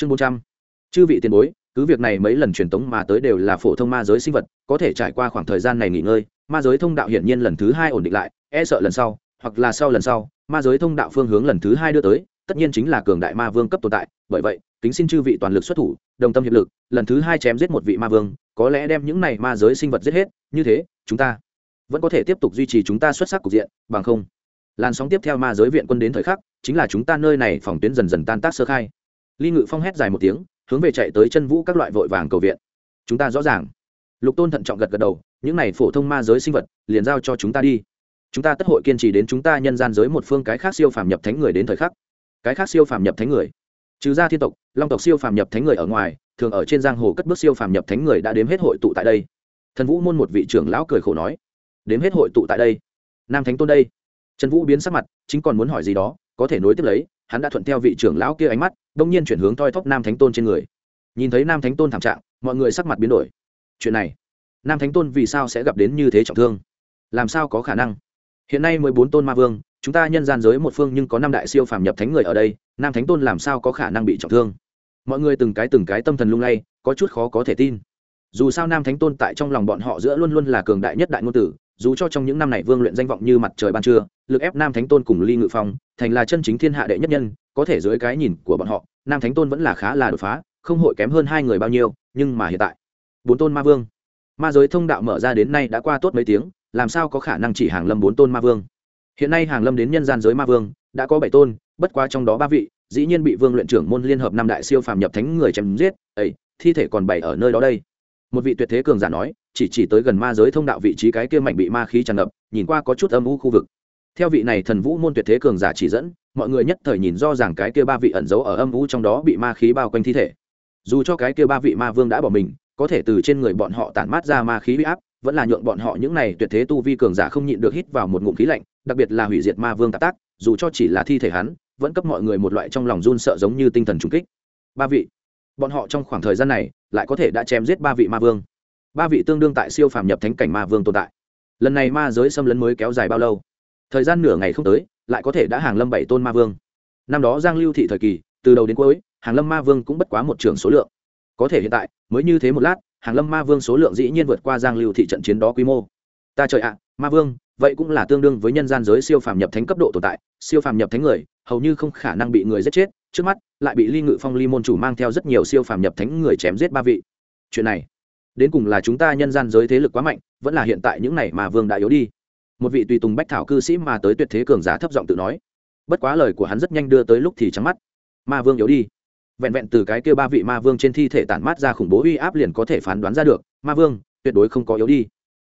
chương bốn trăm. Chư vị tiền bối, cứ việc này mấy lần truyền tống mà tới đều là phổ thông ma giới sinh vật, có thể trải qua khoảng thời gian này nghỉ ngơi, ma giới thông đạo hiển nhiên lần thứ hai ổn định lại e sợ lần sau, hoặc là sau lần sau, ma giới thông đạo phương hướng lần thứ hai đưa tới, tất nhiên chính là cường đại ma vương cấp tồn tại, bởi vậy, kính xin chư vị toàn lực xuất thủ, đồng tâm hiệp lực, lần thứ hai chém giết một vị ma vương, có lẽ đem những này ma giới sinh vật giết hết, như thế, chúng ta vẫn có thể tiếp tục duy trì chúng ta xuất sắc cục diện, bằng không. Làn sóng tiếp theo ma giới viện quân đến thời khắc, chính là chúng ta nơi này phòng tuyến dần dần tan tác sơ khai ly ngự phong hét dài một tiếng, hướng về chạy tới chân vũ các loại vội vàng cầu viện. Chúng ta rõ ràng. Lục tôn thận trọng gật gật đầu, những này phổ thông ma giới sinh vật, liền giao cho chúng ta đi. Chúng ta tất hội kiên trì đến chúng ta nhân gian giới một phương cái khác siêu phàm nhập thánh người đến thời khắc. Cái khác siêu phàm nhập thánh người. Trừ ra thiên tộc, long tộc siêu phàm nhập thánh người ở ngoài, thường ở trên giang hồ cất bước siêu phàm nhập thánh người đã đếm hết hội tụ tại đây. Thần vũ môn một vị trưởng lão cười khổ nói, đếm hết hội tụ tại đây. Nam thánh tôn đây. Trần vũ biến sắc mặt, chính còn muốn hỏi gì đó, có thể nối tiếp lấy, hắn đã thuận theo vị trưởng lão kia ánh mắt đông nhiên chuyển hướng toi thóp nam thánh tôn trên người. Nhìn thấy nam thánh tôn thảm trạng, mọi người sắc mặt biến đổi. Chuyện này, nam thánh tôn vì sao sẽ gặp đến như thế trọng thương? Làm sao có khả năng? Hiện nay mười bốn tôn ma vương, chúng ta nhân gian giới một phương nhưng có năm đại siêu phàm nhập thánh người ở đây, nam thánh tôn làm sao có khả năng bị trọng thương? Mọi người từng cái từng cái tâm thần lung lay, có chút khó có thể tin. Dù sao nam thánh tôn tại trong lòng bọn họ giữa luôn luôn là cường đại nhất đại ngôn tử, dù cho trong những năm này vương luyện danh vọng như mặt trời ban trưa, lực ép nam thánh tôn cùng ly ngự phong, thành là chân chính thiên hạ đệ nhất nhân, có thể dưới cái nhìn của bọn họ nam thánh tôn vẫn là khá là đột phá, không hội kém hơn hai người bao nhiêu, nhưng mà hiện tại, bốn tôn ma vương, ma giới thông đạo mở ra đến nay đã qua tốt mấy tiếng, làm sao có khả năng chỉ hàng lâm bốn tôn ma vương? Hiện nay hàng lâm đến nhân gian giới ma vương, đã có bảy tôn, bất quá trong đó ba vị, dĩ nhiên bị vương luyện trưởng môn liên hợp năm đại siêu phàm nhập thánh người chém giết, ấy, thi thể còn bảy ở nơi đó đây. Một vị tuyệt thế cường giả nói, chỉ chỉ tới gần ma giới thông đạo vị trí cái kia mạnh bị ma khí tràn ngập, nhìn qua có chút âm u khu vực. Theo vị này thần vũ môn tuyệt thế cường giả chỉ dẫn mọi người nhất thời nhìn do rằng cái kia ba vị ẩn giấu ở âm u trong đó bị ma khí bao quanh thi thể. Dù cho cái kia ba vị ma vương đã bỏ mình, có thể từ trên người bọn họ tản mát ra ma khí bị áp, vẫn là nhượng bọn họ những này tuyệt thế tu vi cường giả không nhịn được hít vào một ngụm khí lạnh, đặc biệt là hủy diệt ma vương tạp tác, dù cho chỉ là thi thể hắn, vẫn cấp mọi người một loại trong lòng run sợ giống như tinh thần trung kích. Ba vị, bọn họ trong khoảng thời gian này lại có thể đã chém giết ba vị ma vương. Ba vị tương đương tại siêu phàm nhập thánh cảnh ma vương tồn tại. Lần này ma giới xâm lấn mới kéo dài bao lâu? Thời gian nửa ngày không tới, lại có thể đã hàng lâm bảy tôn ma vương. Năm đó giang lưu thị thời kỳ, từ đầu đến cuối, hàng lâm ma vương cũng bất quá một trường số lượng. Có thể hiện tại, mới như thế một lát, hàng lâm ma vương số lượng dĩ nhiên vượt qua giang lưu thị trận chiến đó quy mô. Ta trời ạ, ma vương, vậy cũng là tương đương với nhân gian giới siêu phàm nhập thánh cấp độ tồn tại, siêu phàm nhập thánh người, hầu như không khả năng bị người giết chết, trước mắt, lại bị ly ngự phong ly môn chủ mang theo rất nhiều siêu phàm nhập thánh người chém giết ba vị. Chuyện này, đến cùng là chúng ta nhân gian giới thế lực quá mạnh, vẫn là hiện tại những này mà vương đã yếu đi một vị tùy tùng bách thảo cư sĩ mà tới tuyệt thế cường giả thấp giọng tự nói. Bất quá lời của hắn rất nhanh đưa tới lúc thì trắng mắt. Ma vương yếu đi. Vẹn vẹn từ cái kêu ba vị ma vương trên thi thể tản mát ra khủng bố uy áp liền có thể phán đoán ra được, ma vương, tuyệt đối không có yếu đi.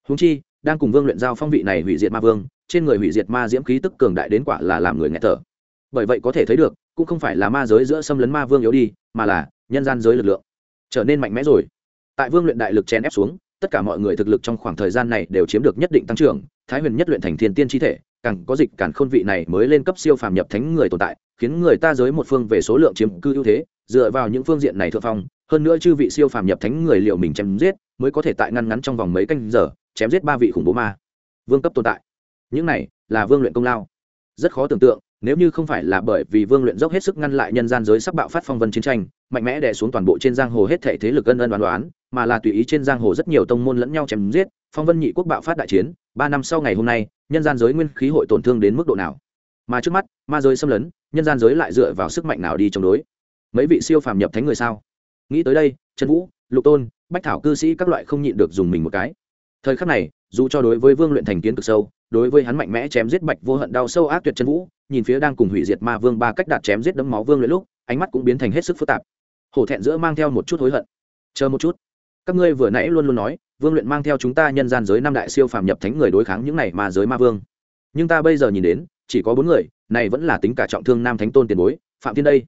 Húng chi, đang cùng vương luyện giao phong vị này hủy diệt ma vương, trên người hủy diệt ma diễm khí tức cường đại đến quả là làm người nghe thở. Bởi vậy có thể thấy được, cũng không phải là ma giới giữa xâm lấn ma vương yếu đi, mà là nhân gian giới lực lượng trở nên mạnh mẽ rồi. Tại vương luyện đại lực chèn ép xuống, tất cả mọi người thực lực trong khoảng thời gian này đều chiếm được nhất định tăng trưởng thái huyền nhất luyện thành thiên tiên chi thể, càng có dịch càng khôn vị này mới lên cấp siêu phàm nhập thánh người tồn tại, khiến người ta giới một phương về số lượng chiếm cư ưu thế, dựa vào những phương diện này thượng phong, hơn nữa chư vị siêu phàm nhập thánh người liệu mình chém giết, mới có thể tại ngăn ngắn trong vòng mấy canh giờ, chém giết ba vị khủng bố ma vương cấp tồn tại. Những này là vương luyện công lao. Rất khó tưởng tượng nếu như không phải là bởi vì vương luyện dốc hết sức ngăn lại nhân gian giới sắp bạo phát phong vân chiến tranh, mạnh mẽ đè xuống toàn bộ trên giang hồ hết thể thế lực ân ân đoán đoán, mà là tùy ý trên giang hồ rất nhiều tông môn lẫn nhau chém giết, phong vân nhị quốc bạo phát đại chiến, ba năm sau ngày hôm nay, nhân gian giới nguyên khí hội tổn thương đến mức độ nào? Mà trước mắt, ma giới xâm lấn, nhân gian giới lại dựa vào sức mạnh nào đi chống đối? Mấy vị siêu phàm nhập thánh người sao? Nghĩ tới đây, trần vũ, lục tôn, bách thảo cư sĩ các loại không nhịn được dùng mình một cái. Thời khắc này, dù cho đối với vương luyện thành kiến cực sâu, đối với hắn mạnh mẽ chém giết bạch vô hận đau sâu ác tuyệt chân vũ nhìn phía đang cùng hủy diệt ma vương ba cách đạt chém giết đấm máu vương luyện lúc, ánh mắt cũng biến thành hết sức phức tạp. Hổ thẹn giữa mang theo một chút hối hận. Chờ một chút. Các ngươi vừa nãy luôn luôn nói, vương luyện mang theo chúng ta nhân gian giới năm đại siêu phàm nhập thánh người đối kháng những này mà giới ma vương. Nhưng ta bây giờ nhìn đến, chỉ có bốn người, này vẫn là tính cả trọng thương nam thánh tôn tiền bối, phạm thiên đây.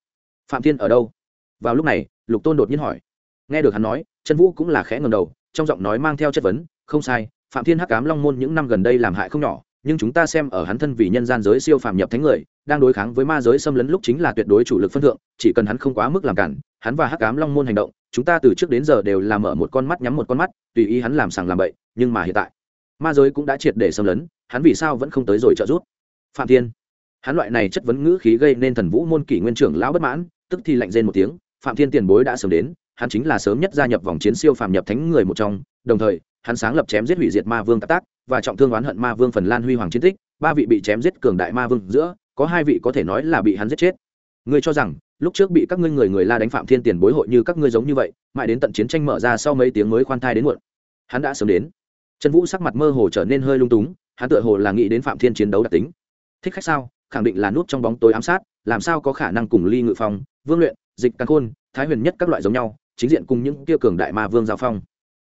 Phạm thiên ở đâu? Vào lúc này, lục tôn đột nhiên hỏi. Nghe được hắn nói chân vũ cũng là khẽ ngầm đầu, trong giọng nói mang theo chất vấn, không sai, phạm thiên hắc cám long môn những năm gần đây làm hại không nhỏ nhưng chúng ta xem ở hắn thân vì nhân gian giới siêu phàm nhập thánh người, đang đối kháng với ma giới xâm lấn lúc chính là tuyệt đối chủ lực phân thượng, chỉ cần hắn không quá mức làm cản, hắn và hắc cám long môn hành động, chúng ta từ trước đến giờ đều làm mở một con mắt nhắm một con mắt, tùy ý hắn làm sàng làm bậy, nhưng mà hiện tại, ma giới cũng đã triệt để xâm lấn, hắn vì sao vẫn không tới rồi trợ giúp? Phạm thiên, hắn loại này chất vấn ngữ khí gây nên thần vũ môn kỷ nguyên trưởng lão bất mãn, tức thì lạnh rên một tiếng, phạm thiên tiền bối đã sớm đến, hắn chính là sớm nhất gia nhập vòng chiến siêu phàm nhập thánh người một trong, đồng thời hắn sáng lập chém giết hủy diệt ma vương tạp tác và trọng thương oán hận ma vương phần lan huy hoàng chiến tích, ba vị bị chém giết cường đại ma vương giữa, có hai vị có thể nói là bị hắn giết chết. Ngươi cho rằng, lúc trước bị các ngươi người người la đánh phạm thiên tiền bối hội như các ngươi giống như vậy, mãi đến tận chiến tranh mở ra sau mấy tiếng mới khoan thai đến muộn. Hắn đã sớm đến. Trần vũ sắc mặt mơ hồ trở nên hơi lung túng, hắn tựa hồ là nghĩ đến phạm thiên chiến đấu đặc tính. Thích khách sao? Khẳng định là nút trong bóng tối ám sát, làm sao có khả năng cùng ly ngự phong, vương luyện, dịch căn khôn, thái huyền nhất các loại giống nhau, chính diện cùng những tiêu cường đại ma vương giao phong.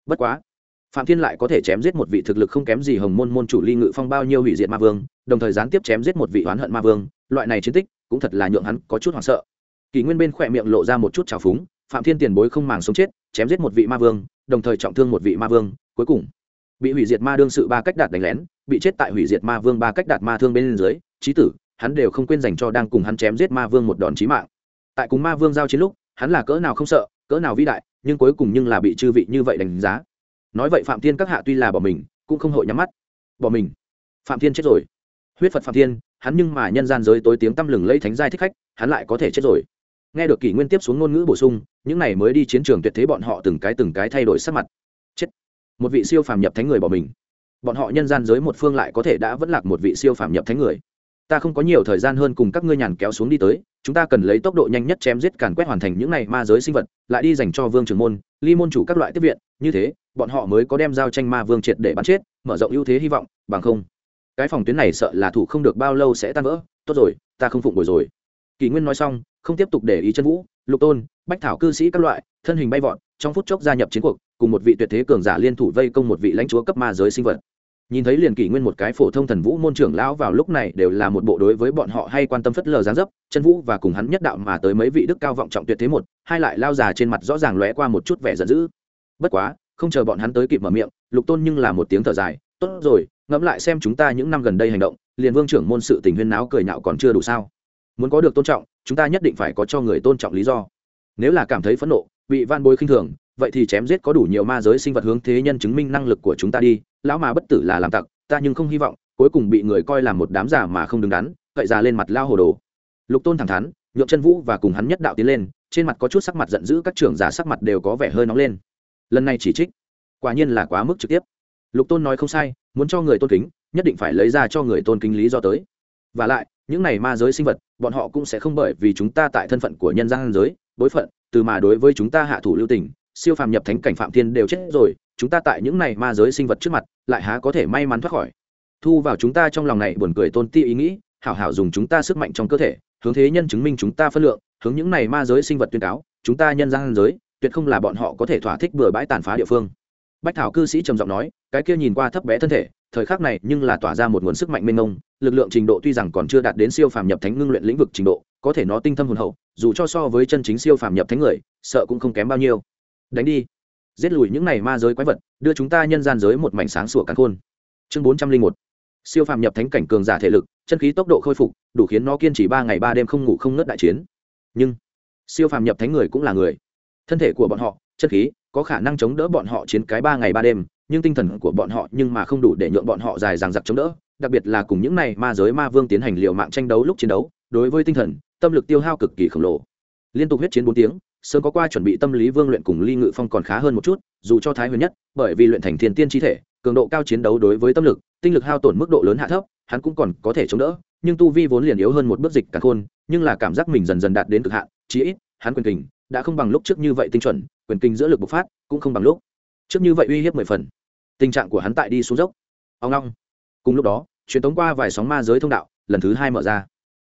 Bất quá phạm thiên lại có thể chém giết một vị thực lực không kém gì hồng môn môn chủ ly ngự phong bao nhiêu hủy diệt ma vương, đồng thời gián tiếp chém giết một vị oán hận ma vương, loại này chiến tích, cũng thật là nhượng hắn có chút hoảng sợ. Kỷ nguyên bên khỏe miệng lộ ra một chút trào phúng, phạm thiên tiền bối không màng sống chết, chém giết một vị ma vương, đồng thời trọng thương một vị ma vương, cuối cùng, bị hủy diệt ma đương sự ba cách đạt đánh lén, bị chết tại hủy diệt ma vương ba cách đạt ma thương bên dưới trí tử, hắn đều không quên dành cho đang cùng hắn chém giết ma vương một đòn chí mạng. Tại cùng ma vương giao chiến lúc, hắn là cỡ nào không sợ, cỡ nào vĩ đại, nhưng cuối cùng nhưng là bị chư vị như vậy đánh giá nói vậy phạm thiên các hạ tuy là bỏ mình, cũng không hội nhắm mắt. Bỏ mình? Phạm thiên chết rồi. Huyết phật phạm thiên, hắn nhưng mà nhân gian giới tối tiếng tăm lừng lấy thánh giai thích khách, hắn lại có thể chết rồi. Nghe được kỷ nguyên tiếp xuống ngôn ngữ bổ sung, những này mới đi chiến trường tuyệt thế bọn họ từng cái từng cái thay đổi sắc mặt. Chết. Một vị siêu phàm nhập thánh người bỏ mình. Bọn họ nhân gian giới một phương lại có thể đã vẫn lạc một vị siêu phàm nhập thánh người. Ta không có nhiều thời gian hơn cùng các ngươi nhàn kéo xuống đi tới, chúng ta cần lấy tốc độ nhanh nhất chém giết càn quét hoàn thành những này ma giới sinh vật, lại đi dành cho vương trường môn, ly môn chủ các loại tiếp viện, như thế bọn họ mới có đem giao tranh ma vương triệt để bắn chết, mở rộng ưu thế hy vọng, bằng không, cái phòng tuyến này sợ là thủ không được bao lâu sẽ tan vỡ. Tốt rồi, ta không phụng bồi rồi. Kỳ nguyên nói xong, không tiếp tục để ý chân vũ, lục tôn, bách thảo cư sĩ các loại, thân hình bay vọt, trong phút chốc gia nhập chiến cuộc, cùng một vị tuyệt thế cường giả liên thủ vây công một vị lãnh chúa cấp ma giới sinh vật. Nhìn thấy liền kỷ nguyên một cái phổ thông thần vũ môn trưởng lão vào lúc này đều là một bộ đối với bọn họ hay quan tâm phất lờ gián dấp, chân vũ và cùng hắn nhất đạo mà tới mấy vị đức cao vọng trọng tuyệt thế một, hai lại lao già trên mặt rõ ràng lóe qua một chút vẻ giận dữ. Bất quá không chờ bọn hắn tới kịp mở miệng, lục tôn nhưng là một tiếng thở dài, tốt rồi, ngẫm lại xem chúng ta những năm gần đây hành động, liền vương trưởng môn sự tình huyên náo cười nhạo còn chưa đủ sao? Muốn có được tôn trọng, chúng ta nhất định phải có cho người tôn trọng lý do. Nếu là cảm thấy phẫn nộ, bị van bối khinh thường, vậy thì chém giết có đủ nhiều ma giới sinh vật hướng thế nhân chứng minh năng lực của chúng ta đi, lão mà bất tử là làm tặc, ta nhưng không hy vọng, cuối cùng bị người coi là một đám giả mà không đứng đắn, cậy ra lên mặt lao hồ đồ. Lục tôn thẳng thắn, nhượng chân vũ và cùng hắn nhất đạo tiến lên, trên mặt có chút sắc mặt giận dữ, các trưởng giả sắc mặt đều có vẻ hơi nóng lên lần này chỉ trích, quả nhiên là quá mức trực tiếp. Lục tôn nói không sai, muốn cho người tôn kính, nhất định phải lấy ra cho người tôn kính lý do tới. Và lại, những này ma giới sinh vật, bọn họ cũng sẽ không bởi vì chúng ta tại thân phận của nhân gian giới, bối phận, từ mà đối với chúng ta hạ thủ lưu tình, siêu phàm nhập thánh cảnh phạm thiên đều chết rồi, chúng ta tại những này ma giới sinh vật trước mặt, lại há có thể may mắn thoát khỏi. Thu vào chúng ta trong lòng này buồn cười tôn ti ý nghĩ, hảo hảo dùng chúng ta sức mạnh trong cơ thể, hướng thế nhân chứng minh chúng ta phân lượng, hướng những này ma giới sinh vật tuyên cáo, chúng ta nhân gian giới tuyệt không là bọn họ có thể thỏa thích bừa bãi tàn phá địa phương. Bách thảo cư sĩ trầm giọng nói, cái kia nhìn qua thấp bé thân thể, thời khắc này nhưng là tỏa ra một nguồn sức mạnh mênh mông, lực lượng trình độ tuy rằng còn chưa đạt đến siêu phàm nhập thánh ngưng luyện lĩnh vực trình độ, có thể nó tinh thâm hồn hậu, dù cho so với chân chính siêu phàm nhập thánh người, sợ cũng không kém bao nhiêu. Đánh đi. Giết lùi những này ma giới quái vật, đưa chúng ta nhân gian giới một mảnh sáng sủa cắn khôn. Chương bốn trăm linh một. Siêu phàm nhập thánh cảnh cường giả thể lực, chân khí tốc độ khôi phục, đủ khiến nó kiên trì ba ngày ba đêm không ngủ không ngớt đại chiến. Nhưng, siêu phàm nhập thánh người cũng là người thân thể của bọn họ, chất khí, có khả năng chống đỡ bọn họ chiến cái ba ngày ba đêm, nhưng tinh thần của bọn họ nhưng mà không đủ để nhượng bọn họ dài dằng dặc chống đỡ, đặc biệt là cùng những này ma giới ma vương tiến hành liều mạng tranh đấu lúc chiến đấu, đối với tinh thần, tâm lực tiêu hao cực kỳ khổng lồ. Liên tục huyết chiến bốn tiếng, sớm có qua chuẩn bị tâm lý vương luyện cùng ly ngự phong còn khá hơn một chút, dù cho thái huyền nhất, bởi vì luyện thành thiên tiên chi thể, cường độ cao chiến đấu đối với tâm lực, tinh lực hao tổn mức độ lớn hạ thấp, hắn cũng còn có thể chống đỡ, nhưng tu vi vốn liền yếu hơn một bước dịch cả khôn, nhưng là cảm giác mình dần dần đạt đến cực hạn, chí ít, hắn quyền kình đã không bằng lúc trước như vậy tinh chuẩn, quyền kinh giữa lực bộc phát cũng không bằng lúc. Trước như vậy uy hiếp mười phần. Tình trạng của hắn tại đi xuống dốc. Ông long. Cùng lúc đó, truyền tống qua vài sóng ma giới thông đạo, lần thứ hai mở ra.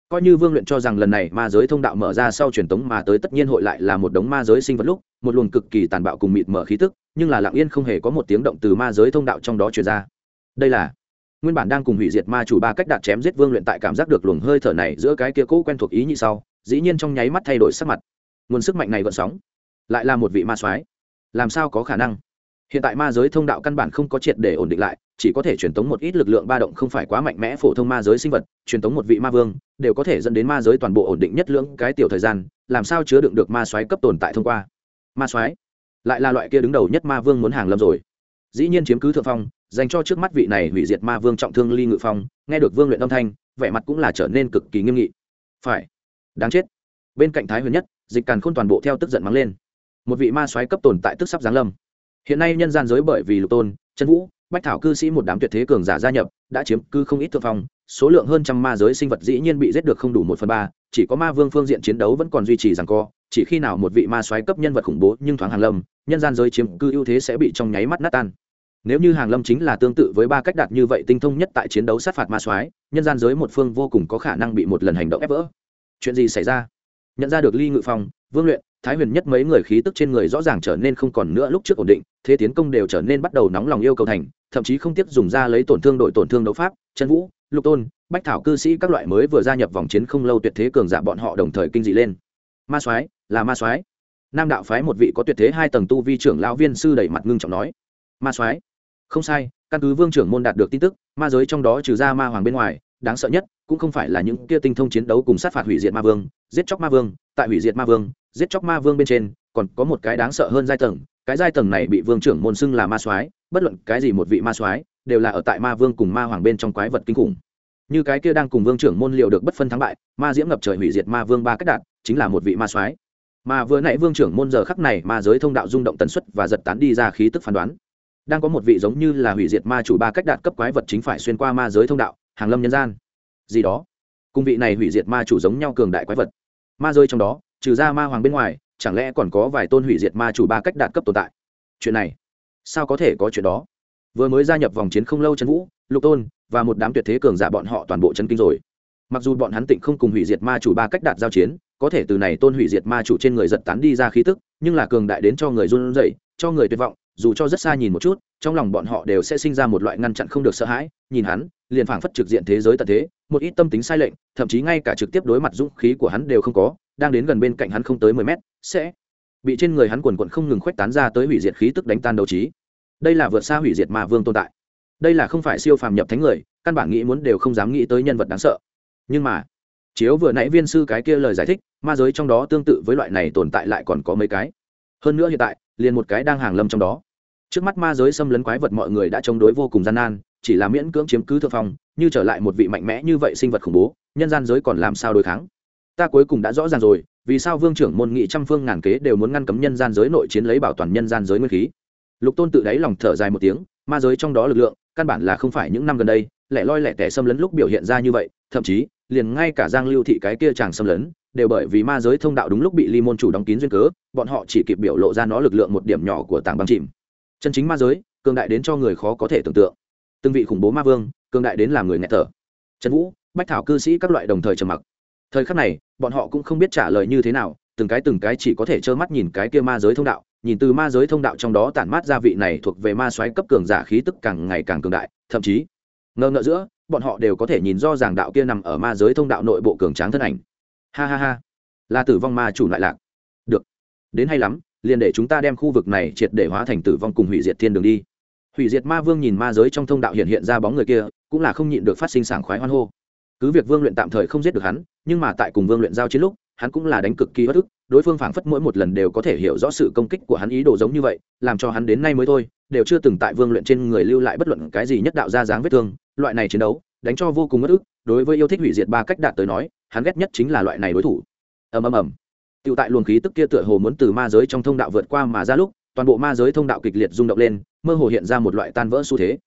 Coi như vương luyện cho rằng lần này ma giới thông đạo mở ra sau truyền tống mà tới tất nhiên hội lại là một đống ma giới sinh vật lúc, một luồng cực kỳ tàn bạo cùng mịt mở khí tức, nhưng là lặng yên không hề có một tiếng động từ ma giới thông đạo trong đó truyền ra. Đây là nguyên bản đang cùng hủy diệt ma chủ ba cách đạt chém giết vương luyện tại cảm giác được luồng hơi thở này giữa cái kia cũ quen thuộc ý như sau, dĩ nhiên trong nháy mắt thay đổi sắc mặt nguồn sức mạnh này gợn sóng, lại là một vị ma soái. Làm sao có khả năng? Hiện tại ma giới thông đạo căn bản không có triệt để ổn định lại, chỉ có thể truyền tống một ít lực lượng ba động không phải quá mạnh mẽ phổ thông ma giới sinh vật, truyền tống một vị ma vương, đều có thể dẫn đến ma giới toàn bộ ổn định nhất lưỡng cái tiểu thời gian, làm sao chứa đựng được ma soái cấp tồn tại thông qua? Ma soái lại là loại kia đứng đầu nhất ma vương muốn hàng lâm rồi. Dĩ nhiên chiếm cứ thượng phong, dành cho trước mắt vị này hủy diệt ma vương trọng thương ly ngự phong, nghe được vương luyện âm thanh, vẻ mặt cũng là trở nên cực kỳ nghiêm nghị. Phải, đáng chết. Bên cạnh thái huyền nhất dịch càn khôn toàn bộ theo tức giận mắng lên. Một vị ma soái cấp tồn tại tức sắp giáng lâm. Hiện nay nhân gian giới bởi vì lục tôn, chân vũ, bách thảo cư sĩ một đám tuyệt thế cường giả gia nhập, đã chiếm cư không ít thượng phong, số lượng hơn trăm ma giới sinh vật dĩ nhiên bị giết được không đủ một phần ba, chỉ có ma vương phương diện chiến đấu vẫn còn duy trì rằng co, chỉ khi nào một vị ma soái cấp nhân vật khủng bố nhưng thoáng hàng lâm, nhân gian giới chiếm cư ưu thế sẽ bị trong nháy mắt nát tan. Nếu như hàng lâm chính là tương tự với ba cách đạt như vậy tinh thông nhất tại chiến đấu sát phạt ma soái, nhân gian giới một phương vô cùng có khả năng bị một lần hành động ép vỡ. Chuyện gì xảy ra? Nhận ra được ly ngự phong, vương luyện, thái huyền nhất mấy người khí tức trên người rõ ràng trở nên không còn nữa lúc trước ổn định, thế tiến công đều trở nên bắt đầu nóng lòng yêu cầu thành, thậm chí không tiếc dùng ra lấy tổn thương đội tổn thương đấu pháp chân vũ, lục tôn, bách thảo cư sĩ các loại mới vừa gia nhập vòng chiến không lâu tuyệt thế cường giả bọn họ đồng thời kinh dị lên. Ma soái, là ma soái. Nam đạo phái một vị có tuyệt thế hai tầng tu vi trưởng lão viên sư đẩy mặt ngưng trọng nói. Ma soái, không sai, căn cứ vương trưởng môn đạt được tin tức, ma giới trong đó trừ ra ma hoàng bên ngoài đáng sợ nhất cũng không phải là những kia tinh thông chiến đấu cùng sát phạt hủy diệt ma vương, giết chóc ma vương, tại hủy diệt ma vương, giết chóc ma vương bên trên, còn có một cái đáng sợ hơn giai tầng, cái giai tầng này bị vương trưởng môn xưng là ma soái, bất luận cái gì một vị ma soái, đều là ở tại ma vương cùng ma hoàng bên trong quái vật kinh khủng. Như cái kia đang cùng vương trưởng môn liệu được bất phân thắng bại, ma diễm ngập trời hủy diệt ma vương ba cách đạt chính là một vị ma soái. Mà vừa nãy vương trưởng môn giờ khắc này, ma giới thông đạo rung động tần suất và giật tán đi ra khí tức phán đoán. Đang có một vị giống như là hủy diệt ma chủ ba cách đạt cấp quái vật chính phải xuyên qua ma giới thông đạo hàng lâm nhân gian. Gì đó. Cùng vị này hủy diệt ma chủ giống nhau cường đại quái vật. Ma rơi trong đó, trừ ra ma hoàng bên ngoài, chẳng lẽ còn có vài tôn hủy diệt ma chủ ba cách đạt cấp tồn tại? Chuyện này, sao có thể có chuyện đó? Vừa mới gia nhập vòng chiến không lâu trần vũ, lục tôn và một đám tuyệt thế cường giả bọn họ toàn bộ chân kinh rồi. Mặc dù bọn hắn tịnh không cùng hủy diệt ma chủ ba cách đạt giao chiến, có thể từ này tôn hủy diệt ma chủ trên người giật tán đi ra khí tức, nhưng là cường đại đến cho người run rẩy, cho người tuyệt vọng dù cho rất xa nhìn một chút, trong lòng bọn họ đều sẽ sinh ra một loại ngăn chặn không được sợ hãi, nhìn hắn, liền phảng phất trực diện thế giới tận thế, một ít tâm tính sai lệnh thậm chí ngay cả trực tiếp đối mặt dũng khí của hắn đều không có, đang đến gần bên cạnh hắn không tới mười mét, sẽ bị trên người hắn quần quận không ngừng khuếch tán ra tới hủy diệt khí tức đánh tan đầu trí. Đây là vượt xa hủy diệt mà vương tồn tại. Đây là không phải siêu phàm nhập thánh người, căn bản nghĩ muốn đều không dám nghĩ tới nhân vật đáng sợ. Nhưng mà, chiếu vừa nãy viên sư cái kia lời giải thích, ma giới trong đó tương tự với loại này tồn tại lại còn có mấy cái. Hơn nữa hiện tại liền một cái đang hàng lâm trong đó. Trước mắt ma giới xâm lấn quái vật mọi người đã chống đối vô cùng gian nan, chỉ là miễn cưỡng chiếm cứ thượng phong, như trở lại một vị mạnh mẽ như vậy sinh vật khủng bố, nhân gian giới còn làm sao đối kháng? Ta cuối cùng đã rõ ràng rồi, vì sao vương trưởng môn nghị trăm phương ngàn kế đều muốn ngăn cấm nhân gian giới nội chiến lấy bảo toàn nhân gian giới nguyên khí? Lục tôn tự đáy lòng thở dài một tiếng, ma giới trong đó lực lượng, căn bản là không phải những năm gần đây, lẻ loi lẻ tẻ xâm lấn lúc biểu hiện ra như vậy, thậm chí, liền ngay cả giang lưu thị cái kia chàng xâm lấn đều bởi vì ma giới thông đạo đúng lúc bị ly môn chủ đóng kín duyên cớ, bọn họ chỉ kịp biểu lộ ra nó lực lượng một điểm nhỏ của tảng băng chìm. Chân chính ma giới, cường đại đến cho người khó có thể tưởng tượng. Từng vị khủng bố ma vương, cường đại đến làm người nghẹt thở. Trần vũ, bách thảo cư sĩ các loại đồng thời trầm mặc. Thời khắc này, bọn họ cũng không biết trả lời như thế nào, từng cái từng cái chỉ có thể trơ mắt nhìn cái kia ma giới thông đạo, nhìn từ ma giới thông đạo trong đó tản mát ra vị này thuộc về ma xoáy cấp cường giả khí tức càng ngày càng cường đại, thậm chí ngờ ngợ giữa, bọn họ đều có thể nhìn do giảng đạo kia nằm ở ma giới thông đạo nội bộ cường tráng thân ảnh ha ha ha. Là tử vong ma chủ lại lạc. Được. Đến hay lắm, liền để chúng ta đem khu vực này triệt để hóa thành tử vong cùng hủy diệt thiên đường đi. Hủy diệt ma vương nhìn ma giới trong thông đạo hiện hiện ra bóng người kia, cũng là không nhịn được phát sinh sảng khoái hoan hô. Cứ việc vương luyện tạm thời không giết được hắn, nhưng mà tại cùng vương luyện giao chiến lúc, hắn cũng là đánh cực kỳ bất ức, đối phương phảng phất mỗi một lần đều có thể hiểu rõ sự công kích của hắn ý đồ giống như vậy, làm cho hắn đến nay mới thôi, đều chưa từng tại vương luyện trên người lưu lại bất luận cái gì nhất đạo ra dáng vết thương. Loại này chiến đấu, đánh cho vô cùng bất ức, đối với yêu thích hủy diệt ba cách đạt tới nói hắn ghét nhất chính là loại này đối thủ. Ầm ầm ầm. Tựu tại luồng khí tức kia tựa hồ muốn từ ma giới trong thông đạo vượt qua mà ra lúc, toàn bộ ma giới thông đạo kịch liệt rung động lên, mơ hồ hiện ra một loại tan vỡ xu thế.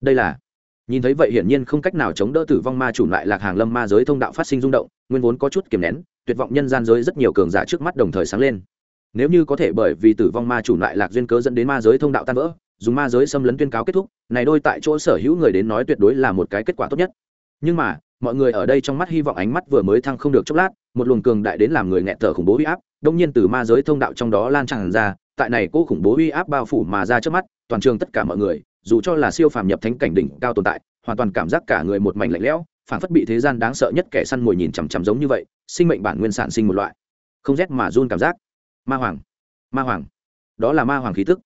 Đây là, nhìn thấy vậy hiển nhiên không cách nào chống đỡ tử vong ma chủ lại lạc hàng lâm ma giới thông đạo phát sinh rung động, nguyên vốn có chút kiềm nén, tuyệt vọng nhân gian giới rất nhiều cường giả trước mắt đồng thời sáng lên. Nếu như có thể bởi vì tử vong ma chủ lại lạc duyên cớ dẫn đến ma giới thông đạo tan vỡ, dùng ma giới xâm lấn tuyên cáo kết thúc, này đôi tại chỗ sở hữu người đến nói tuyệt đối là một cái kết quả tốt nhất. Nhưng mà mọi người ở đây trong mắt hy vọng ánh mắt vừa mới thăng không được chốc lát, một luồng cường đại đến làm người nghẹt thở khủng bố uy áp, đông nhiên từ ma giới thông đạo trong đó lan tràn ra, tại này cô khủng bố uy áp bao phủ mà ra trước mắt, toàn trường tất cả mọi người, dù cho là siêu phàm nhập thánh cảnh đỉnh cao tồn tại, hoàn toàn cảm giác cả người một mảnh lạnh lẽo phản phất bị thế gian đáng sợ nhất kẻ săn mồi nhìn chằm chằm giống như vậy, sinh mệnh bản nguyên sản sinh một loại. Không rét mà run cảm giác. Ma hoàng ma hoàng. Đó là ma hoàng khí tức.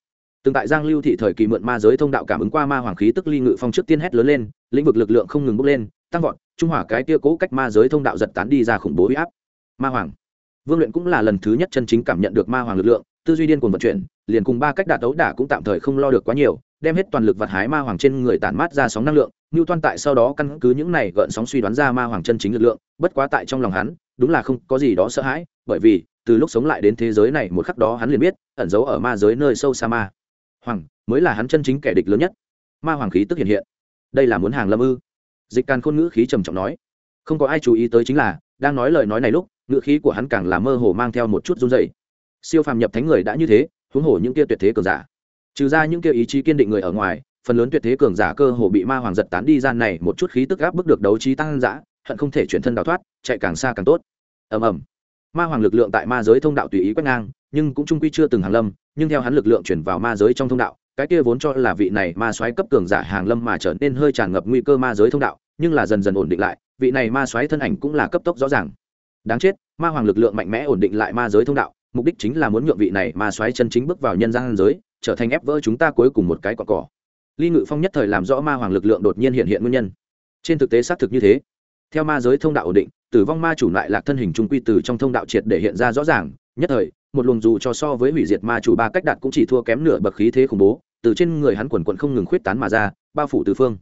Từng tại giang lưu thị thời kỳ mượn ma giới thông đạo cảm ứng qua ma hoàng khí tức ly ngự phong trước tiên hét lớn lên, lĩnh vực lực lượng không ngừng bốc lên tăng vọt, trung hỏa cái kia cố cách ma giới thông đạo giật tán đi ra khủng bố huy áp. Ma hoàng. Vương luyện cũng là lần thứ nhất chân chính cảm nhận được ma hoàng lực lượng, tư duy điên cuồng vận chuyển, liền cùng ba cách đạt đấu đả cũng tạm thời không lo được quá nhiều, đem hết toàn lực vật hái ma hoàng trên người tản mát ra sóng năng lượng như toan tại sau đó căn cứ những này gợn sóng suy đoán ra ma hoàng chân chính lực lượng, bất quá tại trong lòng hắn, đúng là không có gì đó sợ hãi, bởi vì, từ lúc sống lại đến thế giới này một khắc đó hắn liền biết, ẩn giấu ở ma giới nơi sâu xa ma hoàng mới là hắn chân chính kẻ địch lớn nhất. Ma hoàng khí tức hiện hiện. Đây là muốn hàng lâm ư? Dịch càn khôn ngữ khí trầm trọng nói, không có ai chú ý tới chính là, đang nói lời nói này lúc, ngữ khí của hắn càng là mơ hồ mang theo một chút run dày siêu phàm nhập thánh người đã như thế, huống hồ những kia tuyệt thế cường giả. Trừ ra những kia ý chí kiên định người ở ngoài, phần lớn tuyệt thế cường giả cơ hồ bị ma hoàng giật tán đi gian này một chút khí tức gáp bức được đấu trí tăng dã, hận không thể chuyển thân đào thoát, chạy càng xa càng tốt. Ầm ầm. Ma hoàng lực lượng tại ma giới thông đạo tùy ý quét ngang, nhưng cũng trung quy chưa từng hàng lâm, nhưng theo hắn lực lượng chuyển vào ma giới trong thông đạo cái kia vốn cho là vị này ma soái cấp cường giả hàng lâm mà trở nên hơi tràn ngập nguy cơ ma giới thông đạo, nhưng là dần dần ổn định lại, vị này ma soái thân ảnh cũng là cấp tốc rõ ràng. Đáng chết, ma hoàng lực lượng mạnh mẽ ổn định lại ma giới thông đạo, mục đích chính là muốn nhượng vị này ma soái chân chính bước vào nhân gian giới, trở thành ép vỡ chúng ta cuối cùng một cái cỏ cỏ. Ly ngự phong nhất thời làm rõ ma hoàng lực lượng đột nhiên hiện hiện nguyên nhân. Trên thực tế xác thực như thế. Theo ma giới thông đạo ổn định, tử vong ma chủ lại lạc thân hình trung quy từ trong thông đạo triệt để hiện ra rõ ràng, nhất thời, một luồng dù cho so với hủy diệt ma chủ ba cách đạt cũng chỉ thua kém nửa bậc khí thế khủng bố từ trên người hắn quần quần không ngừng khuyết tán mà ra, bao phủ tứ phương.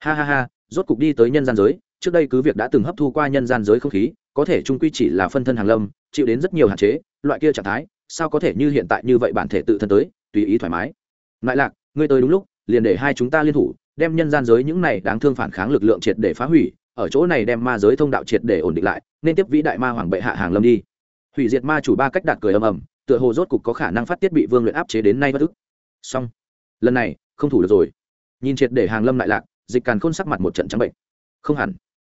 Ha ha ha, rốt cục đi tới nhân gian giới, trước đây cứ việc đã từng hấp thu qua nhân gian giới không khí, có thể trung quy chỉ là phân thân hàng lâm, chịu đến rất nhiều hạn chế, loại kia trạng thái, sao có thể như hiện tại như vậy bản thể tự thân tới, tùy ý thoải mái. Lại lạc, ngươi tới đúng lúc, liền để hai chúng ta liên thủ, đem nhân gian giới những này đáng thương phản kháng lực lượng triệt để phá hủy, ở chỗ này đem ma giới thông đạo triệt để ổn định lại, nên tiếp vĩ đại ma hoàng bệ hạ hàng lâm đi. Hủy diệt ma chủ ba cách đạt cười ầm ầm, tựa hồ rốt cục có khả năng phát tiết bị vương luyện áp chế đến nay bất ức. Xong lần này không thủ được rồi. Nhìn triệt để hàng lâm lại lạc, dịch càn khôn sắc mặt một trận trắng bệnh. Không hẳn.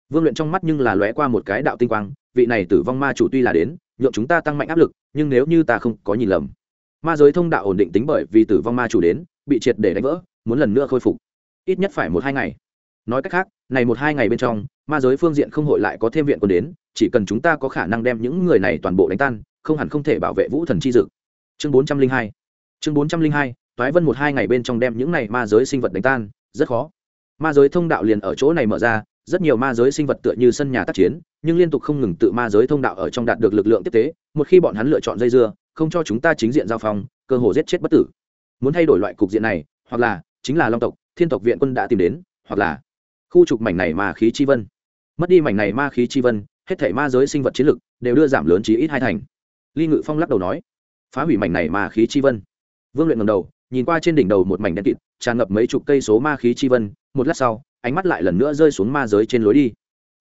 Vương luyện trong mắt nhưng là lóe qua một cái đạo tinh quang, vị này tử vong ma chủ tuy là đến, nhượng chúng ta tăng mạnh áp lực, nhưng nếu như ta không có nhìn lầm, ma giới thông đạo ổn định tính bởi vì tử vong ma chủ đến, bị triệt để đánh vỡ, muốn lần nữa khôi phục. Ít nhất phải một hai ngày. Nói cách khác, này một hai ngày bên trong, ma giới phương diện không hội lại có thêm viện quân đến, chỉ cần chúng ta có khả năng đem những người này toàn bộ đánh tan, không hẳn không thể bảo vệ vũ thần chi dực chương bốn trăm linh hai. Chương bốn trăm linh hai toái vân một hai ngày bên trong đem những này ma giới sinh vật đánh tan, rất khó. Ma giới thông đạo liền ở chỗ này mở ra, rất nhiều ma giới sinh vật tựa như sân nhà tác chiến, nhưng liên tục không ngừng tự ma giới thông đạo ở trong đạt được lực lượng tiếp tế, một khi bọn hắn lựa chọn dây dưa, không cho chúng ta chính diện giao phong, cơ hồ giết chết bất tử. Muốn thay đổi loại cục diện này, hoặc là, chính là long tộc, thiên tộc viện quân đã tìm đến, hoặc là, khu trục mảnh này ma khí chi vân. Mất đi mảnh này ma khí chi vân, hết thể ma giới sinh vật chiến lực đều đưa giảm lớn chí ít hai thành. Ly ngự phong lắc đầu nói, phá hủy mảnh này ma khí chi vân. Vương luyện ngầm đầu nhìn qua trên đỉnh đầu một mảnh đen kịt, tràn ngập mấy chục cây số ma khí chi vân, một lát sau, ánh mắt lại lần nữa rơi xuống ma giới trên lối đi.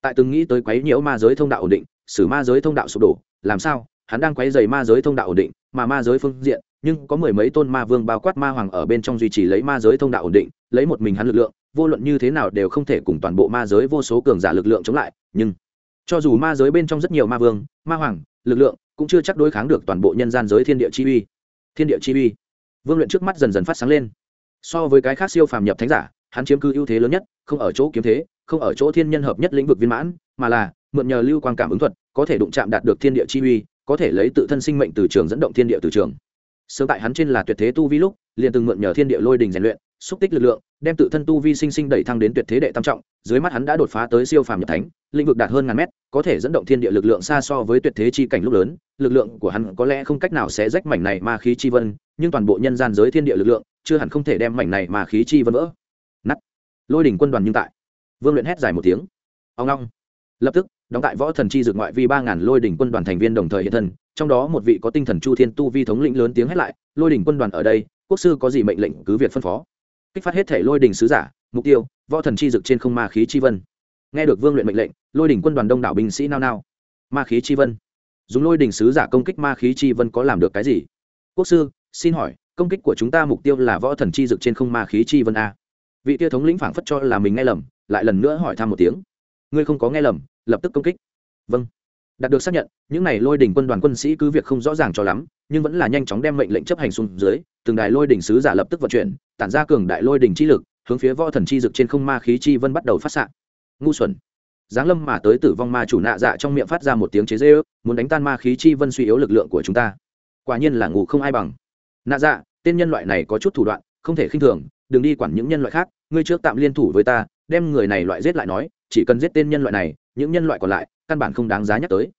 Tại từng nghĩ tới quấy nhiễu ma giới thông đạo ổn định, xử ma giới thông đạo sụp đổ, làm sao, hắn đang quấy dày ma giới thông đạo ổn định, mà ma giới phương diện, nhưng có mười mấy tôn ma vương bao quát ma hoàng ở bên trong duy trì lấy ma giới thông đạo ổn định, lấy một mình hắn lực lượng, vô luận như thế nào đều không thể cùng toàn bộ ma giới vô số cường giả lực lượng chống lại, nhưng cho dù ma giới bên trong rất nhiều ma vương, ma hoàng, lực lượng cũng chưa chắc đối kháng được toàn bộ nhân gian giới thiên địa chi uy. Thiên địa chi uy vương luyện trước mắt dần dần phát sáng lên. So với cái khác siêu phàm nhập thánh giả, hắn chiếm cứ ưu thế lớn nhất, không ở chỗ kiếm thế, không ở chỗ thiên nhân hợp nhất lĩnh vực viên mãn, mà là mượn nhờ lưu quan cảm ứng thuật, có thể đụng chạm đạt được thiên địa chi uy, có thể lấy tự thân sinh mệnh từ trường dẫn động thiên địa từ trường. Sớm tại hắn trên là tuyệt thế tu vi lúc, liền từng mượn nhờ thiên địa lôi đình rèn luyện xúc tích lực lượng, đem tự thân tu vi sinh sinh đẩy thăng đến tuyệt thế đệ tam trọng, dưới mắt hắn đã đột phá tới siêu phàm nhập thánh, lĩnh vực đạt hơn ngàn mét, có thể dẫn động thiên địa lực lượng xa so với tuyệt thế chi cảnh lúc lớn, lực lượng của hắn có lẽ không cách nào sẽ rách mảnh này ma khí chi vân, nhưng toàn bộ nhân gian giới thiên địa lực lượng, chưa hẳn không thể đem mảnh này ma khí chi vân vỡ. Nắt lôi đỉnh quân đoàn nhưng tại. Vương luyện hét dài một tiếng. Ông long lập tức, đóng tại võ thần chi dược ngoại vi ba ngàn lôi đỉnh quân đoàn thành viên đồng thời hiện thân, trong đó một vị có tinh thần chu thiên tu vi thống lĩnh lớn tiếng hét lại, lôi đỉnh quân đoàn ở đây, quốc sư có gì mệnh lệnh cứ việc phân phó kích phát hết thể lôi đỉnh sứ giả, mục tiêu, võ thần chi dực trên không ma khí chi vân. Nghe được vương luyện mệnh lệnh, lôi đỉnh quân đoàn đông đảo binh sĩ nao nao. Ma khí chi vân. Dùng lôi đỉnh sứ giả công kích ma khí chi vân có làm được cái gì? Quốc sư, xin hỏi, công kích của chúng ta mục tiêu là võ thần chi dực trên không ma khí chi vân a? Vị tia thống lĩnh phảng phất cho là mình nghe lầm, lại lần nữa hỏi thăm một tiếng. Ngươi không có nghe lầm, lập tức công kích. Vâng đạt được xác nhận, những n à y lôi đỉnh quân đoàn quân sĩ cứ việc không rõ ràng cho lắm, nhưng vẫn là nhanh chóng đem mệnh lệnh chấp hành xuống dưới, từng đài lôi đỉnh sứ giả lập tức vận chuyển, tản ra cường đại lôi đỉnh chi lực, hướng phía võ thần chi dực trên không ma khí chi vân bắt đầu phát s ngu xuẩn. Giáng lâm mà tới tử vong ma chủ nạ dạ trong miệng phát ra một tiếng chế dê ước muốn đánh tan ma khí chi vân suy yếu lực lượng của chúng ta. Quả nhiên là ngủ không ai bằng. Nạ dạ tên nhân loại này có chút thủ đoạn, không thể khinh thường, đừng đi quản những nhân loại khác, ngươi trước tạm liên thủ với ta, đem người này loại giết lại nói, chỉ cần giết tên nhân loại này, những nhân loại còn lại căn bản không đáng giá nhắc tới.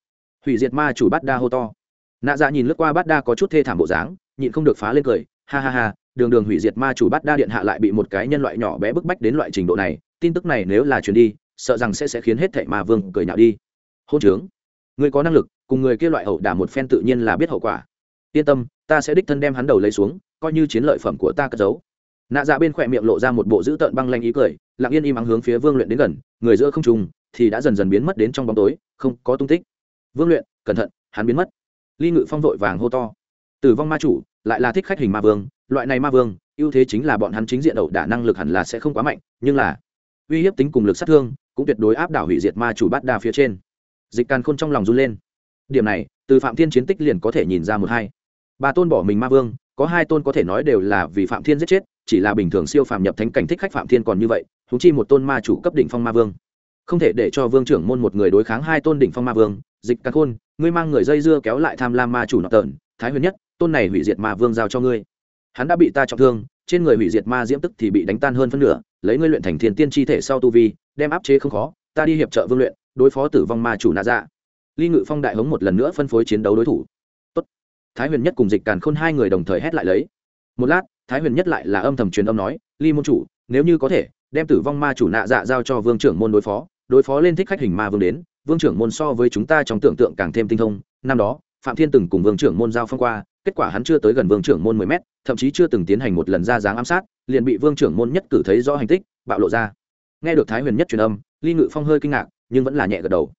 Hủy diệt ma chủ bát đa hô to. Nạ dạ nhìn lướt qua bát đa có chút thê thảm bộ dáng, nhịn không được phá lên cười, ha ha ha, đường đường hủy diệt ma chủ bát đa điện hạ lại bị một cái nhân loại nhỏ bé bức bách đến loại trình độ này, tin tức này nếu là truyền đi, sợ rằng sẽ sẽ khiến hết thệ ma vương cười nhạo đi. Hôn trướng. Ngươi có năng lực, cùng người kia loại ẩu đả một phen tự nhiên là biết hậu quả. Yên tâm, ta sẽ đích thân đem hắn đầu lấy xuống, coi như chiến lợi phẩm của ta cất giấu. Nạ dạ bên khỏe miệng lộ ra một bộ dữ tợn băng lanh ý cười, lặng yên im ắng hướng phía vương luyện đến gần, người giữa không trùng thì đã dần dần biến mất đến trong bóng tối, không có tung tích. Vương luyện, cẩn thận, hắn biến mất. Ly ngự phong vội vàng hô to. Tử vong ma chủ, lại là thích khách hình ma vương, loại này ma vương, ưu thế chính là bọn hắn chính diện ẩu đả năng lực hẳn là sẽ không quá mạnh, nhưng là uy hiếp tính cùng lực sát thương cũng tuyệt đối áp đảo hủy diệt ma chủ bát đa phía trên. Dịch càn khôn trong lòng run lên. Điểm này, từ phạm thiên chiến tích liền có thể nhìn ra một hai. Ba tôn bỏ mình ma vương, có hai tôn có thể nói đều là vì phạm thiên giết chết, chỉ là bình thường siêu phàm nhập thánh cảnh thích khách phạm thiên còn như vậy thú chi một tôn ma chủ cấp đỉnh phong ma vương không thể để cho vương trưởng môn một người đối kháng hai tôn đỉnh phong ma vương, dịch càn khôn, ngươi mang người dây dưa kéo lại tham lam ma chủ nọ tợn thái huyền nhất, tôn này hủy diệt ma vương giao cho ngươi. Hắn đã bị ta trọng thương, trên người hủy diệt ma diễm tức thì bị đánh tan hơn phân nửa, lấy ngươi luyện thành thiên tiên chi thể sau tu vi, đem áp chế không khó, ta đi hiệp trợ vương luyện, đối phó tử vong ma chủ nạ dạ. Ly ngự phong đại hống một lần nữa phân phối chiến đấu đối thủ. Tốt. thái huyền nhất cùng dịch càn khôn hai người đồng thời hét lại lấy. Một lát, thái huyền nhất lại là âm thầm truyền âm nói, ly môn chủ, nếu như có thể, đem tử vong ma chủ nạ dạ giao cho vương trưởng môn đối phó đối phó lên thích khách hình ma vương đến, vương trưởng môn so với chúng ta trong tưởng tượng càng thêm tinh thông. Năm đó, phạm thiên từng cùng vương trưởng môn giao phong qua, kết quả hắn chưa tới gần vương trưởng môn mười mét, thậm chí chưa từng tiến hành một lần ra dáng ám sát, liền bị vương trưởng môn nhất cử thấy rõ hành tích, bạo lộ ra. Nghe được thái huyền nhất truyền âm, ly ngự phong hơi kinh ngạc, nhưng vẫn là nhẹ gật đầu.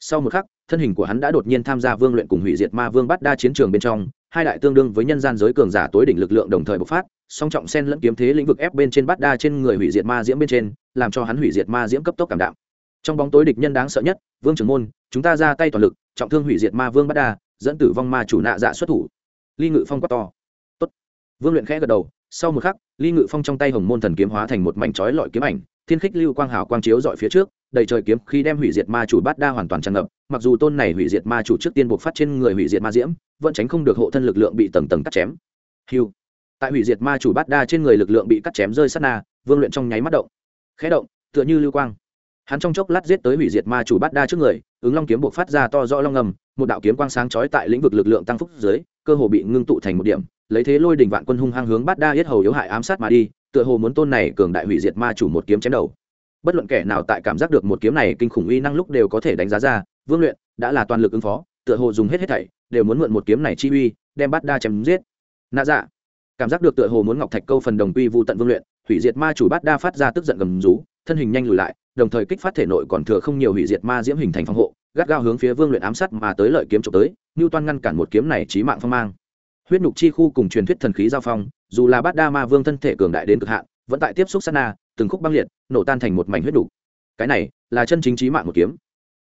Sau một khắc, thân hình của hắn đã đột nhiên tham gia vương luyện cùng hủy diệt ma vương bắt đa chiến trường bên trong, hai đại tương đương với nhân gian giới cường giả tối đỉnh lực lượng đồng thời bộc phát, song trọng sen lẫn kiếm thế lĩnh vực ép bên trên bát đa trên người hủy diệt ma diễm bên trên, làm cho hắn hủy diệt ma diễm cấp tốc cảm đạo trong bóng tối địch nhân đáng sợ nhất, vương trưởng môn, chúng ta ra tay toàn lực, trọng thương hủy diệt ma vương bát đa, dẫn tử vong ma chủ nạ dạ xuất thủ. Ly ngự phong quát to. Tốt. vương luyện khẽ gật đầu, sau một khắc, ly ngự phong trong tay hồng môn thần kiếm hóa thành một mảnh chói lọi kiếm ảnh, thiên khích lưu quang hào quang chiếu dọi phía trước, đầy trời kiếm khi đem hủy diệt ma chủ bát đa hoàn toàn tràn ngập, mặc dù tôn này hủy diệt ma chủ trước tiên buộc phát trên người hủy diệt ma diễm, vẫn tránh không được hộ thân lực lượng bị tầng tầng cắt chém. Hiu. Tại hủy diệt ma chủ bát đa trên người lực lượng bị cắt chém rơi sát na, vương luyện trong nháy mắt động. Khẽ động, tựa như lưu quang hắn trong chốc lát giết tới hủy diệt ma chủ bát đa trước người, ứng long kiếm buộc phát ra to rõ long ngầm, một đạo kiếm quang sáng chói tại lĩnh vực lực lượng tăng phúc dưới, cơ hồ bị ngưng tụ thành một điểm, lấy thế lôi đình vạn quân hung hăng hướng bát đa yết hầu yếu hại ám sát mà đi, tựa hồ muốn tôn này cường đại hủy diệt ma chủ một kiếm chém đầu. Bất luận kẻ nào tại cảm giác được một kiếm này kinh khủng uy năng lúc đều có thể đánh giá ra, vương luyện đã là toàn lực ứng phó, tựa hồ dùng hết hết thảy, đều muốn mượn một kiếm này chi uy, đem bát đa chém giết. Nạ dạ cảm giác được tựa hồ muốn ngọc thạch câu phần đồng quy vu tận vương luyện, hủy diệt ma chủ bát đa phát ra tức giận gầm rú thân hình nhanh lùi lại, đồng thời kích phát thể nội còn thừa không nhiều hủy diệt ma diễm hình thành phòng hộ, gắt gao hướng phía vương luyện ám sát mà tới lợi kiếm trộm tới như toan ngăn cản một kiếm này trí mạng phong mang. Huyết nhục chi khu cùng truyền thuyết thần khí giao phong, dù là bát đa ma vương thân thể cường đại đến cực hạn, vẫn tại tiếp xúc sát na, từng khúc băng liệt, nổ tan thành một mảnh huyết đủ. cái này là chân chính trí mạng một kiếm,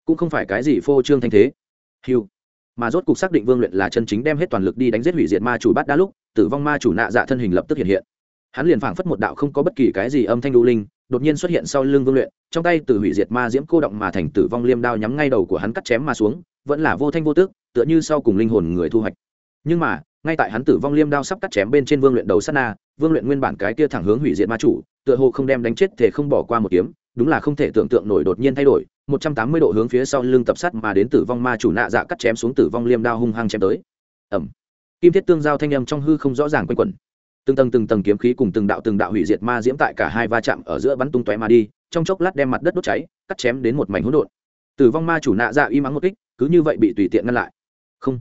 cũng không phải cái gì phô trương thanh thế. Hiu mà rốt cục xác định vương luyện là chân chính đem hết toàn lực đi đánh giết hủy diệt ma chủ bát đa lúc, tử vong ma chủ nạ dạ thân hình lập tức hiện hiện. Hắn liền phảng phất một đạo không có bất kỳ cái gì âm thanh đu linh đột nhiên xuất hiện sau lưng vương luyện, trong tay từ hủy diệt ma diễm cô động mà thành tử vong liêm đao nhắm ngay đầu của hắn cắt chém mà xuống, vẫn là vô thanh vô tước, tựa như sau cùng linh hồn người thu hoạch. Nhưng mà, ngay tại hắn tử vong liêm đao sắp cắt chém bên trên vương luyện đầu sát na, vương luyện nguyên bản cái kia thẳng hướng hủy diệt ma chủ, tựa hồ không đem đánh chết thể không bỏ qua một kiếm, đúng là không thể tưởng tượng nổi đột nhiên thay đổi, một trăm tám mươi độ hướng phía sau lưng tập sát mà đến tử vong ma chủ nạ dạ cắt chém xuống tử vong liêm đao hung hăng chém tới. Ẩm kim thiết tương giao thanh âm trong hư không rõ ràng quanh quẩn từng tầng từng tầng kiếm khí cùng từng đạo từng đạo hủy diệt ma diễm tại cả hai va chạm ở giữa bắn tung tóe mà đi, trong chốc lát đem mặt đất đốt cháy, cắt chém đến một mảnh hỗn độn. Tử vong ma chủ nạ dạ y mắng một kích, cứ như vậy bị tùy tiện ngăn lại. Không,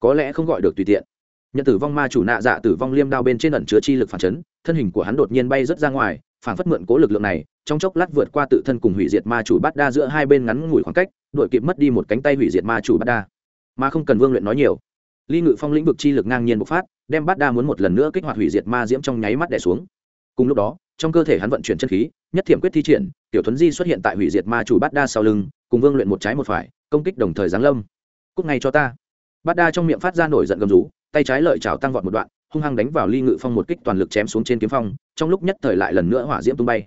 có lẽ không gọi được tùy tiện. Nhận tử vong ma chủ nạ dạ tử vong liêm đao bên trên ẩn chứa chi lực phản chấn, thân hình của hắn đột nhiên bay rớt ra ngoài phản phất mượn cố lực lượng này, trong chốc lát vượt qua tự thân cùng hủy diệt ma chủ bát đa giữa hai bên ngắn ngủi khoảng cách đội kịp mất đi một cánh tay hủy diệt ma chủ bát đa. Mà không cần vương luyện nói nhiều ly ngự phong lĩnh vực chi lực ngang nhiên bộc phát, đem bát đa muốn một lần nữa kích hoạt hủy diệt ma diễm trong nháy mắt đẻ xuống. Cùng lúc đó, trong cơ thể hắn vận chuyển chân khí, nhất thiểm quyết thi triển, tiểu thuấn di xuất hiện tại hủy diệt ma chủ bát đa sau lưng, cùng vương luyện một trái một phải, công kích đồng thời giáng lâm. Cúc ngay cho ta. Bát đa trong miệng phát ra nổi giận gầm rú, tay trái lợi chảo tăng vọt một đoạn, hung hăng đánh vào ly ngự phong một kích toàn lực chém xuống trên kiếm phong, trong lúc nhất thời lại lần nữa hỏa diễm tung bay.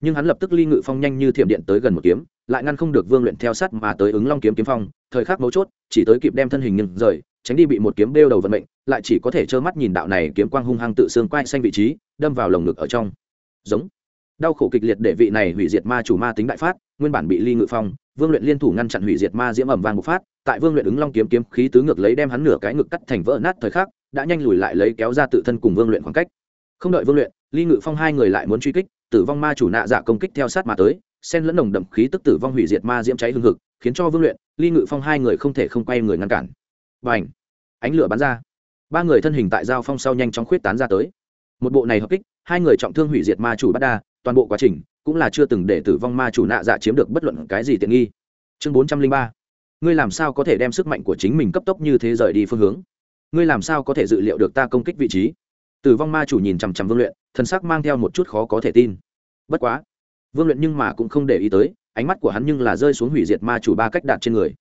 Nhưng hắn lập tức ly ngự phong nhanh như thiểm điện tới gần một kiếm, lại ngăn không được vương luyện theo sát mà tới ứng long kiếm kiếm phong, thời khắc mấu chốt, chỉ tới kịp đem thân hình nhưng rời tránh đi bị một kiếm đeo đầu vận mệnh, lại chỉ có thể trơ mắt nhìn đạo này kiếm quang hung hăng tự xương quay xanh vị trí, đâm vào lồng ngực ở trong. Giống. Đau khổ kịch liệt để vị này hủy diệt ma chủ ma tính đại phát, nguyên bản bị ly ngự phong, vương luyện liên thủ ngăn chặn hủy diệt ma diễm ẩm vàng bộc phát, tại vương luyện ứng long kiếm kiếm khí tứ ngược lấy đem hắn nửa cái ngực cắt thành vỡ nát thời khắc, đã nhanh lùi lại lấy kéo ra tự thân cùng vương luyện khoảng cách. Không đợi vương luyện, ly ngự phong hai người lại muốn truy kích, tử vong ma chủ nạ dạ công kích theo sát mà tới sen lẫn nồng đậm khí tức tử vong hủy diệt ma diễm cháy hương hực, khiến cho vương luyện, ly ngự phong hai người không thể không quay người ngăn cản và ảnh. Ánh lửa bắn ra. Ba người thân hình tại giao phong sau nhanh chóng khuyết tán ra tới. Một bộ này hợp kích, hai người trọng thương hủy diệt ma chủ bắt đa, toàn bộ quá trình cũng là chưa từng để tử vong ma chủ nạ dạ chiếm được bất luận cái gì tiện nghi. Chương bốn trăm linh ba. Ngươi làm sao có thể đem sức mạnh của chính mình cấp tốc như thế rời đi phương hướng? Ngươi làm sao có thể dự liệu được ta công kích vị trí? Tử vong ma chủ nhìn chằm chằm vương luyện thân sắc mang theo một chút khó có thể tin. Bất quá, vương luyện nhưng mà cũng không để ý tới, ánh mắt của hắn nhưng là rơi xuống hủy diệt ma chủ ba cách đạt trên người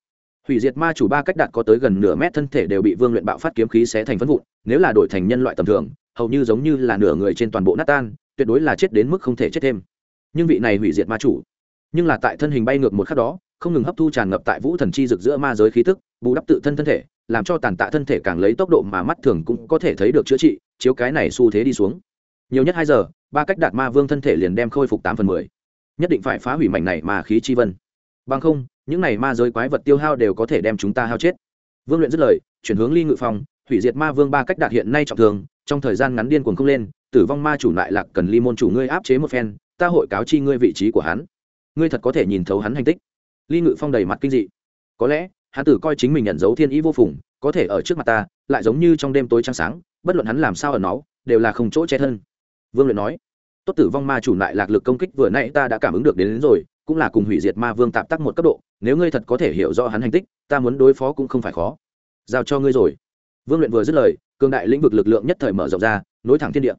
hủy diệt ma chủ ba cách đạt có tới gần nửa mét thân thể đều bị vương luyện bạo phát kiếm khí xé thành phân vụn, nếu là đổi thành nhân loại tầm thường, hầu như giống như là nửa người trên toàn bộ nát tan, tuyệt đối là chết đến mức không thể chết thêm. Nhưng vị này hủy diệt ma chủ, nhưng là tại thân hình bay ngược một khắc đó, không ngừng hấp thu tràn ngập tại vũ thần chi rực giữa ma giới khí tức, bù đắp tự thân thân thể, làm cho tàn tạ thân thể càng lấy tốc độ mà mắt thường cũng có thể thấy được chữa trị, chiếu cái này xu thế đi xuống. Nhiều nhất hai giờ, ba cách đạt ma vương thân thể liền đem khôi phục tám phần mười. Nhất định phải phá hủy mảnh này mà khí chi vân bằng không những này ma giới quái vật tiêu hao đều có thể đem chúng ta hao chết. Vương luyện dứt lời chuyển hướng ly ngự phong hủy diệt ma vương ba cách đạt hiện nay trọng thường trong thời gian ngắn điên cuồng không lên tử vong ma chủ lại lạc cần ly môn chủ ngươi áp chế một phen ta hội cáo chi ngươi vị trí của hắn. Ngươi thật có thể nhìn thấu hắn hành tích. Ly ngự phong đầy mặt kinh dị. Có lẽ hắn tử coi chính mình nhận dấu thiên ý vô phùng có thể ở trước mặt ta lại giống như trong đêm tối trăng sáng bất luận hắn làm sao ở nó đều là không chỗ che thân. Vương luyện nói tốt tử vong ma chủ lại lạc lực công kích vừa nãy ta đã cảm ứng được đến, đến rồi cũng là cùng hủy diệt ma vương tạm tắc một cấp độ, nếu ngươi thật có thể hiểu rõ hắn hành tích, ta muốn đối phó cũng không phải khó. Giao cho ngươi rồi. Vương luyện vừa dứt lời, cường đại lĩnh vực lực lượng nhất thời mở rộng ra, nối thẳng thiên địa.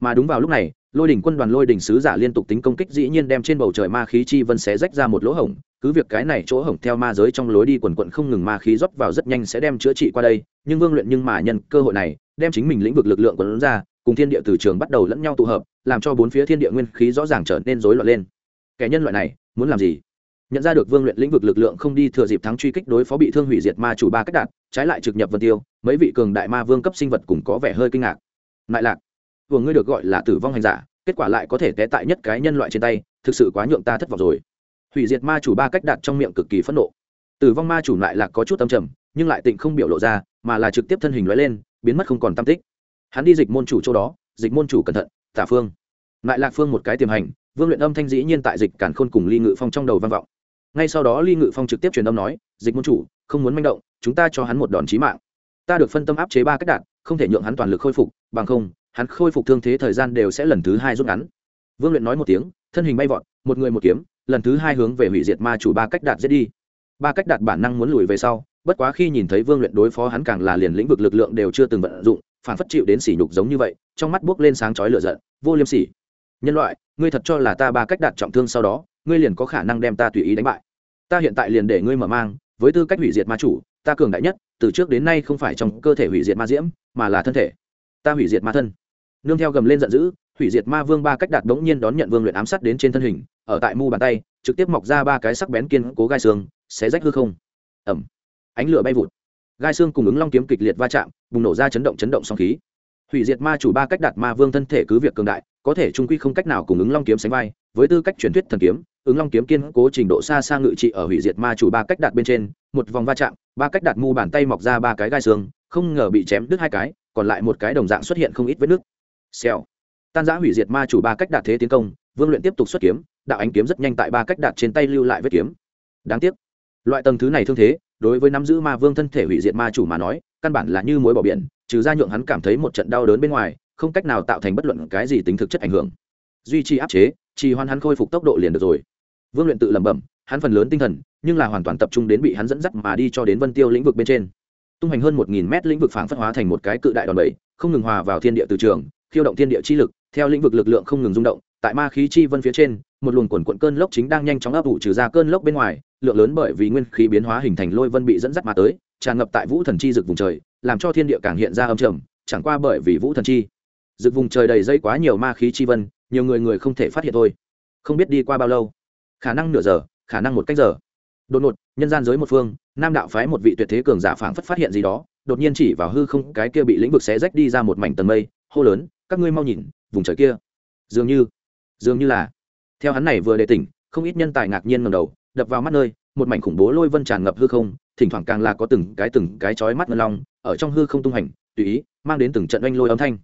Mà đúng vào lúc này, lôi đỉnh quân đoàn lôi đỉnh sứ giả liên tục tính công kích dĩ nhiên đem trên bầu trời ma khí chi vân xé rách ra một lỗ hổng, cứ việc cái này chỗ hổng theo ma giới trong lối đi quần quận không ngừng ma khí rót vào rất nhanh sẽ đem chữa trị qua đây, nhưng vương luyện nhưng mà nhân cơ hội này, đem chính mình lĩnh vực lực lượng quần ra, cùng thiên địa từ trường bắt đầu lẫn nhau tụ hợp, làm cho bốn phía thiên địa nguyên khí rõ ràng trở nên rối loạn lên kẻ nhân loại này, muốn làm gì? Nhận ra được vương luyện lĩnh vực lực lượng không đi thừa dịp thắng truy kích đối phó bị thương hủy diệt ma chủ ba cách đạt, trái lại trực nhập vân tiêu, mấy vị cường đại ma vương cấp sinh vật cũng có vẻ hơi kinh ngạc. Lại lạc, vừa ngươi được gọi là tử vong hành giả, kết quả lại có thể té tại nhất cái nhân loại trên tay, thực sự quá nhượng ta thất vọng rồi. Hủy diệt ma chủ ba cách đạt trong miệng cực kỳ phẫn nộ. Tử vong ma chủ lại lạc có chút tâm trầm, nhưng lại tịnh không biểu lộ ra, mà là trực tiếp thân hình lóe lên, biến mất không còn tam tích. Hắn đi dịch môn chủ chỗ đó, dịch môn chủ cẩn thận, tả phương. Lại lạc phương một cái tiềm hành vương luyện âm thanh dĩ nhiên tại dịch cản khôn cùng ly ngự phong trong đầu vang vọng. Ngay sau đó ly ngự phong trực tiếp truyền âm nói, dịch môn chủ, không muốn manh động, chúng ta cho hắn một đòn chí mạng. Ta được phân tâm áp chế ba cách đạn, không thể nhượng hắn toàn lực khôi phục, bằng không, hắn khôi phục thương thế thời gian đều sẽ lần thứ hai rút ngắn. Vương luyện nói một tiếng, thân hình bay vọt, một người một kiếm, lần thứ hai hướng về hủy diệt ma chủ ba cách đạt giết đi. Ba cách đạt bản năng muốn lùi về sau, bất quá khi nhìn thấy vương luyện đối phó hắn càng là liền lĩnh vực lực lượng đều chưa từng vận dụng, phản phất chịu đến sỉ nhục giống như vậy, trong mắt buốc lên sáng chói lửa giận, vô liêm sỉ. Nhân loại ngươi thật cho là ta ba cách đạt trọng thương sau đó, ngươi liền có khả năng đem ta tùy ý đánh bại. Ta hiện tại liền để ngươi mở mang, với tư cách hủy diệt ma chủ, ta cường đại nhất, từ trước đến nay không phải trong cơ thể hủy diệt ma diễm, mà là thân thể. Ta hủy diệt ma thân. Nương theo gầm lên giận dữ, hủy diệt ma vương ba cách đạt đống nhiên đón nhận vương luyện ám sát đến trên thân hình, ở tại mu bàn tay, trực tiếp mọc ra ba cái sắc bén kiên cố gai xương, xé rách hư không. Ẩm ánh lửa bay vụt. Gai xương cùng ứng long kiếm kịch liệt va chạm, bùng nổ ra chấn động chấn động song khí hủy diệt ma chủ ba cách đạt ma vương thân thể cứ việc cường đại, có thể trung quy không cách nào cùng ứng long kiếm sánh vai. Với tư cách truyền thuyết thần kiếm, ứng long kiếm kiên cố trình độ xa xa ngự trị ở hủy diệt ma chủ ba cách đạt bên trên, một vòng va chạm, ba cách đạt mu bàn tay mọc ra ba cái gai xương, không ngờ bị chém đứt hai cái, còn lại một cái đồng dạng xuất hiện không ít vết nứt. Xèo. Tan giã hủy diệt ma chủ ba cách đạt thế tiến công, vương luyện tiếp tục xuất kiếm, đạo ánh kiếm rất nhanh tại ba cách đạt trên tay lưu lại vết kiếm. Đáng tiếc. Loại tầng thứ này thương thế, đối với nắm giữ ma vương thân thể hủy diệt ma chủ mà nói, căn bản là như mối bỏ biển trừ ra nhượng hắn cảm thấy một trận đau đớn bên ngoài, không cách nào tạo thành bất luận cái gì tính thực chất ảnh hưởng. Duy trì áp chế chỉ hoàn hắn khôi phục tốc độ liền được rồi. Vương luyện tự lẩm bẩm, hắn phần lớn tinh thần, nhưng là hoàn toàn tập trung đến bị hắn dẫn dắt mà đi cho đến vân tiêu lĩnh vực bên trên. Tung hành hơn một nghìn mét lĩnh vực phảng phất hóa thành một cái cự đại đòn bẩy, không ngừng hòa vào thiên địa từ trường, khiêu động thiên địa chi lực, theo lĩnh vực lực lượng không ngừng rung động, tại ma khí chi vân phía trên, một luồng quần quận cơn lốc chính đang nhanh chóng ấp ủ trừ ra cơn lốc bên ngoài, lượng lớn bởi vì nguyên khí biến hóa hình thành lôi vân bị dẫn dắt mà tới, tràn ngập tại vũ thần chi rực vùng trời làm cho thiên địa càng hiện ra âm trầm, chẳng qua bởi vì vũ thần chi. Rực vùng trời đầy dây quá nhiều ma khí chi vân, nhiều người người không thể phát hiện thôi. Không biết đi qua bao lâu. Khả năng nửa giờ, khả năng một cách giờ. Đột ngột, nhân gian giới một phương, nam đạo phái một vị tuyệt thế cường giả phảng phất phát hiện gì đó, đột nhiên chỉ vào hư không, cái kia bị lĩnh vực xé rách đi ra một mảnh tầng mây, hô lớn, các ngươi mau nhìn, vùng trời kia. Dường như dường như là, theo hắn này vừa đề tỉnh, không ít nhân tài ngạc nhiên ngầm đầu, đập vào mắt nơi, một mảnh khủng bố lôi vân tràn ngập hư không, thỉnh thoảng càng là có từng cái từng cái chói mắt ngân long ở trong hư không tung hành, tùy ý, mang đến từng trận oanh lôi âm thanh.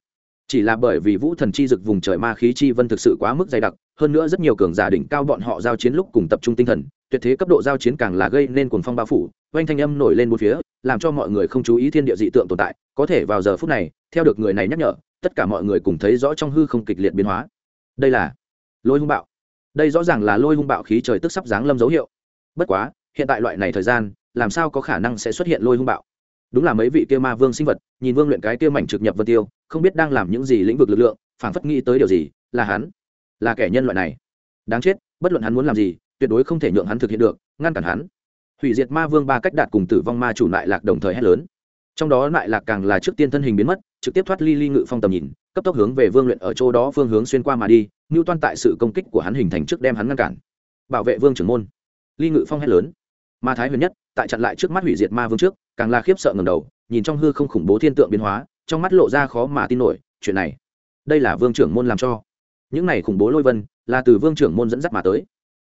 Chỉ là bởi vì vũ thần chi dực vùng trời ma khí chi vân thực sự quá mức dày đặc, hơn nữa rất nhiều cường giả đỉnh cao bọn họ giao chiến lúc cùng tập trung tinh thần, tuyệt thế cấp độ giao chiến càng là gây nên cuồng phong bao phủ, oanh thanh âm nổi lên bốn phía, làm cho mọi người không chú ý thiên địa dị tượng tồn tại. Có thể vào giờ phút này, theo được người này nhắc nhở, tất cả mọi người cùng thấy rõ trong hư không kịch liệt biến hóa. Đây là lôi hung bạo. Đây rõ ràng là lôi hung bạo khí trời tức sắp giáng lâm dấu hiệu. Bất quá, hiện tại loại này thời gian, làm sao có khả năng sẽ xuất hiện lôi hung bạo? Đúng là mấy vị kia ma vương sinh vật, nhìn vương luyện cái kia mảnh trực nhập vân tiêu, không biết đang làm những gì lĩnh vực lực lượng, phảng phất nghĩ tới điều gì, là hắn, là kẻ nhân loại này. Đáng chết, bất luận hắn muốn làm gì, tuyệt đối không thể nhượng hắn thực hiện được, ngăn cản hắn. Hủy diệt ma vương ba cách đạt cùng tử vong ma chủ lại lạc đồng thời hét lớn. Trong đó lại lạc càng là trước tiên thân hình biến mất, trực tiếp thoát ly ly ngự phong tầm nhìn, cấp tốc hướng về vương luyện ở chỗ đó phương hướng xuyên qua mà đi ngưu toan tại sự công kích của hắn hình thành trước đem hắn ngăn cản. Bảo vệ vương trưởng môn. Ly ngự phong hét lớn ma thái huyền nhất, tại chặn lại trước mắt hủy diệt ma vương trước, càng là khiếp sợ ngầm đầu, nhìn trong hư không khủng bố thiên tượng biến hóa, trong mắt lộ ra khó mà tin nổi, chuyện này, đây là vương trưởng môn làm cho. Những này khủng bố lôi vân, là từ vương trưởng môn dẫn dắt mà tới.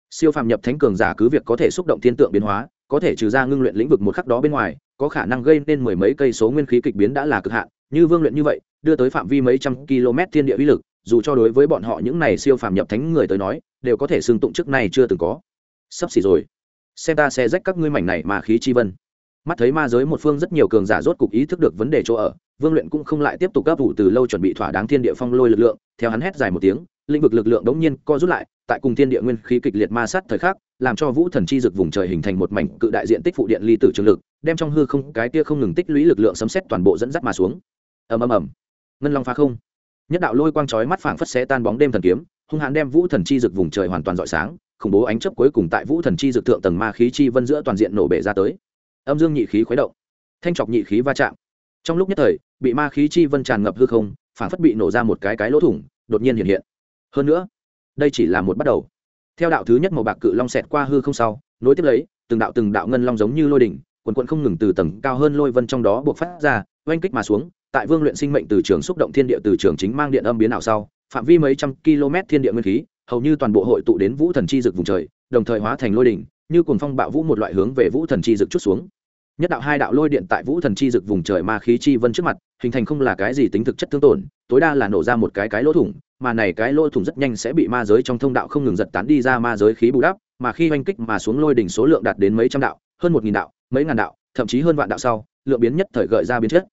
Siêu phàm nhập thánh cường giả cứ việc có thể xúc động thiên tượng biến hóa, có thể trừ ra ngưng luyện lĩnh vực một khắc đó bên ngoài, có khả năng gây nên mười mấy cây số nguyên khí kịch biến đã là cực hạn, như vương luyện như vậy, đưa tới phạm vi mấy trăm km thiên địa uy lực, dù cho đối với bọn họ những này siêu phàm nhập thánh người tới nói, đều có thể xưng tụng trước này chưa từng có. Sắp xỉ rồi xem ta sẽ rách các ngươi mảnh này mà khí chi vân. Mắt thấy ma giới một phương rất nhiều cường giả rốt cục ý thức được vấn đề chỗ ở, vương luyện cũng không lại tiếp tục gấp vụ từ lâu chuẩn bị thỏa đáng thiên địa phong lôi lực lượng, theo hắn hét dài một tiếng, lĩnh vực lực lượng đống nhiên co rút lại, tại cùng thiên địa nguyên khí kịch liệt ma sát thời khắc, làm cho vũ thần chi dực vùng trời hình thành một mảnh cự đại diện tích phụ điện ly tử trường lực, đem trong hư không cái tia không ngừng tích lũy lực lượng sấm xét toàn bộ dẫn dắt mà xuống. Ầm ầm ầm. Ngân long phá không. Nhất đạo lôi quang chói mắt phảng phất xé tan bóng đêm thần kiếm hung hãn đem vũ thần chi dực vùng trời hoàn toàn rọi sáng, khủng bố ánh chấp cuối cùng tại vũ thần chi dực thượng tầng ma khí chi vân giữa toàn diện nổ bể ra tới. Âm dương nhị khí khuấy động, thanh trọc nhị khí va chạm. Trong lúc nhất thời, bị ma khí chi vân tràn ngập hư không, phảng phất bị nổ ra một cái cái lỗ thủng, đột nhiên hiện hiện. Hơn nữa, đây chỉ là một bắt đầu. Theo đạo thứ nhất màu bạc cự long xẹt qua hư không sau, nối tiếp lấy, từng đạo từng đạo ngân long giống như lôi đỉnh, quần quận không ngừng từ tầng cao hơn lôi vân trong đó buộc phát ra, oanh kích mà xuống, tại vương luyện sinh mệnh từ trường xúc động thiên địa từ trường chính mang điện âm biến ảo sau phạm vi mấy trăm km thiên địa nguyên khí, hầu như toàn bộ hội tụ đến vũ thần chi dực vùng trời, đồng thời hóa thành lôi đỉnh, như cuồng phong bạo vũ một loại hướng về vũ thần chi dực chút xuống. Nhất đạo hai đạo lôi điện tại vũ thần chi dực vùng trời ma khí chi vân trước mặt, hình thành không là cái gì tính thực chất tương tổn, tối đa là nổ ra một cái cái lỗ thủng, mà này cái lỗ thủng rất nhanh sẽ bị ma giới trong thông đạo không ngừng giật tán đi ra ma giới khí bù đắp, mà khi oanh kích mà xuống lôi đỉnh số lượng đạt đến mấy trăm đạo, hơn một nghìn đạo, mấy ngàn đạo, thậm chí hơn vạn đạo sau, lượng biến nhất thời gợi ra biến chất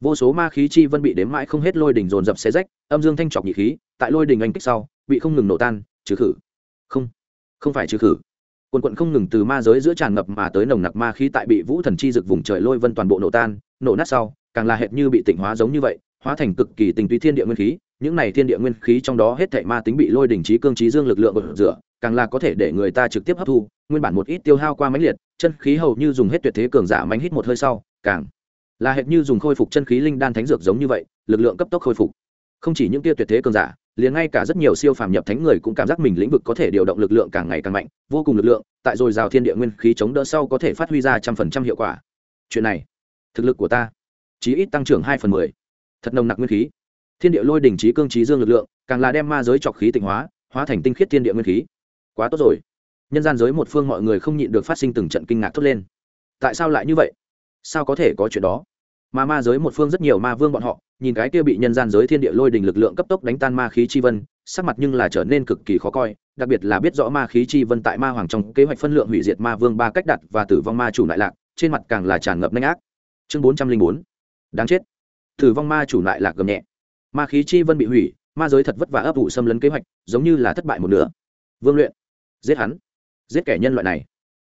vô số ma khí chi vân bị đếm mãi không hết lôi đỉnh dồn dập xé rách, âm dương thanh trọc nhị khí, tại lôi đỉnh anh kích sau, bị không ngừng nổ tan, trừ khử. Không không phải trừ khử. Quần quận không ngừng từ ma giới giữa tràn ngập mà tới nồng nặc ma khí tại bị vũ thần chi rực vùng trời lôi vân toàn bộ nổ tan, nổ nát sau, càng là hệt như bị tịnh hóa giống như vậy, hóa thành cực kỳ tình túy thiên địa nguyên khí, những này thiên địa nguyên khí trong đó hết thảy ma tính bị lôi đỉnh trí cương trí dương lực lượng bột rửa, càng là có thể để người ta trực tiếp hấp thu, nguyên bản một ít tiêu hao qua mãnh liệt, chân khí hầu như dùng hết tuyệt thế cường giả mãnh hít một hơi sau, càng là hệt như dùng khôi phục chân khí linh đan thánh dược giống như vậy, lực lượng cấp tốc khôi phục. Không chỉ những tia tuyệt thế cường giả, liền ngay cả rất nhiều siêu phàm nhập thánh người cũng cảm giác mình lĩnh vực có thể điều động lực lượng càng ngày càng mạnh, vô cùng lực lượng, tại dồi dào thiên địa nguyên khí chống đỡ sau có thể phát huy ra trăm phần trăm hiệu quả. Chuyện này, thực lực của ta, chí ít tăng trưởng hai phần mười. Thật nồng nặc nguyên khí. Thiên địa lôi đỉnh trí cương trí dương lực lượng, càng là đem ma giới trọc khí tịnh hóa hóa thành tinh khiết thiên địa nguyên khí. Quá tốt rồi. Nhân gian giới một phương mọi người không nhịn được phát sinh từng trận kinh ngạc thốt lên. Tại sao lại như vậy? Sao có thể có chuyện đó? Mà ma giới một phương rất nhiều ma vương bọn họ, nhìn cái kia bị nhân gian giới thiên địa lôi đình lực lượng cấp tốc đánh tan ma khí chi vân, sắc mặt nhưng là trở nên cực kỳ khó coi, đặc biệt là biết rõ ma khí chi vân tại ma hoàng trong kế hoạch phân lượng hủy diệt ma vương ba cách đặt và tử vong ma chủ lại lạc, trên mặt càng là tràn ngập nanh ác. Chương bốn trăm linh bốn. Đáng chết. Tử vong ma chủ lại lạc gầm nhẹ. Ma khí chi vân bị hủy, ma giới thật vất vả ấp ủ xâm lấn kế hoạch, giống như là thất bại một nửa. Vương luyện. Giết hắn. Giết kẻ nhân loại này.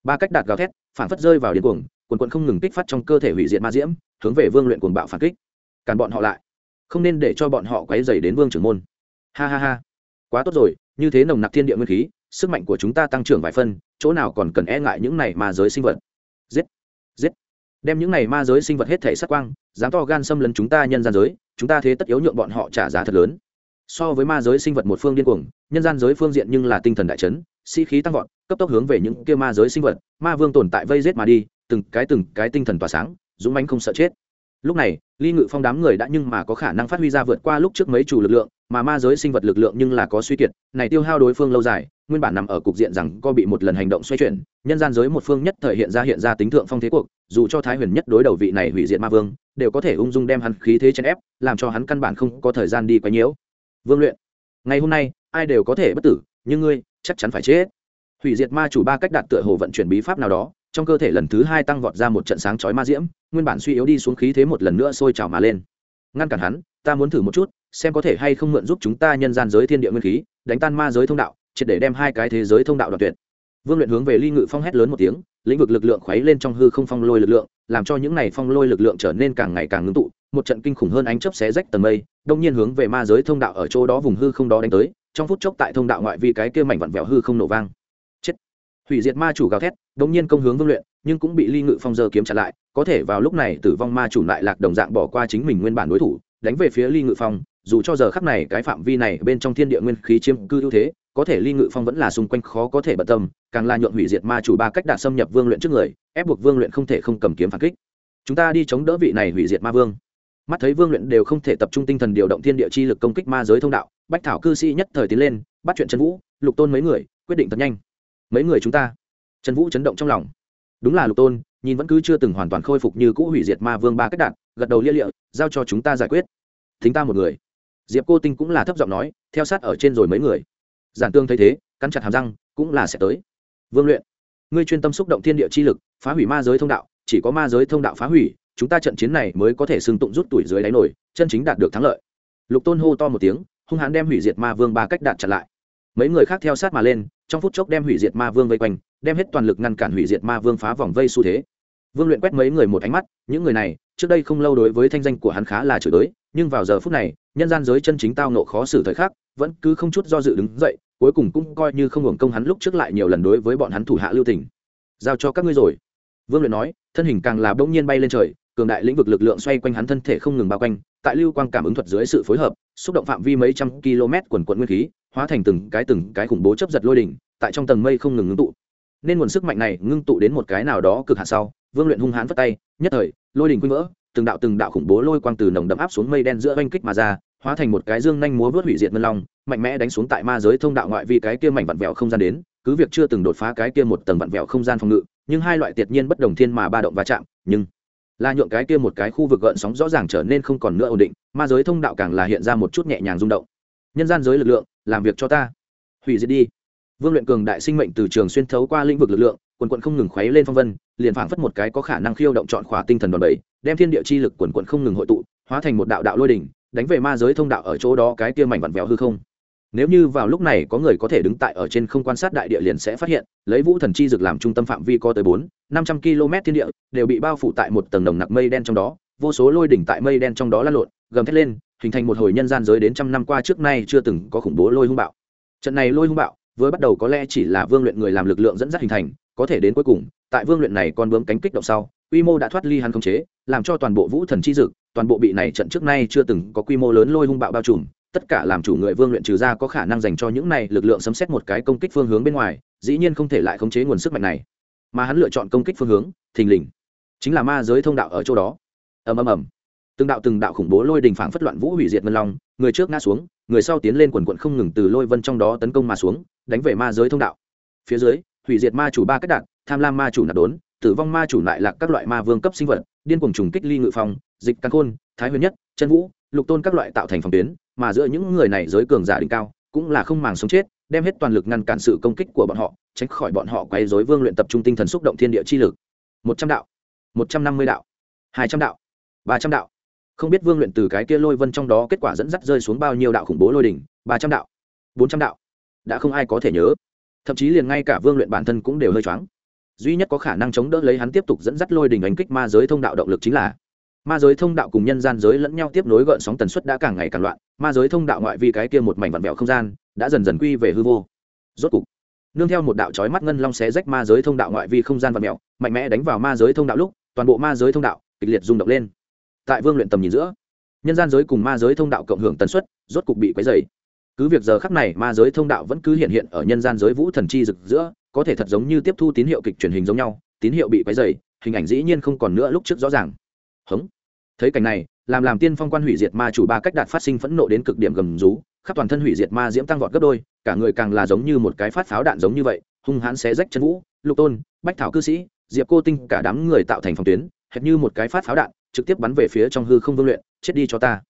Ba cách đạt gào thét phản phất rơi vào điên cuồng quần quần không ngừng kích phát trong cơ thể hủy diệt ma diễm, hướng về vương luyện cuồng bạo phản kích. Càn bọn họ lại. Không nên để cho bọn họ quấy dày đến vương trưởng môn. Ha ha ha. Quá tốt rồi, như thế nồng nặc thiên địa nguyên khí, sức mạnh của chúng ta tăng trưởng vài phân, chỗ nào còn cần e ngại những này ma giới sinh vật. Giết. Giết. Đem những này ma giới sinh vật hết thể sát quang, dám to gan xâm lấn chúng ta nhân gian giới, chúng ta thế tất yếu nhượng bọn họ trả giá thật lớn. So với ma giới sinh vật một phương điên cuồng, nhân gian giới phương diện nhưng là tinh thần đại chấn, sĩ khí tăng vọt, cấp tốc hướng về những kia ma giới sinh vật, ma vương tồn tại vây rết mà đi từng cái từng cái tinh thần tỏa sáng, dũng mãnh không sợ chết. Lúc này, ly ngự phong đám người đã nhưng mà có khả năng phát huy ra vượt qua lúc trước mấy chủ lực lượng, mà ma giới sinh vật lực lượng nhưng là có suy kiệt, này tiêu hao đối phương lâu dài, nguyên bản nằm ở cục diện rằng co bị một lần hành động xoay chuyển, nhân gian giới một phương nhất thời hiện ra hiện ra tính thượng phong thế cuộc, dù cho thái huyền nhất đối đầu vị này hủy diệt ma vương, đều có thể ung dung đem hắn khí thế chèn ép, làm cho hắn căn bản không có thời gian đi quấy nhiễu vương luyện, ngày hôm nay, ai đều có thể bất tử, nhưng ngươi chắc chắn phải chết. Hủy diệt ma chủ ba cách đạt tựa hồ vận chuyển bí pháp nào đó trong cơ thể lần thứ hai tăng vọt ra một trận sáng chói ma diễm, nguyên bản suy yếu đi xuống khí thế một lần nữa sôi trào mà lên. Ngăn cản hắn, ta muốn thử một chút, xem có thể hay không mượn giúp chúng ta nhân gian giới thiên địa nguyên khí, đánh tan ma giới thông đạo, triệt để đem hai cái thế giới thông đạo đoạt tuyệt. Vương luyện hướng về ly ngự phong hét lớn một tiếng, lĩnh vực lực lượng khuấy lên trong hư không phong lôi lực lượng, làm cho những này phong lôi lực lượng trở nên càng ngày càng ngưng tụ, một trận kinh khủng hơn ánh chớp xé rách tầng mây, đông nhiên hướng về ma giới thông đạo ở chỗ đó vùng hư không đó đánh tới, trong phút chốc tại thông đạo ngoại vi cái kia mảnh vặn vẹo hư không nổ vang hủy diệt ma chủ gào thét, đống nhiên công hướng vương luyện, nhưng cũng bị ly ngự phong giờ kiếm chặn lại, có thể vào lúc này tử vong ma chủ lại lạc đồng dạng bỏ qua chính mình nguyên bản đối thủ, đánh về phía ly ngự phong, dù cho giờ khắc này cái phạm vi này bên trong thiên địa nguyên khí chiếm cư ưu thế, có thể ly ngự phong vẫn là xung quanh khó có thể bận tâm, càng là nhuộn hủy diệt ma chủ ba cách đạt xâm nhập vương luyện trước người, ép buộc vương luyện không thể không cầm kiếm phản kích. Chúng ta đi chống đỡ vị này hủy diệt ma vương. Mắt thấy vương luyện đều không thể tập trung tinh thần điều động thiên địa chi lực công kích ma giới thông đạo, bách thảo cư sĩ nhất thời tiến lên, bắt chuyện trần vũ, lục tôn mấy người, quyết định thật nhanh mấy người chúng ta. Trần vũ chấn động trong lòng. Đúng là lục tôn, nhìn vẫn cứ chưa từng hoàn toàn khôi phục như cũ hủy diệt ma vương ba cách đạn, gật đầu lia lịa, giao cho chúng ta giải quyết. Thính ta một người. Diệp cô tinh cũng là thấp giọng nói, theo sát ở trên rồi mấy người. Giản tương thấy thế, cắn chặt hàm răng, cũng là sẽ tới. Vương luyện, ngươi chuyên tâm xúc động thiên địa chi lực, phá hủy ma giới thông đạo, chỉ có ma giới thông đạo phá hủy, chúng ta trận chiến này mới có thể xưng tụng rút tuổi dưới đáy nổi, chân chính đạt được thắng lợi. Lục tôn hô to một tiếng, hung hãn đem hủy diệt ma vương ba cách đạt chặn lại. Mấy người khác theo sát mà lên trong phút chốc đem hủy diệt ma vương vây quanh, đem hết toàn lực ngăn cản hủy diệt ma vương phá vòng vây xu thế. Vương luyện quét mấy người một ánh mắt, những người này, trước đây không lâu đối với thanh danh của hắn khá là chửi tới nhưng vào giờ phút này, nhân gian giới chân chính tao nộ khó xử thời khắc, vẫn cứ không chút do dự đứng dậy, cuối cùng cũng coi như không hưởng công hắn lúc trước lại nhiều lần đối với bọn hắn thủ hạ lưu tình. Giao cho các ngươi rồi. Vương luyện nói, thân hình càng là bỗng nhiên bay lên trời, cường đại lĩnh vực lực lượng xoay quanh hắn thân thể không ngừng bao quanh, tại lưu quang cảm ứng thuật dưới sự phối hợp, xúc động phạm vi mấy trăm km quần quận nguyên khí hóa thành từng cái từng cái khủng bố chấp giật lôi đỉnh, tại trong tầng mây không ngừng ngưng tụ. Nên nguồn sức mạnh này ngưng tụ đến một cái nào đó cực hạn sau, vương luyện hung hãn vất tay, nhất thời, lôi đỉnh quýnh vỡ, từng đạo từng đạo khủng bố lôi quang từ nồng đậm áp xuống mây đen giữa oanh kích mà ra, hóa thành một cái dương nhanh múa vớt hủy diệt ngân long, mạnh mẽ đánh xuống tại ma giới thông đạo ngoại vi cái kia mảnh vặn vẹo không gian đến, cứ việc chưa từng đột phá cái kia một tầng vặn vẹo không gian phòng ngự, nhưng hai loại tuyệt nhiên bất đồng thiên mà ba động va chạm, nhưng là nhượng cái kia một cái khu vực gợn sóng rõ ràng trở nên không còn nữa ổn định, ma giới thông đạo càng là hiện ra một chút nhẹ nhàng rung động. Nhân gian giới lực lượng làm việc cho ta. Hủy diệt đi. Vương luyện cường đại sinh mệnh từ trường xuyên thấu qua lĩnh vực lực lượng, quần quận không ngừng khuấy lên phong vân, liền phảng phất một cái có khả năng khiêu động chọn khỏa tinh thần đòn bẩy, đem thiên địa chi lực quần quận không ngừng hội tụ, hóa thành một đạo đạo lôi đỉnh, đánh về ma giới thông đạo ở chỗ đó cái kia mảnh vặn vẹo hư không. Nếu như vào lúc này có người có thể đứng tại ở trên không quan sát đại địa liền sẽ phát hiện, lấy vũ thần chi dực làm trung tâm phạm vi có tới bốn, năm trăm km thiên địa, đều bị bao phủ tại một tầng nồng nặc mây đen trong đó, vô số lôi đỉnh tại mây đen trong đó lăn lộn, gầm thét lên hình thành một hồi nhân gian giới đến trăm năm qua trước nay chưa từng có khủng bố lôi hung bạo. Trận này lôi hung bạo vừa bắt đầu có lẽ chỉ là vương luyện người làm lực lượng dẫn dắt hình thành, có thể đến cuối cùng, tại vương luyện này còn bướm cánh kích động sau, quy mô đã thoát ly hắn khống chế, làm cho toàn bộ vũ thần chi dực, toàn bộ bị này trận trước nay chưa từng có quy mô lớn lôi hung bạo bao trùm, tất cả làm chủ người vương luyện trừ ra có khả năng dành cho những này lực lượng sấm xét một cái công kích phương hướng bên ngoài, dĩ nhiên không thể lại khống chế nguồn sức mạnh này. Mà hắn lựa chọn công kích phương hướng, thình lình, chính là ma giới thông đạo ở chỗ đó. Ầm ầm ầm từng đạo từng đạo khủng bố lôi đình phảng phất loạn vũ hủy diệt ngân long, người trước ngã xuống, người sau tiến lên quần quận không ngừng từ lôi vân trong đó tấn công mà xuống, đánh về ma giới thông đạo. Phía dưới, hủy diệt ma chủ ba cách đạn, tham lam ma chủ nạp đốn, tử vong ma chủ lại lạc các loại ma vương cấp sinh vật, điên cuồng trùng kích ly ngự phong, dịch căn khôn, thái huyền nhất, chân vũ, lục tôn các loại tạo thành phòng tuyến, mà giữa những người này giới cường giả đỉnh cao, cũng là không màng sống chết, đem hết toàn lực ngăn cản sự công kích của bọn họ, tránh khỏi bọn họ quay dối vương luyện tập trung tinh thần xúc động thiên địa chi lực. Một trăm đạo, một trăm năm mươi đạo, hai trăm đạo, ba trăm đạo không biết vương luyện từ cái kia lôi vân trong đó kết quả dẫn dắt rơi xuống bao nhiêu đạo khủng bố lôi đỉnh, ba trăm đạo, bốn trăm đạo. Đã không ai có thể nhớ. Thậm chí liền ngay cả vương luyện bản thân cũng đều hơi choáng. Duy nhất có khả năng chống đỡ lấy hắn tiếp tục dẫn dắt lôi đỉnh đánh kích ma giới thông đạo động lực chính là ma giới thông đạo cùng nhân gian giới lẫn nhau tiếp nối gợn sóng tần suất đã càng ngày càng loạn, ma giới thông đạo ngoại vi cái kia một mảnh vặn vẹo không gian đã dần dần quy về hư vô. Rốt cục, nương theo một đạo trói mắt ngân long xé rách ma giới thông đạo ngoại vi không gian vặn vẹo, mạnh mẽ đánh vào ma giới thông đạo lúc, toàn bộ ma giới thông đạo kịch liệt rung động lên tại vương luyện tầm nhìn giữa. Nhân gian giới cùng ma giới thông đạo cộng hưởng tần suất, rốt cục bị quấy dày cứ việc giờ khắc này ma giới thông đạo vẫn cứ hiện hiện ở nhân gian giới vũ thần chi rực giữa, có thể thật giống như tiếp thu tín hiệu kịch truyền hình giống nhau, tín hiệu bị quấy dày hình ảnh dĩ nhiên không còn nữa lúc trước rõ ràng. Hống. Thấy cảnh này, làm làm tiên phong quan hủy diệt ma chủ ba cách đạt phát sinh phẫn nộ đến cực điểm gầm rú, khắp toàn thân hủy diệt ma diễm tăng vọt gấp đôi, cả người càng là giống như một cái phát pháo đạn giống như vậy, hung hãn xé rách chân vũ, lục tôn, bách thảo cư sĩ, diệp cô tinh, cả đám người tạo thành phòng tuyến, hệt như một cái phát pháo đạn trực tiếp bắn về phía trong hư không vương luyện, chết đi cho ta.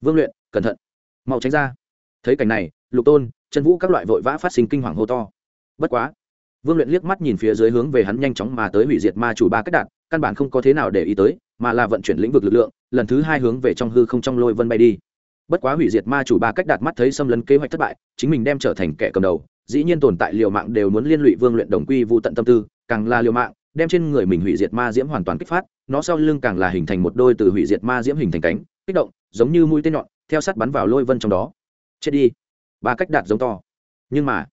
Vương luyện, cẩn thận. Mau tránh ra. Thấy cảnh này, lục tôn, chân vũ các loại vội vã phát sinh kinh hoàng hô to. Bất quá, vương luyện liếc mắt nhìn phía dưới hướng về hắn nhanh chóng mà tới hủy diệt ma chủ ba cách đạn, căn bản không có thế nào để ý tới, mà là vận chuyển lĩnh vực lực lượng, lần thứ hai hướng về trong hư không trong lôi vân bay đi. Bất quá hủy diệt ma chủ ba cách đạt mắt thấy xâm lấn kế hoạch thất bại, chính mình đem trở thành kẻ cầm đầu, dĩ nhiên tồn tại liều mạng đều muốn liên lụy vương luyện đồng quy vụ tận tâm tư, càng là liều mạng đem trên người mình hủy diệt ma diễm hoàn toàn kích phát, nó sau lưng càng là hình thành một đôi từ hủy diệt ma diễm hình thành cánh, kích động, giống như mũi tên nhọn, theo sát bắn vào lôi vân trong đó. Chết đi. Ba cách đạt giống to. Nhưng mà,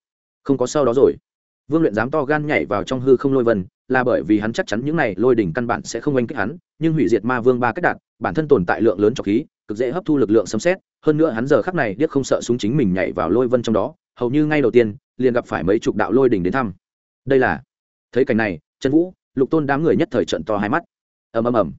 không có sau đó rồi. Vương luyện dám to gan nhảy vào trong hư không lôi vân, là bởi vì hắn chắc chắn những này lôi đỉnh căn bản sẽ không oanh kích hắn, nhưng hủy diệt ma vương ba cách đạt, bản thân tồn tại lượng lớn trọc khí, cực dễ hấp thu lực lượng sấm xét hơn nữa hắn giờ khắc này điếc không sợ súng chính mình nhảy vào lôi vân trong đó, hầu như ngay đầu tiên, liền gặp phải mấy chục đạo lôi đỉnh đến thăm. Đây là, thấy cảnh này trần vũ, lục tôn đám người nhất thời trận to hai mắt. Ầm ầm ầm.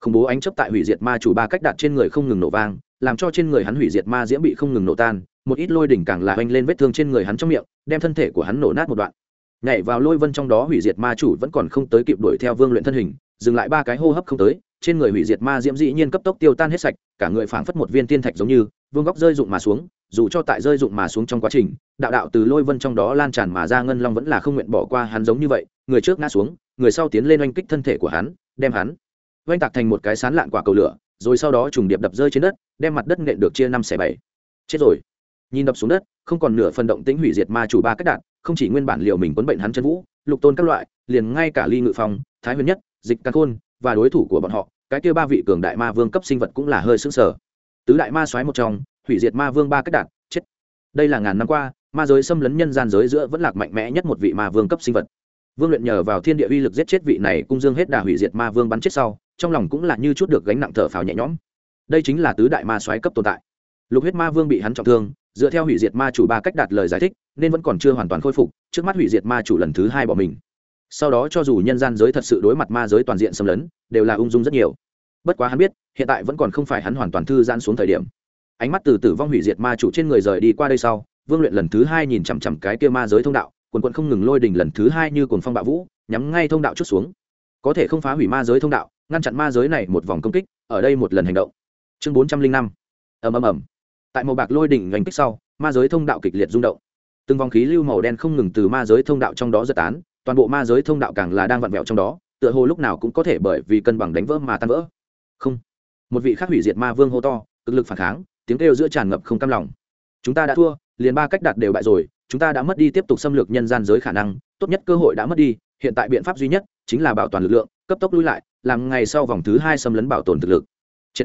Khủng bố ánh chấp tại hủy diệt ma chủ ba cách đạt trên người không ngừng nổ vang, làm cho trên người hắn hủy diệt ma diễm bị không ngừng nổ tan, một ít lôi đỉnh càng là oanh lên vết thương trên người hắn trong miệng, đem thân thể của hắn nổ nát một đoạn. Nhảy vào lôi vân trong đó hủy diệt ma chủ vẫn còn không tới kịp đuổi theo vương luyện thân hình, dừng lại ba cái hô hấp không tới, trên người hủy diệt ma diễm dĩ nhiên cấp tốc tiêu tan hết sạch, cả người phảng phất một viên tiên thạch giống như, vương góc rơi rụng mà xuống, dù cho tại rơi rụng mà xuống trong quá trình, đạo đạo từ lôi vân trong đó lan tràn mà ra ngân long vẫn là không nguyện bỏ qua hắn giống như vậy người trước ngã xuống người sau tiến lên oanh kích thân thể của hắn đem hắn oanh tạc thành một cái sán lạn quả cầu lửa rồi sau đó trùng điệp đập rơi trên đất đem mặt đất nện được chia năm xẻ bảy. Chết rồi. Nhìn đập xuống đất không còn nửa phần động tĩnh hủy diệt ma chủ ba cách đạn không chỉ nguyên bản liệu mình quấn bệnh hắn chân vũ lục tôn các loại liền ngay cả ly ngự phòng, thái huyền nhất dịch căn khôn và đối thủ của bọn họ cái kia ba vị cường đại ma vương cấp sinh vật cũng là hơi sững sờ. Tứ đại ma soái một trong hủy diệt ma vương ba cách đạn chết. Đây là ngàn năm qua ma giới xâm lấn nhân gian giới giữa vẫn lạc mạnh mẽ nhất một vị ma vương cấp sinh vật vương luyện nhờ vào thiên địa uy lực giết chết vị này cung dương hết đà hủy diệt ma vương bắn chết sau, trong lòng cũng là như chút được gánh nặng thở phào nhẹ nhõm. Đây chính là tứ đại ma soái cấp tồn tại. Lục huyết ma vương bị hắn trọng thương, dựa theo hủy diệt ma chủ ba cách đạt lời giải thích, nên vẫn còn chưa hoàn toàn khôi phục, trước mắt hủy diệt ma chủ lần thứ hai bỏ mình. Sau đó cho dù nhân gian giới thật sự đối mặt ma giới toàn diện xâm lấn, đều là ung dung rất nhiều. Bất quá hắn biết, hiện tại vẫn còn không phải hắn hoàn toàn thư giãn xuống thời điểm. Ánh mắt từ tử vong hủy diệt ma chủ trên người rời đi qua đây sau, vương luyện lần thứ hai nhìn chằm chằm cái kia ma giới thông đạo quần quận không ngừng lôi đình lần thứ hai như cồn phong bạo vũ, nhắm ngay thông đạo chút xuống. Có thể không phá hủy ma giới thông đạo, ngăn chặn ma giới này một vòng công kích, ở đây một lần hành động. Chương bốn trăm linh năm. Ầm ầm ầm. Tại màu bạc lôi đỉnh ngành kích sau, ma giới thông đạo kịch liệt rung động. Từng vòng khí lưu màu đen không ngừng từ ma giới thông đạo trong đó giật tán, toàn bộ ma giới thông đạo càng là đang vặn vẹo trong đó, tựa hồ lúc nào cũng có thể bởi vì cân bằng đánh vỡ mà tan vỡ. Không. Một vị khác hủy diệt ma vương hô to, cực lực phản kháng, tiếng kêu giữa tràn ngập không cam lòng chúng ta đã thua, liền ba cách đạt đều bại rồi, chúng ta đã mất đi tiếp tục xâm lược nhân gian giới khả năng, tốt nhất cơ hội đã mất đi, hiện tại biện pháp duy nhất chính là bảo toàn lực lượng, cấp tốc lui lại, làm ngày sau vòng thứ hai xâm lấn bảo tồn thực lực. Chết.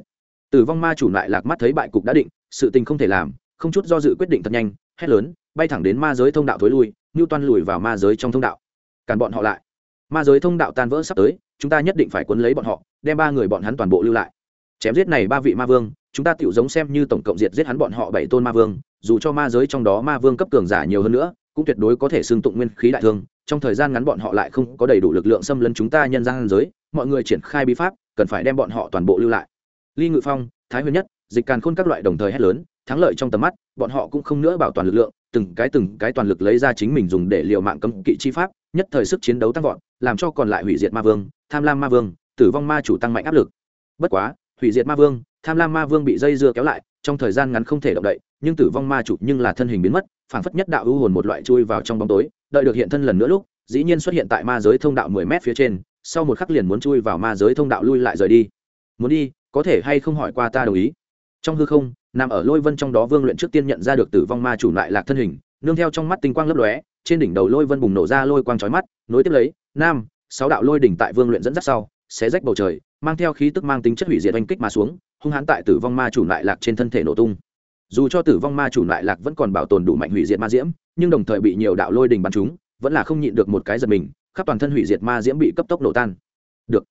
tử vong ma chủ lại lạc mắt thấy bại cục đã định, sự tình không thể làm, không chút do dự quyết định thật nhanh, hét lớn, bay thẳng đến ma giới thông đạo thối lui ngưu toan lùi vào ma giới trong thông đạo. Cản bọn họ lại. Ma giới thông đạo tan vỡ sắp tới, chúng ta nhất định phải quấn lấy bọn họ, đem ba người bọn hắn toàn bộ lưu lại. Chém giết này ba vị ma vương, chúng ta tiểu giống xem như tổng cộng diệt giết hắn bọn họ bảy tôn ma vương dù cho ma giới trong đó ma vương cấp cường giả nhiều hơn nữa, cũng tuyệt đối có thể xưng tụng nguyên khí đại thương. Trong thời gian ngắn bọn họ lại không có đầy đủ lực lượng xâm lấn chúng ta nhân gian giới, mọi người triển khai bí pháp, cần phải đem bọn họ toàn bộ lưu lại. Ly ngự phong, thái huyền nhất, dịch càn khôn các loại đồng thời hét lớn, thắng lợi trong tầm mắt, bọn họ cũng không nữa bảo toàn lực lượng, từng cái từng cái toàn lực lấy ra chính mình dùng để liều mạng cấm kỵ chi pháp, nhất thời sức chiến đấu tăng vọt, làm cho còn lại hủy diệt ma vương, tham lam ma vương, tử vong ma chủ tăng mạnh áp lực. Bất quá, hủy diệt ma vương, tham lam ma vương bị dây dưa kéo lại trong thời gian ngắn không thể động đậy, nhưng tử vong ma chủ nhưng là thân hình biến mất, phảng phất nhất đạo ưu hồn một loại chui vào trong bóng tối, đợi được hiện thân lần nữa lúc, dĩ nhiên xuất hiện tại ma giới thông đạo mười mét phía trên, sau một khắc liền muốn chui vào ma giới thông đạo lui lại rời đi. Muốn đi, có thể hay không hỏi qua ta đồng ý? Trong hư không, nằm ở lôi vân trong đó vương luyện trước tiên nhận ra được tử vong ma chủ lại lạc thân hình, nương theo trong mắt tinh quang lấp lóe, trên đỉnh đầu lôi vân bùng nổ ra lôi quang trói mắt, nối tiếp lấy, nam, sáu đạo lôi đỉnh tại vương luyện dẫn dắt sau, xé rách bầu trời, mang theo khí tức mang tính chất hủy diệt oanh kích mà xuống hung hãn tại tử vong ma chủ lại lạc trên thân thể nổ tung. Dù cho tử vong ma chủ lại lạc vẫn còn bảo tồn đủ mạnh hủy diệt ma diễm, nhưng đồng thời bị nhiều đạo lôi đình bắn chúng vẫn là không nhịn được một cái giật mình, khắp toàn thân hủy diệt ma diễm bị cấp tốc nổ tan. Được.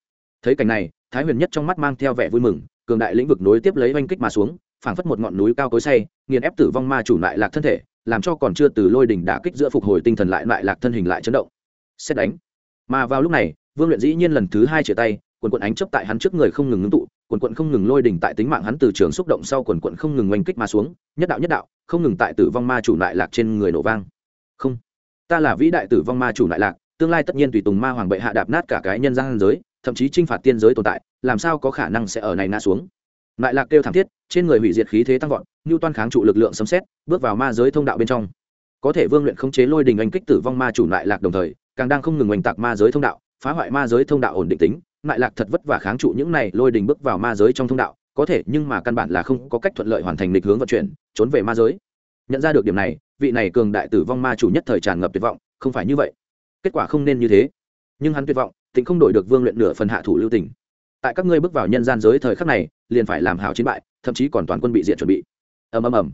Thấy cảnh này, thái huyền nhất trong mắt mang theo vẻ vui mừng, cường đại lĩnh vực nối tiếp lấy oanh kích mà xuống, phảng phất một ngọn núi cao cối say nghiền ép tử vong ma chủ lại lạc thân thể, làm cho còn chưa từ lôi đỉnh đả kích giữa phục hồi tinh thần lại lại lạc thân hình lại chấn động. Xét đánh. Mà vào lúc này, vương luyện dĩ nhiên lần thứ hai chia tay, quần quần ánh chấp tại hắn trước người không ngừng ngưng tụ quần quận không ngừng lôi đỉnh tại tính mạng hắn từ trường xúc động sau quần quận không ngừng oanh kích mà xuống, nhất đạo nhất đạo, không ngừng tại tử vong ma chủ lại lạc trên người nổ vang. Không, ta là vĩ đại tử vong ma chủ lại lạc, tương lai tất nhiên tùy tùng ma hoàng bệ hạ đạp nát cả cái nhân gian giới, thậm chí chinh phạt tiên giới tồn tại, làm sao có khả năng sẽ ở này ngã xuống? Lại lạc kêu thảm thiết, trên người hủy diệt khí thế tăng vọt như toan kháng trụ lực lượng sấm xét bước vào ma giới thông đạo bên trong. Có thể vương luyện khống chế lôi đình anh kích tử vong ma chủ lại lạc đồng thời, càng đang không ngừng oanh tạc ma giới thông đạo, phá hoại ma giới thông đạo ổn định tính ngại lạc thật vất vả kháng trụ những này lôi đình bước vào ma giới trong thông đạo, có thể nhưng mà căn bản là không có cách thuận lợi hoàn thành lịch hướng vận chuyển, trốn về ma giới. Nhận ra được điểm này, vị này cường đại tử vong ma chủ nhất thời tràn ngập tuyệt vọng, không phải như vậy. Kết quả không nên như thế. Nhưng hắn tuyệt vọng tính không đổi được vương luyện nửa phần hạ thủ lưu tình. Tại các ngươi bước vào nhân gian giới thời khắc này, liền phải làm hào chiến bại, thậm chí còn toàn quân bị diện chuẩn bị. Ầm ầm ầm.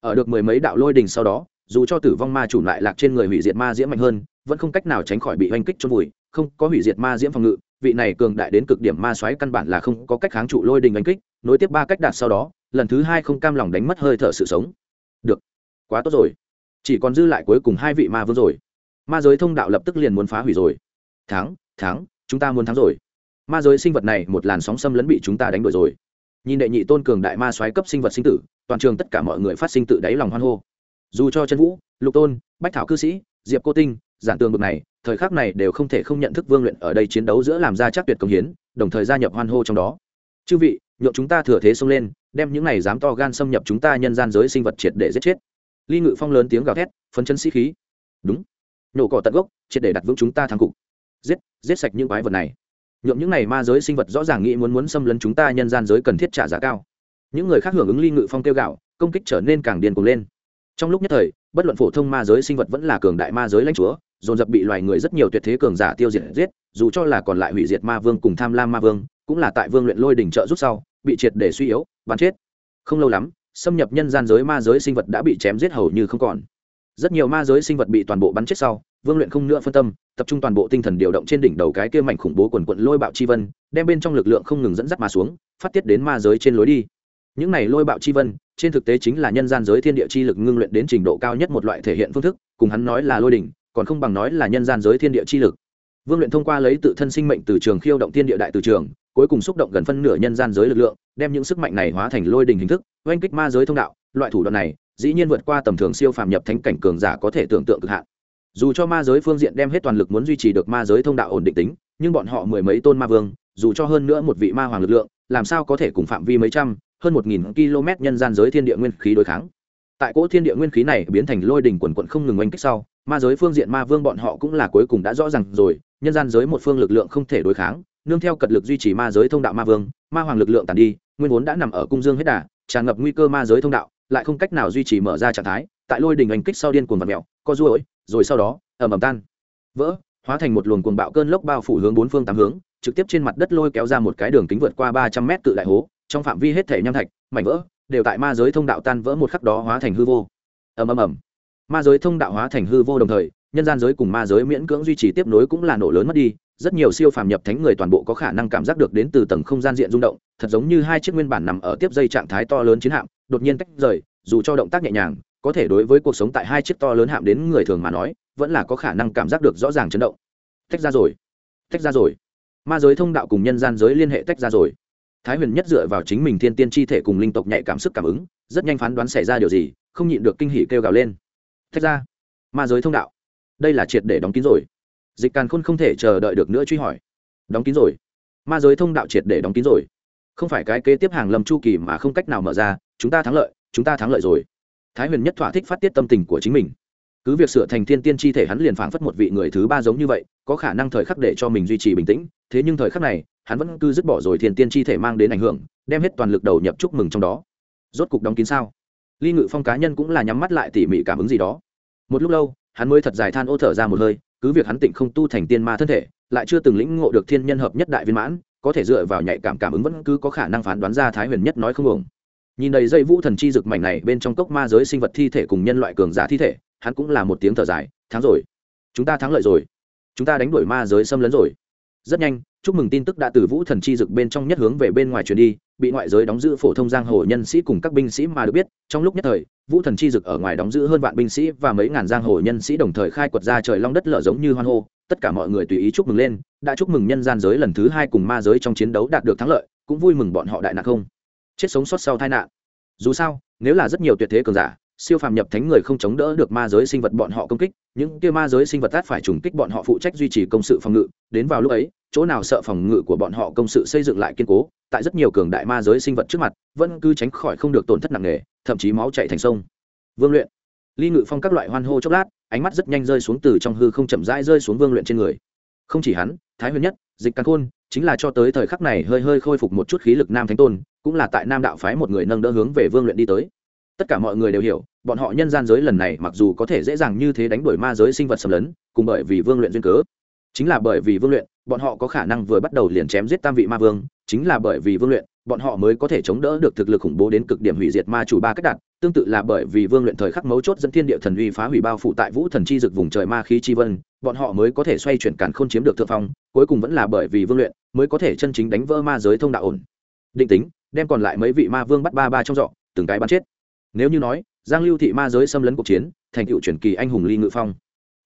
Ở được mười mấy đạo lôi đình sau đó, dù cho tử vong ma chủ lại lạc trên người hủy diệt ma diễm mạnh hơn, vẫn không cách nào tránh khỏi bị oanh kích trôn vùi, không có hủy diệt ma diễm phòng ngự vị này cường đại đến cực điểm ma xoáy căn bản là không có cách kháng trụ lôi đình đánh kích, nối tiếp ba cách đạt sau đó, lần thứ hai không cam lòng đánh mất hơi thở sự sống. Được, quá tốt rồi. Chỉ còn dư lại cuối cùng hai vị ma vương rồi. Ma giới thông đạo lập tức liền muốn phá hủy rồi. Thắng thắng, chúng ta muốn thắng rồi. Ma giới sinh vật này một làn sóng xâm lấn bị chúng ta đánh đuổi rồi. Nhìn đệ nhị tôn cường đại ma xoáy cấp sinh vật sinh tử, toàn trường tất cả mọi người phát sinh tự đáy lòng hoan hô. Dù cho chân vũ, lục tôn, bách thảo cư sĩ, diệp cô tinh, giản tường bực này thời khắc này đều không thể không nhận thức vương luyện ở đây chiến đấu giữa làm ra chắc tuyệt công hiến, đồng thời gia nhập hoan hô trong đó. Chư vị nhộn chúng ta thừa thế xông lên, đem những này dám to gan xâm nhập chúng ta nhân gian giới sinh vật triệt để giết chết. Ly ngự phong lớn tiếng gào thét, phấn chân sĩ khí. Đúng. Nhổ cỏ tận gốc, triệt để đặt vững chúng ta thắng cục. Giết giết sạch những quái vật này. Nhộn những này ma giới sinh vật rõ ràng nghĩ muốn muốn xâm lấn chúng ta nhân gian giới cần thiết trả giá cao. Những người khác hưởng ứng ly ngự phong kêu gạo công kích trở nên càng điên cuồng lên. Trong lúc nhất thời, bất luận phổ thông ma giới sinh vật vẫn là cường đại ma giới lãnh chúa dồn dập bị loài người rất nhiều tuyệt thế cường giả tiêu diệt giết, dù cho là còn lại hủy diệt ma vương cùng tham lam ma vương, cũng là tại vương luyện lôi đỉnh trợ rút sau, bị triệt để suy yếu, bắn chết. Không lâu lắm, xâm nhập nhân gian giới ma giới sinh vật đã bị chém giết hầu như không còn. Rất nhiều ma giới sinh vật bị toàn bộ bắn chết sau, vương luyện không nữa phân tâm, tập trung toàn bộ tinh thần điều động trên đỉnh đầu cái kia mảnh khủng bố quần quận lôi bạo chi vân, đem bên trong lực lượng không ngừng dẫn dắt ma xuống, phát tiết đến ma giới trên lối đi. Những này lôi bạo chi vân, trên thực tế chính là nhân gian giới thiên địa chi lực ngưng luyện đến trình độ cao nhất một loại thể hiện phương thức, cùng hắn nói là lôi đỉnh còn không bằng nói là nhân gian giới thiên địa chi lực. Vương luyện thông qua lấy tự thân sinh mệnh từ trường khiêu động thiên địa đại từ trường, cuối cùng xúc động gần phân nửa nhân gian giới lực lượng, đem những sức mạnh này hóa thành lôi đình hình thức, oanh kích ma giới thông đạo. Loại thủ đoạn này, dĩ nhiên vượt qua tầm thường siêu phàm nhập thánh cảnh cường giả có thể tưởng tượng cực hạn. Dù cho ma giới phương diện đem hết toàn lực muốn duy trì được ma giới thông đạo ổn định tính, nhưng bọn họ mười mấy tôn ma vương, dù cho hơn nữa một vị ma hoàng lực lượng, làm sao có thể cùng phạm vi mấy trăm, hơn một nghìn km nhân gian giới thiên địa nguyên khí đối kháng. Tại cỗ thiên địa nguyên khí này biến thành lôi đình quần quận không ngừng oanh kích sau ma giới phương diện ma vương bọn họ cũng là cuối cùng đã rõ ràng rồi, nhân gian giới một phương lực lượng không thể đối kháng, nương theo cật lực duy trì ma giới thông đạo ma vương, ma hoàng lực lượng tàn đi, nguyên vốn đã nằm ở cung dương hết đà, tràn ngập nguy cơ ma giới thông đạo, lại không cách nào duy trì mở ra trạng thái, tại lôi đình oanh kích sau điên cuồng vật mẹo co ruỗi rồi sau đó, ầm ầm tan. Vỡ, hóa thành một luồng cuồng bạo cơn lốc bao phủ hướng bốn phương tám hướng, trực tiếp trên mặt đất lôi kéo ra một cái đường kính vượt qua ba trăm mét cự đại hố, trong phạm vi hết thể nham thạch, mảnh vỡ, đều tại ma giới thông đạo tan vỡ một khắc đó hóa thành hư vô. Ầm ầm ầm ma giới thông đạo hóa thành hư vô đồng thời, nhân gian giới cùng ma giới miễn cưỡng duy trì tiếp nối cũng là nổ lớn mất đi. Rất nhiều siêu phàm nhập thánh người toàn bộ có khả năng cảm giác được đến từ tầng không gian diện rung động, thật giống như hai chiếc nguyên bản nằm ở tiếp dây trạng thái to lớn chiến hạm, đột nhiên tách rời, dù cho động tác nhẹ nhàng, có thể đối với cuộc sống tại hai chiếc to lớn hạm đến người thường mà nói, vẫn là có khả năng cảm giác được rõ ràng chấn động. Tách ra rồi, tách ra rồi. Ma giới thông đạo cùng nhân gian giới liên hệ tách ra rồi. Thái huyền nhất dựa vào chính mình thiên tiên chi thể cùng linh tộc nhạy cảm sức cảm ứng, rất nhanh phán đoán xảy ra điều gì, không nhịn được kinh hỉ kêu gào lên thách ra. Ma giới thông đạo. Đây là triệt để đóng kín rồi. Dịch càn khôn không thể chờ đợi được nữa truy hỏi. Đóng kín rồi. Ma giới thông đạo triệt để đóng kín rồi. Không phải cái kế tiếp hàng lâm chu kỳ mà không cách nào mở ra, chúng ta thắng lợi, chúng ta thắng lợi rồi. Thái huyền nhất thỏa thích phát tiết tâm tình của chính mình. Cứ việc sửa thành thiên tiên chi thể hắn liền phảng phất một vị người thứ ba giống như vậy, có khả năng thời khắc để cho mình duy trì bình tĩnh, thế nhưng thời khắc này, hắn vẫn cứ dứt bỏ rồi thiên tiên chi thể mang đến ảnh hưởng, đem hết toàn lực đầu nhập chúc mừng trong đó. Rốt cục đóng kín sao? Ly ngự phong cá nhân cũng là nhắm mắt lại tỉ mỉ cảm ứng gì đó. Một lúc lâu, hắn mới thật dài than ô thở ra một hơi, cứ việc hắn tịnh không tu thành tiên ma thân thể, lại chưa từng lĩnh ngộ được thiên nhân hợp nhất đại viên mãn, có thể dựa vào nhạy cảm cảm ứng vẫn cứ có khả năng phán đoán ra thái huyền nhất nói không ổng nhìn đầy dây vũ thần chi rực mảnh này bên trong cốc ma giới sinh vật thi thể cùng nhân loại cường giả thi thể, hắn cũng là một tiếng thở dài, thắng rồi. Chúng ta thắng lợi rồi. Chúng ta đánh đuổi ma giới xâm lấn rồi. Rất nhanh chúc mừng tin tức đã từ vũ thần chi dực bên trong nhất hướng về bên ngoài truyền đi, bị ngoại giới đóng giữ phổ thông giang hồ nhân sĩ cùng các binh sĩ mà được biết, trong lúc nhất thời, vũ thần chi dực ở ngoài đóng giữ hơn vạn binh sĩ và mấy ngàn giang hồ nhân sĩ đồng thời khai quật ra trời long đất lở giống như hoan hô, tất cả mọi người tùy ý chúc mừng lên, đã chúc mừng nhân gian giới lần thứ hai cùng ma giới trong chiến đấu đạt được thắng lợi, cũng vui mừng bọn họ đại nạn không? Chết sống sót sau tai nạn. Dù sao, nếu là rất nhiều tuyệt thế cường giả siêu phàm nhập thánh người không chống đỡ được ma giới sinh vật bọn họ công kích, những kia ma giới sinh vật tát phải trùng kích bọn họ phụ trách duy trì công sự phòng ngự, đến vào lúc ấy, chỗ nào sợ phòng ngự của bọn họ công sự xây dựng lại kiên cố, tại rất nhiều cường đại ma giới sinh vật trước mặt, vẫn cứ tránh khỏi không được tổn thất nặng nề, thậm chí máu chạy thành sông. Vương luyện. Ly ngự phong các loại hoan hô chốc lát, ánh mắt rất nhanh rơi xuống từ trong hư không chậm rãi rơi xuống vương luyện trên người. Không chỉ hắn, thái huyền nhất, dịch căn khôn, chính là cho tới thời khắc này hơi hơi khôi phục một chút khí lực nam thánh tôn, cũng là tại nam đạo phái một người nâng đỡ hướng về vương luyện đi tới tất cả mọi người đều hiểu, bọn họ nhân gian giới lần này mặc dù có thể dễ dàng như thế đánh đuổi ma giới sinh vật xâm lấn, cùng bởi vì vương luyện duyên cớ chính là bởi vì vương luyện, bọn họ có khả năng vừa bắt đầu liền chém giết tam vị ma vương, chính là bởi vì vương luyện, bọn họ mới có thể chống đỡ được thực lực khủng bố đến cực điểm hủy diệt ma chủ ba cách đặt. tương tự là bởi vì vương luyện thời khắc mấu chốt dẫn thiên địa thần uy phá hủy bao phủ tại vũ thần chi dực vùng trời ma khí chi vân, bọn họ mới có thể xoay chuyển càn khôn chiếm được thượng phong, cuối cùng vẫn là bởi vì vương luyện mới có thể chân chính đánh vỡ ma giới thông đạo ổn định tính, đem còn lại mấy vị ma vương bắt ba ba trong dọ từng cái bắn chết nếu như nói, giang lưu thị ma giới xâm lấn cuộc chiến, thành tựu truyền kỳ anh hùng ly ngự phong.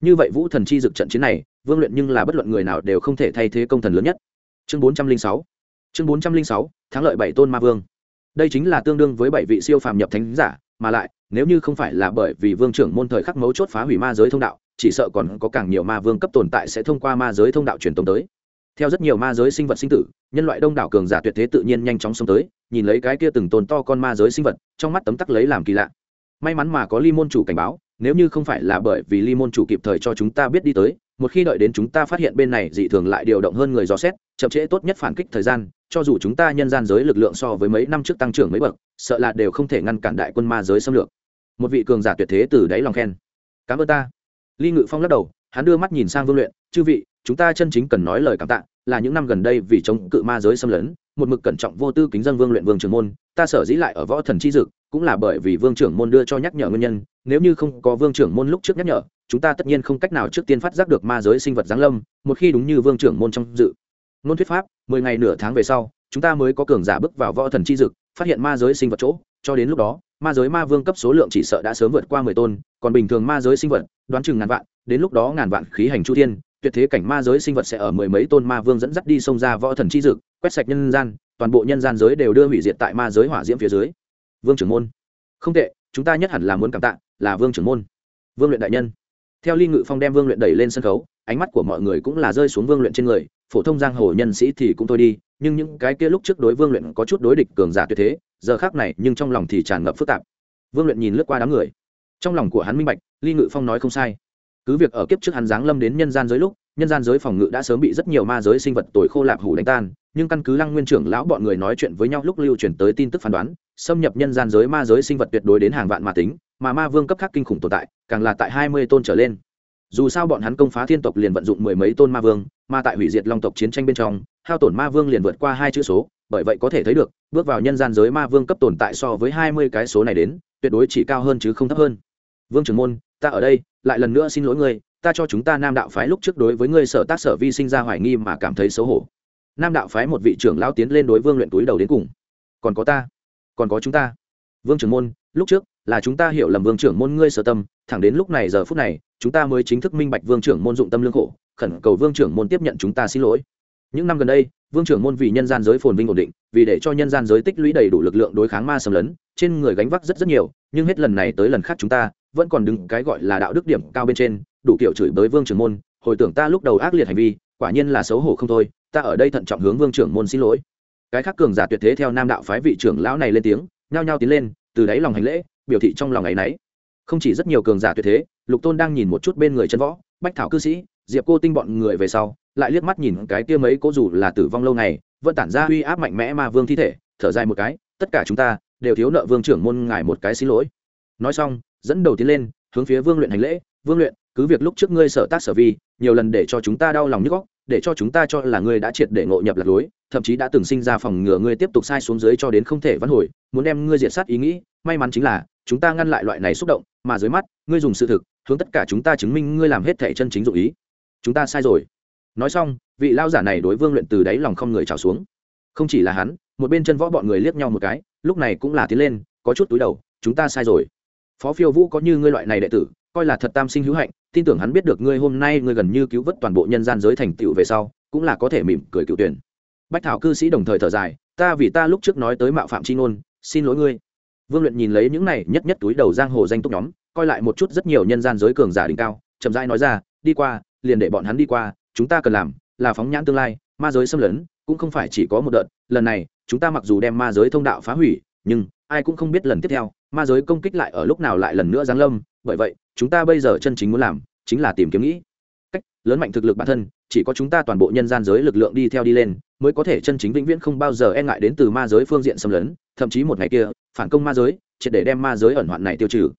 Như vậy vũ thần chi dực trận chiến này, vương luyện nhưng là bất luận người nào đều không thể thay thế công thần lớn nhất. Chương bốn trăm linh sáu. Chương bốn trăm linh sáu, thắng lợi bảy tôn ma vương. Đây chính là tương đương với bảy vị siêu phàm nhập thánh giả, mà lại, nếu như không phải là bởi vì vương trưởng môn thời khắc mấu chốt phá hủy ma giới thông đạo, chỉ sợ còn có càng nhiều ma vương cấp tồn tại sẽ thông qua ma giới thông đạo truyền tống tới theo rất nhiều ma giới sinh vật sinh tử, nhân loại đông đảo cường giả tuyệt thế tự nhiên nhanh chóng xông tới, nhìn lấy cái kia từng tồn to con ma giới sinh vật, trong mắt tấm tắc lấy làm kỳ lạ. May mắn mà có ly môn chủ cảnh báo, nếu như không phải là bởi vì ly môn chủ kịp thời cho chúng ta biết đi tới, một khi đợi đến chúng ta phát hiện bên này dị thường lại điều động hơn người dò xét, chậm trễ tốt nhất phản kích thời gian, cho dù chúng ta nhân gian giới lực lượng so với mấy năm trước tăng trưởng mấy bậc, sợ là đều không thể ngăn cản đại quân ma giới xâm lược. Một vị cường giả tuyệt thế từ đáy lòng khen. Cảm ơn ta. Ly ngự phong lắc đầu, hắn đưa mắt nhìn sang vương luyện chư vị, chúng ta chân chính cần nói lời cảm tạ là những năm gần đây vì chống cự ma giới xâm lấn, một mực cẩn trọng vô tư kính dân vương luyện vương trưởng môn, ta sở dĩ lại ở võ thần chi dực, cũng là bởi vì vương trưởng môn đưa cho nhắc nhở nguyên nhân, nếu như không có vương trưởng môn lúc trước nhắc nhở, chúng ta tất nhiên không cách nào trước tiên phát giác được ma giới sinh vật giáng lâm, một khi đúng như vương trưởng môn trong dự. Nôn thuyết pháp, mười ngày nửa tháng về sau, chúng ta mới có cường giả bước vào võ thần chi dực, phát hiện ma giới sinh vật chỗ, cho đến lúc đó, ma giới ma vương cấp số lượng chỉ sợ đã sớm vượt qua mười tôn, còn bình thường ma giới sinh vật, đoán chừng ngàn vạn, đến lúc đó ngàn vạn khí hành chu thiên tuyệt thế cảnh ma giới sinh vật sẽ ở mười mấy tôn ma vương dẫn dắt đi xông ra võ thần chi dực, quét sạch nhân gian, toàn bộ nhân gian giới đều đưa hủy diệt tại ma giới hỏa diễm phía dưới. Vương trưởng môn. Không tệ, chúng ta nhất hẳn là muốn cảm tạ, là vương trưởng môn. Vương luyện đại nhân. Theo ly ngự phong đem vương luyện đẩy lên sân khấu, ánh mắt của mọi người cũng là rơi xuống vương luyện trên người, phổ thông giang hồ nhân sĩ thì cũng thôi đi, nhưng những cái kia lúc trước đối vương luyện có chút đối địch cường giả tuyệt thế, giờ khác này nhưng trong lòng thì tràn ngập phức tạp. Vương luyện nhìn lướt qua đám người. Trong lòng của hắn minh bạch, ly ngự phong nói không sai cứ việc ở kiếp trước hắn giáng lâm đến nhân gian giới lúc, nhân gian giới phòng ngự đã sớm bị rất nhiều ma giới sinh vật tồi khô lạp hủ đánh tan, nhưng căn cứ lăng nguyên trưởng lão bọn người nói chuyện với nhau lúc lưu truyền tới tin tức phán đoán, xâm nhập nhân gian giới ma giới sinh vật tuyệt đối đến hàng vạn mà tính, mà ma vương cấp khác kinh khủng tồn tại, càng là tại hai mươi tôn trở lên. Dù sao bọn hắn công phá thiên tộc liền vận dụng mười mấy tôn ma vương, mà tại hủy diệt long tộc chiến tranh bên trong, hao tổn ma vương liền vượt qua hai chữ số, bởi vậy có thể thấy được, bước vào nhân gian giới ma vương cấp tồn tại so với hai mươi cái số này đến, tuyệt đối chỉ cao hơn chứ không thấp hơn. Vương trưởng môn ta ở đây, lại lần nữa xin lỗi ngươi, ta cho chúng ta nam đạo phái lúc trước đối với ngươi sở tác sở vi sinh ra hoài nghi mà cảm thấy xấu hổ. Nam đạo phái một vị trưởng lao tiến lên đối vương luyện túi đầu đến cùng. Còn có ta, còn có chúng ta. Vương trưởng môn, lúc trước là chúng ta hiểu lầm vương trưởng môn ngươi sở tâm, thẳng đến lúc này giờ phút này, chúng ta mới chính thức minh bạch vương trưởng môn dụng tâm lương khổ, khẩn cầu vương trưởng môn tiếp nhận chúng ta xin lỗi. Những năm gần đây, vương trưởng môn vì nhân gian giới phồn vinh ổn định, vì để cho nhân gian giới tích lũy đầy đủ lực lượng đối kháng ma xâm lấn, trên người gánh vác rất rất nhiều, nhưng hết lần này tới lần khác chúng ta vẫn còn đứng cái gọi là đạo đức điểm cao bên trên, đủ kiểu chửi bới vương trưởng môn, hồi tưởng ta lúc đầu ác liệt hành vi, quả nhiên là xấu hổ không thôi, ta ở đây thận trọng hướng vương trưởng môn xin lỗi. Cái khác cường giả tuyệt thế theo nam đạo phái vị trưởng lão này lên tiếng, nhao nhao tiến lên, từ đáy lòng hành lễ, biểu thị trong lòng ấ y n ấ y không chỉ rất nhiều cường giả tuyệt thế, lục tôn đang nhìn một chút bên người chân võ, bách thảo cư sĩ, diệp cô tinh bọn người về sau, lại liếc mắt nhìn cái kia mấy cố dù là tử vong lâu ngày, vẫn tản ra uy áp mạnh mẽ mà vương thi thể, thở dài một cái, tất cả chúng ta đều thiếu nợ vương trưởng môn ngài một cái xin lỗi nói xong, dẫn đầu tiến lên, hướng phía vương luyện hành lễ, vương luyện, cứ việc lúc trước ngươi sở tác sở vi, nhiều lần để cho chúng ta đau lòng nhức góc để cho chúng ta cho là ngươi đã triệt để ngộ nhập lạc lối, thậm chí đã từng sinh ra phòng ngừa ngươi tiếp tục sai xuống dưới cho đến không thể vãn hồi, muốn đem ngươi diệt sát ý nghĩ, may mắn chính là, chúng ta ngăn lại loại này xúc động, mà dưới mắt, ngươi dùng sự thực, hướng tất cả chúng ta chứng minh ngươi làm hết thể chân chính dụ ý. Chúng ta sai rồi. Nói xong, vị lao giả này đối vương luyện từ đáy lòng không người trào xuống. Không chỉ là hắn, một bên chân võ bọn người liếc nhau một cái, lúc này cũng là tiến lên, có chút túi đầu, chúng ta sai rồi phó phiêu vũ có như ngươi loại này đệ tử, coi là thật tam sinh hữu hạnh, tin tưởng hắn biết được ngươi hôm nay ngươi gần như cứu vớt toàn bộ nhân gian giới thành tựu về sau, cũng là có thể mỉm cười cựu tuyển. Bách thảo cư sĩ đồng thời thở dài, ta vì ta lúc trước nói tới mạo phạm c h i ngôn, xin lỗi ngươi. Vương luyện nhìn lấy những này nhất nhất túi đầu giang hồ danh túc nhóm, coi lại một chút rất nhiều nhân gian giới cường giả đỉnh cao, chậm rãi nói ra, đi qua, liền để bọn hắn đi qua, chúng ta cần làm là phóng nhãn tương lai, ma giới xâm lấn, cũng không phải chỉ có một đợt, lần này, chúng ta mặc dù đem ma giới thông đạo phá hủy, nhưng ai cũng không biết lần tiếp theo ma giới công kích lại ở lúc nào lại lần nữa giáng lâm, bởi vậy, chúng ta bây giờ chân chính muốn làm chính là tìm kiếm nghĩ. Cách lớn mạnh thực lực bản thân, chỉ có chúng ta toàn bộ nhân gian giới lực lượng đi theo đi lên, mới có thể chân chính vĩnh viễn không bao giờ e ngại đến từ ma giới phương diện xâm lấn, thậm chí một ngày kia, phản công ma giới, triệt để đem ma giới ẩn hoạn này tiêu trừ.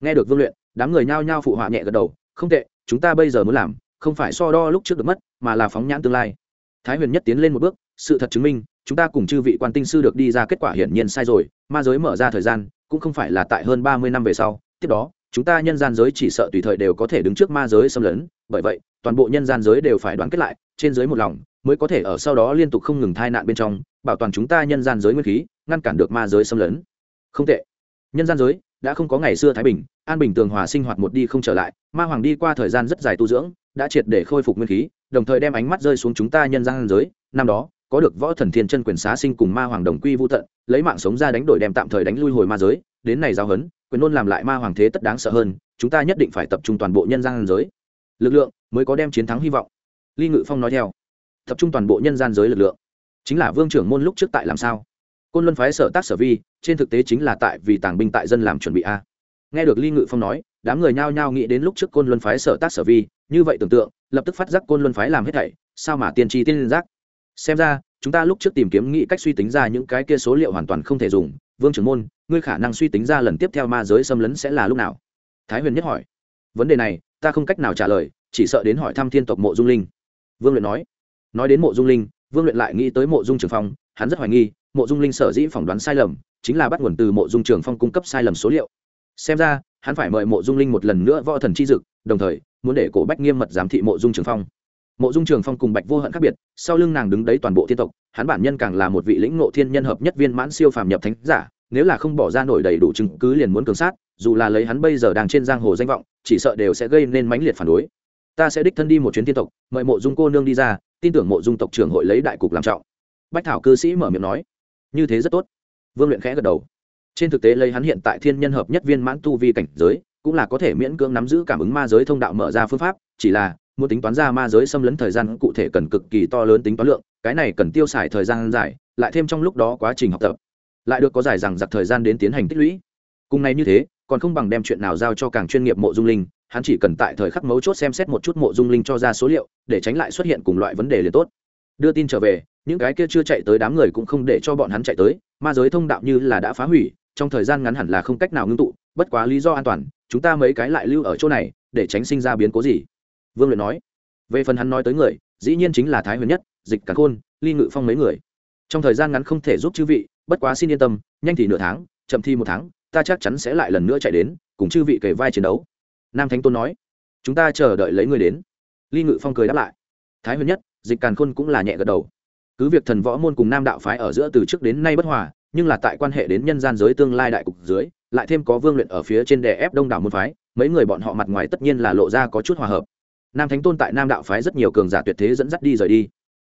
Nghe được vương luyện, đám người nhao nhao phụ họa nhẹ gật đầu, không tệ, chúng ta bây giờ muốn làm, không phải so đo lúc trước được mất, mà là phóng nhãn tương lai. Thái huyền nhất tiến lên một bước, sự thật chứng minh, chúng ta cùng chư vị quan tinh sư được đi ra kết quả hiển nhiên sai rồi, ma giới mở ra thời gian cũng không phải là tại hơn ba mươi năm về sau, tiếp đó, chúng ta nhân gian giới chỉ sợ tùy thời đều có thể đứng trước ma giới xâm lấn, bởi vậy, toàn bộ nhân gian giới đều phải đoàn kết lại, trên giới một lòng, mới có thể ở sau đó liên tục không ngừng thai nạn bên trong, bảo toàn chúng ta nhân gian giới nguyên khí, ngăn cản được ma giới xâm lấn. Không tệ. Nhân gian giới, đã không có ngày xưa thái bình, an bình tường hòa sinh hoạt một đi không trở lại, ma hoàng đi qua thời gian rất dài tu dưỡng, đã triệt để khôi phục nguyên khí, đồng thời đem ánh mắt rơi xuống chúng ta nhân gian giới, năm đó có được võ thần thiên chân quyền xá sinh cùng ma hoàng đồng quy vô tận, lấy mạng sống ra đánh đổi đem tạm thời đánh lui hồi ma giới, đến này giao hấn, quyền luôn làm lại ma hoàng thế tất đáng sợ hơn, chúng ta nhất định phải tập trung toàn bộ nhân gian giới. Lực lượng mới có đem chiến thắng hy vọng. Ly ngự phong nói theo. Tập trung toàn bộ nhân gian giới lực lượng. Chính là vương trưởng môn lúc trước tại làm sao? Côn luân phái sở tác sở vi, trên thực tế chính là tại vì tàng binh tại dân làm chuẩn bị a. Nghe được ly ngự phong nói, đám người nhao nhao nghĩ đến lúc trước côn luân phái sở tác sở vi, như vậy tưởng tượng, lập tức phát giác côn luân phái làm hết thảy, sao mà tiên tri tiên giác? Xem ra, chúng ta lúc trước tìm kiếm nghĩ cách suy tính ra những cái kia số liệu hoàn toàn không thể dùng. Vương trưởng môn, ngươi khả năng suy tính ra lần tiếp theo ma giới xâm lấn sẽ là lúc nào? Thái huyền nhất hỏi. Vấn đề này, ta không cách nào trả lời, chỉ sợ đến hỏi thăm thiên tộc mộ dung linh. Vương luyện nói. Nói đến mộ dung linh, vương luyện lại nghĩ tới mộ dung trường phong, hắn rất hoài nghi, mộ dung linh sở dĩ phỏng đoán sai lầm, chính là bắt nguồn từ mộ dung trường phong cung cấp sai lầm số liệu. Xem ra, hắn phải mời mộ dung linh một lần nữa võ thần chi dực, đồng thời, muốn để cổ bách nghiêm mật giám thị mộ dung trường phong mộ dung trường phong cùng bạch vô hận khác biệt, sau lưng nàng đứng đấy toàn bộ thiên tộc, hắn bản nhân càng là một vị lĩnh ngộ thiên nhân hợp nhất viên mãn siêu phàm nhập thánh giả, nếu là không bỏ ra nổi đầy đủ chứng cứ liền muốn cường sát, dù là lấy hắn bây giờ đang trên giang hồ danh vọng, chỉ sợ đều sẽ gây nên mãnh liệt phản đối. Ta sẽ đích thân đi một chuyến thiên tộc, mời mộ dung cô nương đi ra, tin tưởng mộ dung tộc trưởng hội lấy đại cục làm trọng. Bách thảo cư sĩ mở miệng nói. Như thế rất tốt. Vương luyện khẽ gật đầu. Trên thực tế lấy hắn hiện tại thiên nhân hợp nhất viên mãn tu vi cảnh giới, cũng là có thể miễn cưỡng nắm giữ cảm ứng ma giới thông đạo mở ra phương pháp, chỉ là muốn tính toán ra ma giới xâm lấn thời gian cụ thể cần cực kỳ to lớn tính toán lượng, cái này cần tiêu xài thời gian dài, lại thêm trong lúc đó quá trình học tập, lại được có giải rằng giặc thời gian đến tiến hành tích lũy. Cùng này như thế, còn không bằng đem chuyện nào giao cho càng chuyên nghiệp mộ dung linh, hắn chỉ cần tại thời khắc mấu chốt xem xét một chút mộ dung linh cho ra số liệu, để tránh lại xuất hiện cùng loại vấn đề liền tốt. Đưa tin trở về, những cái kia chưa chạy tới đám người cũng không để cho bọn hắn chạy tới, ma giới thông đạo như là đã phá hủy, trong thời gian ngắn hẳn là không cách nào ngưng tụ, bất quá lý do an toàn, chúng ta mấy cái lại lưu ở chỗ này, để tránh sinh ra biến cố gì vương luyện nói. Về phần hắn nói tới người, dĩ nhiên chính là thái huyền nhất, dịch cả khôn, ly ngự phong mấy người. Trong thời gian ngắn không thể giúp chư vị, bất quá xin yên tâm, nhanh thì nửa tháng, chậm thì một tháng, ta chắc chắn sẽ lại lần nữa chạy đến, cùng chư vị kể vai chiến đấu. Nam thánh tôn nói. Chúng ta chờ đợi lấy người đến. Ly ngự phong cười đáp lại. Thái huyền nhất, dịch càn khôn cũng là nhẹ gật đầu. Cứ việc thần võ môn cùng nam đạo phái ở giữa từ trước đến nay bất hòa, nhưng là tại quan hệ đến nhân gian giới tương lai đại cục dưới, lại thêm có vương luyện ở phía trên đè ép đông đảo môn phái, mấy người bọn họ mặt ngoài tất nhiên là lộ ra có chút hòa hợp nam thánh tôn tại nam đạo phái rất nhiều cường giả tuyệt thế dẫn dắt đi rời đi.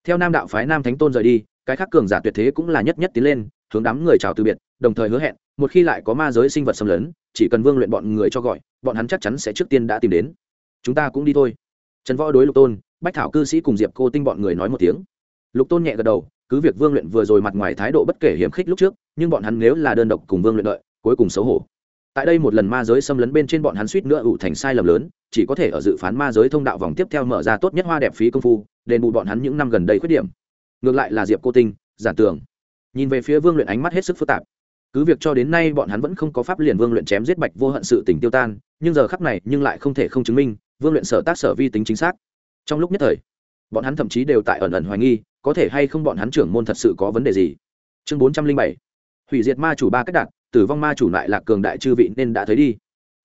Theo nam đạo phái nam thánh tôn rời đi, cái khác cường giả tuyệt thế cũng là nhất nhất tiến lên, hướng đám người chào từ biệt, đồng thời hứa hẹn, một khi lại có ma giới sinh vật xâm lấn, chỉ cần vương luyện bọn người cho gọi, bọn hắn chắc chắn sẽ trước tiên đã tìm đến. Chúng ta cũng đi thôi. Trần võ đối lục tôn, bách thảo cư sĩ cùng diệp cô tinh bọn người nói một tiếng. Lục tôn nhẹ gật đầu, cứ việc vương luyện vừa rồi mặt ngoài thái độ bất kể hiểm khích lúc trước, nhưng bọn hắn nếu là đơn độc cùng vương luyện đợi, cuối cùng xấu hổ tại đây một lần ma giới xâm lấn bên trên bọn hắn suýt nữa ủ thành sai lầm lớn, chỉ có thể ở dự phán ma giới thông đạo vòng tiếp theo mở ra tốt nhất hoa đẹp phí công phu, đền bù bọn hắn những năm gần đây khuyết điểm. Ngược lại là diệp cô tinh giản tường. Nhìn về phía vương luyện ánh mắt hết sức phức tạp. Cứ việc cho đến nay bọn hắn vẫn không có pháp liền vương luyện chém giết bạch vô hận sự tình tiêu tan, nhưng giờ khắc này nhưng lại không thể không chứng minh, vương luyện sở tác sở vi tính chính xác. Trong lúc nhất thời, bọn hắn thậm chí đều tại ẩn ẩn hoài nghi, có thể hay không bọn hắn trưởng môn thật sự có vấn đề gì. Chương bốn trăm linh bảy, hủy diệt ma chủ ba cách đạt tử vong ma chủ lại lạc cường đại chư vị nên đã thấy đi.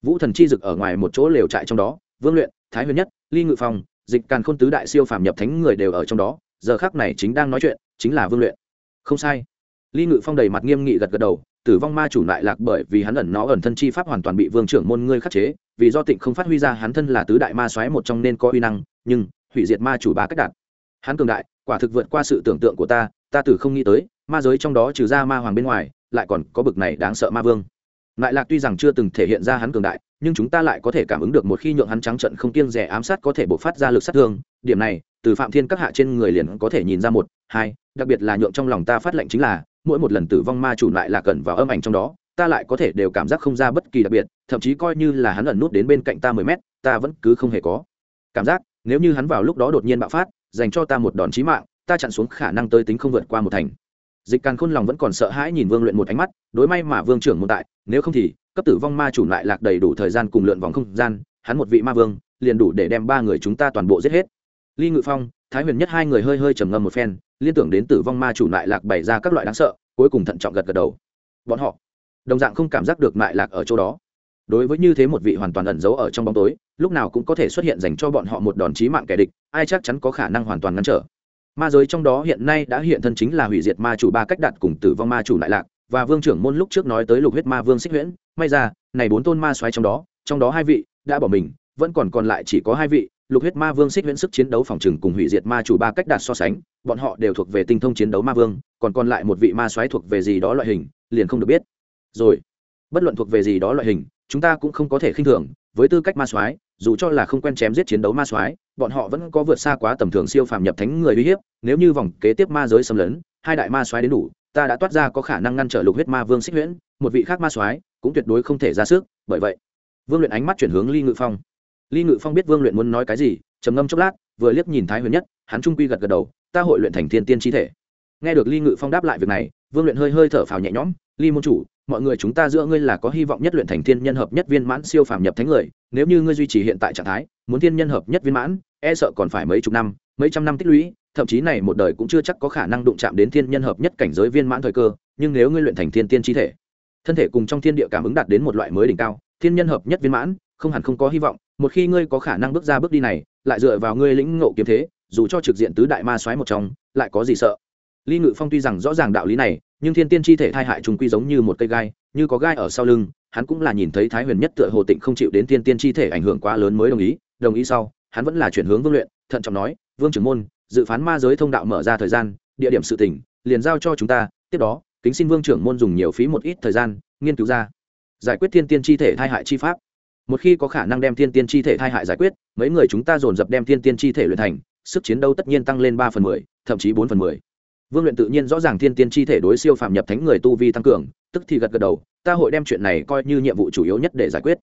Vũ thần chi dực ở ngoài một chỗ lều trại trong đó, vương luyện, thái huyền nhất, ly ngự phong, dịch càn khôn tứ đại siêu phàm nhập thánh người đều ở trong đó, giờ khác này chính đang nói chuyện, chính là vương luyện. Không sai. Ly ngự phong đầy mặt nghiêm nghị gật gật đầu, tử vong ma chủ lại lạc bởi vì hắn ẩn nó ẩn thân chi pháp hoàn toàn bị vương trưởng môn ngươi khắc chế, vì do tịnh không phát huy ra hắn thân là tứ đại ma xoáy một trong nên có uy năng, nhưng, hủy diệt ma chủ ba cách đạt. Hắn cường đại, quả thực vượt qua sự tưởng tượng của ta ta tử không nghĩ tới, ma giới trong đó trừ ra ma hoàng bên ngoài lại còn có bực này đáng sợ ma vương. Lại lạc tuy rằng chưa từng thể hiện ra hắn cường đại, nhưng chúng ta lại có thể cảm ứng được một khi nhượng hắn trắng trận không kiêng rẻ ám sát có thể bộc phát ra lực sát thương. Điểm này, từ phạm thiên các hạ trên người liền có thể nhìn ra một, hai, đặc biệt là nhượng trong lòng ta phát lệnh chính là, mỗi một lần tử vong ma chủ lại là cần vào âm ảnh trong đó, ta lại có thể đều cảm giác không ra bất kỳ đặc biệt, thậm chí coi như là hắn ẩn nút đến bên cạnh ta mười mét, ta vẫn cứ không hề có. Cảm giác, nếu như hắn vào lúc đó đột nhiên bạo phát, dành cho ta một đòn chí mạng, ta chặn xuống khả năng tới tính không vượt qua một thành dịch càn khôn lòng vẫn còn sợ hãi nhìn vương luyện một ánh mắt, đối may mà vương trưởng môn tại, nếu không thì, cấp tử vong ma chủ lại lạc đầy đủ thời gian cùng lượn vòng không gian, hắn một vị ma vương, liền đủ để đem ba người chúng ta toàn bộ giết hết. Ly ngự phong, thái huyền nhất hai người hơi hơi trầm ngâm một phen, liên tưởng đến tử vong ma chủ lại lạc bày ra các loại đáng sợ, cuối cùng thận trọng gật gật đầu. Bọn họ, đồng dạng không cảm giác được mại lạc ở chỗ đó. Đối với như thế một vị hoàn toàn ẩn giấu ở trong bóng tối, lúc nào cũng có thể xuất hiện dành cho bọn họ một đòn chí mạng kẻ địch, ai chắc chắn có khả năng hoàn toàn ngăn trở ma giới trong đó hiện nay đã hiện thân chính là hủy diệt ma chủ ba cách đặt cùng tử vong ma chủ lại lạc, và vương trưởng môn lúc trước nói tới lục huyết ma vương xích huyễn. May ra, này bốn tôn ma xoáy trong đó trong đó hai vị đã bỏ mình, vẫn còn còn lại chỉ có hai vị, lục huyết ma vương xích huyễn sức chiến đấu phòng trừng cùng hủy diệt ma chủ ba cách đạt so sánh, bọn họ đều thuộc về tinh thông chiến đấu ma vương, còn còn lại một vị ma xoáy thuộc về gì đó loại hình, liền không được biết. Rồi, bất luận thuộc về gì đó loại hình, chúng ta cũng không có thể khinh thường, với tư cách ma soái dù cho là không quen chém giết chiến đấu ma soái, bọn họ vẫn có vượt xa quá tầm thường siêu phàm nhập thánh người uy hiếp, nếu như vòng kế tiếp ma giới xâm lấn, hai đại ma soái đến đủ, ta đã toát ra có khả năng ngăn trở lục huyết ma vương xích huyễn, một vị khác ma soái cũng tuyệt đối không thể ra sức, bởi vậy, vương luyện ánh mắt chuyển hướng ly ngự phong. Ly ngự phong biết vương luyện muốn nói cái gì, trầm ngâm chốc lát, vừa liếc nhìn thái huyền nhất, hắn trung quy gật gật đầu, ta hội luyện thành thiên tiên chi thể. Nghe được ly ngự phong đáp lại việc này, vương luyện hơi hơi thở phào nhẹ nhõm, ly môn chủ, mọi người chúng ta giữa ngươi là có hy vọng nhất luyện thành thiên nhân hợp nhất viên mãn siêu phàm nhập thánh người nếu như ngươi duy trì hiện tại trạng thái, muốn thiên nhân hợp nhất viên mãn e sợ còn phải mấy chục năm, mấy trăm năm tích lũy, thậm chí này một đời cũng chưa chắc có khả năng đụng chạm đến thiên nhân hợp nhất cảnh giới viên mãn thời cơ, nhưng nếu ngươi luyện thành thiên tiên chi thể, thân thể cùng trong thiên địa cảm ứng đạt đến một loại mới đỉnh cao, thiên nhân hợp nhất viên mãn, không hẳn không có hy vọng, một khi ngươi có khả năng bước ra bước đi này, lại dựa vào ngươi lĩnh ngộ kiếm thế, dù cho trực diện tứ đại ma soái một trong, lại có gì sợ? Ly ngự phong tuy rằng rõ ràng đạo lý này, nhưng thiên tiên chi thể thai hại trùng quy giống như một cây gai, như có gai ở sau lưng hắn cũng là nhìn thấy thái huyền nhất tựa hồ tịnh không chịu đến thiên tiên chi thể ảnh hưởng quá lớn mới đồng ý đồng ý sau, hắn vẫn là chuyển hướng vương luyện, thận trọng nói, vương trưởng môn, dự phán ma giới thông đạo mở ra thời gian, địa điểm sự tỉnh liền giao cho chúng ta, tiếp đó, kính xin vương trưởng môn dùng nhiều phí một ít thời gian, nghiên cứu ra, giải quyết thiên tiên chi thể thai hại chi pháp. Một khi có khả năng đem thiên tiên chi thể thai hại giải quyết, mấy người chúng ta dồn dập đem thiên tiên chi thể luyện thành, sức chiến đấu tất nhiên tăng lên ba phần mười, thậm chí bốn phần mười. Vương luyện tự nhiên rõ ràng thiên tiên chi thể đối siêu phạm nhập thánh người tu vi tăng cường, tức thì gật gật đầu ta hội đem chuyện này coi như nhiệm vụ chủ yếu nhất để giải quyết.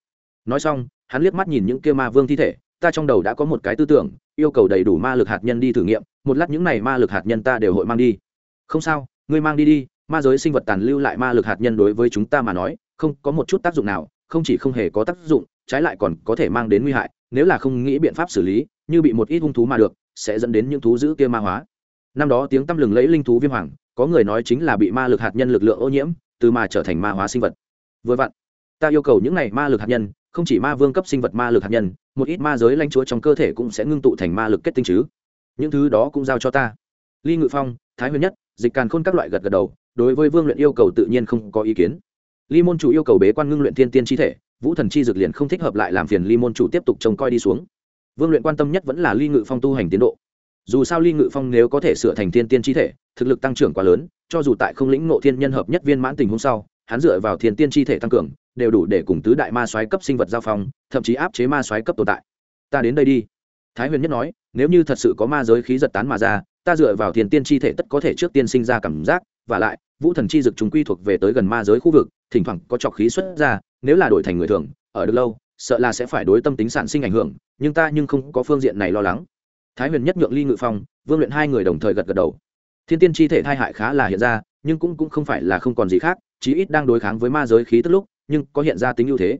Nói xong, hắn liếc mắt nhìn những kia ma vương thi thể, ta trong đầu đã có một cái tư tưởng, yêu cầu đầy đủ ma lực hạt nhân đi thử nghiệm, một lát những này ma lực hạt nhân ta đều hội mang đi. Không sao, ngươi mang đi đi, ma giới sinh vật tàn lưu lại ma lực hạt nhân đối với chúng ta mà nói, không có một chút tác dụng nào, không chỉ không hề có tác dụng, trái lại còn có thể mang đến nguy hại, nếu là không nghĩ biện pháp xử lý, như bị một ít hung thú mà được, sẽ dẫn đến những thú dữ kia ma hóa. Năm đó tiếng tăm lừng lẫy linh thú viêm hoàng, có người nói chính là bị ma lực hạt nhân lực lượng ô nhiễm từ mà trở thành ma hóa sinh vật. Vừa vặn, ta yêu cầu những này ma lực hạt nhân, không chỉ ma vương cấp sinh vật ma lực hạt nhân, một ít ma giới lãnh chúa trong cơ thể cũng sẽ ngưng tụ thành ma lực kết tinh chứ. Những thứ đó cũng giao cho ta. Ly ngự phong, thái huyền nhất, dịch càn khôn các loại gật gật đầu, đối với vương luyện yêu cầu tự nhiên không có ý kiến. Ly môn chủ yêu cầu bế quan ngưng luyện thiên tiên chi thể, vũ thần chi dược liền không thích hợp lại làm phiền ly môn chủ tiếp tục trông coi đi xuống. Vương luyện quan tâm nhất vẫn là ly ngự phong tu hành tiến độ. Dù sao ly ngự phong nếu có thể sửa thành thiên tiên chi thể thực lực tăng trưởng quá lớn, cho dù tại không lĩnh ngộ thiên nhân hợp nhất viên mãn tình hôm sau, hắn dựa vào thiên tiên chi thể tăng cường, đều đủ để cùng tứ đại ma soái cấp sinh vật giao phong, thậm chí áp chế ma soái cấp tồn tại. Ta đến đây đi. Thái huyền nhất nói, nếu như thật sự có ma giới khí giật tán mà ra, ta dựa vào thiên tiên chi thể tất có thể trước tiên sinh ra cảm giác, và lại, vũ thần chi dực chúng quy thuộc về tới gần ma giới khu vực, thỉnh thoảng có trọc khí xuất ra, nếu là đổi thành người thường, ở được lâu, sợ là sẽ phải đối tâm tính sản sinh ảnh hưởng, nhưng ta nhưng không có phương diện này lo lắng. Thái huyền nhất nhượng ly ngự phong, vương luyện hai người đồng thời gật gật đầu thiên tiên chi thể thai hại khá là hiện ra, nhưng cũng cũng không phải là không còn gì khác, chí ít đang đối kháng với ma giới khí tức lúc, nhưng có hiện ra tính ưu thế.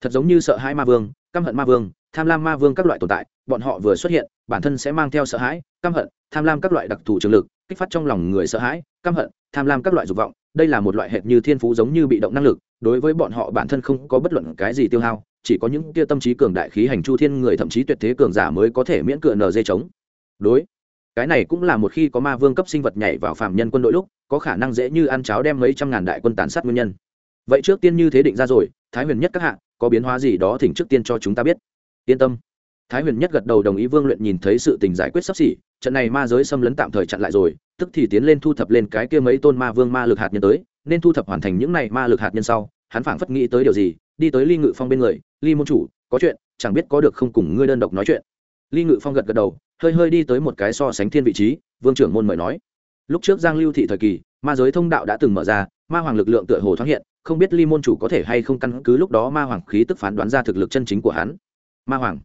Thật giống như sợ hãi ma vương, căm hận ma vương, tham lam ma vương các loại tồn tại, bọn họ vừa xuất hiện, bản thân sẽ mang theo sợ hãi, căm hận, tham lam các loại đặc thù trường lực, kích phát trong lòng người sợ hãi, căm hận, tham lam các loại dục vọng. Đây là một loại hệt như thiên phú giống như bị động năng lực, đối với bọn họ bản thân không có bất luận cái gì tiêu hao, chỉ có những kia tâm trí cường đại khí hành chu thiên người, thậm chí tuyệt thế cường giả mới có thể miễn cựa nở dây chống đối cái này cũng là một khi có ma vương cấp sinh vật nhảy vào phạm nhân quân đội lúc, có khả năng dễ như ăn cháo đem mấy trăm ngàn đại quân tàn sát nguyên nhân. Vậy trước tiên như thế định ra rồi, thái huyền nhất các hạng có biến hóa gì đó thỉnh trước tiên cho chúng ta biết. Yên tâm. Thái huyền nhất gật đầu đồng ý vương luyện nhìn thấy sự tình giải quyết sắp xỉ, trận này ma giới xâm lấn tạm thời chặn lại rồi, tức thì tiến lên thu thập lên cái kia mấy tôn ma vương ma lực hạt nhân tới, nên thu thập hoàn thành những này ma lực hạt nhân sau, hắn phảng phất nghĩ tới điều gì, đi tới ly ngự phong bên người, ly môn chủ, có chuyện, chẳng biết có được không cùng ngươi đơn độc nói chuyện ly ngự phong gật gật đầu, hơi hơi đi tới một cái so sánh thiên vị trí, vương trưởng môn mời nói. Lúc trước giang lưu thị thời kỳ, ma giới thông đạo đã từng mở ra, ma hoàng lực lượng tựa hồ thoáng hiện, không biết ly môn chủ có thể hay không căn cứ lúc đó ma hoàng khí tức phán đoán ra thực lực chân chính của hắn. Ma hoàng.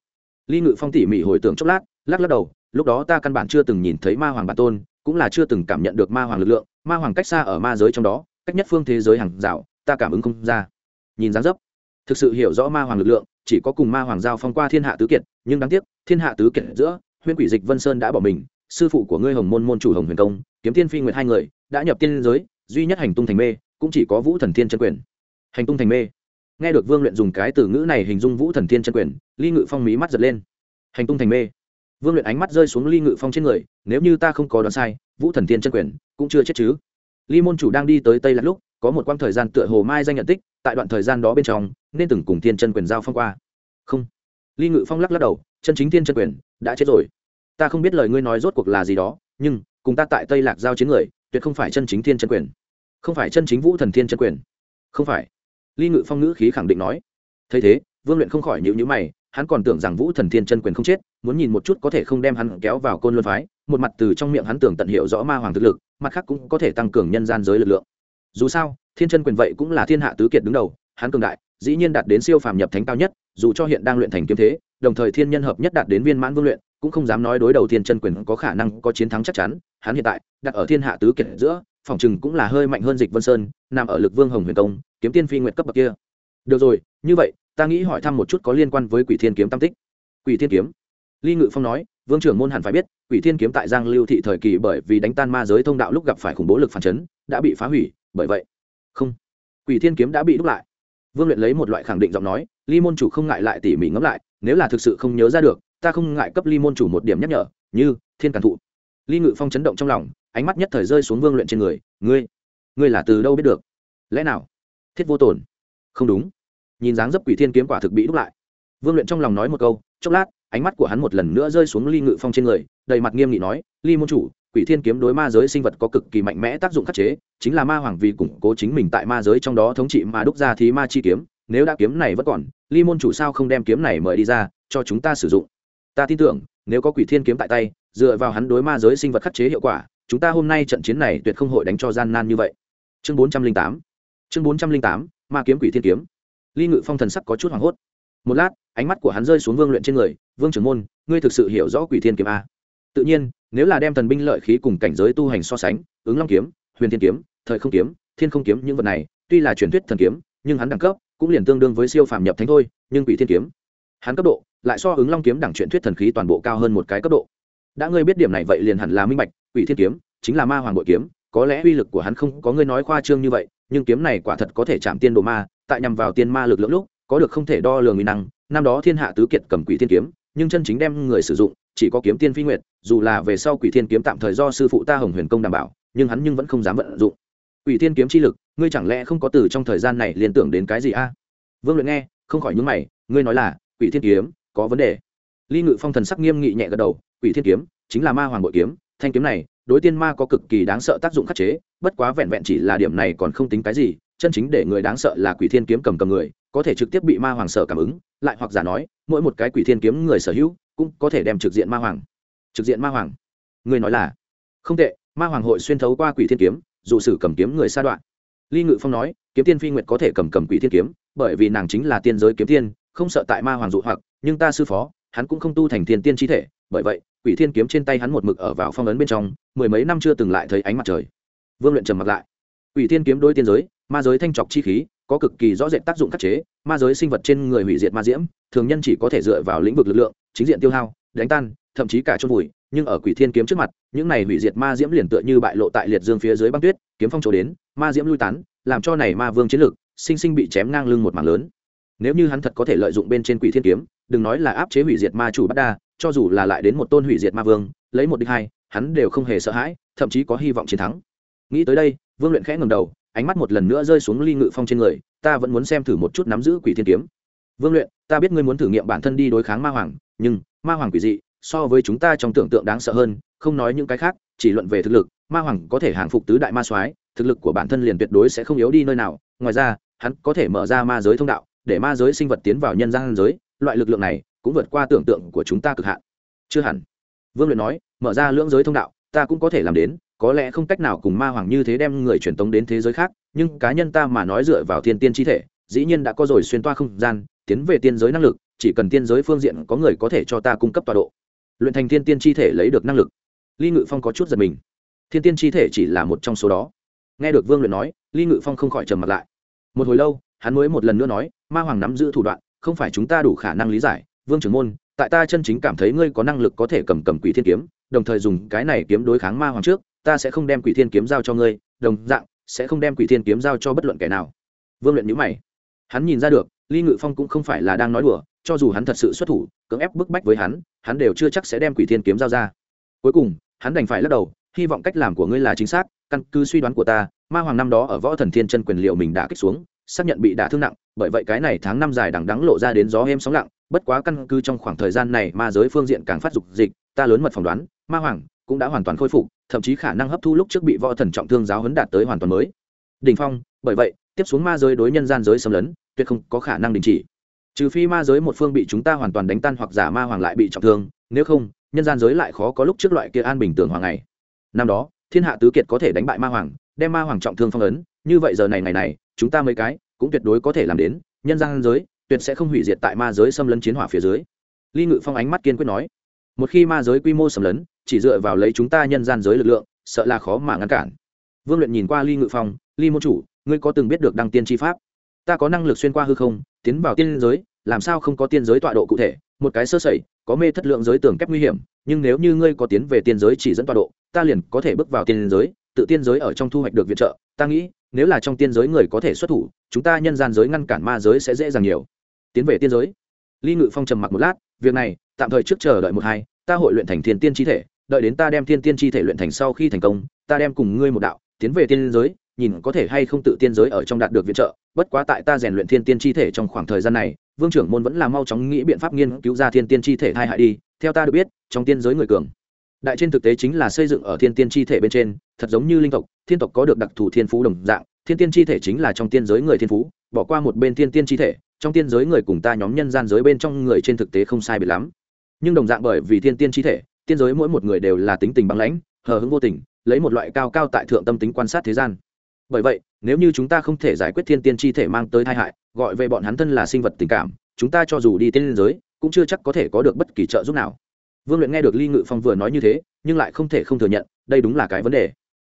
Ly ngự phong tỉ mỉ hồi tưởng chốc lát, lắc lắc đầu, lúc đó ta căn bản chưa từng nhìn thấy ma hoàng bản tôn, cũng là chưa từng cảm nhận được ma hoàng lực lượng, ma hoàng cách xa ở ma giới trong đó, cách nhất phương thế giới hàng rào, ta cảm ứng không ra. Nhìn dáng dấp, thực sự hiểu rõ ma hoàng lực lượng chỉ có cùng ma hoàng giao phong qua thiên hạ tứ kiệt, nhưng đáng tiếc, thiên hạ tứ kiệt giữa huyên quỷ dịch vân sơn đã bỏ mình, sư phụ của ngươi hồng môn môn chủ hồng huyền công, kiếm tiên phi nguyệt hai người, đã nhập tiên giới, duy nhất hành tung thành mê, cũng chỉ có vũ thần thiên chân quyền. Hành tung thành mê. Nghe được vương luyện dùng cái từ ngữ này hình dung vũ thần thiên chân quyền, ly ngự phong mí mắt giật lên. Hành tung thành mê. Vương luyện ánh mắt rơi xuống ly ngự phong trên người, nếu như ta không có đoán sai, vũ thần thiên chân quyền cũng chưa chết chứ. Ly môn chủ đang đi tới tây lạc lúc, có một quãng thời gian tựa hồ mai danh nhận tích tại đoạn thời gian đó bên trong, nên từng cùng thiên chân quyền giao phong qua. Không. Ly ngự phong lắc lắc đầu, chân chính thiên chân quyền đã chết rồi. Ta không biết lời ngươi nói rốt cuộc là gì đó, nhưng, cùng ta tại tây lạc giao chiến người, tuyệt không phải chân chính thiên chân quyền. Không phải chân chính vũ thần thiên chân quyền. Không phải. Ly ngự phong ngữ khí khẳng định nói. Thấy thế, vương luyện không khỏi nhịu nhữ mày, hắn còn tưởng rằng vũ thần thiên chân quyền không chết, muốn nhìn một chút có thể không đem hắn kéo vào côn luân phái, một mặt từ trong miệng hắn tưởng tận hiệu rõ ma hoàng thực lực, mặt khác cũng có thể tăng cường nhân gian giới lực lượng. Dù sao thiên chân quyền vậy cũng là thiên hạ tứ kiệt đứng đầu, hắn cường đại, dĩ nhiên đạt đến siêu phàm nhập thánh cao nhất, dù cho hiện đang luyện thành kiếm thế, đồng thời thiên nhân hợp nhất đạt đến viên mãn vương luyện, cũng không dám nói đối đầu thiên chân quyền có khả năng có chiến thắng chắc chắn. Hắn hiện tại, đặt ở thiên hạ tứ kiệt giữa, phòng chừng cũng là hơi mạnh hơn dịch vân sơn, nằm ở lực vương hồng huyền công kiếm tiên phi nguyện cấp bậc kia. Được rồi, như vậy, ta nghĩ hỏi thăm một chút có liên quan với quỷ thiên kiếm tam tích. Quỷ thiên kiếm? Ly ngự phong nói, vương trưởng môn hẳn phải biết, quỷ thiên kiếm tại giang lưu thị thời kỳ bởi vì đánh tan ma giới thông đạo lúc gặp phải khủng bố lực phản chấn, đã bị phá hủy, bởi vậy không. Quỷ thiên kiếm đã bị đúc lại. Vương luyện lấy một loại khẳng định giọng nói, ly môn chủ không ngại lại tỉ mỉ ngẫm lại, nếu là thực sự không nhớ ra được, ta không ngại cấp ly môn chủ một điểm nhắc nhở, như thiên cản thụ. Ly ngự phong chấn động trong lòng, ánh mắt nhất thời rơi xuống vương luyện trên người, ngươi ngươi là từ đâu biết được? Lẽ nào thiết vô tồn? Không đúng. Nhìn dáng dấp quỷ thiên kiếm quả thực bị đúc lại. Vương luyện trong lòng nói một câu, chốc lát ánh mắt của hắn một lần nữa rơi xuống ly ngự phong trên người, đầy mặt nghiêm nghị nói, ly môn chủ, quỷ thiên kiếm đối ma giới sinh vật có cực kỳ mạnh mẽ tác dụng khắc chế, chính là ma hoàng vì củng cố chính mình tại ma giới trong đó thống trị mà đúc ra thì ma chi kiếm, nếu đã kiếm này vẫn còn, ly môn chủ sao không đem kiếm này mời đi ra, cho chúng ta sử dụng? Ta tin tưởng, nếu có quỷ thiên kiếm tại tay, dựa vào hắn đối ma giới sinh vật khắc chế hiệu quả, chúng ta hôm nay trận chiến này tuyệt không hội đánh cho gian nan như vậy. Chương bốn trăm linh tám, chương bốn trăm linh tám, ma kiếm quỷ thiên kiếm. Ly ngự phong thần sắc có chút hoảng hốt. Một lát, ánh mắt của hắn rơi xuống vương luyện trên người vương trưởng môn, ngươi thực sự hiểu rõ quỷ thiên kiếm a. Tự nhiên, nếu là đem thần binh lợi khí cùng cảnh giới tu hành so sánh, ứng long kiếm, huyền thiên kiếm, thời không kiếm, thiên không kiếm những vật này, tuy là truyền thuyết thần kiếm, nhưng hắn đẳng cấp cũng liền tương đương với siêu phàm nhập thánh thôi, nhưng quỷ thiên kiếm, hắn cấp độ lại so ứng long kiếm đẳng truyền thuyết thần khí toàn bộ cao hơn một cái cấp độ. Đã ngươi biết điểm này vậy liền hẳn là minh bạch, quỷ thiên kiếm chính là ma hoàng bội kiếm, có lẽ uy lực của hắn không có ngươi nói khoa trương như vậy, nhưng kiếm này quả thật có thể chạm tiên đồ ma, tại nhằm vào tiên ma lực lượng lúc, có được không thể đo lường uy năng, năm đó thiên hạ tứ kiệt cầm quỷ thiên kiếm nhưng chân chính đem người sử dụng chỉ có kiếm tiên phi nguyệt, dù là về sau quỷ thiên kiếm tạm thời do sư phụ ta hồng huyền công đảm bảo, nhưng hắn nhưng vẫn không dám vận dụng. Quỷ thiên kiếm chi lực, ngươi chẳng lẽ không có từ trong thời gian này liên tưởng đến cái gì a? Vương luyện nghe, không khỏi những mày, ngươi nói là, quỷ thiên kiếm, có vấn đề. Ly ngự phong thần sắc nghiêm nghị nhẹ gật đầu, quỷ thiên kiếm, chính là ma hoàng bội kiếm, thanh kiếm này, đối tiên ma có cực kỳ đáng sợ tác dụng khắc chế, bất quá vẹn vẹn chỉ là điểm này còn không tính cái gì, chân chính để người đáng sợ là quỷ thiên kiếm cầm cầm người có thể trực tiếp bị ma hoàng sở cảm ứng, lại hoặc giả nói, mỗi một cái quỷ thiên kiếm người sở hữu cũng có thể đem trực diện ma hoàng. Trực diện ma hoàng. Người nói là, không tệ, ma hoàng hội xuyên thấu qua quỷ thiên kiếm, dù sử cầm kiếm người sa đoạn. Ly ngự phong nói, kiếm tiên phi nguyệt có thể cầm cầm quỷ thiên kiếm, bởi vì nàng chính là tiên giới kiếm tiên, không sợ tại ma hoàng dụ hoặc, nhưng ta sư phó, hắn cũng không tu thành thiên tiên chi thể, bởi vậy, quỷ thiên kiếm trên tay hắn một mực ở vào phong ấn bên trong, mười mấy năm chưa từng lại thấy ánh mặt trời. Vương luyện trầm mặt lại. Quỷ thiên kiếm đôi tiên giới, ma giới thanh trọc chi khí có cực kỳ rõ rệt tác dụng khắc chế, ma giới sinh vật trên người hủy diệt ma diễm, thường nhân chỉ có thể dựa vào lĩnh vực lực lượng, chính diện tiêu hao, đánh tan, thậm chí cả chôn vùi, nhưng ở quỷ thiên kiếm trước mặt, những này hủy diệt ma diễm liền tựa như bại lộ tại liệt dương phía dưới băng tuyết, kiếm phong chỗ đến, ma diễm lui tán, làm cho này ma vương chiến lực sinh sinh bị chém ngang lưng một mảng lớn. Nếu như hắn thật có thể lợi dụng bên trên quỷ thiên kiếm, đừng nói là áp chế hủy diệt ma chủ bắt đa, cho dù là lại đến một tôn hủy diệt ma vương, lấy một đích hai, hắn đều không hề sợ hãi, thậm chí có hy vọng chiến thắng. Nghĩ tới đây, vương luyện khẽ ngầm đầu ánh mắt một lần nữa rơi xuống ly ngự phong trên người, ta vẫn muốn xem thử một chút nắm giữ quỷ thiên kiếm. Vương luyện, ta biết ngươi muốn thử nghiệm bản thân đi đối kháng ma hoàng, nhưng, ma hoàng quỷ dị, so với chúng ta trong tưởng tượng đáng sợ hơn, không nói những cái khác, chỉ luận về thực lực, ma hoàng có thể hàng phục tứ đại ma soái, thực lực của bản thân liền tuyệt đối sẽ không yếu đi nơi nào. Ngoài ra, hắn có thể mở ra ma giới thông đạo, để ma giới sinh vật tiến vào nhân gian giới, loại lực lượng này cũng vượt qua tưởng tượng của chúng ta cực hạn. Chưa hẳn. Vương luyện nói, mở ra lưỡng giới thông đạo, ta cũng có thể làm đến có lẽ không cách nào cùng ma hoàng như thế đem người truyền tống đến thế giới khác, nhưng cá nhân ta mà nói dựa vào thiên tiên chi thể, dĩ nhiên đã có rồi xuyên toa không gian, tiến về tiên giới năng lực, chỉ cần tiên giới phương diện có người có thể cho ta cung cấp tọa độ. Luyện thành thiên tiên chi thể lấy được năng lực. Ly ngự phong có chút giật mình. Thiên tiên chi thể chỉ là một trong số đó. Nghe được vương luyện nói, ly ngự phong không khỏi trầm mặt lại. Một hồi lâu, hắn mới một lần nữa nói, ma hoàng nắm giữ thủ đoạn, không phải chúng ta đủ khả năng lý giải. Vương trưởng môn, tại ta chân chính cảm thấy ngươi có năng lực có thể cầm cầm quỷ thiên kiếm, đồng thời dùng cái này kiếm đối kháng ma hoàng trước ta sẽ không đem quỷ thiên kiếm giao cho ngươi, đồng dạng, sẽ không đem quỷ thiên kiếm giao cho bất luận kẻ nào. Vương luyện nhữ mày. Hắn nhìn ra được, ly ngự phong cũng không phải là đang nói đùa, cho dù hắn thật sự xuất thủ, cưỡng ép bức bách với hắn hắn đều chưa chắc sẽ đem quỷ thiên kiếm giao ra. Cuối cùng, hắn đành phải lắc đầu, hy vọng cách làm của ngươi là chính xác, căn cứ suy đoán của ta, ma hoàng năm đó ở võ thần thiên chân quyền liệu mình đã kích xuống, xác nhận bị đả thương nặng, bởi vậy cái này tháng năm dài đằng đắng lộ ra đến gió êm sóng lặng, bất quá căn cứ trong khoảng thời gian này ma giới phương diện càng phát dục dịch, ta lớn mật phỏng đoán, ma hoàng cũng đã hoàn toàn khôi phục, thậm chí khả năng hấp thu lúc trước bị võ thần trọng thương giáo huấn đạt tới hoàn toàn mới. Đỉnh phong, bởi vậy, tiếp xuống ma giới đối nhân gian giới xâm lấn, tuyệt không có khả năng đình chỉ. Trừ phi ma giới một phương bị chúng ta hoàn toàn đánh tan hoặc giả ma hoàng lại bị trọng thương, nếu không, nhân gian giới lại khó có lúc trước loại kia an bình tưởng hoàng ngày năm đó, thiên hạ tứ kiệt có thể đánh bại ma hoàng, đem ma hoàng trọng thương phong ấn, như vậy giờ này ngày này, chúng ta mấy cái, cũng tuyệt đối có thể làm đến, nhân gian giới, tuyệt sẽ không hủy diệt tại ma giới xâm lấn chiến hỏa phía dưới. Ly ngự phong ánh mắt kiên quyết nói, một khi ma giới quy mô xâm lấn chỉ dựa vào lấy chúng ta nhân gian giới lực lượng, sợ là khó mà ngăn cản. Vương luyện nhìn qua ly ngự phong, ly môn chủ, ngươi có từng biết được đăng tiên tri pháp? Ta có năng lực xuyên qua hư không, tiến vào tiên giới, làm sao không có tiên giới tọa độ cụ thể? Một cái sơ sẩy, có mê thất lượng giới tưởng kép nguy hiểm, nhưng nếu như ngươi có tiến về tiên giới chỉ dẫn tọa độ, ta liền có thể bước vào tiên giới, tự tiên giới ở trong thu hoạch được viện trợ. Ta nghĩ, nếu là trong tiên giới người có thể xuất thủ, chúng ta nhân gian giới ngăn cản ma giới sẽ dễ dàng nhiều. Tiến về tiên giới. Ly ngự phong trầm mặc một lát, việc này, tạm thời trước chờ đợi một hai, ta hội luyện thành thiên tiên chi thể đợi đến ta đem thiên tiên chi thể luyện thành sau khi thành công, ta đem cùng ngươi một đạo, tiến về tiên giới, nhìn có thể hay không tự tiên giới ở trong đạt được viện trợ. Bất quá tại ta rèn luyện thiên tiên chi thể trong khoảng thời gian này, vương trưởng môn vẫn là mau chóng nghĩ biện pháp nghiên cứu ra thiên tiên chi thể thai hại đi, theo ta được biết, trong tiên giới người cường. Đại trên thực tế chính là xây dựng ở thiên tiên chi thể bên trên, thật giống như linh tộc, thiên tộc có được đặc thù thiên phú đồng dạng, thiên tiên chi thể chính là trong tiên giới người thiên phú, bỏ qua một bên thiên tiên chi thể, trong tiên giới người cùng ta nhóm nhân gian giới bên trong người trên thực tế không sai biệt lắm. Nhưng đồng dạng bởi vì thiên tiên chi thể tiên giới mỗi một người đều là tính tình băng lãnh, hờ hững vô tình, lấy một loại cao cao tại thượng tâm tính quan sát thế gian. Bởi vậy, nếu như chúng ta không thể giải quyết thiên tiên chi thể mang tới tai hại, gọi về bọn hắn thân là sinh vật tình cảm, chúng ta cho dù đi tiên giới, cũng chưa chắc có thể có được bất kỳ trợ giúp nào. Vương luyện nghe được ly ngự phong vừa nói như thế, nhưng lại không thể không thừa nhận, đây đúng là cái vấn đề.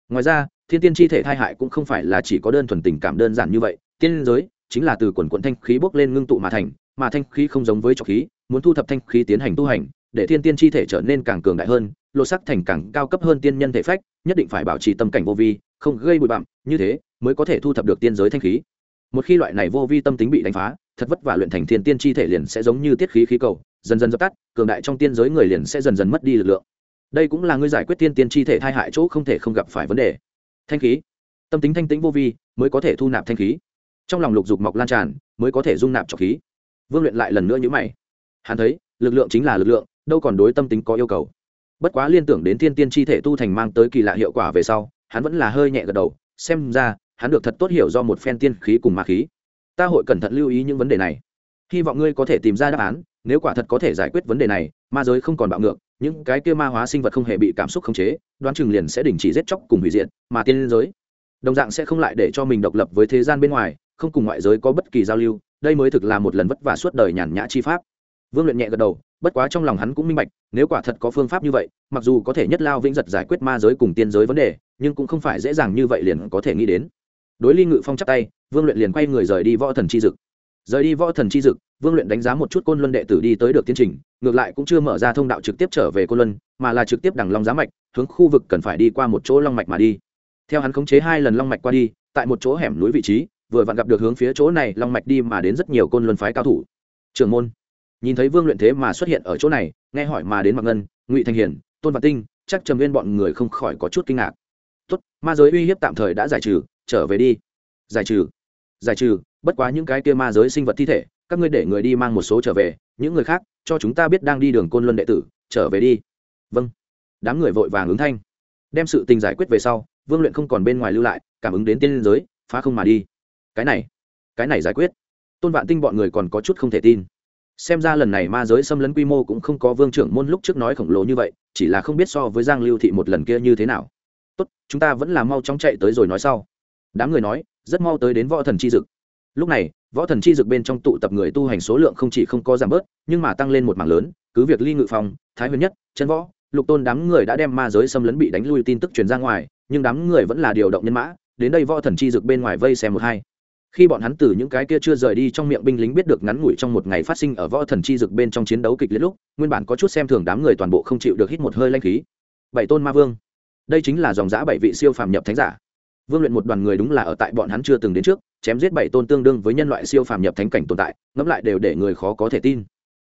Ngoài ra, thiên tiên chi thể tai hại cũng không phải là chỉ có đơn thuần tình cảm đơn giản như vậy. Tiên giới chính là từ quần quận thanh khí bốc lên ngưng tụ mà thành, mà thanh khí không giống với trọc khí, muốn thu thập thanh khí tiến hành tu hành để thiên tiên chi thể trở nên càng cường đại hơn lô sắc thành càng cao cấp hơn tiên nhân thể phách, nhất định phải bảo trì tâm cảnh vô vi, không gây bụi bặm, như thế mới có thể thu thập được tiên giới thanh khí. Một khi loại này vô vi tâm tính bị đánh phá, thật vất vả luyện thành thiên tiên chi thể liền sẽ giống như tiết khí khí cầu, dần dần dập tắt, cường đại trong tiên giới người liền sẽ dần dần mất đi lực lượng. Đây cũng là ngươi giải quyết tiên tiên chi thể thai hại chỗ không thể không gặp phải vấn đề. Thanh khí. Tâm tính thanh tĩnh vô vi mới có thể thu nạp thanh khí. Trong lòng lục dục mọc lan tràn mới có thể dung nạp trọc khí. Vương luyện lại lần nữa như mày. Hắn thấy, lực lượng chính là lực lượng đâu còn đối tâm tính có yêu cầu. Bất quá liên tưởng đến thiên tiên chi thể tu thành mang tới kỳ lạ hiệu quả về sau, hắn vẫn là hơi nhẹ gật đầu, xem ra, hắn được thật tốt hiểu do một phen tiên khí cùng ma khí. Ta hội cẩn thận lưu ý những vấn đề này. Hy vọng ngươi có thể tìm ra đáp án, nếu quả thật có thể giải quyết vấn đề này, ma giới không còn bạo ngược, những cái kia ma hóa sinh vật không hề bị cảm xúc khống chế, đoán chừng liền sẽ đình chỉ giết chóc cùng hủy diệt, mà tiên giới, đồng dạng sẽ không lại để cho mình độc lập với thế gian bên ngoài, không cùng ngoại giới có bất kỳ giao lưu, đây mới thực là một lần vất vả suốt đời nhàn nhã chi pháp. Vương luyện nhẹ gật đầu bất quá trong lòng hắn cũng minh bạch, nếu quả thật có phương pháp như vậy, mặc dù có thể nhất lao vĩnh giật giải quyết ma giới cùng tiên giới vấn đề, nhưng cũng không phải dễ dàng như vậy liền có thể nghĩ đến. Đối ly ngự phong chắp tay, vương luyện liền quay người rời đi võ thần chi dực. Rời đi võ thần chi dực, vương luyện đánh giá một chút côn luân đệ tử đi tới được tiến trình, ngược lại cũng chưa mở ra thông đạo trực tiếp trở về côn luân, mà là trực tiếp đằng long giá mạch, hướng khu vực cần phải đi qua một chỗ long mạch mà đi. Theo hắn khống chế hai lần long mạch qua đi, tại một chỗ hẻm núi vị trí, vừa vặn gặp được hướng phía chỗ này long mạch đi mà đến rất nhiều côn luân phái cao thủ. Trường môn nhìn thấy vương luyện thế mà xuất hiện ở chỗ này, nghe hỏi mà đến mạc ngân, ngụy thanh hiền, tôn văn tinh, chắc trầm viên bọn người không khỏi có chút kinh ngạc. Tốt, ma giới uy hiếp tạm thời đã giải trừ, trở về đi. Giải trừ giải trừ, bất quá những cái kia ma giới sinh vật thi thể, các ngươi để người đi mang một số trở về, những người khác, cho chúng ta biết đang đi đường côn luân đệ tử, trở về đi. Vâng. Đám người vội vàng ứng thanh. Đem sự tình giải quyết về sau, vương luyện không còn bên ngoài lưu lại, cảm ứng đến tiên giới, phá không mà đi. Cái này cái này giải quyết. Tôn vạn tinh bọn người còn có chút không thể tin xem ra lần này ma giới xâm lấn quy mô cũng không có vương trưởng môn lúc trước nói khổng lồ như vậy, chỉ là không biết so với giang lưu thị một lần kia như thế nào. Tốt, chúng ta vẫn là mau chóng chạy tới rồi nói sau. Đám người nói, rất mau tới đến võ thần chi dực. Lúc này, võ thần chi dực bên trong tụ tập người tu hành số lượng không chỉ không có giảm bớt, nhưng mà tăng lên một mảng lớn, cứ việc ly ngự phòng thái huyền nhất, chân võ, lục tôn đám người đã đem ma giới xâm lấn bị đánh lui tin tức truyền ra ngoài, nhưng đám người vẫn là điều động nhân mã, đến đây võ thần chi dực bên ngoài vây xem một hai khi bọn hắn từ những cái kia chưa rời đi trong miệng binh lính biết được ngắn ngủi trong một ngày phát sinh ở võ thần chi dực bên trong chiến đấu kịch liệt lúc, nguyên bản có chút xem thường đám người toàn bộ không chịu được hít một hơi lanh khí. Bảy tôn ma vương. Đây chính là dòng giã bảy vị siêu phàm nhập thánh giả. Vương luyện một đoàn người đúng là ở tại bọn hắn chưa từng đến trước, chém giết bảy tôn tương đương với nhân loại siêu phàm nhập thánh cảnh tồn tại, ngẫm lại đều để người khó có thể tin.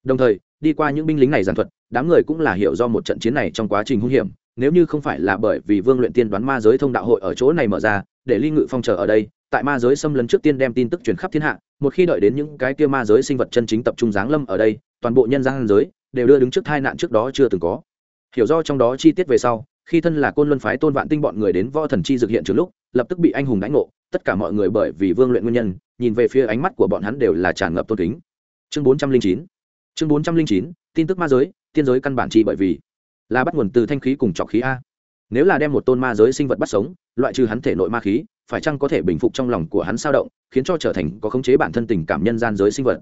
Đồng thời, đi qua những binh lính này giàn thuật, đám người cũng là hiểu do một trận chiến này trong quá trình hung hiểm, nếu như không phải là bởi vì vương luyện tiên đoán ma giới thông đạo hội ở chỗ này mở ra, để ly ngự phong trở ở đây tại ma giới xâm lấn trước tiên đem tin tức truyền khắp thiên hạ, một khi đợi đến những cái kia ma giới sinh vật chân chính tập trung giáng lâm ở đây, toàn bộ nhân gian giới đều đưa đứng trước tai nạn trước đó chưa từng có. Hiểu do trong đó chi tiết về sau, khi thân là côn luân phái tôn vạn tinh bọn người đến võ thần chi dược hiện trường lúc, lập tức bị anh hùng đánh ngộ, tất cả mọi người bởi vì vương luyện nguyên nhân, nhìn về phía ánh mắt của bọn hắn đều là tràn ngập tôn kính. Chương bốn trăm linh chín, chương bốn trăm linh chín, tin tức ma giới, tiên giới căn bản chi bởi vì là bắt nguồn từ thanh khí cùng trọc khí a. Nếu là đem một tôn ma giới sinh vật bắt sống, loại trừ hắn thể nội ma khí phải chăng có thể bình phục trong lòng của hắn sao động, khiến cho trở thành có khống chế bản thân tình cảm nhân gian giới sinh vật?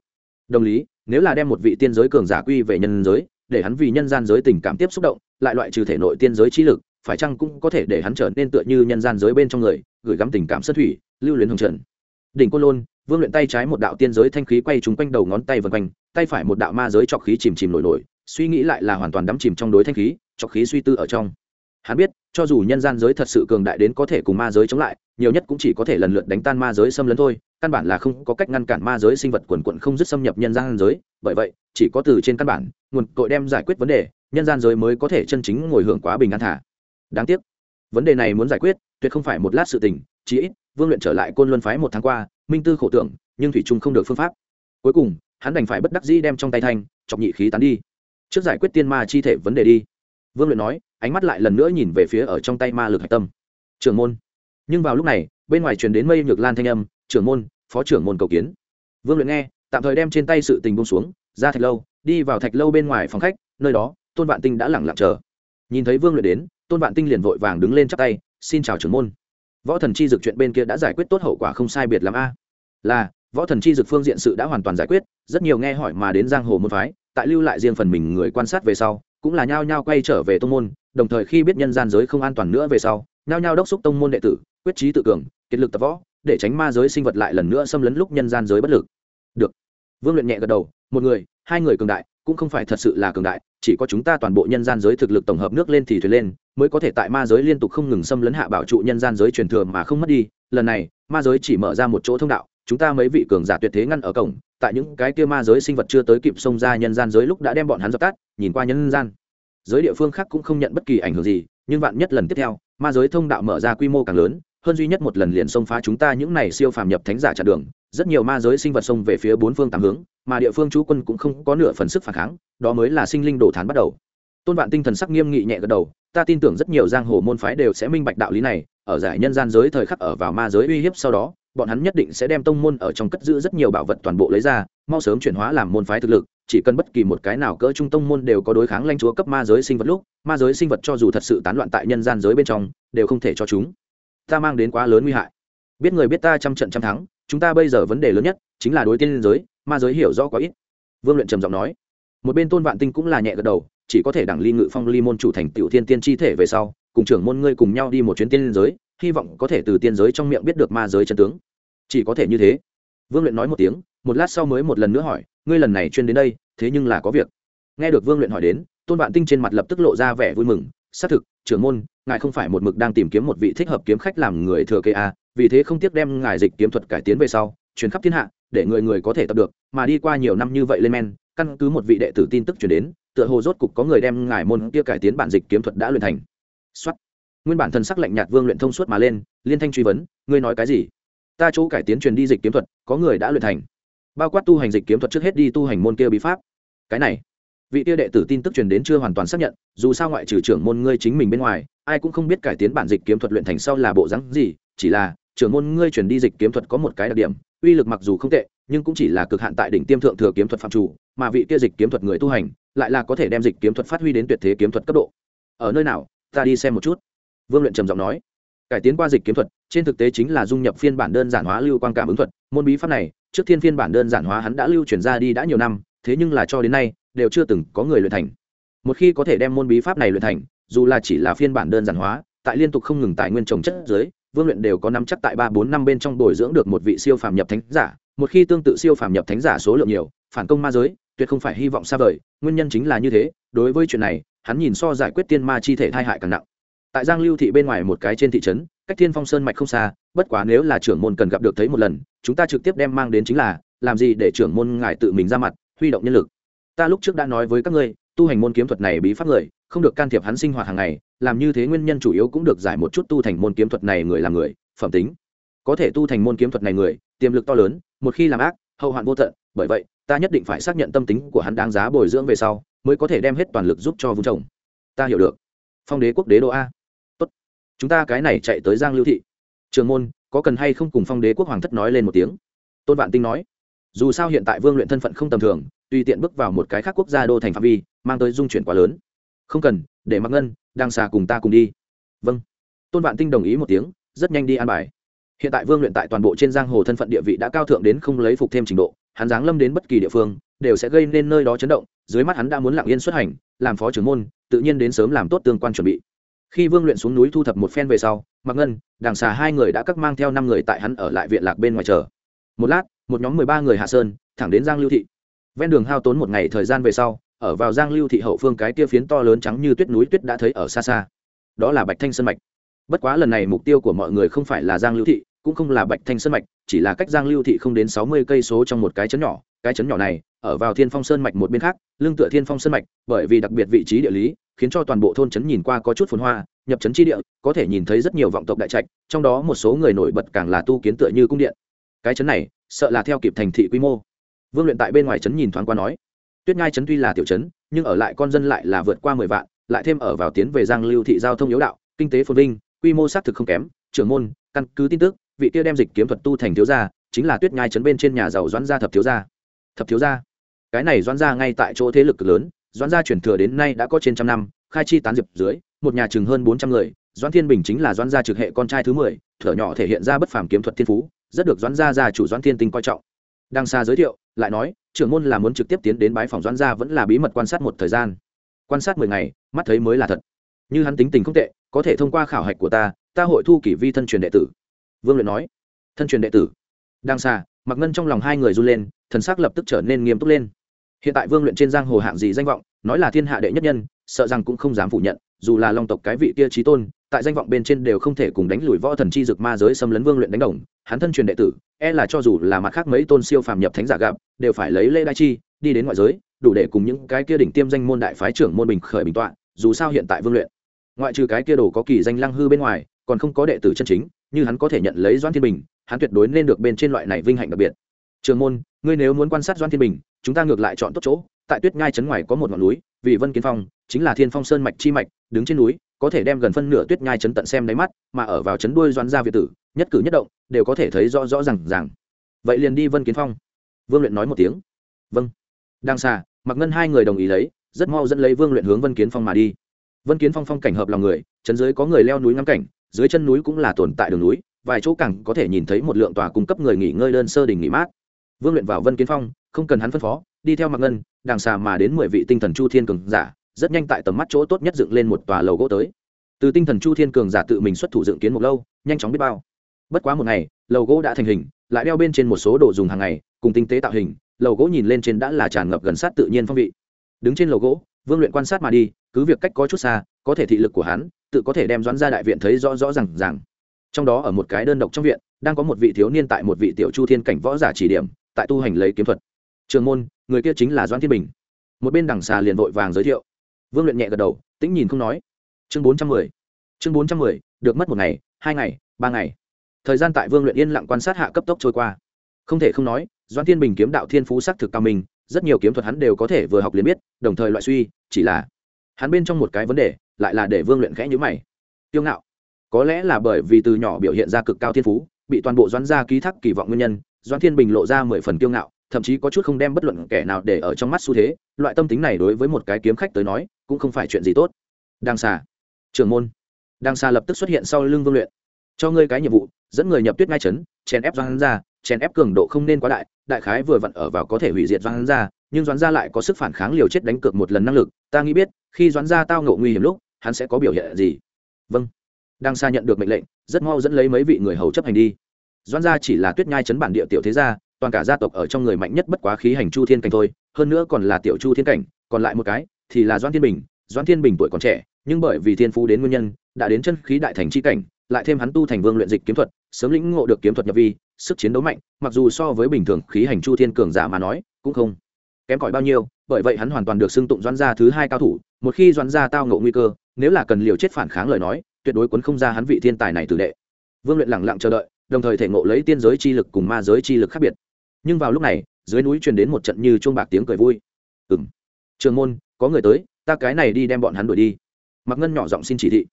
Đồng lý, nếu là đem một vị tiên giới cường giả quy về nhân giới, để hắn vì nhân gian giới tình cảm tiếp xúc động, lại loại trừ thể nội tiên giới trí lực, phải chăng cũng có thể để hắn trở nên tựa như nhân gian giới bên trong người, gửi gắm tình cảm sân thủy, lưu luyến hồng trần. Đỉnh côn lôn, vương luyện tay trái một đạo tiên giới thanh khí quay trúng quanh đầu ngón tay vân quanh, tay phải một đạo ma giới trọc khí chìm chìm nổi nổi, suy nghĩ lại là hoàn toàn đắm chìm trong đối thanh khí trọc khí suy tư ở trong. Hắn biết, cho dù nhân gian giới thật sự cường đại đến có thể cùng ma giới chống lại nhiều nhất cũng chỉ có thể lần lượt đánh tan ma giới xâm lấn thôi, căn bản là không có cách ngăn cản ma giới sinh vật quần quận không dứt xâm nhập nhân gian giới. Bởi vậy, chỉ có từ trên căn bản, nguồn cội đem giải quyết vấn đề, nhân gian giới mới có thể chân chính ngồi hưởng quá bình an thả. Đáng tiếc, vấn đề này muốn giải quyết, tuyệt không phải một lát sự tình, chí ít, vương luyện trở lại côn luân phái một tháng qua, minh tư khổ tưởng, nhưng thủy trung không được phương pháp. Cuối cùng, hắn đành phải bất đắc dĩ đem trong tay thanh, chọc nhị khí tán đi. Trước giải quyết tiên ma chi thể vấn đề đi. Vương luyện nói, ánh mắt lại lần nữa nhìn về phía ở trong tay ma lực hạch tâm. Trường môn nhưng vào lúc này, bên ngoài truyền đến mây nhược lan thanh âm, trưởng môn, phó trưởng môn cầu kiến. Vương luyện nghe, tạm thời đem trên tay sự tình bông xuống, ra thạch lâu, đi vào thạch lâu bên ngoài phòng khách, nơi đó, tôn vạn tinh đã lẳng lặng chờ. Nhìn thấy vương luyện đến, tôn vạn tinh liền vội vàng đứng lên chắp tay, xin chào trưởng môn. Võ thần chi dực chuyện bên kia đã giải quyết tốt hậu quả không sai biệt l a. Là, võ thần chi dực phương diện sự đã hoàn toàn giải quyết, rất nhiều nghe hỏi mà đến giang hồ môn phái, tại lưu lại riêng phần mình người quan sát về sau, cũng là nhao nhao quay trở về tông môn, đồng thời khi biết nhân gian giới không an toàn nữa về sau, nhao nhao đốc xúc tông môn đệ tử quyết trí tự cường kiệt lực tập võ, để tránh ma giới sinh vật lại lần nữa xâm lấn lúc nhân gian giới bất lực. Được. Vương luyện nhẹ gật đầu, một người, hai người cường đại, cũng không phải thật sự là cường đại, chỉ có chúng ta toàn bộ nhân gian giới thực lực tổng hợp nước lên thì thuyền lên, mới có thể tại ma giới liên tục không ngừng xâm lấn hạ bảo trụ nhân gian giới truyền thừa mà không mất đi. Lần này, ma giới chỉ mở ra một chỗ thông đạo, chúng ta mấy vị cường giả tuyệt thế ngăn ở cổng, tại những cái kia ma giới sinh vật chưa tới kịp xông ra nhân gian giới lúc đã đem bọn hắn dập tắt, nhìn qua nhân gian. Giới địa phương khác cũng không nhận bất kỳ ảnh hưởng gì, nhưng vạn nhất lần tiếp theo, ma giới thông đạo mở ra quy mô càng lớn hơn duy nhất một lần liền xông phá chúng ta những này siêu phàm nhập thánh giả chặn đường, rất nhiều ma giới sinh vật xông về phía bốn phương tám hướng, mà địa phương chú quân cũng không có nửa phần sức phản kháng, đó mới là sinh linh đổ thán bắt đầu. Tôn vạn tinh thần sắc nghiêm nghị nhẹ gật đầu, ta tin tưởng rất nhiều giang hồ môn phái đều sẽ minh bạch đạo lý này, ở giải nhân gian giới thời khắc ở vào ma giới uy hiếp sau đó, bọn hắn nhất định sẽ đem tông môn ở trong cất giữ rất nhiều bảo vật toàn bộ lấy ra, mau sớm chuyển hóa làm môn phái thực lực, chỉ cần bất kỳ một cái nào cỡ trung tông môn đều có đối kháng lãnh chúa cấp ma giới sinh vật lúc, ma giới sinh vật cho dù thật sự tán loạn tại nhân gian giới bên trong, đều không thể cho chúng ta mang đến quá lớn nguy hại. Biết người biết ta trăm trận trăm thắng, chúng ta bây giờ vấn đề lớn nhất chính là đối tiên giới, ma giới hiểu rõ quá ít. Vương luyện trầm giọng nói. Một bên tôn vạn tinh cũng là nhẹ gật đầu, chỉ có thể đẳng ly ngự phong ly môn chủ thành tiểu thiên tiên chi thể về sau, cùng trưởng môn ngươi cùng nhau đi một chuyến tiên giới, hy vọng có thể từ tiên giới trong miệng biết được ma giới chân tướng. Chỉ có thể như thế. Vương luyện nói một tiếng, một lát sau mới một lần nữa hỏi, ngươi lần này chuyên đến đây, thế nhưng là có việc. Nghe được vương luyện hỏi đến, tôn vạn tinh trên mặt lập tức lộ ra vẻ vui mừng, xác thực, trưởng môn ngài không phải một mực đang tìm kiếm một vị thích hợp kiếm khách làm người thừa kế a vì thế không tiếc đem ngài dịch kiếm thuật cải tiến về sau, truyền khắp thiên hạ, để người người có thể tập được, mà đi qua nhiều năm như vậy lên men, căn cứ một vị đệ tử tin tức chuyển đến, tựa hồ rốt cục có người đem ngài môn kia cải tiến bản dịch kiếm thuật đã luyện thành. Xuất nguyên bản thần sắc lạnh nhạt vương luyện thông suốt mà lên, liên thanh truy vấn, ngươi nói cái gì? Ta chỗ cải tiến truyền đi dịch kiếm thuật, có người đã luyện thành. Bao quát tu hành dịch kiếm thuật trước hết đi tu hành môn kia bí pháp. Cái này vị Tia đệ tử tin tức truyền đến chưa hoàn toàn xác nhận, dù sao ngoại trừ trưởng môn ngươi chính mình bên ngoài, ai cũng không biết cải tiến bản dịch kiếm thuật luyện thành sau là bộ rắn gì, chỉ là, trưởng môn ngươi truyền đi dịch kiếm thuật có một cái đặc điểm, uy lực mặc dù không tệ, nhưng cũng chỉ là cực hạn tại đỉnh tiêm thượng thừa kiếm thuật phạm chủ, mà vị kia dịch kiếm thuật người tu hành, lại là có thể đem dịch kiếm thuật phát huy đến tuyệt thế kiếm thuật cấp độ. Ở nơi nào, ta đi xem một chút. Vương luyện trầm giọng nói. Cải tiến qua dịch kiếm thuật, trên thực tế chính là dung nhập phiên bản đơn giản hóa lưu quan cảm ứng thuật. Môn bí pháp này, trước thiên phiên bản đơn giản hóa hắn đã lưu chuyển ra đi đã nhiều năm, thế nhưng là cho đến nay đều chưa từng có người luyện thành. Một khi có thể đem môn bí pháp này luyện thành, dù là chỉ là phiên bản đơn giản hóa, tại liên tục không ngừng tài nguyên trồng chất dưới, vương luyện đều có nắm chắc tại ba bốn năm bên trong bồi dưỡng được một vị siêu phàm nhập thánh giả. Một khi tương tự siêu phàm nhập thánh giả số lượng nhiều, phản công ma giới, tuyệt không phải hy vọng xa vời, nguyên nhân chính là như thế, đối với chuyện này, hắn nhìn so giải quyết tiên ma chi thể thai hại càng nặng. Tại giang lưu thị bên ngoài một cái trên thị trấn, cách thiên phong sơn mạch không xa, bất quá nếu là trưởng môn cần gặp được thấy một lần, chúng ta trực tiếp đem mang đến chính là, làm gì để trưởng môn ngài tự mình ra mặt, huy động nhân lực ta lúc trước đã nói với các ngươi, tu hành môn kiếm thuật này bí pháp người, không được can thiệp hắn sinh hoạt hàng ngày, làm như thế nguyên nhân chủ yếu cũng được giải một chút tu thành môn kiếm thuật này người làm người, phẩm tính. Có thể tu thành môn kiếm thuật này người, tiềm lực to lớn, một khi làm ác, hậu hoạn vô tận, bởi vậy, ta nhất định phải xác nhận tâm tính của hắn đáng giá bồi dưỡng về sau, mới có thể đem hết toàn lực giúp cho vung chồng. Ta hiểu được. Phong đế quốc đế đô a. Tốt. Chúng ta cái này chạy tới giang lưu thị. Trường môn, có cần hay không cùng phong đế quốc hoàng thất nói lên một tiếng? Tôn vạn tinh nói dù sao hiện tại vương luyện thân phận không tầm thường, tùy tiện bước vào một cái khác quốc gia đô thành phạm vi, mang tới dung chuyển quá lớn. Không cần, để mặc ngân, đang xà cùng ta cùng đi. Vâng. Tôn vạn tinh đồng ý một tiếng, rất nhanh đi an bài. Hiện tại vương luyện tại toàn bộ trên giang hồ thân phận địa vị đã cao thượng đến không lấy phục thêm trình độ, hắn giáng lâm đến bất kỳ địa phương, đều sẽ gây nên nơi đó chấn động, dưới mắt hắn đã muốn lặng yên xuất hành, làm phó trưởng môn, tự nhiên đến sớm làm tốt tương quan chuẩn bị. Khi vương luyện xuống núi thu thập một phen về sau, mặc ngân đằng xà hai người đã cắt mang theo năm người tại hắn ở lại viện lạc bên ngoài chờ. Một lát một nhóm mười ba người hạ sơn, thẳng đến giang lưu thị. Ven đường hao tốn một ngày thời gian về sau, ở vào giang lưu thị hậu phương cái kia phiến to lớn trắng như tuyết núi tuyết đã thấy ở xa xa. Đó là bạch thanh sơn mạch. Bất quá lần này mục tiêu của mọi người không phải là giang lưu thị, cũng không là bạch thanh sơn mạch, chỉ là cách giang lưu thị không đến sáu mươi cây số trong một cái chấn nhỏ. Cái chấn nhỏ này, ở vào thiên phong sơn mạch một bên khác, lưng tựa thiên phong sơn mạch, bởi vì đặc biệt vị trí địa lý, khiến cho toàn bộ thôn trấn nhìn qua có chút phồn hoa, nhập trấn tri địa, có thể nhìn thấy rất nhiều vọng tộc đại trạch, trong đó một số người nổi bật càng là tu kiến tựa như cung điện cái trấn này, sợ là theo kịp thành thị quy mô. Vương luyện tại bên ngoài trấn nhìn thoáng qua nói, tuyết ngai trấn tuy là tiểu trấn nhưng ở lại con dân lại là vượt qua mười vạn, lại thêm ở vào tiến về giang lưu thị giao thông yếu đạo, kinh tế phồn vinh, quy mô xác thực không kém, trưởng môn, căn cứ tin tức, vị kia đem dịch kiếm thuật tu thành thiếu gia, chính là tuyết nhai trấn bên trên nhà giàu doãn gia thập thiếu gia. Thập thiếu gia? Cái này doãn gia ngay tại chỗ thế lực lớn, doãn gia chuyển thừa đến nay đã có trên trăm năm, khai chi tán diệp dưới, một nhà chừng hơn bốn trăm người, doãn thiên bình chính là doãn gia trực hệ con trai thứ mười, thở nhỏ thể hiện ra bất phàm kiếm thuật thiên phú rất được doãn gia gia chủ doãn thiên tinh coi trọng. Đang xa giới thiệu, lại nói, trưởng môn là muốn trực tiếp tiến đến bái phòng doãn gia vẫn là bí mật quan sát một thời gian. Quan sát mười ngày, mắt thấy mới là thật. Như hắn tính tình không tệ, có thể thông qua khảo hạch của ta ta hội thu kỷ vi thân truyền đệ tử. Vương luyện nói, thân truyền đệ tử. Đang xa mặc ngân trong lòng hai người run lên, thần sắc lập tức trở nên nghiêm túc lên. Hiện tại vương luyện trên giang hồ hạng gì danh vọng, nói là thiên hạ đệ nhất nhân, sợ rằng cũng không dám phủ nhận, dù là long tộc cái vị kia trí tôn tại danh vọng bên trên đều không thể cùng đánh lùi võ thần chi dực ma giới xâm lấn vương luyện đánh đồng, hắn thân truyền đệ tử e là cho dù là mặt khác mấy tôn siêu phàm nhập thánh giả gặp, đều phải lấy lễ đai chi, đi đến ngoại giới, đủ để cùng những cái kia đỉnh tiêm danh môn đại phái trưởng môn bình khởi bình tọa, dù sao hiện tại vương luyện. Ngoại trừ cái kia đồ có kỳ danh lăng hư bên ngoài, còn không có đệ tử chân chính, như hắn có thể nhận lấy doan thiên bình, hắn tuyệt đối nên được bên trên loại này vinh hạnh đặc biệt. Trường môn, ngươi nếu muốn quan sát doan thiên bình, chúng ta ngược lại chọn tốt chỗ tại tuyết ngai trấn ngoài có một ngọn núi, vì vân kiến phong, chính là thiên phong sơn mạch chi mạch, đứng trên núi, có thể đem gần phân nửa tuyết ngai trấn tận xem đáy mắt, mà ở vào trấn đuôi doan gia việt tử, nhất cử nhất động, đều có thể thấy rõ rõ r à n g r à n g vậy liền đi vân kiến phong. Vương luyện nói một tiếng. Vâng. Đang xa mặc ngân hai người đồng ý lấy, rất mau dẫn lấy vương luyện hướng vân kiến phong mà đi. Vân kiến phong phong cảnh hợp lòng người, trấn dưới có người leo núi ngắm cảnh, dưới chân núi cũng là tồn tại đường núi, vài chỗ cẳng có thể nhìn thấy một lượng tòa cung cấp người nghỉ ngơi đơn sơ đình nghỉ mát. Vương luyện vào vân kiến phong, không cần hắn phân phó đi theo mặc ngân, đàng xà mà đến mười vị tinh thần chu thiên cường giả, rất nhanh tại tầm mắt chỗ tốt nhất dựng lên một tòa lầu gỗ tới. Từ tinh thần chu thiên cường giả tự mình xuất thủ dựng kiến một lâu, nhanh chóng biết bao. Bất quá một ngày, lầu gỗ đã thành hình, lại đeo bên trên một số đồ dùng hàng ngày, cùng tinh tế tạo hình, lầu gỗ nhìn lên trên đã là tràn ngập gần sát tự nhiên phong vị. Đứng trên lầu gỗ, vương luyện quan sát mà đi, cứ việc cách có chút xa, có thể thị lực của hắn, tự có thể đem doãn ra đại viện thấy rõ rõ r à rằng trong đó ở một cái đơn độc trong viện, đang có một vị thiếu niên tại một vị tiểu chu thiên cảnh võ giả chỉ điểm, tại tu hành lấy kiếm thuật. Trường môn người kia chính là doãn thiên bình một bên đằng xà liền vội vàng giới thiệu vương luyện nhẹ gật đầu tĩnh nhìn không nói chương bốn trăm mười chương bốn trăm mười được mất một ngày hai ngày ba ngày thời gian tại vương luyện yên lặng quan sát hạ cấp tốc trôi qua không thể không nói doãn thiên bình kiếm đạo thiên phú s ắ c thực cao mình, rất nhiều kiếm thuật hắn đều có thể vừa học liền biết đồng thời loại suy chỉ là hắn bên trong một cái vấn đề lại là để vương luyện khẽ nhữ mày tiêu ngạo có lẽ là bởi vì từ nhỏ biểu hiện ra cực cao thiên phú bị toàn bộ doãn gia ký thác kỳ vọng nguyên nhân doãn thiên bình lộ ra mười phần kiêu ngạo thậm chí có chút không đem bất luận kẻ nào để ở trong mắt xu thế, loại tâm tính này đối với một cái kiếm khách tới nói, cũng không phải chuyện gì tốt. Đang xà trưởng môn. Đang xà lập tức xuất hiện sau lưng vương luyện. Cho ngươi cái nhiệm vụ, dẫn người nhập tuyết ngay chấn chèn ép doãn ra chèn ép cường độ không nên quá đại đại khái vừa vặn ở vào có thể hủy diệt doãn ra nhưng doãn ra lại có sức phản kháng liều chết đánh cược một lần năng lực, ta nghĩ biết, khi doãn ra tao ngộ nguy hiểm lúc, hắn sẽ có biểu hiện gì? Vâng. Đang xa nhận được mệnh lệnh, rất mau dẫn lấy mấy vị người hầu chấp hành đi. Doãn gia chỉ là tuyết nhai chấn bản địa tiểu thế gia toàn cả gia tộc ở trong người mạnh nhất bất quá khí hành chu thiên cảnh thôi, hơn nữa còn là tiểu chu thiên cảnh, còn lại một cái thì là doãn thiên bình. Doãn thiên bình tuổi còn trẻ, nhưng bởi vì thiên phú đến nguyên nhân, đã đến chân khí đại thành chi cảnh, lại thêm hắn tu thành vương luyện dịch kiếm thuật, sớm lĩnh ngộ được kiếm thuật nhập vi, sức chiến đấu mạnh, mặc dù so với bình thường khí hành chu thiên cường giả mà nói, cũng không kém cỏi bao nhiêu, bởi vậy hắn hoàn toàn được xưng tụng doãn gia thứ hai cao thủ, một khi doãn gia tao ngộ nguy cơ, nếu là cần liều chết phản kháng lời nói, tuyệt đối quấn không ra hắn vị thiên tài này tử đệ. Vương luyện lẳng lặng chờ đợi, đồng thời thể ngộ lấy tiên giới chi lực cùng ma giới chi lực khác biệt nhưng vào lúc này, dưới núi truyền đến một trận như chuông bạc tiếng cười vui. Ừng trường môn, có người tới, ta cái này đi đem bọn hắn đuổi đi. Mặc ngân nhỏ giọng xin chỉ thị.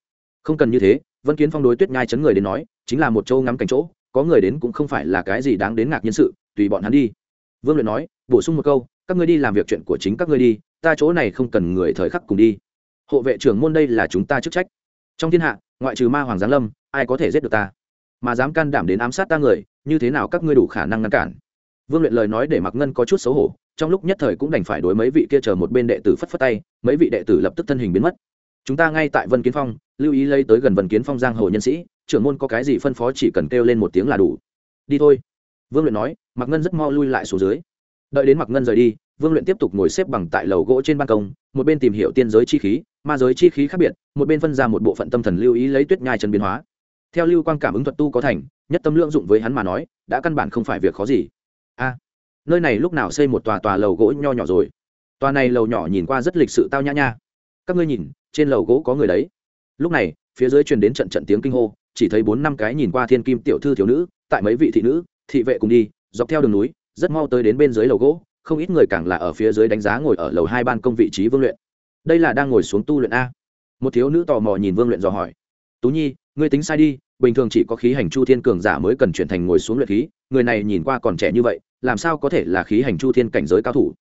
Không cần như thế, vân kiến phong đối tuyết nhai chấn người đến nói, chính là một châu ngắm cảnh chỗ, có người đến cũng không phải là cái gì đáng đến ngạc nhiên sự, tùy bọn hắn đi. Vương luyện nói, bổ sung một câu, các ngươi đi làm việc chuyện của chính các ngươi đi, ta chỗ này không cần người thời khắc cùng đi. Hộ vệ trưởng môn đây là chúng ta chức trách. Trong thiên hạ, ngoại trừ ma hoàng giáng lâm, ai có thể giết được ta? Mà dám can đảm đến ám sát ta người, như thế nào các ngươi đủ khả năng ngăn cản? Vương luyện lời nói để mặc ngân có chút xấu hổ, trong lúc nhất thời cũng đành phải đối mấy vị kia chờ một bên đệ tử phất phất tay, mấy vị đệ tử lập tức thân hình biến mất. Chúng ta ngay tại vân kiến phong, lưu ý lấy tới gần vân kiến phong giang hồ nhân sĩ, trưởng môn có cái gì phân phó chỉ cần kêu lên một tiếng là đủ. Đi thôi. Vương luyện nói mặc ngân rất mo lui lại xuống dưới. Đợi đến mặc ngân rời đi, vương luyện tiếp tục ngồi xếp bằng tại lầu gỗ trên ban công, một bên tìm hiểu tiên giới chi khí, ma giới chi khí khác biệt, một bên phân ra một bộ phận tâm thần lưu ý lấy tuyết nhai chân biến hóa. Theo lưu quang cảm ứng thuật tu có thành, nhất tâm lượng dụng với hắn mà nói, đã căn bản không phải việc khó gì a nơi này lúc nào xây một tòa tòa lầu gỗ nho nhỏ rồi? Tòa này lầu nhỏ nhìn qua rất lịch sự tao nhã nha. Các ngươi nhìn, trên lầu gỗ có người đấy. Lúc này, phía dưới truyền đến trận trận tiếng kinh hô, chỉ thấy bốn năm cái nhìn qua thiên kim tiểu thư thiếu nữ, tại mấy vị thị nữ, thị vệ cùng đi, dọc theo đường núi, rất mau tới đến bên dưới lầu gỗ, không ít người càng là ở phía dưới đánh giá ngồi ở lầu hai ban công vị trí vương luyện. Đây là đang ngồi xuống tu luyện a. Một thiếu nữ tò mò nhìn vương luyện dò hỏi. Tú nhi ngươi tính sai đi, bình thường chỉ có khí hành chu thiên cường giả mới cần chuyển thành ngồi xuống luyện khí, người này nhìn qua còn trẻ như vậy, làm sao có thể là khí hành chu thiên cảnh giới cao thủ?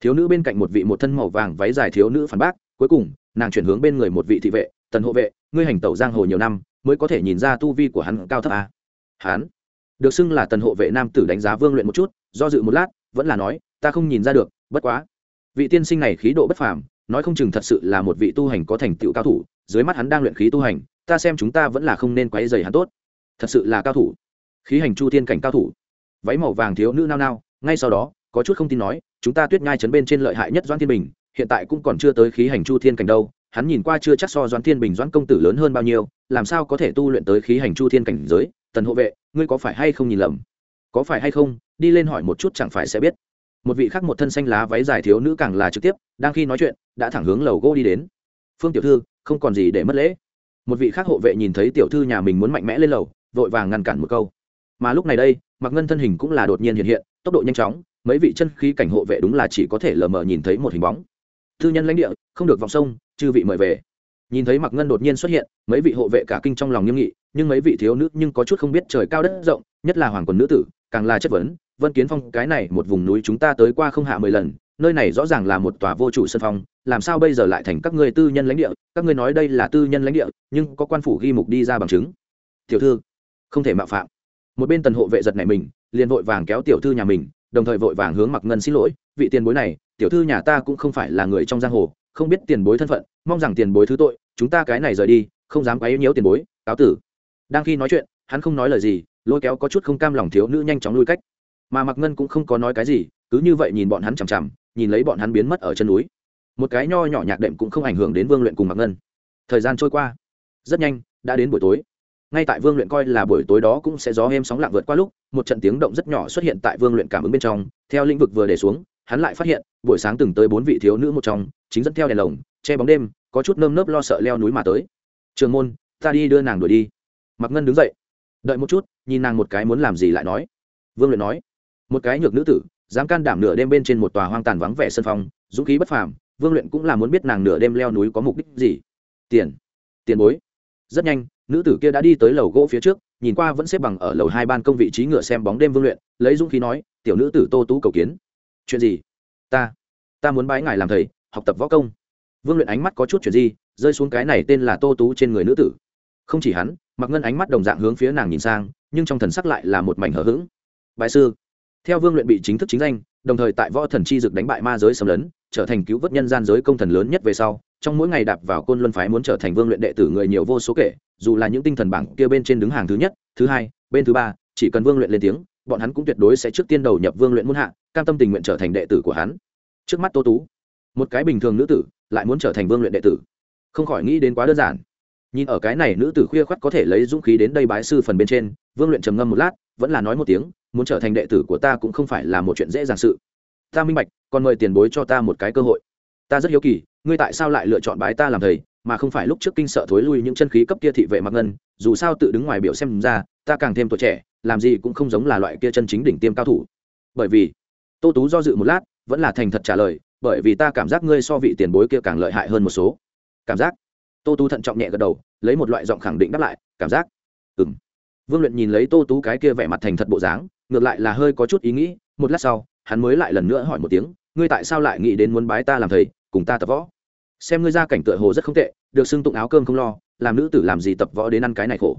Thiếu nữ bên cạnh một vị một thân màu vàng váy dài thiếu nữ phản bác, cuối cùng, nàng chuyển hướng bên người một vị thị vệ, tần hộ vệ, ngươi hành tẩu giang hồ nhiều năm, mới có thể nhìn ra tu vi của hắn cao thấp a hắn được xưng là tần hộ vệ nam tử đánh giá vương luyện một chút, do dự một lát, vẫn là nói, ta không nhìn ra được, bất quá. Vị tiên sinh này khí độ bất phàm, nói không chừng thật sự là một vị tu hành có thành tựu cao thủ, dưới mắt hắn đang luyện khí tu hành ta xem chúng ta vẫn là không nên quấy dày hắn tốt. Thật sự là cao thủ. Khí hành chu thiên cảnh cao thủ. Váy màu vàng thiếu nữ nao nao, ngay sau đó, có chút không tin nói, chúng ta tuyết nhai chấn bên trên lợi hại nhất doãn thiên bình, hiện tại cũng còn chưa tới khí hành chu thiên cảnh đâu, hắn nhìn qua chưa chắc so doãn thiên bình, doãn công tử lớn hơn bao nhiêu, làm sao có thể tu luyện tới khí hành chu thiên cảnh giới? Tần hộ vệ, ngươi có phải hay không nhìn lầm? Có phải hay không? Đi lên hỏi một chút chẳng phải sẽ biết. Một vị khác một thân xanh lá váy dài thiếu nữ càng là trực tiếp, đang khi nói chuyện, đã thẳng hướng lầu gỗ đi đến. Phương tiểu thư, không còn gì để mất lễ một vị khác hộ vệ nhìn thấy tiểu thư nhà mình muốn mạnh mẽ lên lầu, vội vàng ngăn cản một câu. Mà lúc này đây mặc ngân thân hình cũng là đột nhiên hiện hiện, tốc độ nhanh chóng, mấy vị chân khí cảnh hộ vệ đúng là chỉ có thể lờ mờ nhìn thấy một hình bóng. Thư nhân lãnh địa, không được vòng sông, chư vị mời về. Nhìn thấy mặc ngân đột nhiên xuất hiện, mấy vị hộ vệ cả kinh trong lòng nghiêm nghị, nhưng mấy vị thiếu nữ nhưng có chút không biết trời cao đất rộng, nhất là hoàng quần nữ tử, càng là chất vấn, vân kiến phong, cái này một vùng núi chúng ta tới qua không hạ mười lần nơi này rõ ràng là một tòa vô chủ sân phong, làm sao bây giờ lại thành các ngươi tư nhân lãnh địa? Các ngươi nói đây là tư nhân lãnh địa, nhưng có quan phủ ghi mục đi ra bằng chứng. Tiểu thư, không thể mạo phạm. Một bên tần hộ vệ giật này mình, liền vội vàng kéo tiểu thư nhà mình, đồng thời vội vàng hướng mặc ngân xin lỗi, vị tiền bối này, tiểu thư nhà ta cũng không phải là người trong giang hồ, không biết tiền bối thân phận, mong rằng tiền bối thứ tội, chúng ta cái này rời đi, không dám quấy nhiễu tiền bối, cáo tử. Đang khi nói chuyện, hắn không nói lời gì, lôi kéo có chút không cam lòng thiếu nữ nhanh chóng lui cách. Mà mặc ngân cũng không có nói cái gì, cứ như vậy nhìn bọn hắn chằm chằm nhìn lấy bọn hắn biến mất ở chân núi. Một cái nho nhỏ nhạc đệm cũng không ảnh hưởng đến vương luyện cùng mặc ngân. Thời gian trôi qua, rất nhanh, đã đến buổi tối. Ngay tại vương luyện coi là buổi tối đó cũng sẽ gió êm sóng lặng vượt qua lúc, một trận tiếng động rất nhỏ xuất hiện tại vương luyện cảm ứng bên trong. Theo lĩnh vực vừa để xuống, hắn lại phát hiện, buổi sáng từng tới bốn vị thiếu nữ một trong, chính dẫn theo đèn lồng, che bóng đêm, có chút nơm nớp lo sợ leo núi mà tới. Trường môn, ta đi đưa nàng đuổi đi. Mặc ngân đứng dậy. Đợi một chút, nhìn nàng một cái muốn làm gì lại nói. Vương luyện nói. Một cái nhược nữ tử dám can đảm nửa đêm bên trên một tòa hoang tàn vắng vẻ sân phong, dũng khí bất phàm, vương luyện cũng là muốn biết nàng nửa đêm leo núi có mục đích gì. Tiền. Tiền bối. Rất nhanh, nữ tử kia đã đi tới lầu gỗ phía trước, nhìn qua vẫn xếp bằng ở lầu hai ban công vị trí ngựa xem bóng đêm vương luyện, lấy dũng khí nói, tiểu nữ tử tô tú cầu kiến. Chuyện gì? Ta ta muốn bái ngài làm thầy, học tập võ công. Vương luyện ánh mắt có chút chuyện gì rơi xuống cái này tên là tô tú trên người nữ tử. Không chỉ hắn, mặc ngân ánh mắt đồng dạng hướng phía nàng nhìn sang, nhưng trong thần sắc lại là một mảnh hở h ữ g bại sư theo vương luyện bị chính thức chính danh, đồng thời tại võ thần chi dực đánh bại ma giới xâm lấn, trở thành cứu vớt nhân gian giới công thần lớn nhất về sau, trong mỗi ngày đạp vào côn luân phái muốn trở thành vương luyện đệ tử người nhiều vô số kể, dù là những tinh thần bảng kia bên trên đứng hàng thứ nhất, thứ hai, bên thứ ba, chỉ cần vương luyện lên tiếng, bọn hắn cũng tuyệt đối sẽ trước tiên đầu nhập vương luyện muôn hạ, cam tâm tình nguyện trở thành đệ tử của hắn. Trước mắt tô tú, một cái bình thường nữ tử, lại muốn trở thành vương luyện đệ tử. Không khỏi nghĩ đến quá đơn giản. Nhìn ở cái này nữ tử khuya khoắt có thể lấy dũng khí đến đây bái sư phần bên trên, vương luyện trầm ngâm một lát, vẫn là nói một tiếng muốn trở thành đệ tử của ta cũng không phải là một chuyện dễ dàng sự. Ta minh bạch, còn mời tiền bối cho ta một cái cơ hội. Ta rất hiếu kỳ, ngươi tại sao lại lựa chọn bái ta làm thầy, mà không phải lúc trước kinh sợ thối lui những chân khí cấp kia thị vệ mặc ngân, dù sao tự đứng ngoài biểu xem ra, ta càng thêm tuổi trẻ, làm gì cũng không giống là loại kia chân chính đỉnh tiêm cao thủ. Bởi vì, tô tú do dự một lát, vẫn là thành thật trả lời, bởi vì ta cảm giác ngươi so vị tiền bối kia càng lợi hại hơn một số. Cảm giác. Tô tú thận trọng nhẹ gật đầu, lấy một loại giọng khẳng định đáp lại, cảm giác. Ừ m vương luyện nhìn lấy tô tú cái kia vẻ mặt thành thật bộ dáng ngược lại là hơi có chút ý nghĩ, một lát sau, hắn mới lại lần nữa hỏi một tiếng, ngươi tại sao lại nghĩ đến muốn bái ta làm thầy, cùng ta tập võ? Xem ngươi ra cảnh tựa hồ rất không tệ, được xưng tụng áo cơm không lo, làm nữ tử làm gì tập võ đến ăn cái này khổ.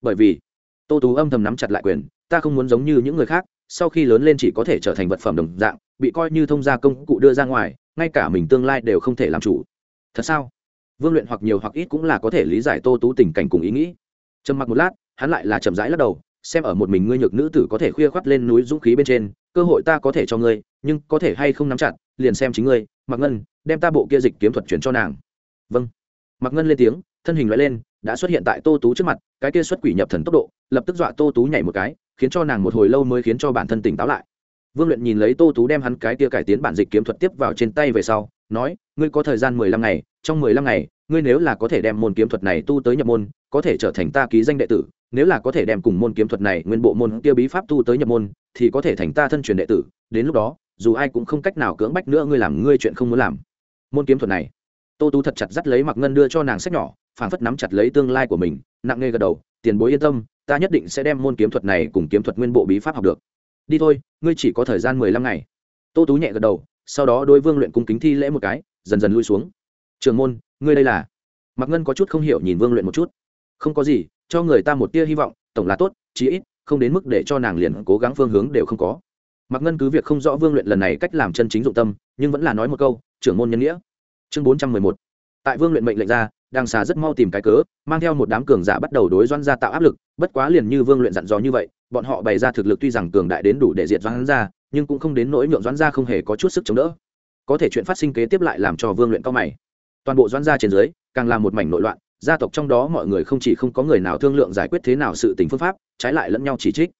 Bởi vì, tô tú âm thầm nắm chặt lại quyền, ta không muốn giống như những người khác, sau khi lớn lên chỉ có thể trở thành vật phẩm đồng dạng, bị coi như thông gia công cụ đưa ra ngoài, ngay cả mình tương lai đều không thể làm chủ. Thật sao? Vương luyện hoặc nhiều hoặc ít cũng là có thể lý giải tô tú tình cảnh cùng ý nghĩ. Trầm mặc một lát, hắn lại là chậm rãi lắc đầu xem ở một mình ngươi nhược nữ tử có thể khuya khoắt lên núi dũng khí bên trên, cơ hội ta có thể cho ngươi, nhưng có thể hay không nắm chặt, liền xem chính ngươi. Mặc ngân, đem ta bộ kia dịch kiếm thuật chuyển cho nàng. Vâng. Mặc ngân lên tiếng, thân hình loại lên, đã xuất hiện tại tô tú trước mặt, cái kia xuất quỷ nhập thần tốc độ, lập tức dọa tô tú nhảy một cái, khiến cho nàng một hồi lâu mới khiến cho bản thân tỉnh táo lại. Vương luyện nhìn lấy tô tú đem hắn cái kia cải tiến bản dịch kiếm thuật tiếp vào trên tay về sau, nói, ngươi có thời gian mười lăm ngày, trong mười lăm ngày, ngươi nếu là có thể đem môn kiếm thuật này tu tới nhập môn, có thể trở thành ta ký danh đệ tử nếu là có thể đem cùng môn kiếm thuật này nguyên bộ môn kia bí pháp tu tới nhập môn, thì có thể thành ta thân truyền đệ tử, đến lúc đó, dù ai cũng không cách nào cưỡng bách nữa ngươi làm ngươi chuyện không muốn làm. Môn kiếm thuật này, tô tú thật chặt dắt lấy mặc ngân đưa cho nàng sách nhỏ, phảng phất nắm chặt lấy tương lai của mình, nặng nề gật đầu, tiền bối yên tâm, ta nhất định sẽ đem môn kiếm thuật này cùng kiếm thuật nguyên bộ bí pháp học được. Đi thôi, ngươi chỉ có thời gian mười lăm ngày. Tô tú nhẹ gật đầu, sau đó đôi vương luyện cung kính thi lễ một cái, dần dần lui xuống. Trường môn, ngươi đây là? Mặc ngân có chút không hiểu nhìn vương luyện một chút. Không có gì cho người ta một tia hy vọng, tổng là tốt, chí ít, không đến mức để cho nàng liền cố gắng phương hướng đều không có. Mặc ngân cứ việc không rõ vương luyện lần này cách làm chân chính dụng tâm, nhưng vẫn là nói một câu, trưởng môn nhân nghĩa. Chương bốn trăm mười một. Tại vương luyện mệnh lệnh ra đàng xà rất mau tìm cái cớ, mang theo một đám cường giả bắt đầu đối doan gia tạo áp lực, bất quá liền như vương luyện dặn dò như vậy, bọn họ bày ra thực lực tuy rằng cường đại đến đủ để diệt doan gia, nhưng cũng không đến nỗi nhượng doan gia không hề có chút sức chống đỡ. Có thể chuyện phát sinh kế tiếp lại làm cho vương luyện cao mày. Toàn bộ doan gia trên dưới, càng là một mảnh nội loạn gia tộc trong đó mọi người không chỉ không có người nào thương lượng giải quyết thế nào sự tình phương pháp, trái lại lẫn nhau chỉ trích.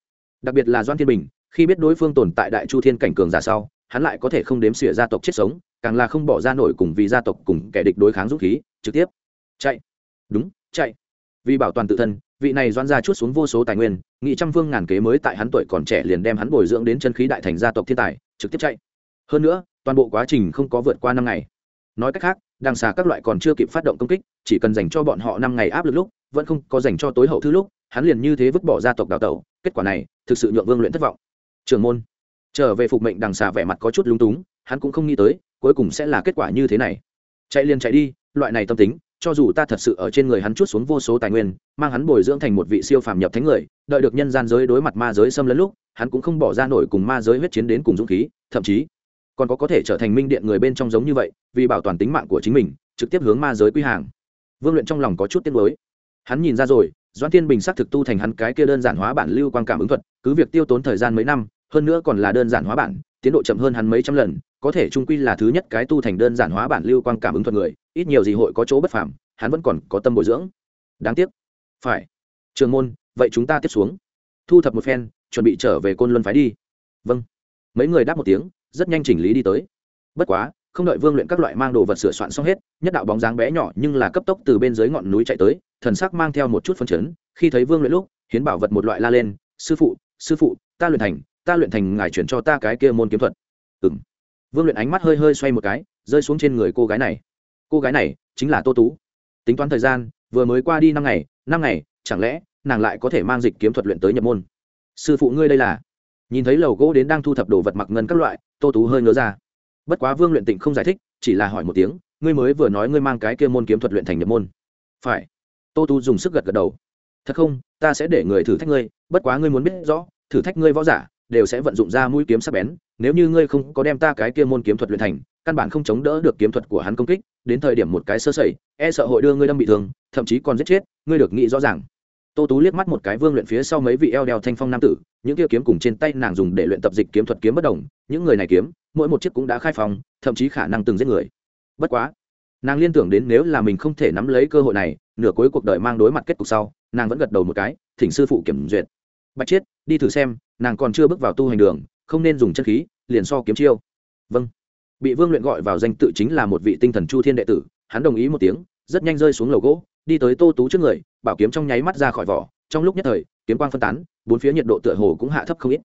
Đặc biệt là doan thiên bình, khi biết đối phương tồn tại đại chu thiên cảnh cường giả sau, hắn lại có thể không đếm xỉa gia tộc chết sống, càng là không bỏ ra nổi cùng vì gia tộc cùng kẻ địch đối kháng dũng khí, trực tiếp. Chạy. Đúng, chạy. Vì bảo toàn tự thân, vị này doan ra chút xuống vô số tài nguyên, nghị trăm phương ngàn kế mới tại hắn tuổi còn trẻ liền đem hắn bồi dưỡng đến chân khí đại thành gia tộc thiên tài, trực tiếp chạy. Hơn nữa, toàn bộ quá trình không có vượt qua năm ngày nói cách khác, đằng xà các loại còn chưa kịp phát động công kích, chỉ cần dành cho bọn họ năm ngày áp lực lúc, vẫn không có dành cho tối hậu thư lúc, hắn liền như thế vứt bỏ gia tộc đào tẩu, kết quả này, thực sự nhượng vương luyện thất vọng. Trường môn, trở về phục mệnh đằng xà vẻ mặt có chút lúng túng, hắn cũng không nghĩ tới, cuối cùng sẽ là kết quả như thế này. Chạy liền chạy đi, loại này tâm tính, cho dù ta thật sự ở trên người hắn chút xuống vô số tài nguyên, mang hắn bồi dưỡng thành một vị siêu phàm nhập thánh người, đợi được nhân gian giới đối mặt ma giới xâm lấn lúc, hắn cũng không bỏ ra nổi cùng ma giới huyết chiến đến cùng dũng khí, thậm chí còn có có thể trở thành minh điện người bên trong giống như vậy, vì bảo toàn tính mạng của chính mình, trực tiếp hướng ma giới quy hàng. Vương luyện trong lòng có chút tiếc mới hắn nhìn ra rồi doan thiên bình xác thực tu thành hắn cái kia đơn giản hóa bản lưu quan cảm ứng thuật, cứ việc tiêu tốn thời gian mấy năm, hơn nữa còn là đơn giản hóa bản, tiến độ chậm hơn hắn mấy trăm lần, có thể trung quy là thứ nhất cái tu thành đơn giản hóa bản lưu quan cảm ứng thuật người, ít nhiều gì hội có chỗ bất phàm, hắn vẫn còn có tâm bồi dưỡng. Đáng tiếc. Phải. Trường môn, vậy chúng ta tiếp xuống. Thu thập một phen, chuẩn bị trở về côn luân phái đi. Vâng. Mấy người đáp một tiếng rất nhanh chỉnh lý đi tới. Bất quá không đợi vương luyện các loại mang đồ vật sửa soạn xong hết nhất đạo bóng dáng bé nhỏ nhưng là cấp tốc từ bên dưới ngọn núi chạy tới thần sắc mang theo một chút phân chấn khi thấy vương luyện lúc hiến bảo vật một loại la lên sư phụ sư phụ ta luyện thành ta luyện thành ngài chuyển cho ta cái kia môn kiếm thuật. Ừm, vương luyện ánh mắt hơi hơi xoay một cái rơi xuống trên người cô gái này. Cô gái này chính là tô tú. Tính toán thời gian vừa mới qua đi năm ngày năm ngày chẳng lẽ nàng lại có thể mang dịch kiếm thuật luyện tới nhập môn? Sư phụ ngươi đây là? Nhìn thấy lầu gỗ đến đang thu thập đồ vật mặc ngân các loại tô tú hơi ngớ ra. Bất quá vương luyện tịnh không giải thích, chỉ là hỏi một tiếng, ngươi mới vừa nói ngươi mang cái kia môn kiếm thuật luyện thành nhập môn. Phải. Tô tú dùng sức gật gật đầu. Thật không, ta sẽ để người thử thách ngươi, bất quá ngươi muốn biết rõ, thử thách ngươi võ giả đều sẽ vận dụng ra mũi kiếm sắc bén, nếu như ngươi không có đem ta cái kia môn kiếm thuật luyện thành, căn bản không chống đỡ được kiếm thuật của hắn công kích, đến thời điểm một cái sơ sẩy e sợ hội đưa ngươi đâm bị thương, thậm chí còn giết chết, ngươi được nghĩ rõ ràng tô tú liếc mắt một cái vương luyện phía sau mấy vị eo đeo thanh phong nam tử, những kia kiếm cùng trên tay nàng dùng để luyện tập dịch kiếm thuật kiếm bất đồng, những người này kiếm, mỗi một chiếc cũng đã khai phòng thậm chí khả năng từng giết người. Bất quá, nàng liên tưởng đến nếu là mình không thể nắm lấy cơ hội này, nửa cuối cuộc đời mang đối mặt kết cục sau, nàng vẫn gật đầu một cái, thỉnh sư phụ kiểm duyệt. Bạch chiết, đi thử xem, nàng còn chưa bước vào tu hành đường, không nên dùng chân khí, liền so kiếm chiêu. Vâng. Bị vương luyện gọi vào danh tự chính là một vị tinh thần chu thiên đệ tử, hắn đồng ý một tiếng, rất nhanh rơi xuống lầu gỗ, đi tới tô tú trước người bảo kiếm trong nháy mắt ra khỏi vỏ, trong lúc nhất thời, kiếm quang phân tán, bốn phía nhiệt độ tựa hồ cũng hạ thấp không ít.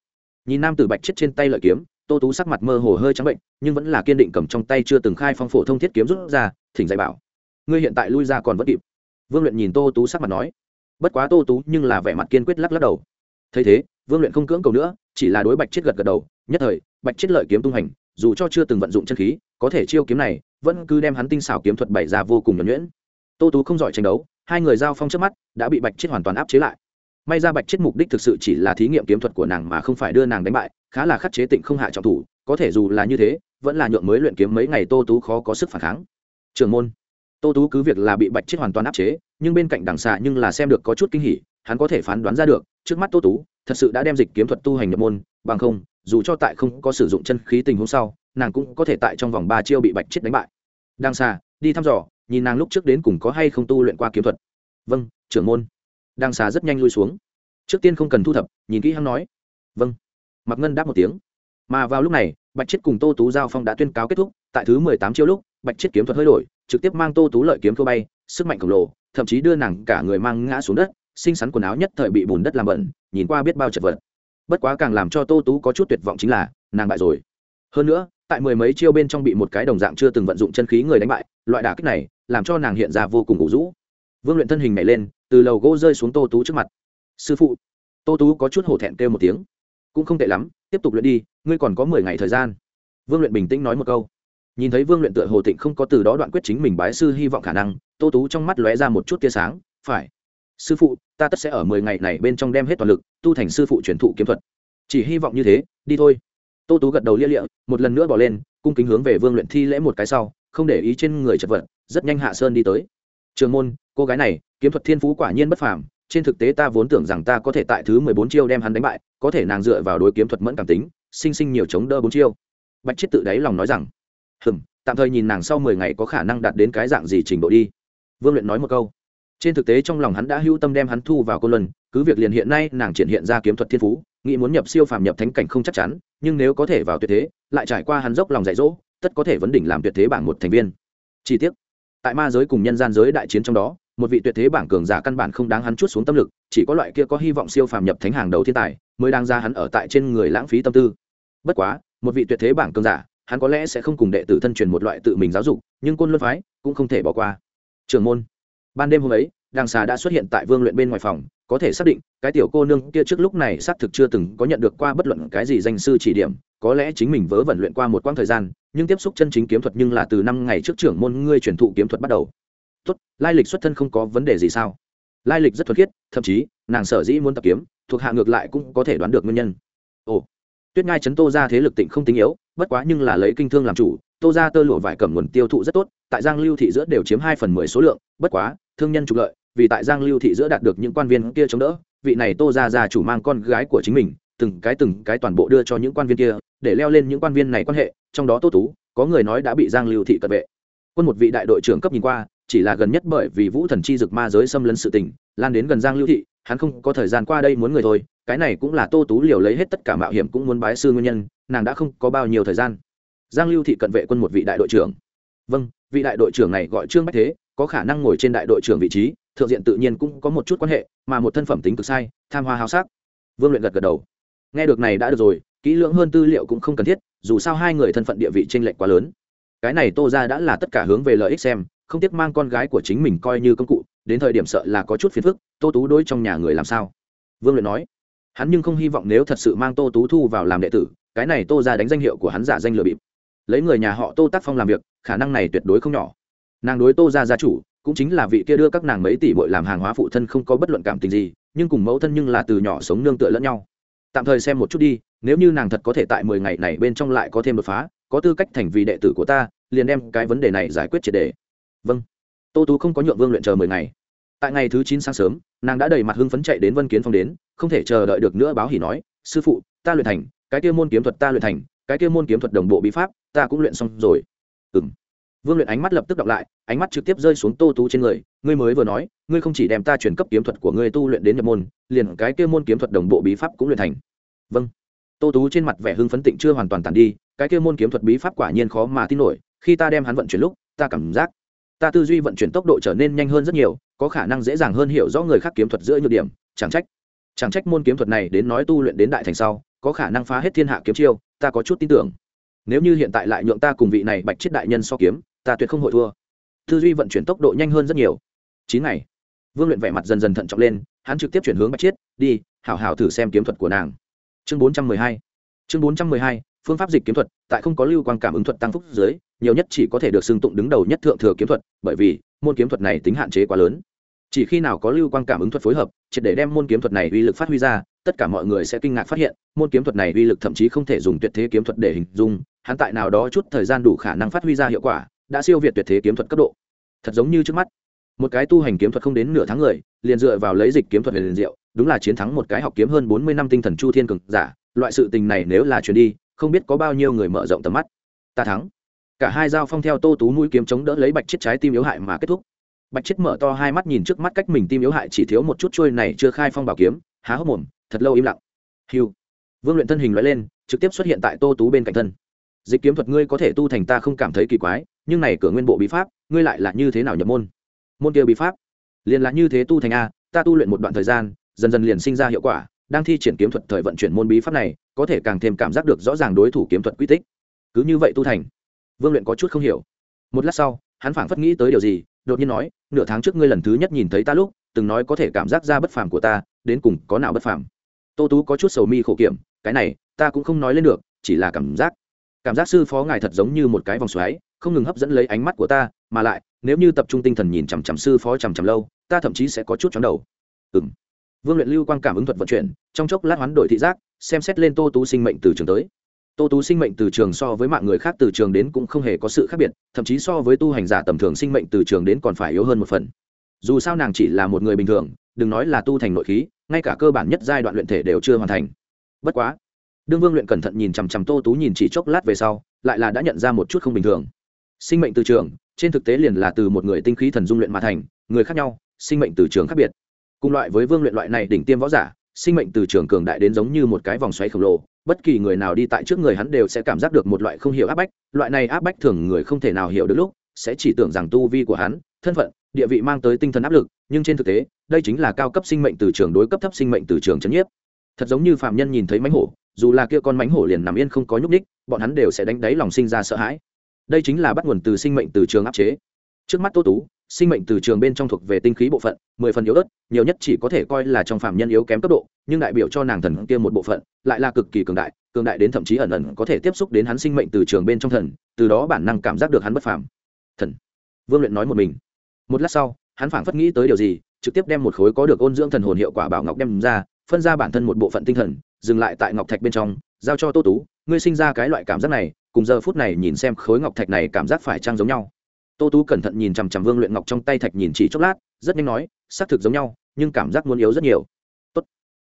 Nhìn nam tử bạch chết trên tay lợi kiếm, tô tú sắc mặt mơ hồ hơi trắng bệnh, nhưng vẫn là kiên định cầm trong tay chưa từng khai phong phổ thông thiết kiếm rút ra, thỉnh dạy bảo. Ngươi hiện tại lui ra còn vẫn kịp. Vương luyện nhìn tô tú sắc mặt nói. Bất quá tô tú nhưng là vẻ mặt kiên quyết lắc lắc đầu. Thấy thế, vương luyện không cưỡng cầu nữa, chỉ là đối bạch chết gật gật đầu, nhất thời, bạch chết lợi kiếm tung hành, dù cho chưa từng vận dụng chân khí, có thể chiêu kiếm này, vẫn cứ đem hắn tinh xảo kiếm thuật bày ra vô cùng nhuẩn nhuyễn. Tô tú không giỏi tranh đấu hai người giao phong trước mắt đã bị bạch chết hoàn toàn áp chế lại may ra bạch chết mục đích thực sự chỉ là thí nghiệm kiếm thuật của nàng mà không phải đưa nàng đánh bại khá là khắc chế tịnh không hạ trọng thủ có thể dù là như thế vẫn là nhượng mới luyện kiếm mấy ngày tô tú khó có sức phản kháng trường môn tô tú cứ việc là bị bạch chết hoàn toàn áp chế nhưng bên cạnh đằng xạ nhưng là xem được có chút kinh hỉ hắn có thể phán đoán ra được trước mắt tô tú thật sự đã đem dịch kiếm thuật tu hành nhập môn bằng không dù cho tại không có sử dụng chân khí tình huống sau nàng cũng có thể tại trong vòng ba chiêu bị bạch chết đánh bại đằng xạ đi thăm dò nhìn nàng lúc trước đến cùng có hay không tu luyện qua kiếm thuật. Vâng trưởng môn. Đang xà rất nhanh lui xuống. Trước tiên không cần thu thập, nhìn kỹ hắn nói. Vâng. Mặc ngân đáp một tiếng. Mà vào lúc này, bạch chết cùng tô tú giao phong đã tuyên cáo kết thúc, tại thứ mười tám chiêu lúc, bạch chết kiếm thuật hơi đổi, trực tiếp mang tô tú lợi kiếm thua bay, sức mạnh khổng lồ, thậm chí đưa nàng cả người mang ngã xuống đất, xinh xắn quần áo nhất thời bị bùn đất làm bẩn, nhìn qua biết bao chật vật. Bất quá càng làm cho tô tú có chút tuyệt vọng chính là, nàng bại rồi. Hơn nữa, tại mười mấy chiêu bên trong bị một cái đồng dạng chưa từng vận dụng chân khí người đánh bại loại đả kích này làm cho nàng hiện ra vô cùng ủ rũ. Vương luyện thân hình nhảy lên, từ lầu gỗ rơi xuống tô tú trước mặt. Sư phụ. Tô tú có chút hổ thẹn kêu một tiếng. Cũng không tệ lắm, tiếp tục luyện đi, ngươi còn có mười ngày thời gian. Vương luyện bình tĩnh nói một câu. Nhìn thấy vương luyện tựa hồ tịnh không có từ đó đoạn quyết chính mình bái sư hy vọng khả năng, tô tú trong mắt lóe ra một chút tia sáng, phải. Sư phụ, ta tất sẽ ở mười ngày này bên trong đem hết toàn lực, tu thành sư phụ truyền thụ kiếm thuật. Chỉ hy vọng như thế, đi thôi. Tô tú gật đầu lia lịa, một lần nữa bỏ lên, cung kính hướng về vương luyện thi lễ một cái sau không để ý trên người chật vật, rất nhanh hạ sơn đi tới. Trường môn, cô gái này, kiếm thuật thiên phú quả nhiên bất phàm, trên thực tế ta vốn tưởng rằng ta có thể tại thứ mười bốn chiêu đem hắn đánh bại, có thể nàng dựa vào đối kiếm thuật mẫn cảm tính, sinh sinh nhiều chống đỡ bốn chiêu. Bạch chết tự đáy lòng nói rằng, hừm, tạm thời nhìn nàng sau mười ngày có khả năng đạt đến cái dạng gì trình độ đi. Vương luyện nói một câu. Trên thực tế trong lòng hắn đã hữu tâm đem hắn thu vào cô luân, cứ việc liền hiện nay nàng triển hiện ra kiếm thuật thiên phú, nghĩ muốn nhập siêu phàm nhập thánh cảnh không chắc chắn, nhưng nếu có thể vào tuyệt thế, lại trải qua hắn dốc lòng dạy dỗ tất có thể vấn đỉnh làm tuyệt thế bảng một thành viên. Chi tiết tại ma giới cùng nhân gian giới đại chiến trong đó, một vị tuyệt thế bảng cường giả căn bản không đáng hắn chút xuống tâm lực, chỉ có loại kia có hy vọng siêu phàm nhập thánh hàng đầu thiên tài mới đang ra hắn ở tại trên người lãng phí tâm tư. Bất quá, một vị tuyệt thế bảng cường giả, hắn có lẽ sẽ không cùng đệ tử thân truyền một loại tự mình giáo dục, nhưng côn luân phái cũng không thể bỏ qua. Trường môn, ban đêm hôm ấy đàng xà đã xuất hiện tại vương luyện bên ngoài phòng, có thể xác định, cái tiểu cô nương kia trước lúc này xác thực chưa từng có nhận được qua bất luận cái gì danh sư chỉ điểm có lẽ chính mình vớ vẩn luyện qua một quãng thời gian, nhưng tiếp xúc chân chính kiếm thuật nhưng là từ năm ngày trước trưởng môn ngươi truyền thụ kiếm thuật bắt đầu. Tốt, lai lịch xuất thân không có vấn đề gì sao? Lai lịch rất thuật khiết, thậm chí, nàng sở dĩ muốn tập kiếm, thuộc hạ ngược lại cũng có thể đoán được nguyên nhân. Ồ, tuyết ngai chấn tô ra thế lực tịnh không tính yếu, bất quá nhưng là lấy kinh thương làm chủ, tô ra tơ lụa vải cầm nguồn tiêu thụ rất tốt, tại giang lưu thị giữa đều chiếm hai phần mười số lượng, bất quá, thương nhân trục lợi, vì tại giang lưu thị giữa đạt được những quan viên kia chống đỡ, vị này tô ra ra chủ mang con gái của chính mình từng cái từng cái toàn bộ đưa cho những quan viên kia, để leo lên những quan viên này quan hệ, trong đó tô tú, có người nói đã bị giang lưu thị cận vệ. Quân một vị đại đội trưởng cấp nhìn qua, chỉ là gần nhất bởi vì vũ thần chi dực ma giới xâm lấn sự tình, lan đến gần giang lưu thị, hắn không có thời gian qua đây muốn người thôi, cái này cũng là tô tú liều lấy hết tất cả mạo hiểm cũng muốn bái sư nguyên nhân, nàng đã không có bao nhiêu thời gian. Giang lưu thị cận vệ quân một vị đại đội trưởng. Vâng vị đại đội trưởng này gọi trương bách thế, có khả năng ngồi trên đại đội trưởng vị trí, thượng diện tự nhiên cũng có một chút quan hệ, mà một thân phẩm tính cực sai, tham hoa háo sắc. Vương luyện gật gật đầu nghe được này đã được rồi, kỹ lưỡng hơn tư liệu cũng không cần thiết, dù sao hai người thân phận địa vị t r ê n lệch quá lớn. Cái này tô ra đã là tất cả hướng về lợi ích xem, không tiếc mang con gái của chính mình coi như công cụ, đến thời điểm sợ là có chút phiền phức, tô tú đối trong nhà người làm sao? Vương luyện nói, hắn nhưng không hy vọng nếu thật sự mang tô tú thu vào làm đệ tử, cái này tô ra đánh danh hiệu của hắn giả danh lừa bịp. Lấy người nhà họ tô tác phong làm việc, khả năng này tuyệt đối không nhỏ. Nàng đối tô ra gia chủ, cũng chính là vị kia đưa các nàng mấy tỷ bội làm hàng hóa phụ thân không có bất luận cảm tình gì, nhưng cùng mẫu thân nhưng là từ nhỏ sống nương tựa lẫn nhau tạm thời xem một chút đi, nếu như nàng thật có thể tại mười ngày này bên trong lại có thêm đột phá, có tư cách thành vì đệ tử của ta, liền đem cái vấn đề này giải quyết triệt đề vâng. Tô tú không có nhượng vương luyện chờ mười ngày. Tại ngày thứ chín sáng sớm, nàng đã đầy mặt hưng phấn chạy đến vân kiến phong đến, không thể chờ đợi được nữa báo hỉ nói, sư phụ, ta luyện thành, cái kia môn kiếm thuật ta luyện thành, cái kia môn kiếm thuật đồng bộ bí pháp, ta cũng luyện xong rồi. Ừ m vương luyện ánh mắt lập tức đọc lại, ánh mắt trực tiếp rơi xuống tô tú trên người. Ngươi mới vừa nói, ngươi không chỉ đem ta chuyển cấp kiếm thuật của ngươi tu luyện đến nhập môn, liền cái kia môn kiếm thuật đồng bộ bí pháp cũng luyện thành. Vâng. Tô tú trên mặt vẻ hưng phấn tịnh chưa hoàn toàn tàn đi, cái kia môn kiếm thuật bí pháp quả nhiên khó mà tin nổi, khi ta đem hắn vận chuyển lúc, ta cảm giác, ta tư duy vận chuyển tốc độ trở nên nhanh hơn rất nhiều, có khả năng dễ dàng hơn hiểu rõ người khác kiếm thuật giữa nhược điểm, chẳng trách chẳng trách môn kiếm thuật này đến nói tu luyện đến đại thành sau, có khả năng phá hết thiên hạ kiếm chiêu, ta có chút tin tưởng. Nếu như hiện tại lại nhượng ta cùng vị này bạch chết đại nhân so kiếm ta tuyệt không hội thua. Tư duy vận chuyển tốc độ nhanh hơn rất nhiều. Chín ngày. Vương luyện vẻ mặt dần dần thận trọng lên, hắn trực tiếp chuyển hướng bạch chiết, đi, hảo hảo thử xem kiếm thuật của nàng. Chương bốn trăm mười hai. Chương bốn trăm mười hai, phương pháp dịch kiếm thuật, tại không có lưu quan cảm ứng thuật tăng phúc dưới, nhiều nhất chỉ có thể được xưng tụng đứng đầu nhất thượng thừa kiếm thuật, bởi vì, môn kiếm thuật này tính hạn chế quá lớn. Chỉ khi nào có lưu quan cảm ứng thuật phối hợp, triệt để đem môn kiếm thuật này uy lực phát huy ra, tất cả mọi người sẽ kinh ngạc phát hiện, môn kiếm thuật này uy lực thậm chí không thể dùng tuyệt thế kiếm thuật để hình dung, hắn tại nào đó chút thời gian đủ khả năng phát huy ra hiệu quả đã siêu việt tuyệt thế kiếm thuật cấp độ. Thật giống như trước mắt. Một cái tu hành kiếm thuật không đến nửa tháng người, liền dựa vào lấy dịch kiếm thuật liền diệu, đúng là chiến thắng một cái học kiếm hơn bốn mươi năm tinh thần chu thiên cực giả. Loại sự tình này nếu là chuyển đi, không biết có bao nhiêu người mở rộng tầm mắt. Ta thắng. Cả hai dao phong theo tô tú mũi kiếm chống đỡ lấy bạch chết trái tim yếu hại mà kết thúc. Bạch chết mở to hai mắt nhìn trước mắt cách mình tim yếu hại chỉ thiếu một chút trôi này chưa khai phong bảo kiếm, há hốc mồm, thật lâu im lặng. Hiu vương luyện thân hình loại lên, trực tiếp xuất hiện tại tô tú bên cạnh thân dịch kiếm thuật ngươi có thể tu thành ta không cảm thấy kỳ quái, nhưng này cửa nguyên bộ bí pháp, ngươi lại là như thế nào nhập môn? Môn kia bí pháp, liền là như thế tu thành a, ta tu luyện một đoạn thời gian, dần dần liền sinh ra hiệu quả, đang thi triển kiếm thuật thời vận chuyển môn bí pháp này, có thể càng thêm cảm giác được rõ ràng đối thủ kiếm thuật quy tích. Cứ như vậy tu thành, vương luyện có chút không hiểu. Một lát sau, hắn phảng phất nghĩ tới điều gì, đột nhiên nói, nửa tháng trước ngươi lần thứ nhất nhìn thấy ta lúc, từng nói có thể cảm giác ra bất phàm của ta, đến cùng có nào bất phàm? Tô tú có chút sầu mi khổ kiểm, cái này, ta cũng không nói lên được, chỉ là cảm giác cảm giác sư phó ngài thật giống như một cái vòng xoáy, không ngừng hấp dẫn lấy ánh mắt của ta, mà lại, nếu như tập trung tinh thần nhìn chằm chằm sư phó chằm chằm lâu, ta thậm chí sẽ có chút chóng đầu. Ừ m vương luyện lưu quan cảm ứng thuật vận chuyển, trong chốc lát hoán đổi thị giác, xem xét lên tô tú sinh mệnh từ trường tới. Tô tú sinh mệnh từ trường so với mạng người khác từ trường đến cũng không hề có sự khác biệt, thậm chí so với tu hành giả tầm thường sinh mệnh từ trường đến còn phải yếu hơn một phần. Dù sao nàng chỉ là một người bình thường, đừng nói là tu thành nội khí, ngay cả cơ bản nhất giai đoạn luyện thể đều chưa hoàn thành. Bất quá đương vương luyện cẩn thận nhìn chằm chằm tô tú nhìn chỉ chốc lát về sau, lại là đã nhận ra một chút không bình thường. Sinh mệnh từ trường, trên thực tế liền là từ một người tinh khí thần dung luyện mà thành, người khác nhau, sinh mệnh từ trường khác biệt. Cùng loại với vương luyện loại này đỉnh tiêm võ giả, sinh mệnh từ trường cường đại đến giống như một cái vòng xoáy khổng lồ, bất kỳ người nào đi tại trước người hắn đều sẽ cảm giác được một loại không hiểu áp bách, loại này áp bách thường người không thể nào hiểu được lúc, sẽ chỉ tưởng rằng tu vi của hắn, thân phận, địa vị mang tới tinh thần áp lực, nhưng trên thực tế, đây chính là cao cấp sinh mệnh từ trường đối cấp thấp sinh mệnh từ trường chấn nhiếp. Thật giống như phạm nhân nhìn thấy mánh hổ dù là kia con mánh hổ liền nằm yên không có nhúc ních bọn hắn đều sẽ đánh đáy lòng sinh ra sợ hãi. Đây chính là bắt nguồn từ sinh mệnh từ trường áp chế. Trước mắt tô tú, sinh mệnh từ trường bên trong thuộc về tinh khí bộ phận, mười phần yếu ớt, nhiều nhất chỉ có thể coi là trong phạm nhân yếu kém cấp độ, nhưng đại biểu cho nàng thần kia một bộ phận, lại là cực kỳ cường đại cường đại đến thậm chí ẩn ẩn có thể tiếp xúc đến hắn sinh mệnh từ trường bên trong thần, từ đó bản năng cảm giác được hắn bất phàm. Thần. Vương luyện nói một mình. Một lát sau, hắn phảng phất nghĩ tới điều gì, trực tiếp đem một khối có được ôn dưỡng thần hồn hiệu quả bảo ngọc đem ra, phân ra bản thân một bộ phận tinh thần dừng lại tại ngọc thạch bên trong, giao cho tô tú, ngươi sinh ra cái loại cảm giác này, cùng giờ phút này nhìn xem khối ngọc thạch này cảm giác phải trang giống nhau. Tô tú cẩn thận nhìn chằm chằm vương luyện ngọc trong tay thạch nhìn chỉ chốc lát, rất nhanh nói, xác thực giống nhau, nhưng cảm giác muốn yếu rất nhiều. Tốt.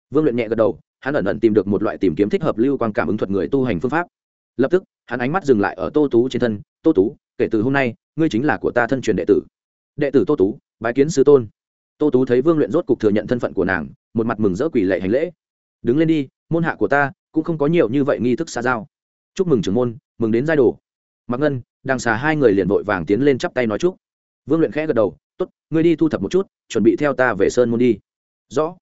vương luyện nhẹ gật đầu, hắn ẩn ẩn tìm được một loại tìm kiếm thích hợp lưu quan cảm ứng thuật người tu hành phương pháp. Lập tức, hắn ánh mắt dừng lại ở tô tú trên thân, tô tú, kể từ hôm nay, ngươi chính là của ta thân truyền đệ tử. Đệ tử tô tú, bái kiến sư tôn. Tô tú thấy vương luyện rốt cục thừa nhận thân phận của nàng, một mặt mừng rỡ quỷ lệ hành lễ. Đứng lên đi môn hạ của ta cũng không có nhiều như vậy nghi thức xa giao. Chúc mừng trưởng môn, mừng đến giai đồ. Mặc ngân đằng xà hai người liền vội vàng tiến lên chắp tay nói chúc. Vương luyện khẽ gật đầu t ố t ngươi đi thu thập một chút, chuẩn bị theo ta về sơn môn đi. Rõ.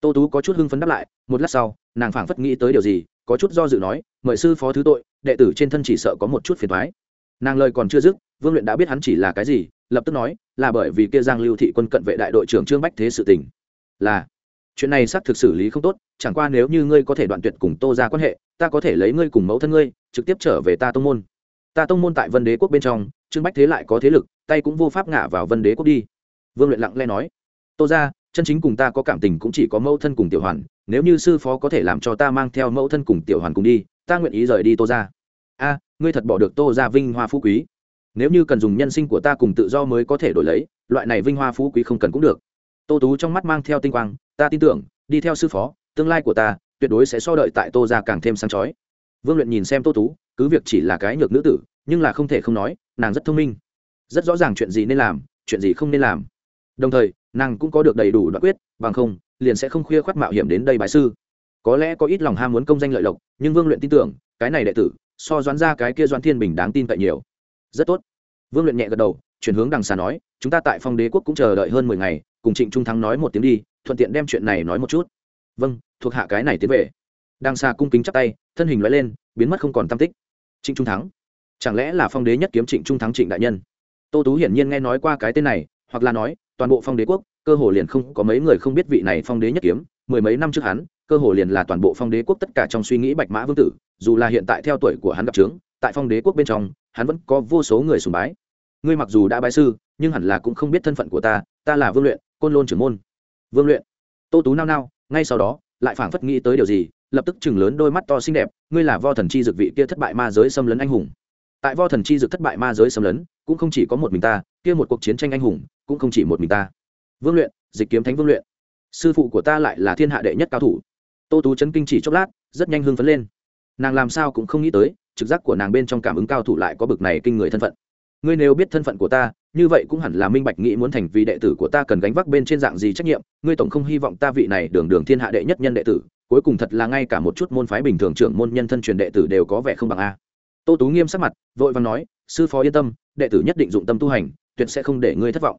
Tô tú có chút hưng phấn đáp lại, một lát sau, nàng phảng phất nghĩ tới điều gì, có chút do dự nói, mời sư phó thứ tội, đệ tử trên thân chỉ sợ có một chút phiền thoái nàng lời còn chưa dứt, vương luyện đã biết hắn chỉ là cái gì, lập tức nói, là bởi vì kia giang lưu thị quân cận vệ đại đội trưởng trương bách thế sự tình. Là chuyện này xác thực xử lý không tốt, chẳng qua nếu như ngươi có thể đoạn tuyệt cùng tô ra quan hệ, ta có thể lấy ngươi cùng mẫu thân ngươi, trực tiếp trở về ta tông môn. Ta tông môn tại vân đế quốc bên trong, trương bách thế lại có thế lực, tay cũng vô pháp ngả vào vân đế quốc đi. Vương luyện lặng lẽ nói, tô ra chân chính cùng ta có cảm tình cũng chỉ có mẫu thân cùng tiểu hoàn, nếu như sư phó có thể làm cho ta mang theo mẫu thân cùng tiểu hoàn cùng đi, ta nguyện ý rời đi tô ra a, ngươi thật bỏ được tô ra vinh hoa phú quý. Nếu như cần dùng nhân sinh của ta cùng tự do mới có thể đổi lấy, loại này vinh hoa phú quý không cần cũng được tô tú trong mắt mang theo tinh quang, ta tin tưởng, đi theo sư phó, tương lai của ta tuyệt đối sẽ so đợi tại tô ra càng thêm sáng chói. Vương luyện nhìn xem tô tú, cứ việc chỉ là cái nhược nữ tử, nhưng là không thể không nói, nàng rất thông minh. Rất rõ ràng chuyện gì nên làm, chuyện gì không nên làm. Đồng thời, nàng cũng có được đầy đủ đoạn quyết, bằng không, liền sẽ không khuya khoác mạo hiểm đến đây bái sư. Có lẽ có ít lòng ham muốn công danh lợi lộc, nhưng vương luyện tin tưởng, cái này đệ tử, so doán ra cái kia doan thiên bình đáng tin cậy nhiều. Rất tốt. Vương luyện nhẹ gật đầu chuyển hướng đằng xà nói, chúng ta tại phong đế quốc cũng chờ đợi hơn mười ngày, cùng trịnh trung thắng nói một tiếng đi, thuận tiện đem chuyện này nói một chút. Vâng thuộc hạ cái này tiến về. Đằng xà cung kính chắp tay, thân hình loại lên, biến mất không còn tam tích. Trịnh trung thắng? Chẳng lẽ là phong đế nhất kiếm trịnh trung thắng trịnh đại nhân? Tô tú hiển nhiên nghe nói qua cái tên này, hoặc là nói, toàn bộ phong đế quốc, cơ hồ liền không, có mấy người không biết vị này phong đế nhất kiếm, mười mấy năm trước hắn, cơ hồ liền là toàn bộ phong đế quốc tất cả trong suy nghĩ bạch mã vương tử, dù là hiện tại theo tuổi của hắn gặp trướng, tại phong đế quốc bên trong, hắn vẫn có vô số người sùng bái ngươi mặc dù đã bái sư, nhưng hẳn là cũng không biết thân phận của ta ta là vương luyện, côn lôn trưởng môn. Vương luyện. Tô tú nao nao, ngay sau đó, lại phảng phất nghĩ tới điều gì, lập tức chừng lớn đôi mắt to xinh đẹp, ngươi là vo thần chi dực vị kia thất bại ma giới xâm lấn anh hùng. Tại vo thần chi dực thất bại ma giới xâm lấn, cũng không chỉ có một mình ta, kia một cuộc chiến tranh anh hùng, cũng không chỉ một mình ta. Vương luyện, dịch kiếm thánh vương luyện. Sư phụ của ta lại là thiên hạ đệ nhất cao thủ. Tô tú chấn kinh chỉ chốc lát, rất nhanh hưng phấn lên. Nàng làm sao cũng không nghĩ tới, trực giác của nàng bên trong cảm ứng cao thủ lại có bực này kinh người thân phận ngươi nếu biết thân phận của ta, như vậy cũng hẳn là minh bạch nghĩ muốn thành vì đệ tử của ta cần gánh vác bên trên dạng gì trách nhiệm. Ngươi tổng không hy vọng ta vị này đường đường thiên hạ đệ nhất nhân đệ tử, cuối cùng thật là ngay cả một chút môn phái bình thường trưởng môn nhân thân truyền đệ tử đều có vẻ không bằng a. Tô tú nghiêm sắc mặt, vội và nói, sư phó yên tâm, đệ tử nhất định dụng tâm tu hành, tuyệt sẽ không để ngươi thất vọng.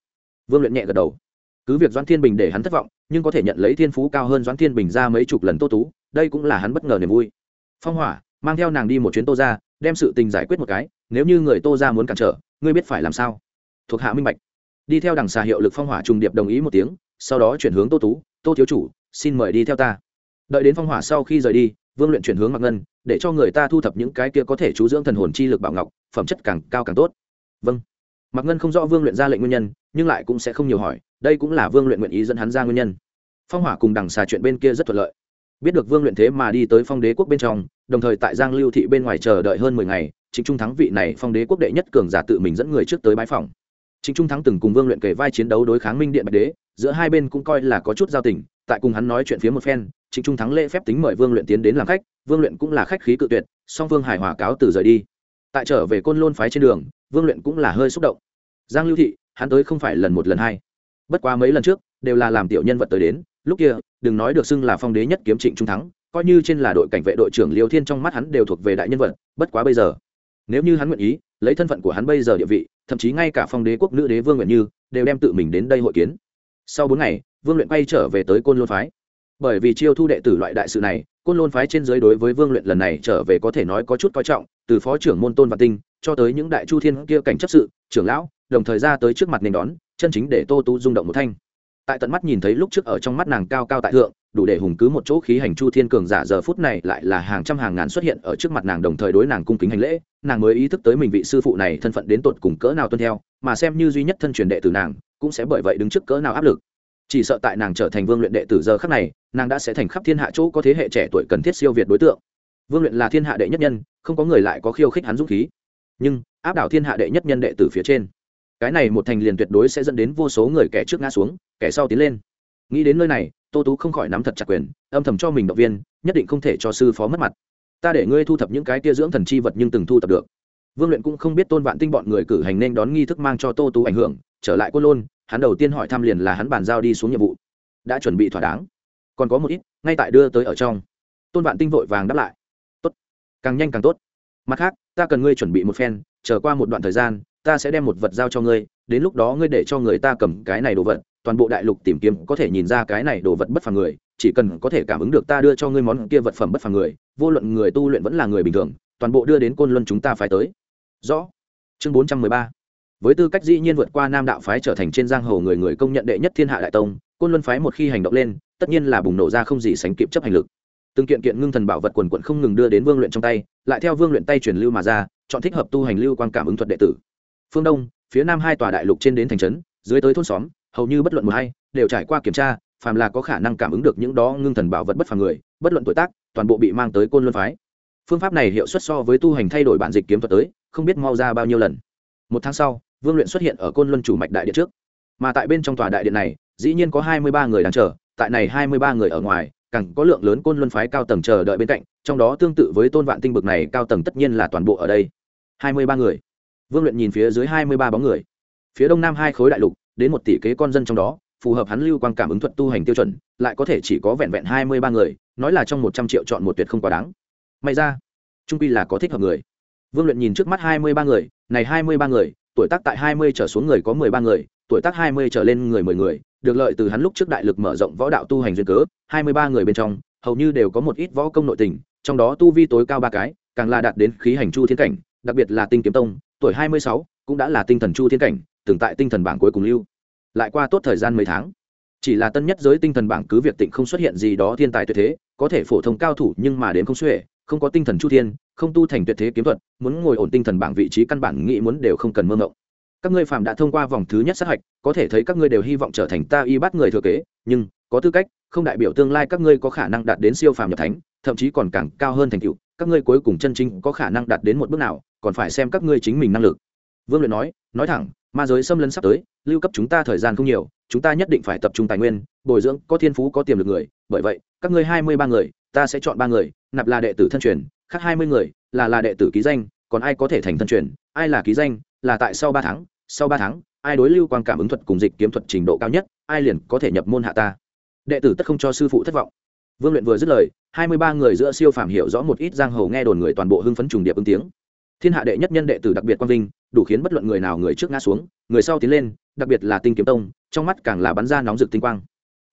Vương luyện nhẹ gật đầu. Cứ việc doãn thiên bình để hắn thất vọng, nhưng có thể nhận lấy thiên phú cao hơn doãn thiên bình ra mấy chục lần tô tú, đây cũng là hắn bất ngờ niềm vui. Phong hỏa, mang theo nàng đi một chuyến tô ra đem sự tình giải quyết một cái, nếu như người tô ra muốn cản trở ngươi biết phải làm sao? Thuộc hạ minh bạch. Đi theo đằng xà hiệu lực phong hỏa trùng điệp đồng ý một tiếng, sau đó chuyển hướng tô tú, tô thiếu chủ, xin mời đi theo ta. Đợi đến phong hỏa sau khi rời đi, vương luyện chuyển hướng mặc ngân, để cho người ta thu thập những cái kia có thể chú dưỡng thần hồn chi lực bảo ngọc, phẩm chất càng cao càng tốt. Vâng. Mặc ngân không rõ vương luyện ra lệnh nguyên nhân, nhưng lại cũng sẽ không nhiều hỏi, đây cũng là vương luyện nguyện ý dẫn hắn ra nguyên nhân. Phong hỏa cùng đằng xà chuyện bên kia rất thuận lợi biết được vương luyện thế mà đi tới phong đế quốc bên trong, đồng thời tại giang lưu thị bên ngoài chờ đợi hơn mười ngày, trịnh trung thắng vị này phong đế quốc đệ nhất cường giả tự mình dẫn người trước tới bãi phòng. Trịnh trung thắng từng cùng vương luyện kể vai chiến đấu đối kháng minh điện bạch đế, giữa hai bên cũng coi là có chút giao tình, tại cùng hắn nói chuyện phía một phen, trịnh trung thắng lễ phép tính mời vương luyện tiến đến làm khách, vương luyện cũng là khách khí cự tuyệt, song vương hải hòa cáo từ rời đi. Tại trở về côn lôn phái trên đường, vương luyện cũng là hơi xúc động. Giang lưu thị, hắn tới không phải lần một, lần hai. Bất quá mấy lần trước, đều là làm tiểu nhân vật tới đến, lúc kia đừng nói được xưng là phong đế nhất kiếm trịnh trung thắng, coi như trên là đội cảnh vệ đội trưởng liêu thiên trong mắt hắn đều thuộc về đại nhân vật, bất quá bây giờ, nếu như hắn nguyện ý, lấy thân phận của hắn bây giờ địa vị, thậm chí ngay cả phong đế quốc nữ đế vương nguyện như đều đem tự mình đến đây hội kiến. Sau bốn ngày, vương luyện quay trở về tới côn lôn phái. Bởi vì chiêu thu đệ tử loại đại sự này, côn lôn phái trên giới đối với vương luyện lần này trở về có thể nói có chút coi trọng, từ phó trưởng môn tôn và tinh cho tới những đại chu thiên kia cảnh chấp sự, trưởng lão, đồng thời ra tới trước mặt nền đón, chân chính để tô tú rung động một thanh tại tận mắt nhìn thấy lúc trước ở trong mắt nàng cao cao tại thượng, đủ để hùng cứ một chỗ khí hành chu thiên cường giả giờ phút này lại là hàng trăm hàng ngàn xuất hiện ở trước mặt nàng đồng thời đối nàng cung kính hành lễ, nàng mới ý thức tới mình vị sư phụ này thân phận đến tột cùng cỡ nào tuân theo, mà xem như duy nhất thân truyền đệ tử nàng, cũng sẽ bởi vậy đứng trước cỡ nào áp lực. Chỉ sợ tại nàng trở thành vương luyện đệ tử giờ khắc này, nàng đã sẽ thành khắp thiên hạ chỗ có thế hệ trẻ tuổi cần thiết siêu việt đối tượng. Vương luyện là thiên hạ đệ nhất nhân, không có người lại có khiêu khích hắn dũng khí. Nhưng, áp đảo thiên hạ đệ nhất nhân đệ tử phía trên cái này một thành liền tuyệt đối sẽ dẫn đến vô số người kẻ trước ngã xuống, kẻ sau tiến lên. Nghĩ đến nơi này, tô tú không khỏi nắm thật chặt quyền, âm thầm cho mình động viên, nhất định không thể cho sư phó mất mặt. Ta để ngươi thu thập những cái tia dưỡng thần chi vật nhưng từng thu thập được. Vương luyện cũng không biết tôn vạn tinh bọn người cử hành nên đón nghi thức mang cho tô tú ảnh hưởng, trở lại côn lôn, hắn đầu tiên hỏi thăm liền là hắn bàn giao đi xuống nhiệm vụ. Đã chuẩn bị thỏa đáng. Còn có một ít, ngay tại đưa tới ở trong. Tôn vạn tinh vội vàng đáp lại. Tốt. Càng nhanh càng tốt. Mặt khác, ta cần ngươi chuẩn bị một phen, chờ qua một đoạn thời gian ta sẽ đem một vật giao cho ngươi, đến lúc đó ngươi để cho người ta cầm cái này đồ vật, toàn bộ đại lục tìm kiếm có thể nhìn ra cái này đồ vật bất phàm người, chỉ cần có thể cảm ứng được ta đưa cho ngươi món kia vật phẩm bất phàm người, vô luận người tu luyện vẫn là người bình thường, toàn bộ đưa đến côn luân chúng ta phải tới. Rõ. Chương bốn trăm mười ba. Với tư cách dĩ nhiên vượt qua nam đạo phái trở thành trên giang hồ người người công nhận đệ nhất thiên hạ đại tông, côn luân phái một khi hành động lên, tất nhiên là bùng nổ ra không gì sánh kịp chấp hành lực. Từng kiện kiện ngưng thần bảo vật quần quận không ngừng đưa đến vương luyện trong tay, lại theo vương luyện tay truyền lưu mà ra, chọn thích hợp tu hành lưu quan cảm ứng thuật đệ tử phương đông, phía nam hai tòa đại lục trên đến thành trấn, dưới tới thôn xóm, hầu như bất luận một hay đều trải qua kiểm tra, phàm là có khả năng cảm ứng được những đó ngưng thần bảo vật bất phàm người, bất luận tuổi tác, toàn bộ bị mang tới côn luân phái. Phương pháp này hiệu suất so với tu hành thay đổi bản dịch kiếm thuật tới, không biết mau ra bao nhiêu lần. Một tháng sau, vương luyện xuất hiện ở côn luân chủ mạch đại điện trước. Mà tại bên trong tòa đại điện này, dĩ nhiên có hai mươi ba người đang chờ, tại này hai mươi ba người ở ngoài, càng có lượng lớn côn luân phái cao tầng chờ đợi bên cạnh, trong đó tương tự với tôn vạn tinh bực này, cao tầng tất nhiên là toàn bộ ở đây. hai mươi ba người vương luyện nhìn phía dưới hai mươi ba bóng người. Phía đông nam hai khối đại lục, đến một tỷ kế con dân trong đó, phù hợp hắn lưu quan cảm ứng thuật tu hành tiêu chuẩn, lại có thể chỉ có vẹn vẹn hai mươi ba người, nói là trong một trăm triệu chọn một tuyệt không quá đáng. May ra, trung quy là có thích hợp người. Vương luyện nhìn trước mắt hai mươi ba người, này hai mươi ba người, tuổi tác tại hai mươi trở xuống người có mười ba người, tuổi tác hai mươi trở lên người mười người, được lợi từ hắn lúc trước đại lực mở rộng võ đạo tu hành duyên cớ, hai mươi ba người bên trong, hầu như đều có một ít võ công nội tình, trong đó tu vi tối cao ba cái, càng là đạt đến khí hành chu thiên cảnh, đặc biệt là tinh kiếm tông tuổi hai mươi sáu, cũng đã là tinh thần chu thiên cảnh, từng tại tinh thần bảng cuối cùng lưu. Lại qua tốt thời gian mấy tháng, chỉ là tân nhất giới tinh thần bảng cứ việc tịnh không xuất hiện gì đó thiên tài tuyệt thế, có thể phổ thông cao thủ nhưng mà đến không xuể, không có tinh thần chu thiên, không tu thành tuyệt thế kiếm thuật, muốn ngồi ổn tinh thần bảng vị trí căn bản nghĩ muốn đều không cần mơ ngộng các ngươi phạm đã thông qua vòng thứ nhất sát hạch, có thể thấy các ngươi đều hy vọng trở thành ta y bắt người thừa kế, nhưng có tư cách, không đại biểu tương lai các ngươi có khả năng đạt đến siêu phàm nhập thánh, thậm chí còn càng cao hơn thành tựu các ngươi cuối cùng chân chính có khả năng đạt đến một bước nào, còn phải xem các ngươi chính mình năng lực. Vương luyện nói nói thẳng, ma giới xâm lấn sắp tới, lưu cấp chúng ta thời gian không nhiều, chúng ta nhất định phải tập trung tài nguyên, bồi dưỡng, có thiên phú, có tiềm lực người. Bởi vậy, các ngươi hai mươi ba người, ta sẽ chọn ba người, nạp là đệ tử thân truyền, khác hai mươi người, là là đệ tử ký danh, còn ai có thể thành thân truyền, ai là ký danh, là tại sau ba tháng, sau ba tháng, ai đối lưu quan cảm ứng thuật cùng dịch kiếm thuật trình độ cao nhất, ai liền có thể nhập môn hạ ta. Đệ tử tất không cho sư phụ thất vọng vương luyện vừa dứt lời, hai mươi ba người giữa siêu phàm hiểu rõ một ít giang hồ nghe đồn người toàn bộ hưng phấn trùng điệp ứng tiếng. Thiên hạ đệ nhất nhân đệ tử đặc biệt quang vinh, đủ khiến bất luận người nào người trước ngã xuống, người sau tiến lên, đặc biệt là tinh kiếm tông, trong mắt càng là bắn ra nóng rực tinh quang.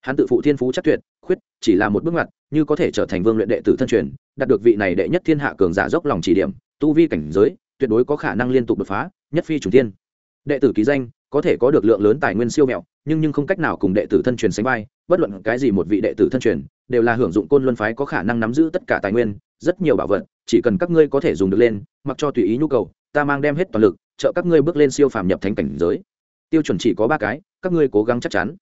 Hắn tự phụ thiên phú chắc tuyệt, khuyết, chỉ là một bước ngoặt, như có thể trở thành vương luyện đệ tử thân truyền, đạt được vị này đệ nhất thiên hạ cường giả dốc lòng chỉ điểm, tu vi cảnh giới, tuyệt đối có khả năng liên tục đột phá, nhất phi trùng thiên. Đệ tử ký danh, có thể có được lượng lớn tài nguyên siêu mẹo nhưng nhưng không cách nào cùng đệ tử thân truyền sánh vai, bất luận cái gì một vị đệ tử thân truyền, đều là hưởng dụng côn luân phái có khả năng nắm giữ tất cả tài nguyên, rất nhiều bảo vật, chỉ cần các ngươi có thể dùng được lên, mặc cho tùy ý nhu cầu, ta mang đem hết toàn lực, trợ các ngươi bước lên siêu phàm nhập thánh cảnh giới. Tiêu chuẩn chỉ có ba cái, các ngươi cố gắng chắc chắn.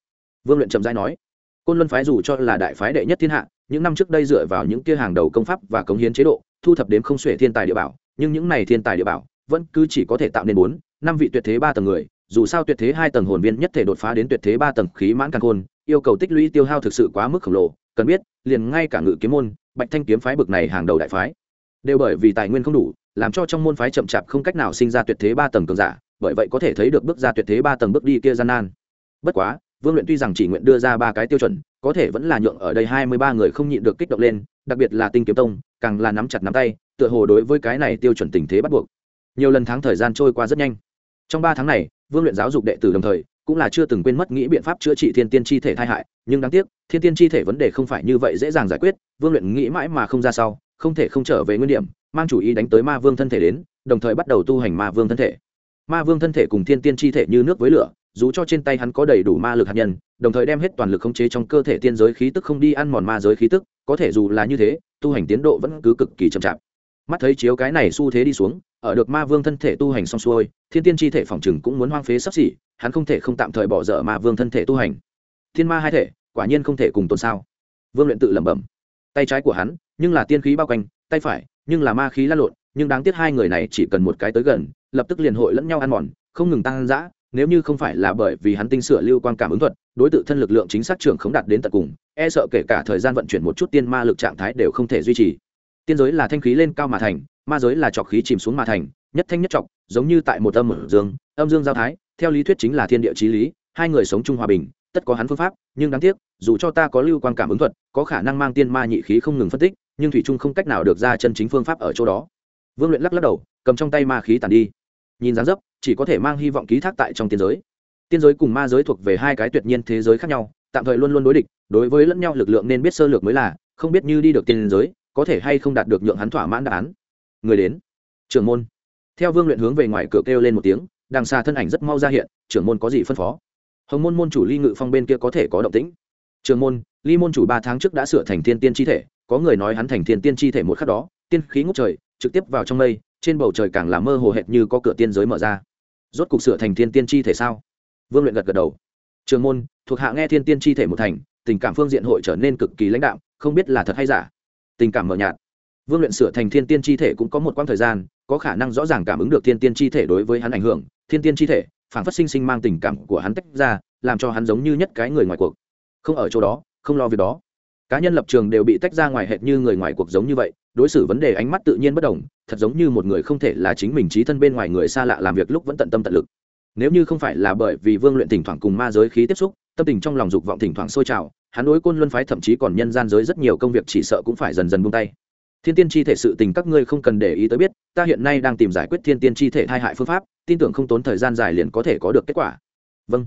Vương luyện trầm giai nói. Côn luân phái dù cho là đại phái đệ nhất thiên hạ, những năm trước đây dựa vào những kia hàng đầu công pháp và cống hiến chế độ, thu thập đến không xuể thiên tài địa bảo, nhưng những này thiên tài địa bảo vẫn cứ chỉ có thể tạo nên bốn, năm vị tuyệt thế ba tầng người dù sao tuyệt thế hai tầng hồn viên nhất thể đột phá đến tuyệt thế ba tầng khí mãn căn khôn, yêu cầu tích lũy tiêu hao thực sự quá mức khổng lồ, cần biết, liền ngay cả ngự kiếm môn, bạch thanh kiếm phái bực này hàng đầu đại phái, đều bởi vì tài nguyên không đủ, làm cho trong môn phái chậm chạp không cách nào sinh ra tuyệt thế ba tầng cường giả, bởi vậy có thể thấy được bước ra tuyệt thế ba tầng bước đi kia gian nan. Bất quá, vương luyện tuy rằng chỉ nguyện đưa ra ba cái tiêu chuẩn, có thể vẫn là nhượng ở đây hai mươi ba người không nhịn được kích động lên, đặc biệt là tinh kiếm tông, càng là nắm chặt nắm tay, tựa hồ đối với cái này tiêu chuẩn tình thế bắt buộc. Nhiều lần tháng thời gian trôi qua rất nhanh. Trong ba tháng này vương luyện giáo dục đệ tử đồng thời, cũng là chưa từng quên mất nghĩ biện pháp chữa trị thiên tiên chi thể thai hại, nhưng đáng tiếc, thiên tiên chi thể vấn đề không phải như vậy dễ dàng giải quyết, vương luyện nghĩ mãi mà không ra sau không thể không trở về nguyên điểm, mang chủ ý đánh tới ma vương thân thể đến, đồng thời bắt đầu tu hành ma vương thân thể. Ma vương thân thể cùng thiên tiên chi thể như nước với lửa, dù cho trên tay hắn có đầy đủ ma lực hạt nhân, đồng thời đem hết toàn lực khống chế trong cơ thể tiên giới khí tức không đi ăn mòn ma giới khí tức, có thể dù là như thế, tu hành tiến độ vẫn cứ cực kỳ chậm chạp. Mắt thấy chiếu cái này xu thế đi xuống ở được ma vương thân thể tu hành xong xuôi, thiên tiên chi thể phòng chừng cũng muốn hoang phế sắp xỉ, hắn không thể không tạm thời bỏ dở ma vương thân thể tu hành. Thiên ma hai thể, quả nhiên không thể cùng tồn sao. Vương luyện tự lẩm bẩm. Tay trái của hắn, nhưng là tiên khí bao quanh, tay phải, nhưng là ma khí lăn lộn, nhưng đáng tiếc hai người này chỉ cần một cái tới gần, lập tức liền hội lẫn nhau ăn mòn, không ngừng tăng dã, nếu như không phải là bởi vì hắn tinh sửa lưu quan cảm ứng thuật, đối tượng thân lực lượng chính xác trưởng không đạt đến tận cùng e sợ kể cả thời gian vận chuyển một chút tiên ma lực trạng thái đều không thể duy trì. Tiên giới là thanh khí lên cao mà thành ma giới là trọc khí chìm xuống mà thành, nhất thanh nhất trọc, giống như tại một âm ở dương, âm dương giao thái, theo lý thuyết chính là thiên địa chí lý, hai người sống chung hòa bình, tất có hắn phương pháp, nhưng đáng tiếc, dù cho ta có lưu quan cảm ứng thuật, có khả năng mang tiên ma nhị khí không ngừng phân tích, nhưng thủy trung không cách nào được ra chân chính phương pháp ở chỗ đó. Vương luyện lắc lắc đầu, cầm trong tay ma khí tàn đi. Nhìn dáng dấp, chỉ có thể mang hy vọng ký thác tại trong tiên giới. Tiên giới cùng ma giới thuộc về hai cái tuyệt nhiên thế giới khác nhau, tạm thời luôn luôn đối địch, đối với lẫn nhau lực lượng nên biết sơ lược mới là, không biết như đi được tiên giới, có thể hay không đạt được nhượng hắn thỏa mãn đáp án người đến. Trưởng môn. Theo vương luyện hướng về ngoài cửa kêu lên một tiếng, đằng xa thân ảnh rất mau ra hiện, trưởng môn có gì phân phó? Hồng môn môn chủ ly ngự phong bên kia có thể có động tĩnh. Trưởng môn, ly môn chủ ba tháng trước đã sửa thành thiên tiên chi thể, có người nói hắn thành thiên tiên chi thể một khắc đó, tiên khí ngốc trời, trực tiếp vào trong mây, trên bầu trời càng là mơ hồ hệt như có cửa tiên giới mở ra. Rốt cục sửa thành thiên tiên chi thể sao? Vương luyện gật gật đầu. Trường môn, thuộc hạ nghe thiên tiên chi thể một thành, tình cảm phương diện hội trở nên cực kỳ lãnh đạo không biết là thật hay giả. Tình cảm mờ nhạt vương luyện sửa thành thiên tiên chi thể cũng có một quãng thời gian, có khả năng rõ ràng cảm ứng được thiên tiên chi thể đối với hắn ảnh hưởng. Thiên tiên chi thể, phản phát sinh sinh mang tình cảm của hắn tách ra, làm cho hắn giống như nhất cái người ngoài cuộc. Không ở chỗ đó, không lo việc đó. Cá nhân lập trường đều bị tách ra ngoài hệt như người ngoài cuộc giống như vậy, đối xử vấn đề ánh mắt tự nhiên bất đồng, thật giống như một người không thể là chính mình trí thân bên ngoài người xa lạ làm việc lúc vẫn tận tâm tận lực. Nếu như không phải là bởi vì vương luyện thỉnh thoảng cùng ma giới khí tiếp xúc, tâm tình trong lòng dục vọng thỉnh thoảng sôi trào, hắn đối côn luân phái thậm chí còn nhân gian giới rất nhiều công việc chỉ sợ cũng phải dần dần buông tay thiên tiên chi thể sự tình các ngươi không cần để ý tới biết, ta hiện nay đang tìm giải quyết thiên tiên chi thể thai hại phương pháp, tin tưởng không tốn thời gian dài liền có thể có được kết quả. Vâng.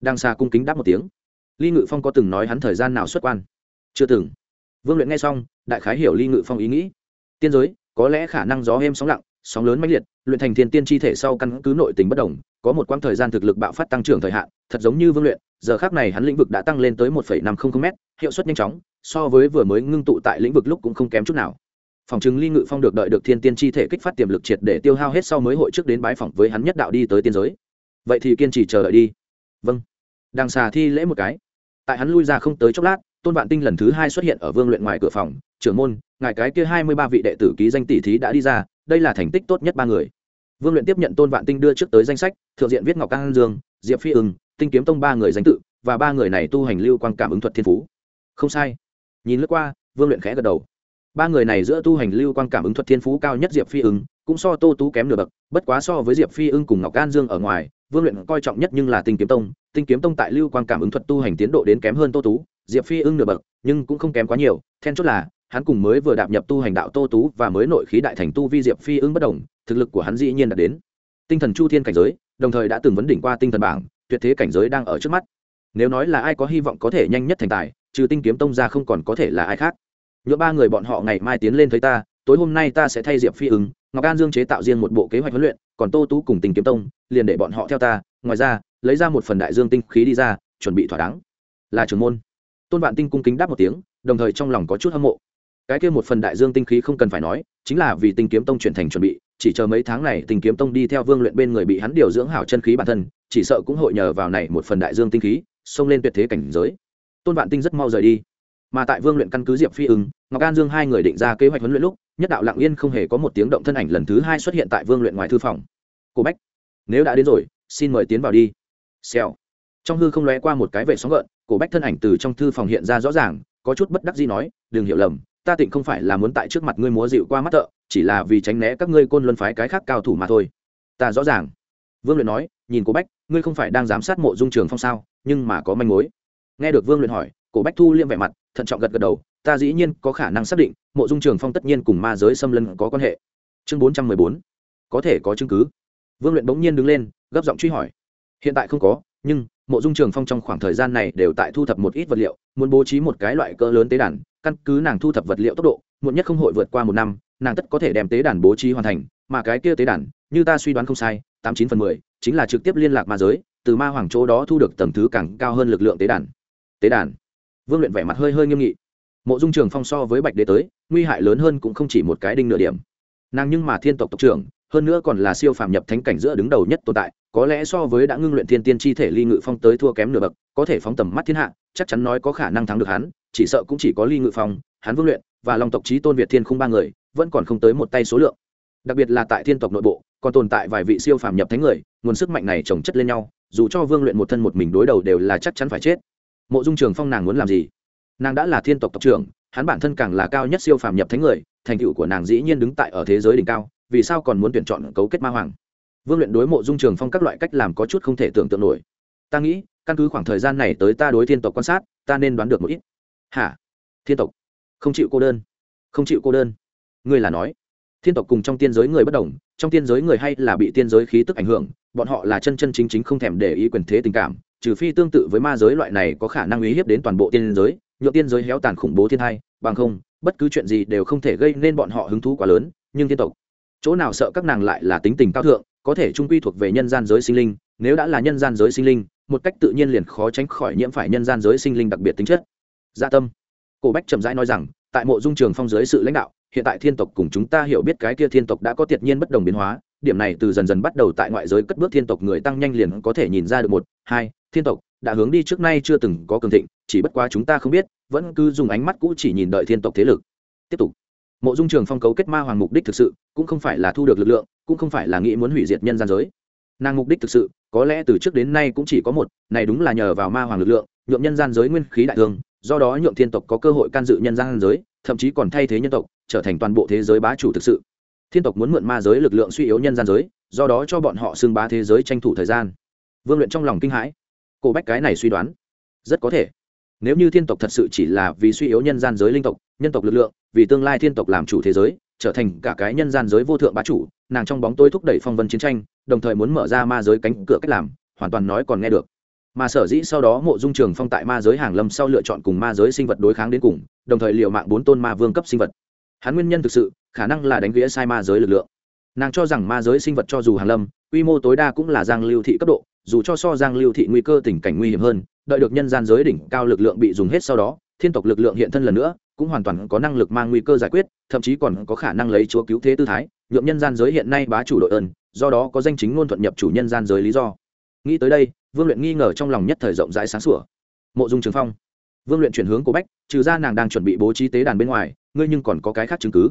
Đang xa cung kính đáp một tiếng. Ly ngự phong có từng nói hắn thời gian nào xuất quan? Chưa từng. Vương luyện nghe xong, đại khái hiểu ly ngự phong ý nghĩ. Tiên giới, có lẽ khả năng gió êm sóng lặng, sóng lớn mãnh liệt, luyện thành thiên tiên chi thể sau căn cứ nội tình bất đồng, có một quãng thời gian thực lực bạo phát tăng trưởng thời hạn, thật giống như vương luyện, giờ khác này hắn lĩnh vực đã tăng lên tới một năm trăm linh m hiệu suất nhanh chóng, so với vừa mới ngưng tụ tại lĩnh vực lúc cũng không kém chút nào phòng chứng ly ngự phong được đợi được thiên tiên chi thể kích phát tiềm lực triệt để tiêu hao hết sau mới hội trước đến bái phỏng với hắn nhất đạo đi tới tiên giới. Vậy thì kiên trì chờ đợi đi. Vâng. Đằng xà thi lễ một cái. Tại hắn lui ra không tới chốc lát, tôn vạn tinh lần thứ hai xuất hiện ở vương luyện ngoài cửa phòng. Trưởng môn, ngài cái kia hai mươi ba vị đệ tử ký danh tỷ thí đã đi ra, đây là thành tích tốt nhất ba người. Vương luyện tiếp nhận tôn vạn tinh đưa trước tới danh sách, thượng diện viết ngọc cang dương, diệp phi ưng, tinh kiếm tông ba người danh tự, và ba người này tu hành lưu quan cảm ứng thuật thiên phú. Không sai. Nhìn lướt qua, vương luyện khẽ gật đầu ba người này giữa tu hành lưu quan cảm ứng thuật thiên phú cao nhất diệp phi ưng, cũng so tô tú kém nửa bậc, bất quá so với diệp phi ưng cùng ngọc an dương ở ngoài, vương luyện coi trọng nhất nhưng là tinh kiếm tông. Tinh kiếm tông tại lưu quan cảm ứng thuật tu hành tiến độ đến kém hơn tô tú, diệp phi ưng nửa bậc, nhưng cũng không kém quá nhiều. Then chốt là, hắn cùng mới vừa đạp nhập tu hành đạo tô tú và mới nội khí đại thành tu vi diệp phi ưng bất đồng, thực lực của hắn dĩ nhiên đã đến. Tinh thần chu thiên cảnh giới, đồng thời đã từng vấn đỉnh qua tinh thần bảng, tuyệt thế cảnh giới đang ở trước mắt. Nếu nói là ai có hy vọng có thể nhanh nhất thành tài, trừ tinh kiếm tông ra không còn có thể là ai khác nhựa ba người bọn họ ngày mai tiến lên thấy ta, tối hôm nay ta sẽ thay diệp phi ứng, ngọc an dương chế tạo riêng một bộ kế hoạch huấn luyện, còn tô tú cùng tinh kiếm tông, liền để bọn họ theo ta, ngoài ra, lấy ra một phần đại dương tinh khí đi ra, chuẩn bị thỏa đáng. Là trưởng môn. Tôn vạn tinh cung kính đáp một tiếng, đồng thời trong lòng có chút hâm mộ. Cái kia một phần đại dương tinh khí không cần phải nói, chính là vì tinh kiếm tông chuyển thành chuẩn bị, chỉ chờ mấy tháng này tinh kiếm tông đi theo vương luyện bên người bị hắn điều dưỡng hảo chân khí bản thân, chỉ sợ cũng hội nhờ vào này một phần đại dương tinh khí, xông lên tuyệt thế cảnh giới. Tôn vạn tinh rất mau rời đi. Mà tại vương luyện căn cứ diệp phi ưng ngọc an dương hai người định ra kế hoạch huấn luyện lúc, nhất đạo lặng yên không hề có một tiếng động thân ảnh lần thứ hai xuất hiện tại vương luyện ngoài thư phòng. Cô bách, nếu đã đến rồi, xin mời tiến vào đi. Xèo. Trong hư không lóe qua một cái vệ sóng gợn cổ bách thân ảnh từ trong thư phòng hiện ra rõ ràng, có chút bất đắc gì nói, đừng hiểu lầm, ta tịnh không phải là muốn tại trước mặt ngươi múa dịu qua mắt thợ, chỉ là vì tránh né các ngươi côn luân phái cái khác cao thủ mà thôi. Ta rõ ràng. Vương luyện nói, nhìn cổ bách, ngươi không phải đang giám sát mộ dung trường phong sao, nhưng mà có manh mối. Nghe được vương luyện hỏi cổ bách thu liêm vẻ mặt, thận trọng gật gật đầu ta dĩ nhiên có khả năng xác định, mộ dung trường phong tất nhiên cùng ma giới xâm lân có quan hệ. Chương bốn trăm mười bốn, có thể có chứng cứ. Vương luyện bỗng nhiên đứng lên, gấp giọng truy hỏi. Hiện tại không có, nhưng mộ dung trường phong trong khoảng thời gian này đều tại thu thập một ít vật liệu, muốn bố trí một cái loại cỡ lớn tế đàn, căn cứ nàng thu thập vật liệu tốc độ, muộn nhất không hội vượt qua một năm, nàng tất có thể đem tế đàn bố trí hoàn thành, mà cái kia tế đàn, như ta suy đoán không sai, tám chín phần mười, chính là trực tiếp liên lạc ma giới, từ ma hoàng chỗ đó thu được tầng thứ càng cao hơn lực lượng tế đàn. Tế đàn. Vương luyện vẻ mặt hơi hơi nghiêm nghị mộ dung trường phong so với bạch đế tới, nguy hại lớn hơn cũng không chỉ một cái đinh nửa điểm. Nàng nhưng mà thiên tộc tộc trưởng, hơn nữa còn là siêu phàm nhập thánh cảnh giữa đứng đầu nhất tồn tại, có lẽ so với đã ngưng luyện thiên tiên chi thể ly ngự phong tới thua kém nửa bậc, có thể phóng tầm mắt thiên hạ, chắc chắn nói có khả năng thắng được hắn, chỉ sợ cũng chỉ có ly ngự phong, hắn vương luyện và long tộc trí tôn việt thiên không ba người, vẫn còn không tới một tay số lượng. Đặc biệt là tại thiên tộc nội bộ, còn tồn tại vài vị siêu phàm nhập thánh người, nguồn sức mạnh này chồng chất lên nhau, dù cho vương luyện một thân một mình đối đầu đều là chắc chắn phải chết. Mộ dung trường phong nàng muốn làm gì? Nàng đã là thiên tộc tộc trưởng, hắn bản thân càng là cao nhất siêu phàm nhập thánh người, thành tựu của nàng dĩ nhiên đứng tại ở thế giới đỉnh cao, vì sao còn muốn tuyển chọn cấu kết ma hoàng? Vương luyện đối mộ dung trường phong các loại cách làm có chút không thể tưởng tượng nổi. Ta nghĩ, căn cứ khoảng thời gian này tới ta đối thiên tộc quan sát, ta nên đoán được một ít. Hả? Thiên tộc? Không chịu cô đơn. Không chịu cô đơn. Ngươi là nói. Thiên tộc cùng trong tiên giới người bất đồng, trong tiên giới người hay là bị tiên giới khí tức ảnh hưởng, bọn họ là chân chân chính chính không thèm để ý quyền thế tình cảm, trừ phi tương tự với ma giới loại này có khả năng uy hiếp đến toàn bộ tiên giới nhượng tiên giới héo tàn khủng bố thiên hai bằng không, bất cứ chuyện gì đều không thể gây nên bọn họ hứng thú quá lớn, nhưng tiên tộc, chỗ nào sợ các nàng lại là tính tình cao thượng, có thể trung quy thuộc về nhân gian giới sinh linh, nếu đã là nhân gian giới sinh linh, một cách tự nhiên liền khó tránh khỏi nhiễm phải nhân gian giới sinh linh đặc biệt tính chất. Dạ tâm, cổ bách chậm rãi nói rằng, tại mộ dung trường phong giới sự lãnh đạo, hiện tại thiên tộc cùng chúng ta hiểu biết cái kia thiên tộc đã có tiệt nhiên bất đồng biến hóa, điểm này từ dần dần bắt đầu tại ngoại giới cất bước thiên tộc người tăng nhanh liền có thể nhìn ra được một, hai, thiên tộc đã hướng đi trước nay chưa từng có cường thịnh, chỉ bất quá chúng ta không biết, vẫn cứ dùng ánh mắt cũ chỉ nhìn đợi thiên tộc thế lực. Tiếp tục. Mộ dung trường phong cấu kết ma hoàng mục đích thực sự, cũng không phải là thu được lực lượng, cũng không phải là nghĩ muốn hủy diệt nhân gian giới. Nàng mục đích thực sự, có lẽ từ trước đến nay cũng chỉ có một, này đúng là nhờ vào ma hoàng lực lượng nhuộm nhân gian giới nguyên khí đại thương, do đó nhuộm thiên tộc có cơ hội can dự nhân gian giới, thậm chí còn thay thế nhân tộc, trở thành toàn bộ thế giới bá chủ thực sự. Thiên tộc muốn mượn ma giới lực lượng suy yếu nhân gian giới, do đó cho bọn họ xưng bá thế giới tranh thủ thời gian. Vương luyện trong lòng kinh hãi cổ bách cái này suy đoán, rất có thể. Nếu như thiên tộc thật sự chỉ là vì suy yếu nhân gian giới linh tộc, nhân tộc lực lượng, vì tương lai thiên tộc làm chủ thế giới, trở thành cả cái nhân gian giới vô thượng bá chủ, nàng trong bóng tôi thúc đẩy phong vân chiến tranh, đồng thời muốn mở ra ma giới cánh cửa cách làm, hoàn toàn nói còn nghe được. Mà sở dĩ sau đó mộ dung trường phong tại ma giới hàng lâm sau lựa chọn cùng ma giới sinh vật đối kháng đến cùng, đồng thời liệu mạng bốn tôn ma vương cấp sinh vật. Hắn nguyên nhân thực sự, khả năng là đánh vía sai ma giới lực lượng. Nàng cho rằng ma giới sinh vật cho dù hàng lâm, quy mô tối đa cũng là giang lưu thị cấp độ dù cho so giang lưu thị nguy cơ tình cảnh nguy hiểm hơn, đợi được nhân gian giới đỉnh cao lực lượng bị dùng hết sau đó, thiên tộc lực lượng hiện thân lần nữa, cũng hoàn toàn có năng lực mang nguy cơ giải quyết, thậm chí còn có khả năng lấy chúa cứu thế tư thái nhuộm nhân gian giới hiện nay bá chủ đội ơn, do đó có danh chính ngôn thuận nhập chủ nhân gian giới lý do. Nghĩ tới đây, vương luyện nghi ngờ trong lòng nhất thời rộng rãi sáng sủa. Mộ dung trường phong, vương luyện chuyển hướng của bách, trừ ra nàng đang chuẩn bị bố trí tế đàn bên ngoài, ngươi nhưng còn có cái khác chứng cứ.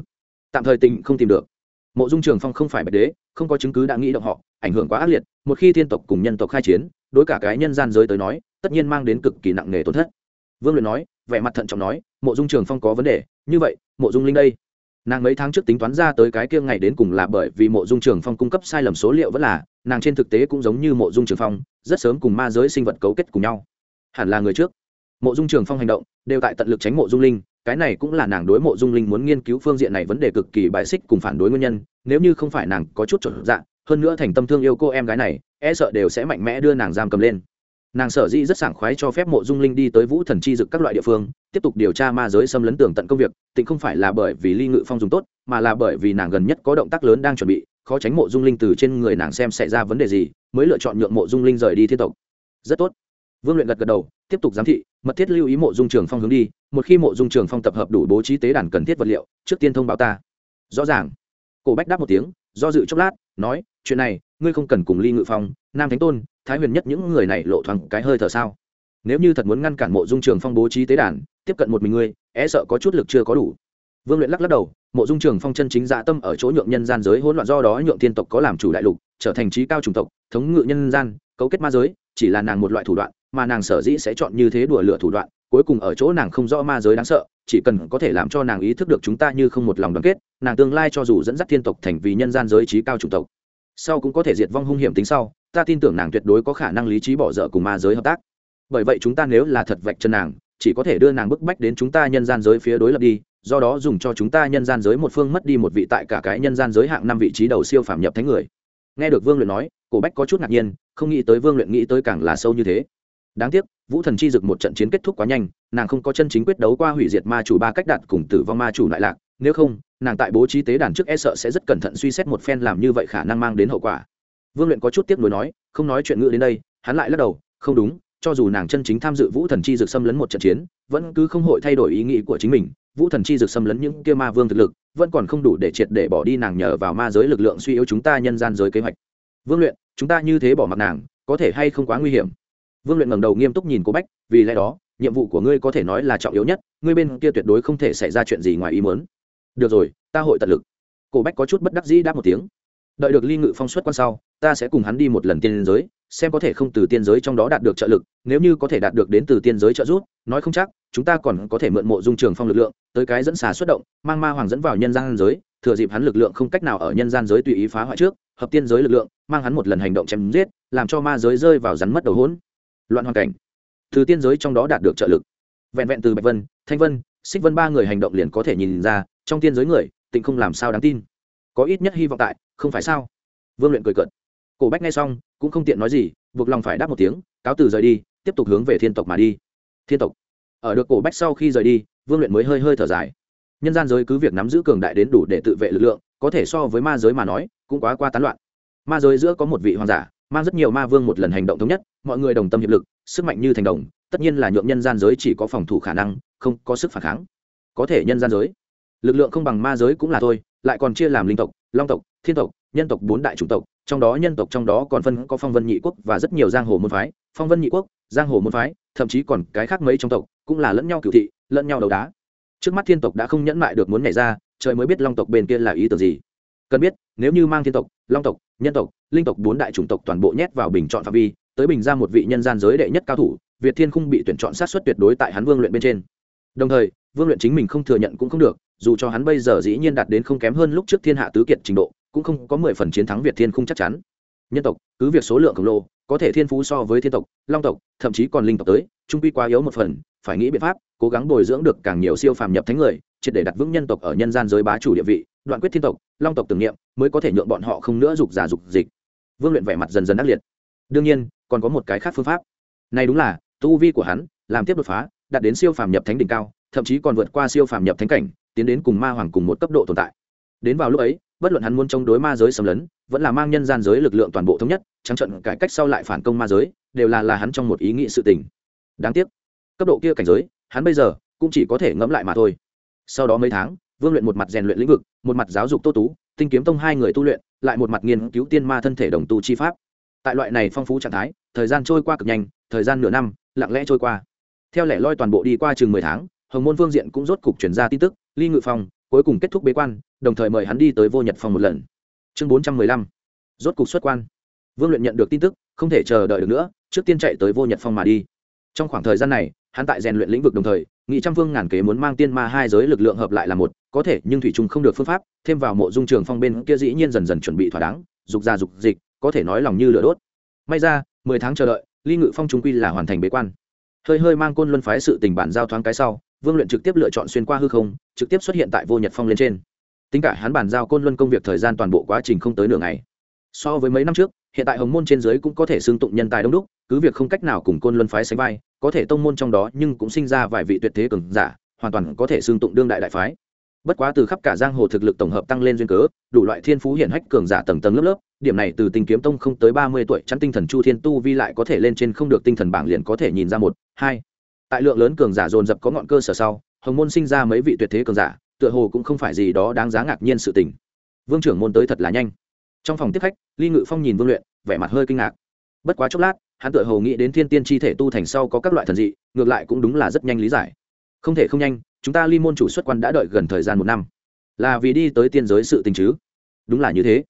Tạm thời tình không tìm được mộ dung trường phong không phải bạch đế, không có chứng cứ đã nghĩ động họ, ảnh hưởng quá ác liệt, một khi thiên tộc cùng nhân tộc khai chiến, đối cả cái nhân gian giới tới nói, tất nhiên mang đến cực kỳ nặng nề tổn thất. Vương luyện nói, vẻ mặt thận trọng nói, mộ dung trường phong có vấn đề, như vậy, mộ dung linh đây. Nàng mấy tháng trước tính toán ra tới cái kia ngày đến cùng là bởi vì mộ dung trường phong cung cấp sai lầm số liệu vẫn là, nàng trên thực tế cũng giống như mộ dung trường phong, rất sớm cùng ma giới sinh vật cấu kết cùng nhau. Hẳn là người trước. Mộ dung trường phong hành động, đều tại tận lực tránh mộ dung linh cái này cũng là nàng đối mộ dung linh muốn nghiên cứu phương diện này vấn đề cực kỳ bài xích cùng phản đối nguyên nhân, nếu như không phải nàng có chút trở dạng hơn nữa thành tâm thương yêu cô em gái này e sợ đều sẽ mạnh mẽ đưa nàng giam cầm lên. Nàng sở dĩ rất sảng khoái cho phép mộ dung linh đi tới vũ thần chi dực các loại địa phương, tiếp tục điều tra ma giới xâm lấn tường tận công việc, tịnh không phải là bởi vì ly ngự phong dùng tốt, mà là bởi vì nàng gần nhất có động tác lớn đang chuẩn bị, khó tránh mộ dung linh từ trên người nàng xem xảy ra vấn đề gì, mới lựa chọn nhượng mộ dung linh rời đi thiên tộc. Rất tốt. Vương luyện gật gật đầu, tiếp tục giám thị, mật thiết lưu ý mộ dung trường phong hướng đi một khi mộ dung trường phong tập hợp đủ bố trí tế đàn cần thiết vật liệu, trước tiên thông báo ta. Rõ ràng. Cổ bách đáp một tiếng, do dự chốc lát, nói, chuyện này, ngươi không cần cùng ly ngự phong, nam thánh tôn, thái huyền nhất những người này lộ thoáng cái hơi thở sao? Nếu như thật muốn ngăn cản mộ dung trường phong bố trí tế đàn, tiếp cận một mình ngươi e sợ có chút lực chưa có đủ. Vương luyện lắc lắc đầu, mộ dung trường phong chân chính dạ tâm ở chỗ nhượng nhân gian giới hỗn loạn do đó nhượng thiên tộc có làm chủ đại lục, trở thành trí cao chủng tộc, thống ngự nhân gian, cấu kết ma giới, chỉ là nàng một loại thủ đoạn mà nàng sở dĩ sẽ chọn như thế đùa lửa thủ đoạn, cuối cùng ở chỗ nàng không rõ ma giới đáng sợ, chỉ cần có thể làm cho nàng ý thức được chúng ta như không một lòng đoàn kết, nàng tương lai cho dù dẫn dắt thiên tộc thành vì nhân gian giới trí cao chủng tộc, sau cũng có thể diệt vong hung hiểm tính sau, ta tin tưởng nàng tuyệt đối có khả năng lý trí bỏ dở cùng ma giới hợp tác. Bởi vậy chúng ta nếu là thật vạch chân nàng, chỉ có thể đưa nàng bức bách đến chúng ta nhân gian giới phía đối lập đi, do đó dùng cho chúng ta nhân gian giới một phương mất đi một vị tại cả cái nhân gian giới hạng năm vị trí đầu siêu phạm nhập thánh người. Nghe được vương luyện nói, cổ bách có chút ngạc nhiên, không nghĩ tới vương luyện nghĩ tới càng là sâu như thế đáng tiếc, vũ thần chi dực một trận chiến kết thúc quá nhanh, nàng không có chân chính quyết đấu qua hủy diệt ma chủ ba cách đạt cùng tử vong ma chủ lại lạc. Nếu không, nàng tại bố trí tế đàn trước e sợ sẽ rất cẩn thận suy xét một phen làm như vậy khả năng mang đến hậu quả. Vương luyện có chút tiếc nuối nói, không nói chuyện ngữ đến đây, hắn lại lắc đầu, không đúng, cho dù nàng chân chính tham dự vũ thần chi dực xâm lấn một trận chiến, vẫn cứ không hội thay đổi ý nghĩ của chính mình. Vũ thần chi dực xâm lấn những kia ma vương thực lực, vẫn còn không đủ để triệt để bỏ đi nàng nhờ vào ma giới lực lượng suy yếu chúng ta nhân gian giới kế hoạch. Vương luyện, chúng ta như thế bỏ mặc nàng, có thể hay không quá nguy hiểm? Vương luyện ngẩng đầu nghiêm túc nhìn cô bách, vì lẽ đó, nhiệm vụ của ngươi có thể nói là trọng yếu nhất, ngươi bên kia tuyệt đối không thể xảy ra chuyện gì ngoài ý muốn. Được rồi, ta hội tận lực. Cổ bách có chút bất đắc dĩ đáp một tiếng. Đợi được ly ngự phong xuất quan sau, ta sẽ cùng hắn đi một lần tiên giới, xem có thể không từ tiên giới trong đó đạt được trợ lực, nếu như có thể đạt được đến từ tiên giới trợ giúp, nói không chắc, chúng ta còn có thể mượn mộ dung trường phong lực lượng, tới cái dẫn xà xuất động, mang ma hoàng dẫn vào nhân gian giới, thừa dịp hắn lực lượng không cách nào ở nhân gian giới tùy ý phá hoại trước, hợp tiên giới lực lượng, mang hắn một lần hành động chém giết, làm cho ma giới rơi vào rắn mất đầu hỗn loạn hoàn cảnh. Từ tiên giới trong đó đạt được trợ lực. Vẹn vẹn từ bạch vân, thanh vân, xích vân ba người hành động liền có thể nhìn ra, trong tiên giới người, tịnh không làm sao đáng tin. Có ít nhất hy vọng tại, không phải sao? Vương luyện cười cợt. Cổ bách nghe xong, cũng không tiện nói gì, buộc lòng phải đáp một tiếng, cáo từ rời đi, tiếp tục hướng về thiên tộc mà đi. Thiên tộc. Ở được cổ bách sau khi rời đi, vương luyện mới hơi hơi thở dài. Nhân gian giới cứ việc nắm giữ cường đại đến đủ để tự vệ lực lượng, có thể so với ma giới mà nói, cũng quá qua tán loạn. Ma giới giữa có một vị hoàng giả mang rất nhiều ma vương một lần hành động thống nhất, mọi người đồng tâm hiệp lực, sức mạnh như thành đồng, tất nhiên là nhượng nhân gian giới chỉ có phòng thủ khả năng, không có sức phản kháng. Có thể nhân gian giới, lực lượng không bằng ma giới cũng là thôi, lại còn chia làm linh tộc, long tộc, thiên tộc, nhân tộc bốn đại chủng tộc, trong đó nhân tộc trong đó còn phân có phong vân nhị quốc và rất nhiều giang hồ môn phái. Phong vân nhị quốc, giang hồ môn phái, thậm chí còn cái khác mấy trong tộc, cũng là lẫn nhau cựu thị, lẫn nhau đấu đá. Trước mắt thiên tộc đã không nhẫn mại được muốn nhảy ra, trời mới biết long tộc bên kia là ý tưởng gì. Cần biết, nếu như mang thiên tộc long tộc, nhân tộc, linh tộc, bốn đại chủng tộc toàn bộ nhét vào bình chọn phạm vi, tới bình ra một vị nhân gian giới đệ nhất cao thủ, việt thiên khung bị tuyển chọn sát xuất tuyệt đối tại hắn vương luyện bên trên. Đồng thời, vương luyện chính mình không thừa nhận cũng không được, dù cho hắn bây giờ dĩ nhiên đạt đến không kém hơn lúc trước thiên hạ tứ kiệt trình độ, cũng không có mười phần chiến thắng việt thiên khung chắc chắn. Nhân tộc, cứ việc số lượng khổng lồ, có thể thiên phú so với thiên tộc, long tộc, thậm chí còn linh tộc tới, trung quy quá yếu một phần, phải nghĩ biện pháp, cố gắng bồi dưỡng được càng nhiều siêu phàm nhập thánh người, triệt để đặt vững nhân tộc ở nhân gian giới bá chủ địa vị đoạn quyết thiên tộc, long tộc tưởng niệm, mới có thể nhượng bọn họ không nữa dục giả dục dịch. Vương luyện vẻ mặt dần dần ác liệt. Đương nhiên, còn có một cái khác phương pháp. Này đúng là, tu vi của hắn, làm tiếp đột phá, đạt đến siêu phàm nhập thánh đỉnh cao, thậm chí còn vượt qua siêu phàm nhập thánh cảnh, tiến đến cùng ma hoàng cùng một cấp độ tồn tại. Đến vào lúc ấy, bất luận hắn muốn chống đối ma giới xâm lấn, vẫn là mang nhân gian giới lực lượng toàn bộ thống nhất, trắng trận cải cách sau lại phản công ma giới, đều là là hắn trong một ý nghĩ sự tình. Đáng tiếc, cấp độ kia cảnh giới, hắn bây giờ cũng chỉ có thể ngẫm lại mà thôi. Sau đó mấy tháng vương luyện một mặt rèn luyện lĩnh vực, một mặt giáo dục tô tú, tinh kiếm tông hai người tu luyện, lại một mặt nghiên cứu tiên ma thân thể đồng tu chi pháp. Tại loại này phong phú trạng thái, thời gian trôi qua cực nhanh, thời gian nửa năm, lặng lẽ trôi qua. Theo lẽ loi toàn bộ đi qua chừng mười tháng, hồng môn vương diện cũng rốt cục chuyển ra tin tức, ly ngự phong, cuối cùng kết thúc bế quan, đồng thời mời hắn đi tới vô nhật phòng một lần. Chương bốn trăm mười lăm. Rốt cục xuất quan. Vương luyện nhận được tin tức, không thể chờ đợi được nữa, trước tiên chạy tới vô nhật phong mà đi. Trong khoảng thời gian này, hắn tại rèn luyện lĩnh vực đồng thời, nghị trăm phương ngàn kế muốn mang tiên ma hai giới lực lượng hợp lại là một có thể nhưng thủy trung không được phương pháp, thêm vào mộ dung trường phong bên kia dĩ nhiên dần dần chuẩn bị thỏa đáng, dục ra dục dịch, có thể nói lòng như lửa đốt. May ra, mười tháng chờ đợi, ly ngự phong trung quy là hoàn thành bế quan. Hơi hơi mang côn luân phái sự tình bản giao thoáng cái sau, vương luyện trực tiếp lựa chọn xuyên qua hư không, trực tiếp xuất hiện tại vô nhật phong lên trên. Tính cả hắn bàn giao côn luân công việc thời gian toàn bộ quá trình không tới nửa ngày. So với mấy năm trước, hiện tại hồng môn trên giới cũng có thể xưng tụng nhân tài đông đúc, cứ việc không cách nào cùng côn luân phái sánh vai, có thể tông môn trong đó nhưng cũng sinh ra vài vị tuyệt thế cường giả, hoàn toàn có thể xưng tụng đương đại đại phái bất quá từ khắp cả giang hồ thực lực tổng hợp tăng lên duyên cớ, đủ loại thiên phú hiển hách cường giả tầng tầng lớp lớp, điểm này từ tình kiếm tông không tới ba mươi tuổi chắn tinh thần chu thiên tu vi lại có thể lên trên không được tinh thần bảng liền có thể nhìn ra một, hai. Tại lượng lớn cường giả dồn dập có ngọn cơ sở sau, hồng môn sinh ra mấy vị tuyệt thế cường giả, tựa hồ cũng không phải gì đó đáng giá ngạc nhiên sự tình. Vương trưởng môn tới thật là nhanh. Trong phòng tiếp khách, ly ngự phong nhìn vương luyện, vẻ mặt hơi kinh ngạc. Bất quá chốc lát, hắn tựa hồ nghĩ đến thiên tiên chi thể tu thành sau có các loại thần dị, ngược lại cũng đúng là rất nhanh lý giải không thể không nhanh, chúng ta ly môn chủ xuất quan đã đợi gần thời gian một năm. Là vì đi tới tiên giới sự tình chứ? Đúng là như thế.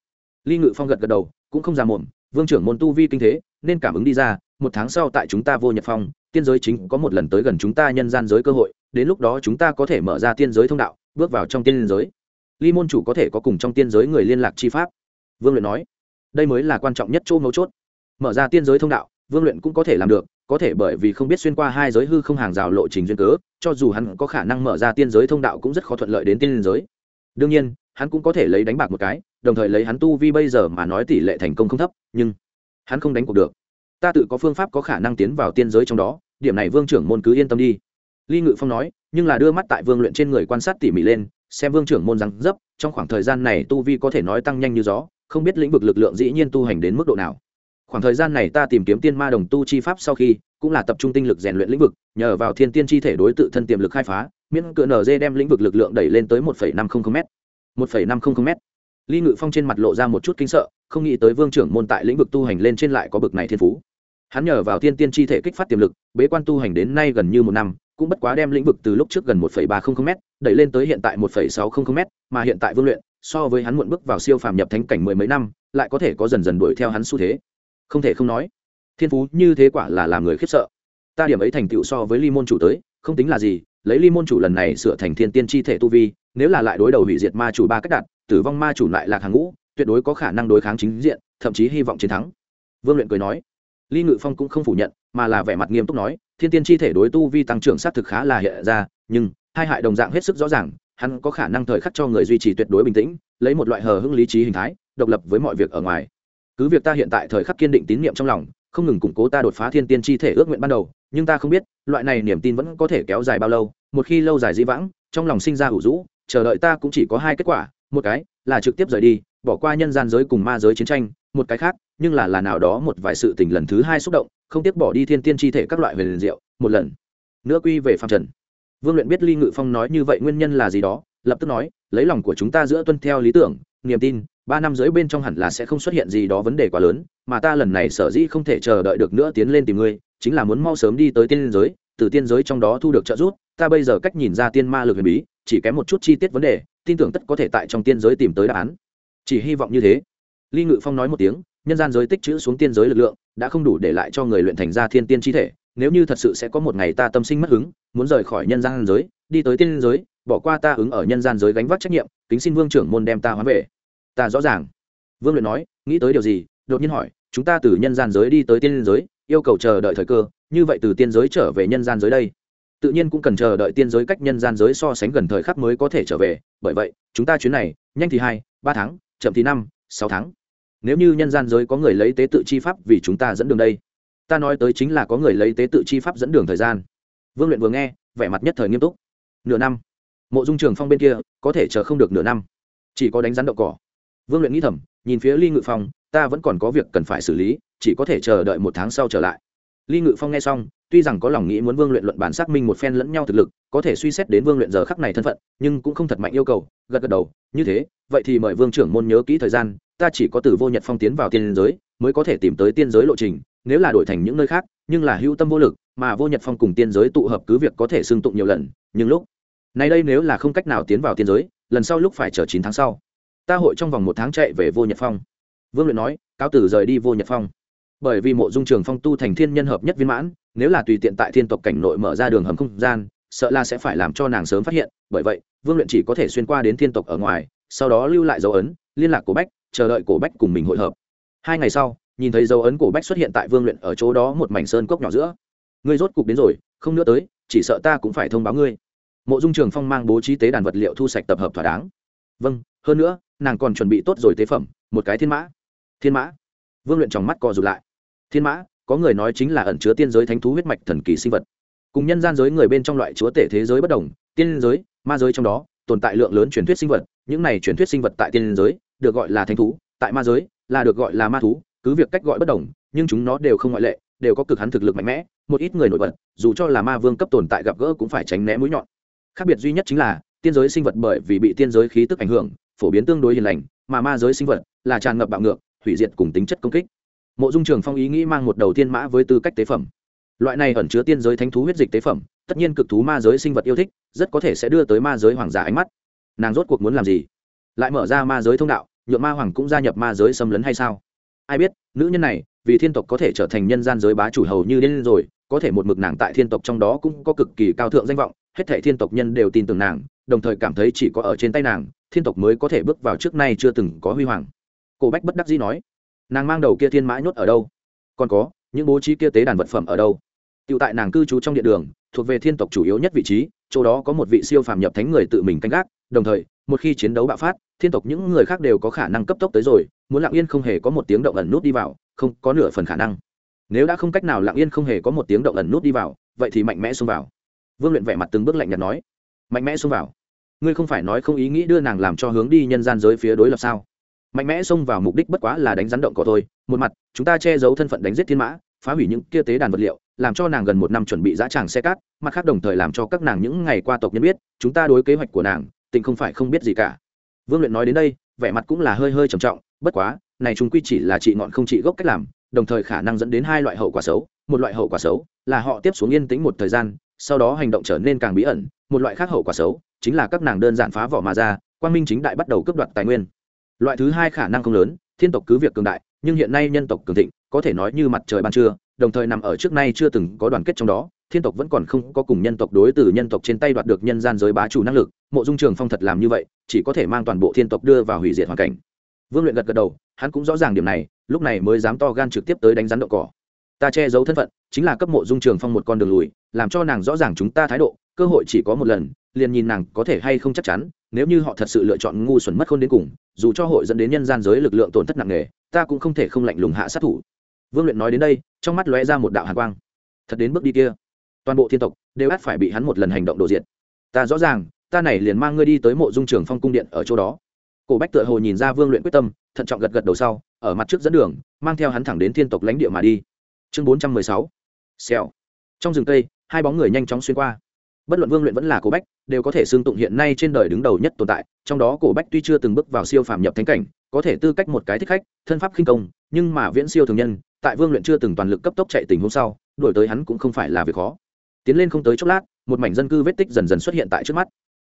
Ly ngự phong gật gật đầu, cũng không ra muộn. vương trưởng môn tu vi kinh thế, nên cảm ứng đi ra, một tháng sau tại chúng ta vô nhật phong, tiên giới chính có một lần tới gần chúng ta nhân gian giới cơ hội, đến lúc đó chúng ta có thể mở ra tiên giới thông đạo, bước vào trong tiên giới. Ly môn chủ có thể có cùng trong tiên giới người liên lạc chi pháp. Vương luyện nói, đây mới là quan trọng nhất chỗ mấu chốt. Mở ra tiên giới thông đạo, vương luyện cũng có thể làm được có thể bởi vì không biết xuyên qua hai giới hư không hàng rào lộ trình duyên cớ, cho dù hắn có khả năng mở ra tiên giới thông đạo cũng rất khó thuận lợi đến tiên giới. Đương nhiên, hắn cũng có thể lấy đánh bạc một cái, đồng thời lấy hắn tu vi bây giờ mà nói tỷ lệ thành công không thấp, nhưng hắn không đánh cuộc được. Ta tự có phương pháp có khả năng tiến vào tiên giới trong đó, điểm này vương trưởng môn cứ yên tâm đi. Ly ngự phong nói, nhưng là đưa mắt tại vương luyện trên người quan sát tỉ mỉ lên, xem vương trưởng môn rằng dấp, trong khoảng thời gian này tu vi có thể nói tăng nhanh như gió, không biết lĩnh vực lực lượng dĩ nhiên tu hành đến mức độ nào khoảng thời gian này ta tìm kiếm tiên ma đồng tu chi pháp sau khi, cũng là tập trung tinh lực rèn luyện lĩnh vực, nhờ vào thiên tiên chi thể đối tự thân tiềm lực khai phá, miễn cựa nở dê đem lĩnh vực lực lượng đẩy lên tới một năm trăm linh m một năm trăm linh m ly ngự phong trên mặt lộ ra một chút kinh sợ, không nghĩ tới vương trưởng môn tại lĩnh vực tu hành lên trên lại có bực này thiên phú. Hắn nhờ vào thiên tiên chi thể kích phát tiềm lực, bế quan tu hành đến nay gần như một năm, cũng bất quá đem lĩnh vực từ lúc trước gần một ba trăm linh m đẩy lên tới hiện tại một sáu trăm linh m mà hiện tại vương luyện, so với hắn muộn bước vào siêu phàm nhập thánh cảnh mười mấy năm, lại có thể có dần dần đuổi theo hắn xu thế không thể không nói, thiên phú như thế quả là làm người khiếp sợ. Ta điểm ấy thành tựu so với ly môn chủ tới, không tính là gì, lấy ly môn chủ lần này sửa thành thiên tiên chi thể tu vi, nếu là lại đối đầu hủy diệt ma chủ ba cách đạt, tử vong ma chủ lại lạc hàng ngũ, tuyệt đối có khả năng đối kháng chính diện, thậm chí hy vọng chiến thắng. Vương luyện cười nói. Ly ngự phong cũng không phủ nhận, mà là vẻ mặt nghiêm túc nói, thiên tiên chi thể đối tu vi tăng trưởng xác thực khá là hiện ra, nhưng, hai hại đồng dạng hết sức rõ ràng, hắn có khả năng thời khắc cho người duy trì tuyệt đối bình tĩnh, lấy một loại hờ hững lý trí hình thái, độc lập với mọi việc ở ngoài cứ việc ta hiện tại thời khắc kiên định tín nhiệm trong lòng, không ngừng củng cố ta đột phá thiên tiên chi thể ước nguyện ban đầu, nhưng ta không biết, loại này niềm tin vẫn có thể kéo dài bao lâu, một khi lâu dài dĩ vãng, trong lòng sinh ra ủ rũ, chờ đợi ta cũng chỉ có hai kết quả, một cái là trực tiếp rời đi, bỏ qua nhân gian giới cùng ma giới chiến tranh, một cái khác, nhưng là là nào đó một vài sự tình lần thứ hai xúc động, không tiếc bỏ đi thiên tiên chi thể các loại về liền diệu, một lần nữa quy về phạm trần. Vương luyện biết ly ngự phong nói như vậy nguyên nhân là gì đó, lập tức nói, lấy lòng của chúng ta giữa tuân theo lý tưởng, niềm tin ba năm dưới bên trong hẳn là sẽ không xuất hiện gì đó vấn đề quá lớn, mà ta lần này sở dĩ không thể chờ đợi được nữa tiến lên tìm ngươi, chính là muốn mau sớm đi tới tiên giới, từ tiên giới trong đó thu được trợ giúp, ta bây giờ cách nhìn ra tiên ma lực huyền bí, chỉ kém một chút chi tiết vấn đề, tin tưởng tất có thể tại trong tiên giới tìm tới đáp án. Chỉ hy vọng như thế. Ly ngự phong nói một tiếng, nhân gian giới tích chữ xuống tiên giới lực lượng, đã không đủ để lại cho người luyện thành ra thiên tiên chi thể, nếu như thật sự sẽ có một ngày ta tâm sinh mất hứng, muốn rời khỏi nhân gian giới, đi tới tiên giới, bỏ qua ta ứng ở nhân gian giới gánh vác trách nhiệm, kính xin vương trưởng môn đem ta hoán về ta rõ ràng. Vương luyện nói, nghĩ tới điều gì, đột nhiên hỏi, chúng ta từ nhân gian giới đi tới tiên giới, yêu cầu chờ đợi thời cơ, như vậy từ tiên giới trở về nhân gian giới đây. Tự nhiên cũng cần chờ đợi tiên giới cách nhân gian giới so sánh gần thời khắc mới có thể trở về, bởi vậy, chúng ta chuyến này, nhanh thì hai, ba tháng, chậm thì năm, sáu tháng. Nếu như nhân gian giới có người lấy tế tự chi pháp vì chúng ta dẫn đường đây, ta nói tới chính là có người lấy tế tự chi pháp dẫn đường thời gian. Vương luyện vừa nghe, vẻ mặt nhất thời nghiêm túc. Nửa năm. Mộ dung trường phong bên kia, có thể chờ không được nửa năm. Chỉ có đánh rắn đậu cỏ vương luyện nghĩ thầm, nhìn phía ly ngự phong, ta vẫn còn có việc cần phải xử lý, chỉ có thể chờ đợi một tháng sau trở lại. Ly ngự phong nghe xong, tuy rằng có lòng nghĩ muốn vương luyện luận bản xác minh một phen lẫn nhau thực lực, có thể suy xét đến vương luyện giờ khắc này thân phận, nhưng cũng không thật mạnh yêu cầu, gật gật đầu, như thế, vậy thì mời vương trưởng môn nhớ kỹ thời gian, ta chỉ có từ vô nhật phong tiến vào tiên giới, mới có thể tìm tới tiên giới lộ trình, nếu là đổi thành những nơi khác, nhưng là hữu tâm vô lực, mà vô nhật phong cùng tiên giới tụ hợp cứ việc có thể xương tụng nhiều lần, nhưng lúc này đây nếu là không cách nào tiến vào tiên giới, lần sau lúc phải chờ chín tháng sau ta hội trong vòng một tháng chạy về vô nhật phong. Vương luyện nói, cáo tử rời đi vô nhật phong. Bởi vì mộ dung trường phong tu thành thiên nhân hợp nhất viên mãn, nếu là tùy tiện tại thiên tộc cảnh nội mở ra đường hầm không gian, sợ là sẽ phải làm cho nàng sớm phát hiện. Bởi vậy, vương luyện chỉ có thể xuyên qua đến thiên tộc ở ngoài, sau đó lưu lại dấu ấn, liên lạc cổ bách, chờ đợi cổ bách cùng mình hội hợp. Hai ngày sau, nhìn thấy dấu ấn cổ bách xuất hiện tại vương luyện ở chỗ đó một mảnh sơn cốc nhỏ giữa. Ngươi rốt cục đến rồi, không nữa tới, chỉ sợ ta cũng phải thông báo ngươi. Mộ dung trường phong mang bố trí tế đàn vật liệu thu sạch tập hợp thỏa đáng. Vâng hơn nữa nàng còn chuẩn bị tốt rồi tế phẩm, một cái thiên mã. Thiên mã? Vương luyện tròng mắt co rụt lại. Thiên mã, có người nói chính là ẩn chứa tiên giới thánh thú huyết mạch thần kỳ sinh vật. Cùng nhân gian giới người bên trong loại chúa tể thế giới bất đồng, tiên giới, ma giới trong đó, tồn tại lượng lớn truyền thuyết sinh vật, những này truyền thuyết sinh vật tại tiên giới, được gọi là thánh thú, tại ma giới, là được gọi là ma thú, cứ việc cách gọi bất đồng, nhưng chúng nó đều không ngoại lệ, đều có cực hắn thực lực mạnh mẽ, một ít người nổi bật, dù cho là ma vương cấp tồn tại gặp gỡ cũng phải tránh né mũi nhọn. Khác biệt duy nhất chính là, tiên giới sinh vật bởi vì bị tiên giới khí tức ảnh hưởng phổ biến tương đối hiền lành, mà ma giới sinh vật là tràn ngập bạo ngược, hủy diệt cùng tính chất công kích. Mộ dung trường phong ý nghĩ mang một đầu tiên mã với tư cách tế phẩm. Loại này ẩn chứa tiên giới thánh thú huyết dịch tế phẩm, tất nhiên cực thú ma giới sinh vật yêu thích, rất có thể sẽ đưa tới ma giới hoàng giả ánh mắt. Nàng rốt cuộc muốn làm gì? Lại mở ra ma giới thông đạo nhuộm ma hoàng cũng gia nhập ma giới xâm lấn hay sao? Ai biết, nữ nhân này, vì thiên tộc có thể trở thành nhân gian giới bá chủ hầu như đến rồi, có thể một mực nàng tại thiên tộc trong đó cũng có cực kỳ cao thượng danh vọng, hết thảy thiên tộc nhân đều tin tưởng nàng đồng thời cảm thấy chỉ có ở trên tay nàng, thiên tộc mới có thể bước vào trước nay chưa từng có huy hoàng. Cổ bách bất đắc dĩ nói, nàng mang đầu kia thiên mã nhốt ở đâu? Còn có, những bố trí kia tế đàn vật phẩm ở đâu? Tựu tại nàng cư trú trong điện đường, thuộc về thiên tộc chủ yếu nhất vị trí, chỗ đó có một vị siêu phàm nhập thánh người tự mình canh gác, đồng thời, một khi chiến đấu bạo phát, thiên tộc những người khác đều có khả năng cấp tốc tới rồi, muốn lặng yên không hề có một tiếng động ẩn nút đi vào, không có nửa phần khả năng. Nếu đã không cách nào lặng yên không hề có một tiếng động ẩn nút đi vào, vậy thì mạnh mẽ xông vào. Vương luyện vẻ mặt từng bước lạnh nhạt nói, mạnh mẽ xông vào ngươi không phải nói không ý nghĩ đưa nàng làm cho hướng đi nhân gian giới phía đối lập sao? Mạnh mẽ xông vào mục đích bất quá là đánh rắn động cỏ thôi. Một mặt, chúng ta che giấu thân phận đánh giết thiên mã, phá hủy những kia tế đàn vật liệu, làm cho nàng gần một năm chuẩn bị giá tràng xe cát, mặt khác đồng thời làm cho các nàng những ngày qua tộc nhân biết, chúng ta đối kế hoạch của nàng, tình không phải không biết gì cả. Vương luyện nói đến đây, vẻ mặt cũng là hơi hơi trầm trọng, bất quá, này chúng quy chỉ là trị ngọn không trị gốc cách làm, đồng thời khả năng dẫn đến hai loại hậu quả xấu, một loại hậu quả xấu là họ tiếp xuống yên tĩnh một thời gian, sau đó hành động trở nên càng bí ẩn, một loại khác hậu quả xấu chính là các nàng đơn giản phá vỏ mà ra, quang minh chính đại bắt đầu cướp đoạt tài nguyên. Loại thứ hai khả năng không lớn, thiên tộc cứ việc cường đại, nhưng hiện nay nhân tộc cường thịnh, có thể nói như mặt trời ban trưa, đồng thời nằm ở trước nay chưa từng có đoàn kết trong đó, thiên tộc vẫn còn không có cùng nhân tộc đối từ nhân tộc trên tay đoạt được nhân gian giới bá chủ năng lực, mộ dung trường phong thật làm như vậy, chỉ có thể mang toàn bộ thiên tộc đưa vào hủy diệt hoàn cảnh. Vương luyện gật gật đầu, hắn cũng rõ ràng điểm này, lúc này mới dám to gan trực tiếp tới đánh rắn đậu cỏ. Ta che giấu thân phận, chính là cấp mộ dung trường phong một con đường lùi làm cho nàng rõ ràng chúng ta thái độ, cơ hội chỉ có một lần, liền nhìn nàng có thể hay không chắc chắn, nếu như họ thật sự lựa chọn ngu xuẩn mất khôn đến cùng, dù cho hội dẫn đến nhân gian giới lực lượng tổn thất nặng nề, ta cũng không thể không lạnh lùng hạ sát thủ. Vương luyện nói đến đây, trong mắt lóe ra một đạo hàn quang. Thật đến bước đi kia, toàn bộ thiên tộc đều ắt phải bị hắn một lần hành động đổ diện ta rõ ràng, ta này liền mang ngươi đi tới mộ dung trường phong cung điện ở chỗ đó. Cổ bách tựa hồ nhìn ra vương luyện quyết tâm, thận trọng gật gật đầu sau, ở mặt trước dẫn đường, mang theo hắn thẳng đến thiên tộc lãnh địa mà đi. Chương bốn trăm mười sáu. Xèo. Trong rừng cây hai bóng người nhanh chóng xuyên qua. Bất luận vương luyện vẫn là cổ bách, đều có thể xương tụng hiện nay trên đời đứng đầu nhất tồn tại, trong đó cổ bách tuy chưa từng bước vào siêu phàm nhập thánh cảnh, có thể tư cách một cái thích khách, thân pháp khinh công, nhưng mà viễn siêu thường nhân, tại vương luyện chưa từng toàn lực cấp tốc chạy tình hôm sau đổi tới hắn cũng không phải là việc khó. Tiến lên không tới chốc lát, một mảnh dân cư vết tích dần dần xuất hiện tại trước mắt.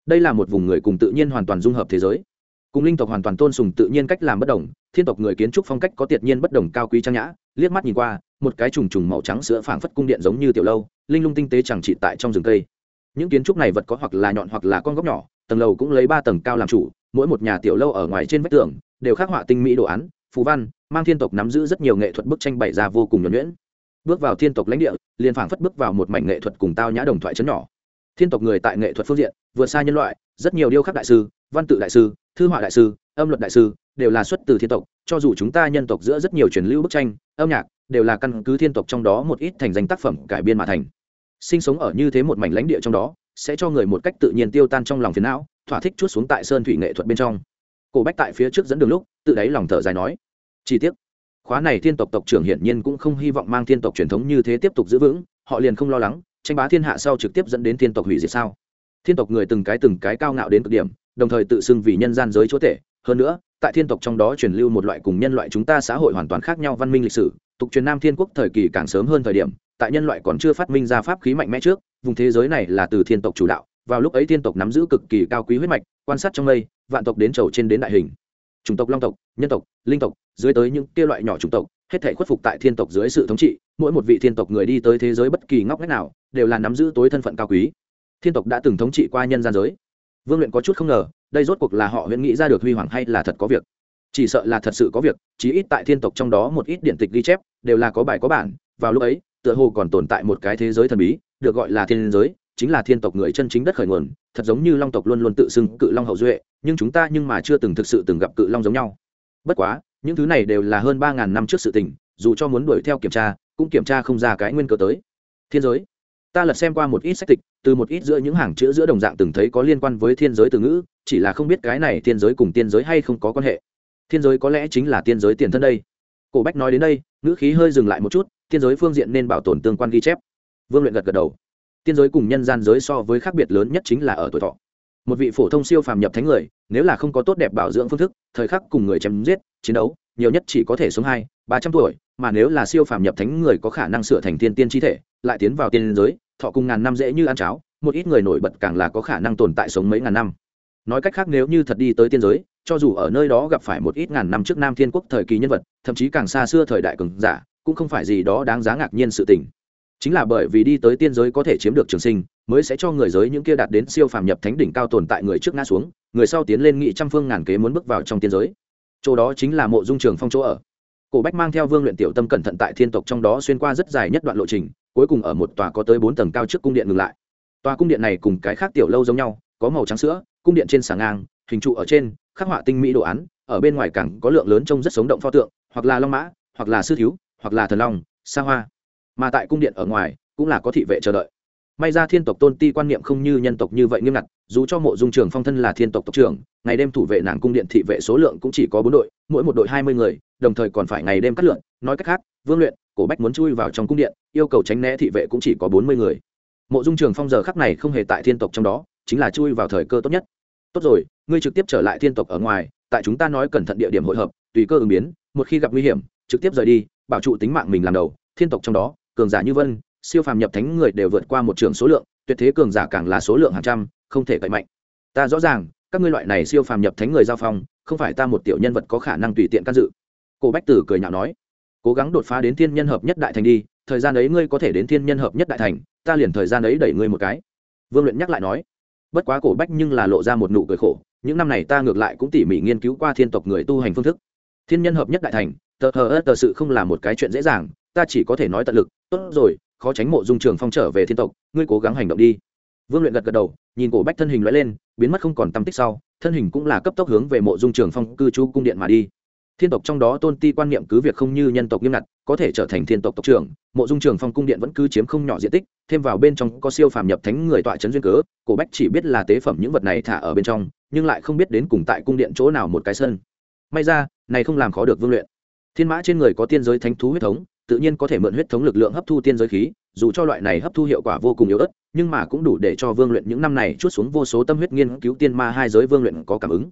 Đây là một vùng người cùng tự nhiên hoàn toàn dung hợp thế giới. Cùng linh tộc hoàn toàn tôn sùng tự nhiên cách làm bất đồng, thiên tộc người kiến trúc phong cách có tiệt nhiên bất đồng cao quý trang nhã, liếc mắt nhìn qua một cái trùng trùng màu trắng sữa phảng phất cung điện giống như tiểu lâu, linh lung tinh tế chẳng trị tại trong rừng cây. Những kiến trúc này vật có hoặc là nhọn hoặc là con góc nhỏ, tầng lầu cũng lấy ba tầng cao làm chủ, mỗi một nhà tiểu lâu ở ngoài trên vách tường đều khắc họa tinh mỹ đồ án phú văn, mang thiên tộc nắm giữ rất nhiều nghệ thuật bức tranh bày ra vô cùng nhuẩn nhuyễn. Bước vào thiên tộc lãnh địa, liền phảng phất bước vào một mảnh nghệ thuật cùng tao nhã đồng thoại chấn nhỏ. Thiên tộc người tại nghệ thuật phương diện, vượt xa nhân loại, rất nhiều điêu khắc đại sư, văn tự đại sư, thư họa đại sư, âm luật đại sư đều là xuất từ thiên tộc, cho dù chúng ta nhân tộc giữa rất nhiều truyền lưu bức tranh, âm nhạc, đều là căn cứ thiên tộc trong đó một ít thành danh tác phẩm cải biên mà thành. Sinh sống ở như thế một mảnh lãnh địa trong đó, sẽ cho người một cách tự nhiên tiêu tan trong lòng phiền não, thỏa thích chút xuống tại sơn thủy nghệ thuật bên trong. Cổ bách tại phía trước dẫn đường lúc, tự đáy lòng thở dài nói chi tiết khóa này thiên tộc tộc trưởng hiển nhiên cũng không hy vọng mang thiên tộc truyền thống như thế tiếp tục giữ vững, họ liền không lo lắng, tranh bá thiên hạ sau trực tiếp dẫn đến thiên tộc hủy diệt sao? Thiên tộc người từng cái từng cái cao ngạo đến cực điểm, đồng thời tự xưng vì nhân gian giới chúa tể hơn nữa, tại thiên tộc trong đó truyền lưu một loại cùng nhân loại chúng ta xã hội hoàn toàn khác nhau văn minh lịch sử. Tục truyền nam thiên quốc thời kỳ càng sớm hơn thời điểm, tại nhân loại còn chưa phát minh ra pháp khí mạnh mẽ trước, vùng thế giới này là từ thiên tộc chủ đạo. Vào lúc ấy thiên tộc nắm giữ cực kỳ cao quý huyết mạch, quan sát trong mây, vạn tộc đến trầu trên đến đại hình. Chủng tộc, long tộc, nhân tộc, linh tộc, dưới tới những kia loại nhỏ chủng tộc, hết thể khuất phục tại thiên tộc dưới sự thống trị, mỗi một vị thiên tộc người đi tới thế giới bất kỳ ngóc ngách nào, đều là nắm giữ tối thân phận cao quý. Thiên tộc đã từng thống trị qua nhân gian giới vương luyện có chút không ngờ, đây rốt cuộc là họ huyễn nghĩ ra được huy hoàng hay là thật có việc. Chỉ sợ là thật sự có việc, chí ít tại thiên tộc trong đó một ít điện tịch ghi chép, đều là có bài có bản, vào lúc ấy, tựa hồ còn tồn tại một cái thế giới thần bí, được gọi là thiên giới, chính là thiên tộc người chân chính đất khởi nguồn, thật giống như long tộc luôn luôn tự xưng cự long hậu duệ, nhưng chúng ta nhưng mà chưa từng thực sự từng gặp cự long giống nhau. Bất quá, những thứ này đều là hơn ba ngàn năm trước sự tình, dù cho muốn đuổi theo kiểm tra, cũng kiểm tra không ra cái nguyên cơ tới. Thiên giới ta lật xem qua một ít sách tịch, từ một ít giữa những hàng chữ giữa đồng dạng từng thấy có liên quan với thiên giới từ ngữ, chỉ là không biết cái này thiên giới cùng tiên giới hay không có quan hệ. Thiên giới có lẽ chính là tiên giới tiền thân đây. Cổ bách nói đến đây, ngữ khí hơi dừng lại một chút, tiên giới phương diện nên bảo tồn tương quan ghi chép. Vương luyện gật gật đầu. Tiên giới cùng nhân gian giới so với khác biệt lớn nhất chính là ở tuổi thọ. Một vị phổ thông siêu phàm nhập thánh người, nếu là không có tốt đẹp bảo dưỡng phương thức, thời khắc cùng người chém giết, chiến đấu, nhiều nhất chỉ có thể sống hai, ba trăm tuổi, mà nếu là siêu phàm nhập thánh người có khả năng sửa thành tiên tiên chi thể, lại tiến vào tiên giới thọ cùng ngàn năm dễ như ăn cháo, một ít người nổi bật càng là có khả năng tồn tại sống mấy ngàn năm. Nói cách khác, nếu như thật đi tới tiên giới, cho dù ở nơi đó gặp phải một ít ngàn năm trước nam thiên quốc thời kỳ nhân vật, thậm chí càng xa xưa thời đại cường giả, cũng không phải gì đó đáng giá ngạc nhiên sự tình. Chính là bởi vì đi tới tiên giới có thể chiếm được trường sinh, mới sẽ cho người giới những kia đạt đến siêu phàm nhập thánh đỉnh cao tồn tại người trước ngã xuống, người sau tiến lên nghị trăm phương ngàn kế muốn bước vào trong tiên giới. Chỗ đó chính là mộ dung trường phong chỗ ở. Cổ bách mang theo vương luyện tiểu tâm cẩn thận tại thiên tộc trong đó xuyên qua rất dài nhất đoạn lộ trình cuối cùng ở một tòa có tới bốn tầng cao trước cung điện ngừng lại. Tòa cung điện này cùng cái khác tiểu lâu giống nhau, có màu trắng sữa, cung điện trên sàng ngang, hình trụ ở trên, khắc họa tinh mỹ đồ án, ở bên ngoài cảng có lượng lớn trông rất sống động pho tượng, hoặc là long mã, hoặc là sư thiếu, hoặc là thần long, sa hoa. Mà tại cung điện ở ngoài, cũng là có thị vệ chờ đợi. May ra thiên tộc tôn ti quan niệm không như nhân tộc như vậy nghiêm ngặt, dù cho mộ dung trường phong thân là thiên tộc tộc trưởng, ngày đêm thủ vệ nàng cung điện thị vệ số lượng cũng chỉ có bốn đội, mỗi một đội hai mươi người, đồng thời còn phải ngày đêm cắt lượn, nói cách khác, vương luyện cổ bách muốn chui vào trong cung điện, yêu cầu tránh né thị vệ cũng chỉ có bốn mươi người. Mộ dung trường phong giờ khắc này không hề tại thiên tộc trong đó, chính là chui vào thời cơ tốt nhất. Tốt rồi, ngươi trực tiếp trở lại thiên tộc ở ngoài, tại chúng ta nói cẩn thận địa điểm hội hợp, tùy cơ ứng biến, một khi gặp nguy hiểm, trực tiếp rời đi, bảo trụ tính mạng mình làm đầu, thiên tộc trong đó, cường giả như vân, siêu phàm nhập thánh người đều vượt qua một trường số lượng, tuyệt thế cường giả càng là số lượng hàng trăm, không thể cậy mạnh. Ta rõ ràng, các ngươi loại này siêu phàm nhập thánh người giao phong, không phải ta một tiểu nhân vật có khả năng tùy tiện can dự. Cổ bách tử cười nhạo nói cố gắng đột phá đến thiên nhân hợp nhất đại thành đi, thời gian ấy ngươi có thể đến thiên nhân hợp nhất đại thành, ta liền thời gian ấy đẩy ngươi một cái. Vương luyện nhắc lại nói. Bất quá cổ bách nhưng là lộ ra một nụ cười khổ, những năm này ta ngược lại cũng tỉ mỉ nghiên cứu qua thiên tộc người tu hành phương thức. Thiên nhân hợp nhất đại thành, tờ hờ ớt tờ sự không là một cái chuyện dễ dàng, ta chỉ có thể nói tận lực, tốt rồi, khó tránh mộ dung trường phong trở về thiên tộc, ngươi cố gắng hành động đi. Vương luyện gật gật đầu, nhìn cổ bách thân hình loại lên, biến mất không còn tâm tích sau, thân hình cũng là cấp tốc hướng về mộ dung trường phong cư trú cung điện mà đi thiên tộc trong đó tôn ti quan niệm cứ việc không như nhân tộc nghiêm ngặt, có thể trở thành thiên tộc tộc trưởng, mộ dung trường phong cung điện vẫn cứ chiếm không nhỏ diện tích, thêm vào bên trong có siêu phàm nhập thánh người tọa trấn duyên cớ, cổ bách chỉ biết là tế phẩm những vật này thả ở bên trong, nhưng lại không biết đến cùng tại cung điện chỗ nào một cái sân. May ra, này không làm khó được vương luyện. Thiên mã trên người có tiên giới thánh thú huyết thống, tự nhiên có thể mượn huyết thống lực lượng hấp thu tiên giới khí, dù cho loại này hấp thu hiệu quả vô cùng yếu ớt, nhưng mà cũng đủ để cho vương luyện những năm này chút xuống vô số tâm huyết nghiên cứu tiên ma hai giới vương luyện có cảm ứng.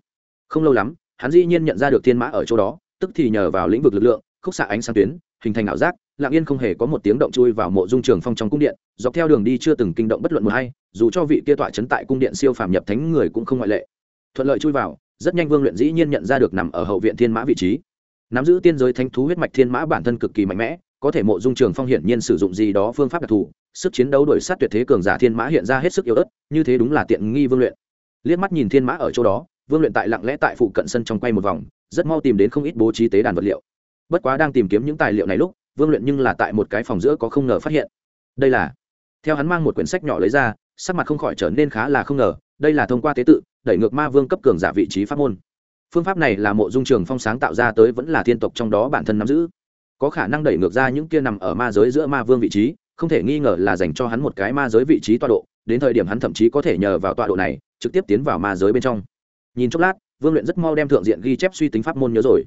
Không lâu lắm hắn dĩ nhiên nhận ra được thiên mã ở chỗ đó, tức thì nhờ vào lĩnh vực lực lượng, khúc xạ ánh sáng tuyến, hình thành ảo giác, lặng yên không hề có một tiếng động chui vào mộ dung trường phong trong cung điện, dọc theo đường đi chưa từng kinh động bất luận một hay dù cho vị kia tọa chấn tại cung điện siêu phàm nhập thánh người cũng không ngoại lệ. Thuận lợi chui vào, rất nhanh vương luyện dĩ nhiên nhận ra được nằm ở hậu viện thiên mã vị trí. Nắm giữ tiên giới thánh thú huyết mạch thiên mã bản thân cực kỳ mạnh mẽ, có thể mộ dung trường phong hiển nhiên sử dụng gì đó phương pháp đặc thù, sức chiến đấu đổi sát tuyệt thế cường giả thiên mã hiện ra hết sức yếu ớt, như thế đúng là tiện nghi vương luyện. Liếc mắt nhìn thiên mã ở chỗ đó vương luyện tại lặng lẽ tại phụ cận sân trong quay một vòng, rất mau tìm đến không ít bố trí tế đàn vật liệu. Bất quá đang tìm kiếm những tài liệu này lúc, vương luyện nhưng là tại một cái phòng giữa có không ngờ phát hiện. Đây là, theo hắn mang một quyển sách nhỏ lấy ra, sắc mặt không khỏi trở nên khá là không ngờ, đây là thông qua tế tự, đẩy ngược ma vương cấp cường giả vị trí pháp môn. Phương pháp này là mộ dung trường phong sáng tạo ra tới vẫn là thiên tộc trong đó bản thân nắm giữ. Có khả năng đẩy ngược ra những kia nằm ở ma giới giữa ma vương vị trí, không thể nghi ngờ là dành cho hắn một cái ma giới vị trí tọa độ, đến thời điểm hắn thậm chí có thể nhờ vào tọa độ này, trực tiếp tiến vào ma giới bên trong nhìn chốc lát, vương luyện rất mau đem thượng diện ghi chép suy tính pháp môn nhớ rồi.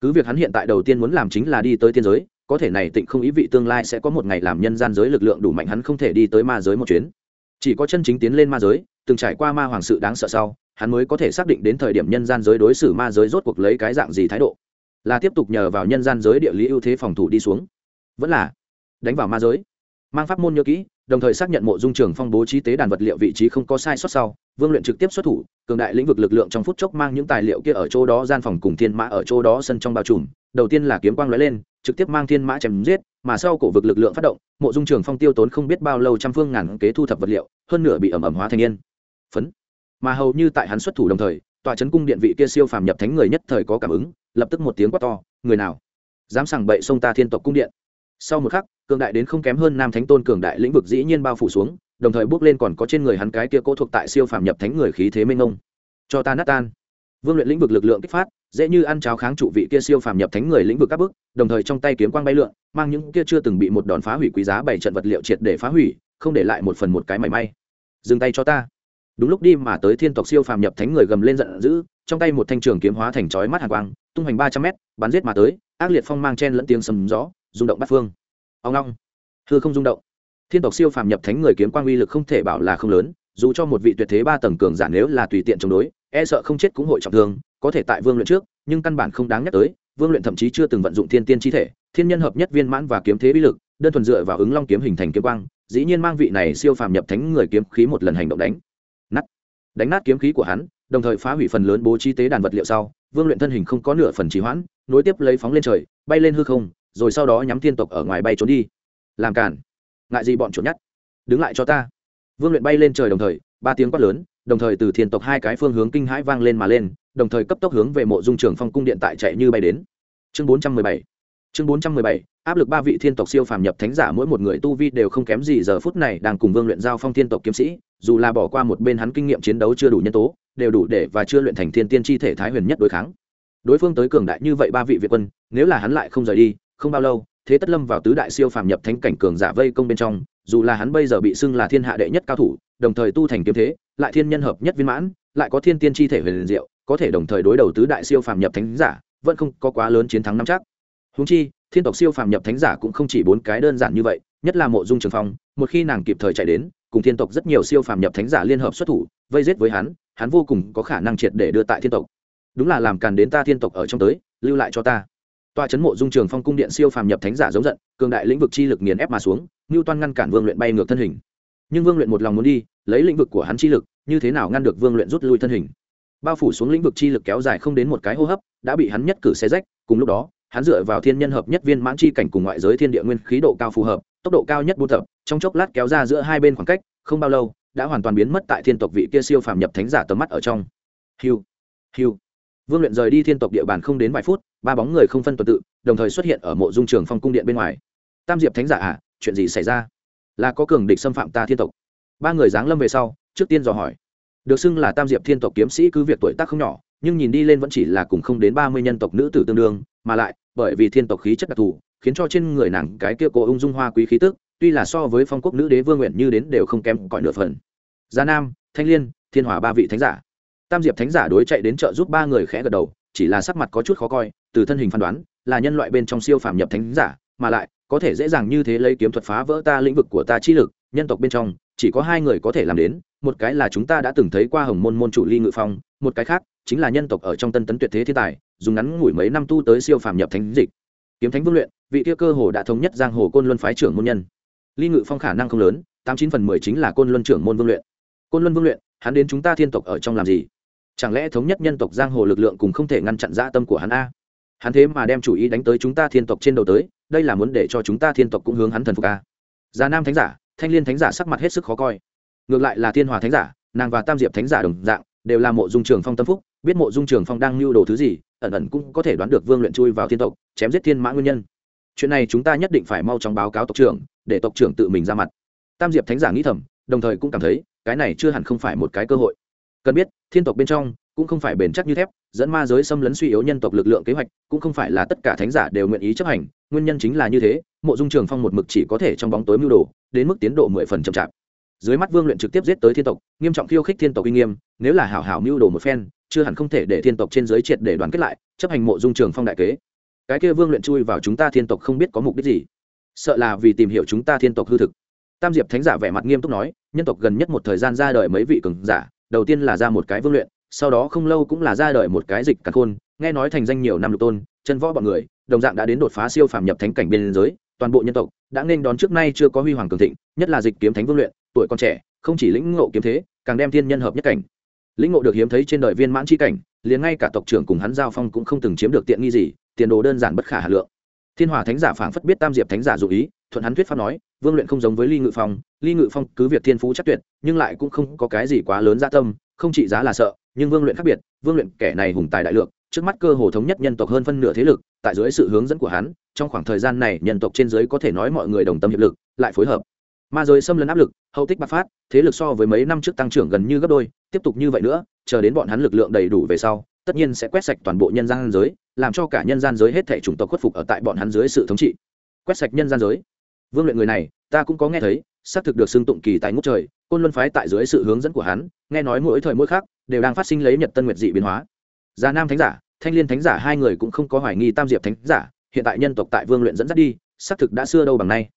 Cứ việc hắn hiện tại đầu tiên muốn làm chính là đi tới tiên giới, có thể này tịnh không ý vị tương lai sẽ có một ngày làm nhân gian giới lực lượng đủ mạnh hắn không thể đi tới ma giới một chuyến. Chỉ có chân chính tiến lên ma giới, từng trải qua ma hoàng sự đáng sợ sau, hắn mới có thể xác định đến thời điểm nhân gian giới đối xử ma giới rốt cuộc lấy cái dạng gì thái độ. Là tiếp tục nhờ vào nhân gian giới địa lý ưu thế phòng thủ đi xuống, vẫn là đánh vào ma giới mang pháp môn nhớ kỹ, đồng thời xác nhận mộ dung trường phong bố trí tế đàn vật liệu vị trí không có sai sót sau, vương luyện trực tiếp xuất thủ, cường đại lĩnh vực lực lượng trong phút chốc mang những tài liệu kia ở chỗ đó gian phòng cùng thiên mã ở chỗ đó sân trong bao trùm. Đầu tiên là kiếm quang lóe lên, trực tiếp mang thiên mã chém giết, mà sau cổ vực lực lượng phát động, mộ dung trường phong tiêu tốn không biết bao lâu trăm phương ngàn kế thu thập vật liệu, hơn nửa bị ẩm ẩm hóa thành yên. Phấn. Mà hầu như tại hắn xuất thủ đồng thời, tòa trấn cung điện vị kia siêu phàm nhập thánh người nhất thời có cảm ứng, lập tức một tiếng quát to, người nào? Dám sảng bậy sông ta thiên tộc cung điện? Sau một khắc cường đại đến không kém hơn nam thánh tôn cường đại lĩnh vực dĩ nhiên bao phủ xuống đồng thời bước lên còn có trên người hắn cái kia cố thuộc tại siêu phàm nhập thánh người khí thế minh ông cho ta nát tan. Vương luyện lĩnh vực lực lượng kích phát dễ như ăn cháo kháng trụ vị kia siêu phàm nhập thánh người lĩnh vực các bước, đồng thời trong tay kiếm quang bay lượn mang những kia chưa từng bị một đòn phá hủy quý giá bảy trận vật liệu triệt để phá hủy không để lại một phần một cái mảy may. Dừng tay cho ta. Đúng lúc đi mà tới thiên tộc siêu phàm nhập thánh người gầm lên giận dữ trong tay một thanh trường kiếm hóa thành chói mắt hàn quang tung hành ba trăm mét bắn giết mà tới ác liệt phong mang chen lẫn tiếng sầm gió rung động bát phương. Ông long. Hư không rung động. Thiên tộc siêu phàm nhập thánh người kiếm quang uy lực không thể bảo là không lớn, dù cho một vị tuyệt thế ba tầng cường giả nếu là tùy tiện chống đối e sợ không chết cũng hội trọng thương, có thể tại vương luyện trước, nhưng căn bản không đáng nhắc tới, vương luyện thậm chí chưa từng vận dụng thiên tiên chi thể, thiên nhân hợp nhất viên mãn và kiếm thế bí lực, đơn thuần dựa vào ứng long kiếm hình thành kiếm quang, dĩ nhiên mang vị này siêu phàm nhập thánh người kiếm khí một lần hành động đánh. Nát. Đánh nát kiếm khí của hắn, đồng thời phá hủy phần lớn bố trí tế đàn vật liệu sau, vương luyện thân hình không có nửa phần trì hoãn, nối tiếp lấy phóng lên trời, bay lên hư không rồi sau đó nhắm thiên tộc ở ngoài bay trốn đi. Làm cản ngại gì bọn chuột nhắt đứng lại cho ta. Vương luyện bay lên trời đồng thời, ba tiếng quát lớn, đồng thời từ thiên tộc hai cái phương hướng kinh hãi vang lên mà lên, đồng thời cấp tốc hướng về mộ dung trường phong cung điện tại chạy như bay đến. Chương bốn trăm mười bảy. Chương bốn trăm mười bảy, áp lực ba vị thiên tộc siêu phàm nhập thánh giả mỗi một người tu vi đều không kém gì giờ phút này đang cùng vương luyện giao phong thiên tộc kiếm sĩ, dù là bỏ qua một bên hắn kinh nghiệm chiến đấu chưa đủ nhân tố, đều đủ để và chưa luyện thành thiên tiên chi thể thái huyền nhất đối kháng. Đối phương tới cường đại như vậy ba vị việt quân, nếu là hắn lại không rời đi không bao lâu, thế tất lâm vào tứ đại siêu phàm nhập thánh cảnh cường giả vây công bên trong, dù là hắn bây giờ bị xưng là thiên hạ đệ nhất cao thủ, đồng thời tu thành kiếm thế, lại thiên nhân hợp nhất viên mãn, lại có thiên tiên chi thể về liền diệu, có thể đồng thời đối đầu tứ đại siêu phàm nhập thánh giả, vẫn không có quá lớn chiến thắng năm chắc. Húng chi, thiên tộc siêu phàm nhập thánh giả cũng không chỉ bốn cái đơn giản như vậy, nhất là mộ dung trường phong, một khi nàng kịp thời chạy đến, cùng thiên tộc rất nhiều siêu phàm nhập thánh giả liên hợp xuất thủ, vây giết với hắn hắn vô cùng có khả năng triệt để đưa tại thiên tộc. Đúng là làm càn đến ta thiên tộc ở trong tới, lưu lại cho ta toa chấn mộ dung trường phong cung điện siêu phàm nhập thánh giả giống giận, cường đại lĩnh vực chi lực nghiền ép mà xuống ngưu toan ngăn cản vương luyện bay ngược thân hình. Nhưng vương luyện một lòng muốn đi, lấy lĩnh vực của hắn chi lực, như thế nào ngăn được vương luyện rút lui thân hình? Bao phủ xuống lĩnh vực chi lực kéo dài không đến một cái hô hấp, đã bị hắn nhất cử xe rách, cùng lúc đó, hắn dựa vào thiên nhân hợp nhất viên mãn chi cảnh cùng ngoại giới thiên địa nguyên khí độ cao phù hợp, tốc độ cao nhất buôn tập, trong chốc lát kéo ra giữa hai bên khoảng cách, không bao lâu, đã hoàn toàn biến mất tại thiên tộc vị kia siêu phàm nhập thánh giả tầm mắt ở trong. Hiu hiu vương luyện rời đi thiên tộc địa bàn không đến vài phút, ba bóng người không phân tuần tự, đồng thời xuất hiện ở mộ dung trường phong cung điện bên ngoài. Tam diệp thánh giả à chuyện gì xảy ra? Là có cường địch xâm phạm ta thiên tộc. Ba người giáng lâm về sau, trước tiên dò hỏi. Được xưng là tam diệp thiên tộc kiếm sĩ cứ việc tuổi tác không nhỏ, nhưng nhìn đi lên vẫn chỉ là cùng không đến ba mươi nhân tộc nữ tử tương đương, mà lại, bởi vì thiên tộc khí chất đặc thù, khiến cho trên người nàng cái kia cổ ung dung hoa quý khí tức, tuy là so với phong quốc nữ đế vương nguyện như đến đều không kém cỏi nửa phần. Gia nam, thanh liên, thiên hòa ba vị thánh giả tam diệp thánh giả đối chạy đến chợ giúp ba người khẽ gật đầu, chỉ là sắc mặt có chút khó coi, từ thân hình phán đoán, là nhân loại bên trong siêu phàm nhập thánh giả, mà lại, có thể dễ dàng như thế lấy kiếm thuật phá vỡ ta lĩnh vực của ta chi lực, nhân tộc bên trong, chỉ có hai người có thể làm đến, một cái là chúng ta đã từng thấy qua hồng môn môn chủ ly ngự phong, một cái khác, chính là nhân tộc ở trong tân tấn tuyệt thế thiên tài, dùng ngắn ngủi mấy năm tu tới siêu phàm nhập thánh dịch. Kiếm thánh vương luyện, vị kia cơ hồ đã thống nhất giang hồ côn luân phái trưởng môn nhân. Ly ngự phong khả năng không lớn, tám chín phần mười chính là côn luân trưởng môn vương luyện. Côn luân vương luyện, hắn đến chúng ta thiên tộc ở trong làm gì? Chẳng lẽ thống nhất nhân tộc giang hồ lực lượng cùng không thể ngăn chặn dã tâm của hắn a? Hắn thế mà đem chủ ý đánh tới chúng ta thiên tộc trên đầu tới, đây là muốn để cho chúng ta thiên tộc cũng hướng hắn thần phục a. Già nam thánh giả, thanh liên thánh giả sắc mặt hết sức khó coi. Ngược lại là thiên hòa thánh giả, nàng và tam diệp thánh giả đồng dạng, đều là mộ dung trường phong tâm phúc, biết mộ dung trường phong đang lưu đồ thứ gì, ẩn ẩn cũng có thể đoán được vương luyện chui vào thiên tộc, chém giết thiên mã nguyên nhân. Chuyện này chúng ta nhất định phải mau chóng báo cáo tộc trưởng, để tộc trưởng tự mình ra mặt. Tam diệp thánh giả nghĩ thầm, đồng thời cũng cảm thấy, cái này chưa hẳn không phải một cái cơ hội cần biết, thiên tộc bên trong cũng không phải bền chắc như thép, dẫn ma giới xâm lấn suy yếu nhân tộc lực lượng kế hoạch, cũng không phải là tất cả thánh giả đều nguyện ý chấp hành, nguyên nhân chính là như thế, mộ dung trường phong một mực chỉ có thể trong bóng tối mưu đồ, đến mức tiến độ mười phần chậm chạp. Dưới mắt vương luyện trực tiếp giết tới thiên tộc, nghiêm trọng khiêu khích thiên tộc uy nghiêm, nếu là hảo hảo mưu đồ một phen, chưa hẳn không thể để thiên tộc trên giới triệt để đoàn kết lại, chấp hành mộ dung trường phong đại kế. Cái kia vương luyện chui vào chúng ta thiên tộc không biết có mục đích gì. Sợ là vì tìm hiểu chúng ta thiên tộc hư thực. Tam diệp thánh giả vẻ mặt nghiêm túc nói, nhân tộc gần nhất một thời gian ra đời mấy vị cường giả đầu tiên là ra một cái vương luyện, sau đó không lâu cũng là ra đời một cái dịch càn khôn, nghe nói thành danh nhiều năm lục tôn, chân võ bọn người, đồng dạng đã đến đột phá siêu phàm nhập thánh cảnh biên giới, toàn bộ nhân tộc đã nên đón trước nay chưa có huy hoàng cường thịnh, nhất là dịch kiếm thánh vương luyện, tuổi còn trẻ, không chỉ lĩnh ngộ kiếm thế, càng đem thiên nhân hợp nhất cảnh. Lĩnh ngộ được hiếm thấy trên đời viên mãn chi cảnh, liền ngay cả tộc trưởng cùng hắn giao phong cũng không từng chiếm được tiện nghi gì, tiền đồ đơn giản bất khả hà lượng. Thiên hòa thánh giả phảng phất biết tam diệp thánh giả dụ ý, thuận hắn thuyết pháp nói vương luyện không giống với ly ngự phong, ly ngự phong cứ việc thiên phú chắc tuyệt, nhưng lại cũng không có cái gì quá lớn gia tâm, không trị giá là sợ, nhưng vương luyện khác biệt, vương luyện kẻ này hùng tài đại lượng, trước mắt cơ hồ thống nhất nhân tộc hơn phân nửa thế lực, tại dưới sự hướng dẫn của hắn, trong khoảng thời gian này nhân tộc trên dưới có thể nói mọi người đồng tâm hiệp lực, lại phối hợp. Ma giới xâm lấn áp lực, hậu tích bạc phát, thế lực so với mấy năm trước tăng trưởng gần như gấp đôi, tiếp tục như vậy nữa, chờ đến bọn hắn lực lượng đầy đủ về sau, tất nhiên sẽ quét sạch toàn bộ nhân gian giới, làm cho cả nhân gian giới hết thể chủng tộc khuất phục ở tại bọn hắn dưới sự thống trị. Quét sạch nhân gian giới vương luyện người này, ta cũng có nghe thấy, xác thực được xưng tụng kỳ tại ngút trời, côn luân phái tại dưới sự hướng dẫn của hắn, nghe nói mỗi thời mỗi khác đều đang phát sinh lấy nhật tân nguyệt dị biến hóa. Già nam thánh giả, thanh liên thánh giả hai người cũng không có hoài nghi tam diệp thánh giả, hiện tại nhân tộc tại vương luyện dẫn dắt đi, xác thực đã xưa đâu bằng nay.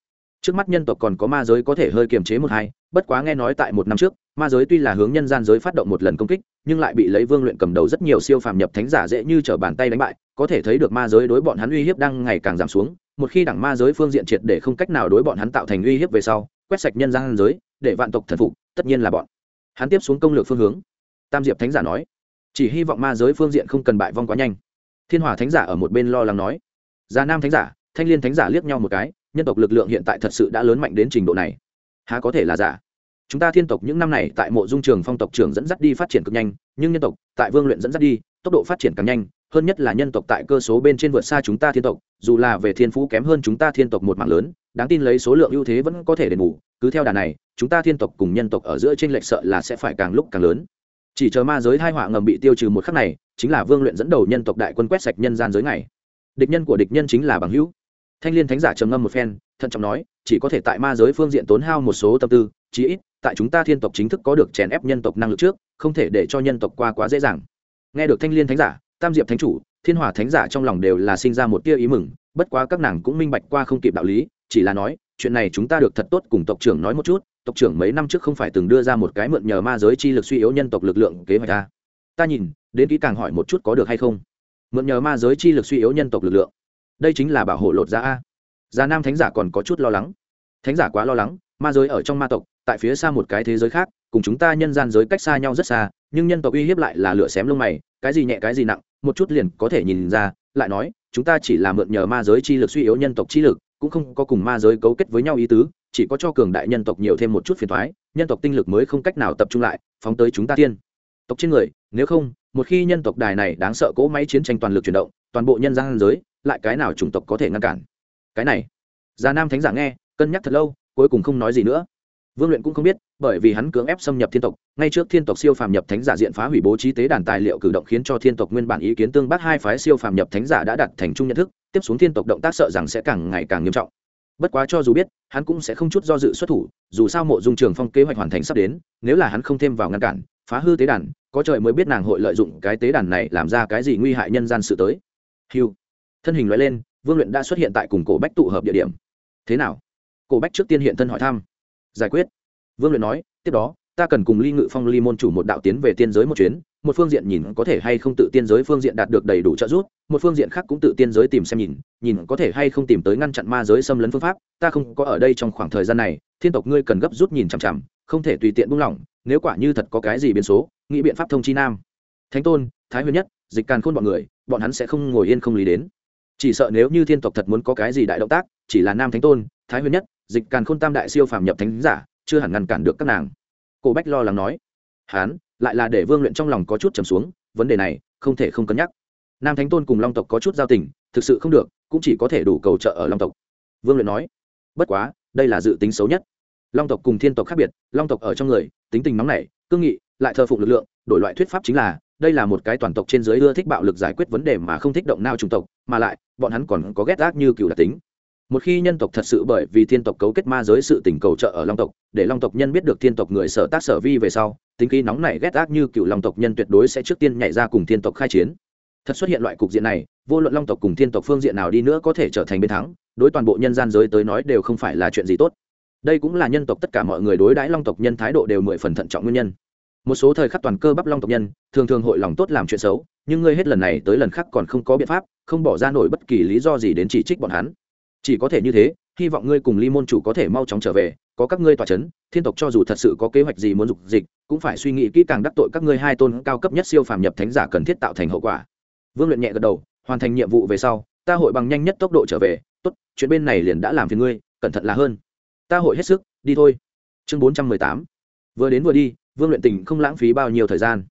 Trước mắt nhân tộc còn có ma giới có thể hơi kiềm chế một hai, bất quá nghe nói tại một năm trước, ma giới tuy là hướng nhân gian giới phát động một lần công kích nhưng lại bị lấy vương luyện cầm đầu rất nhiều siêu phàm nhập thánh giả dễ như t r ở bàn tay đánh bại, có thể thấy được ma giới đối bọn hắn uy hiếp đang ngày càng giảm xuống, một khi đảng ma giới phương diện triệt để không cách nào đối bọn hắn tạo thành uy hiếp về sau, quét sạch nhân gian giới, để vạn tộc thần phục, tất nhiên là bọn hắn tiếp xuống công lược phương hướng. Tam diệp thánh giả nói, chỉ hy vọng ma giới phương diện không cần bại vong quá nhanh. Thiên hòa thánh giả ở một bên lo lắng nói, già nam thánh giả, thanh liên thánh giả liếc nhau một cái, nhân tộc lực lượng hiện tại thật sự đã lớn mạnh đến trình độ này. Há có thể là giả? Chúng ta thiên tộc những năm này tại mộ dung trường phong tộc trưởng dẫn dắt đi phát triển cực nhanh, nhưng nhân tộc tại vương luyện dẫn dắt đi, tốc độ phát triển càng nhanh, hơn nhất là nhân tộc tại cơ số bên trên vượt xa chúng ta thiên tộc, dù là về thiên phú kém hơn chúng ta thiên tộc một mạng lớn, đáng tin lấy số lượng ưu thế vẫn có thể đền bù, cứ theo đà này, chúng ta thiên tộc cùng nhân tộc ở giữa t r ê n lệch sợ là sẽ phải càng lúc càng lớn. Chỉ chờ ma giới hai họa ngầm bị tiêu trừ một khắc này, chính là vương luyện dẫn đầu nhân tộc đại quân quét sạch nhân gian giới này. Địch nhân của địch nhân chính là bằng hữu. Thanh l i ê n thánh giả trầm ngâm một phen, thận trọng nói, chỉ có thể tại ma giới phương diện tốn hao một số tâm tư chí ít, tại chúng ta thiên tộc chính thức có được chèn ép nhân tộc năng lực trước, không thể để cho nhân tộc qua quá dễ dàng. Nghe được thanh l i ê n thánh giả, tam diệp thánh chủ, thiên hòa thánh giả trong lòng đều là sinh ra một tia ý mừng, bất quá các nàng cũng minh bạch qua không kịp đạo lý, chỉ là nói, chuyện này chúng ta được thật tốt cùng tộc trưởng nói một chút, tộc trưởng mấy năm trước không phải từng đưa ra một cái mượn nhờ ma giới chi lực suy yếu nhân tộc lực lượng kế hoạch ta. Ta nhìn, đến kỹ càng hỏi một chút có được hay không. Mượn nhờ ma giới chi lực suy yếu nhân tộc lực lượng. Đây chính là bảo hộ lột ra a. Già nam thánh giả còn có chút lo lắng. Thánh giả quá lo lắng ma giới ở trong ma tộc, tại phía xa một cái thế giới khác, cùng chúng ta nhân gian giới cách xa nhau rất xa, nhưng nhân tộc uy hiếp lại là lửa xém lông mày, cái gì nhẹ cái gì nặng, một chút liền có thể nhìn ra, lại nói, chúng ta chỉ là mượn nhờ ma giới chi lực suy yếu nhân tộc chi lực, cũng không có cùng ma giới cấu kết với nhau ý tứ, chỉ có cho cường đại nhân tộc nhiều thêm một chút phiền thoái nhân tộc tinh lực mới không cách nào tập trung lại, phóng tới chúng ta tiên. Tộc trên người, nếu không, một khi nhân tộc đài này đáng sợ cỗ máy chiến tranh toàn lực chuyển động, toàn bộ nhân gian giới, lại cái nào chủng tộc có thể ngăn cản? Cái này, già nam thánh giả nghe, cân nhắc thật lâu cuối cùng không nói gì nữa. Vương luyện cũng không biết, bởi vì hắn cưỡng ép xâm nhập thiên tộc, ngay trước thiên tộc siêu phàm nhập thánh giả diện phá hủy bố trí tế đàn tài liệu cử động khiến cho thiên tộc nguyên bản ý kiến tương bác hai phái siêu phàm nhập thánh giả đã đặt thành chung nhận thức, tiếp xuống thiên tộc động tác sợ rằng sẽ càng ngày càng nghiêm trọng. Bất quá cho dù biết, hắn cũng sẽ không chút do dự xuất thủ, dù sao mộ dung trường phong kế hoạch hoàn thành sắp đến, nếu là hắn không thêm vào ngăn cản, phá hư tế đàn, có trời mới biết nàng hội lợi dụng cái tế đàn này làm ra cái gì nguy hại nhân gian sự tới. Hiu thân hình loại lên, vương luyện đã xuất hiện tại cùng cổ bách tụ hợp địa điểm. Thế nào? Cổ bách trước tiên hiện thân hỏi thăm. Giải quyết. Vương luyện nói, tiếp đó, ta cần cùng ly ngự phong, ly môn chủ một đạo tiến về tiên giới một chuyến, một phương diện nhìn có thể hay không tự tiên giới phương diện đạt được đầy đủ trợ giúp, một phương diện khác cũng tự tiên giới tìm xem nhìn nhìn có thể hay không tìm tới ngăn chặn ma giới xâm lấn phương pháp, ta không có ở đây trong khoảng thời gian này, thiên tộc ngươi cần gấp rút nhìn chằm chằm, không thể tùy tiện buông lỏng, nếu quả như thật có cái gì biến số, nghĩ biện pháp thông chi nam. Thánh tôn, thái huyền nhất, dịch càn khôn bọn người, bọn hắn sẽ không ngồi yên không lý đến. Chỉ sợ nếu như thiên tộc thật muốn có cái gì đại động tác, chỉ là nam thánh tôn, thái huyền nhất dịch càn khôn tam đại siêu phàm nhập thánh giả, chưa hẳn ngăn cản được các nàng. Cô bách lo lắng nói, hán, lại là để vương luyện trong lòng có chút trầm xuống, vấn đề này không thể không cân nhắc. Nam thánh tôn cùng long tộc có chút giao tình, thực sự không được, cũng chỉ có thể đủ cầu trợ ở long tộc. Vương luyện nói, bất quá, đây là dự tính xấu nhất. Long tộc cùng thiên tộc khác biệt, long tộc ở trong người, tính tình nóng nảy, cương nghị, lại thờ phụng lực lượng, đổi loại thuyết pháp chính là, đây là một cái toàn tộc trên dưới ưa thích bạo lực giải quyết vấn đề mà không thích động nao chủng tộc, mà lại, bọn hắn còn có ghét gác như cựu đặc tính một khi nhân tộc thật sự bởi vì thiên tộc cấu kết ma giới sự tình cầu trợ ở long tộc, để long tộc nhân biết được thiên tộc người sở tác sở vi về sau, tính khí nóng này ghét ác như cựu long tộc nhân tuyệt đối sẽ trước tiên nhảy ra cùng thiên tộc khai chiến. Thật xuất hiện loại cục diện này, vô luận long tộc cùng thiên tộc phương diện nào đi nữa có thể trở thành bên thắng, đối toàn bộ nhân gian giới tới nói đều không phải là chuyện gì tốt. Đây cũng là nhân tộc tất cả mọi người đối đãi long tộc nhân thái độ đều mười phần thận trọng nguyên nhân. Một số thời khắc toàn cơ bắp long tộc nhân, thường thường hội lòng tốt làm chuyện xấu, nhưng ngươi hết lần này tới lần khác còn không có biện pháp, không bỏ ra nổi bất kỳ lý do gì đến chỉ trích bọn hắn chỉ có thể như thế, hy vọng ngươi cùng ly môn chủ có thể mau chóng trở về, có các ngươi tòa c h ấ n thiên tộc cho dù thật sự có kế hoạch gì muốn dục dịch, cũng phải suy nghĩ kỹ càng đắc tội các ngươi hai tôn cao cấp nhất siêu phàm nhập thánh giả cần thiết tạo thành hậu quả. Vương luyện nhẹ gật đầu, hoàn thành nhiệm vụ về sau, ta hội bằng nhanh nhất tốc độ trở về. Tốt, chuyện bên này liền đã làm phiền ngươi, cẩn thận là hơn. Ta hội hết sức, đi thôi. Chương bốn trăm mười tám. Vừa đến vừa đi, vương luyện tình không lãng phí bao nhiêu thời gian.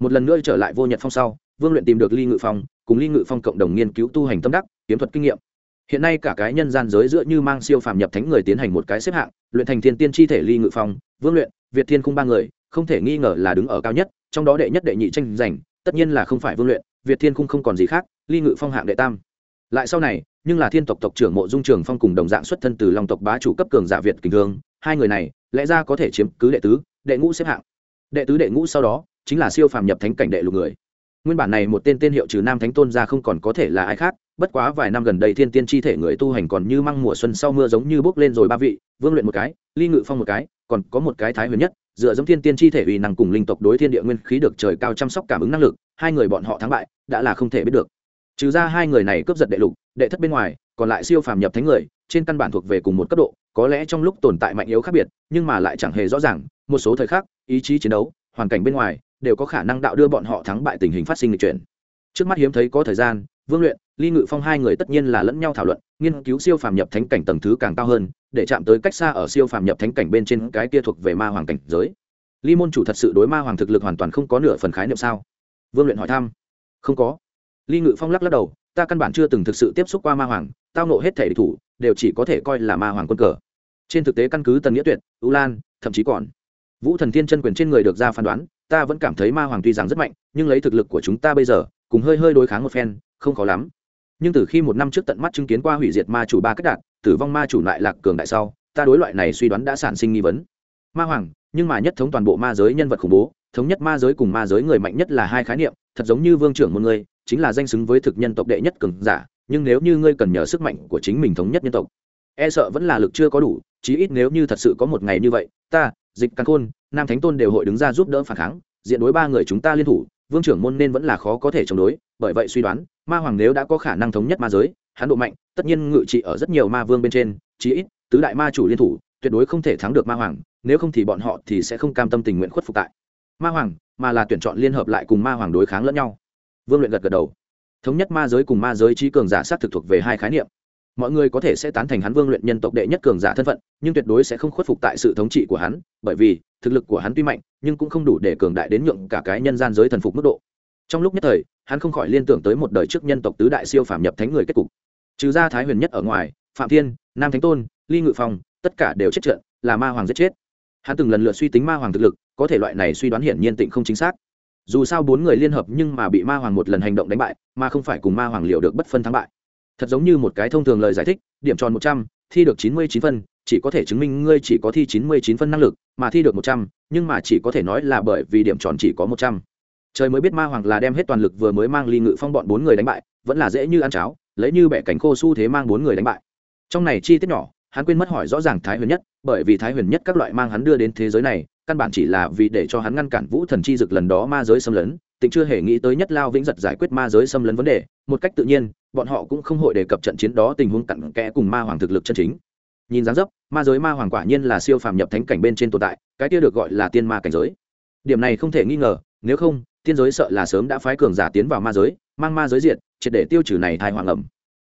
Một lần nữa trở lại vô nhật phong sau, vương luyện tìm được ly ngự phong, cùng ly ngự phong cộng đồng nghiên cứu tu hành tâm đắc, kiếm thuật kinh nghiệm hiện nay cả cái nhân gian giới giữa như mang siêu phàm nhập thánh người tiến hành một cái xếp hạng, luyện thành thiên tiên chi thể ly ngự phong, vương luyện, việt thiên khung ba người, không thể nghi ngờ là đứng ở cao nhất, trong đó đệ nhất đệ nhị tranh giành, tất nhiên là không phải vương luyện, việt thiên khung không còn gì khác, ly ngự phong hạng đệ tam. Lại sau này, nhưng là thiên tộc tộc trưởng mộ dung trường phong cùng đồng dạng xuất thân từ lòng tộc bá chủ cấp cường giả việt kình thương, hai người này, lẽ ra có thể chiếm cứ đệ tứ, đệ ngũ xếp hạng. Đệ tứ đệ ngũ sau đó, chính là siêu phàm nhập thánh cảnh đệ lục người nguyên bản này một tên tên hiệu trừ nam thánh tôn ra không còn có thể là ai khác, bất quá vài năm gần đây thiên tiên chi thể người tu hành còn như măng mùa xuân sau mưa giống như bốc lên rồi ba vị, vương luyện một cái, ly ngự phong một cái, còn có một cái thái huyền nhất, dựa giống thiên tiên chi thể uy năng cùng linh tộc đối thiên địa nguyên khí được trời cao chăm sóc cảm ứng năng lực, hai người bọn họ thắng bại, đã là không thể biết được. Trừ ra hai người này cướp giật đệ lục, đệ thất bên ngoài, còn lại siêu phàm nhập thánh người, trên căn bản thuộc về cùng một cấp độ, có lẽ trong lúc tồn tại mạnh yếu khác biệt, nhưng mà lại chẳng hề rõ ràng, một số thời khắc, ý chí chiến đấu, hoàn cảnh bên ngoài đều có khả năng đạo đưa bọn họ thắng bại tình hình phát sinh lịch chuyển. Trước mắt hiếm thấy có thời gian, vương luyện, ly ngự phong hai người tất nhiên là lẫn nhau thảo luận, nghiên cứu siêu phàm nhập thánh cảnh tầng thứ càng cao hơn, để chạm tới cách xa ở siêu phàm nhập thánh cảnh bên trên cái kia thuộc về ma hoàng cảnh giới. Ly môn chủ thật sự đối ma hoàng thực lực hoàn toàn không có nửa phần khái niệm sao? Vương luyện hỏi thăm. Không có. Ly ngự phong lắc lắc đầu, ta căn bản chưa từng thực sự tiếp xúc qua ma hoàng, tao nộ hết thể địch thủ, đều chỉ có thể coi là ma hoàng quân cờ. Trên thực tế căn cứ tần nghĩa tuyệt, ưu lan, thậm chí còn vũ thần thiên chân quyền trên người được ra phán đoán ta vẫn cảm thấy ma hoàng tuy rằng rất mạnh, nhưng lấy thực lực của chúng ta bây giờ, cùng hơi hơi đối kháng một phen, không khó lắm. Nhưng từ khi một năm trước tận mắt chứng kiến qua hủy diệt ma chủ ba cách đạt tử vong ma chủ lại lạc cường đại sau, ta đối loại này suy đoán đã sản sinh nghi vấn. Ma hoàng, nhưng mà nhất thống toàn bộ ma giới nhân vật khủng bố, thống nhất ma giới cùng ma giới người mạnh nhất là hai khái niệm, thật giống như vương trưởng một người, chính là danh xứng với thực nhân tộc đệ nhất cường giả, nhưng nếu như ngươi cần nhờ sức mạnh của chính mình thống nhất nhân tộc e sợ vẫn là lực chưa có đủ, chí ít nếu như thật sự có một ngày như vậy, ta, dịch căn khôn nam thánh tôn đều hội đứng ra giúp đỡ phản kháng, diện đối ba người chúng ta liên thủ, vương trưởng môn nên vẫn là khó có thể chống đối, bởi vậy suy đoán, ma hoàng nếu đã có khả năng thống nhất ma giới, hắn độ mạnh, tất nhiên ngự trị ở rất nhiều ma vương bên trên, chí ít, tứ đại ma chủ liên thủ, tuyệt đối không thể thắng được ma hoàng, nếu không thì bọn họ thì sẽ không cam tâm tình nguyện khuất phục tại. Ma hoàng, mà là tuyển chọn liên hợp lại cùng ma hoàng đối kháng lẫn nhau. Vương luyện gật gật đầu. Thống nhất ma giới cùng ma giới trí cường giả sát thực thuộc về hai khái niệm. Mọi người có thể sẽ tán thành hắn vương luyện nhân tộc đệ nhất cường giả thân phận, nhưng tuyệt đối sẽ không khuất phục tại sự thống trị của hắn, bởi vì thực lực của hắn tuy mạnh, nhưng cũng không đủ để cường đại đến nhượng cả cái nhân gian giới thần phục mức độ. Trong lúc nhất thời, hắn không khỏi liên tưởng tới một đời trước nhân tộc tứ đại siêu phạm nhập thánh người kết cục. Trừ ra thái huyền nhất ở ngoài, phạm thiên, nam thánh tôn, ly ngự phong, tất cả đều chết trận, là ma hoàng giết chết. Hắn từng lần lượt suy tính ma hoàng thực lực, có thể loại này suy đoán hiển nhiên tịnh không chính xác. Dù sao bốn người liên hợp nhưng mà bị ma hoàng một lần hành động đánh bại, mà không phải cùng ma hoàng liệu được bất phân thắng bại. Thật giống như một cái thông thường lời giải thích, điểm tròn một trăm, thi được chín mươi chín phân chỉ có thể chứng minh ngươi chỉ có thi chín mươi chín phân năng lực, mà thi được một trăm, nhưng mà chỉ có thể nói là bởi vì điểm tròn chỉ có một trăm. Trời mới biết ma hoàng là đem hết toàn lực vừa mới mang ly ngự phong bọn bốn người đánh bại, vẫn là dễ như ăn cháo, lấy như bẻ cánh khô s u thế mang bốn người đánh bại. Trong này chi tiết nhỏ, hắn quên mất hỏi rõ ràng thái huyền nhất, bởi vì thái huyền nhất các loại mang hắn đưa đến thế giới này, căn bản chỉ là vì để cho hắn ngăn cản vũ thần chi dực lần đó ma giới xâm lấn, tịnh chưa hề nghĩ tới nhất lao vĩnh giật giải quyết ma giới xâm lấn vấn đề, một cách tự nhiên, bọn họ cũng không hội đề cập trận chiến đó tình huống cặn kẽ cùng ma hoàng thực lực chân chính nhìn dáng dấp, ma giới ma hoàng quả nhiên là siêu phàm nhập thánh cảnh bên trên tồn tại, cái kia được gọi là tiên ma cảnh giới. Điểm này không thể nghi ngờ, nếu không, tiên giới sợ là sớm đã phái cường giả tiến vào ma giới, mang ma giới diện triệt để tiêu trừ này thai hoàng ẩm.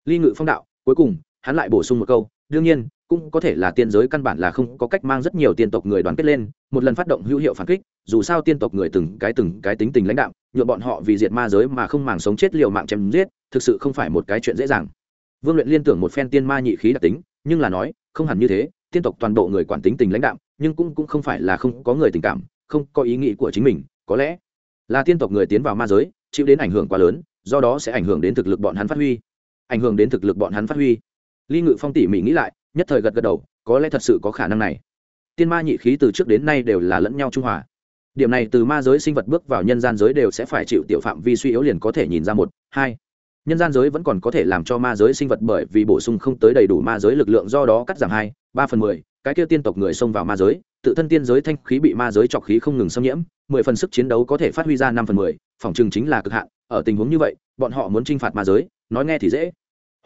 Ly ngự phong đạo, cuối cùng, hắn lại bổ sung một câu, đương nhiên, cũng có thể là tiên giới căn bản là không có cách mang rất nhiều tiên tộc người đoàn kết lên, một lần phát động hữu hiệu phản kích, dù sao tiên tộc người từng cái từng cái tính tình lãnh đạo nhuộm bọn họ vì diệt ma giới mà không màng sống chết liều mạng chém giết, thực sự không phải một cái chuyện dễ dàng. Vương luyện liên tưởng một phen tiên ma nhị khí đặc tính, nhưng là nói không hẳn như thế, tiên tộc toàn bộ người quản tính tình lãnh đạo nhưng cũng cũng không phải là không có người tình cảm, không có ý nghĩ của chính mình, có lẽ là tiên tộc người tiến vào ma giới, chịu đến ảnh hưởng quá lớn, do đó sẽ ảnh hưởng đến thực lực bọn hắn phát huy. Ảnh hưởng đến thực lực bọn hắn phát huy. Ly ngự phong tỉ mỉ nghĩ lại, nhất thời gật gật đầu, có lẽ thật sự có khả năng này. Tiên ma nhị khí từ trước đến nay đều là lẫn nhau trung hòa. Điểm này từ ma giới sinh vật bước vào nhân gian giới đều sẽ phải chịu tiểu phạm vi suy yếu liền có thể nhìn ra một, hai nhân gian giới vẫn còn có thể làm cho ma giới sinh vật bởi vì bổ sung không tới đầy đủ ma giới lực lượng do đó cắt giảm hai, ba phần mười, cái kia tiên tộc người xông vào ma giới, tự thân tiên giới thanh khí bị ma giới trọc khí không ngừng xâm nhiễm, mười phần sức chiến đấu có thể phát huy ra năm phần mười, phòng chừng chính là cực hạn, ở tình huống như vậy, bọn họ muốn t r i n h phạt ma giới, nói nghe thì dễ.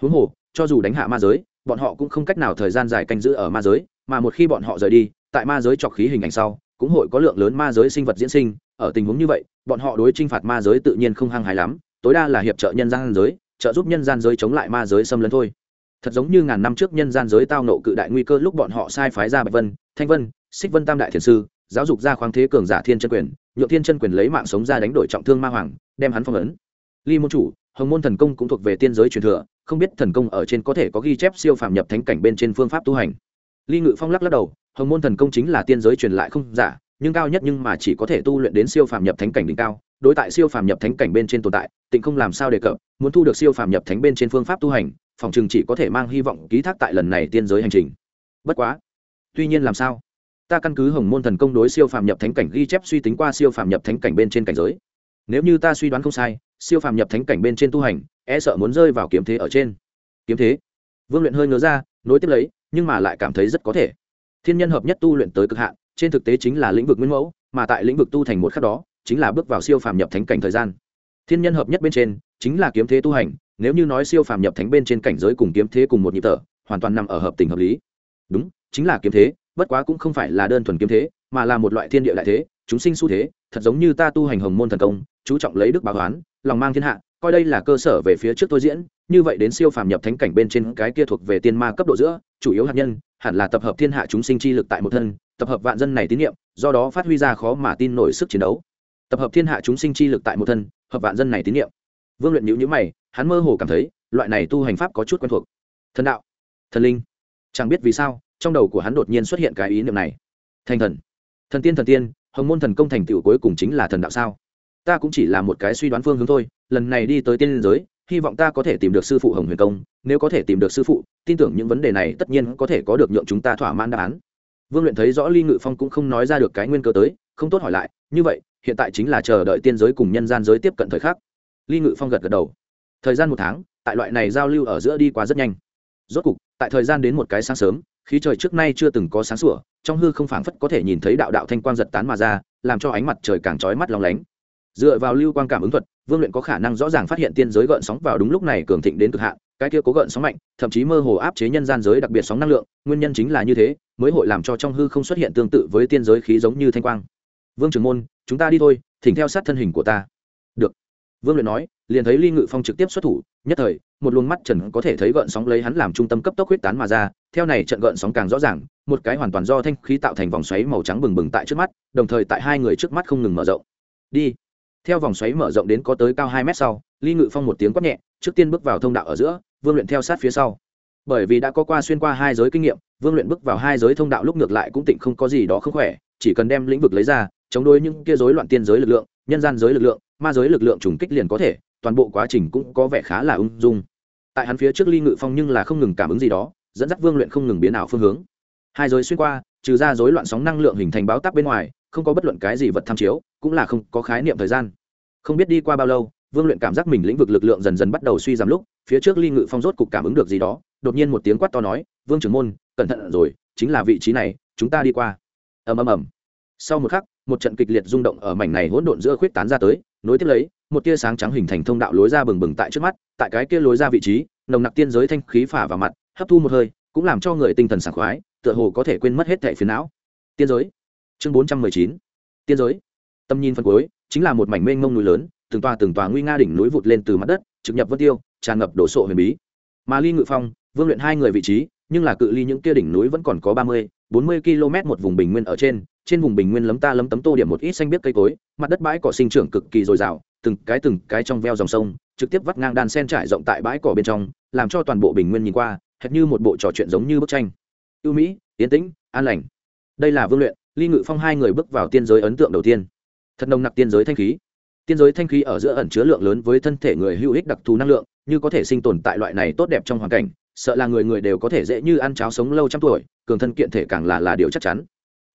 Huống hồ, cho dù đánh hạ ma giới, bọn họ cũng không cách nào thời gian dài canh giữ ở ma giới, mà một khi bọn họ rời đi, tại ma giới trọc khí hình ảnh sau, cũng hội có lượng lớn ma giới sinh vật diễn sinh, ở tình huống như vậy, bọn họ đối t r i n h phạt ma giới tự nhiên không hăng hài lắm tối đa là hiệp trợ nhân gian giới, trợ giúp nhân gian giới chống lại ma giới xâm lấn thôi. Thật giống như ngàn năm trước nhân gian giới tao nộ cự đại nguy cơ lúc bọn họ sai phái ra bạch vân, thanh vân, xích vân tam đại thiền sư, giáo dục ra khoáng thế cường giả thiên chân quyền, nhượng thiên chân quyền lấy mạng sống ra đánh đổi trọng thương ma hoàng, đem hắn phong ấn. Ly môn chủ, hồng môn thần công cũng thuộc về tiên giới truyền thừa, không biết thần công ở trên có thể có ghi chép siêu phàm nhập thánh cảnh bên trên phương pháp tu hành. Ly ngự phong lắc lắc đầu, hồng môn thần công chính là tiên giới truyền lại không giả, nhưng cao nhất nhưng mà chỉ có thể tu luyện đến siêu phàm nhập thánh cảnh đỉnh cao đối tại siêu phàm nhập thánh cảnh bên trên tồn tại, tịnh không làm sao đề cập, muốn thu được siêu phàm nhập thánh bên trên phương pháp tu hành, phòng chừng chỉ có thể mang hy vọng ký thác tại lần này tiên giới hành trình. Bất quá, tuy nhiên làm sao? Ta căn cứ hồng môn thần công đối siêu phàm nhập thánh cảnh ghi chép suy tính qua siêu phàm nhập thánh cảnh bên trên cảnh giới. Nếu như ta suy đoán không sai, siêu phàm nhập thánh cảnh bên trên tu hành e sợ muốn rơi vào kiếm thế ở trên. Kiếm thế? Vương luyện hơi ngớ ra, nối tiếp lấy, nhưng mà lại cảm thấy rất có thể. Thiên nhân hợp nhất tu luyện tới cực hạn, trên thực tế chính là lĩnh vực nguyên mẫu, mà tại lĩnh vực tu thành một khắc đó chính là bước vào siêu phàm nhập thánh cảnh thời gian. Thiên nhân hợp nhất bên trên, chính là kiếm thế tu hành, nếu như nói siêu phàm nhập thánh bên trên cảnh giới cùng kiếm thế cùng một nhịp thở, hoàn toàn nằm ở hợp tình hợp lý. Đúng, chính là kiếm thế, bất quá cũng không phải là đơn thuần kiếm thế, mà là một loại thiên địa đại thế, chúng sinh xu thế, thật giống như ta tu hành hồng môn thần công, chú trọng lấy đức báo toán lòng mang thiên hạ, coi đây là cơ sở về phía trước tôi diễn, như vậy đến siêu phàm nhập thánh cảnh bên trên cái kia thuộc về tiên ma cấp độ giữa, chủ yếu hạt nhân, hẳn là tập hợp thiên hạ chúng sinh chi lực tại một thân, tập hợp vạn dân này tín nhiệm do đó phát huy ra khó mà tin nổi sức chiến đấu tập hợp thiên hạ chúng sinh chi lực tại một thân, hợp vạn dân này tín nhiệm vương luyện nhữ nhữ mày, hắn mơ hồ cảm thấy, loại này tu hành pháp có chút quen thuộc. Thần đạo, thần linh. Chẳng biết vì sao, trong đầu của hắn đột nhiên xuất hiện cái ý niệm này. Thành thần. Thần tiên thần tiên, hồng môn thần công thành tựu cuối cùng chính là thần đạo sao? Ta cũng chỉ là một cái suy đoán phương hướng thôi, lần này đi tới tiên giới, hy vọng ta có thể tìm được sư phụ hồng huyền công, nếu có thể tìm được sư phụ, tin tưởng những vấn đề này tất nhiên có thể có được nhượng chúng ta thỏa mãn đáp án. Vương luyện thấy rõ ly ngự phong cũng không nói ra được cái nguyên cơ tới, không tốt hỏi lại, như vậy hiện tại chính là chờ đợi tiên giới cùng nhân gian giới tiếp cận thời khắc. Ly ngự phong gật gật đầu. Thời gian một tháng, tại loại này giao lưu ở giữa đi qua rất nhanh. Rốt cục, tại thời gian đến một cái sáng sớm, khí trời trước nay chưa từng có sáng sủa, trong hư không phảng phất có thể nhìn thấy đạo đạo thanh quang giật tán mà ra, làm cho ánh mặt trời càng trói mắt lóng lánh. Dựa vào lưu quang cảm ứng thuật, vương luyện có khả năng rõ ràng phát hiện tiên giới gợn sóng vào đúng lúc này cường thịnh đến cực hạn, cái kia cố gợn sóng mạnh, thậm chí mơ hồ áp chế nhân gian giới đặc biệt sóng năng lượng, nguyên nhân chính là như thế, mới hội làm cho trong hư không xuất hiện tương tự với tiên giới khí giống như thanh quang. Vương trưởng môn chúng ta đi thôi, thỉnh theo sát thân hình của ta. Được. Vương luyện nói, liền thấy ly ngự phong trực tiếp xuất thủ, nhất thời, một luồng mắt trần có thể thấy gợn sóng lấy hắn làm trung tâm cấp tốc huyết tán mà ra, theo này trận gợn sóng càng rõ ràng, một cái hoàn toàn do thanh khí tạo thành vòng xoáy màu trắng bừng bừng tại trước mắt, đồng thời tại hai người trước mắt không ngừng mở rộng. Đi. Theo vòng xoáy mở rộng đến có tới cao hai mét sau, ly ngự phong một tiếng quát nhẹ, trước tiên bước vào thông đạo ở giữa, vương luyện theo sát phía sau. Bởi vì đã có qua xuyên qua hai giới kinh nghiệm vương luyện bước vào hai giới thông đạo lúc ngược lại cũng tịnh không có gì đó không khỏe, chỉ cần đem lĩnh vực lấy ra, chống đối những kia rối loạn tiên giới lực lượng, nhân gian giới lực lượng, ma giới lực lượng trùng kích liền có thể, toàn bộ quá trình cũng có vẻ khá là ung dung. Tại hắn phía trước ly ngự phong nhưng là không ngừng cảm ứng gì đó, dẫn dắt vương luyện không ngừng biến ảo phương hướng. Hai giới xuyên qua, trừ ra rối loạn sóng năng lượng hình thành báo tắc bên ngoài, không có bất luận cái gì vật tham chiếu, cũng là không có khái niệm thời gian. Không biết đi qua bao lâu, vương luyện cảm giác mình lĩnh vực lực lượng dần dần bắt đầu suy giảm lúc, phía trước ly ngự phong rốt cục cảm ứng được gì đó, đột nhiên một tiếng quát to nói, vương trưởng môn cẩn thận rồi, chính là vị trí này, chúng ta đi qua. Ầm ầm ầm. Sau một khắc, một trận kịch liệt rung động ở mảnh này hỗn độn giữa khuyết tán ra tới, nối tiếp lấy, một tia sáng trắng hình thành thông đạo lối ra bừng bừng tại trước mắt, tại cái kia lối ra vị trí, nồng nặc tiên giới thanh khí phả vào mặt, hấp thu một hơi, cũng làm cho người tinh thần sảng khoái, tựa hồ có thể quên mất hết thẻ phiền não. Tiên giới. Chương bốn trăm mười chín. Tiên giới. Tầm nhìn phần cuối, chính là một mảnh mênh mông núi lớn, từng tòa từng tòa nguy nga đỉnh núi vụt lên từ mặt đất, trực nhập vân tiêu, tràn ngập đổ sộ huyền bí. Mà ly ngự phong, vương luyện hai người vị trí nhưng là cự ly những kia đỉnh núi vẫn còn có ba mươi, bốn mươi km một vùng bình nguyên ở trên trên vùng bình nguyên lấm ta lấm tấm tô điểm một ít xanh biếc cây cối, mặt đất bãi cỏ sinh trưởng cực kỳ dồi dào, từng cái từng cái trong veo dòng sông, trực tiếp vắt ngang đan sen trải rộng tại bãi cỏ bên trong, làm cho toàn bộ bình nguyên nhìn qua, hệt như một bộ trò chuyện giống như bức tranh. Ưu mỹ yến tĩnh, an lành. Đây là vương luyện, ly ngự phong hai người bước vào tiên giới ấn tượng đầu tiên. Thật nồng nặc tiên giới thanh khí. Tiên giới thanh khí ở giữa ẩn chứa lượng lớn với thân thể người hữu ích đặc thù năng lượng, như có thể sinh tồn tại loại này tốt đẹp trong hoàn cảnh sợ là người người đều có thể dễ như ăn cháo sống lâu trăm tuổi, cường thân kiện thể càng là là điều chắc chắn.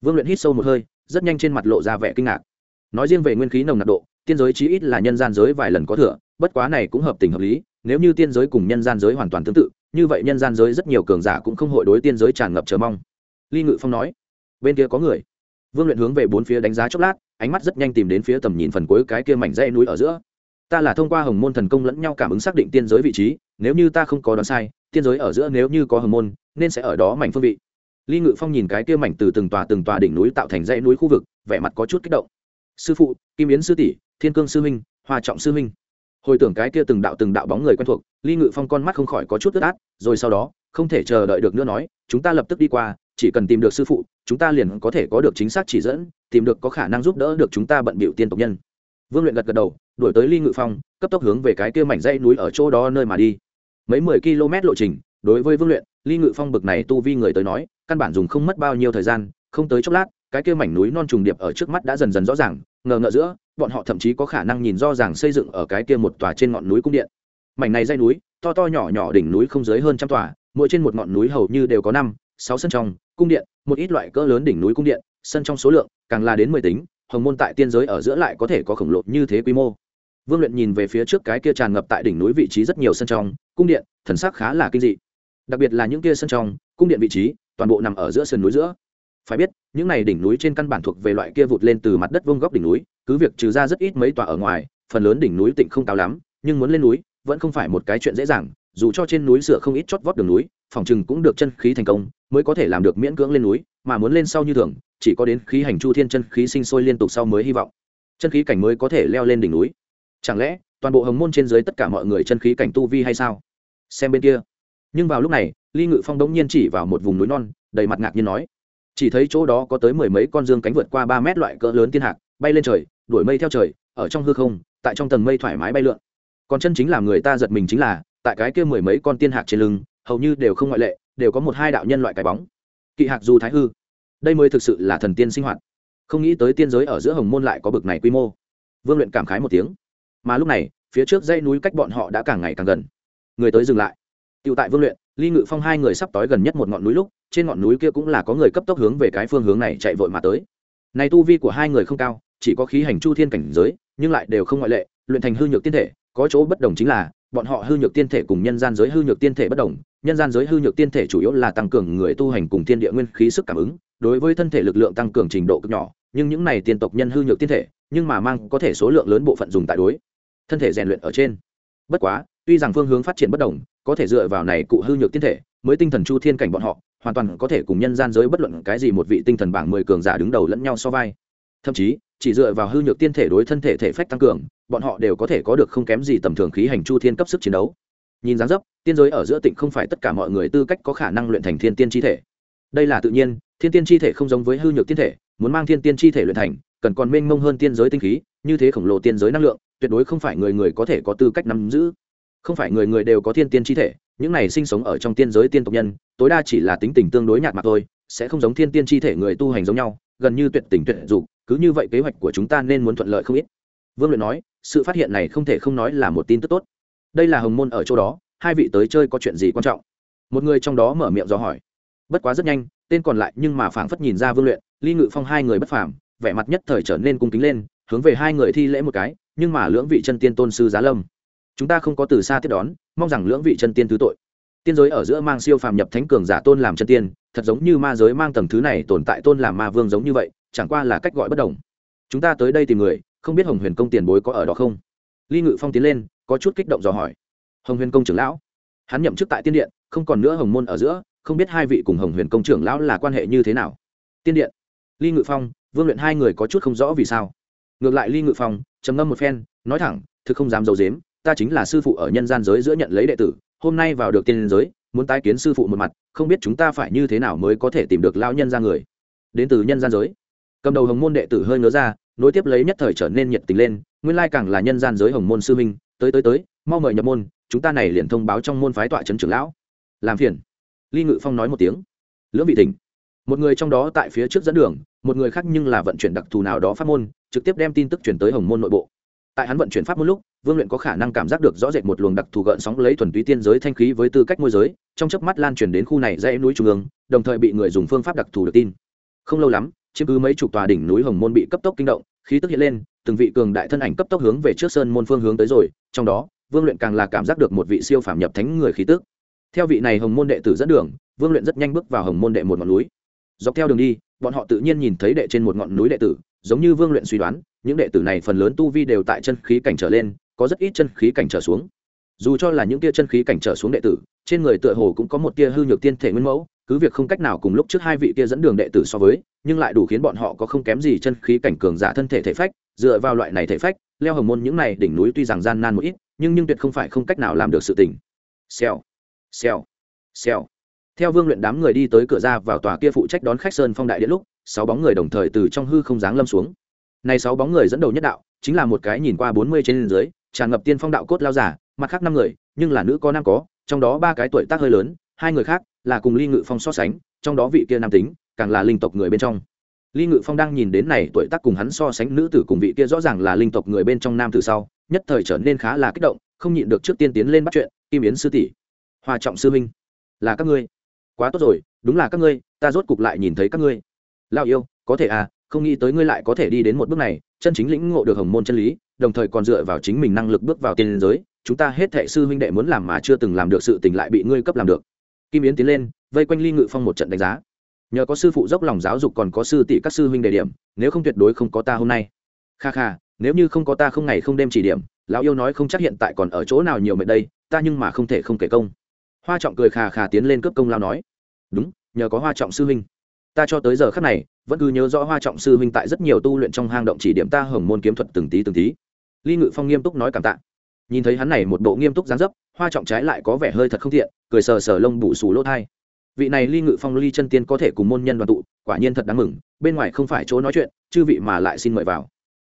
Vương luyện hít sâu một hơi, rất nhanh trên mặt lộ ra vẻ kinh ngạc. Nói riêng về nguyên khí nồng nặc độ, tiên giới chí ít là nhân gian giới vài lần có thừa, bất quá này cũng hợp tình hợp lý, nếu như tiên giới cùng nhân gian giới hoàn toàn tương tự, như vậy nhân gian giới rất nhiều cường giả cũng không hội đối tiên giới tràn ngập chờ mong. Ly ngự phong nói, bên kia có người. Vương luyện hướng về bốn phía đánh giá chốc lát, ánh mắt rất nhanh tìm đến phía tầm nhìn phần cuối cái kia mảnh dây núi ở giữa. Ta là thông qua hồng môn thần công lẫn nhau cảm ứng xác định tiên giới vị trí, nếu như ta không có đoán sai tiên giới ở giữa nếu như có hồng môn, nên sẽ ở đó mảnh phương vị. Ly ngự phong nhìn cái kia mảnh từ từng tòa từng tòa đỉnh núi tạo thành dãy núi khu vực, vẻ mặt có chút kích động. Sư phụ, kim yến sư tỷ, thiên cương sư huynh, hoa trọng sư huynh. Hồi tưởng cái kia từng đạo từng đạo bóng người quen thuộc, ly ngự phong con mắt không khỏi có chút ướt át, rồi sau đó, không thể chờ đợi được nữa nói, chúng ta lập tức đi qua, chỉ cần tìm được sư phụ, chúng ta liền có thể có được chính xác chỉ dẫn, tìm được có khả năng giúp đỡ được chúng ta bận bịu tiên tộc nhân. Vương luyện gật gật đầu, đuổi tới ly ngự phong, cấp tốc hướng về cái kia mảnh dãy núi ở chỗ đó nơi mà đi mấy mười km lộ trình, đối với vương luyện, ly ngự phong bực này tu vi người tới nói, căn bản dùng không mất bao nhiêu thời gian, không tới chốc lát, cái kia mảnh núi non trùng điệp ở trước mắt đã dần dần rõ ràng, ngờ ngợ giữa, bọn họ thậm chí có khả năng nhìn rõ ràng xây dựng ở cái kia một tòa trên ngọn núi cung điện. Mảnh này dây núi, to to nhỏ nhỏ đỉnh núi không dưới hơn trăm tòa, mỗi trên một ngọn núi hầu như đều có năm, sáu sân trong, cung điện, một ít loại cỡ lớn đỉnh núi cung điện, sân trong số lượng càng là đến mười tính, hồng môn tại tiên giới ở giữa lại có thể có khổng lồ như thế quy mô vương luyện nhìn về phía trước cái kia tràn ngập tại đỉnh núi vị trí rất nhiều sân trong, cung điện, thần sắc khá là kinh dị. Đặc biệt là những kia sân trong, cung điện vị trí, toàn bộ nằm ở giữa sườn núi giữa. Phải biết, những này đỉnh núi trên căn bản thuộc về loại kia vụt lên từ mặt đất vông góc đỉnh núi, cứ việc trừ ra rất ít mấy tòa ở ngoài, phần lớn đỉnh núi tỉnh không cao lắm, nhưng muốn lên núi, vẫn không phải một cái chuyện dễ dàng, dù cho trên núi sửa không ít chót vót đường núi, phòng chừng cũng được chân khí thành công, mới có thể làm được miễn cưỡng lên núi, mà muốn lên sau như thường, chỉ có đến khí hành chu thiên chân khí sinh sôi liên tục sau mới hy vọng. Chân khí cảnh mới có thể leo lên đỉnh núi chẳng lẽ, toàn bộ hồng môn trên dưới tất cả mọi người chân khí cảnh tu vi hay sao? Xem bên kia. Nhưng vào lúc này, ly ngự phong đống nhiên chỉ vào một vùng núi non, đầy mặt ngạc nhiên nói. Chỉ thấy chỗ đó có tới mười mấy con dương cánh vượt qua ba mét loại cỡ lớn tiên hạc, bay lên trời, đuổi mây theo trời, ở trong hư không, tại trong tầng mây thoải mái bay lượn. Còn chân chính làm người ta giật mình chính là, tại cái kia mười mấy con tiên hạc trên lưng, hầu như đều không ngoại lệ, đều có một hai đạo nhân loại cái bóng. Kỵ hạc du thái hư. Đây mới thực sự là thần tiên sinh hoạt. Không nghĩ tới tiên giới ở giữa hồng môn lại có bực này quy mô. Vương luyện cảm khái một tiếng mà lúc này, phía trước dãy núi cách bọn họ đã càng ngày càng gần. Người tới dừng lại. Tựu tại vương luyện, ly ngự phong hai người sắp tối gần nhất một ngọn núi lúc, trên ngọn núi kia cũng là có người cấp tốc hướng về cái phương hướng này chạy vội mà tới. Này tu vi của hai người không cao, chỉ có khí hành chu thiên cảnh giới, nhưng lại đều không ngoại lệ, luyện thành hư nhược tiên thể, có chỗ bất đồng chính là, bọn họ hư nhược tiên thể cùng nhân gian giới hư nhược tiên thể bất đồng, nhân gian giới hư nhược tiên thể chủ yếu là tăng cường người tu hành cùng thiên địa nguyên khí sức cảm ứng, đối với thân thể lực lượng tăng cường trình độ cực nhỏ, nhưng những này tiên tộc nhân hư nhược tiên thể, nhưng mà mang có thể số lượng lớn bộ phận dùng tại đối thân thể rèn luyện ở trên. Bất quá, tuy rằng phương hướng phát triển bất đồng, có thể dựa vào này cụ hư nhược tiên thể, mới tinh thần chu thiên cảnh bọn họ, hoàn toàn có thể cùng nhân gian giới bất luận cái gì một vị tinh thần bảng mười cường giả đứng đầu lẫn nhau so vai. Thậm chí, chỉ dựa vào hư nhược tiên thể đối thân thể thể phách tăng cường, bọn họ đều có thể có được không kém gì tầm thường khí hành chu thiên cấp sức chiến đấu. Nhìn dáng dấp, tiên giới ở giữa tịnh không phải tất cả mọi người tư cách có khả năng luyện thành thiên tiên chi thể. Đây là tự nhiên, thiên tiên chi thể không giống với hư nhược tiên thể, muốn mang thiên tiên chi thể luyện thành, cần còn mênh mông hơn tiên giới tinh khí như thế khổng lồ tiên giới năng lượng, tuyệt đối không phải người người có thể có tư cách nắm giữ. Không phải người người đều có thiên tiên chi thể, những này sinh sống ở trong tiên giới tiên tộc nhân, tối đa chỉ là tính tình tương đối nhạt mặt thôi, sẽ không giống thiên tiên chi thể người tu hành giống nhau, gần như tuyệt tình tuyệt dục, cứ như vậy kế hoạch của chúng ta nên muốn thuận lợi không ít. Vương luyện nói, sự phát hiện này không thể không nói là một tin tức tốt. Đây là hồng môn ở chỗ đó, hai vị tới chơi có chuyện gì quan trọng? Một người trong đó mở miệng do hỏi. Bất quá rất nhanh, tên còn lại nhưng mà phảng phất nhìn ra vương luyện, ly ngự phong hai người bất phàm, vẻ mặt nhất thời trở nên cung kính lên hướng về hai người thi lễ một cái, nhưng mà lưỡng vị chân tiên tôn sư giá lâm, chúng ta không có từ xa tiếp đón, mong rằng lưỡng vị chân tiên thứ tội. Tiên giới ở giữa mang siêu phàm nhập thánh cường giả tôn làm chân tiên, thật giống như ma giới mang tầng thứ này tồn tại tôn làm ma vương giống như vậy, chẳng qua là cách gọi bất đồng. Chúng ta tới đây tìm người, không biết hồng huyền công tiền bối có ở đó không? Ly ngự phong tiến lên, có chút kích động dò hỏi. Hồng huyền công trưởng lão, hắn nhậm chức tại tiên điện, không còn nữa hồng môn ở giữa, không biết hai vị cùng hồng huyền công trưởng lão là quan hệ như thế nào. Tiên điện, ly ngự phong, vương luyện hai người có chút không rõ vì sao ngược lại ly ngự phong, trầm ngâm một phen, nói thẳng, thực không dám d i ấ u dếm ta chính là sư phụ ở nhân gian giới giữa nhận lấy đệ tử, hôm nay vào được tiên giới, muốn tái kiến sư phụ một mặt, không biết chúng ta phải như thế nào mới có thể tìm được lao nhân ra người. Đến từ nhân gian giới, cầm đầu hồng môn đệ tử hơi ngớ ra, nối tiếp lấy nhất thời trở nên nhiệt tình lên, nguyên lai càng là nhân gian giới hồng môn sư minh tới tới tới, mau mời nhập môn, chúng ta này liền thông báo trong môn phái tọa trấn trưởng lão. Làm phiền, ly ngự phong nói một tiếng. Lưỡng vị thỉnh. Một người trong đó tại phía trước dẫn đường một người khác nhưng là vận chuyển đặc thù nào đó pháp môn, trực tiếp đem tin tức chuyển tới hồng môn nội bộ. Tại hắn vận chuyển pháp môn lúc, vương luyện có khả năng cảm giác được rõ rệt một luồng đặc thù gợn sóng lấy thuần túy tiên giới thanh khí với tư cách môi giới, trong chớp mắt lan truyền đến khu này dãy núi trung ương, đồng thời bị người dùng phương pháp đặc thù được tin. Không lâu lắm, chiếm cứ mấy chục tòa đỉnh núi hồng môn bị cấp tốc kinh động, khí tức hiện lên, từng vị cường đại thân ảnh cấp tốc hướng về trước sơn môn phương hướng tới rồi, trong đó, vương luyện càng là cảm giác được một vị siêu phàm nhập thánh người khí tức. Theo vị này hồng môn đệ tử dẫn đường, vương luyện rất nhanh bước vào hồng môn đệ một ngọn núi dọc theo đường đi, bọn họ tự nhiên nhìn thấy đệ trên một ngọn núi đệ tử, giống như vương luyện suy đoán, những đệ tử này phần lớn tu vi đều tại chân khí cảnh trở lên, có rất ít chân khí cảnh trở xuống. Dù cho là những tia chân khí cảnh trở xuống đệ tử, trên người tựa hồ cũng có một tia hư nhược tiên thể nguyên mẫu, cứ việc không cách nào cùng lúc trước hai vị kia dẫn đường đệ tử so với, nhưng lại đủ khiến bọn họ có không kém gì chân khí cảnh cường giả thân thể thể phách, dựa vào loại này thể phách, leo hồng môn những này đỉnh núi tuy rằng gian nan một ít, nhưng nhưng tuyệt không phải không cách nào làm được sự tình. Xèo xèo xèo theo vương luyện đám người đi tới cửa ra vào tòa kia phụ trách đón khách sơn phong đại điện lúc, sáu bóng người đồng thời từ trong hư không dáng lâm xuống. Này sáu bóng người dẫn đầu nhất đạo, chính là một cái nhìn qua bốn mươi trên dưới, tràn ngập tiên phong đạo cốt lao giả, mặt khác năm người, nhưng là nữ có nam có, trong đó ba cái tuổi tác hơi lớn, hai người khác là cùng ly ngự phong so sánh, trong đó vị kia nam tính, càng là linh tộc người bên trong. Ly ngự phong đang nhìn đến này tuổi tác cùng hắn so sánh nữ tử cùng vị kia rõ ràng là linh tộc người bên trong nam từ sau, nhất thời trở nên khá là kích động, không nhịn được trước tiên tiến lên bắt chuyện, kim yến sư tỷ hòa trọng sư minh là các ngươi quá tốt rồi, đúng là các ngươi, ta rốt cục lại nhìn thấy các ngươi. Lao yêu, có thể à không nghĩ tới ngươi lại có thể đi đến một bước này, chân chính lĩnh ngộ được hồng môn chân lý, đồng thời còn dựa vào chính mình năng lực bước vào tiên giới, chúng ta hết thệ sư huynh đệ muốn làm mà chưa từng làm được sự tình lại bị ngươi cấp làm được. Kim yến tiến lên, vây quanh ly ngự phong một trận đánh giá. Nhờ có sư phụ dốc lòng giáo dục còn có sư tỷ các sư huynh đệ điểm, nếu không tuyệt đối không có ta hôm nay. Kha kha, nếu như không có ta không ngày không đêm chỉ điểm, lão yêu nói không chắc hiện tại còn ở chỗ nào nhiều mệt đây, ta nhưng mà không thể không kể công hoa trọng cười khà khà tiến lên cướp công lao nói, đúng, nhờ có hoa trọng sư huynh. Ta cho tới giờ khắc này, vẫn cứ nhớ rõ hoa trọng sư huynh tại rất nhiều tu luyện trong hang động chỉ điểm ta hồng môn kiếm thuật từng tí từng tí. Ly ngự phong nghiêm túc nói cảm tạ. Nhìn thấy hắn này một bộ nghiêm túc dáng dấp, hoa trọng trái lại có vẻ hơi thật không thiện cười sờ sờ lông bụ xù lỗ thai. Vị này ly ngự phong ly chân tiên có thể cùng môn nhân đoàn tụ, quả nhiên thật đáng mừng, bên ngoài không phải chỗ nói chuyện, chư vị mà lại xin mời vào.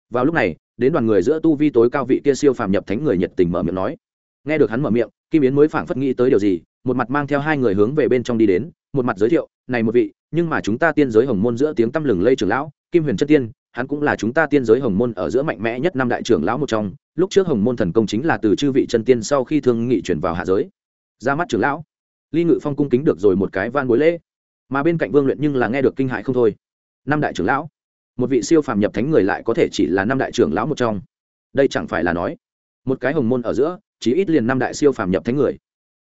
Vào lúc này, đến đoàn người giữa tu vi tối cao vị kia siêu phàm nhập thánh người nhiệt tình mở miệng nói. Nghe được hắn mở miệng kim yến mới phảng phất nghĩ tới điều gì, một mặt mang theo hai người hướng về bên trong đi đến, một mặt giới thiệu, này một vị, nhưng mà chúng ta tiên giới hồng môn giữa tiếng tăm lừng lây trưởng lão, kim huyền chân tiên, hắn cũng là chúng ta tiên giới hồng môn ở giữa mạnh mẽ nhất năm đại trưởng lão một trong, lúc trước hồng môn thần công chính là từ chư vị chân tiên sau khi thương nghị chuyển vào hạ giới. Ra mắt trưởng lão. Ly ngự phong cung kính được rồi một cái van bối lễ. Mà bên cạnh vương luyện nhưng là nghe được kinh hại không thôi. Năm đại trưởng lão. Một vị siêu phàm nhập thánh người lại có thể chỉ là năm đại trưởng lão một trong. Đây chẳng phải là nói, một cái hồng môn ở giữa chỉ ít liền năm đại siêu phàm nhập thánh người.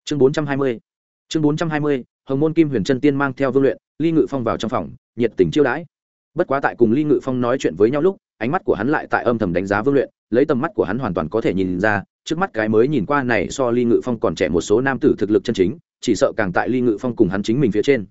Chương bốn trăm hai mươi, chương bốn trăm hai mươi, hồng môn kim huyền chân tiên mang theo vương luyện, ly ngự phong vào trong phòng, nhiệt tình chiêu đãi. Bất quá tại cùng ly ngự phong nói chuyện với nhau lúc, ánh mắt của hắn lại tại âm thầm đánh giá vương luyện, lấy tầm mắt của hắn hoàn toàn có thể nhìn ra, trước mắt cái mới nhìn qua này so ly ngự phong còn trẻ một số nam tử thực lực chân chính, chỉ sợ càng tại ly ngự phong cùng hắn chính mình phía trên.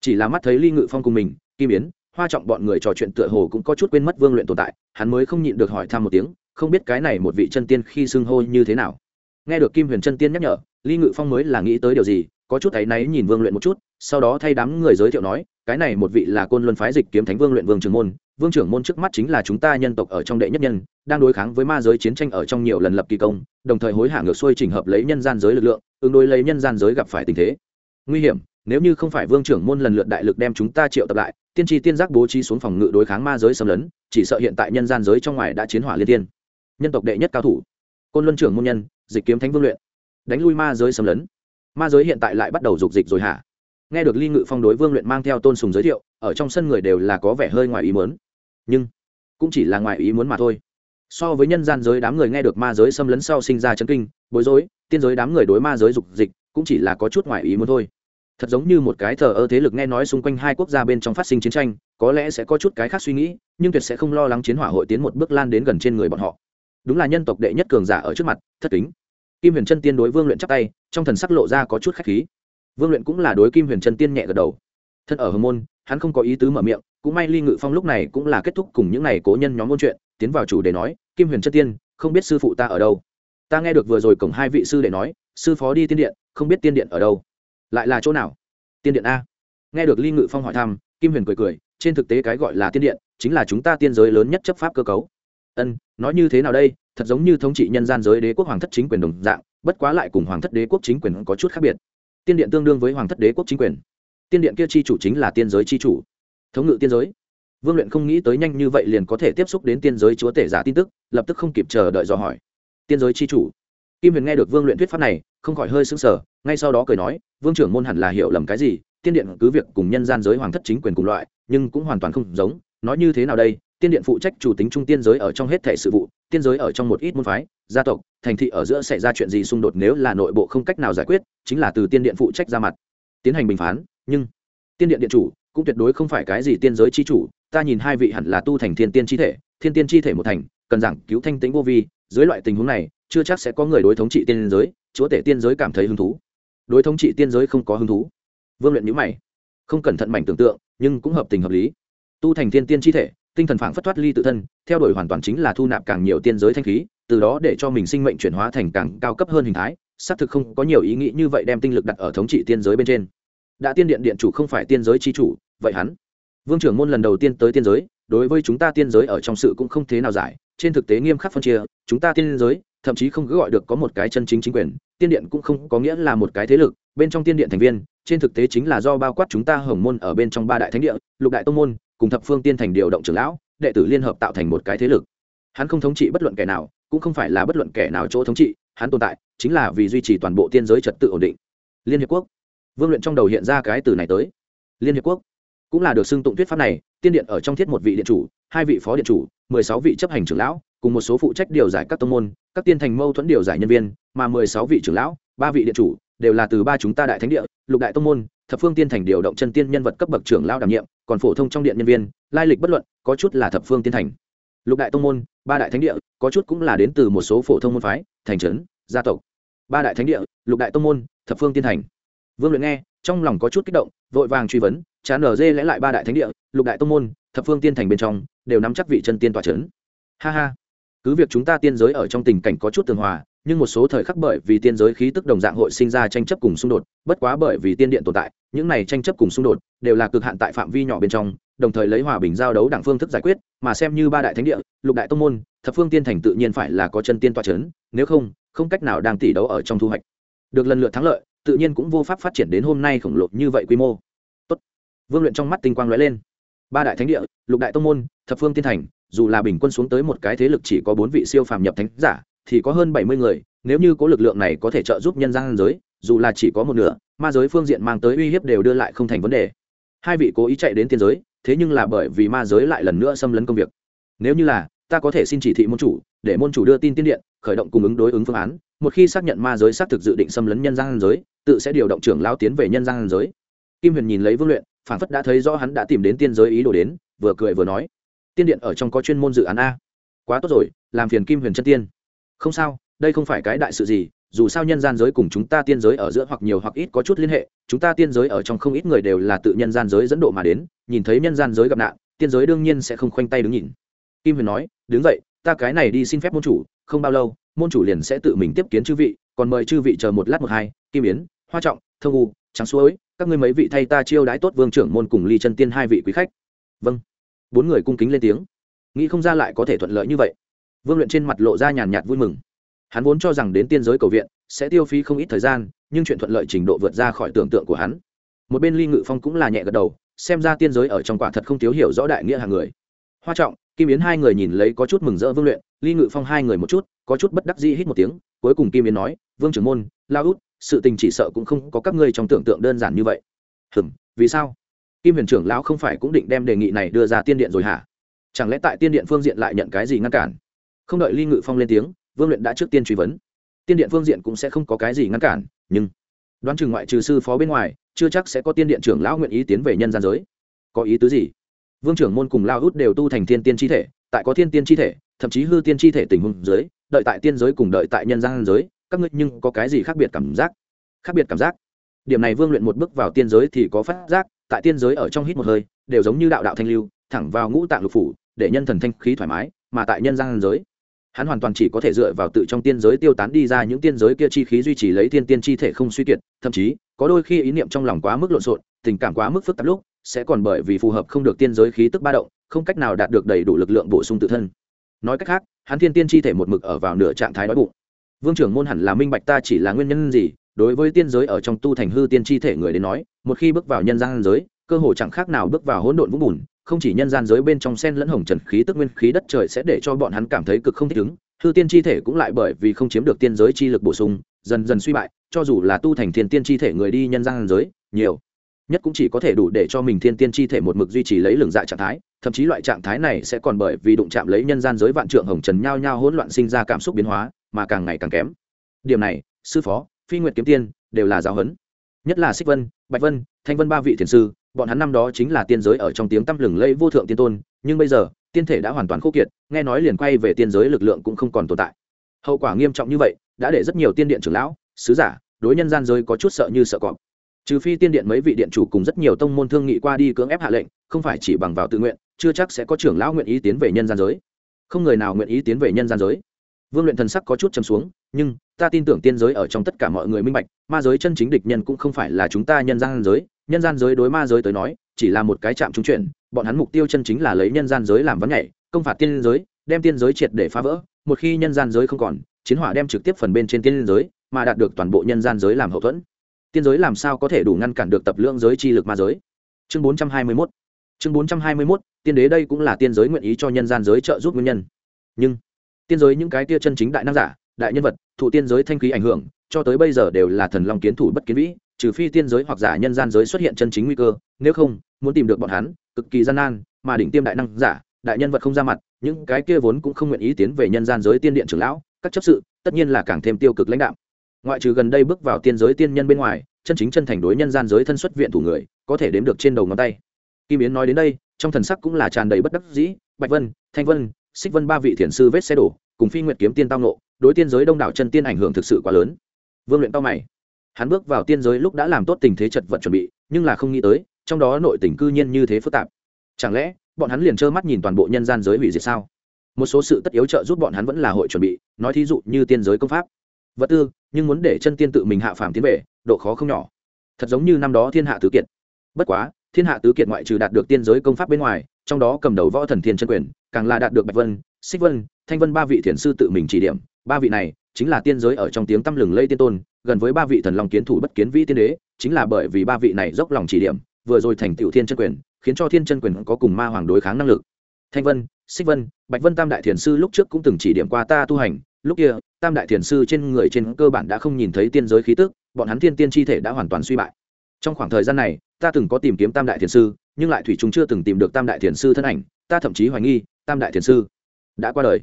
Chỉ là mắt thấy ly ngự phong cùng mình, kim yến, hoa trọng bọn người trò chuyện tựa hồ cũng có chút quên mất vương luyện tồn tại, hắn mới không nhịn được hỏi thăm một tiếng, không biết cái này một vị chân tiên khi xưng hô như thế nào nghe được kim huyền chân tiên nhắc nhở ly ngự phong mới là nghĩ tới điều gì, có chút áy náy nhìn vương luyện một chút, sau đó thay đám người giới thiệu nói, cái này một vị là côn luân phái dịch kiếm thánh vương luyện vương trưởng môn, vương trưởng môn trước mắt chính là chúng ta nhân tộc ở trong đệ nhất nhân, đang đối kháng với ma giới chiến tranh ở trong nhiều lần lập kỳ công, đồng thời hối hả ngược xuôi trình hợp lấy nhân gian giới lực lượng, ứng đối lấy nhân gian giới gặp phải tình thế. Nguy hiểm, nếu như không phải vương trưởng môn lần lượt đại lực đem chúng ta triệu tập lại, tiên tri tiên giác bố trí xuống phòng ngự đối kháng ma giới xâm lấn, chỉ sợ hiện tại nhân gian giới trong ngoài đã chiến hỏa liên tiên nhân tộc đệ nhất cao thủ, côn luân trưởng môn nhân dịch kiếm thánh vương luyện. Đánh lui ma giới xâm lấn. Ma giới hiện tại lại bắt đầu dục dịch rồi hả? Nghe được ly ngự phong đối vương luyện mang theo tôn sùng giới thiệu, ở trong sân người đều là có vẻ hơi ngoài ý muốn. Nhưng, cũng chỉ là ngoài ý muốn mà thôi. So với nhân gian giới đám người nghe được ma giới xâm lấn sau sinh ra chấn kinh, bối rối, tiên giới đám người đối ma giới dục dịch cũng chỉ là có chút ngoài ý muốn thôi. Thật giống như một cái thờ ơ thế lực nghe nói xung quanh hai quốc gia bên trong phát sinh chiến tranh, có lẽ sẽ có chút cái khác suy nghĩ, nhưng tuyệt sẽ không lo lắng chiến hỏa hội tiến một bước lan đến gần trên người bọn họ đúng là nhân tộc đệ nhất cường giả ở trước mặt, thất kính. Kim huyền chân tiên đối vương luyện chắp tay, trong thần sắc lộ ra có chút khách khí. Vương luyện cũng là đối kim huyền chân tiên nhẹ gật đầu. Thân ở hồng môn, hắn không có ý tứ mở miệng, cũng may ly ngự phong lúc này cũng là kết thúc cùng những n à y cố nhân nhóm môn chuyện, tiến vào chủ để nói, kim huyền chân tiên, không biết sư phụ ta ở đâu? Ta nghe được vừa rồi cổng hai vị sư để nói, sư phó đi tiên điện, không biết tiên điện ở đâu. Lại là chỗ nào? Tiên điện a. Nghe được ly ngự phong hỏi thăm, kim huyền cười cười, trên thực tế cái gọi là tiên điện, chính là chúng ta tiên giới lớn nhất chấp pháp cơ cấu ân, nói như thế nào đây? Thật giống như thống trị nhân gian giới đế quốc hoàng thất chính quyền đồng dạng, bất quá lại cùng hoàng thất đế quốc chính quyền có chút khác biệt. Tiên điện tương đương với hoàng thất đế quốc chính quyền. Tiên điện kia chi chủ chính là tiên giới chi chủ. Thống ngự tiên giới. Vương luyện không nghĩ tới nhanh như vậy liền có thể tiếp xúc đến tiên giới chúa tể giả tin tức, lập tức không kịp chờ đợi dò hỏi. Tiên giới chi chủ. Kim huyền nghe được vương luyện thuyết pháp này, không khỏi hơi sững sờ, ngay sau đó cười nói, vương trưởng môn hẳn là hiểu lầm cái gì? Tiên điện cứ việc cùng nhân gian giới hoàng thất chính quyền cùng loại, nhưng cũng hoàn toàn không giống. Nói như thế nào đây? Tiên điện phụ trách chủ tính trung tiên giới ở trong hết thể sự vụ, tiên giới ở trong một ít môn phái, gia tộc, thành thị ở giữa xảy ra chuyện gì xung đột nếu là nội bộ không cách nào giải quyết, chính là từ tiên điện phụ trách ra mặt. Tiến hành bình phán, nhưng tiên điện điện chủ cũng tuyệt đối không phải cái gì tiên giới chi chủ, ta nhìn hai vị hẳn là tu thành thiên tiên chi thể, thiên tiên chi thể một thành, cần giảng cứu thanh tĩnh vô vi, dưới loại tình huống này, chưa chắc sẽ có người đối thống trị tiên giới, chúa tể tiên giới cảm thấy hứng thú. Đối thống trị tiên giới không có hứng thú. Vương luyện nhữ mày, không cẩn thận mảnh tưởng tượng, nhưng cũng hợp tình hợp lý. Tu thành thiên tiên chi thể tinh thần phảng phất thoát ly tự thân, theo đuổi hoàn toàn chính là thu nạp càng nhiều tiên giới thanh khí, từ đó để cho mình sinh mệnh chuyển hóa thành càng cao cấp hơn hình thái, xác thực không có nhiều ý nghĩ như vậy đem tinh lực đặt ở thống trị tiên giới bên trên. Đã tiên điện điện chủ không phải tiên giới chi chủ, vậy hắn, vương trưởng môn lần đầu tiên tới tiên giới, đối với chúng ta tiên giới ở trong sự cũng không thế nào giải, trên thực tế nghiêm khắc phân chia, chúng ta tiên giới, thậm chí không cứ gọi được có một cái chân chính chính quyền, tiên điện cũng không có nghĩa là một cái thế lực bên trong tiên điện thành viên, trên thực tế chính là do bao quát chúng ta hồng môn ở bên trong ba đại thánh địa, lục đại tông môn, cùng thập phương tiên thành điều động trưởng lão, đệ tử liên hợp tạo thành một cái thế lực. Hắn không thống trị bất luận kẻ nào, cũng không phải là bất luận kẻ nào chỗ thống trị, hắn tồn tại, chính là vì duy trì toàn bộ tiên giới trật tự ổn định. Liên hiệp quốc. Vương luyện trong đầu hiện ra cái từ này tới. Liên hiệp quốc. Cũng là được xưng tụng thuyết pháp này, tiên điện ở trong thiết một vị điện chủ, hai vị phó điện chủ, mười sáu vị chấp hành trưởng lão, cùng một số phụ trách điều giải các tông môn, các tiên thành mâu thuẫn điều giải nhân viên, mà mười sáu vị trưởng lão ba vị điện chủ đều là từ ba chúng ta đại thánh địa, lục đại tông môn, thập phương tiên thành điều động chân tiên nhân vật cấp bậc trưởng lao đảm nhiệm, còn phổ thông trong điện nhân viên, lai lịch bất luận, có chút là thập phương tiên thành. Lục đại tông môn, ba đại thánh địa, có chút cũng là đến từ một số phổ thông môn phái, thành trấn, gia tộc. Ba đại thánh địa, lục đại tông môn, thập phương tiên thành. Vương luyện nghe, trong lòng có chút kích động, vội vàng truy vấn chán ở dê lẽ lại ba đại thánh địa, lục đại tông môn, thập phương tiên thành bên trong, đều nắm chắc vị chân tiên tòa trấn. ha ha. Cứ việc chúng ta tiên giới ở trong tình cảnh có chút tường hòa nhưng một số thời khắc bởi vì tiên giới khí tức đồng dạng hội sinh ra tranh chấp cùng xung đột, bất quá bởi vì tiên điện tồn tại, những này tranh chấp cùng xung đột đều là cực hạn tại phạm vi nhỏ bên trong, đồng thời lấy hòa bình giao đấu đảng phương thức giải quyết, mà xem như ba đại thánh địa, lục đại tông môn, thập phương tiên thành tự nhiên phải là có chân tiên toa c h ấ n nếu không không cách nào đang tỷ đấu ở trong thu hoạch. Được lần lượt thắng lợi, tự nhiên cũng vô pháp phát triển đến hôm nay khổng lồ như vậy quy mô. Tốt. vương luyện trong mắt tinh quang lóe lên. Ba đại thánh địa, lục đại tông môn, thập phương tiên thành, dù là bình quân xuống tới một cái thế lực chỉ có bốn vị siêu phàm nhập thánh giả thì có hơn bảy mươi người, nếu như có lực lượng này có thể trợ giúp nhân gian giới, dù là chỉ có một nửa, ma giới phương diện mang tới uy hiếp đều đưa lại không thành vấn đề. Hai vị cố ý chạy đến tiên giới, thế nhưng là bởi vì ma giới lại lần nữa xâm lấn công việc. Nếu như là, ta có thể xin chỉ thị môn chủ, để môn chủ đưa tin tiên điện, khởi động cung ứng đối ứng phương án, một khi xác nhận ma giới xác thực dự định xâm lấn nhân gian giới, tự sẽ điều động trưởng lao tiến về nhân gian giới. Kim huyền nhìn lấy vương luyện phản phất đã thấy rõ hắn đã tìm đến tiên giới ý đồ đến, vừa cười vừa nói. Tiên điện ở trong có chuyên môn dự án a. Quá tốt rồi, làm phiền kim huyền chân tiên không sao, đây không phải cái đại sự gì, dù sao nhân gian giới cùng chúng ta tiên giới ở giữa hoặc nhiều hoặc ít có chút liên hệ, chúng ta tiên giới ở trong không ít người đều là tự nhân gian giới dẫn độ mà đến, nhìn thấy nhân gian giới gặp nạn, tiên giới đương nhiên sẽ không khoanh tay đứng nhìn. Kim huyền nói, đứng vậy ta cái này đi xin phép môn chủ, không bao lâu, môn chủ liền sẽ tự mình tiếp kiến chư vị, còn mời chư vị chờ một lát một hai, kim yến, hoa trọng thơ u trắng suối các ngươi mấy vị thay ta chiêu đãi tốt vương trưởng môn cùng ly chân tiên hai vị quý khách. Vâng. Bốn người cung kính lên tiếng. Nghĩ không ra lại có thể thuận lợi như vậy vương luyện trên mặt lộ ra nhàn nhạt vui mừng. Hắn vốn cho rằng đến tiên giới cầu viện sẽ tiêu phí không ít thời gian, nhưng chuyện thuận lợi trình độ vượt ra khỏi tưởng tượng của hắn. Một bên ly ngự phong cũng là nhẹ gật đầu, xem ra tiên giới ở trong quả thật không thiếu hiểu rõ đại nghĩa hàng người. Hoa trọng, kim yến hai người nhìn lấy có chút mừng rỡ vương luyện, ly ngự phong hai người một chút, có chút bất đắc dĩ hít một tiếng, cuối cùng kim yến nói, vương trưởng môn la út, sự tình chỉ sợ cũng không có các ngươi trong tưởng tượng đơn giản như vậy. Hừm, vì sao? Kim huyền trưởng lão không phải cũng định đem đề nghị này đưa ra tiên điện rồi hả? Chẳng lẽ tại tiên điện phương diện lại nhận cái gì ngăn cản? Không đợi ly ngự phong lên tiếng, vương luyện đã trước tiên truy vấn. Tiên điện phương diện cũng sẽ không có cái gì ngăn cản, nhưng đoán chừng ngoại trừ sư phó bên ngoài, chưa chắc sẽ có tiên điện trưởng lão nguyện ý tiến về nhân gian giới. Có ý tứ gì? Vương trưởng môn cùng lao hút đều tu thành thiên tiên chi thể, tại có thiên tiên chi thể, thậm chí hư tiên chi thể tình huống giới đợi tại tiên giới cùng đợi tại nhân gian giới, các ngươi nhưng có cái gì khác biệt cảm giác? Khác biệt cảm giác? Điểm này vương luyện một bước vào tiên giới thì có phát giác, tại tiên giới ở trong hít một hơi, đều giống như đạo đạo thanh lưu, thẳng vào ngũ tạng lục phủ, để nhân thần thanh khí thoải mái, mà tại nhân gian giới hắn hoàn toàn chỉ có thể dựa vào tự trong tiên giới tiêu tán đi ra những tiên giới kia chi khí duy trì lấy thiên tiên chi thể không suy kiệt, thậm chí, có đôi khi ý niệm trong lòng quá mức lộn xộn, tình cảm quá mức phức tạp lúc, sẽ còn bởi vì phù hợp không được tiên giới khí tức ba động, không cách nào đạt được đầy đủ lực lượng bổ sung tự thân. Nói cách khác, hắn thiên tiên chi thể một mực ở vào nửa trạng thái đói bụng. Vương trưởng môn hẳn là minh bạch ta chỉ là nguyên nhân gì, đối với tiên giới ở trong tu thành hư tiên chi thể người đến nói, một khi bước vào nhân gian giới, cơ hồ chẳng khác nào bước vào hỗn độn vũng bùn không chỉ nhân gian giới bên trong sen lẫn hồng trần khí tức nguyên khí đất trời sẽ để cho bọn hắn cảm thấy cực không thích ứng, hư tiên chi thể cũng lại bởi vì không chiếm được tiên giới chi lực bổ sung, dần dần suy bại, cho dù là tu thành thiên tiên chi thể người đi nhân gian giới, nhiều nhất cũng chỉ có thể đủ để cho mình thiên tiên chi thể một mực duy trì lấy lường dạ trạng thái, thậm chí loại trạng thái này sẽ còn bởi vì đụng chạm lấy nhân gian giới vạn trượng hồng trần nhao nhao hỗn loạn sinh ra cảm xúc biến hóa, mà càng ngày càng kém. Điểm này, sư phó, phi nguyệt kiếm tiên, đều là giáo huấn. Nhất là xích vân, bạch vân, thanh vân ba vị thiền sư bọn hắn năm đó chính là tiên giới ở trong tiếng tăm lừng lẫy vô thượng tiên tôn, nhưng bây giờ, tiên thể đã hoàn toàn khô kiệt, nghe nói liền quay về tiên giới lực lượng cũng không còn tồn tại. Hậu quả nghiêm trọng như vậy, đã để rất nhiều tiên điện trưởng lão, sứ giả, đối nhân gian giới có chút sợ như sợ cọp. Trừ phi tiên điện mấy vị điện chủ cùng rất nhiều tông môn thương nghị qua đi cưỡng ép hạ lệnh, không phải chỉ bằng vào tự nguyện, chưa chắc sẽ có trưởng lão nguyện ý tiến về nhân gian giới. Không người nào nguyện ý tiến về nhân gian giới. Vương luyện thần sắc có chút chấm xuống, nhưng, ta tin tưởng tiên giới ở trong tất cả mọi người minh bạch, ma giới chân chính địch nhân cũng không phải là chúng ta nhân gian giới nhân gian giới đối ma giới tới nói chỉ là một cái chạm trung chuyển bọn hắn mục tiêu chân chính là lấy nhân gian giới làm vấn nhảy công phạt tiên giới đem tiên giới triệt để phá vỡ một khi nhân gian giới không còn chiến hỏa đem trực tiếp phần bên trên tiên giới mà đạt được toàn bộ nhân gian giới làm hậu thuẫn. Tiên giới làm sao có thể đủ ngăn cản được tập lượng giới chi lực ma giới? Chương bốn trăm hai mươi 421 chương bốn trăm hai mươi 421, tiên đế đây cũng là tiên giới nguyện ý cho nhân gian giới trợ giúp nguyên nhân. Nhưng tiên giới những cái tia chân chính đại nam giả đại nhân vật thụ tiên giới thanh khí ảnh hưởng cho tới bây giờ đều là thần long kiến thủ bất kiến vĩ trừ phi tiên giới hoặc giả nhân gian giới xuất hiện chân chính nguy cơ, nếu không, muốn tìm được bọn hắn, cực kỳ gian nan, mà đỉnh tiêm đại năng giả, đại nhân vật không ra mặt, những cái kia vốn cũng không nguyện ý tiến về nhân gian giới tiên điện trưởng lão, các chấp sự, tất nhiên là càng thêm tiêu cực lãnh đạo ngoại trừ gần đây bước vào tiên giới tiên nhân bên ngoài, chân chính chân thành đối nhân gian giới thân xuất viện thủ người, có thể đếm được trên đầu ngón tay. Kim yến nói đến đây, trong thần sắc cũng là tràn đầy bất đắc dĩ, bạch vân, thanh vân, xích vân ba vị thiền sư vết xe đổ, cùng phi nguyệt kiếm tiên tao nộ đối tiên giới đông đảo chân tiên ảnh hưởng thực sự quá lớn. Vương luyện tao mày hắn bước vào tiên giới lúc đã làm tốt tình thế chật vật chuẩn bị, nhưng là không nghĩ tới, trong đó nội tình cư nhiên như thế phức tạp. Chẳng lẽ, bọn hắn liền trơ mắt nhìn toàn bộ nhân gian giới hủy diệt sao? Một số sự tất yếu trợ giúp bọn hắn vẫn là hội chuẩn bị, nói thí dụ như tiên giới công pháp. Vật tư, nhưng muốn để chân tiên tự mình hạ phàm tiến về, độ khó không nhỏ. Thật giống như năm đó thiên hạ tứ kiệt. Bất quá, thiên hạ tứ kiệt ngoại trừ đạt được tiên giới công pháp bên ngoài, trong đó cầm đầu võ thần thiên chân quyền, càng là đạt được bạch vân, xích vân, thanh vân ba vị thiền sư tự mình chỉ điểm. Ba vị này chính là tiên giới ở trong tiếng tăm lừng lây tiên tôn, gần với ba vị thần long kiến thủ bất kiến vĩ tiên đế, chính là bởi vì ba vị này dốc lòng chỉ điểm, vừa rồi thành tựu thiên chân quyền, khiến cho thiên chân quyền có cùng ma hoàng đối kháng năng lực. Thanh vân, xích vân, bạch vân tam đại thiền sư lúc trước cũng từng chỉ điểm qua ta tu hành, lúc kia, tam đại thiền sư trên người trên cơ bản đã không nhìn thấy tiên giới khí tức, bọn hắn thiên tiên chi thể đã hoàn toàn suy bại. Trong khoảng thời gian này, ta từng có tìm kiếm tam đại thiền sư, nhưng lại thủy chúng chưa từng tìm được tam đại thiền sư thân ảnh, ta thậm chí hoài nghi, tam đại thiền sư đã qua đời.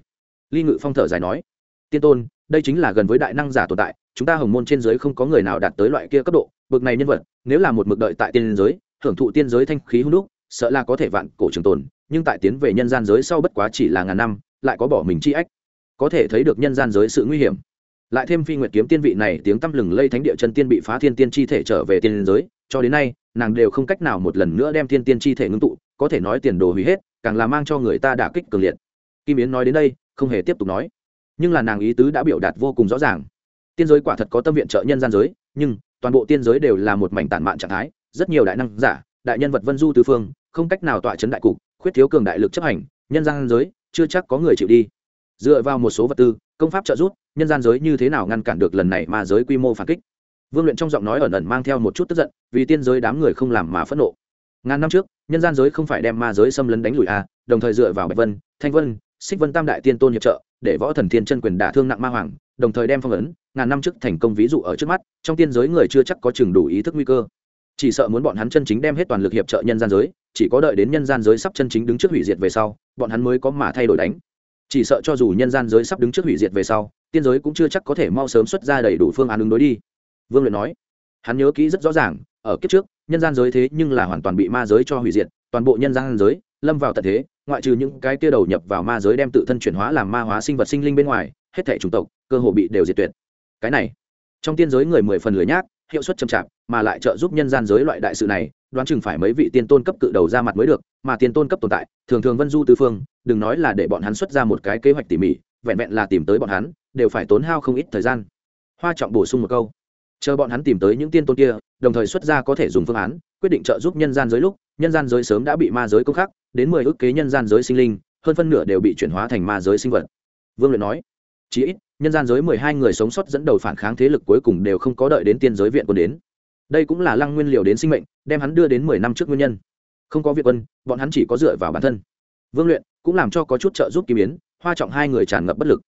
Ly ngự phong thở dài nói, tiên tôn đây chính là gần với đại năng giả tồn tại, chúng ta hồng môn trên giới không có người nào đạt tới loại kia cấp độ, bực này nhân vật, nếu là một mực đợi tại tiên giới, hưởng thụ tiên giới thanh khí hung đúc, sợ là có thể vạn cổ trường tồn, nhưng tại tiến về nhân gian giới sau bất quá chỉ là ngàn năm, lại có bỏ mình chi ách. Có thể thấy được nhân gian giới sự nguy hiểm. Lại thêm phi nguyệt kiếm tiên vị này tiếng tăm lừng lây thánh địa chân tiên bị phá thiên tiên chi thể trở về tiên giới, cho đến nay, nàng đều không cách nào một lần nữa đem thiên tiên chi thể ngưng tụ, có thể nói tiền đồ hủy hết, càng là mang cho người ta đả kích cường liệt. Kim yến nói đến đây, không hề tiếp tục nói nhưng là nàng ý tứ đã biểu đạt vô cùng rõ ràng. Tiên giới quả thật có tâm viện trợ nhân gian giới, nhưng toàn bộ tiên giới đều là một mảnh tản mạn trạng thái, rất nhiều đại năng giả, đại nhân vật vân du tư phương, không cách nào tọa chấn đại cục, khuyết thiếu cường đại lực chấp hành, nhân gian giới chưa chắc có người chịu đi. Dựa vào một số vật tư, công pháp trợ giúp, nhân gian giới như thế nào ngăn cản được lần này mà giới quy mô phản kích? Vương luyện trong giọng nói ẩn ẩn mang theo một chút tức giận, vì tiên giới đám người không làm mà phẫn nộ. Ngàn năm trước, nhân gian giới không phải đem ma giới xâm lấn đánh lùi a đồng thời dựa vào bạch vân, thanh vân, xích vân tam đại tiên tôn hiệp trợ để võ thần thiên chân quyền đả thương nặng ma hoàng, đồng thời đem phong ấn, ngàn năm trước thành công ví dụ ở trước mắt, trong tiên giới người chưa chắc có chừng đủ ý thức nguy cơ. Chỉ sợ muốn bọn hắn chân chính đem hết toàn lực hiệp trợ nhân gian giới, chỉ có đợi đến nhân gian giới sắp chân chính đứng trước hủy diệt về sau, bọn hắn mới có mà thay đổi đánh. Chỉ sợ cho dù nhân gian giới sắp đứng trước hủy diệt về sau, tiên giới cũng chưa chắc có thể mau sớm xuất ra đầy đủ phương án ứng đối đi. Vương luyện nói, hắn nhớ kỹ rất rõ ràng, ở kiếp trước, nhân gian giới thế nhưng là hoàn toàn bị ma giới cho hủy diệt, toàn bộ nhân gian giới lâm vào tận thế ngoại trừ những cái kia đầu nhập vào ma giới đem tự thân chuyển hóa làm ma hóa sinh vật sinh linh bên ngoài, hết thể chủng tộc, cơ hồ bị đều diệt tuyệt. Cái này, trong tiên giới người mười phần lười nhác, hiệu suất chậm chạp, mà lại trợ giúp nhân gian giới loại đại sự này, đoán chừng phải mấy vị tiên tôn cấp cự đầu ra mặt mới được, mà tiên tôn cấp tồn tại, thường thường vân du tư phương, đừng nói là để bọn hắn xuất ra một cái kế hoạch tỉ mỉ, vẹn vẹn là tìm tới bọn hắn, đều phải tốn hao không ít thời gian. Hoa trọng bổ sung một câu, chờ bọn hắn tìm tới những tiên tôn kia, đồng thời xuất ra có thể dùng phương án quyết định trợ giúp nhân gian giới lúc, nhân gian giới sớm đã bị ma giới công khắc, đến mười ước kế nhân gian giới sinh linh, hơn phân nửa đều bị chuyển hóa thành ma giới sinh vật. Vương luyện nói, chí ít, nhân gian giới mười hai người sống sót dẫn đầu phản kháng thế lực cuối cùng đều không có đợi đến tiên giới viện quân đến. Đây cũng là lăng nguyên liều đến sinh mệnh, đem hắn đưa đến mười năm trước nguyên nhân. Không có việc quân, bọn hắn chỉ có dựa vào bản thân. Vương luyện cũng làm cho có chút trợ giúp kỳ biến hoa trọng hai người tràn ngập bất lực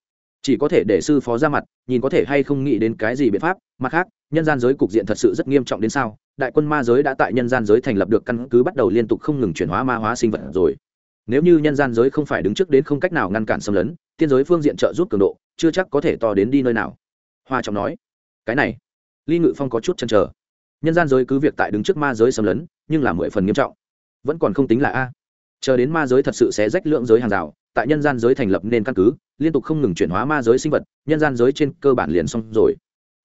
chỉ có thể để sư phó ra mặt, nhìn có thể hay không nghĩ đến cái gì biện pháp. Mặt khác, nhân gian giới cục diện thật sự rất nghiêm trọng đến sao? Đại quân ma giới đã tại nhân gian giới thành lập được căn cứ bắt đầu liên tục không ngừng chuyển hóa ma hóa sinh vật rồi. Nếu như nhân gian giới không phải đứng trước đến không cách nào ngăn cản xâm lấn, tiên giới phương diện trợ giúp cường độ chưa chắc có thể to đến đi nơi nào. Hoa trọng nói, cái này. Ly ngự phong có chút chăn trở nhân gian giới cứ việc tại đứng trước ma giới xâm lấn, nhưng là mười phần nghiêm trọng. Vẫn còn không tính là a. Chờ đến ma giới thật sự sẽ rách lượng giới hàng rào tại nhân gian giới thành lập nên căn cứ, liên tục không ngừng chuyển hóa ma giới sinh vật, nhân gian giới trên cơ bản liền xong rồi.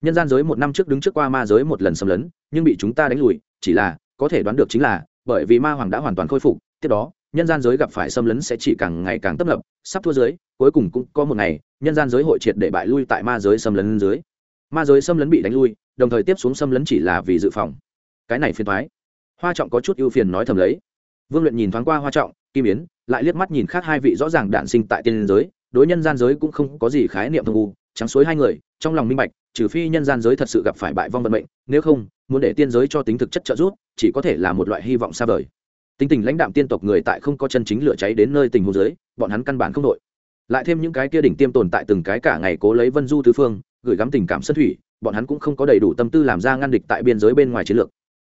Nhân gian giới một năm trước đứng trước qua ma giới một lần xâm lấn, nhưng bị chúng ta đánh lùi, chỉ là, có thể đoán được chính là, bởi vì ma hoàng đã hoàn toàn khôi phục, tiếp đó, nhân gian giới gặp phải xâm lấn sẽ chỉ càng ngày càng tấp nập, sắp thua dưới, cuối cùng cũng có một ngày, nhân gian giới hội triệt để bại lui tại ma giới xâm lấn dưới. Ma giới xâm lấn bị đánh lui, đồng thời tiếp xuống xâm lấn chỉ là vì dự phòng. Cái này phiền thoái hoa trọng có chút ưu phiền nói thầm lấy. Vương luyện nhìn thoáng qua hoa trọng, kim yến lại liếc mắt nhìn khác hai vị rõ ràng đạn sinh tại tiên giới, đối nhân gian giới cũng không có gì khái niệm thông u, trắng suối hai người, trong lòng minh bạch, trừ phi nhân gian giới thật sự gặp phải bại vong vận mệnh, nếu không, muốn để tiên giới cho tính thực chất trợ giúp, chỉ có thể là một loại hy vọng xa vời. Tính tình lãnh đạm tiên tộc người tại không có chân chính lửa cháy đến nơi tình hồ giới, bọn hắn căn bản không đội. Lại thêm những cái kia đỉnh tiêm tồn tại từng cái cả ngày cố lấy vân du tứ phương, gửi gắm tình cảm sân thủy, bọn hắn cũng không có đầy đủ tâm tư làm ra ngăn địch tại biên giới bên ngoài chiến lược.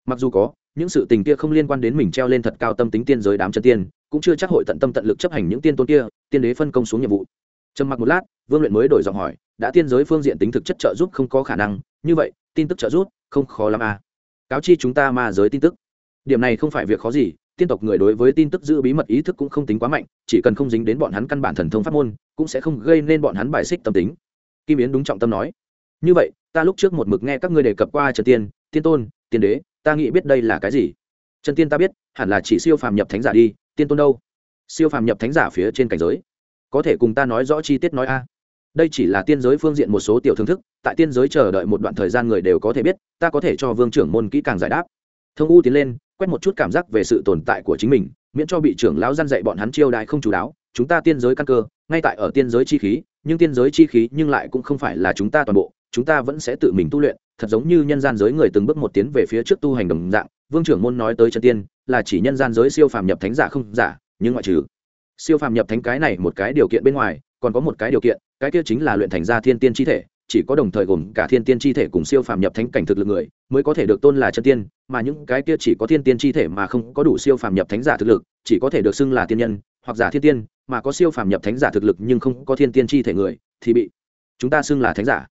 Mặc dù có, những sự tình kia không liên quan đến mình treo lên thật cao tâm tính tiên giới đám chân tiên cũng chưa chắc hội tận tâm tận lực chấp hành những tiên tôn kia, tiên đế phân công xuống nhiệm vụ. Trầm mặc một lát, vương luyện mới đổi giọng hỏi, đã tiên giới phương diện tính thực chất trợ giúp không có khả năng, như vậy, tin tức trợ giúp, không khó lắm à. Cáo chi chúng ta ma giới tin tức. Điểm này không phải việc khó gì, tiên tộc người đối với tin tức giữ bí mật ý thức cũng không tính quá mạnh, chỉ cần không dính đến bọn hắn căn bản thần thông pháp môn, cũng sẽ không gây nên bọn hắn bài xích tâm tính. Kim yến đúng trọng tâm nói. Như vậy, ta lúc trước một mực nghe các ngươi đề cập qua trần tiên tiên tôn, tiên đế, ta nghĩ biết đây là cái gì? Trần tiên ta biết, hẳn là chỉ siêu phàm nhập thánh giả đi tiên tôn đâu? Siêu phàm nhập thánh giả phía trên cảnh giới. Có thể cùng ta nói rõ chi tiết nói a. Đây chỉ là tiên giới phương diện một số tiểu thương thức, tại tiên giới chờ đợi một đoạn thời gian người đều có thể biết, ta có thể cho vương trưởng môn kỹ càng giải đáp. Thông u tiến lên, quét một chút cảm giác về sự tồn tại của chính mình, miễn cho bị trưởng lão gian dạy bọn hắn chiêu đại không chú đáo, chúng ta tiên giới căn cơ, ngay tại ở tiên giới chi khí, nhưng tiên giới chi khí nhưng lại cũng không phải là chúng ta toàn bộ, chúng ta vẫn sẽ tự mình tu luyện, thật giống như nhân gian giới người từng bước một tiến về phía trước tu hành đồng dạng, vương trưởng môn nói tới chân tiên là chỉ nhân gian giới siêu phàm nhập thánh giả không giả, nhưng ngoại trừ. Siêu phàm nhập thánh cái này một cái điều kiện bên ngoài, còn có một cái điều kiện, cái kia chính là luyện thành ra thiên tiên chi thể, chỉ có đồng thời gồm cả thiên tiên chi thể cùng siêu phàm nhập thánh cảnh thực lực người, mới có thể được tôn là chân tiên, mà những cái kia chỉ có thiên tiên chi thể mà không có đủ siêu phàm nhập thánh giả thực lực, chỉ có thể được xưng là tiên nhân, hoặc giả thiên tiên, mà có siêu phàm nhập thánh giả thực lực nhưng không có thiên tiên chi thể người, thì bị chúng ta xưng là thánh giả.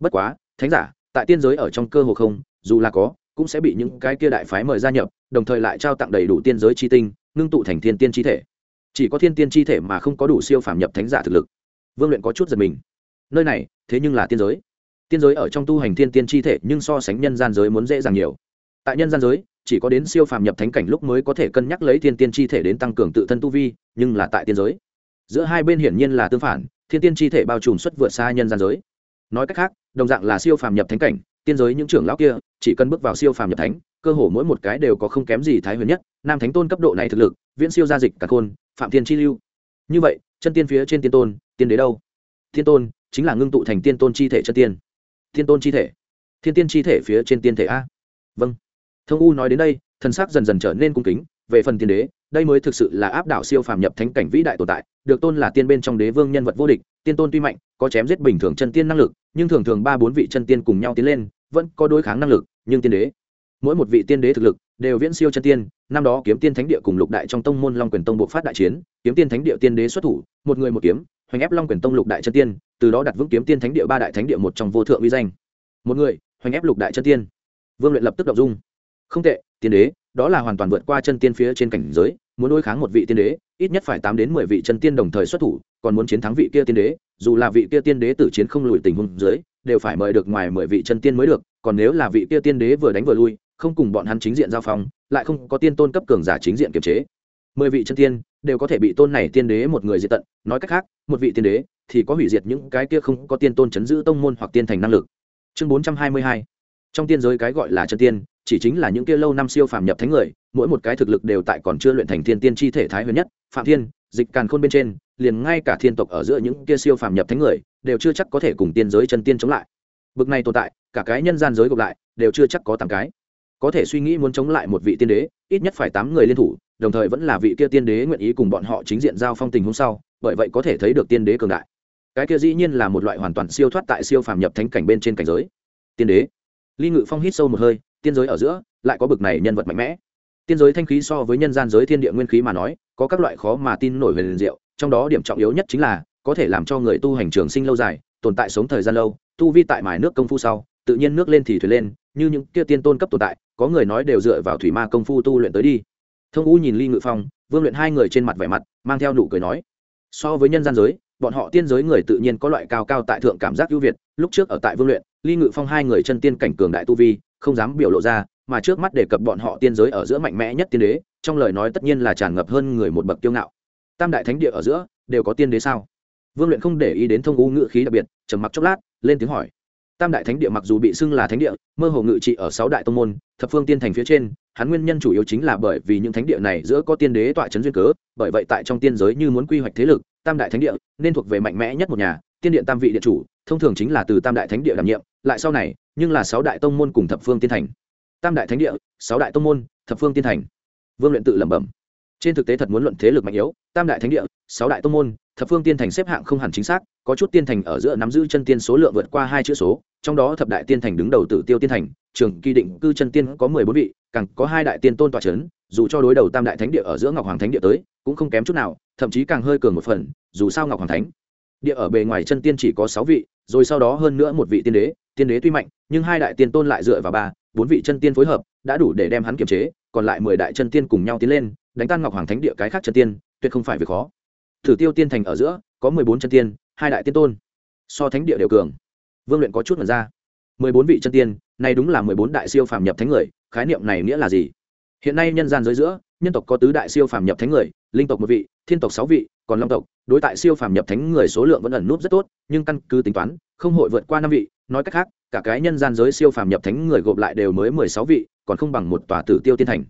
Bất quá, thánh giả, tại tiên giới ở trong cơ hồ không, dù là có cũng sẽ bị những cái kia đại phái mời gia nhập, đồng thời lại trao tặng đầy đủ tiên giới chi tinh, ngưng tụ thành thiên tiên chi thể. Chỉ có thiên tiên chi thể mà không có đủ siêu phàm nhập thánh giả thực lực. Vương luyện có chút giật mình. Nơi này, thế nhưng là tiên giới. Tiên giới ở trong tu hành thiên tiên chi thể nhưng so sánh nhân gian giới muốn dễ dàng nhiều. Tại nhân gian giới, chỉ có đến siêu phàm nhập thánh cảnh lúc mới có thể cân nhắc lấy thiên tiên chi thể đến tăng cường tự thân tu vi, nhưng là tại tiên giới. Giữa hai bên hiển nhiên là tương phản, thiên tiên chi thể bao trùm xuất vượt xa nhân gian giới. Nói cách khác, đồng dạng là siêu phàm nhập thánh cảnh tiên giới những trưởng lão kia, chỉ cần bước vào siêu phàm nhập thánh, cơ hồ mỗi một cái đều có không kém gì thái huyền nhất, nam thánh tôn cấp độ này thực lực, viễn siêu gia dịch cả khôn, phạm thiên chi lưu. Như vậy, chân tiên phía trên tiên tôn, tiên đế đâu? Tiên tôn, chính là ngưng tụ thành tiên tôn chi thể chân tiên. Tiên tôn chi thể. Thiên tiên chi thể phía trên tiên thể a. Vâng. Thông u nói đến đây, thần sắc dần dần trở nên cung kính, về phần tiên đế, đây mới thực sự là áp đảo siêu phàm nhập thánh cảnh vĩ đại tồn tại, được tôn là tiên bên trong đế vương nhân vật vô địch, tiên tôn tuy mạnh, có chém giết bình thường chân tiên năng lực, nhưng thường thường ba bốn vị chân tiên cùng nhau tiến lên vẫn có đối kháng năng lực, nhưng tiên đế, mỗi một vị tiên đế thực lực đều viễn siêu chân tiên. Năm đó kiếm tiên thánh địa cùng lục đại trong tông môn long quyền tông bộ phát đại chiến, kiếm tiên thánh địa tiên đế xuất thủ, một người một kiếm, hoành ép long quyền tông lục đại chân tiên, từ đó đặt vững kiếm tiên thánh địa ba đại thánh địa một trong vô thượng uy danh. Một người, hoành ép lục đại chân tiên. Vương luyện lập tức động dung. Không tệ, tiên đế, đó là hoàn toàn vượt qua chân tiên phía trên cảnh giới, muốn đối kháng một vị tiên đế, ít nhất phải tám đến mười vị chân tiên đồng thời xuất thủ, còn muốn chiến thắng vị kia tiên đế, dù là vị kia tiên đế tử chiến không lùi tình huống dưới đều phải mời được ngoài mười vị chân tiên mới được, còn nếu là vị kia tiên đế vừa đánh vừa lui, không cùng bọn hắn chính diện giao phong, lại không có tiên tôn cấp cường giả chính diện kiềm chế. Mười vị chân tiên đều có thể bị tôn này tiên đế một người diệt tận, nói cách khác, một vị tiên đế thì có hủy diệt những cái kia không có tiên tôn chấn giữ tông môn hoặc tiên thành năng lực. Chương bốn trăm hai mươi hai. Trong tiên giới cái gọi là chân tiên, chỉ chính là những kia lâu năm siêu phàm nhập thánh người, mỗi một cái thực lực đều tại còn chưa luyện thành thiên tiên chi thể thái huyền nhất, phạm thiên, dịch càn khôn bên trên, liền ngay cả thiên tộc ở giữa những kia siêu phàm nhập thánh người đều chưa chắc có thể cùng tiên giới chân tiên chống lại. Bực này tồn tại, cả cái nhân gian giới gộp lại, đều chưa chắc có tám cái. Có thể suy nghĩ muốn chống lại một vị tiên đế, ít nhất phải tám người liên thủ, đồng thời vẫn là vị kia tiên đế nguyện ý cùng bọn họ chính diện giao phong tình hôm sau, bởi vậy có thể thấy được tiên đế cường đại. Cái kia dĩ nhiên là một loại hoàn toàn siêu thoát tại siêu phàm nhập thánh cảnh bên trên cảnh giới. Tiên đế. Ly ngự phong hít sâu một hơi, tiên giới ở giữa, lại có bực này nhân vật mạnh mẽ. Tiên giới thanh khí so với nhân gian giới thiên địa nguyên khí mà nói, có các loại khó mà tin nổi về liền diệu, trong đó điểm trọng yếu nhất chính là có thể làm cho người tu hành trường sinh lâu dài, tồn tại sống thời gian lâu, tu vi tại mài nước công phu sau, tự nhiên nước lên thì thuyền lên, như những kia tiên tôn cấp tồn tại, có người nói đều dựa vào thủy ma công phu tu luyện tới đi. Thông u nhìn ly ngự phong, vương luyện hai người trên mặt vẻ mặt, mang theo nụ cười nói, so với nhân gian giới, bọn họ tiên giới người tự nhiên có loại cao cao tại thượng cảm giác ưu việt, lúc trước ở tại vương luyện, ly ngự phong hai người chân tiên cảnh cường đại tu vi, không dám biểu lộ ra, mà trước mắt đề cập bọn họ tiên giới ở giữa mạnh mẽ nhất tiên đế, trong lời nói tất nhiên là tràn ngập hơn người một bậc kiêu ngạo. Tam đại thánh địa ở giữa, đều có tiên đế sao? Vương luyện không để ý đến thông u ngự khí đặc biệt, trầm mặc chốc lát, lên tiếng hỏi. Tam đại thánh địa mặc dù bị xưng là thánh địa, mơ hồ ngự trị ở sáu đại tông môn, thập phương tiên thành phía trên, hắn nguyên nhân chủ yếu chính là bởi vì những thánh địa này giữa có tiên đế tọa c duyên cớ, bởi vậy tại trong tiên giới như muốn quy hoạch thế lực, tam đại thánh địa nên thuộc về mạnh mẽ nhất một nhà, tiên điện tam vị điện chủ, thông thường chính là từ tam đại thánh địa đảm nhiệm, lại sau này, nhưng là sáu đại tông môn cùng thập phương tiên thành. Tam đại thánh địa, sáu đại tông môn, thập phương tiên thành. Vương luyện tự lẩm bẩm trên thực tế thật muốn luận thế lực mạnh yếu, tam đại thánh địa, sáu đại tông môn, thập phương tiên thành xếp hạng không hẳn chính xác, có chút tiên thành ở giữa nắm giữ chân tiên số lượng vượt qua hai chữ số, trong đó thập đại tiên thành đứng đầu tử tiêu tiên thành, trường kỳ định cư chân tiên có mười bốn vị, càng có hai đại tiên tôn tọa c h ấ n dù cho đối đầu tam đại thánh địa ở giữa ngọc hoàng thánh địa tới, cũng không kém chút nào, thậm chí càng hơi cường một phần, dù sao ngọc hoàng thánh địa ở bề ngoài chân tiên chỉ có sáu vị, rồi sau đó hơn nữa một vị tiên đế tiên đế tuy mạnh, nhưng hai đại tiên tôn lại dựa vào ba, bốn vị chân tiên phối hợp, đã đủ để đem hắn kiềm chế, còn lại mười đại chân tiên cùng nhau tiến lên đánh tan ngọc hoàng thánh địa cái khác chân tiên, tuyệt không phải việc khó. Thử tiêu tiên thành ở giữa, có mười bốn chân tiên, hai đại tiên tôn. So thánh địa đều cường. Vương luyện có chút mật ra. Mười bốn vị chân tiên này đúng là mười bốn đại siêu phàm nhập thánh người, khái niệm này nghĩa là gì? Hiện nay nhân gian giới giữa, nhân tộc có tứ đại siêu phàm nhập thánh người, linh tộc một vị, thiên tộc sáu vị, còn long tộc, đối tại siêu phàm nhập thánh người số lượng vẫn ẩn nút rất tốt, nhưng căn cứ tính toán, không hội vượt qua năm vị, nói cách khác, cả cái nhân gian giới siêu phàm nhập thánh người gộp lại đều mới mười sáu vị, còn không bằng một tòa tử tiêu tiên thành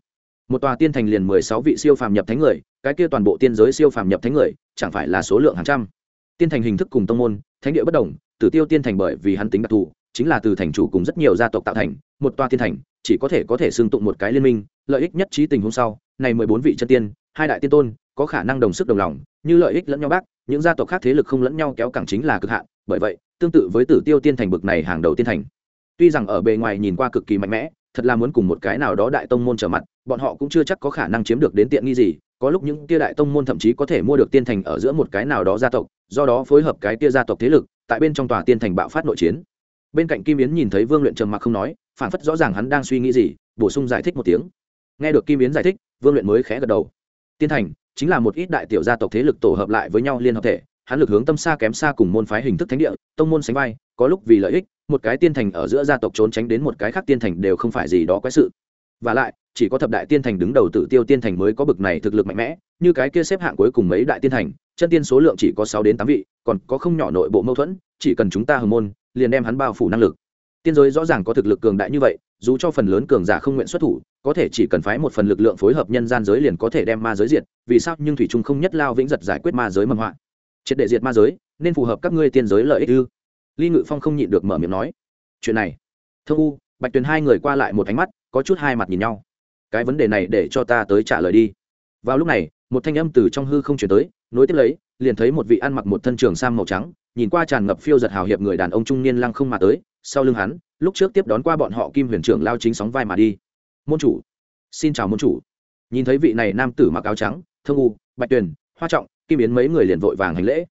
một tòa tiên thành liền mười sáu vị siêu phàm nhập thánh người, cái kia toàn bộ tiên giới siêu phàm nhập thánh người, chẳng phải là số lượng hàng trăm. Tiên thành hình thức cùng tông môn, thánh địa bất đồng, tử tiêu tiên thành bởi vì hắn tính đặc thù, chính là từ thành chủ cùng rất nhiều gia tộc tạo thành, một tòa tiên thành, chỉ có thể có thể xưng tụng một cái liên minh, lợi ích nhất trí tình hôm sau, này mười bốn vị chân tiên, hai đại tiên tôn, có khả năng đồng sức đồng lòng, như lợi ích lẫn nhau bác, những gia tộc khác thế lực không lẫn nhau kéo cẳng chính là cực hạn, bởi vậy, tương tự với tử tiêu tiên thành bực này hàng đầu tiên thành. Tuy rằng ở bề ngoài nhìn qua cực kỳ mạnh mẽ, thật là muốn cùng một cái nào đó đại tông môn trở mặt bọn họ cũng chưa chắc có khả năng chiếm được đến tiện nghi gì, có lúc những tia đại tông môn thậm chí có thể mua được tiên thành ở giữa một cái nào đó gia tộc, do đó phối hợp cái tia gia tộc thế lực, tại bên trong tòa tiên thành bạo phát nội chiến. Bên cạnh kim yến nhìn thấy vương luyện trầm mặc không nói phản phất rõ ràng hắn đang suy nghĩ gì, bổ sung giải thích một tiếng. Nghe được kim yến giải thích, vương luyện mới khẽ gật đầu. Tiên thành chính là một ít đại tiểu gia tộc thế lực tổ hợp lại với nhau liên hợp thể, hắn lực hướng tâm xa kém xa cùng môn phái hình thức thánh địa, tông môn sánh vai, có lúc vì lợi ích, một cái tiên thành ở giữa gia tộc trốn tránh đến một cái khác tiên thành đều không phải gì đó quái sự và lại, chỉ có thập đại tiên thành đứng đầu tự tiêu tiên thành mới có bực này thực lực mạnh mẽ, như cái kia xếp hạng cuối cùng mấy đại tiên thành, chân tiên số lượng chỉ có sáu đến tám vị, còn có không nhỏ nội bộ mâu thuẫn, chỉ cần chúng ta hờ môn, liền đem hắn bao phủ năng lực. Tiên giới rõ ràng có thực lực cường đại như vậy, dù cho phần lớn cường giả không nguyện xuất thủ, có thể chỉ cần phái một phần lực lượng phối hợp nhân gian giới liền có thể đem ma giới diệt, vì sao nhưng thủy trung không nhất lao vĩnh giật giải quyết ma giới mầm họa? Triệt để diệt ma giới, nên phù hợp các ngươi tiên giới lợi ích ư? Ly ngự phong không nhịn được mở miệng nói. Chuyện này. Thương u, bạch tuyền hai người qua lại một ánh mắt có chút hai mặt nhìn nhau. Cái vấn đề này để cho ta tới trả lời đi. Vào lúc này, một thanh âm từ trong hư không chuyển tới, nối tiếp lấy, liền thấy một vị ăn mặc một thân trường sam màu trắng, nhìn qua tràn ngập phiêu giật hào hiệp người đàn ông trung niên lăng không mà tới, sau lưng hắn, lúc trước tiếp đón qua bọn họ kim huyền trưởng lao chính sóng vai mà đi. Môn chủ. Xin chào môn chủ. Nhìn thấy vị này nam tử mặc áo trắng thương u, bạch tuyền, hoa trọng, kim yến mấy người liền vội vàng hành lễ.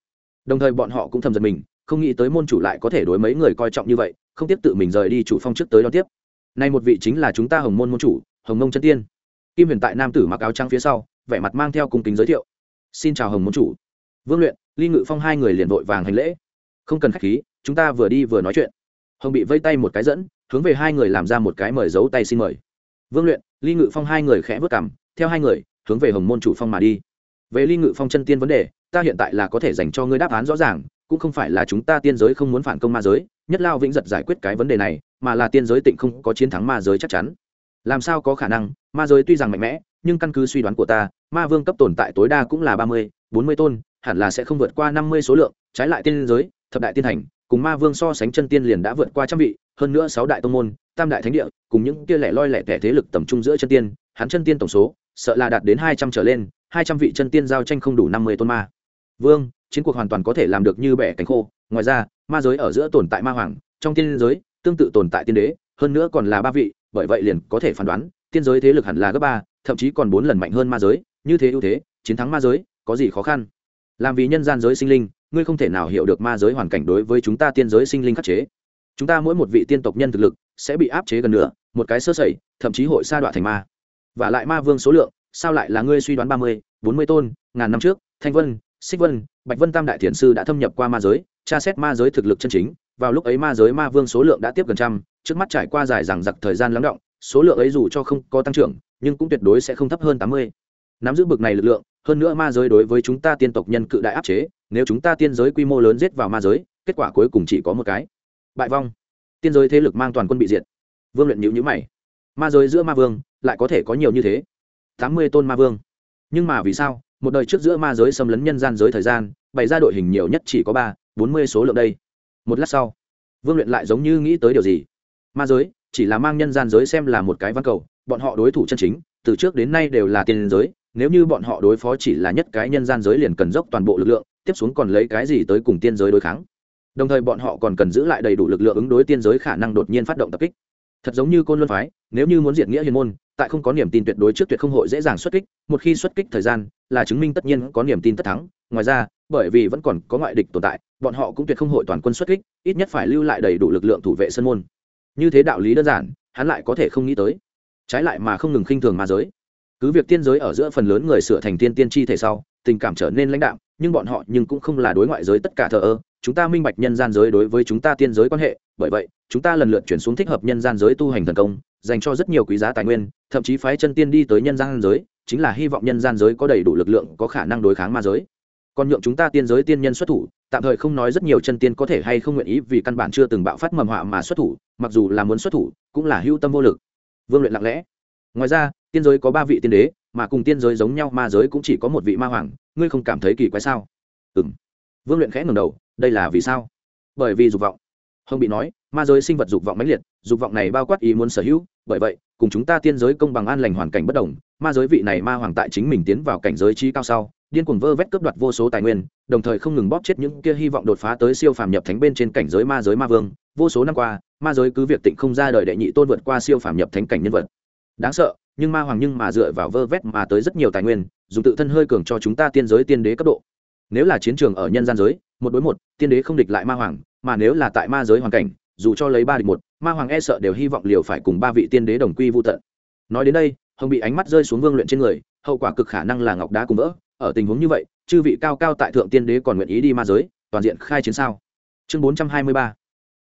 Đồng thời bọn họ cũng thầm giật mình, không nghĩ tới môn chủ lại có thể đối mấy người coi trọng như vậy, không tiếp tự mình rời đi chủ phong trước tới đón tiếp nay một vị chính là chúng ta hồng môn môn chủ, hồng mông chân tiên. Kim huyền tại nam tử mặc áo trắng phía sau, vẻ mặt mang theo cùng kính giới thiệu. Xin chào hồng môn chủ. Vương luyện, ly ngự phong hai người liền vội vàng hành lễ. Không cần khách khí, chúng ta vừa đi vừa nói chuyện. Hồng bị vây tay một cái dẫn, hướng về hai người làm ra một cái mời giấu tay xin mời. Vương luyện, ly ngự phong hai người khẽ vớt cảm theo hai người, hướng về hồng môn chủ phong mà đi. Về ly ngự phong chân tiên vấn đề, ta hiện tại là có thể dành cho ngươi đáp án rõ ràng cũng không phải là chúng ta tiên giới không muốn phản công ma giới, nhất lao vĩnh giật giải quyết cái vấn đề này, mà là tiên giới tịnh không có chiến thắng ma giới chắc chắn. Làm sao có khả năng? Ma giới tuy rằng mạnh mẽ, nhưng căn cứ suy đoán của ta, ma vương cấp tồn tại tối đa cũng là ba mươi, bốn mươi tôn, hẳn là sẽ không vượt qua năm mươi số lượng, trái lại tiên giới, thập đại tiên thành, cùng ma vương so sánh chân tiên liền đã vượt qua trăm vị, hơn nữa sáu đại tông môn, tam đại thánh địa, cùng những kia lẻ loi lẻ tẻ thế lực tầm trung giữa chân tiên, hắn chân tiên tổng số, sợ là đạt đến hai trăm trở lên, hai trăm vị chân tiên giao tranh không đủ năm mươi tôn ma. Vương chiến cuộc hoàn toàn có thể làm được như bẻ cánh khô. Ngoài ra, ma giới ở giữa tồn tại ma hoàng, trong tiên giới, tương tự tồn tại tiên đế, hơn nữa còn là ba vị, bởi vậy liền có thể phán đoán, tiên giới thế lực hẳn là gấp ba, thậm chí còn bốn lần mạnh hơn ma giới. Như thế ưu thế, chiến thắng ma giới, có gì khó khăn? Làm vì nhân gian giới sinh linh, ngươi không thể nào hiểu được ma giới hoàn cảnh đối với chúng ta tiên giới sinh linh khắc chế. Chúng ta mỗi một vị tiên tộc nhân thực lực sẽ bị áp chế gần nửa, một cái sơ sẩy, thậm chí hội sa đọa thành ma. Và lại ma vương số lượng, sao lại là ngươi suy đoán ba mươi, bốn mươi tôn, ngàn năm trước, thanh vân, xích vân bạch vân tam đại thiền sư đã thâm nhập qua ma giới, tra xét ma giới thực lực chân chính, vào lúc ấy ma giới ma vương số lượng đã tiếp gần trăm, trước mắt trải qua dài rằng giặc thời gian lắng động, số lượng ấy dù cho không có tăng trưởng, nhưng cũng tuyệt đối sẽ không thấp hơn tám mươi. Nắm giữ bực này lực lượng, hơn nữa ma giới đối với chúng ta tiên tộc nhân cự đại áp chế, nếu chúng ta tiên giới quy mô lớn giết vào ma giới, kết quả cuối cùng chỉ có một cái. Bại vong. Tiên giới thế lực mang toàn quân bị diệt. Vương luyện nhữ nhữ mày. Ma giới giữa ma vương lại có thể có nhiều như thế? Tám mươi tôn ma vương. Nhưng mà vì sao, một đời trước giữa ma giới xâm lấn nhân gian giới thời gian bày ra đội hình nhiều nhất chỉ có ba, bốn mươi số lượng đây. Một lát sau, vương luyện lại giống như nghĩ tới điều gì. Ma giới, chỉ là mang nhân gian giới xem là một cái văn cầu, bọn họ đối thủ chân chính, từ trước đến nay đều là tiên giới, nếu như bọn họ đối phó chỉ là nhất cái nhân gian giới liền cần dốc toàn bộ lực lượng, tiếp xuống còn lấy cái gì tới cùng tiên giới đối kháng. Đồng thời bọn họ còn cần giữ lại đầy đủ lực lượng ứng đối tiên giới khả năng đột nhiên phát động tập kích. Thật giống như côn luân phái, nếu như muốn diệt nghĩa hiền môn, tại không có niềm tin tuyệt đối trước tuyệt không hội dễ dàng xuất kích, một khi xuất kích thời gian, là chứng minh tất nhiên có niềm tin tất thắng. Ngoài ra bởi vì vẫn còn có ngoại địch tồn tại, bọn họ cũng tuyệt không hội toàn quân xuất kích, ít nhất phải lưu lại đầy đủ lực lượng thủ vệ sân môn. Như thế đạo lý đơn giản, hắn lại có thể không nghĩ tới. Trái lại mà không ngừng khinh thường ma giới. Cứ việc tiên giới ở giữa phần lớn người sửa thành tiên tiên chi thể sau, tình cảm trở nên lãnh đạm, nhưng bọn họ nhưng cũng không là đối ngoại giới tất cả thờ ơ. Chúng ta minh bạch nhân gian giới đối với chúng ta tiên giới quan hệ, bởi vậy, chúng ta lần lượt chuyển xuống thích hợp nhân gian giới tu hành thần công, dành cho rất nhiều quý giá tài nguyên, thậm chí phái chân tiên đi tới nhân gian giới, chính là hy vọng nhân gian giới có đầy đủ lực lượng, có khả năng đối kháng ma giới còn nhượng chúng ta tiên giới tiên nhân xuất thủ, tạm thời không nói rất nhiều chân tiên có thể hay không nguyện ý vì căn bản chưa từng bạo phát mầm họa mà xuất thủ, mặc dù là muốn xuất thủ, cũng là hữu tâm vô lực. Vương luyện lặng lẽ. Ngoài ra, tiên giới có ba vị tiên đế, mà cùng tiên giới giống nhau ma giới cũng chỉ có một vị ma hoàng, ngươi không cảm thấy kỳ quái sao? Ừ m vương luyện khẽ ngầm đầu, đây là vì sao? Bởi vì dục vọng. Hồng bị nói, ma giới sinh vật dục vọng mãnh liệt, dục vọng này bao quát ý muốn sở hữu, bởi vậy, cùng chúng ta tiên giới công bằng an lành hoàn cảnh bất đồng, ma giới vị này ma hoàng tại chính mình tiến vào cảnh giới trí cao sau điên cuồng vơ vét cướp đoạt vô số tài nguyên, đồng thời không ngừng bóp chết những kia hy vọng đột phá tới siêu phàm nhập thánh bên trên cảnh giới ma giới ma vương. Vô số năm qua, ma giới cứ việc tịnh không ra đời đệ nhị tôn vượt qua siêu phàm nhập thánh cảnh nhân vật. Đáng sợ, nhưng ma hoàng nhưng mà dựa vào vơ vét mà tới rất nhiều tài nguyên, dùng tự thân hơi cường cho chúng ta tiên giới tiên đế cấp độ. Nếu là chiến trường ở nhân gian giới, một đối một, tiên đế không địch lại ma hoàng, mà nếu là tại ma giới hoàn cảnh, dù cho lấy ba địch một, ma hoàng e sợ đều hy vọng liều phải cùng ba vị tiên đế đồng quy vu tận. Nói đến đây, hồng bị ánh mắt rơi xuống vương luyện trên người, hậu quả cực khả năng là ngọc đá cùng vỡ ở tình huống như vậy, chư vị cao cao tại thượng tiên đế còn nguyện ý đi ma giới, toàn diện khai chiến sao? Chương bốn trăm hai mươi ba.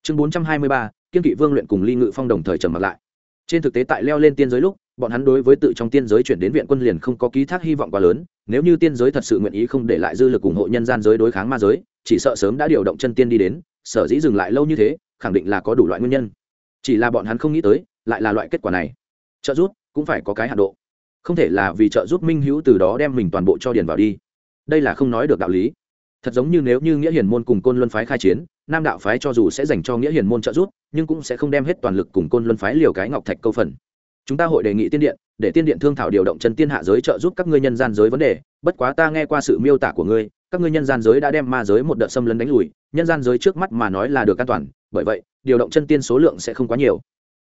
Chương bốn trăm hai mươi ba, kiên kỵ vương luyện cùng ly ngự phong đồng thời trầm mặt lại. Trên thực tế tại leo lên tiên giới lúc, bọn hắn đối với tự trong tiên giới chuyển đến viện quân liền không có ký thác hy vọng quá lớn, nếu như tiên giới thật sự nguyện ý không để lại dư lực ủng hộ nhân gian giới đối kháng ma giới, chỉ sợ sớm đã điều động chân tiên đi đến, sở dĩ dừng lại lâu như thế, khẳng định là có đủ loại nguyên nhân. Chỉ là bọn hắn không nghĩ tới, lại là loại kết quả này. Trợ giúp, cũng phải có cái hạ độ không thể là vì trợ giúp minh hữu từ đó đem mình toàn bộ cho điền vào đi. Đây là không nói được đạo lý. Thật giống như nếu như nghĩa hiền môn cùng côn luân phái khai chiến, nam đạo phái cho dù sẽ dành cho nghĩa hiền môn trợ giúp, nhưng cũng sẽ không đem hết toàn lực cùng côn luân phái liều cái ngọc thạch câu phần. Chúng ta hội đề nghị tiên điện, để tiên điện thương thảo điều động chân tiên hạ giới trợ giúp các ngươi nhân gian giới vấn đề, bất quá ta nghe qua sự miêu tả của ngươi, các ngươi nhân gian giới đã đem ma giới một đợt xâm lấn đánh lùi, nhân gian giới trước mắt mà nói là được an toàn, bởi vậy, điều động chân tiên số lượng sẽ không quá nhiều.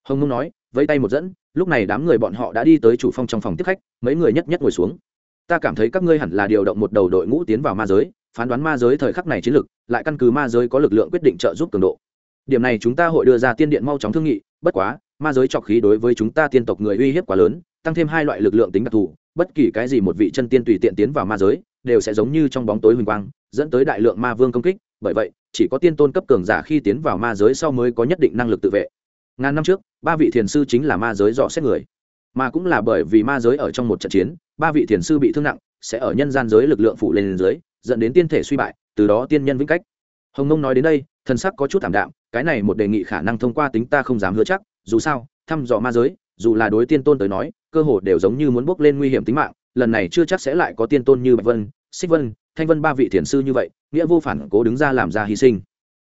Hồng nông nói, vẫy tay một dẫn lúc này đám người bọn họ đã đi tới chủ phong trong phòng tiếp khách mấy người nhất nhất ngồi xuống. Ta cảm thấy các ngươi hẳn là điều động một đầu đội ngũ tiến vào ma giới phán đoán ma giới thời khắc này chiến lược, lại căn cứ ma giới có lực lượng quyết định trợ giúp cường độ. Điểm này chúng ta hội đưa ra tiên điện mau chóng thương nghị bất quá ma giới trọc khí đối với chúng ta tiên tộc người uy hiếp quá lớn tăng thêm hai loại lực lượng tính đặc thù bất kỳ cái gì một vị chân tiên tùy tiện tiến vào ma giới đều sẽ giống như trong bóng tối huỳnh quang dẫn tới đại lượng ma vương công kích bởi vậy chỉ có tiên tôn cấp cường giả khi tiến vào ma giới sau mới có nhất định năng lực tự vệ ngàn năm trước, ba vị thiền sư chính là ma giới dọ xét người. Mà cũng là bởi vì ma giới ở trong một trận chiến, ba vị thiền sư bị thương nặng, sẽ ở nhân gian giới lực lượng phụ lên dưới, dẫn đến tiên thể suy bại, từ đó tiên nhân vĩnh cách. Hồng nông nói đến đây, thần sắc có chút thảm đạm, cái này một đề nghị khả năng thông qua tính ta không dám hứa chắc, dù sao, thăm dò ma giới, dù là đối tiên tôn tới nói, cơ hồ đều giống như muốn bước lên nguy hiểm tính mạng, lần này chưa chắc sẽ lại có tiên tôn như bạch vân, xích vân, thanh vân ba vị thiền sư như vậy, nghĩa vô phản cố đứng ra làm ra hy sinh.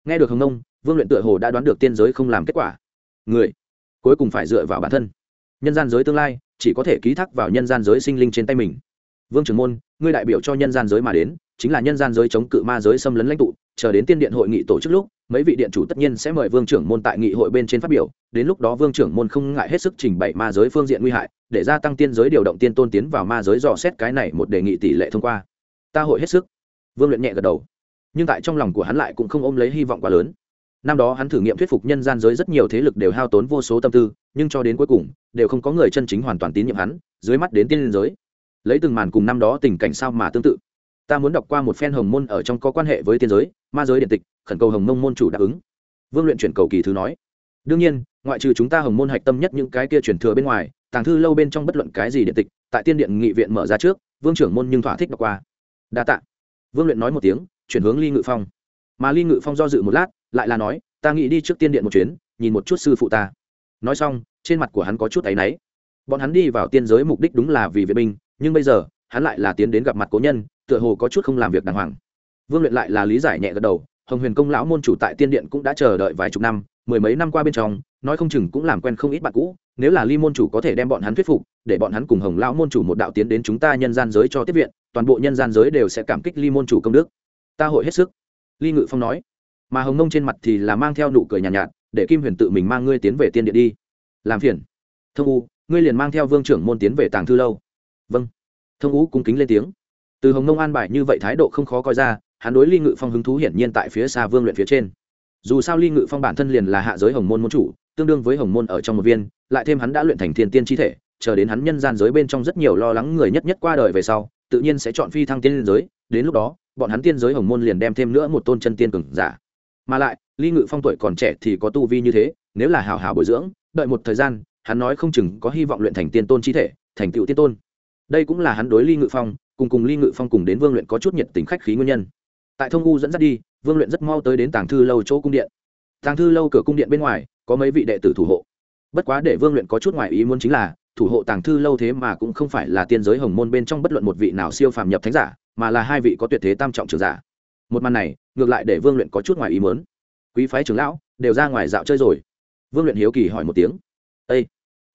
Nghe được hồng nông vương luyện tựa hồ đã đoán được tiên giới không làm kết quả người cuối cùng phải dựa vào bản thân. Nhân gian giới tương lai, chỉ có thể ký thác vào nhân gian giới sinh linh trên tay mình. Vương trưởng môn, ngươi đại biểu cho nhân gian giới mà đến, chính là nhân gian giới chống cự ma giới xâm lấn lãnh tụ, chờ đến tiên điện hội nghị tổ chức lúc, mấy vị điện chủ tất nhiên sẽ mời vương trưởng môn tại nghị hội bên trên phát biểu, đến lúc đó vương trưởng môn không ngại hết sức trình bày ma giới phương diện nguy hại, để gia tăng tiên giới điều động tiên tôn tiến vào ma giới dò xét cái này một đề nghị tỷ lệ thông qua. Ta hội hết sức. Vương luyện nhẹ gật đầu. Nhưng tại trong lòng của hắn lại cũng không ôm lấy hy vọng quá lớn năm đó hắn thử nghiệm thuyết phục nhân gian giới rất nhiều thế lực đều hao tốn vô số tâm tư, nhưng cho đến cuối cùng, đều không có người chân chính hoàn toàn tín nhiệm hắn, dưới mắt đến tiên liên giới. Lấy từng màn cùng năm đó tình cảnh sao mà tương tự. Ta muốn đọc qua một phen hồng môn ở trong có quan hệ với tiên giới, ma giới điện tịch, khẩn cầu hồng mông môn chủ đáp ứng. Vương luyện chuyển cầu kỳ thứ nói. Đương nhiên, ngoại trừ chúng ta hồng môn hạch tâm nhất những cái kia chuyển thừa bên ngoài, tàng thư lâu bên trong bất luận cái gì điện tịch, tại tiên điện nghị viện mở ra trước, vương trưởng môn nhưng thỏa thích đọc qua. Đa tạ. Vương luyện nói một tiếng, chuyển hướng ly ngự phong. Mà ly ngự phong do dự một lát lại là nói, ta nghĩ đi trước tiên điện một chuyến, nhìn một chút sư phụ ta. Nói xong, trên mặt của hắn có chút áy náy. Bọn hắn đi vào tiên giới mục đích đúng là vì vệ binh, nhưng bây giờ, hắn lại là tiến đến gặp mặt cố nhân, tựa hồ có chút không làm việc đàng hoàng. Vương luyện lại là lý giải nhẹ gật đầu, hồng huyền công lão môn chủ tại tiên điện cũng đã chờ đợi vài chục năm, mười mấy năm qua bên trong, nói không chừng cũng làm quen không ít bạn cũ, nếu là ly môn chủ có thể đem bọn hắn thuyết phục, để bọn hắn cùng hồng lão môn chủ một đạo tiến đến chúng ta nhân gian giới cho tiếp viện, toàn bộ nhân gian giới đều sẽ cảm kích ly môn chủ công đức. Ta hội hết sức. Ly ngự phong nói mà hồng nông trên mặt thì là mang theo nụ cười nhàn nhạt, nhạt để kim huyền tự mình mang ngươi tiến về tiên điện đi. Làm phiền. Thông u ngươi liền mang theo vương trưởng môn tiến về tàng thư lâu. Vâng. Thông u cung kính lên tiếng. Từ hồng nông an bài như vậy thái độ không khó coi ra hắn đối ly ngự phong hứng thú hiển nhiên tại phía xa vương luyện phía trên. Dù sao ly ngự phong bản thân liền là hạ giới hồng môn môn chủ tương đương với hồng môn ở trong một viên lại thêm hắn đã luyện thành thiên tiên chi thể chờ đến hắn nhân gian giới bên trong rất nhiều lo lắng người nhất nhất qua đời về sau tự nhiên sẽ chọn phi thăng tiên giới đến lúc đó bọn hắn tiên giới hồng môn liền đem thêm nữa một tôn chân tiên cường giả mà lại ly ngự phong tuổi còn trẻ thì có tu vi như thế, nếu là hào hào bồi dưỡng, đợi một thời gian, hắn nói không chừng có hy vọng luyện thành tiên tôn chi thể, thành tựu tiên tôn. Đây cũng là hắn đối ly ngự phong, cùng cùng ly ngự phong cùng đến vương luyện có chút nhiệt tình khách khí nguyên nhân. Tại thông u dẫn dắt đi, vương luyện rất mau tới đến tàng thư lâu chỗ cung điện. Tàng thư lâu cửa cung điện bên ngoài, có mấy vị đệ tử thủ hộ. Bất quá để vương luyện có chút ngoài ý muốn chính là, thủ hộ tàng thư lâu thế mà cũng không phải là tiên giới hồng môn bên trong bất luận một vị nào siêu phàm nhập thánh giả, mà là hai vị có tuyệt thế tam trọng trưởng giả một màn này, ngược lại để vương luyện có chút ngoài ý muốn. Quý phái trưởng lão đều ra ngoài dạo chơi rồi. Vương luyện hiếu kỳ hỏi một tiếng. Â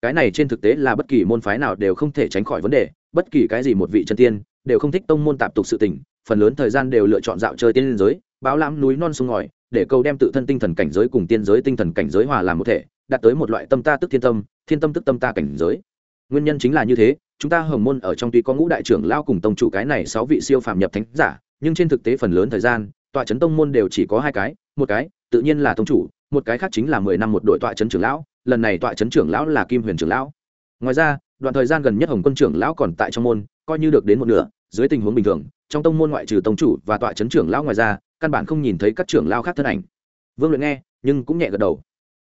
cái này trên thực tế là bất kỳ môn phái nào đều không thể tránh khỏi vấn đề, bất kỳ cái gì một vị chân tiên đều không thích tông môn tạp tục sự tình, phần lớn thời gian đều lựa chọn dạo chơi tiên liên giới báo lãm núi non sông ngòi, để câu đem tự thân tinh thần cảnh giới cùng tiên giới tinh thần cảnh giới hòa làm một thể, đạt tới một loại tâm ta tức thiên tâm thiên tâm tức tâm ta cảnh giới. Nguyên nhân chính là như thế chúng ta hồng môn ở trong tuy có ngũ đại trưởng lao cùng tông chủ cái này sáu vị siêu phàm nhập thánh giả, nhưng trên thực tế phần lớn thời gian, tọa chấn tông môn đều chỉ có hai cái, một cái tự nhiên là tông chủ, một cái khác chính là mười năm một đội tọa chấn trưởng lão, lần này tọa chấn trưởng lão là kim huyền trưởng lão. Ngoài ra, đoạn thời gian gần nhất hồng quân trưởng lão còn tại trong môn, coi như được đến một nửa, dưới tình huống bình thường, trong tông môn ngoại trừ tông chủ và tọa chấn trưởng lão ngoài ra, căn bản không nhìn thấy các trưởng lão khác thân ảnh. Vương luyện nghe, nhưng cũng nhẹ gật đầu.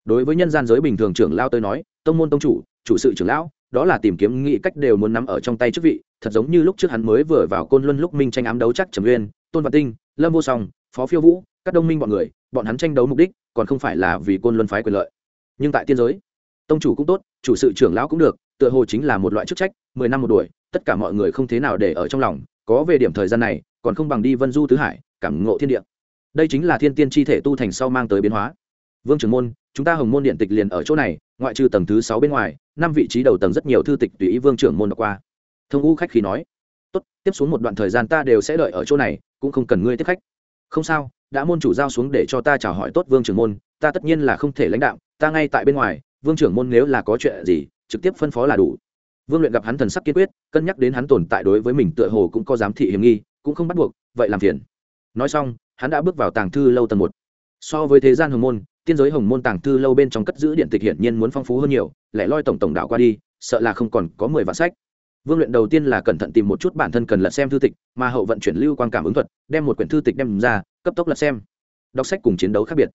Đối với nhân gian giới bình thường trưởng lão tới nói, tông môn tông chủ chủ sự trưởng lão đó là tìm kiếm nghị cách đều muốn nắm ở trong tay chức vị, thật giống như lúc trước hắn mới vừa vào côn luân lúc minh tranh ám đấu chắc trầm uyên tôn văn tinh, lâm vô song, phó phiêu vũ các đông minh bọn người, bọn hắn tranh đấu mục đích còn không phải là vì côn luân phái quyền lợi. Nhưng tại tiên giới, tông chủ cũng tốt, chủ sự trưởng lão cũng được, tựa hồ chính là một loại chức trách, mười năm một đuổi, tất cả mọi người không thế nào để ở trong lòng, có về điểm thời gian này, còn không bằng đi vân du tứ hải, cảm ngộ thiên địa. Đây chính là thiên tiên chi thể tu thành sau mang tới biến hóa. Vương trưởng môn, chúng ta hồng môn điện tịch liền ở chỗ này, ngoại trừ tầng thứ sáu bên ngoài năm vị trí đầu tầng rất nhiều thư tịch tùy ý vương trưởng môn đọc qua. Thông u khách khí nói, tốt, tiếp xuống một đoạn thời gian ta đều sẽ đợi ở chỗ này, cũng không cần ngươi tiếp khách. Không sao, đã môn chủ giao xuống để cho ta chào hỏi tốt vương trưởng môn, ta tất nhiên là không thể lãnh đạo ta ngay tại bên ngoài, vương trưởng môn nếu là có chuyện gì, trực tiếp phân phó là đủ. Vương luyện gặp hắn thần sắc kiên quyết, cân nhắc đến hắn tồn tại đối với mình tựa hồ cũng có giám thị hiểm nghi, cũng không bắt buộc, vậy làm phiền. Nói xong, hắn đã bước vào tàng thư lâu tầng một. So với thế gian hồng môn tiên giới hồng môn tàng thư lâu bên trong cất giữ điện tịch hiển nhiên muốn phong phú hơn nhiều lại loi tổng tổng đạo qua đi, sợ là không còn có mười vạn sách. Vương luyện đầu tiên là cẩn thận tìm một chút bản thân cần lật xem thư tịch, mà hậu vận chuyển lưu quan cảm ứng thuật, đem một quyển thư tịch đem ra, cấp tốc lật xem. Đọc sách cùng chiến đấu khác biệt.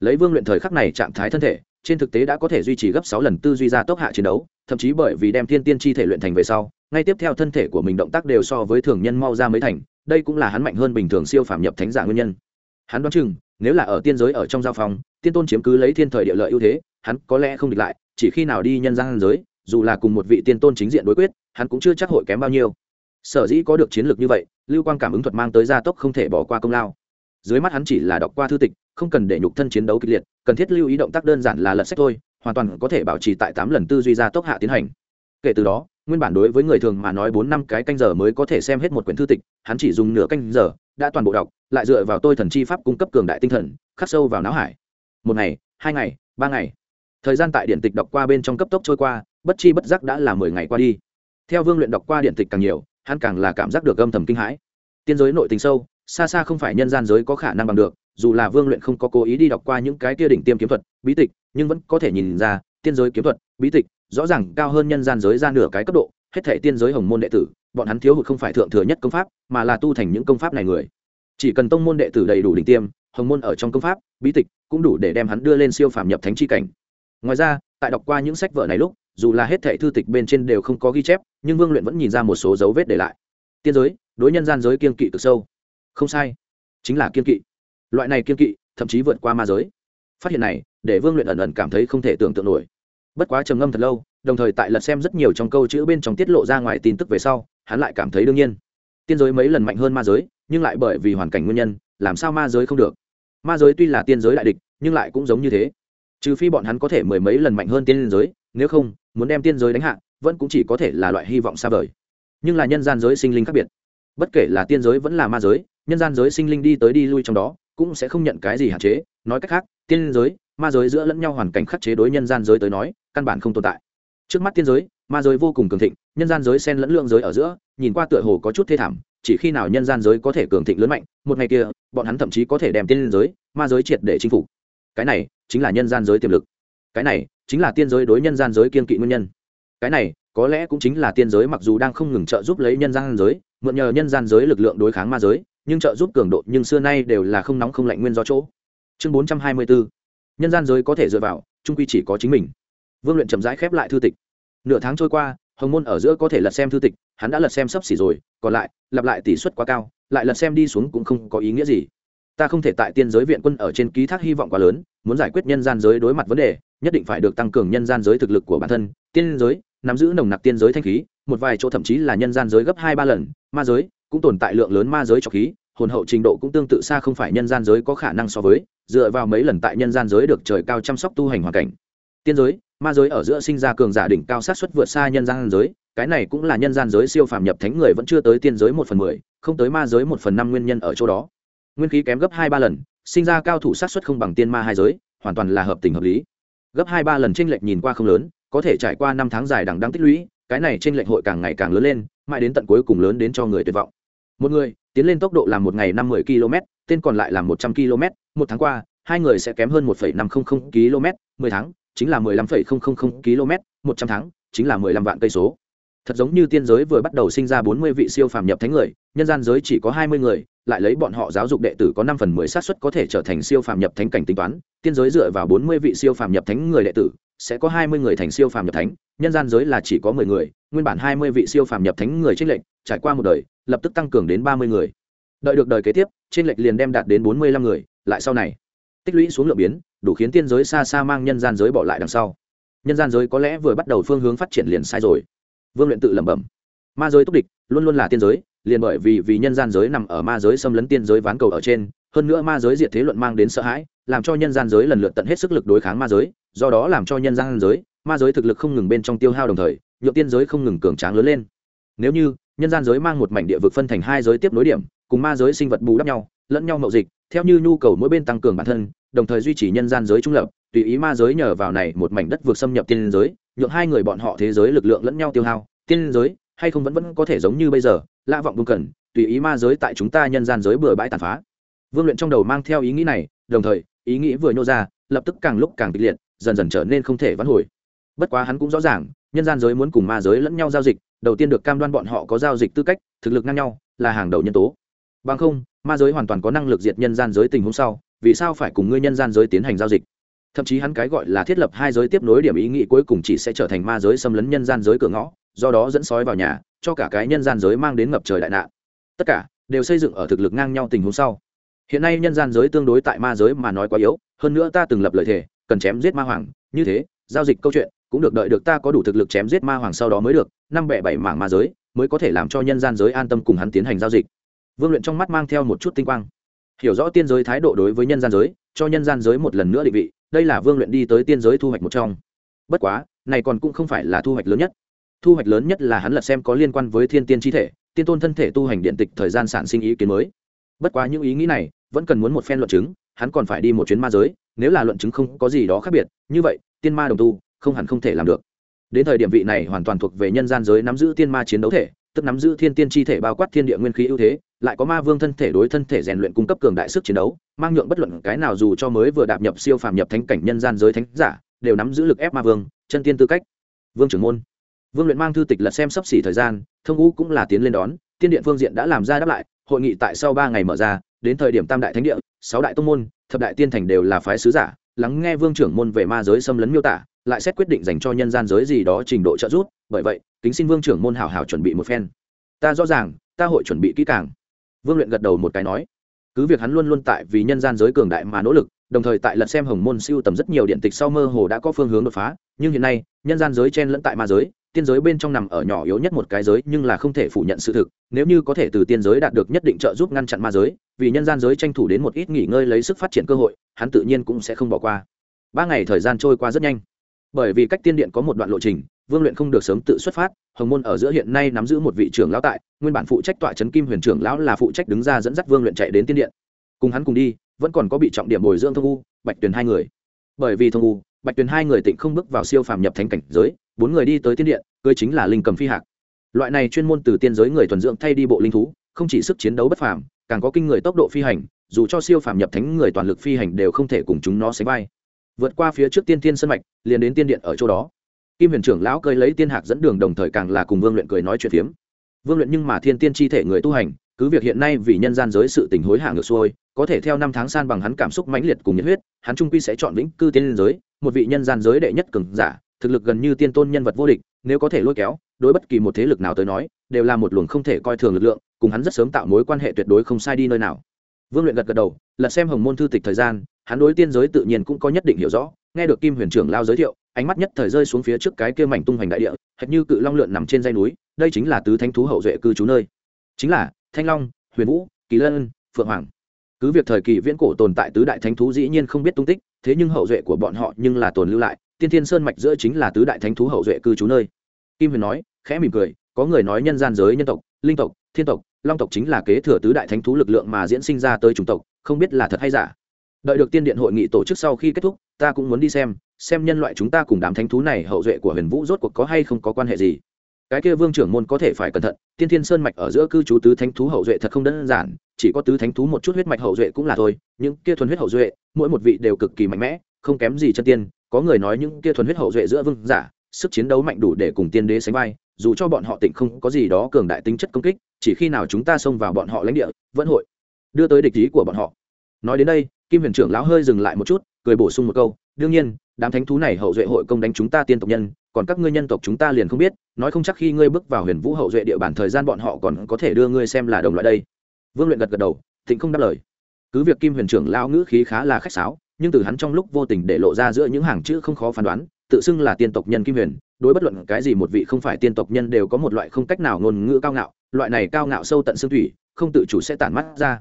Lấy vương luyện thời khắc này trạng thái thân thể, trên thực tế đã có thể duy trì gấp sáu lần tư duy ra tốc hạ chiến đấu, thậm chí bởi vì đem thiên tiên chi thể luyện thành về sau, ngay tiếp theo thân thể của mình động tác đều so với thường nhân mau ra mấy thành, đây cũng là hắn mạnh hơn bình thường siêu phạm nhập thánh giả nguyên nhân. Hắn đoán chừng, nếu là ở tiên giới ở trong giao phòng tiên tôn chiếm cứ lấy thiên thời địa lợi ưu thế, hắn có lẽ không địch lại, chỉ khi nào đi nhân gian giới, dù là cùng một vị tiên tôn chính diện đối quyết, hắn cũng chưa chắc hội kém bao nhiêu. Sở dĩ có được chiến lược như vậy, lưu quang cảm ứng thuật mang tới gia tốc không thể bỏ qua công lao. Dưới mắt hắn chỉ là đọc qua thư tịch, không cần để nhục thân chiến đấu kịch liệt, cần thiết lưu ý động tác đơn giản là lật sách thôi, hoàn toàn có thể bảo trì tại tám lần tư duy gia tốc hạ tiến hành. Kể từ đó, nguyên bản đối với người thường mà nói bốn năm cái canh giờ mới có thể xem hết một quyển thư tịch, hắn chỉ dùng nửa canh giờ, đã toàn bộ đọc, lại dựa vào tôi thần chi pháp cung cấp cường đại tinh thần, khắc sâu vào não hải một ngày, hai ngày, ba ngày. Thời gian tại điện tịch đọc qua bên trong cấp tốc trôi qua, bất chi bất giác đã là mười ngày qua đi. Theo vương luyện đọc qua điện tịch càng nhiều, hắn càng là cảm giác được âm thầm kinh hãi. Tiên giới nội tình sâu, xa xa không phải nhân gian giới có khả năng bằng được, dù là vương luyện không có cố ý đi đọc qua những cái kia đỉnh tiêm kiếm thuật, bí tịch, nhưng vẫn có thể nhìn ra, tiên giới kiếm thuật, bí tịch, rõ ràng cao hơn nhân gian giới ra nửa cái cấp độ, hết thể tiên giới hồng môn đệ tử, bọn hắn thiếu hụt không phải thượng thừa nhất công pháp, mà là tu thành những công pháp này người. Chỉ cần tông môn đệ tử đầy đủ đỉnh tiêm, hồng môn ở trong công pháp, bí tịch cũng đủ để đem hắn đưa lên siêu phàm nhập thánh chi cảnh. Ngoài ra, tại đọc qua những sách vở này lúc, dù là hết thệ thư tịch bên trên đều không có ghi chép, nhưng vương luyện vẫn nhìn ra một số dấu vết để lại. Tiên giới, đối nhân gian giới kiên kỵ cực sâu. Không sai, chính là kiên kỵ. Loại này kiên kỵ, thậm chí vượt qua ma giới. Phát hiện này, để vương luyện ẩn ẩn cảm thấy không thể tưởng tượng nổi. Bất quá trầm ngâm thật lâu, đồng thời tại lật xem rất nhiều trong câu chữ bên trong tiết lộ ra ngoài tin tức về sau, hắn lại cảm thấy đương nhiên. Tiên giới mấy lần mạnh hơn ma giới, nhưng lại bởi vì hoàn cảnh nguyên nhân, làm sao ma giới không được? Ma giới tuy là tiên giới đại địch, nhưng lại cũng giống như thế. Trừ phi bọn hắn có thể mười mấy lần mạnh hơn tiên giới, nếu không, muốn đem tiên giới đánh hạ, vẫn cũng chỉ có thể là loại hy vọng xa vời. Nhưng là nhân gian giới sinh linh khác biệt. Bất kể là tiên giới vẫn là ma giới, nhân gian giới sinh linh đi tới đi lui trong đó, cũng sẽ không nhận cái gì hạn chế. Nói cách khác, tiên giới, ma giới giữa lẫn nhau hoàn cảnh khắc chế đối nhân gian giới tới nói, căn bản không tồn tại. Trước mắt tiên giới, ma giới vô cùng cường thịnh, nhân gian giới xen lẫn lượng giới ở giữa, nhìn qua tựa hồ có chút thê thảm chỉ khi nào nhân gian giới có thể cường thịnh lớn mạnh, một ngày kia, bọn hắn thậm chí có thể đem tiên giới, ma giới triệt để chinh phục. Cái này chính là nhân gian giới tiềm lực. Cái này chính là tiên giới đối nhân gian giới kiên kỵ nguyên nhân. Cái này có lẽ cũng chính là tiên giới mặc dù đang không ngừng trợ giúp lấy nhân gian giới, mượn nhờ nhân gian giới lực lượng đối kháng ma giới, nhưng trợ giúp cường độ nhưng xưa nay đều là không nóng không lạnh nguyên do chỗ. Chương bốn trăm hai mươi bốn nhân gian giới có thể dựa vào trung quy chỉ có chính mình. Vương luyện chậm rãi khép lại thư tịch. Nửa tháng trôi qua hồng môn ở giữa có thể lật xem thư tịch, hắn đã lật xem sấp xỉ rồi, còn lại, lặp lại tỷ suất quá cao, lại lật xem đi xuống cũng không có ý nghĩa gì. Ta không thể tại tiên giới viện quân ở trên ký thác hy vọng quá lớn, muốn giải quyết nhân gian giới đối mặt vấn đề, nhất định phải được tăng cường nhân gian giới thực lực của bản thân. Tiên giới, nắm giữ nồng nặc tiên giới thanh khí, một vài chỗ thậm chí là nhân gian giới gấp hai ba lần, ma giới cũng tồn tại lượng lớn ma giới cho khí, hồn hậu trình độ cũng tương tự xa không phải nhân gian giới có khả năng so với, dựa vào mấy lần tại nhân gian giới được trời cao chăm sóc tu hành hoàn cảnh. Tiên giới ma giới ở giữa sinh ra cường giả đỉnh cao sát xuất vượt xa nhân gian giới, cái này cũng là nhân gian giới siêu phàm nhập thánh người vẫn chưa tới tiên giới một phần mười, không tới ma giới một phần năm nguyên nhân ở chỗ đó. Nguyên khí kém gấp hai ba lần, sinh ra cao thủ sát xuất không bằng tiên ma hai giới, hoàn toàn là hợp tình hợp lý. Gấp hai ba lần tranh lệch nhìn qua không lớn, có thể trải qua năm tháng dài đằng đang tích lũy, cái này tranh lệch hội càng ngày càng lớn lên, mãi đến tận cuối cùng lớn đến cho người tuyệt vọng. Một người tiến lên tốc độ là một ngày năm mươi km tên còn lại là một trăm km một tháng qua, hai người sẽ kém hơn một năm trăm linh km mười tháng chính là mười lăm km, một trăm tháng, chính là mười lăm vạn cây số. Thật giống như tiên giới vừa bắt đầu sinh ra bốn mươi vị siêu phàm nhập thánh người, nhân gian giới chỉ có hai mươi người, lại lấy bọn họ giáo dục đệ tử có năm phần mười xác suất có thể trở thành siêu phàm nhập thánh cảnh tính toán. Tiên giới dựa vào bốn mươi vị siêu phàm nhập thánh người đệ tử, sẽ có hai mươi người thành siêu phàm nhập thánh, nhân gian giới là chỉ có mười người, nguyên bản hai mươi vị siêu phàm nhập thánh người trên lệnh trải qua một đời, lập tức tăng cường đến ba mươi người. Đợi được đời kế tiếp trên lệch liền đem đạt đến bốn mươi lăm người, lại sau này. Tích lũy xuống lượng biến đủ khiến tiên giới xa xa mang nhân gian giới bỏ lại đằng sau. Nhân gian giới có lẽ vừa bắt đầu phương hướng phát triển liền sai rồi. Vương luyện tự lẩm bẩm. Ma giới túc địch, luôn luôn là tiên giới, liền bởi vì vì nhân gian giới nằm ở ma giới xâm lấn tiên giới ván cầu ở trên, hơn nữa ma giới diệt thế luận mang đến sợ hãi, làm cho nhân gian giới lần lượt tận hết sức lực đối kháng ma giới, do đó làm cho nhân gian giới, ma giới thực lực không ngừng bên trong tiêu hao đồng thời, nhượng tiên giới không ngừng cường tráng lớn lên. Nếu như, nhân gian giới mang một mảnh địa vực phân thành hai giới tiếp nối điểm, cùng ma giới sinh vật bù đắp nhau, lẫn nhau mậu dịch, theo như nhu cầu mỗi bên tăng cường bản thân đồng thời duy trì nhân gian giới trung lập, tùy ý ma giới nhờ vào này một mảnh đất vượt xâm nhập tiên giới, nhượng hai người bọn họ thế giới lực lượng lẫn nhau tiêu hao. Tiên giới, hay không vẫn vẫn có thể giống như bây giờ lạ vọng vương cần, tùy ý ma giới tại chúng ta nhân gian giới bừa bãi tàn phá. Vương luyện trong đầu mang theo ý nghĩ này, đồng thời, ý nghĩ vừa nhô ra, lập tức càng lúc càng kịch liệt, dần dần trở nên không thể vãn hồi. Bất quá hắn cũng rõ ràng, nhân gian giới muốn cùng ma giới lẫn nhau giao dịch, đầu tiên được cam đoan bọn họ có giao dịch tư cách, thực lực ngang nhau, là hàng đầu nhân tố. Bằng không, ma giới hoàn toàn có năng lực diệt nhân gian giới tình huống sau vì sao phải cùng ngươi nhân gian giới tiến hành giao dịch? Thậm chí hắn cái gọi là thiết lập hai giới tiếp nối điểm ý nghĩ cuối cùng chỉ sẽ trở thành ma giới xâm lấn nhân gian giới cửa ngõ, do đó dẫn sói vào nhà, cho cả cái nhân gian giới mang đến ngập trời đại nạn. Tất cả đều xây dựng ở thực lực ngang nhau tình huống sau. Hiện nay nhân gian giới tương đối tại ma giới mà nói quá yếu, hơn nữa ta từng lập lời thề cần chém giết ma hoàng, như thế, giao dịch câu chuyện cũng được đợi được ta có đủ thực lực chém giết ma hoàng sau đó mới được, năm bẻ bảy mảng ma giới mới có thể làm cho nhân gian giới an tâm cùng hắn tiến hành giao dịch. Vương luyện trong mắt mang theo một chút tinh quang hiểu rõ tiên giới thái độ đối với nhân gian giới, cho nhân gian giới một lần nữa định vị, đây là vương luyện đi tới tiên giới thu hoạch một trong. Bất quá, này còn cũng không phải là thu hoạch lớn nhất. Thu hoạch lớn nhất là hắn lật xem có liên quan với thiên tiên chi thể, tiên tôn thân thể tu hành điện tịch thời gian sản sinh ý kiến mới. Bất quá những ý nghĩ này, vẫn cần muốn một phen luận chứng, hắn còn phải đi một chuyến ma giới, nếu là luận chứng không có gì đó khác biệt, như vậy, tiên ma đồng tu, không hẳn không thể làm được. Đến thời điểm vị này hoàn toàn thuộc về nhân gian giới nắm giữ tiên ma chiến đấu thể, tức nắm giữ thiên tiên chi thể bao quát thiên địa nguyên khí ưu thế lại có ma vương thân thể đối thân thể rèn luyện cung cấp cường đại sức chiến đấu, mang nhượng bất luận cái nào dù cho mới vừa đạp nhập siêu phàm nhập thánh cảnh nhân gian giới thánh giả, đều nắm giữ lực ép ma vương, chân tiên tư cách. Vương trưởng môn. Vương luyện mang thư tịch lật xem sắp xỉ thời gian, thông ngũ cũng là tiến lên đón, tiên điện phương diện đã làm ra đáp lại, hội nghị tại sau ba ngày mở ra, đến thời điểm tam đại thánh địa, sáu đại tông môn, thập đại tiên thành đều là phái sứ giả, lắng nghe vương trưởng môn về ma giới xâm lấn miêu tả, lại xét quyết định dành cho nhân gian giới gì đó trình độ trợ giúp, bởi vậy, kính xin vương trưởng môn hảo hảo chuẩn bị một phen. Ta rõ ràng, ta hội chuẩn bị kỹ càng vương luyện gật đầu một cái nói, cứ việc hắn luôn luôn tại vì nhân gian giới cường đại mà nỗ lực, đồng thời tại lật xem hồng môn siêu tầm rất nhiều điện tịch sau mơ hồ đã có phương hướng đột phá, nhưng hiện nay, nhân gian giới chen lẫn tại ma giới, tiên giới bên trong nằm ở nhỏ yếu nhất một cái giới nhưng là không thể phủ nhận sự thực, nếu như có thể từ tiên giới đạt được nhất định trợ giúp ngăn chặn ma giới, vì nhân gian giới tranh thủ đến một ít nghỉ ngơi lấy sức phát triển cơ hội, hắn tự nhiên cũng sẽ không bỏ qua. Ba ngày thời gian trôi qua rất nhanh. Bởi vì cách tiên điện có một đoạn lộ trình vương luyện không được sớm tự xuất phát, hồng môn ở giữa hiện nay nắm giữ một vị trưởng lão tại, nguyên bản phụ trách tọa trấn kim huyền trưởng lão là phụ trách đứng ra dẫn dắt vương luyện chạy đến tiên điện. Cùng hắn cùng đi, vẫn còn có bị trọng điểm bồi dưỡng thông u, bạch tuyền hai người. Bởi vì thông u, bạch tuyền hai người tịnh không bước vào siêu phàm nhập thánh cảnh giới, bốn người đi tới tiên điện, cưới chính là linh cầm phi hạc. Loại này chuyên môn từ tiên giới người thuần dưỡng thay đi bộ linh thú, không chỉ sức chiến đấu bất phàm, càng có kinh người tốc độ phi hành, dù cho siêu phàm nhập thánh người toàn lực phi hành đều không thể cùng chúng nó sánh vai. Vượt qua phía trước tiên thiên sân mạch, liền đến tiên điện ở chỗ đó kim huyền trưởng lão cơi lấy tiên hạc dẫn đường đồng thời càng là cùng vương luyện cười nói chuyện phiếm. Vương luyện nhưng mà thiên tiên chi thể người tu hành, cứ việc hiện nay vì nhân gian giới sự tình hối hả ngược xuôi, có thể theo năm tháng san bằng hắn cảm xúc mãnh liệt cùng nhiệt huyết, hắn trung quy sẽ chọn vĩnh cư tiên giới, một vị nhân gian giới đệ nhất cường giả, thực lực gần như tiên tôn nhân vật vô địch, nếu có thể lôi kéo, đối bất kỳ một thế lực nào tới nói, đều là một luồng không thể coi thường lực lượng, cùng hắn rất sớm tạo mối quan hệ tuyệt đối không sai đi nơi nào. Vương luyện gật gật đầu, lật xem hồng môn thư tịch thời gian, hắn đối tiên giới tự nhiên cũng có nhất định hiểu rõ, nghe được kim huyền trưởng lao giới thiệu ánh mắt nhất thời rơi xuống phía trước cái kia mảnh tung hoành đại địa, hệt như cự long lượn nằm trên dây núi, đây chính là tứ thanh thú hậu duệ cư trú nơi. Chính là thanh long, huyền vũ, kỳ lân, phượng hoàng. Cứ việc thời kỳ viễn cổ tồn tại tứ đại thánh thú dĩ nhiên không biết tung tích, thế nhưng hậu duệ của bọn họ nhưng là tồn lưu lại, tiên thiên sơn mạch giữa chính là tứ đại thánh thú hậu duệ cư trú nơi. Kim huyền nói, khẽ mỉm cười, có người nói nhân gian giới nhân tộc, linh tộc, thiên tộc, long tộc chính là kế thừa tứ đại thánh thú lực lượng mà diễn sinh ra tới chủng tộc, không biết là thật hay giả đợi được tiên điện hội nghị tổ chức sau khi kết thúc, ta cũng muốn đi xem xem nhân loại chúng ta cùng đám thánh thú này hậu duệ của huyền vũ rốt cuộc có hay không có quan hệ gì. Cái kia vương trưởng môn có thể phải cẩn thận, tiên thiên sơn mạch ở giữa cư trú tứ thánh thú hậu duệ thật không đơn giản, chỉ có tứ thánh thú một chút huyết mạch hậu duệ cũng là thôi, những kia thuần huyết hậu duệ, mỗi một vị đều cực kỳ mạnh mẽ, không kém gì chân tiên, có người nói những kia thuần huyết hậu duệ giữa vương giả, sức chiến đấu mạnh đủ để cùng tiên đế sánh vai, dù cho bọn họ tịnh không có gì đó cường đại tính chất công kích, chỉ khi nào chúng ta xông vào bọn họ lãnh địa, vẫn hội đưa tới địch ý của bọn họ. Nói đến đây kim huyền trưởng lão hơi dừng lại một chút, cười bổ sung một câu, đương nhiên, đám thánh thú này hậu duệ hội công đánh chúng ta tiên tộc nhân, còn các ngươi nhân tộc chúng ta liền không biết, nói không chắc khi ngươi bước vào huyền vũ hậu duệ địa bàn thời gian bọn họ còn có thể đưa ngươi xem là đồng loại đây. Vương luyện gật gật đầu, thịnh không đáp lời. Cứ việc kim huyền trưởng lão ngữ khí khá là khách sáo, nhưng từ hắn trong lúc vô tình để lộ ra giữa những hàng chữ không khó phán đoán, tự xưng là tiên tộc nhân kim huyền, đối bất luận cái gì một vị không phải tiên tộc nhân đều có một loại không cách nào ngôn ngữ cao ngạo, loại này cao ngạo sâu tận xương thủy, không tự chủ sẽ tản mắt ra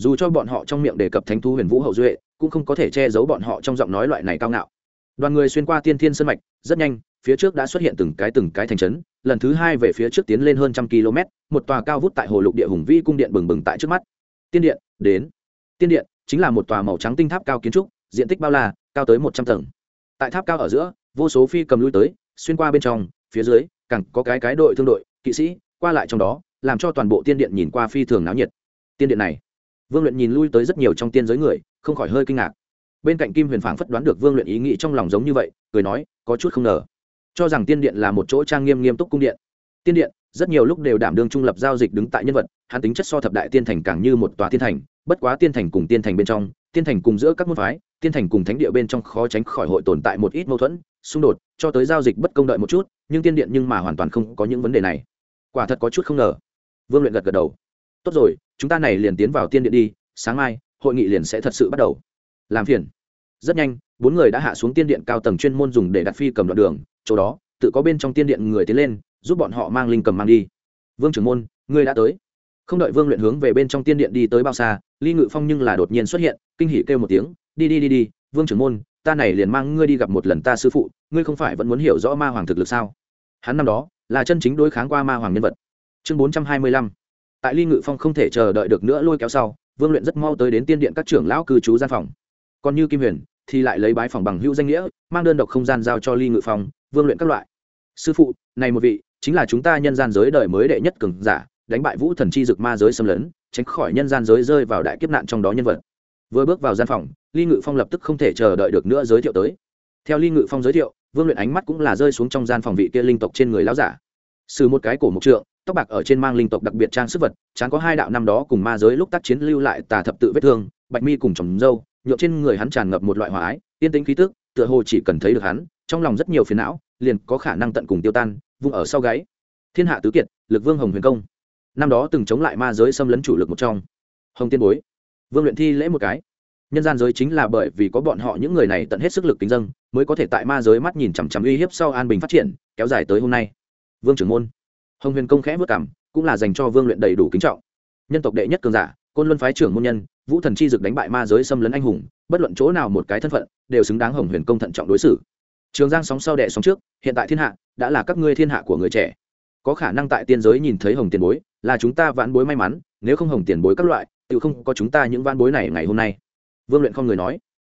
dù cho bọn họ trong miệng đề cập thánh thú huyền vũ hậu duệ, cũng không có thể che giấu bọn họ trong giọng nói loại này cao ngạo. Đoàn người xuyên qua tiên thiên sân mạch, rất nhanh, phía trước đã xuất hiện từng cái từng cái thành trấn, lần thứ hai về phía trước tiến lên hơn trăm km, một tòa cao vút tại hồ lục địa hùng vĩ cung điện bừng bừng tại trước mắt. Tiên điện, đến. Tiên điện, chính là một tòa màu trắng tinh tháp cao kiến trúc, diện tích bao la, cao tới một trăm tầng. Tại tháp cao ở giữa, vô số phi cầm lui tới, xuyên qua bên trong, phía dưới, càng có cái cái đội thương đội, kỵ sĩ, qua lại trong đó, làm cho toàn bộ tiên điện nhìn qua phi thường náo nhiệt. Tiên điện này vương luyện nhìn lui tới rất nhiều trong tiên giới người, không khỏi hơi kinh ngạc. Bên cạnh kim huyền phảng phất đoán được vương luyện ý nghĩ trong lòng giống như vậy, cười nói, có chút không ngờ. Cho rằng tiên điện là một chỗ trang nghiêm nghiêm túc cung điện. Tiên điện, rất nhiều lúc đều đảm đương trung lập giao dịch đứng tại nhân vật, hắn tính chất so thập đại tiên thành càng như một tòa tiên thành, bất quá tiên thành cùng tiên thành bên trong, tiên thành cùng giữa các môn phái, tiên thành cùng thánh địa bên trong khó tránh khỏi hội tồn tại một ít mâu thuẫn, xung đột, cho tới giao dịch bất công đợi một chút, nhưng tiên điện nhưng mà hoàn toàn không có những vấn đề này. Quả thật có chút không ngờ. Vương luyện gật gật đầu tốt rồi, chúng ta này liền tiến vào tiên điện đi, sáng mai, hội nghị liền sẽ thật sự bắt đầu. Làm phiền. Rất nhanh, bốn người đã hạ xuống tiên điện cao tầng chuyên môn dùng để đặt phi cầm đoạn đường, chỗ đó, tự có bên trong tiên điện người tiến lên, giúp bọn họ mang linh cầm mang đi. Vương trưởng môn, ngươi đã tới. Không đợi vương luyện hướng về bên trong tiên điện đi tới bao xa, ly ngự phong nhưng là đột nhiên xuất hiện, kinh hỉ kêu một tiếng, đi đi đi đi, vương trưởng môn, ta này liền mang ngươi đi gặp một lần ta sư phụ, ngươi không phải vẫn muốn hiểu rõ ma hoàng thực lực sao? Hắn năm đó, là chân chính đối kháng qua ma hoàng nhân vật. Chương bốn trăm hai mươi lăm tại ly ngự phong không thể chờ đợi được nữa lôi kéo sau, vương luyện rất mau tới đến tiên điện các trưởng lão cư trú gian phòng. Còn như kim huyền, thì lại lấy bái phòng bằng hữu danh nghĩa, mang đơn độc không gian giao cho ly ngự phong, vương luyện các loại. Sư phụ, này một vị, chính là chúng ta nhân gian giới đời mới đệ nhất cường giả, đánh bại vũ thần chi dực ma giới xâm lấn, tránh khỏi nhân gian giới rơi vào đại kiếp nạn trong đó nhân vật. Vừa bước vào gian phòng, ly ngự phong lập tức không thể chờ đợi được nữa giới thiệu tới. Theo ly ngự phong giới thiệu, vương luyện ánh mắt cũng là rơi xuống trong gian phòng vị kia linh tộc trên người lão giả. Sử một cái cổ mục trượng tóc bạc ở trên mang linh tộc đặc biệt trang sức vật, chán có hai đạo năm đó cùng ma giới lúc tác chiến lưu lại tà thập tự vết thương, bạch mi cùng trồng dâu nhộn trên người hắn tràn ngập một loại hòa ái, yên tĩnh khí tức, tựa hồ chỉ cần thấy được hắn, trong lòng rất nhiều phiền não, liền có khả năng tận cùng tiêu tan, vung ở sau gáy. Thiên hạ tứ kiệt, lực vương hồng huyền công. Năm đó từng chống lại ma giới xâm lấn chủ lực một trong. Hồng tiên bối, vương luyện thi lễ một cái. Nhân gian giới chính là bởi vì có bọn họ những người này tận hết sức lực kính dân mới có thể tại ma giới mắt nhìn chằm chằm uy hiếp sau an bình phát triển, kéo dài tới hôm nay. Vương trưởng môn hồng huyền công khẽ vất cảm cũng là dành cho vương luyện đầy đủ kính trọng. Nhân tộc đệ nhất cường giả, côn luân phái trưởng môn nhân, vũ thần chi dực đánh bại ma giới xâm lấn anh hùng, bất luận chỗ nào một cái thân phận, đều xứng đáng hồng huyền công thận trọng đối xử. Trường giang sóng sau đệ sóng trước, hiện tại thiên hạ, đã là các ngươi thiên hạ của người trẻ. Có khả năng tại tiên giới nhìn thấy hồng tiền bối, là chúng ta vãn bối may mắn, nếu không hồng tiền bối các loại tự không có chúng ta những vãn bối này ngày hôm nay. Vương luyện không người nói.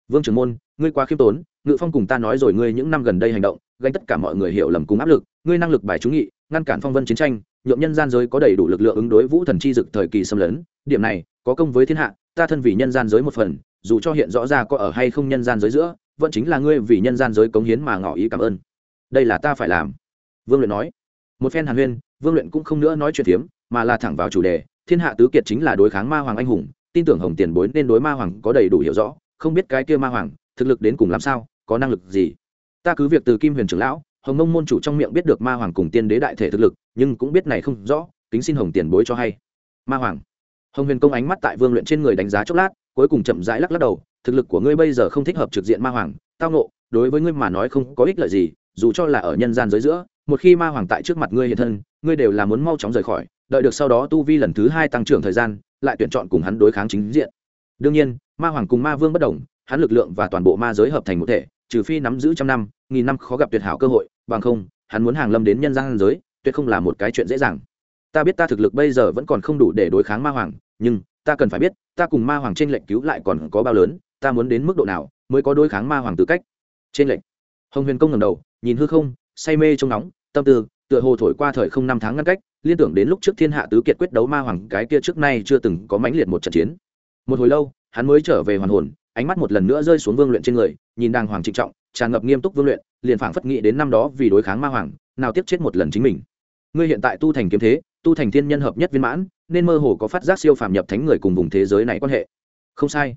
Vương trưởng môn, ngươi quá khiêm tốn, ngự phong cùng ta nói rồi ngươi những năm gần đây hành động, gánh tất cả mọi người hiểu lầm cùng áp lực, ngươi năng lực bài trúng nghị ngăn cản phong vân chiến tranh nhuộm nhân gian giới có đầy đủ lực lượng ứng đối vũ thần chi dực thời kỳ xâm lấn. Điểm này, có công với thiên hạ, ta thân vì nhân gian giới một phần, dù cho hiện rõ ra có ở hay không nhân gian giới giữa, vẫn chính là ngươi vì nhân gian giới cống hiến mà ngỏ ý cảm ơn. Đây là ta phải làm. Vương luyện nói. Một phen hàn huyên, vương luyện cũng không nữa nói chuyện phiếm, mà là thẳng vào chủ đề, thiên hạ tứ kiệt chính là đối kháng ma hoàng anh hùng, tin tưởng hồng tiền bối nên đối ma hoàng có đầy đủ hiểu rõ, không biết cái kia ma hoàng, thực lực đến cùng làm sao, có năng lực gì? Ta cứ việc từ kim huyền trưởng lão hồng mông môn chủ trong miệng biết được ma hoàng cùng tiên đế đại thể thực lực, nhưng cũng biết này không rõ, kính xin hồng tiền bối cho hay. Ma hoàng. Hồng huyền công ánh mắt tại vương luyện trên người đánh giá chốc lát, cuối cùng chậm rãi lắc lắc đầu, thực lực của ngươi bây giờ không thích hợp trực diện ma hoàng, tao nộ đối với ngươi mà nói không có ích lợi gì, dù cho là ở nhân gian giới giữa, một khi ma hoàng tại trước mặt ngươi hiện thân, ngươi đều là muốn mau chóng rời khỏi, đợi được sau đó tu vi lần thứ hai tăng trưởng thời gian, lại tuyển chọn cùng hắn đối kháng chính diện. Đương nhiên, ma hoàng cùng ma vương bất đồng, hắn lực lượng và toàn bộ ma giới hợp thành một thể trừ phi nắm giữ trăm năm, nghìn năm khó gặp tuyệt hảo cơ hội, bằng không, hắn muốn hàng lâm đến nhân gian giới, tuyệt không là một cái chuyện dễ dàng. Ta biết ta thực lực bây giờ vẫn còn không đủ để đối kháng ma hoàng, nhưng ta cần phải biết, ta cùng ma hoàng trên lệnh cứu lại còn có bao lớn, ta muốn đến mức độ nào mới có đối kháng ma hoàng tư cách? Trên lệnh hồng huyền công ngầm đầu, nhìn hư không, say mê trong nóng, tâm tư, tựa hồ thổi qua thời không năm tháng ngăn cách, liên tưởng đến lúc trước thiên hạ tứ kiệt quyết đấu ma hoàng cái kia trước nay chưa từng có mãnh liệt một trận chiến. Một hồi lâu, hắn mới trở về hoàn hồn ánh mắt một lần nữa rơi xuống vương luyện trên người, nhìn đàng hoàng trịnh trọng, tràn ngập nghiêm túc vương luyện, liền phảng phất nghĩ đến năm đó vì đối kháng ma hoàng, nào tiếp chết một lần chính mình. Ngươi hiện tại tu thành kiếm thế, tu thành thiên nhân hợp nhất viên mãn, nên mơ hồ có phát giác siêu phàm nhập thánh người cùng vùng thế giới này quan hệ. Không sai.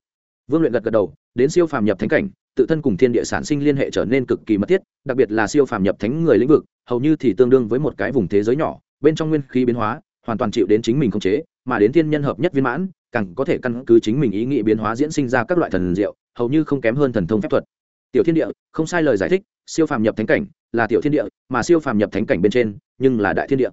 Vương luyện gật gật đầu, đến siêu phàm nhập thánh cảnh, tự thân cùng thiên địa sản sinh liên hệ trở nên cực kỳ mật thiết, đặc biệt là siêu phàm nhập thánh người lĩnh vực, hầu như thì tương đương với một cái vùng thế giới nhỏ, bên trong nguyên khí biến hóa, hoàn toàn chịu đến chính mình khống chế, mà đến thiên nhân hợp nhất viên mãn càng có thể căn cứ chính mình ý nghĩ biến hóa diễn sinh ra các loại thần diệu, hầu như không kém hơn thần thông phép thuật. Tiểu thiên địa, không sai lời giải thích, siêu phàm nhập thánh cảnh là tiểu thiên địa, mà siêu phàm nhập thánh cảnh bên trên, nhưng là đại thiên địa.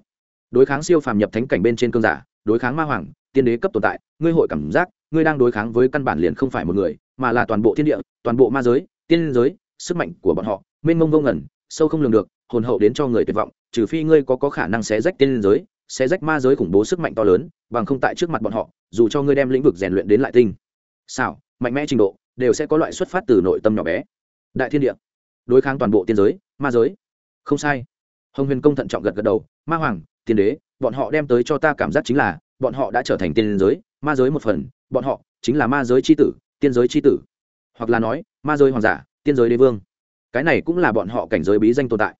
Đối kháng siêu phàm nhập thánh cảnh bên trên cơn giả, đối kháng ma hoàng, tiên đế cấp tồn tại, ngươi hội cảm giác, ngươi đang đối kháng với căn bản liền không phải một người, mà là toàn bộ thiên địa, toàn bộ ma giới, tiên giới, sức mạnh của bọn họ, mênh mông vô ngẩn sâu không lường được, hồn hậu đến cho người tuyệt vọng, trừ phi ngươi có có khả năng xé rách tiên giới sẽ rách ma giới khủng bố sức mạnh to lớn, bằng không tại trước mặt bọn họ, dù cho ngươi đem lĩnh vực rèn luyện đến lại tinh, xảo, mạnh mẽ trình độ, đều sẽ có loại xuất phát từ nội tâm nhỏ bé. Đại thiên địa, đối kháng toàn bộ tiên giới, ma giới. Không sai. Hồng huyền công thận trọng gật gật đầu, ma hoàng, tiên đế, bọn họ đem tới cho ta cảm giác chính là, bọn họ đã trở thành tiên giới, ma giới một phần, bọn họ chính là ma giới c h i tử, tiên giới c h i tử. Hoặc là nói, ma giới hoàng giả, tiên giới đế vương. Cái này cũng là bọn họ cảnh giới bí danh tồn tại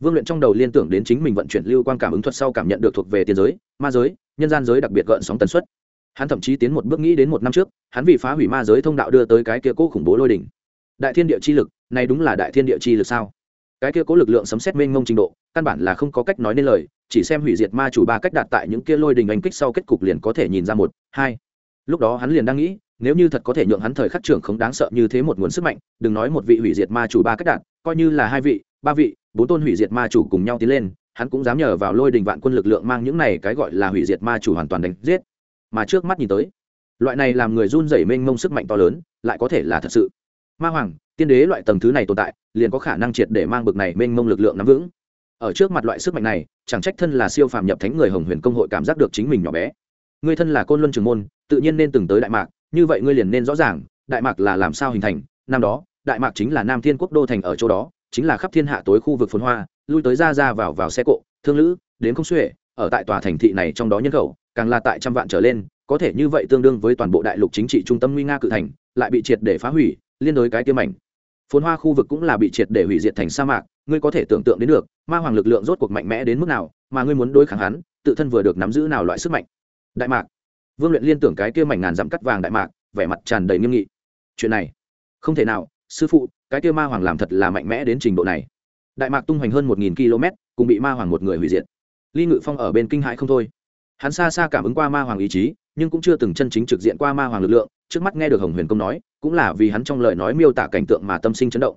vương luyện trong đầu liên tưởng đến chính mình vận chuyển lưu quan cảm ứng thuật sau cảm nhận được thuộc về tiền giới, ma giới, nhân gian giới đặc biệt gợn sóng tần suất. Hắn thậm chí tiến một bước nghĩ đến một năm trước, hắn vì phá hủy ma giới thông đạo đưa tới cái kia cố khủng bố lôi đỉnh. Đại thiên địa chi lực, này đúng là đại thiên địa chi lực sao? Cái kia cố lực lượng sấm xét mênh mông trình độ, căn bản là không có cách nói nên lời, chỉ xem hủy diệt ma chủ ba cách đạt tại những kia lôi đình anh kích sau kết cục liền có thể nhìn ra một, hai. Lúc đó hắn liền đang nghĩ, nếu như thật có thể nhượng hắn thời khắc trưởng không đáng sợ như thế một nguồn sức mạnh, đừng nói một vị hủy diệt ma chủ ba cách đạt, coi như là hai vị, ba vị bốn tôn hủy diệt ma chủ cùng nhau tiến lên, hắn cũng dám nhờ vào lôi đình vạn quân lực lượng mang những này cái gọi là hủy diệt ma chủ hoàn toàn đánh giết. Mà trước mắt nhìn tới, loại này làm người run rẩy mênh mông sức mạnh to lớn, lại có thể là thật sự. Ma hoàng, tiên đế loại tầng thứ này tồn tại, liền có khả năng triệt để mang bực này mênh mông lực lượng nắm vững. Ở trước mặt loại sức mạnh này, chẳng trách thân là siêu phàm nhập thánh người hồng huyền công hội cảm giác được chính mình nhỏ bé. Ngươi thân là côn luân trường môn, tự nhiên nên từng tới đại mạc, như vậy ngươi liền nên rõ ràng, đại mạc là làm sao hình thành, năm đó, đại mạc chính là nam thiên quốc đô thành ở chỗ đó chính là khắp thiên hạ tối khu vực phồn hoa, lui tới ra ra vào vào xe cộ, thương lữ, đến không xuể, ở tại tòa thành thị này trong đó nhân khẩu, càng là tại trăm vạn trở lên, có thể như vậy tương đương với toàn bộ đại lục chính trị trung tâm nguy nga cự thành, lại bị triệt để phá hủy, liên đối cái tiêm ảnh. Phồn hoa khu vực cũng là bị triệt để hủy diệt thành sa mạc, ngươi có thể tưởng tượng đến được, ma hoàng lực lượng rốt cuộc mạnh mẽ đến mức nào, mà ngươi muốn đối kháng hắn, tự thân vừa được nắm giữ nào loại sức mạnh. Đại mạc. Vương luyện liên tưởng cái kia mảnh ngàn dặm cắt vàng đại mạc, vẻ mặt tràn đầy nghiêm nghị. Chuyện này, không thể nào sư phụ, cái kia ma hoàng làm thật là mạnh mẽ đến trình độ này. Đại mạc tung hoành hơn một nghìn km, cùng bị ma hoàng một người hủy diệt. Ly ngự phong ở bên kinh hãi không thôi. Hắn xa xa cảm ứng qua ma hoàng ý chí, nhưng cũng chưa từng chân chính trực diện qua ma hoàng lực lượng, trước mắt nghe được hồng huyền công nói, cũng là vì hắn trong lời nói miêu tả cảnh tượng mà tâm sinh chấn động.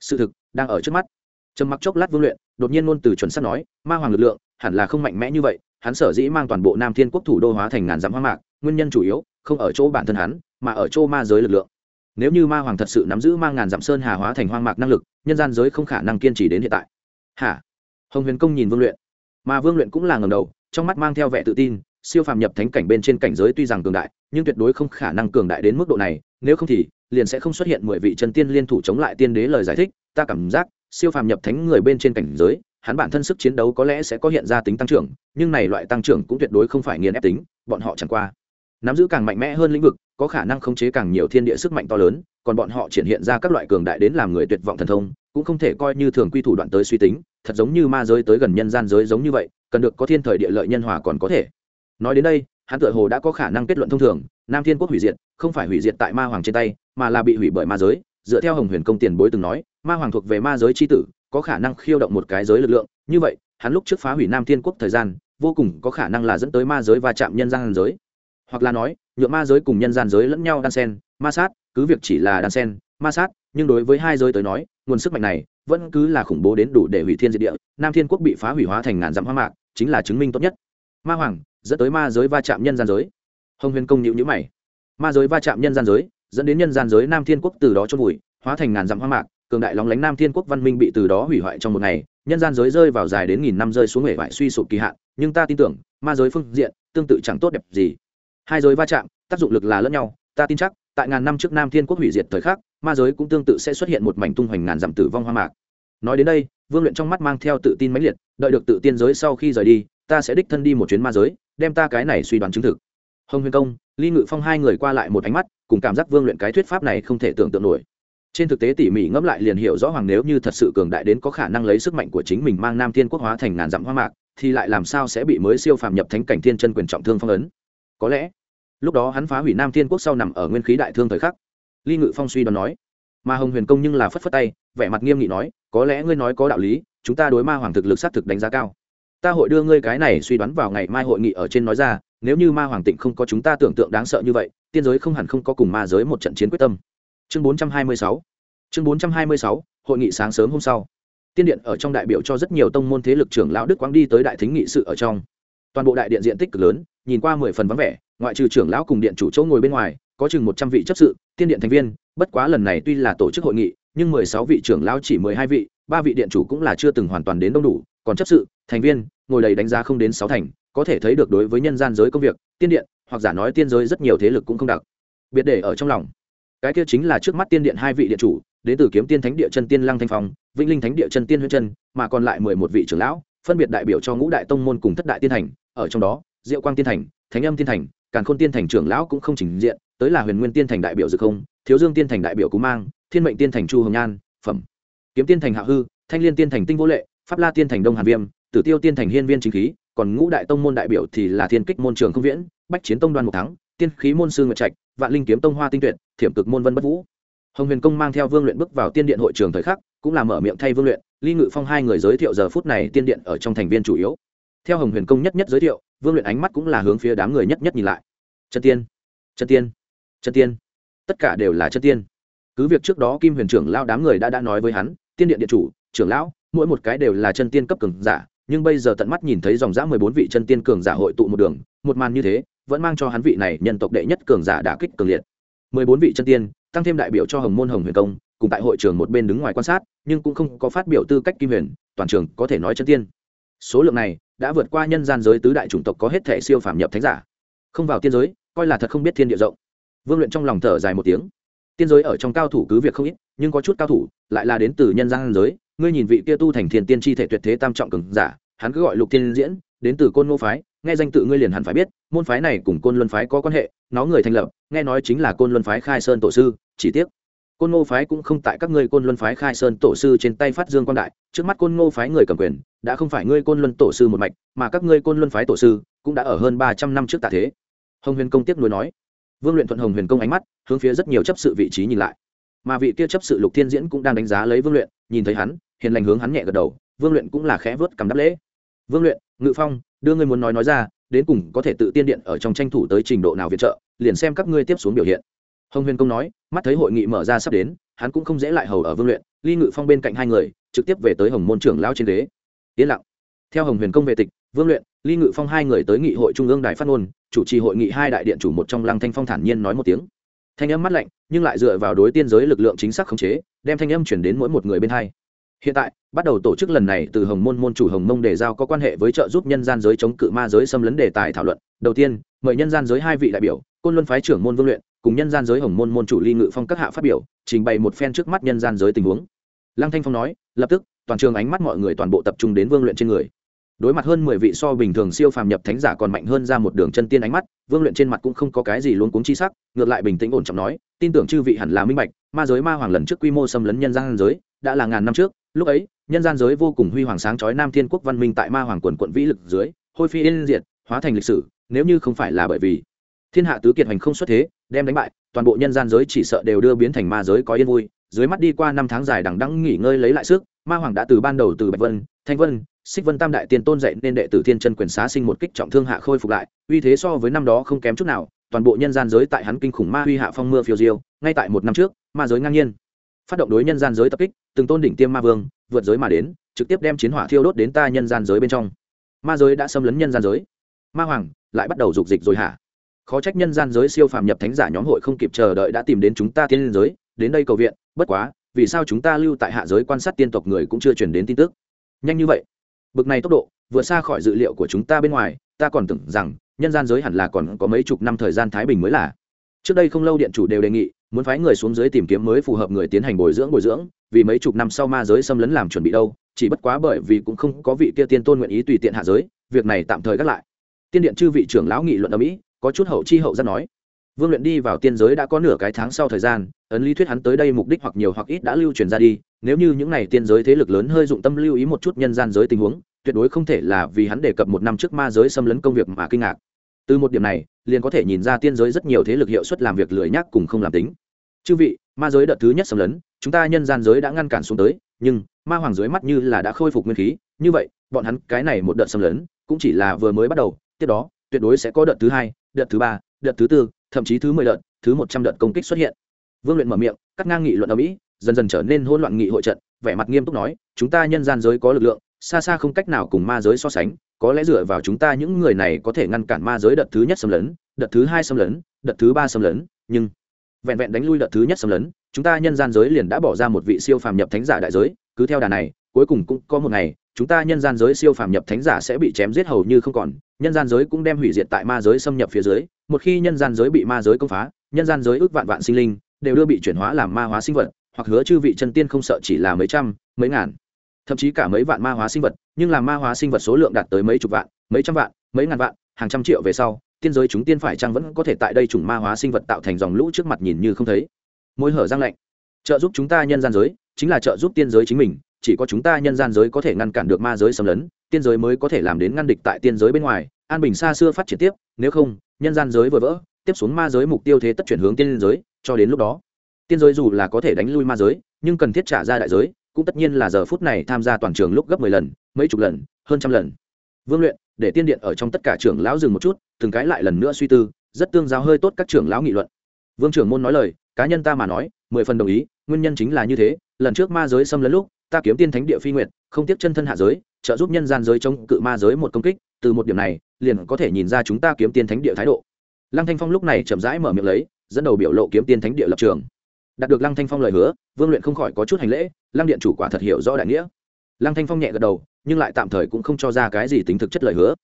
Sự thực, đang ở trước mắt. Trầm mặc chốc lát vương luyện, đột nhiên ngôn từ chuẩn sắt nói, ma hoàng lực lượng, hẳn là không mạnh mẽ như vậy, hắn sở dĩ mang toàn bộ nam thiên quốc thủ đô hóa thành ngàn dặm hoang mạc, nguyên nhân chủ yếu, không ở chỗ bản thân hắn, mà ở chỗ ma giới lực lượng nếu như ma hoàng thật sự nắm giữ mang ngàn dặm sơn hà hóa thành hoang mạc năng lực, nhân gian giới không khả năng kiên trì đến hiện tại. Hả? Hồng huyền công nhìn vương luyện. Mà vương luyện cũng là ngầm đầu, trong mắt mang theo vẻ tự tin, siêu phàm nhập thánh cảnh bên trên cảnh giới tuy rằng cường đại, nhưng tuyệt đối không khả năng cường đại đến mức độ này, nếu không thì, liền sẽ không xuất hiện mười vị chân tiên liên thủ chống lại tiên đế lời giải thích, ta cảm giác, siêu phàm nhập thánh người bên trên cảnh giới, hắn bản thân sức chiến đấu có lẽ sẽ có hiện ra tính tăng trưởng, nhưng này loại tăng trưởng cũng tuyệt đối không phải nghiền ép tính, bọn họ chẳng qua nắm giữ càng mạnh mẽ hơn lĩnh vực, có khả năng khống chế càng nhiều thiên địa sức mạnh to lớn, còn bọn họ triển hiện ra các loại cường đại đến làm người tuyệt vọng thần thông, cũng không thể coi như thường quy thủ đoạn tới suy tính, thật giống như ma giới tới gần nhân gian giới giống như vậy, cần được có thiên thời địa lợi nhân hòa còn có thể. Nói đến đây, hắn tựa hồ đã có khả năng kết luận thông thường, nam thiên quốc hủy diệt, không phải hủy diệt tại ma hoàng trên tay, mà là bị hủy bởi ma giới. Dựa theo hồng huyền công tiền bối từng nói, ma hoàng thuộc về ma giới c h i tử, có khả năng khiêu động một cái giới lực lượng. Như vậy, hắn lúc trước phá hủy nam thiên quốc thời gian, vô cùng có khả năng là dẫn tới ma giới và chạm nhân gian giới hoặc là nói, nhượng ma giới cùng nhân gian giới lẫn nhau đan sen, ma sát, cứ việc chỉ là đan sen, ma sát, nhưng đối với hai giới tới nói, nguồn sức mạnh này vẫn cứ là khủng bố đến đủ để hủy thiên diệt địa, nam thiên quốc bị phá hủy hóa thành ngàn dặm hoa mạc, chính là chứng minh tốt nhất. Ma hoàng, dẫn tới ma giới va chạm nhân gian giới. Hồng huyền công nhịu nhữ mày. Ma giới va chạm nhân gian giới, dẫn đến nhân gian giới nam thiên quốc từ đó chôn vùi, hóa thành ngàn dặm hoa mạc, cường đại lóng lánh nam thiên quốc văn minh bị từ đó hủy hoại trong một ngày. Nhân gian giới rơi vào dài đến nghìn năm rơi xuống hệ vải suy sụp kỳ hạn, nhưng ta tin tưởng, ma giới phương diện tương tự chẳng tốt đẹp gì hai giới va chạm, tác dụng lực là lẫn nhau, ta tin chắc, tại ngàn năm trước nam thiên quốc hủy diệt thời khắc, ma giới cũng tương tự sẽ xuất hiện một mảnh tung hoành ngàn dặm tử vong hoa mạc. Nói đến đây, vương luyện trong mắt mang theo tự tin mãnh liệt, đợi được tự tiên giới sau khi rời đi, ta sẽ đích thân đi một chuyến ma giới, đem ta cái này suy đoán chứng thực. Hồng huyền công, ly ngự phong hai người qua lại một ánh mắt, cùng cảm giác vương luyện cái thuyết pháp này không thể tưởng tượng nổi. Trên thực tế tỉ mỉ ngẫm lại liền hiểu rõ hoàng nếu như thật sự cường đại đến có khả năng lấy sức mạnh của chính mình mang nam thiên quốc hóa thành ngàn dặm hoa mạc, thì lại làm sao sẽ bị mới siêu phàm nhập thánh cảnh thiên chân quyền trọng thương phong ấn? Có lẽ lúc đó hắn phá hủy nam thiên quốc sau nằm ở nguyên khí đại thương thời khắc. Ly ngự phong suy đoán nói mà hồng huyền công nhưng là phất phất tay vẻ mặt nghiêm nghị nói có lẽ ngươi nói có đạo lý chúng ta đối ma hoàng thực lực xác thực đánh giá cao. Ta hội đưa ngươi cái này suy đoán vào ngày mai hội nghị ở trên nói ra nếu như ma hoàng tịnh không có chúng ta tưởng tượng đáng sợ như vậy tiên giới không hẳn không có cùng ma giới một trận chiến quyết tâm. Chương 426 chương 426, hội nghị sáng sớm hôm sau. Tiên điện ở trong đại biểu cho rất nhiều tông môn thế lực trưởng lão đức quang đi tới đại thính nghị sự ở trong. Toàn bộ đại điện diện tích cực lớn nhìn qua mười phần vắng vẻ ngoại trừ trưởng lão cùng điện chủ chỗ ngồi bên ngoài, có chừng một trăm vị chấp sự, tiên điện thành viên, bất quá lần này tuy là tổ chức hội nghị, nhưng mười sáu vị trưởng lão chỉ mười hai vị, ba vị điện chủ cũng là chưa từng hoàn toàn đến đông đủ, còn chấp sự, thành viên, ngồi đầy đánh giá không đến sáu thành, có thể thấy được đối với nhân gian giới công việc, tiên điện, hoặc giả nói tiên giới rất nhiều thế lực cũng không đặc biệt để ở trong lòng. Cái kia chính là trước mắt tiên điện hai vị điện chủ, đến từ kiếm tiên thánh địa chân tiên lăng thanh phong, vĩnh linh thánh địa chân tiên huyết chân, mà còn lại mười một vị trưởng lão, phân biệt đại biểu cho ngũ đại tông môn cùng thất đại tiên thành, ở trong đó, diệu quang tiên thành, thánh âm tiên thành càn khôn tiên thành trưởng lão cũng không trình diện, tới là huyền nguyên tiên thành đại biểu dự không, thiếu dương tiên thành đại biểu cú mang, thiên mệnh tiên thành chu hồng nhan, phẩm. Kiếm tiên thành hạ hư, thanh liên tiên thành tinh vô lệ, pháp la tiên thành đông hàn viêm, tử tiêu tiên thành hiên viên chính khí, còn ngũ đại tông môn đại biểu thì là thiên kích môn trường không viễn, bách chiến tông đoan một thắng, tiên khí môn sư nguyệt trạch, vạn linh kiếm tông hoa tinh tuyệt, thiểm cực môn vân bất vũ. Hồng huyền công mang theo vương luyện bước vào tiên điện hội trường thời khắc, cũng là mở miệng thay vương luyện, ly ngự phong hai người giới thiệu giờ phút này tiên điện ở trong thành viên chủ yếu. Theo hồng huyền công nhất nhất giới thiệu vương luyện ánh mắt cũng là hướng phía đám người nhất nhất nhìn lại. Chân tiên chân tiên chân tiên. Tất cả đều là chân tiên. Cứ việc trước đó kim huyền trưởng lao đám người đã đã nói với hắn, tiên điện điện chủ, trưởng lão, mỗi một cái đều là chân tiên cấp cường giả, nhưng bây giờ tận mắt nhìn thấy dòng dã mười bốn vị chân tiên cường giả hội tụ một đường, một màn như thế, vẫn mang cho hắn vị này nhân tộc đệ nhất cường giả đả kích cường liệt. mười bốn vị chân tiên, tăng thêm đại biểu cho hồng môn hồng huyền công, cùng tại hội trường một bên đứng ngoài quan sát, nhưng cũng không có phát biểu tư cách kim huyền, toàn trường có thể nói chân tiên. Số lượng này đã vượt qua nhân gian giới tứ đại chủng tộc có hết thể siêu phàm nhập thánh giả. Không vào tiên giới, coi là thật không biết thiên địa rộng. Vương luyện trong lòng thở dài một tiếng. Tiên giới ở trong cao thủ cứ việc không ít, nhưng có chút cao thủ lại là đến từ nhân gian giới. Ngươi nhìn vị kia tu thành thiên tiên tri thể tuyệt thế tam trọng cường giả, hắn cứ gọi lục tiên diễn, đến từ côn ngô phái, nghe danh tự ngươi liền hẳn phải biết, môn phái này cùng côn luân phái có quan hệ, nó người thành lập, nghe nói chính là côn luân phái khai sơn tổ sư, chỉ tiếc côn ngô phái cũng không tại các ngươi côn luân phái khai sơn tổ sư trên tay phát dương quan đại, trước mắt côn ngô phái người cầm quyền, đã không phải ngươi côn luân tổ sư một mạch, mà các ngươi côn luân phái tổ sư cũng đã ở hơn ba trăm năm trước tạ thế. Hồng huyền công tiếp nối nói. Vương luyện thuận hồng huyền công ánh mắt, hướng phía rất nhiều chấp sự vị trí nhìn lại. Mà vị kia chấp sự lục thiên diễn cũng đang đánh giá lấy vương luyện, nhìn thấy hắn, hiền lành hướng hắn nhẹ gật đầu, vương luyện cũng là khẽ vớt cầm đáp lễ. Vương luyện, ngự phong, đưa ngươi muốn nói nói ra, đến cùng có thể tự tiên điện ở trong tranh thủ tới trình độ nào viện trợ, liền xem các ngươi tiếp xuống biểu hiện. Hồng huyền công nói mắt thấy hội nghị mở ra sắp đến, hắn cũng không dễ lại hầu ở vương luyện, ly ngự phong bên cạnh hai người, trực tiếp về tới hồng môn trưởng lao trên ghế. Yên lặng. Theo hồng huyền công về tịch, vương luyện, ly ngự phong hai người tới nghị hội trung ương đài phát ngôn, chủ trì hội nghị hai đại điện chủ một trong lăng thanh phong thản nhiên nói một tiếng. Thanh âm mắt lạnh, nhưng lại dựa vào đối tiên giới lực lượng chính xác khống chế, đem thanh âm chuyển đến mỗi một người bên hai. Hiện tại, bắt đầu tổ chức lần này từ hồng môn môn chủ hồng mông đề giao có quan hệ với trợ giúp nhân gian giới chống cự ma giới xâm lấn đề tài thảo luận. Đầu tiên, mời nhân gian giới hai vị đại biểu, côn luân phái trưởng môn vương luyện cùng nhân gian giới hồng môn môn chủ ly ngự phong các hạ phát biểu, trình bày một phen trước mắt nhân gian giới tình huống. Lăng thanh phong nói, lập tức, toàn trường ánh mắt mọi người toàn bộ tập trung đến vương luyện trên người. Đối mặt hơn mười vị so bình thường siêu phàm nhập thánh giả còn mạnh hơn ra một đường chân tiên ánh mắt, vương luyện trên mặt cũng không có cái gì luôn cuống chi sắc, ngược lại bình tĩnh ổn trọng nói, tin tưởng chư vị hẳn là minh bạch, ma giới ma hoàng lần trước quy mô xâm lấn nhân gian giới, đã là ngàn năm trước, lúc ấy, nhân gian giới vô cùng huy hoàng sáng chói nam thiên quốc văn minh tại ma hoàng quần quận vĩ lực dưới, hôi phi yên diệt, hóa thành lịch sử, nếu như không phải là bởi vì thiên hạ tứ kiệt hành không xuất thế đem đánh bại, toàn bộ nhân gian giới chỉ sợ đều đưa biến thành ma giới có yên vui. Dưới mắt đi qua năm tháng dài đằng đẵng nghỉ ngơi lấy lại sức, ma hoàng đã từ ban đầu từ bạch vân, thanh vân, xích vân tam đại tiên tôn dạy nên đệ tử thiên chân quyền xá sinh một kích trọng thương hạ khôi phục lại, uy thế so với năm đó không kém chút nào. Toàn bộ nhân gian giới tại hắn kinh khủng ma huy hạ phong mưa phiêu diêu, ngay tại một năm trước, ma giới ngang nhiên. Phát động đối nhân gian giới tập kích, từng tôn đỉnh tiêm ma vương, vượt giới mà đến, trực tiếp đem chiến hỏa thiêu đốt đến ta nhân gian giới bên trong. Ma giới đã xâm lấn nhân gian giới. Ma hoàng lại bắt đầu dục dịch rồi hả? Khó trách nhân gian giới siêu phàm nhập thánh giả nhóm hội không kịp chờ đợi đã tìm đến chúng ta tiên liên giới, đến đây cầu viện, bất quá, vì sao chúng ta lưu tại hạ giới quan sát tiên tộc người cũng chưa chuyển đến tin tức? Nhanh như vậy. Bực này tốc độ, vượt xa khỏi dự liệu của chúng ta bên ngoài, ta còn tưởng rằng, nhân gian giới hẳn là còn có mấy chục năm thời gian thái bình mới là. Trước đây không lâu điện chủ đều đề nghị, muốn phái người xuống dưới tìm kiếm mới phù hợp người tiến hành bồi dưỡng bồi dưỡng, vì mấy chục năm sau ma giới xâm lấn làm chuẩn bị đâu, chỉ bất quá bởi vì cũng không có vị kia tiên tôn nguyện ý tùy tiện hạ giới, việc này tạm thời gác lại. Tiên điện chư vị trưởng lão nghị luận ở mỹ có chút hậu chi hậu ra nói, vương luyện đi vào tiên giới đã có nửa cái tháng sau thời gian, ấn lý thuyết hắn tới đây mục đích hoặc nhiều hoặc ít đã lưu truyền ra đi, nếu như những n à y tiên giới thế lực lớn hơi dụng tâm lưu ý một chút nhân gian giới tình huống, tuyệt đối không thể là vì hắn đề cập một năm trước ma giới xâm lấn công việc mà kinh ngạc. Từ một điểm này, liền có thể nhìn ra tiên giới rất nhiều thế lực hiệu suất làm việc lười nhác cùng không làm tính. Chư vị, ma giới đợt thứ nhất xâm lấn, chúng ta nhân gian giới đã ngăn cản xuống tới, nhưng ma hoàng dưới mắt như là đã khôi phục nguyên khí, như vậy, bọn hắn cái này một đợt xâm lấn, cũng chỉ là vừa mới bắt đầu, tiếp đó, tuyệt đối sẽ có đợt thứ hai đợt thứ ba, đợt thứ tư, thậm chí thứ mười đợt, thứ một trăm đợt công kích xuất hiện. Vương luyện mở miệng, cắt ngang nghị luận ở mỹ, dần dần trở nên hỗn loạn nghị hội trận, vẻ mặt nghiêm túc nói, chúng ta nhân gian giới có lực lượng, xa xa không cách nào cùng ma giới so sánh, có lẽ dựa vào chúng ta những người này có thể ngăn cản ma giới đợt thứ nhất xâm lấn, đợt thứ hai xâm lấn, đợt thứ ba xâm lấn, nhưng vẹn vẹn đánh lui đợt thứ nhất xâm lấn, chúng ta nhân gian giới liền đã bỏ ra một vị siêu phàm nhập thánh giả đại giới, cứ theo đà này cuối cùng cũng có một ngày, chúng ta nhân gian giới siêu phàm nhập thánh giả sẽ bị chém giết hầu như không còn, nhân gian giới cũng đem hủy diệt tại ma giới xâm nhập phía dưới, một khi nhân gian giới bị ma giới công phá, nhân gian giới ước vạn vạn sinh linh đều đưa bị chuyển hóa làm ma hóa sinh vật, hoặc hứa chư vị chân tiên không sợ chỉ là mấy trăm, mấy ngàn, thậm chí cả mấy vạn ma hóa sinh vật, nhưng làm ma hóa sinh vật số lượng đạt tới mấy chục vạn, mấy trăm vạn, mấy ngàn vạn, hàng trăm triệu về sau, tiên giới chúng tiên phải chăng vẫn có thể tại đây chủng ma hóa sinh vật tạo thành dòng lũ trước mặt nhìn như không thấy. Môi hở răng lạnh. Trợ giúp chúng ta nhân gian giới chính là trợ giúp tiên giới chính mình chỉ có chúng ta nhân gian giới có thể ngăn cản được ma giới xâm lấn, tiên giới mới có thể làm đến ngăn địch tại tiên giới bên ngoài, an bình xa xưa phát triển tiếp, nếu không, nhân gian giới vừa vỡ, tiếp xuống ma giới mục tiêu thế tất chuyển hướng tiên giới, cho đến lúc đó, tiên giới dù là có thể đánh lui ma giới, nhưng cần thiết trả ra đại giới, cũng tất nhiên là giờ phút này tham gia toàn trường lúc gấp mười lần, mấy chục lần, hơn trăm lần. Vương luyện, để tiên điện ở trong tất cả trưởng lão dừng một chút, từng cái lại lần nữa suy tư, rất tương giao hơi tốt các trưởng lão nghị luận. Vương trưởng môn nói lời, cá nhân ta mà nói, mười phần đồng ý, nguyên nhân chính là như thế, lần trước ma giới xâm lấn lúc ta kiếm tiên thánh địa phi nguyệt, không tiếc chân thân hạ giới, trợ giúp nhân gian giới chống cự ma giới một công kích, từ một điểm này, liền có thể nhìn ra chúng ta kiếm tiên thánh địa thái độ. Lăng thanh phong lúc này chậm rãi mở miệng lấy, dẫn đầu biểu lộ kiếm tiên thánh địa lập trường. Đạt được lăng thanh phong lời hứa, vương luyện không khỏi có chút hành lễ, lăng điện chủ quả thật hiểu rõ đại nghĩa. Lăng thanh phong nhẹ gật đầu, nhưng lại tạm thời cũng không cho ra cái gì tính thực chất lời hứa.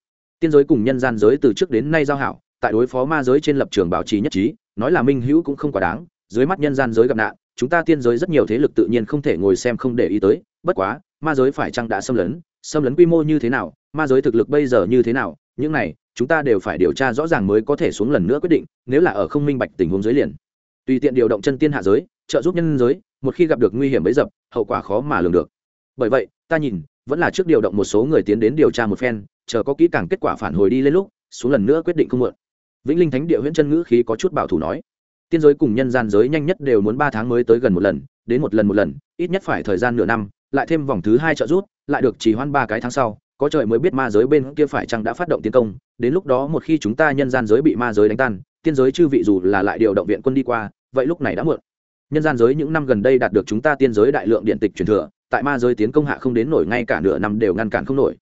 Tiên giới cùng nhân gian giới từ trước đến nay giao hảo, tại đối phó ma giới trên lập trường bảo trì nhất trí, nói là minh hữu cũng không quá đáng, dưới mắt nhân gian giới gặp nạn chúng ta tiên giới rất nhiều thế lực tự nhiên không thể ngồi xem không để ý tới, bất quá, ma giới phải chăng đã xâm lấn xâm lấn quy mô như thế nào, ma giới thực lực bây giờ như thế nào, những này, chúng ta đều phải điều tra rõ ràng mới có thể xuống lần nữa quyết định, nếu là ở không minh bạch tình huống giới liền. Tùy tiện điều động chân tiên hạ giới, trợ giúp nhân giới, một khi gặp được nguy hiểm bấy dập, hậu quả khó mà lường được. Bởi vậy, ta nhìn, vẫn là trước điều động một số người tiến đến điều tra một phen, chờ có kỹ càng kết quả phản hồi đi lên lúc, xuống lần nữa quyết định không muộn. Vĩnh linh thánh địa huyễn chân ngữ khí có chút bảo thủ nói tiên giới cùng nhân gian giới nhanh nhất đều muốn ba tháng mới tới gần một lần, đến một lần một lần, ít nhất phải thời gian nửa năm, lại thêm vòng thứ hai trợ rút lại được chỉ hoãn ba cái tháng sau, có trời mới biết ma giới bên kia phải chăng đã phát động tiến công, đến lúc đó một khi chúng ta nhân gian giới bị ma giới đánh tan, tiên giới chư vị dù là lại điều động viện quân đi qua, vậy lúc này đã muộn. Nhân gian giới những năm gần đây đạt được chúng ta tiên giới đại lượng điện tịch truyền thừa, tại ma giới tiến công hạ không đến nổi ngay cả nửa năm đều ngăn cản không nổi.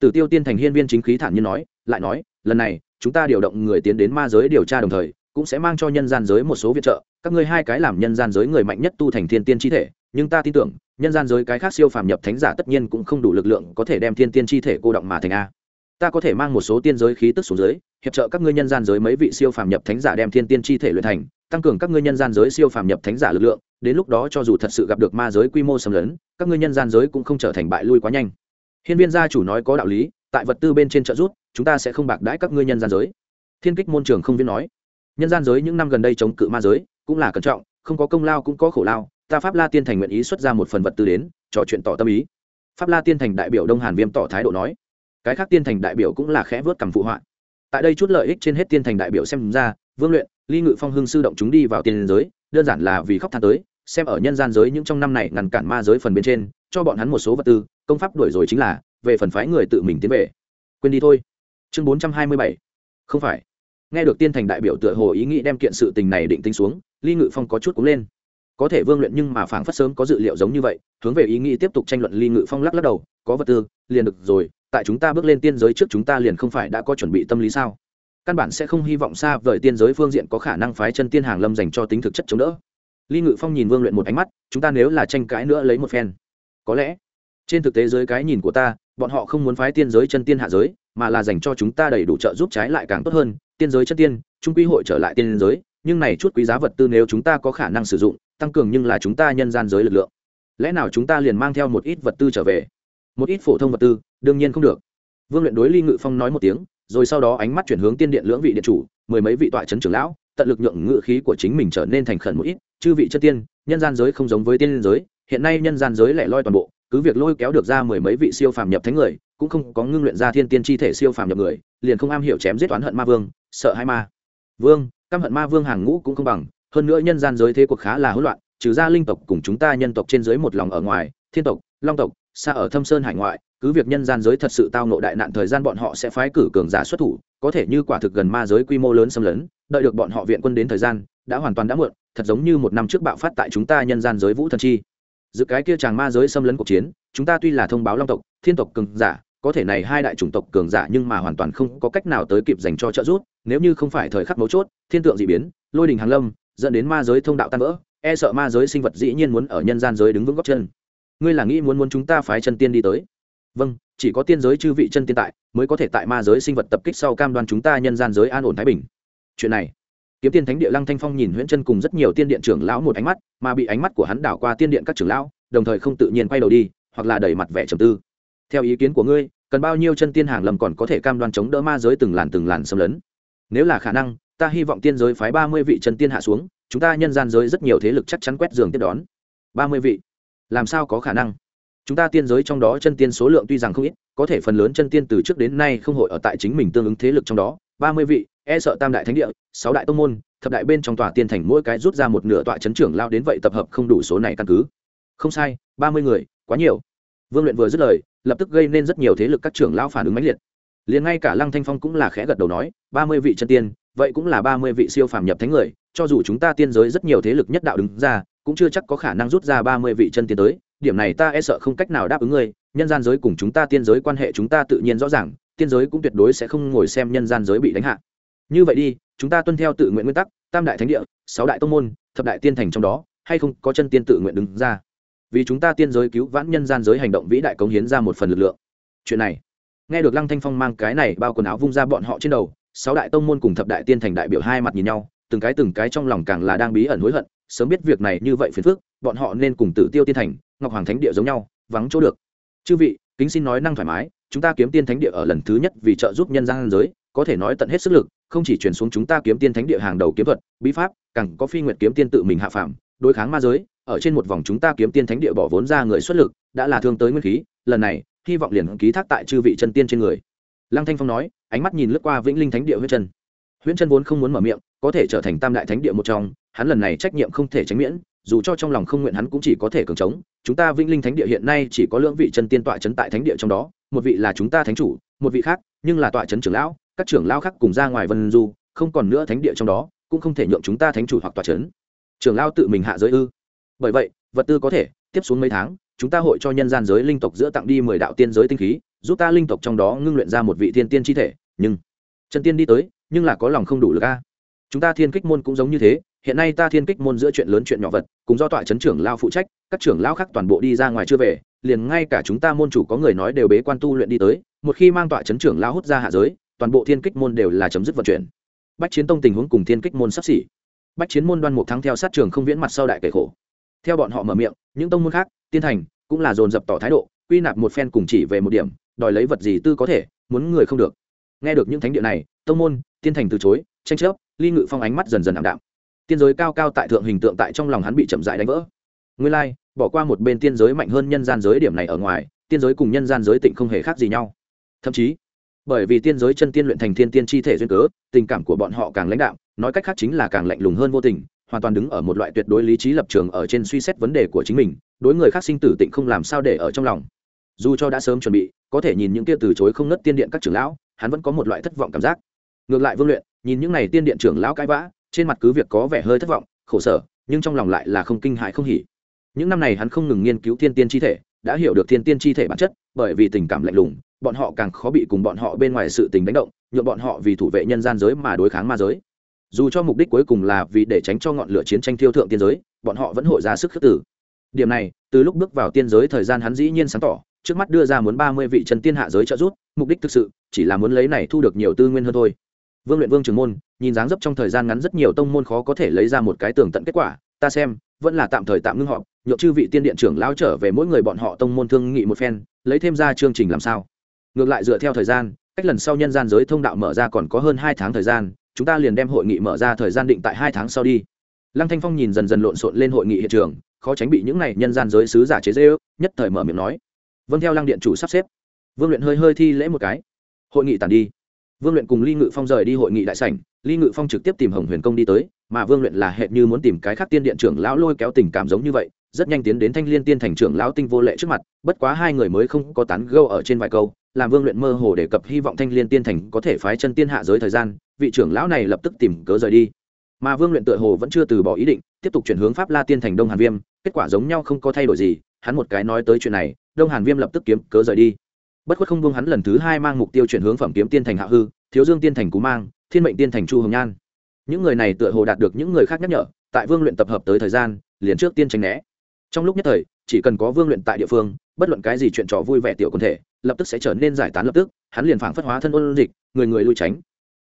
Tử tiêu tiên thành hiên viên chính khí thản nhiên nói, lại nói, lần này, chúng ta điều động người tiến đến ma giới điều tra đồng thời cũng sẽ mang cho nhân gian giới một số viện trợ. Các ngươi hai cái làm nhân gian giới người mạnh nhất tu thành thiên tiên chi thể, nhưng ta tin tưởng, nhân gian giới cái khác siêu phàm nhập thánh giả tất nhiên cũng không đủ lực lượng có thể đem thiên tiên chi thể cô động mà thành a. Ta có thể mang một số tiên giới khí tức xuống dưới, hiệp trợ các ngươi nhân gian giới mấy vị siêu phàm nhập thánh giả đem thiên tiên chi thể luyện thành, tăng cường các ngươi nhân gian giới siêu phàm nhập thánh giả lực lượng, đến lúc đó cho dù thật sự gặp được ma giới quy mô xâm lấn, các ngươi nhân gian giới cũng không trở thành bại lui quá nhanh. Hiên viên gia chủ nói có đạo lý, tại vật tư bên trên trợ rút chúng ta sẽ không bạc đãi các ngươi nhân gian giới. Thiên kích môn trường không viên nói nhân gian giới những năm gần đây chống cự ma giới, cũng là cẩn trọng, không có công lao cũng có khổ lao, ta pháp la tiên thành nguyện ý xuất ra một phần vật tư đến, trò chuyện tỏ tâm ý. Pháp la tiên thành đại biểu đông hàn viêm tỏ thái độ nói. Cái khác tiên thành đại biểu cũng là khẽ vớt cầm phụ họa. Tại đây chút lợi ích trên hết tiên thành đại biểu xem ra, vương luyện, ly ngự phong hưng sư động chúng đi vào tiên giới, đơn giản là vì khóc than tới, xem ở nhân gian giới những trong năm này ngăn cản ma giới phần bên trên, cho bọn hắn một số vật tư, công pháp đuổi rồi chính là, về phần phái người tự mình tiến về. Quên đi thôi. Chương bốn trăm hai mươi bảy. Không phải nghe được tiên thành đại biểu tựa hồ ý nghĩ đem kiện sự tình này định tính xuống ly ngự phong có chút cúng lên. Có thể vương luyện nhưng mà phảng phất sớm có dự liệu giống như vậy, hướng về ý nghĩ tiếp tục tranh luận ly ngự phong lắc lắc đầu, có vật tư, liền được rồi, tại chúng ta bước lên tiên giới trước chúng ta liền không phải đã có chuẩn bị tâm lý sao? Căn bản sẽ không hy vọng xa vời tiên giới phương diện có khả năng phái chân tiên hàng lâm dành cho tính thực chất chống đỡ. Ly ngự phong nhìn vương luyện một ánh mắt, chúng ta nếu là tranh cãi nữa lấy một phen. Có lẽ, trên thực tế dưới cái nhìn của ta, bọn họ không muốn phái tiên giới chân tiên hạ giới mà là dành cho chúng ta đầy đủ trợ giúp trái lại càng tốt hơn, tiên giới chất tiên, trung quy hội trở lại tiên giới, nhưng này chút quý giá vật tư nếu chúng ta có khả năng sử dụng, tăng cường nhưng là chúng ta nhân gian giới lực lượng. Lẽ nào chúng ta liền mang theo một ít vật tư trở về? Một ít phổ thông vật tư, đương nhiên không được. Vương luyện đối ly ngự phong nói một tiếng, rồi sau đó ánh mắt chuyển hướng tiên điện lưỡng vị điện chủ, mười mấy vị tọa trấn trưởng lão, tận lực nhượng ngự khí của chính mình trở nên thành khẩn một ít, chư vị chất tiên, nhân gian giới không giống với tiên giới, hiện nay nhân gian giới lẻ loi toàn bộ, cứ việc lôi kéo được ra mười mấy vị siêu phàm nhập thánh người cũng không có ngưng luyện ra thiên tiên chi thể siêu phàm nhập người, liền không am hiểu chém giết toán hận ma vương, sợ hai ma. Vương, căm hận ma vương hàng ngũ cũng không bằng, hơn nữa nhân gian giới thế cuộc khá là hỗn loạn, trừ ra linh tộc cùng chúng ta nhân tộc trên dưới một lòng ở ngoài, thiên tộc, long tộc, xa ở thâm sơn hải ngoại, cứ việc nhân gian giới thật sự tao nộ đại nạn thời gian bọn họ sẽ phái cử cường giả xuất thủ, có thể như quả thực gần ma giới quy mô lớn xâm lấn, đợi được bọn họ viện quân đến thời gian, đã hoàn toàn đã muộn, thật giống như một năm trước bạo phát tại chúng ta nhân gian giới vũ thần chi. Dự cái kia chàng ma giới xâm lấn cuộc chiến, chúng ta tuy là thông báo long tộc, thiên tộc cường giả có thể này hai đại chủng tộc cường giả nhưng mà hoàn toàn không có cách nào tới kịp dành cho trợ giúp, nếu như không phải thời khắc mấu chốt, thiên tượng dị biến, lôi đình hàng lâm, dẫn đến ma giới thông đạo tan vỡ e sợ ma giới sinh vật dĩ nhiên muốn ở nhân gian giới đứng vững gót chân. Ngươi là nghĩ muốn muốn chúng ta phái chân tiên đi tới? Vâng chỉ có tiên giới chư vị chân tiên tại, mới có thể tại ma giới sinh vật tập kích sau cam đoan chúng ta nhân gian giới an ổn thái bình. Chuyện này, kiếm tiên thánh địa lăng thanh phong nhìn huyễn chân cùng rất nhiều tiên điện trưởng lão một ánh mắt, mà bị ánh mắt của hắn đảo qua tiên điện các trưởng lão, đồng thời không tự nhiên quay đầu đi, hoặc là đẩy mặt vẻ trầm tư theo ý kiến của ngươi, cần bao nhiêu chân tiên hàng lầm còn có thể cam đoan chống đỡ ma giới từng làn từng làn xâm lấn? Nếu là khả năng, ta hy vọng tiên giới phái ba mươi vị chân tiên hạ xuống, chúng ta nhân gian giới rất nhiều thế lực chắc chắn quét giường tiếp đón. ba mươi vị? Làm sao có khả năng? Chúng ta tiên giới trong đó chân tiên số lượng tuy rằng không ít, có thể phần lớn chân tiên từ trước đến nay không hội ở tại chính mình tương ứng thế lực trong đó. ba mươi vị e sợ tam đại thánh địa, sáu đại tông môn, thập đại bên trong tòa tiên thành mỗi cái rút ra một nửa tọa chấn trưởng lao đến vậy tập hợp không đủ số này căn cứ. Không sai, ba mươi người, quá nhiều vương luyện vừa dứt lời, lập tức gây nên rất nhiều thế lực các trưởng lão phản ứng mãnh liệt. Liền ngay cả lăng thanh phong cũng là khẽ gật đầu nói, ba mươi vị chân tiên, vậy cũng là ba mươi vị siêu phàm nhập thánh người, cho dù chúng ta tiên giới rất nhiều thế lực nhất đạo đứng ra, cũng chưa chắc có khả năng rút ra ba mươi vị chân tiên tới, điểm này ta e sợ không cách nào đáp ứng ngươi, nhân gian giới cùng chúng ta tiên giới quan hệ chúng ta tự nhiên rõ ràng, tiên giới cũng tuyệt đối sẽ không ngồi xem nhân gian giới bị đánh hạ. Như vậy đi, chúng ta tuân theo tự nguyện nguyên tắc, tam đại thánh địa, sáu đại tông môn, thập đại tiên thành trong đó, hay không có chân tiên tự nguyện đứng ra? Vì chúng ta tiên giới cứu vãn nhân gian giới hành động vĩ đại cống hiến ra một phần lực lượng. Chuyện này, nghe được lăng thanh phong mang cái này bao quần áo vung ra bọn họ trên đầu, sáu đại tông môn cùng thập đại tiên thành đại biểu hai mặt nhìn nhau, từng cái từng cái trong lòng càng là đang bí ẩn hối hận, sớm biết việc này như vậy phiền phức, bọn họ nên cùng tử tiêu tiên thành, ngọc hoàng thánh địa giống nhau, vắng chỗ được. Chư vị, kính xin nói năng thoải mái, chúng ta kiếm tiên thánh địa ở lần thứ nhất vì trợ giúp nhân gian giới, có thể nói tận hết sức lực không chỉ truyền xuống chúng ta kiếm tiên thánh địa hàng đầu kiếm thuật, bí pháp, càng có phi nguyệt kiếm tiên tự mình hạ phàm, đối kháng ma giới, ở trên một vòng chúng ta kiếm tiên thánh địa bỏ vốn ra người xuất lực, đã là thương tới nguyên khí, lần này, hy vọng liền ký thác tại chư vị chân tiên trên người. Lăng thanh phong nói, ánh mắt nhìn lướt qua vĩnh linh thánh địa huyết chân. Huyễn chân vốn không muốn mở miệng, có thể trở thành tam đại thánh địa một trong, hắn lần này trách nhiệm không thể tránh miễn, dù cho trong lòng không nguyện hắn cũng chỉ có thể cường chống. Chúng ta vĩnh linh thánh địa hiện nay chỉ có lưỡng vị chân tiên tọa chấn tại thánh địa trong đó, một vị là chúng ta thánh chủ, một vị khác, nhưng là tọa chấn trưởng lão các trưởng lao khác cùng ra ngoài vân du, không còn nữa thánh địa trong đó, cũng không thể nhượng chúng ta thánh chủ hoặc tòa chấn. Trưởng lao tự mình hạ giới ư? Bởi vậy, vật tư có thể, tiếp xuống mấy tháng, chúng ta hội cho nhân gian giới linh tộc giữa tặng đi mười đạo tiên giới tinh khí, giúp ta linh tộc trong đó ngưng luyện ra một vị thiên tiên chi thể, nhưng chân tiên đi tới, nhưng là có lòng không đủ lực a. Chúng ta thiên kích môn cũng giống như thế, hiện nay ta thiên kích môn giữa chuyện lớn chuyện nhỏ vật, cùng do tọa chấn trưởng lao phụ trách, các trưởng lao khác toàn bộ đi ra ngoài chưa về, liền ngay cả chúng ta môn chủ có người nói đều bế quan tu luyện đi tới, một khi mang tọa chấn trưởng lao hút ra hạ giới toàn bộ thiên kích môn đều là chấm dứt vận chuyển. Bách chiến tông tình huống cùng thiên kích môn sắp xỉ. Bách chiến môn đoan mục thắng theo sát trường không viễn mặt sau đại kể khổ. Theo bọn họ mở miệng, những tông môn khác, tiên thành, cũng là dồn dập tỏ thái độ, quy nạp một phen cùng chỉ về một điểm, đòi lấy vật gì tư có thể, muốn người không được. Nghe được những thánh địa này, tông môn, tiên thành từ chối, tranh chấp, ly ngự phong ánh mắt dần dần ảm đạm. Tiên giới cao cao tại thượng hình tượng tại trong lòng hắn bị chậm dại đánh vỡ. Nguyên lai, bỏ qua một bên tiên giới mạnh hơn nhân gian giới điểm này ở ngoài, tiên giới cùng nhân gian giới tịnh không hề khác gì nhau. Thậm chí bởi vì tiên giới chân tiên luyện thành thiên tiên chi thể duyên cớ, tình cảm của bọn họ càng lãnh đạo nói cách khác chính là càng lạnh lùng hơn vô tình, hoàn toàn đứng ở một loại tuyệt đối lý trí lập trường ở trên suy xét vấn đề của chính mình, đối người khác sinh tử tịnh không làm sao để ở trong lòng. Dù cho đã sớm chuẩn bị, có thể nhìn những kia từ chối không nớt tiên điện các trưởng lão, hắn vẫn có một loại thất vọng cảm giác. Ngược lại vương luyện, nhìn những n à y tiên điện trưởng lão cãi vã, trên mặt cứ việc có vẻ hơi thất vọng, khổ sở, nhưng trong lòng lại là không kinh hại không hỉ. Những năm này hắn không ngừng nghiên cứu thiên tiên chi thể, đã hiểu được thiên tiên chi thể bản chất, bởi vì tình cảm lạnh lùng bọn họ càng khó bị cùng bọn họ bên ngoài sự tình đánh động nhuộm bọn họ vì thủ vệ nhân gian giới mà đối kháng ma giới. Dù cho mục đích cuối cùng là vì để tránh cho ngọn lửa chiến tranh thiêu thượng tiên giới, bọn họ vẫn hội ra sức khước tử. Điểm này, từ lúc bước vào tiên giới thời gian hắn dĩ nhiên sáng tỏ, trước mắt đưa ra muốn ba mươi vị chân tiên hạ giới trợ giúp, mục đích thực sự chỉ là muốn lấy này thu được nhiều tư nguyên hơn thôi. Vương luyện vương trường môn, nhìn dáng dấp trong thời gian ngắn rất nhiều tông môn khó có thể lấy ra một cái tường tận kết quả, ta xem, vẫn là tạm thời tạm ngưng họp nhộn chư vị tiên điện trưởng lao trở về mỗi người bọn họ tông môn thương nghị một phen, lấy thêm ra chương trình làm sao ngược lại dựa theo thời gian, cách lần sau nhân gian giới thông đạo mở ra còn có hơn hai tháng thời gian, chúng ta liền đem hội nghị mở ra thời gian định tại hai tháng sau đi. Lăng thanh phong nhìn dần dần lộn xộn lên hội nghị hiện trường, khó tránh bị những này nhân gian giới sứ giả chế dễ ước nhất thời mở miệng nói. Vâng theo lăng điện chủ sắp xếp. Vương luyện hơi hơi thi lễ một cái. Hội nghị tàn đi. Vương luyện cùng ly ngự phong rời đi hội nghị đại sảnh, ly ngự phong trực tiếp tìm hồng huyền công đi tới, mà vương luyện là hệ như muốn tìm cái khác tiên điện trưởng lão lôi kéo tình cảm giống như vậy, rất nhanh tiến đến thanh liên tiên thành trưởng lão tinh vô lệ trước mặt, bất quá hai người mới không có tán gâu ở trên vài câu làm vương luyện mơ hồ đề cập hy vọng thanh liên tiên thành có thể phái chân tiên hạ giới thời gian, vị trưởng lão này lập tức tìm cớ rời đi. Mà vương luyện tựa hồ vẫn chưa từ bỏ ý định, tiếp tục chuyển hướng pháp la tiên thành đông hàn viêm, kết quả giống nhau không có thay đổi gì, hắn một cái nói tới chuyện này, đông hàn viêm lập tức kiếm cớ rời đi. Bất khuất không vương hắn lần thứ hai mang mục tiêu chuyển hướng phẩm kiếm tiên thành hạ hư, thiếu dương tiên thành cú mang, thiên mệnh tiên thành chu hồng nhan. Những người này tựa hồ đạt được những người khác nhắc nhở, tại vương luyện tập hợp tới thời gian, liền trước tiên tránh né. Trong lúc nhất thời, chỉ cần có vương luyện tại địa phương, bất luận cái gì chuyện trò vui vẻ tiểu quần thể lập tức sẽ trở nên giải tán lập tức, hắn liền phảng phất hóa thân ôn dịch, người người lui tránh.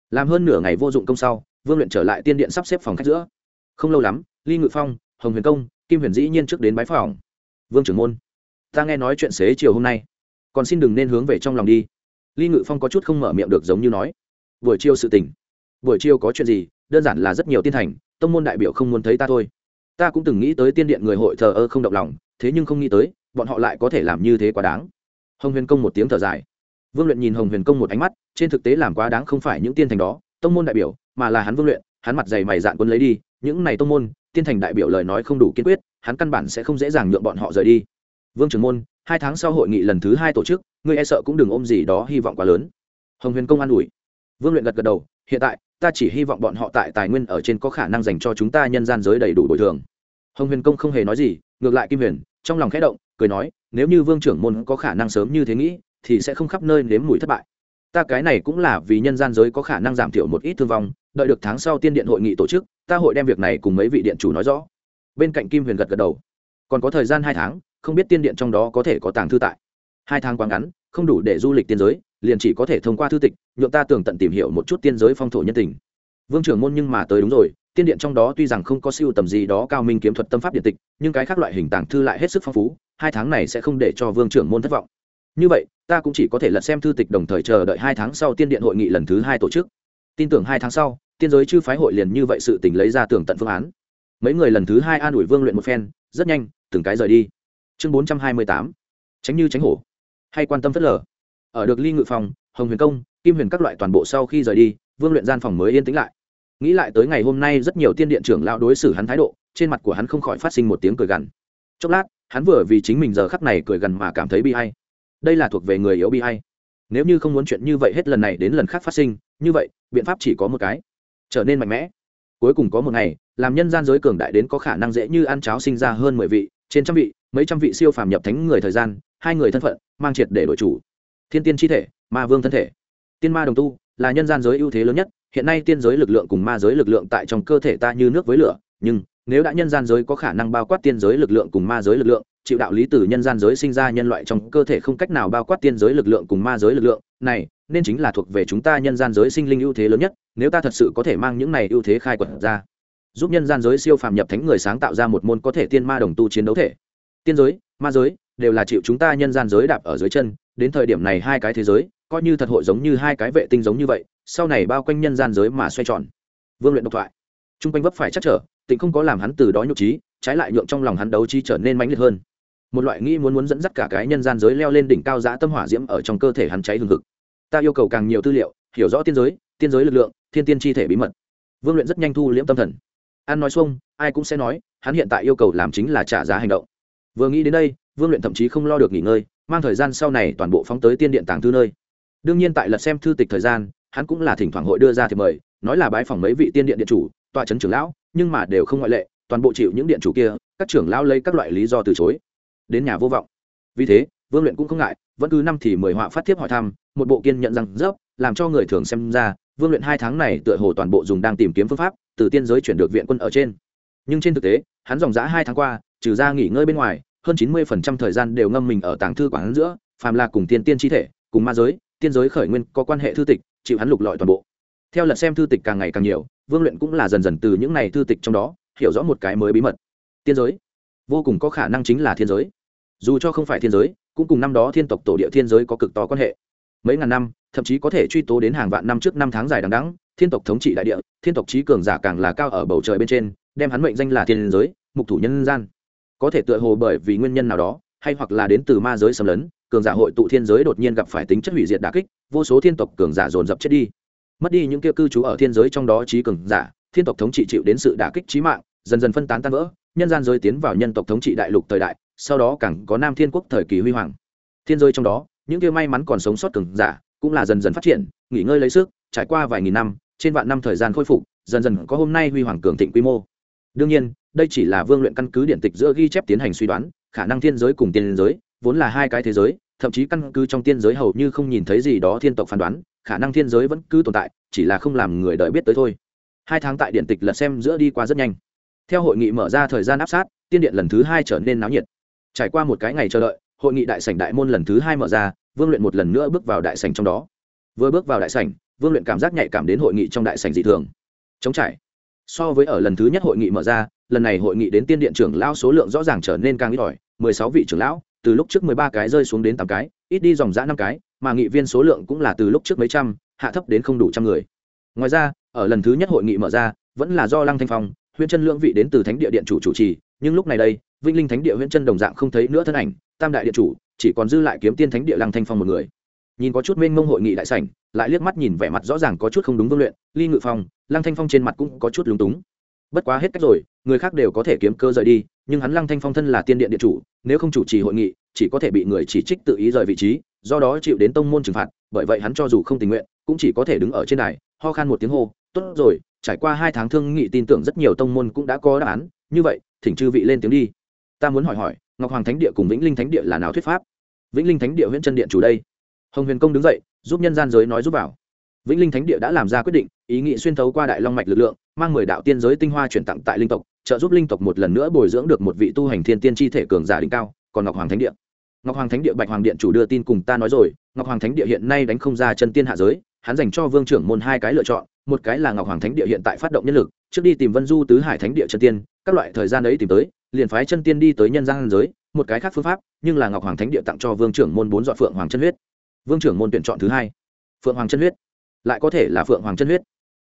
Làm hơn nửa ngày vô dụng công sau, vương luyện trở lại tiên điện sắp xếp phòng khách giữa. Không lâu lắm, ly ngự phong, hồng huyền công, kim huyền dĩ nhiên trước đến bái phòng. Vương trưởng môn, ta nghe nói chuyện xế chiều hôm nay, còn xin đừng nên hướng về trong lòng đi. Ly ngự phong có chút không mở miệng được giống như nói. Buổi chiều sự tình, buổi chiều có chuyện gì, đơn giản là rất nhiều tiên thành, tông môn đại biểu không muốn thấy ta thôi. Ta cũng từng nghĩ tới tiên điện người hội thờ ơ không động lòng, thế nhưng không nghĩ tới, bọn họ lại có thể làm như thế quá đáng hồng huyền công một tiếng thở dài. Vương luyện nhìn hồng huyền công một ánh mắt, trên thực tế làm quá đáng không phải những tiên thành đó, tông môn đại biểu, mà là hắn vương luyện, hắn mặt dày mày dạn quân lấy đi, những này tông môn, tiên thành đại biểu lời nói không đủ kiên quyết, hắn căn bản sẽ không dễ dàng nhượng bọn họ rời đi. Vương trưởng môn, hai tháng sau hội nghị lần thứ hai tổ chức, ngươi e sợ cũng đừng ôm gì đó hy vọng quá lớn. Hồng huyền công an ủi. Vương luyện gật gật đầu, hiện tại, ta chỉ hy vọng bọn họ tại tài nguyên ở trên có khả năng dành cho chúng ta nhân gian giới đầy đủ bồi thường. Hồng huyền công không hề nói gì, ngược lại kim huyền trong lòng khẽ động, cười nói, nếu như vương trưởng môn có khả năng sớm như thế nghĩ, thì sẽ không khắp nơi nếm mùi thất bại. Ta cái này cũng là vì nhân gian giới có khả năng giảm thiểu một ít thương vong, đợi được tháng sau tiên điện hội nghị tổ chức, ta hội đem việc này cùng mấy vị điện chủ nói rõ. Bên cạnh kim huyền gật gật đầu. Còn có thời gian hai tháng, không biết tiên điện trong đó có thể có tàng thư tại. Hai tháng quá ngắn, không đủ để du lịch tiên giới, liền chỉ có thể thông qua thư tịch, nhượng ta tường tận tìm hiểu một chút tiên giới phong thổ nhân tình. Vương trưởng môn nhưng mà tới đúng rồi tiên điện trong đó tuy rằng không có siêu tầm gì đó cao minh kiếm thuật tâm pháp điện tịch, nhưng cái khác loại hình tàng thư lại hết sức phong phú, hai tháng này sẽ không để cho vương trưởng môn thất vọng. Như vậy, ta cũng chỉ có thể lật xem thư tịch đồng thời chờ đợi hai tháng sau tiên điện hội nghị lần thứ hai tổ chức. Tin tưởng hai tháng sau, tiên giới chư phái hội liền như vậy sự tình lấy ra tưởng tận phương án. Mấy người lần thứ hai an ủi vương luyện một phen, rất nhanh, từng cái rời đi. Chương bốn trăm hai mươi tám, tránh như tránh hổ. Hay quan tâm phớt lờ. Ở được ly ngự phòng, hồng huyền công, kim huyền các loại toàn bộ sau khi rời đi, vương luyện gian phòng mới yên tĩnh lại nghĩ lại tới ngày hôm nay rất nhiều tiên điện trưởng lão đối xử hắn thái độ, trên mặt của hắn không khỏi phát sinh một tiếng cười gằn. Chốc lát, hắn vừa vì chính mình giờ khắc này cười gằn mà cảm thấy bi hay đây là thuộc về người yếu bi hay nếu như không muốn chuyện như vậy hết lần này đến lần khác phát sinh, như vậy, biện pháp chỉ có một cái. Trở nên mạnh mẽ. Cuối cùng có một ngày, làm nhân gian giới cường đại đến có khả năng dễ như ăn cháo sinh ra hơn mười vị, trên trăm vị, mấy trăm vị siêu phàm nhập thánh người thời gian, hai người thân phận, mang triệt để đổi chủ. Thiên tiên chi thể, ma vương thân thể. Tiên ma đồng tu là nhân gian giới ưu thế lớn nhất, hiện nay tiên giới lực lượng cùng ma giới lực lượng tại trong cơ thể ta như nước với lửa, nhưng nếu đã nhân gian giới có khả năng bao quát tiên giới lực lượng cùng ma giới lực lượng, chịu đạo lý từ nhân gian giới sinh ra nhân loại trong cơ thể không cách nào bao quát tiên giới lực lượng cùng ma giới lực lượng, này, nên chính là thuộc về chúng ta nhân gian giới sinh linh ưu thế lớn nhất, nếu ta thật sự có thể mang những này ưu thế khai quật ra. Giúp nhân gian giới siêu phàm nhập thánh người sáng tạo ra một môn có thể tiên ma đồng tu chiến đấu thể. Tiên giới, ma giới, đều là chịu chúng ta nhân gian giới đạp ở dưới chân, đến thời điểm này hai cái thế giới coi như thật hội giống như hai cái vệ tinh giống như vậy, sau này bao quanh nhân gian giới mà xoay tròn. Vương luyện độc thoại. T r u n g quanh vấp phải chắc trở, tịnh không có làm hắn từ đó nhục trí, trái lại nhượng trong lòng hắn đấu trí trở nên mãnh liệt hơn. Một loại nghĩ muốn muốn dẫn dắt cả cái nhân gian giới leo lên đỉnh cao giã tâm hỏa diễm ở trong cơ thể hắn cháy hừng hực. Ta yêu cầu càng nhiều tư liệu, hiểu rõ tiên giới tiên giới lực lượng, thiên tiên chi thể bí mật. Vương luyện rất nhanh thu liễm tâm thần. An nói xuông, ai cũng sẽ nói, hắn hiện tại yêu cầu làm chính là trả giá hành động. Vừa nghĩ đến đây, vương luyện thậm chí không lo được nghỉ ngơi, mang thời gian sau này toàn bộ phóng tới tiên điện tàng thư nơi đương nhiên tại lật xem thư tịch thời gian, hắn cũng là thỉnh thoảng hội đưa ra thì mời, nói là bái phỏng mấy vị tiên điện điện chủ, tọa trấn trưởng lão, nhưng mà đều không ngoại lệ, toàn bộ chịu những điện chủ kia, các trưởng lão lấy các loại lý do từ chối. Đến nhà vô vọng. Vì thế, vương luyện cũng không ngại, vẫn cứ năm thì mười họa phát thiếp hỏi thăm, một bộ kiên nhận rằng, dốc, làm cho người thường xem ra, vương luyện hai tháng này tựa hồ toàn bộ dùng đang tìm kiếm phương pháp, từ tiên giới chuyển được viện quân ở trên. Nhưng trên thực tế, hắn dòng giã hai tháng qua, trừ ra nghỉ ngơi bên ngoài, hơn chín mươi phần trăm thời gian đều ngâm mình ở tàng thư quảng giữa, phàm là cùng tiên tiên chi thể, cùng ma giới tiên giới khởi nguyên có quan hệ thư tịch, chịu hắn lục lọi toàn bộ. Theo lần xem thư tịch càng ngày càng nhiều, vương luyện cũng là dần dần từ những này thư tịch trong đó, hiểu rõ một cái mới bí mật. Tiên giới. Vô cùng có khả năng chính là thiên giới. Dù cho không phải thiên giới, cũng cùng năm đó thiên tộc tổ địa thiên giới có cực to quan hệ. Mấy ngàn năm, thậm chí có thể truy tố đến hàng vạn năm trước năm tháng dài đằng đẵng, thiên tộc thống trị đại địa, thiên tộc trí cường giả càng là cao ở bầu trời bên trên, đem hắn mệnh danh là thiên giới, mục thủ nhân gian. Có thể tựa hồ bởi vì nguyên nhân nào đó, hay hoặc là đến từ ma giới xâm lấn cường giả hội tụ thiên giới đột nhiên gặp phải tính chất hủy diệt đà kích, vô số thiên tộc cường giả dồn dập chết đi. Mất đi những kia cư trú ở thiên giới trong đó trí cường giả, thiên tộc thống trị chịu đến sự đả kích trí mạng, dần dần phân tán tan vỡ, nhân gian giới tiến vào nhân tộc thống trị đại lục thời đại, sau đó càng có nam thiên quốc thời kỳ huy hoàng. Thiên giới trong đó, những kia may mắn còn sống sót cường giả cũng là dần dần phát triển, nghỉ ngơi lấy sức, trải qua vài nghìn năm, trên vạn năm thời gian khôi phục, dần dần có hôm nay huy hoàng cường thịnh quy mô. Đương nhiên, đây chỉ là vương luyện căn cứ điện tịch giữa ghi chép tiến hành suy đoán, khả năng thiên giới cùng tiên giới vốn là hai cái thế giới, thậm chí căn cứ trong tiên giới hầu như không nhìn thấy gì đó thiên tộc phán đoán, khả năng thiên giới vẫn cứ tồn tại, chỉ là không làm người đợi biết tới thôi. Hai tháng tại điện tịch lật xem giữa đi qua rất nhanh. Theo hội nghị mở ra thời gian áp sát, tiên điện lần thứ hai trở nên náo nhiệt. Trải qua một cái ngày chờ đợi, hội nghị đại sảnh đại môn lần thứ hai mở ra, vương luyện một lần nữa bước vào đại sảnh trong đó. Vừa bước vào đại sảnh, vương luyện cảm giác nhạy cảm đến hội nghị trong đại sảnh dị thường. Chống trải. So với ở lần thứ nhất hội nghị mở ra, lần này hội nghị đến tiên điện trưởng lão số lượng rõ ràng trở nên càng ít ỏi, mười sáu vị trưởng lão từ lúc trước mười ba cái rơi xuống đến tám cái, ít đi dòng dã năm cái, mà nghị viên số lượng cũng là từ lúc trước mấy trăm, hạ thấp đến không đủ trăm người. Ngoài ra, ở lần thứ nhất hội nghị mở ra, vẫn là do lăng thanh phong, huyễn chân lưỡng vị đến từ thánh địa điện chủ chủ trì, nhưng lúc này đây vinh linh thánh địa huyễn chân đồng dạng không thấy nữa thân ảnh, tam đại điện chủ, chỉ còn dư lại kiếm tiên thánh địa lăng thanh phong một người. Nhìn có chút mênh mông hội nghị đại sảnh, lại liếc mắt nhìn vẻ mặt rõ ràng có chút không đúng vương luyện, ly ngự phong, lăng thanh phong trên mặt cũng có chút lúng túng. Bất quá hết cách rồi, người khác đều có thể kiếm cơ rời đi nhưng hắn lăng thanh phong thân là tiên điện điện chủ, nếu không chủ trì hội nghị, chỉ có thể bị người chỉ trích tự ý rời vị trí, do đó chịu đến tông môn trừng phạt, bởi vậy hắn cho dù không tình nguyện, cũng chỉ có thể đứng ở trên đài, ho khan một tiếng hô, tốt rồi, trải qua hai tháng thương nghị tin tưởng rất nhiều tông môn cũng đã có đáp án, như vậy, thỉnh chư vị lên tiếng đi. Ta muốn hỏi hỏi, ngọc hoàng thánh địa cùng vĩnh linh thánh địa là nào thuyết pháp? Vĩnh linh thánh địa huyện chân điện chủ đây. Hồng huyền công đứng dậy, giúp nhân gian giới nói giúp vào. Vĩnh linh thánh địa đã làm ra quyết định, ý nghị xuyên thấu qua đại long mạch lực lượng, mang mười đạo tiên giới tinh hoa chuyển tặng tại linh tộc trợ giúp linh tộc một lần nữa bồi dưỡng được một vị tu hành thiên tiên chi thể cường giả đỉnh cao, còn ngọc hoàng thánh địa. Ngọc hoàng thánh địa bạch hoàng điện chủ đưa tin cùng ta nói rồi, ngọc hoàng thánh địa hiện nay đánh không ra chân tiên hạ giới, hắn dành cho vương trưởng môn hai cái lựa chọn, một cái là ngọc hoàng thánh địa hiện tại phát động nhân lực, trước đi tìm vân du tứ hải thánh địa chân tiên, các loại thời gian ấy tìm tới, liền phái chân tiên đi tới nhân gian giới, một cái khác phương pháp, nhưng là ngọc hoàng thánh địa tặng cho vương trưởng môn bốn dọn phượng hoàng chân huyết. Vương trưởng môn tuyển chọn thứ hai. Phượng hoàng chân huyết. Lại có thể là phượng hoàng chân huyết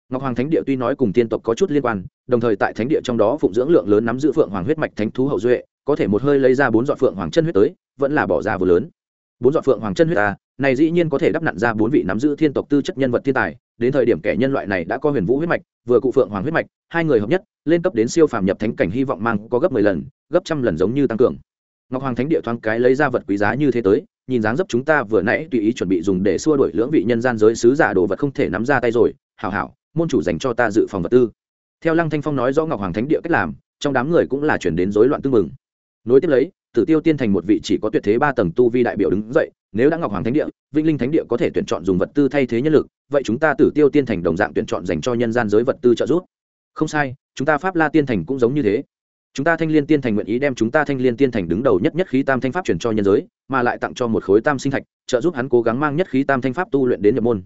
ngọc hoàng thánh địa tuy nói cùng tiên tộc có chút liên quan, đồng thời tại thánh địa trong đó phụng dưỡng lượng lớn nắm giữ phượng hoàng huyết mạch thánh thú hậu duệ, có thể một hơi lấy ra bốn dọn phượng hoàng chân huyết tới, vẫn là bỏ ra vừa lớn. Bốn dọn phượng hoàng chân huyết ta này dĩ nhiên có thể đắp nặn ra bốn vị nắm giữ thiên tộc tư chất nhân vật thiên tài, đến thời điểm kẻ nhân loại này đã có huyền vũ huyết mạch, vừa cụ phượng hoàng huyết mạch, hai người hợp nhất, lên cấp đến siêu phàm nhập thánh cảnh hy vọng mang có gấp mười lần, gấp trăm lần giống như tăng cường. Ngọc hoàng thánh địa thoáng cái lấy ra vật quý giá như thế tới, nhìn dáng dấp chúng ta vừa nãy tùy ý chuẩn bị dùng để xua đuổi lưỡng vị nhân gian giới sứ giả đồ vật không thể nắm ra tay rồi, hảo hảo môn chủ dành cho ta dự phòng vật tư. Theo lăng thanh phong nói rõ ngọc hoàng thánh địa cách làm, trong đám người cũng là chuyển đến rối loạn tương mừng nối tiếp lấy, tử tiêu tiên thành một vị chỉ có tuyệt thế ba tầng tu vi đại biểu đứng dậy, nếu đã ngọc hoàng thánh địa vinh linh thánh địa có thể tuyển chọn dùng vật tư thay thế nhân lực, vậy chúng ta tử tiêu tiên thành đồng dạng tuyển chọn dành cho nhân gian giới vật tư trợ giúp. Không sai, chúng ta pháp la tiên thành cũng giống như thế. Chúng ta thanh liên tiên thành nguyện ý đem chúng ta thanh liên tiên thành đứng đầu nhất nhất khí tam thanh pháp chuyển cho nhân giới, mà lại tặng cho một khối tam sinh thạch, trợ giúp hắn cố gắng mang nhất khí tam thanh pháp tu luyện đến nhập môn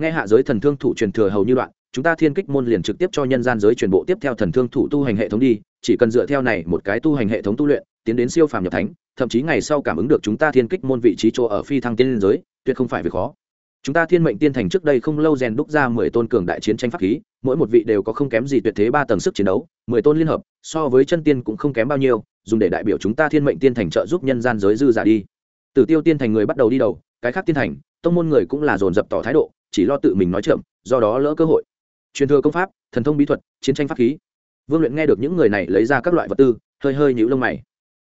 nghe hạ giới thần thương thủ truyền thừa hầu như đoạn, chúng ta thiên kích môn liền trực tiếp cho nhân gian giới truyền bộ tiếp theo thần thương thủ tu hành hệ thống đi, chỉ cần dựa theo này một cái tu hành hệ thống tu luyện, tiến đến siêu phàm nhập thánh, thậm chí ngày sau cảm ứng được chúng ta thiên kích môn vị trí chỗ ở phi thăng tiên liên giới, tuyệt không phải việc khó. Chúng ta thiên mệnh tiên thành trước đây không lâu rèn đúc ra mười tôn cường đại chiến tranh pháp khí, mỗi một vị đều có không kém gì tuyệt thế ba tầng sức chiến đấu, mười tôn liên hợp, so với chân tiên cũng không kém bao nhiêu, dùng để đại biểu chúng ta thiên mệnh tiên thành trợ giúp nhân gian giới dư giả đi. Tử tiêu tiên thành người bắt đầu đi đầu, cái khác tiên thành, tông môn người cũng là dồn dập tỏ thái độ chỉ lo tự mình nói chậm, do đó lỡ cơ hội. Truyền thừa công pháp, thần thông bí thuật, chiến tranh pháp khí. Vương luyện nghe được những người này lấy ra các loại vật tư, hơi hơi nhũ lông mày.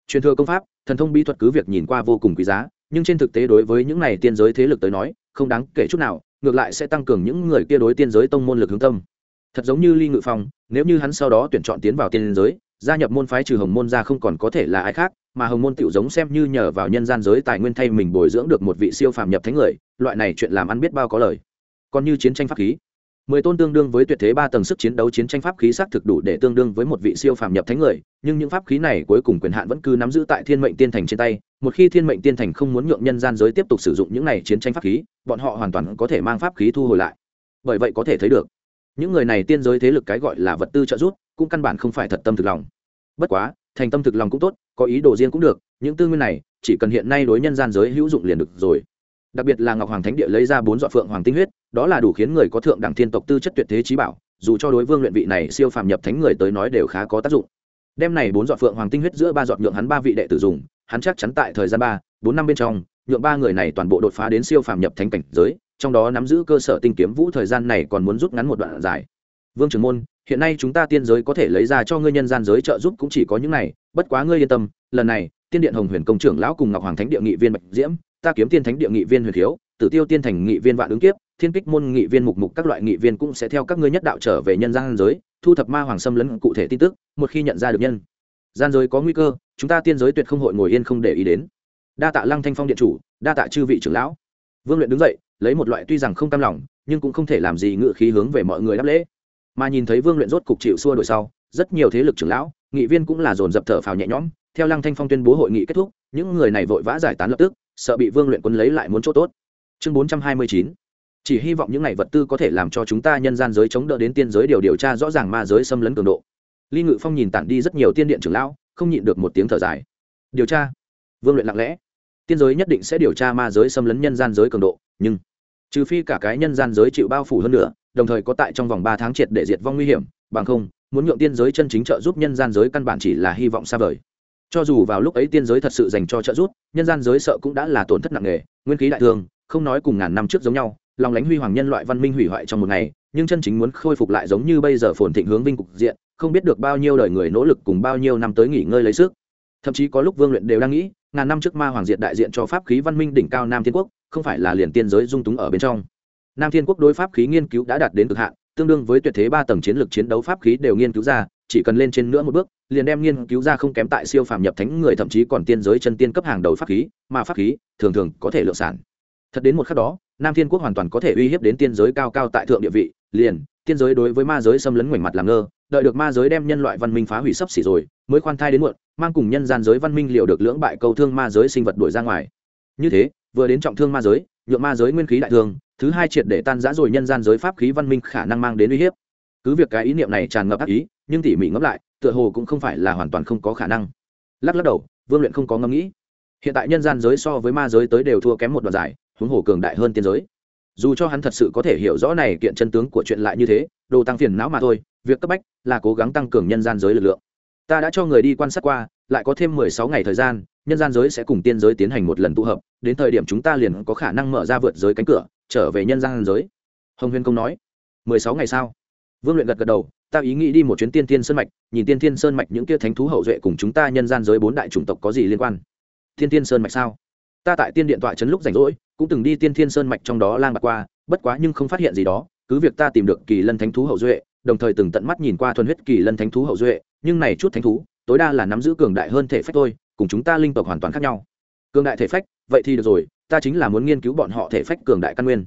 Truyền thừa công pháp, thần thông bí thuật cứ việc nhìn qua vô cùng quý giá, nhưng trên thực tế đối với những này tiên giới thế lực tới nói, không đáng kể chút nào, ngược lại sẽ tăng cường những người kia đối tiên giới tông môn lực hướng tâm. Thật giống như ly ngự phong, nếu như hắn sau đó tuyển chọn tiến vào tiên giới, gia nhập môn phái trừ hồng môn ra không còn có thể là ai khác, mà hồng môn tiểu giống xem như nhờ vào nhân gian giới tài nguyên thay mình bồi dưỡng được một vị siêu phàm nhập thánh người, loại này chuyện làm ăn biết bao có lời còn như chiến tranh pháp khí. Mười tôn tương đương với tuyệt thế ba tầng sức chiến đấu chiến tranh pháp khí xác thực đủ để tương đương với một vị siêu phàm nhập thánh người, nhưng những pháp khí này cuối cùng quyền hạn vẫn cứ nắm giữ tại thiên mệnh tiên thành trên tay. Một khi thiên mệnh tiên thành không muốn nhượng nhân gian giới tiếp tục sử dụng những này chiến tranh pháp khí, bọn họ hoàn toàn có thể mang pháp khí thu hồi lại. Bởi vậy có thể thấy được, những người này tiên giới thế lực cái gọi là vật tư trợ giúp, cũng căn bản không phải thật tâm thực lòng. Bất quá, thành tâm thực lòng cũng tốt, có ý đồ riêng cũng được, những tư nguyên này, chỉ cần hiện nay đối nhân gian giới hữu dụng liền được rồi. Đặc biệt là ngọc hoàng thánh địa lấy ra bốn dọa phượng hoàng tinh huyết đó là đủ khiến người có thượng đẳng thiên tộc tư chất tuyệt thế trí bảo, dù cho đối vương luyện vị này siêu phàm nhập thánh người tới nói đều khá có tác dụng. Đem này bốn dọa phượng hoàng tinh huyết giữa ba dọa nhượng hắn ba vị đệ tử dùng, hắn chắc chắn tại thời gian ba, bốn năm bên trong, nhượng ba người này toàn bộ đột phá đến siêu phàm nhập thánh cảnh giới, trong đó nắm giữ cơ sở tinh kiếm vũ thời gian này còn muốn rút ngắn một đoạn dài. Vương trưởng môn, hiện nay chúng ta tiên giới có thể lấy ra cho ngươi nhân gian giới trợ giúp cũng chỉ có những này, bất quá ngươi yên tâm, lần này, tiên điện hồng huyền công trưởng lão cùng ngọc hoàng thánh địa nghị viên bạch diễm, ta kiếm tiên thánh địa nghị viên huyền thiếu, tử tiêu tiên thành nghị viên vạn ứng kiếp thiên kích môn nghị viên mục mục các loại nghị viên cũng sẽ theo các ngươi nhất đạo trở về nhân gian giới, thu thập ma hoàng xâm lấn cụ thể tin tức, một khi nhận ra được nhân. Gian giới có nguy cơ, chúng ta tiên giới tuyệt không hội ngồi yên không để ý đến. Đa tạ lăng thanh phong điện chủ, đa tạ chư vị trưởng lão. Vương luyện đứng dậy, lấy một loại tuy rằng không cam lòng, nhưng cũng không thể làm gì ngự khí hướng về mọi người đáp lễ. Mà nhìn thấy vương luyện rốt cục chịu xua đổi sau, rất nhiều thế lực trưởng lão, nghị viên cũng là dồn dập thở phào nhẹ nhõm. Theo lăng thanh phong tuyên bố hội nghị kết thúc, những người này vội vã giải tán lập tức, sợ bị vương luyện quân lấy lại muốn chỗ tốt. Chương bốn trăm hai mươi chín chỉ hy vọng những ngày vật tư có thể làm cho chúng ta nhân gian giới chống đỡ đến tiên giới điều điều tra rõ ràng ma giới xâm lấn cường độ. Ly ngự phong nhìn tản đi rất nhiều tiên điện trưởng lão, không nhịn được một tiếng thở dài. Điều tra? Vương luyện lặng lẽ. Tiên giới nhất định sẽ điều tra ma giới xâm lấn nhân gian giới cường độ, nhưng trừ phi cả cái nhân gian giới chịu bao phủ hơn nữa, đồng thời có tại trong vòng ba tháng triệt để diệt vong nguy hiểm, bằng không, muốn nhượng tiên giới chân chính trợ giúp nhân gian giới căn bản chỉ là hy vọng xa vời. Cho dù vào lúc ấy tiên giới thật sự dành cho trợ giúp, nhân gian giới sợ cũng đã là tổn thất nặng nề, nguyên khí đại thương, không nói cùng ngàn năm trước giống nhau lòng lánh huy hoàng nhân loại văn minh hủy hoại trong một ngày, nhưng chân chính muốn khôi phục lại giống như bây giờ phồn thịnh hướng vinh cục diện, không biết được bao nhiêu đời người nỗ lực cùng bao nhiêu năm tới nghỉ ngơi lấy sức. Thậm chí có lúc vương luyện đều đang nghĩ, ngàn năm trước ma hoàng diệt đại diện cho pháp khí văn minh đỉnh cao nam thiên quốc, không phải là liền tiên giới dung túng ở bên trong. Nam thiên quốc đối pháp khí nghiên cứu đã đạt đến cực hạn, tương đương với tuyệt thế ba tầng chiến lược chiến đấu pháp khí đều nghiên cứu ra, chỉ cần lên trên nữa một bước, liền đem nghiên cứu ra không kém tại siêu phàm nhập thánh người thậm chí còn tiên giới chân tiên cấp hàng đầu pháp khí, mà pháp khí thường thường có thể lượng sản. Thật đến một khắc đó nam thiên quốc hoàn toàn có thể uy hiếp đến tiên giới cao cao tại thượng địa vị, liền, tiên giới đối với ma giới xâm lấn ngoảnh mặt làm ngơ, đợi được ma giới đem nhân loại văn minh phá hủy sắp xỉ rồi, mới khoan thai đến muộn, mang cùng nhân gian giới văn minh liệu được lưỡng bại câu thương ma giới sinh vật đuổi ra ngoài. Như thế, vừa đến trọng thương ma giới nhuộm ma giới nguyên khí đại thương, thứ hai triệt để tan giã rồi nhân gian giới pháp khí văn minh khả năng mang đến uy hiếp. Cứ việc cái ý niệm này tràn ngập ác ý, nhưng tỉ mỉ ngẫm lại, tựa hồ cũng không phải là hoàn toàn không có khả năng. Lắc lắc đầu, vương luyện không có ngẫm nghĩ. Hiện tại nhân gian giới so với ma giới tới đều thua kém một đoạn giải huống hồ cường đại hơn tiên giới. Dù cho hắn thật sự có thể hiểu rõ này kiện chân tướng của chuyện lại như thế, đồ tăng phiền não mà thôi, việc cấp bách là cố gắng tăng cường nhân gian giới lực lượng. Ta đã cho người đi quan sát qua, lại có thêm mười sáu ngày thời gian, nhân gian giới sẽ cùng tiên giới tiến hành một lần tụ hợp, đến thời điểm chúng ta liền có khả năng mở ra vượt giới cánh cửa, trở về nhân gian giới. Hồng huyên công nói. Mười sáu ngày sau vương luyện gật gật đầu, ta ý nghĩ đi một chuyến tiên tiên sơn mạch, nhìn tiên tiên sơn mạch những kia thánh thú hậu duệ cùng chúng ta nhân gian giới bốn đại chủng tộc có gì liên quan. Tiên tiên sơn mạch sao? Ta tại tiên điện thoại trấn lúc rảnh rỗi cũng từng đi tiên thiên sơn mạch trong đó lang bạc qua, bất quá nhưng không phát hiện gì đó, cứ việc ta tìm được kỳ lân thánh thú hậu duệ, đồng thời từng tận mắt nhìn qua thuần huyết kỳ lân thánh thú hậu duệ, nhưng này chút thánh thú, tối đa là nắm giữ cường đại hơn thể phách thôi, cùng chúng ta linh tộc hoàn toàn khác nhau. Cường đại thể phách, vậy thì được rồi, ta chính là muốn nghiên cứu bọn họ thể phách cường đại căn nguyên.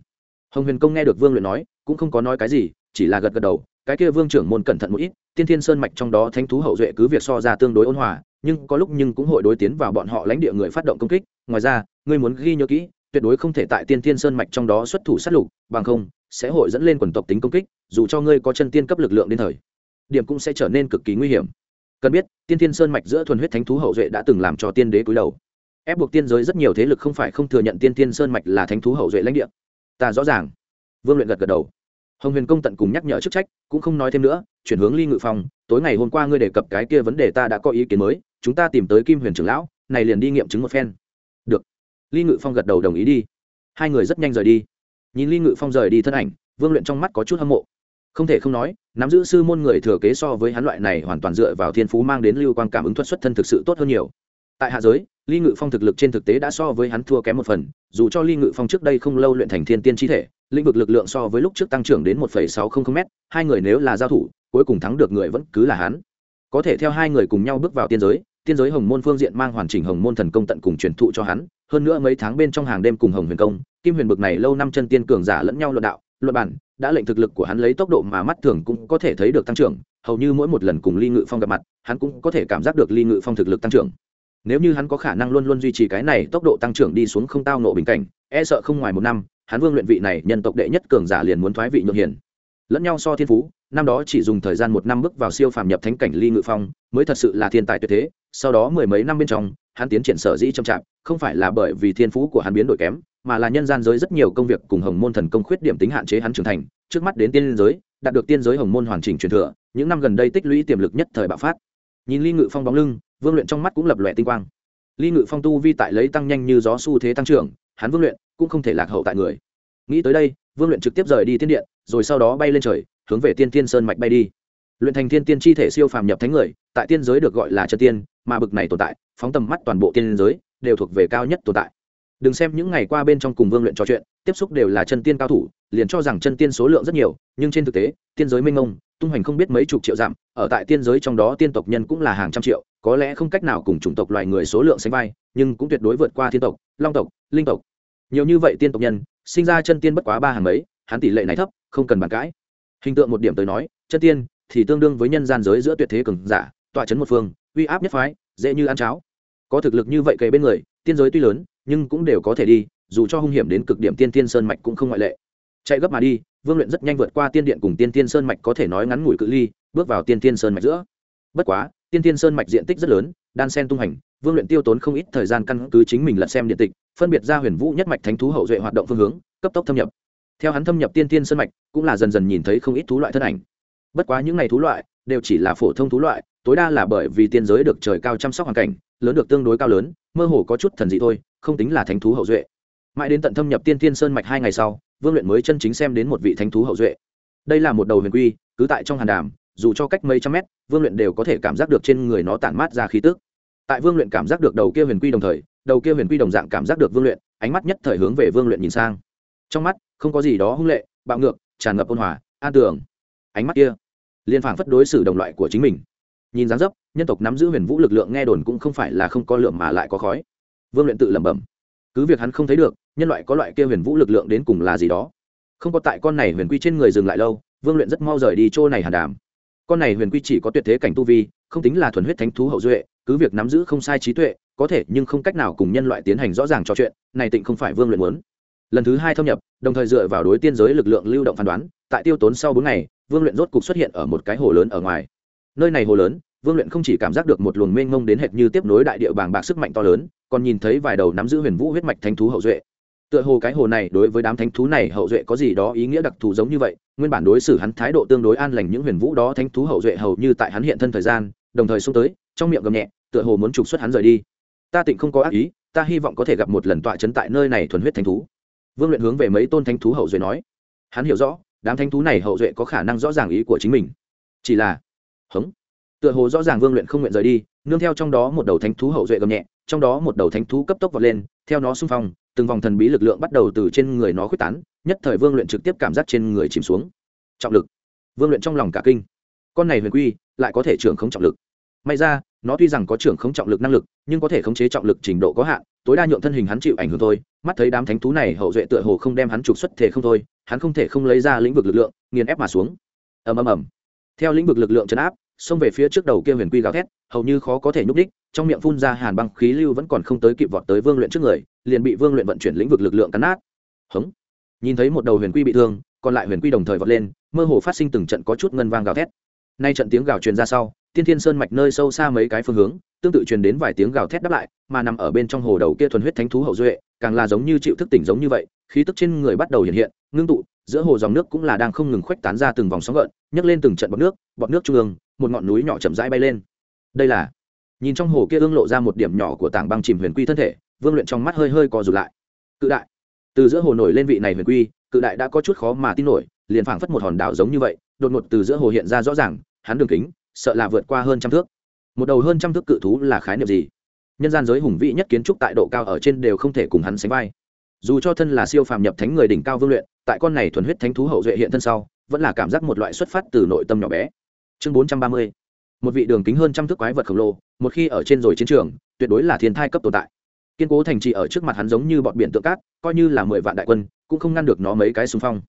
Hồng huyền công nghe được vương luyện nói, cũng không có nói cái gì, chỉ là gật gật đầu, cái kia vương trưởng môn cẩn thận một ít, tiên thiên sơn mạch trong đó thánh thú hậu duệ cứ việc so ra tương đối ôn hòa, nhưng có lúc nhưng cũng hội đối tiến vào bọn họ lãnh địa người phát động công kích. Ngoài ra, ngươi muốn ghi nhớ kỹ tuyệt đối không thể tại tiên thiên sơn mạch trong đó xuất thủ sát lục, bằng không, sẽ hội dẫn lên quần tộc tính công kích, dù cho ngươi có chân tiên cấp lực lượng đến thời, điểm cũng sẽ trở nên cực kỳ nguy hiểm. Cần biết, tiên thiên sơn mạch giữa thuần huyết thánh thú hậu duệ đã từng làm cho tiên đế cúi đầu. Ép buộc tiên giới rất nhiều thế lực không phải không thừa nhận tiên thiên sơn mạch là thánh thú hậu duệ lãnh địa. Ta rõ ràng. Vương luyện gật gật đầu. Hồng huyền công tận cùng nhắc nhở chức trách, cũng không nói thêm nữa, chuyển hướng ly ngự phòng tối ngày hôm qua ngươi đề cập cái kia vấn đề ta đã có ý kiến mới, chúng ta tìm tới kim huyền trưởng lão, này liền đi nghiệm chứng một phen ly ngự phong gật đầu đồng ý đi. Hai người rất nhanh rời đi. Nhìn ly ngự phong rời đi thân ảnh, vương luyện trong mắt có chút hâm mộ. Không thể không nói, nắm giữ sư môn người thừa kế so với hắn loại này hoàn toàn dựa vào thiên phú mang đến lưu quan cảm ứng thuật xuất thân thực sự tốt hơn nhiều. Tại hạ giới, ly ngự phong thực lực trên thực tế đã so với hắn thua kém một phần, dù cho ly ngự phong trước đây không lâu luyện thành thiên tiên chi thể, lĩnh vực lực lượng so với lúc trước tăng trưởng đến một sáu trăm linh m hai người nếu là giao thủ, cuối cùng thắng được người vẫn cứ là hắn. Có thể theo hai người cùng nhau bước vào tiên giới tiên giới hồng môn phương diện mang hoàn chỉnh hồng môn thần công tận cùng truyền thụ cho hắn, hơn nữa mấy tháng bên trong hàng đêm cùng hồng huyền công, kim huyền bực này lâu năm chân tiên cường giả lẫn nhau luận đạo, luận bản, đã lệnh thực lực của hắn lấy tốc độ mà mắt thường cũng có thể thấy được tăng trưởng, hầu như mỗi một lần cùng ly ngự phong gặp mặt, hắn cũng có thể cảm giác được ly ngự phong thực lực tăng trưởng. Nếu như hắn có khả năng luôn luôn duy trì cái này tốc độ tăng trưởng đi xuống không tao nộ bình cảnh e sợ không ngoài một năm, hắn vương luyện vị này nhân tộc đệ nhất cường giả liền muốn thoái vị nhượng hiền. Lẫn nhau so thiên phú năm đó chỉ dùng thời gian một năm bước vào siêu phàm nhập thánh cảnh ly ngự phong, mới thật sự là thiên tài tuyệt thế. Sau đó mười mấy năm bên trong, hắn tiến triển sở dĩ chậm chạp, không phải là bởi vì thiên phú của hắn biến đổi kém, mà là nhân gian giới rất nhiều công việc cùng hồng môn thần công khuyết điểm tính hạn chế hắn trưởng thành. Trước mắt đến tiên giới, đạt được tiên giới hồng môn hoàn chỉnh truyền thừa, những năm gần đây tích lũy tiềm lực nhất thời bạo phát. Nhìn ly ngự phong bóng lưng, vương luyện trong mắt cũng lập lòe tinh quang. Ly ngự phong tu vi tại lấy tăng nhanh như gió xu thế tăng trưởng, hắn vương luyện cũng không thể lạc hậu tại người. Nghĩ tới đây, vương luyện trực tiếp rời đi tiên điện, rồi sau đó bay lên trời hướng về tiên tiên sơn mạch bay đi. Luyện thành thiên tiên chi thể siêu phàm nhập thánh người, tại tiên giới được gọi là chân tiên, mà bực này tồn tại, phóng tầm mắt toàn bộ tiên giới, đều thuộc về cao nhất tồn tại. Đừng xem những ngày qua bên trong cùng vương luyện trò chuyện, tiếp xúc đều là chân tiên cao thủ, liền cho rằng chân tiên số lượng rất nhiều, nhưng trên thực tế, tiên giới minh ông tung hoành không biết mấy chục triệu dặm, ở tại tiên giới trong đó tiên tộc nhân cũng là hàng trăm triệu, có lẽ không cách nào cùng chủng tộc loài người số lượng sánh vai, nhưng cũng tuyệt đối vượt qua thiên tộc, long tộc, linh tộc. Nhiều như vậy tiên tộc nhân, sinh ra chân tiên bất quá ba hàng mấy, hắn tỷ lệ này thấp, không cần bàn cãi hình tượng một điểm tới nói, chân tiên thì tương đương với nhân gian giới giữa tuyệt thế cường giả, tọa chấn một phương, uy áp nhất phái, dễ như ăn cháo. Có thực lực như vậy kề bên người, tiên giới tuy lớn, nhưng cũng đều có thể đi, dù cho hung hiểm đến cực điểm tiên tiên sơn mạch cũng không ngoại lệ. Chạy gấp mà đi, vương luyện rất nhanh vượt qua tiên điện cùng tiên tiên sơn mạch có thể nói ngắn ngủi cự ly, bước vào tiên tiên sơn mạch giữa. Bất quá, tiên tiên sơn mạch diện tích rất lớn, đan sen tung hành, vương luyện tiêu tốn không ít thời gian căn cứ chính mình lật xem điện tịch, phân biệt ra huyền vũ nhất mạch thánh thú hậu duệ hoạt động phương hướng, cấp tốc thâm nhập theo hắn thâm nhập tiên tiên sơn mạch, cũng là dần dần nhìn thấy không ít thú loại thân ảnh. Bất quá những ngày thú loại đều chỉ là phổ thông thú loại, tối đa là bởi vì tiên giới được trời cao chăm sóc hoàn cảnh, lớn được tương đối cao lớn, mơ hồ có chút thần dị thôi, không tính là thánh thú hậu duệ. Mãi đến tận thâm nhập tiên tiên sơn mạch hai ngày sau, vương luyện mới chân chính xem đến một vị thánh thú hậu duệ. Đây là một đầu huyền quy, cứ tại trong hàn đàm, dù cho cách mấy trăm mét, vương luyện đều có thể cảm giác được trên người nó tản mát ra khí tức. Tại vương luyện cảm giác được đầu kia huyền quy đồng thời, đầu kia huyền quy đồng dạng cảm giác được vương luyện, ánh mắt nhất thời hướng về vương luyện nhìn sang. Trong mắt không có gì đó hung lệ, bạo ngược, tràn ngập ôn hòa, an tưởng ánh mắt kia liên phảng phất đối xử đồng loại của chính mình. Nhìn dáng dấp, nhân tộc nắm giữ huyền vũ lực lượng nghe đồn cũng không phải là không có lượng mà lại có khói. Vương luyện tự lẩm bẩm. Cứ việc hắn không thấy được, nhân loại có loại kia huyền vũ lực lượng đến cùng là gì đó. Không có tại con này huyền quy trên người dừng lại lâu, vương luyện rất mau rời đi chỗ này hàn đàm. Con này huyền quy chỉ có tuyệt thế cảnh tu vi, không tính là thuần huyết thánh thú hậu duệ, cứ việc nắm giữ không sai trí tuệ, có thể nhưng không cách nào cùng nhân loại tiến hành rõ ràng trò chuyện, này tịnh không phải vương luyện muốn lần thứ hai thâm nhập, đồng thời dựa vào đối tiên giới lực lượng lưu động phán đoán, tại tiêu tốn sau bốn ngày, vương luyện rốt cục xuất hiện ở một cái hồ lớn ở ngoài. Nơi này hồ lớn, vương luyện không chỉ cảm giác được một luồng mênh mông đến hệt như tiếp nối đại địa bàng bạc sức mạnh to lớn, còn nhìn thấy vài đầu nắm giữ huyền vũ huyết mạch thánh thú hậu duệ. Tựa hồ cái hồ này đối với đám thánh thú này hậu duệ có gì đó ý nghĩa đặc thù giống như vậy, nguyên bản đối xử hắn thái độ tương đối an lành những huyền vũ đó thánh thú hậu duệ hầu như tại hắn hiện thân thời gian, đồng thời xông tới, trong miệng gầm nhẹ, tựa hồ muốn trục xuất hắn rời đi. Ta tịnh không có ác ý, ta hy vọng có thể gặp một lần tọa chấn tại nơi này thuần huyết thánh thú vương luyện hướng về mấy tôn thánh thú hậu duệ nói. Hắn hiểu rõ, đám thánh thú này hậu duệ có khả năng rõ ràng ý của chính mình. Chỉ là, hống. Tựa hồ rõ ràng vương luyện không nguyện rời đi, nương theo trong đó một đầu thánh thú hậu duệ gầm nhẹ, trong đó một đầu thánh thú cấp tốc vọt lên, theo nó xung phong, từng vòng thần bí lực lượng bắt đầu từ trên người nó khuếch tán, nhất thời vương luyện trực tiếp cảm giác trên người chìm xuống. Trọng lực. Vương luyện trong lòng cả kinh. Con này huyền quy, lại có thể trưởng không trọng lực. May ra nó tuy rằng có trưởng không trọng lực năng lực, nhưng có thể khống chế trọng lực trình độ có hạn, tối đa nhượng thân hình hắn chịu ảnh hưởng thôi. Mắt thấy đám thánh thú này hậu duệ tựa hồ không đem hắn trục xuất thể không thôi, hắn không thể không lấy ra lĩnh vực lực lượng, nghiền ép mà xuống. Ầm ầm ầm. Theo lĩnh vực lực lượng chấn áp, xông về phía trước đầu kia huyền quy gào thét, hầu như khó có thể nhúc đích trong miệng phun ra hàn băng khí lưu vẫn còn không tới kịp vọt tới vương luyện trước người, liền bị vương luyện vận chuyển lĩnh vực lực lượng cắn nát. Hống. Nhìn thấy một đầu huyền quy bị thương, còn lại huyền quy đồng thời vọt lên, mơ hồ phát sinh từng trận có chút ngân vang gào thét. Nay trận tiếng gào truyền ra sau tiên thiên sơn mạch nơi sâu xa mấy cái phương hướng, tương tự truyền đến vài tiếng gào thét đáp lại, mà nằm ở bên trong hồ đầu kia thuần huyết thánh thú hậu duệ, càng là giống như chịu thức tỉnh giống như vậy, khí tức trên người bắt đầu hiện hiện, ngưng tụ, giữa hồ dòng nước cũng là đang không ngừng khuếch tán ra từng vòng sóng gợn, nhấc lên từng trận bọt nước bọt nước trung ương, một ngọn núi nhỏ chậm rãi bay lên. Đây là, nhìn trong hồ kia ương lộ ra một điểm nhỏ của tảng băng chìm huyền quy thân thể, vương luyện trong mắt hơi hơi co rụt lại. Cự đại, từ giữa hồ nổi lên vị này huyền quy, cự đại đã có chút khó mà tin nổi, liền phảng phất một hòn đảo giống như vậy, đột ngột từ giữa hồ hiện ra rõ ràng, hắn đường kính sợ là vượt qua hơn trăm thước. Một đầu hơn trăm thước cự thú là khái niệm gì? Nhân gian giới hùng vĩ nhất kiến trúc tại độ cao ở trên đều không thể cùng hắn sánh vai. Dù cho thân là siêu phàm nhập thánh người đỉnh cao vương luyện, tại con này thuần huyết thánh thú hậu duệ hiện thân sau, vẫn là cảm giác một loại xuất phát từ nội tâm nhỏ bé. Chương bốn trăm ba mươi, một vị đường kính hơn trăm thước quái vật khổng lồ, một khi ở trên rồi chiến trường, tuyệt đối là thiên thai cấp tồn tại. Kiên cố thành trì ở trước mặt hắn giống như bọn biển tượng cát, coi như là mười vạn đại quân, cũng không ngăn được nó mấy cái xung phong.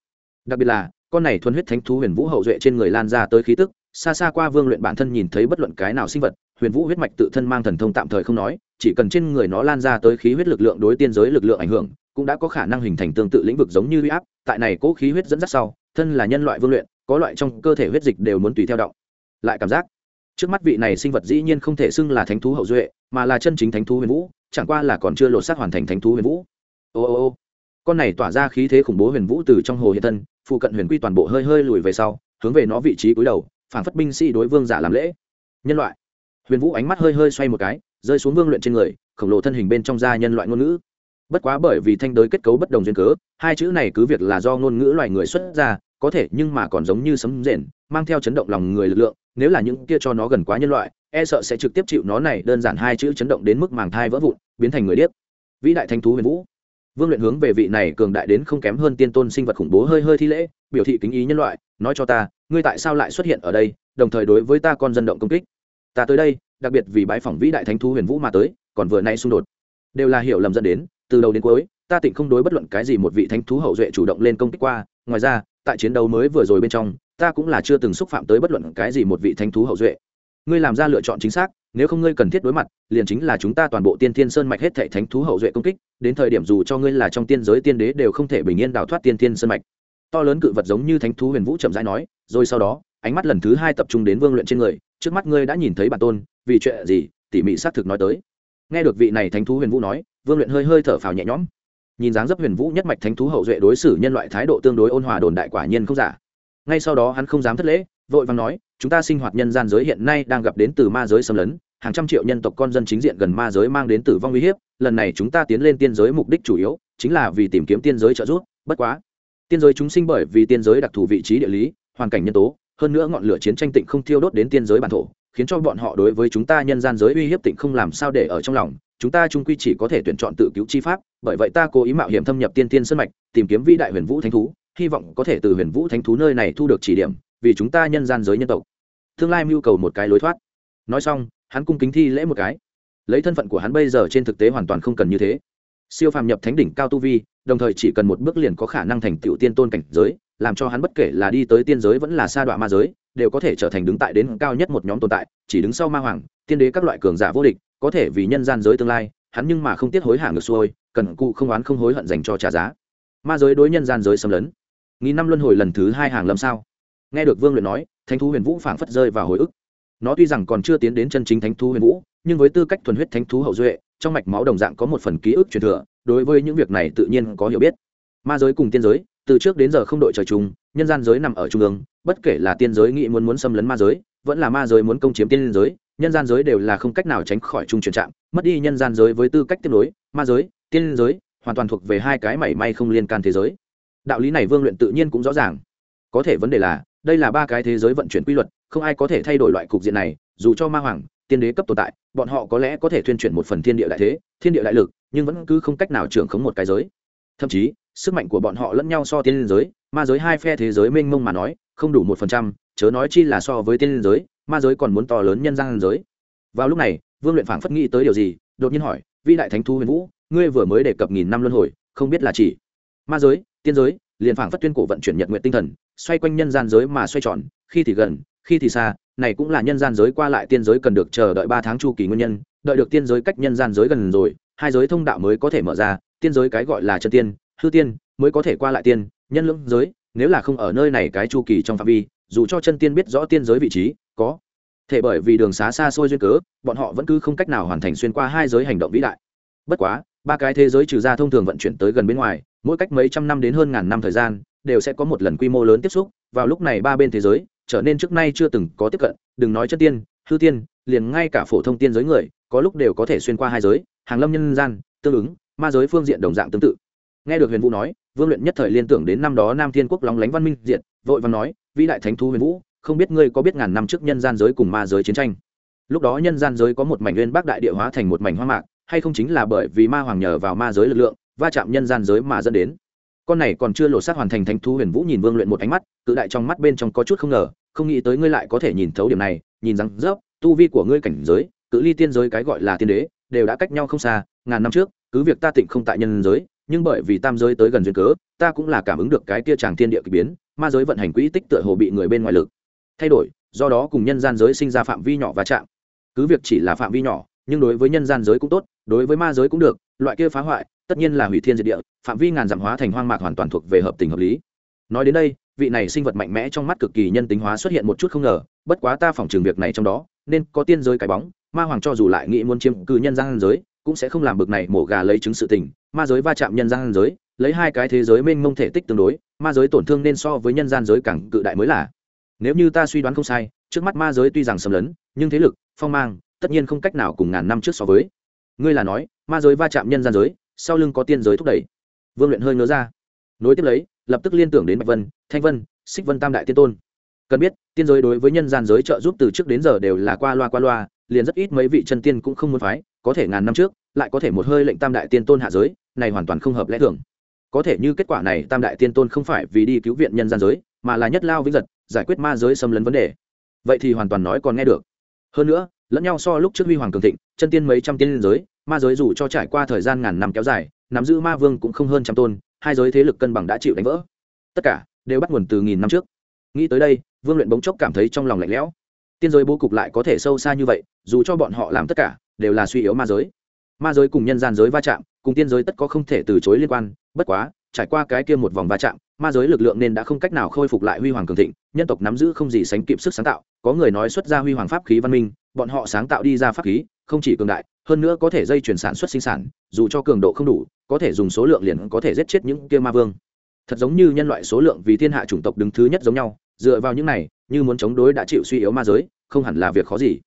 Đặc biệt là, con này thuần huyết thánh thú huyền vũ hậu duệ trên người lan ra tới khí tức xa xa qua vương luyện bản thân nhìn thấy bất luận cái nào sinh vật, huyền vũ huyết mạch tự thân mang thần thông tạm thời không nói, chỉ cần trên người nó lan ra tới khí huyết lực lượng đối tiên giới lực lượng ảnh hưởng, cũng đã có khả năng hình thành tương tự lĩnh vực giống như huy áp, tại này cố khí huyết dẫn dắt sau, thân là nhân loại vương luyện, có loại trong cơ thể huyết dịch đều muốn tùy theo động. Lại cảm giác, trước mắt vị này sinh vật dĩ nhiên không thể xưng là thánh thú hậu duệ, mà là chân chính thánh thú huyền vũ, chẳng qua là còn chưa lột xác hoàn thành thánh thú huyền vũ. Ô ô ô, con này tỏa ra khí thế khủng bố huyền vũ từ trong hồ hiện thân, phụ cận huyền quy toàn bộ hơi hơi lùi về sau, hướng về nó vị trí cúi đầu phản phất binh sĩ đối vương giả làm lễ. Nhân loại. Huyền vũ ánh mắt hơi hơi xoay một cái, rơi xuống vương luyện trên người, khổng lồ thân hình bên trong da nhân loại ngôn ngữ. Bất quá bởi vì thanh đới kết cấu bất đồng duyên cớ, hai chữ này cứ việc là do ngôn ngữ loài người xuất ra, có thể nhưng mà còn giống như sấm rền, mang theo chấn động lòng người lực lượng, nếu là những kia cho nó gần quá nhân loại e sợ sẽ trực tiếp chịu nó này đơn giản hai chữ chấn động đến mức màng thai vỡ vụn, biến thành người điếc. Vĩ đại thanh thú huyền vũ vương luyện hướng về vị này cường đại đến không kém hơn tiên tôn sinh vật khủng bố hơi hơi thi lễ, biểu thị kính ý nhân loại, nói cho ta, ngươi tại sao lại xuất hiện ở đây, đồng thời đối với ta con dân động công kích. Ta tới đây, đặc biệt vì bãi phỏng vĩ đại thánh thú huyền vũ mà tới, còn vừa nay xung đột. Đều là hiểu lầm dẫn đến, từ đầu đến cuối, ta tịnh không đối bất luận cái gì một vị thánh thú hậu duệ chủ động lên công kích qua, ngoài ra, tại chiến đấu mới vừa rồi bên trong, ta cũng là chưa từng xúc phạm tới bất luận cái gì một vị thánh thú hậu duệ ngươi làm ra lựa chọn chính xác, nếu không ngươi cần thiết đối mặt, liền chính là chúng ta toàn bộ tiên thiên sơn mạch hết thệ thánh thú hậu duệ công kích, đến thời điểm dù cho ngươi là trong tiên giới tiên đế đều không thể bình yên đào thoát tiên thiên sơn mạch. To lớn cự vật giống như thánh thú huyền vũ chậm rãi nói, rồi sau đó, ánh mắt lần thứ hai tập trung đến vương luyện trên người, trước mắt ngươi đã nhìn thấy bản tôn, vì chuyện gì? Tỉ mỉ xác thực nói tới. Nghe được vị này thánh thú huyền vũ nói, vương luyện hơi hơi thở phào nhẹ nhõm. Nhìn dáng dấp huyền vũ nhất mạch thánh thú hậu duệ đối xử nhân loại thái độ tương đối ôn hòa đồn đại quả nhiên không giả. Ngay sau đó hắn không dám thất lễ vội vàng nói, chúng ta sinh hoạt nhân gian giới hiện nay đang gặp đến từ ma giới xâm lấn, hàng trăm triệu nhân tộc con dân chính diện gần ma giới mang đến tử vong uy hiếp, lần này chúng ta tiến lên tiên giới mục đích chủ yếu chính là vì tìm kiếm tiên giới trợ giúp, bất quá, tiên giới chúng sinh bởi vì tiên giới đặc thù vị trí địa lý, hoàn cảnh nhân tố, hơn nữa ngọn lửa chiến tranh tịnh không thiêu đốt đến tiên giới bản thổ, khiến cho bọn họ đối với chúng ta nhân gian giới uy hiếp tịnh không làm sao để ở trong lòng, chúng ta trung quy chỉ có thể tuyển chọn tự cứu chi pháp, bởi vậy ta cố ý mạo hiểm thâm nhập tiên tiên sân mạch, tìm kiếm vĩ đại huyền vũ thánh thú, hy vọng có thể từ huyền vũ thánh thú nơi này thu được chỉ điểm vì chúng ta nhân gian giới nhân tộc. Tương lai mưu cầu một cái lối thoát. Nói xong, hắn cung kính thi lễ một cái. Lấy thân phận của hắn bây giờ trên thực tế hoàn toàn không cần như thế. Siêu phàm nhập thánh đỉnh cao tu vi, đồng thời chỉ cần một bước liền có khả năng thành tựu tiên tôn cảnh giới, làm cho hắn bất kể là đi tới tiên giới vẫn là sa đọa ma giới, đều có thể trở thành đứng tại đến cao nhất một nhóm tồn tại, chỉ đứng sau ma hoàng, tiên đế các loại cường giả vô địch, có thể vì nhân gian giới tương lai, hắn nhưng mà không tiếc hối hả ngược xuôi, cần cụ không oán không hối hận dành cho trả giá. Ma giới đối nhân gian giới xâm lấn. Nghìn năm luân hồi lần thứ hai hàng lâm sao? Nghe được vương luyện nói, thánh thú huyền vũ phảng phất rơi vào hồi ức. Nó tuy rằng còn chưa tiến đến chân chính thánh thú huyền vũ, nhưng với tư cách thuần huyết thánh thú hậu duệ, trong mạch máu đồng dạng có một phần ký ức truyền thừa, đối với những việc này tự nhiên có hiểu biết. Ma giới cùng tiên giới, từ trước đến giờ không đội trời chung, nhân gian giới nằm ở trung ương, bất kể là tiên giới nghĩ muốn muốn xâm lấn ma giới, vẫn là ma giới muốn công chiếm tiên giới, nhân gian giới đều là không cách nào tránh khỏi chung chuyển trạng, mất đi nhân gian giới với tư cách tiếp nối, ma giới, tiên giới, hoàn toàn thuộc về hai cái mảy may không liên can thế giới. Đạo lý này vương luyện tự nhiên cũng rõ ràng. Có thể vấn đề là đây là ba cái thế giới vận chuyển quy luật, không ai có thể thay đổi loại cục diện này, dù cho ma hoàng, tiên đế cấp tồn tại, bọn họ có lẽ có thể thuyên chuyển một phần thiên địa đại thế, thiên địa đại lực, nhưng vẫn cứ không cách nào trưởng khống một cái giới. Thậm chí, sức mạnh của bọn họ lẫn nhau so tiên giới, ma giới hai phe thế giới mênh mông mà nói, không đủ một phần trăm, chớ nói chi là so với tiên giới, ma giới còn muốn to lớn nhân gian giới. Vào lúc này, vương luyện phảng phất nghĩ tới điều gì, đột nhiên hỏi, vĩ đại thánh thu huyền vũ, ngươi vừa mới đề cập nghìn năm luân hồi, không biết là chỉ? Ma giới, tiên giới, liền phảng phất tuyên cổ vận chuyển nhật nguyện tinh thần xoay quanh nhân gian giới mà xoay tròn, khi thì gần, khi thì xa, này cũng là nhân gian giới qua lại tiên giới cần được chờ đợi ba tháng chu kỳ nguyên nhân, đợi được tiên giới cách nhân gian giới gần rồi, hai giới thông đạo mới có thể mở ra, tiên giới cái gọi là chân tiên, hư tiên, mới có thể qua lại tiên, nhân lưỡng giới, nếu là không ở nơi này cái chu kỳ trong phạm vi, dù cho chân tiên biết rõ tiên giới vị trí, có thể bởi vì đường xá xa xôi duyên cớ, bọn họ vẫn cứ không cách nào hoàn thành xuyên qua hai giới hành động vĩ đại. Bất quá, ba cái thế giới trừ ra thông thường vận chuyển tới gần bên ngoài, mỗi cách mấy trăm năm đến hơn ngàn năm thời gian đều sẽ có một lần quy mô lớn tiếp xúc, vào lúc này ba bên thế giới trở nên trước nay chưa từng có tiếp cận, đừng nói chất tiên, hư tiên, liền ngay cả phổ thông tiên giới người, có lúc đều có thể xuyên qua hai giới, hàng lâm nhân gian, tương ứng, ma giới phương diện đồng dạng tương tự. Nghe được huyền vũ nói, vương luyện nhất thời liên tưởng đến năm đó nam thiên quốc lóng lánh văn minh diện vội và nói, vĩ đại thánh thú huyền vũ, không biết ngươi có biết ngàn năm trước nhân gian giới cùng ma giới chiến tranh? Lúc đó nhân gian giới có một mảnh nguyên bắc đại địa hóa thành một mảnh hoa mạc, hay không chính là bởi vì ma hoàng nhờ vào ma giới lực lượng, va chạm nhân gian giới mà dẫn đến con này còn chưa lộ sát hoàn thành thánh thú huyền vũ nhìn vương luyện một ánh mắt, cự đại trong mắt bên trong có chút không ngờ, không nghĩ tới ngươi lại có thể nhìn thấu điểm này, nhìn rằng, dốc, tu vi của ngươi cảnh giới, cự ly tiên giới cái gọi là tiên đế, đều đã cách nhau không xa, ngàn năm trước, cứ việc ta tịnh không tại nhân giới, nhưng bởi vì tam giới tới gần duyên cớ, ta cũng là cảm ứng được cái kia tràng thiên địa k ỳ biến, ma giới vận hành quỹ tích tựa hồ bị người bên ngoài lực thay đổi, do đó cùng nhân gian giới sinh ra phạm vi nhỏ và chạm. Cứ việc chỉ là phạm vi nhỏ nhưng đối với nhân gian giới cũng tốt, đối với ma giới cũng được, loại kia phá hoại, tất nhiên là hủy thiên diệt địa, phạm vi ngàn dặm hóa thành hoang mạc hoàn toàn thuộc về hợp tình hợp lý. Nói đến đây, vị này sinh vật mạnh mẽ trong mắt cực kỳ nhân tính hóa xuất hiện một chút không ngờ, bất quá ta phòng trường việc này trong đó, nên có tiên giới cái bóng, ma hoàng cho dù lại nghĩ muốn chiếm cư nhân gian giới, cũng sẽ không làm bực này mổ gà lấy chứng sự tình, ma giới va chạm nhân gian giới, lấy hai cái thế giới mênh mông thể tích tương đối, ma giới tổn thương nên so với nhân gian giới càng cự đại mới là. Nếu như ta suy đoán không sai, trước mắt ma giới tuy rằng xâm lấn, nhưng thế lực, phong mang tất nhiên không cách nào cùng ngàn năm trước so với. Ngươi là nói, ma giới va chạm nhân gian giới, sau lưng có tiên giới thúc đẩy. Vương luyện hơi ngớ ra. Nối tiếp lấy, lập tức liên tưởng đến bạch vân, thanh vân, xích vân tam đại tiên tôn. Cần biết, tiên giới đối với nhân gian giới trợ giúp từ trước đến giờ đều là qua loa qua loa, liền rất ít mấy vị chân tiên cũng không muốn phái, có thể ngàn năm trước, lại có thể một hơi lệnh tam đại tiên tôn hạ giới, này hoàn toàn không hợp lẽ thường. Có thể như kết quả này, tam đại tiên tôn không phải vì đi cứu viện nhân gian giới, mà là nhất lao vĩnh giật, giải quyết ma giới xâm lấn vấn đề. Vậy thì hoàn toàn nói còn nghe được. Hơn nữa lẫn nhau so lúc trước huy hoàng cường thịnh, chân tiên mấy trăm tiên giới, ma giới dù cho trải qua thời gian ngàn năm kéo dài, nắm giữ ma vương cũng không hơn trăm tôn, hai giới thế lực cân bằng đã chịu đánh vỡ. Tất cả đều bắt nguồn từ nghìn năm trước. Nghĩ tới đây, vương luyện bỗng chốc cảm thấy trong lòng lạnh lẽo. Tiên giới bố cục lại có thể sâu xa như vậy, dù cho bọn họ làm tất cả, đều là suy yếu ma giới. Ma giới cùng nhân gian giới va chạm, cùng tiên giới tất có không thể từ chối liên quan, bất quá, trải qua cái kia một vòng va chạm, ma giới lực lượng nên đã không cách nào khôi phục lại huy hoàng cường thịnh, nhân tộc nắm giữ không gì sánh kịp sức sáng tạo, có người nói xuất ra huy hoàng pháp khí văn minh bọn họ sáng tạo đi ra pháp khí, không chỉ cường đại, hơn nữa có thể dây chuyển sản xuất sinh sản, dù cho cường độ không đủ, có thể dùng số lượng liền có thể giết chết những kia ma vương. Thật giống như nhân loại số lượng vì thiên hạ chủng tộc đứng thứ nhất giống nhau, dựa vào những này, như muốn chống đối đã chịu suy yếu ma giới, không hẳn là việc khó gì.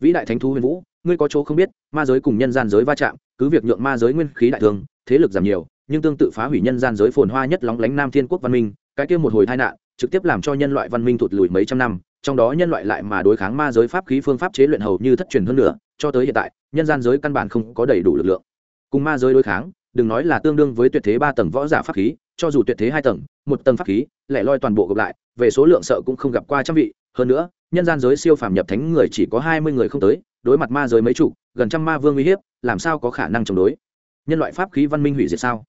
Vĩ đại thánh thú huyền vũ, ngươi có chỗ không biết, ma giới cùng nhân gian giới va chạm, cứ việc nhượng ma giới nguyên khí đại thương, thế lực giảm nhiều, nhưng tương tự phá hủy nhân gian giới phồn hoa nhất lóng lánh nam thiên quốc văn minh, cái kia một hồi tai nạn, trực tiếp làm cho nhân loại văn minh thụt lùi mấy trăm năm trong đó nhân loại lại mà đối kháng ma giới pháp khí phương pháp chế luyện hầu như thất truyền hơn nữa, cho tới hiện tại, nhân gian giới căn bản không có đầy đủ lực lượng. Cùng ma giới đối kháng, đừng nói là tương đương với tuyệt thế ba tầng võ giả pháp khí, cho dù tuyệt thế hai tầng, một tầng pháp khí, lại loi toàn bộ gộp lại, về số lượng sợ cũng không gặp qua trăm vị. Hơn nữa, nhân gian giới siêu phàm nhập thánh người chỉ có hai mươi người không tới, đối mặt ma giới mấy chủ gần trăm ma vương uy hiếp, làm sao có khả năng chống đối? Nhân loại pháp khí văn minh hủy diệt sao?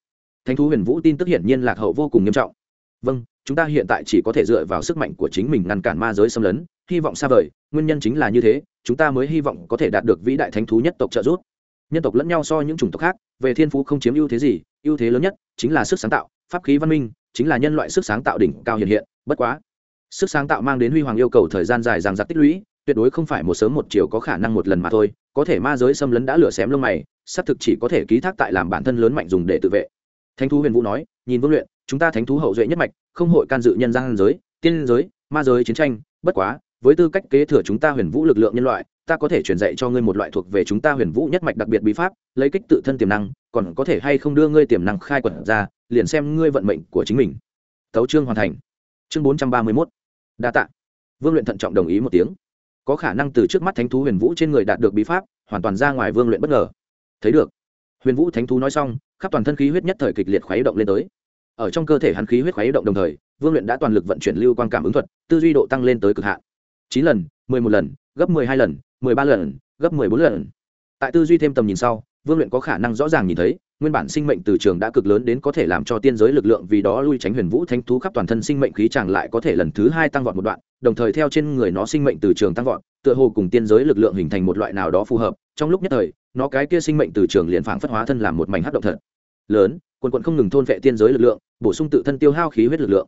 Thánh thú huyền vũ tin tức hiển nhiên lạc hậu vô cùng nghiêm trọng vâng chúng ta hiện tại chỉ có thể dựa vào sức mạnh của chính mình ngăn cản ma giới xâm lấn, hy vọng xa vời, nguyên nhân chính là như thế, chúng ta mới hy vọng có thể đạt được vĩ đại thánh thú nhất tộc trợ giúp. Nhân tộc lẫn nhau so những chủng tộc khác, về thiên phú không chiếm ưu thế gì, ưu thế lớn nhất chính là sức sáng tạo, pháp khí văn minh, chính là nhân loại sức sáng tạo đỉnh cao hiện hiện, bất quá. Sức sáng tạo mang đến huy hoàng yêu cầu thời gian dài dằng dặc tích lũy, tuyệt đối không phải một sớm một chiều có khả năng một lần mà thôi, có thể ma giới xâm lấn đã lửa xém lông mày, xác thực chỉ có thể ký thác tại làm bản thân lớn mạnh dùng để tự vệ thánh thú huyền vũ nói, nhìn vương luyện, chúng ta thánh thú hậu duệ nhất mạch, không hội can dự nhân gian giới, tiên giới, ma giới chiến tranh, bất quá, với tư cách kế thừa chúng ta huyền vũ lực lượng nhân loại, ta có thể truyền dạy cho ngươi một loại thuộc về chúng ta huyền vũ nhất mạch đặc biệt bí pháp, lấy kích tự thân tiềm năng, còn có thể hay không đưa ngươi tiềm năng khai quật ra, liền xem ngươi vận mệnh của chính mình. Tấu chương hoàn thành. Chương bốn trăm ba mươi mốt. Đa tạ. Vương luyện thận trọng đồng ý một tiếng. Có khả năng từ trước mắt thánh thú huyền vũ trên người đạt được bí pháp, hoàn toàn ra ngoài vương luyện bất ngờ. Thấy được huyền vũ thánh thú nói xong, khắp toàn thân khí huyết nhất thời kịch liệt khuấy động lên tới. Ở trong cơ thể hắn khí huyết khuấy động đồng thời, vương luyện đã toàn lực vận chuyển lưu quan cảm ứng thuật, tư duy độ tăng lên tới cực hạn. Chín lần, mười một lần, gấp mười hai lần, mười ba lần, gấp mười bốn lần. Tại tư duy thêm tầm nhìn sau vương luyện có khả năng rõ ràng nhìn thấy, nguyên bản sinh mệnh từ trường đã cực lớn đến có thể làm cho tiên giới lực lượng vì đó lui tránh huyền vũ thánh thú khắp toàn thân sinh mệnh khí chàng lại có thể lần thứ hai tăng vọt một đoạn, đồng thời theo trên người nó sinh mệnh từ trường tăng vọt, tựa hồ cùng tiên giới lực lượng hình thành một loại nào đó phù hợp, trong lúc nhất thời, nó cái kia sinh mệnh từ trường liền phảng phất hóa thân làm một mảnh hấp động thật. Lớn, quần quận không ngừng thôn vệ tiên giới lực lượng, bổ sung tự thân tiêu hao khí huyết lực lượng.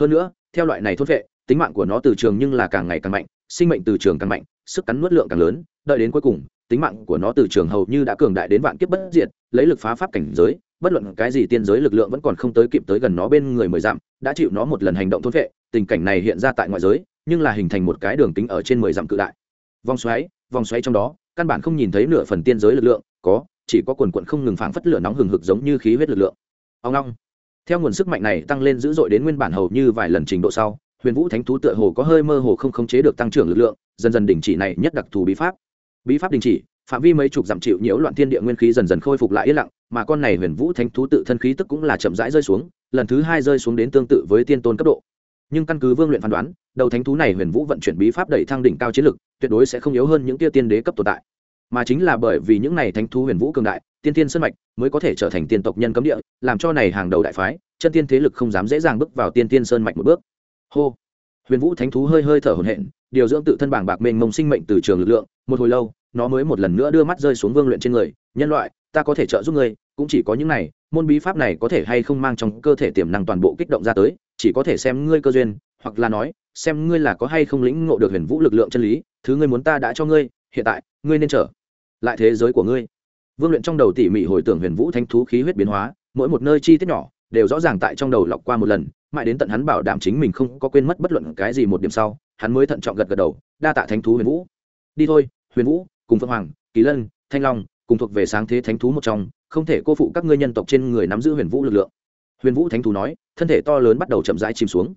Hơn nữa, theo loại này thôn vệ, tính mạng của nó từ trường nhưng là càng ngày càng mạnh, sinh mệnh từ trường càng mạnh, sức cắn nuốt lượng càng lớn, đợi đến cuối cùng tính mạng của nó từ trường hầu như đã cường đại đến vạn kiếp bất diệt, lấy lực phá pháp cảnh giới, bất luận cái gì tiên giới lực lượng vẫn còn không tới kịp tới gần nó bên người mười dặm, đã chịu nó một lần hành động thôn vệ tình cảnh này hiện ra tại ngoại giới, nhưng là hình thành một cái đường kính ở trên mười dặm cự đại. Vòng xoáy vòng xoáy trong đó, căn bản không nhìn thấy nửa phần tiên giới lực lượng, có, chỉ có quần quận không ngừng phảng phất lửa nóng hừng hực giống như khí huyết lực lượng. Ông long. Theo nguồn sức mạnh này tăng lên dữ dội đến nguyên bản hầu như vài lần trình độ sau, huyền vũ thánh thú tựa hồ có hơi mơ hồ không khống chế được tăng trưởng lực lượng, dần dần đình chỉ này nhất đặc thù bí pháp bí pháp đình chỉ, phạm vi mấy chục dặm chịu nhiễu loạn thiên địa nguyên khí dần dần khôi phục lại yên lặng, mà con này huyền vũ thánh thú tự thân khí tức cũng là chậm rãi rơi xuống, lần thứ hai rơi xuống đến tương tự với tiên tôn cấp độ. Nhưng căn cứ vương luyện phán đoán, đầu thánh thú này huyền vũ vận chuyển bí pháp đẩy thăng đỉnh cao chiến lực, tuyệt đối sẽ không yếu hơn những tia tiên đế cấp tồn tại. Mà chính là bởi vì những này thánh thú huyền vũ cường đại, tiên tiên sân mạch mới có thể trở thành tiên tộc nhân cấm địa, làm cho này hàng đầu đại phái, chân tiên thế lực không dám dễ dàng bước vào tiên tiên sơn mạch một bước. Hô! Huyền vũ thánh thú hơi hơi thở hổn hển điều dưỡng tự thân bảng bạc mênh mông sinh mệnh từ trường lực lượng, một hồi lâu, nó mới một lần nữa đưa mắt rơi xuống vương luyện trên người, nhân loại, ta có thể trợ giúp ngươi, cũng chỉ có những này, môn bí pháp này có thể hay không mang trong cơ thể tiềm năng toàn bộ kích động ra tới, chỉ có thể xem ngươi cơ duyên, hoặc là nói, xem ngươi là có hay không lĩnh ngộ được huyền vũ lực lượng chân lý, thứ ngươi muốn ta đã cho ngươi, hiện tại, ngươi nên trở lại thế giới của ngươi. Vương luyện trong đầu tỉ mỉ hồi tưởng huyền vũ thanh thú khí huyết biến hóa, mỗi một nơi chi tiết nhỏ, đều rõ ràng tại trong đầu lọc qua một lần, mãi đến tận hắn bảo đảm chính mình không có quên mất bất luận cái gì một điểm sau hắn mới thận trọng gật gật đầu, đa tạ thánh thú huyền vũ. Đi thôi, huyền vũ, cùng phương hoàng, kỳ lân, thanh long, cùng thuộc về sáng thế thánh thú một trong, không thể cô phụ các ngươi nhân tộc trên người nắm giữ huyền vũ lực lượng. Huyền vũ thánh thú nói, thân thể to lớn bắt đầu chậm rãi chìm xuống.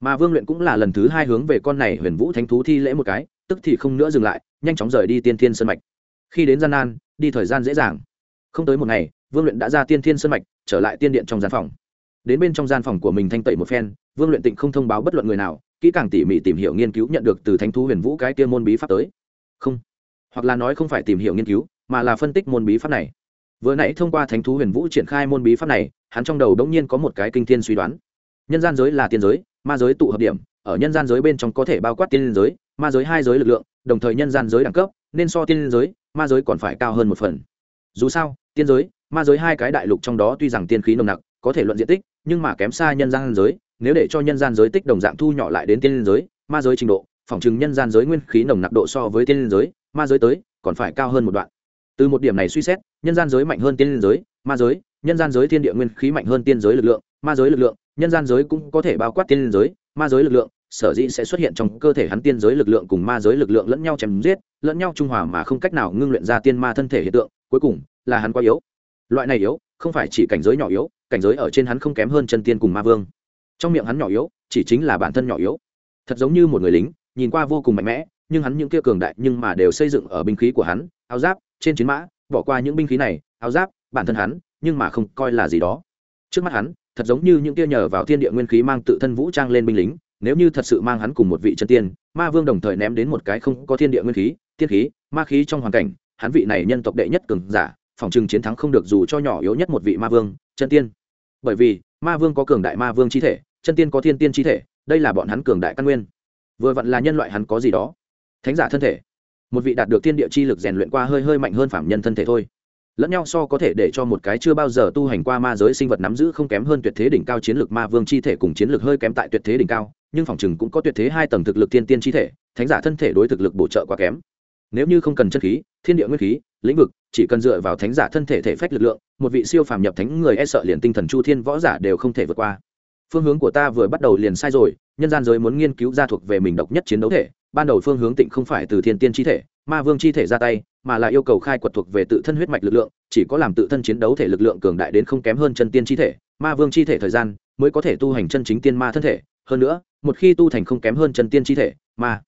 Mà vương luyện cũng là lần thứ hai hướng về con này huyền vũ thánh thú thi lễ một cái, tức thì không nữa dừng lại, nhanh chóng rời đi tiên thiên sân mạch. Khi đến gian nan, đi thời gian dễ dàng. Không tới một ngày, vương luyện đã ra tiên thiên sân mạch, trở lại tiên điện trong gian phòng. Đến bên trong gian phòng của mình thanh tẩy một phen, vương luyện tịnh không thông báo bất luận người nào kỹ càng tỉ mỉ tìm hiểu nghiên cứu nhận được từ thánh thú huyền vũ cái kia môn bí pháp tới. Không, hoặc là nói không phải tìm hiểu nghiên cứu, mà là phân tích môn bí pháp này. Vừa nãy thông qua thánh thú huyền vũ triển khai môn bí pháp này, hắn trong đầu đống nhiên có một cái kinh thiên suy đoán. Nhân gian giới là tiên giới, ma giới tụ hợp điểm, ở nhân gian giới bên trong có thể bao quát tiên giới, ma giới hai giới lực lượng, đồng thời nhân gian giới đẳng cấp, nên so tiên giới, ma giới còn phải cao hơn một phần. Dù sao, tiên giới, ma giới hai cái đại lục trong đó tuy rằng tiên khí nồng nặc, có thể luận diện tích, nhưng mà kém xa nhân gian giới nếu để cho nhân gian giới tích đồng dạng thu nhỏ lại đến tiên giới, ma giới trình độ, phỏng chừng nhân gian giới nguyên khí nồng nặc độ so với tiên giới, ma giới tới, còn phải cao hơn một đoạn. Từ một điểm này suy xét, nhân gian giới mạnh hơn tiên giới, ma giới, nhân gian giới thiên địa nguyên khí mạnh hơn tiên giới lực lượng, ma giới lực lượng, nhân gian giới cũng có thể bao quát tiên giới, ma giới lực lượng, sở dĩ sẽ xuất hiện trong cơ thể hắn tiên giới lực lượng cùng ma giới lực lượng lẫn nhau chém giết, lẫn nhau trung hòa mà không cách nào ngưng luyện ra tiên ma thân thể hiện tượng, cuối cùng là hắn quá yếu. Loại này yếu, không phải chỉ cảnh giới nhỏ yếu, cảnh giới ở trên hắn không kém hơn chân tiên cùng ma vương trong miệng hắn nhỏ yếu, chỉ chính là bản thân nhỏ yếu. Thật giống như một người lính, nhìn qua vô cùng mạnh mẽ, nhưng hắn những kia cường đại nhưng mà đều xây dựng ở binh khí của hắn, áo giáp, trên chiến mã, bỏ qua những binh khí này, áo giáp, bản thân hắn, nhưng mà không coi là gì đó. Trước mắt hắn, thật giống như những kia nhờ vào thiên địa nguyên khí mang tự thân vũ trang lên binh lính, nếu như thật sự mang hắn cùng một vị chân tiên, ma vương đồng thời ném đến một cái không có thiên địa nguyên khí, tiên khí, ma khí trong hoàn cảnh, hắn vị này nhân tộc đệ nhất cường giả, phòng trừng chiến thắng không được dù cho nhỏ yếu nhất một vị ma vương, chân tiên. Bởi vì, ma vương có cường đại ma vương chi thể chân tiên có thiên tiên chi thể, đây là bọn hắn cường đại căn nguyên. Vừa vặn là nhân loại hắn có gì đó. Thánh giả thân thể. Một vị đạt được thiên địa chi lực rèn luyện qua hơi hơi mạnh hơn phạm nhân thân thể thôi. Lẫn nhau so có thể để cho một cái chưa bao giờ tu hành qua ma giới sinh vật nắm giữ không kém hơn tuyệt thế đỉnh cao chiến lược ma vương chi thể cùng chiến lược hơi kém tại tuyệt thế đỉnh cao, nhưng phòng chừng cũng có tuyệt thế hai tầng thực lực thiên tiên chi thể, thánh giả thân thể đối thực lực bổ trợ quá kém. Nếu như không cần chân khí, thiên địa nguyên khí, lĩnh vực, chỉ cần dựa vào thánh giả thân thể thể phách lực lượng, một vị siêu phàm nhập thánh người e sợ liền tinh thần chu thiên võ giả đều không thể vượt qua phương hướng của ta vừa bắt đầu liền sai rồi, nhân gian giới muốn nghiên cứu ra thuộc về mình độc nhất chiến đấu thể, ban đầu phương hướng tịnh không phải từ thiên tiên chi thể, ma vương chi thể ra tay, mà là yêu cầu khai quật thuộc về tự thân huyết mạch lực lượng, chỉ có làm tự thân chiến đấu thể lực lượng cường đại đến không kém hơn chân tiên chi thể, ma vương chi thể thời gian mới có thể tu hành chân chính tiên ma thân thể. Hơn nữa, một khi tu thành không kém hơn chân tiên chi thể, ma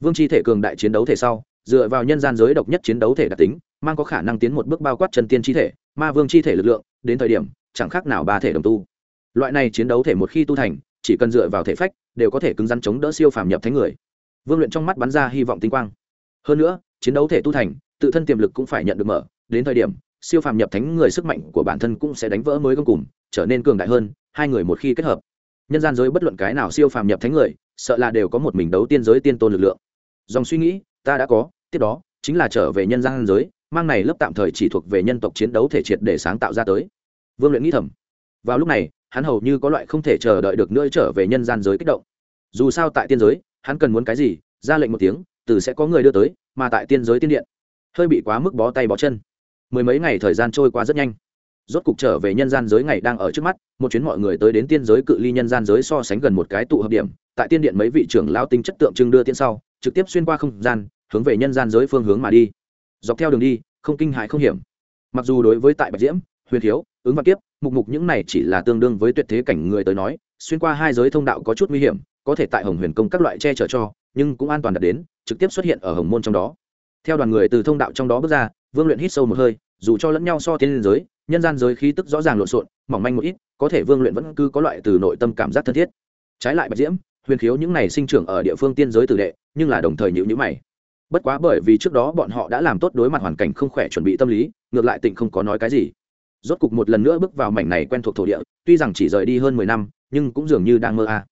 vương chi thể cường đại chiến đấu thể sau, dựa vào nhân gian giới độc nhất chiến đấu thể đặc tính, mang có khả năng tiến một bước bao quát chân tiên chi thể, ma vương chi thể lực lượng, đến thời điểm, chẳng khác nào ba thể đồng tu loại này chiến đấu thể một khi tu thành, chỉ cần dựa vào thể phách, đều có thể cứng rắn chống đỡ siêu phàm nhập thánh người. Vương luyện trong mắt bắn ra hy vọng tinh quang. Hơn nữa, chiến đấu thể tu thành, tự thân tiềm lực cũng phải nhận được mở, đến thời điểm, siêu phàm nhập thánh người sức mạnh của bản thân cũng sẽ đánh vỡ mới công cùng trở nên cường đại hơn, hai người một khi kết hợp. Nhân gian giới bất luận cái nào siêu phàm nhập thánh người, sợ là đều có một mình đấu tiên giới tiên tôn lực lượng. Dòng suy nghĩ, ta đã có, tiếp đó, chính là trở về nhân gian giới, mang này lớp tạm thời chỉ thuộc về nhân tộc chiến đấu thể triệt để sáng tạo ra tới. Vương luyện nghĩ thầm. Vào lúc này hắn hầu như có loại không thể chờ đợi được nữa trở về nhân gian giới kích động. Dù sao tại tiên giới, hắn cần muốn cái gì, ra lệnh một tiếng, từ sẽ có người đưa tới, mà tại tiên giới tiên điện, hơi bị quá mức bó tay bó chân. Mười mấy ngày thời gian trôi qua rất nhanh. Rốt cục trở về nhân gian giới ngày đang ở trước mắt, một chuyến mọi người tới đến tiên giới cự ly nhân gian giới so sánh gần một cái tụ hợp điểm, tại tiên điện mấy vị trưởng lao tinh chất tượng trưng đưa tiên sau, trực tiếp xuyên qua không gian, hướng về nhân gian giới phương hướng mà đi. Dọc theo đường đi, không kinh hại không hiểm. Mặc dù đối với tại bạch diễm huyền thiếu, ứng văn kiếp mục mục những này chỉ là tương đương với tuyệt thế cảnh người tới nói, xuyên qua hai giới thông đạo có chút nguy hiểm, có thể tại hồng huyền công các loại che chở cho, nhưng cũng an toàn đạt đến, trực tiếp xuất hiện ở hồng môn trong đó. Theo đoàn người từ thông đạo trong đó bước ra, vương luyện hít sâu một hơi, dù cho lẫn nhau so tiến liên giới, nhân gian giới khí tức rõ ràng lộn xộn, mỏng manh một ít, có thể vương luyện vẫn cứ có loại từ nội tâm cảm giác thân thiết. Trái lại bạch diễm, huyền khiếu những này sinh trưởng ở địa phương tiên giới tử đệ, nhưng là đồng thời nhịu nhữ mày. Bất quá bởi vì trước đó bọn họ đã làm tốt đối mặt hoàn cảnh không khỏe chuẩn bị tâm lý, ngược lại tịnh không có nói cái gì rốt cục một lần nữa bước vào mảnh này quen thuộc thổ địa, tuy rằng chỉ rời đi hơn mười năm, nhưng cũng dường như đang mơ a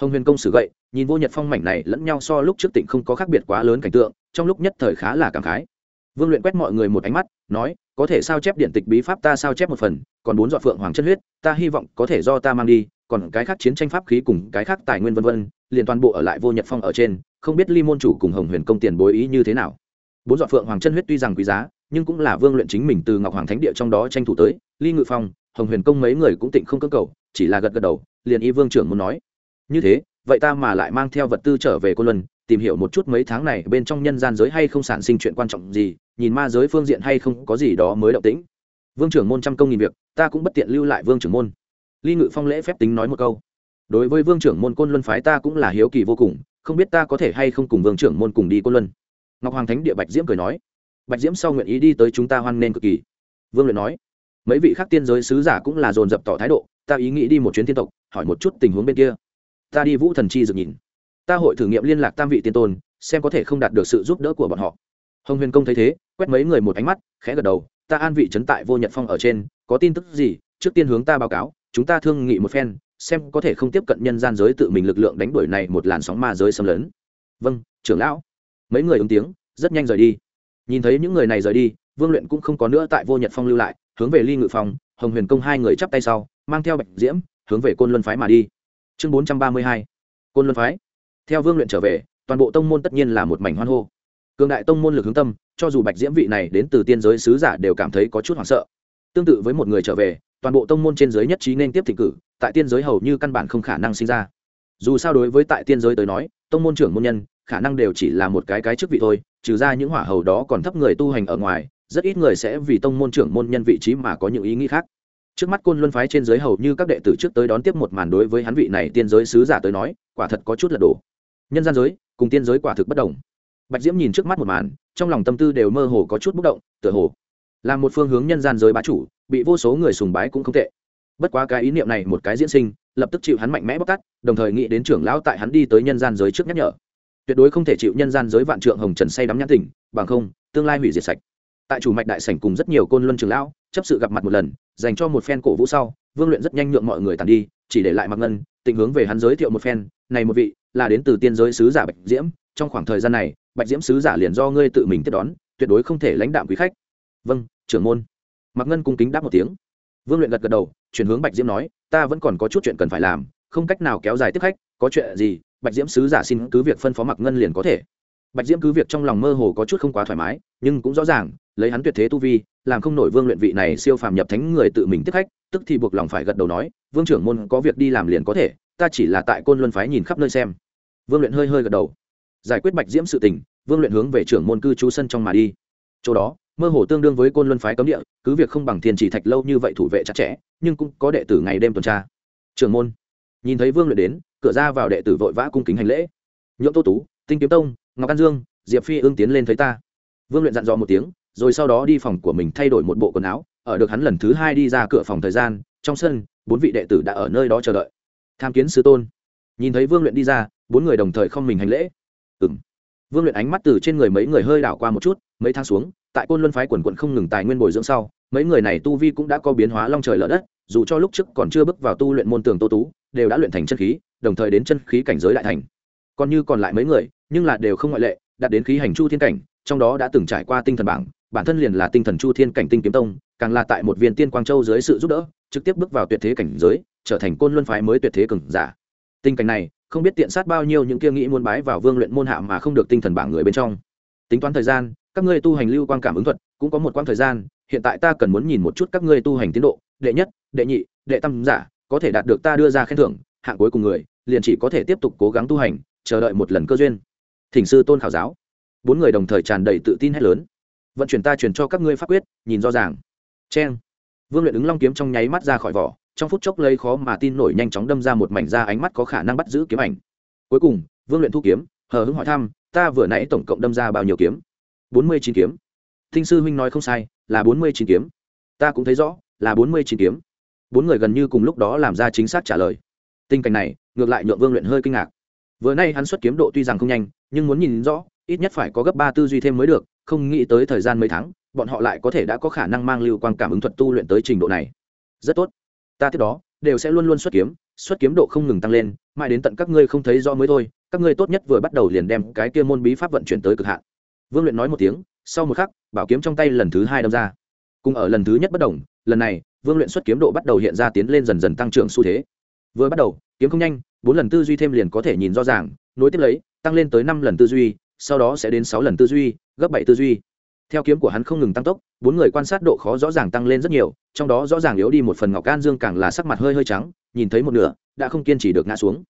hồng huyền công sử gậy, nhìn vô nhật phong mảnh này lẫn nhau so lúc trước tỉnh không có khác biệt quá lớn cảnh tượng, trong lúc nhất thời khá là cảm khái. Vương luyện quét mọi người một ánh mắt, nói, có thể sao chép điện tịch bí pháp ta sao chép một phần, còn bốn dọn phượng hoàng chân huyết, ta hy vọng có thể do ta mang đi, còn cái khác chiến tranh pháp khí cùng cái khác tài nguyên vân vân, liền toàn bộ ở lại vô nhật phong ở trên, không biết ly môn chủ cùng hồng huyền công tiền bối ý như thế nào. Bốn dọn phượng hoàng chân huyết tuy rằng quý giá nhưng cũng là vương luyện chính mình từ ngọc hoàng thánh địa trong đó tranh thủ tới, ly ngự phong, hồng huyền công mấy người cũng tịnh không cơ cầu, chỉ là gật gật đầu, liền y vương trưởng muốn nói. Như thế, vậy ta mà lại mang theo vật tư trở về cô luân, tìm hiểu một chút mấy tháng này bên trong nhân gian giới hay không sản sinh chuyện quan trọng gì, nhìn ma giới phương diện hay không có gì đó mới động tĩnh. Vương trưởng môn trăm công nghìn việc, ta cũng bất tiện lưu lại vương trưởng môn. Ly ngự phong lễ phép tính nói một câu. Đối với vương trưởng môn côn luân phái ta cũng là hiếu kỳ vô cùng, không biết ta có thể hay không cùng vương trưởng môn cùng đi côn luân. Ngọc hoàng thánh địa bạch diễm cười nói bạch diễm sau nguyện ý đi tới chúng ta hoan nên cực kỳ. Vương luyện nói, mấy vị khác tiên giới sứ giả cũng là dồn dập tỏ thái độ, ta ý nghĩ đi một chuyến tiên tộc, hỏi một chút tình huống bên kia. Ta đi vũ thần chi Dực nhìn. Ta hội thử nghiệm liên lạc tam vị tiên tôn, xem có thể không đạt được sự giúp đỡ của bọn họ. Hồng huyền công thấy thế, quét mấy người một ánh mắt, khẽ gật đầu, ta an vị trấn tại vô nhật phong ở trên, có tin tức gì, trước tiên hướng ta báo cáo, chúng ta thương nghị một phen, xem có thể không tiếp cận nhân gian giới tự mình lực lượng đánh đuổi này một làn sóng ma giới xâm lấn. Vâng trưởng lão. Mấy người ứng tiếng, rất nhanh rời đi nhìn thấy những người này rời đi, vương luyện cũng không có nữa tại vô nhật phong lưu lại, hướng về ly ngự phong, hồng huyền công hai người chắp tay sau, mang theo bạch diễm, hướng về côn luân phái mà đi. Chương bốn trăm ba mươi hai. Côn luân phái. Theo vương luyện trở về, toàn bộ tông môn tất nhiên là một mảnh hoan hô. Cường đại tông môn lực hướng tâm, cho dù bạch diễm vị này đến từ tiên giới sứ giả đều cảm thấy có chút hoảng sợ. Tương tự với một người trở về, toàn bộ tông môn trên giới nhất trí nên tiếp thịnh cử, tại tiên giới hầu như căn bản không khả năng sinh ra. Dù sao đối với tại tiên giới tới nói, tông môn trưởng môn nhân, khả năng đều chỉ là một cái cái chức vị thôi trừ ra những hỏa hầu đó còn thấp người tu hành ở ngoài, rất ít người sẽ vì tông môn trưởng môn nhân vị trí mà có những ý nghĩ khác. Trước mắt côn luân phái trên giới hầu như các đệ tử trước tới đón tiếp một màn đối với hắn vị này tiên giới sứ giả tới nói, quả thật có chút lật đổ. Nhân gian giới, cùng tiên giới quả thực bất đồng. Bạch diễm nhìn trước mắt một màn, trong lòng tâm tư đều mơ hồ có chút bốc động, tựa hồ là một phương hướng nhân gian giới bá chủ, bị vô số người sùng bái cũng không tệ. Bất quá cái ý niệm này một cái diễn sinh, lập tức chịu hắn mạnh mẽ bóc tắt đồng thời nghĩ đến trưởng lão tại hắn đi tới nhân gian giới trước nhắc nhở tuyệt đối không thể chịu nhân gian giới vạn trượng hồng trần say đắm nhãn tỉnh bằng không, tương lai hủy diệt sạch. Tại chủ mạch đại sảnh cùng rất nhiều côn luân trưởng lão, chấp sự gặp mặt một lần, dành cho một phen cổ vũ sau, vương luyện rất nhanh nhượng mọi người tàn đi, chỉ để lại mặc ngân, tình hướng về hắn giới thiệu một phen, này một vị, là đến từ tiên giới sứ giả bạch diễm, trong khoảng thời gian này, bạch diễm sứ giả liền do ngươi tự mình tiếp đón, tuyệt đối không thể lãnh đạm quý khách. Vâng trưởng môn. Mặc ngân cung kính đáp một tiếng. Vương luyện gật gật đầu, chuyển hướng bạch diễm nói, ta vẫn còn có chút chuyện cần phải làm, không cách nào kéo dài tiếp khách, có chuyện gì bạch diễm sứ giả xin cứ việc phân phó mặc ngân liền có thể. Bạch diễm cứ việc trong lòng mơ hồ có chút không quá thoải mái, nhưng cũng rõ ràng, lấy hắn tuyệt thế tu vi, làm không nổi vương luyện vị này siêu phàm nhập thánh người tự mình tiếp khách, tức thì buộc lòng phải gật đầu nói, vương trưởng môn có việc đi làm liền có thể, ta chỉ là tại côn luân phái nhìn khắp nơi xem. Vương luyện hơi hơi gật đầu. Giải quyết bạch diễm sự tình, vương luyện hướng về trưởng môn cư trú sân trong mà đi. Chỗ đó, mơ hồ tương đương với côn luân phái cấm địa, cứ việc không bằng thiền chỉ thạch lâu như vậy thủ vệ chặt chẽ, nhưng cũng có đệ tử ngày đêm tuần tra. Trưởng môn nhìn thấy vương luyện đến, cửa ra vào đệ tử vội vã cung kính hành lễ. Nhuộm tô tú, tinh kiếm tông, ngọc an dương, diệp phi ương tiến lên thấy ta. Vương luyện dặn dò một tiếng, rồi sau đó đi phòng của mình thay đổi một bộ quần áo, ở được hắn lần thứ hai đi ra cửa phòng thời gian, trong sân, bốn vị đệ tử đã ở nơi đó chờ đợi. Tham kiến sư tôn. Nhìn thấy vương luyện đi ra, bốn người đồng thời không mình hành lễ. Ừ m vương luyện ánh mắt từ trên người mấy người hơi đảo qua một chút, mấy tháng xuống, tại côn luân phái quần quận không ngừng tài nguyên bồi dưỡng sau, mấy người này tu vi cũng đã có biến hóa long trời lở đất dù cho lúc trước còn chưa bước vào tu luyện môn tường tô tú, đều đã luyện thành chân khí, đồng thời đến chân khí cảnh giới đại thành. Còn như còn lại mấy người, nhưng là đều không ngoại lệ, đạt đến khí hành chu thiên cảnh, trong đó đã từng trải qua tinh thần bảng, bản thân liền là tinh thần chu thiên cảnh tinh kiếm tông, càng là tại một viên tiên quang châu dưới sự giúp đỡ, trực tiếp bước vào tuyệt thế cảnh giới, trở thành côn luân phái mới tuyệt thế cường giả. Tình cảnh này, không biết tiện sát bao nhiêu những kia nghĩ muốn bái vào vương luyện môn hạ mà không được tinh thần bảng người bên trong. Tính toán thời gian, các ngươi tu hành lưu quan cảm ứng thuật cũng có một quãng thời gian, hiện tại ta cần muốn nhìn một chút các ngươi tu hành tiến độ, đệ nhất đệ nhị, đệ tam giả, có thể đạt được ta đưa ra khen thưởng, hạng cuối cùng người, liền chỉ có thể tiếp tục cố gắng tu hành, chờ đợi một lần cơ duyên. Thỉnh sư tôn khảo giáo. Bốn người đồng thời tràn đầy tự tin hét lớn. Vận chuyển ta truyền cho các ngươi pháp quyết, nhìn rõ ràng. Chen vương luyện ứng long kiếm trong nháy mắt ra khỏi vỏ, trong phút chốc lấy khó mà tin nổi nhanh chóng đâm ra một mảnh da ánh mắt có khả năng bắt giữ kiếm ảnh. Cuối cùng, vương luyện thu kiếm, hờ hững hỏi thăm, ta vừa nãy tổng cộng đâm ra bao nhiêu kiếm? Bốn mươi chín kiếm. Thinh sư huynh nói không sai, là bốn mươi chín kiếm. Ta cũng thấy rõ, là bốn mươi chín kiếm bốn người gần như cùng lúc đó làm ra chính xác trả lời. Tình cảnh này, ngược lại nhượng vương luyện hơi kinh ngạc. Vừa nay hắn xuất kiếm độ tuy rằng không nhanh, nhưng muốn nhìn rõ, ít nhất phải có gấp ba tư duy thêm mới được, không nghĩ tới thời gian mấy tháng, bọn họ lại có thể đã có khả năng mang lưu quan cảm ứng thuật tu luyện tới trình độ này. Rất tốt. Ta tiếp đó, đều sẽ luôn luôn xuất kiếm xuất kiếm độ không ngừng tăng lên, mãi đến tận các ngươi không thấy rõ mới thôi, các ngươi tốt nhất vừa bắt đầu liền đem cái kia môn bí pháp vận chuyển tới cực hạn. Vương luyện nói một tiếng, sau một khắc, bảo kiếm trong tay lần thứ hai đâm ra. Cùng ở lần thứ nhất bất đồng, lần này vương luyện xuất kiếm độ bắt đầu hiện ra tiến lên dần dần tăng trưởng xu thế. Vừa bắt đầu, kiếm không nhanh, bốn lần tư duy thêm liền có thể nhìn rõ ràng, nối tiếp lấy, tăng lên tới năm lần tư duy, sau đó sẽ đến sáu lần tư duy, gấp bảy tư duy. Theo kiếm của hắn không ngừng tăng tốc, bốn người quan sát độ khó rõ ràng tăng lên rất nhiều, trong đó rõ ràng yếu đi một phần ngọc can dương càng là sắc mặt hơi hơi trắng, nhìn thấy một nửa, đã không kiên trì được ngã xuống.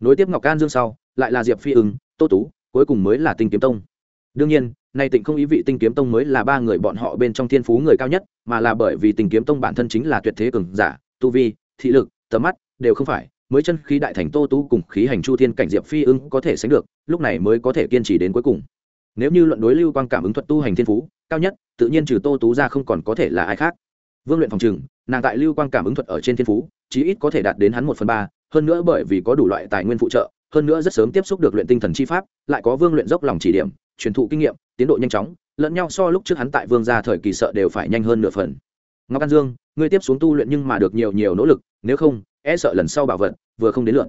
Nối tiếp ngọc can dương sau, lại là diệp phi ưng, tô tú, cuối cùng mới là tinh kiếm tông đương nhiên, nay tịnh không ý vị tinh kiếm tông mới là ba người bọn họ bên trong thiên phú người cao nhất, mà là bởi vì tinh kiếm tông bản thân chính là tuyệt thế cường giả, tu vi, thị lực, tầm mắt đều không phải, mới chân khí đại thành tô tú cùng khí hành chu thiên cảnh diệp phi ưng có thể sánh được, lúc này mới có thể kiên trì đến cuối cùng. Nếu như luận đối lưu quan cảm ứng thuật tu hành thiên phú, cao nhất, tự nhiên trừ tô tú ra không còn có thể là ai khác. Vương luyện phòng trừng nàng tại lưu quang cảm ứng thuật ở trên thiên phú, chí ít có thể đạt đến hắn một phần ba, hơn nữa bởi vì có đủ loại tài nguyên phụ trợ, hơn nữa rất sớm tiếp xúc được luyện tinh thần chi pháp, lại có vương luyện dốc lòng chỉ điểm truyền thụ kinh nghiệm, tiến độ nhanh chóng, lẫn nhau so lúc trước hắn tại vương gia thời kỳ sợ đều phải nhanh hơn nửa phần. Ngọc an dương, ngươi tiếp xuống tu luyện nhưng mà được nhiều nhiều nỗ lực, nếu không e sợ lần sau bảo vật vừa không đến lượt.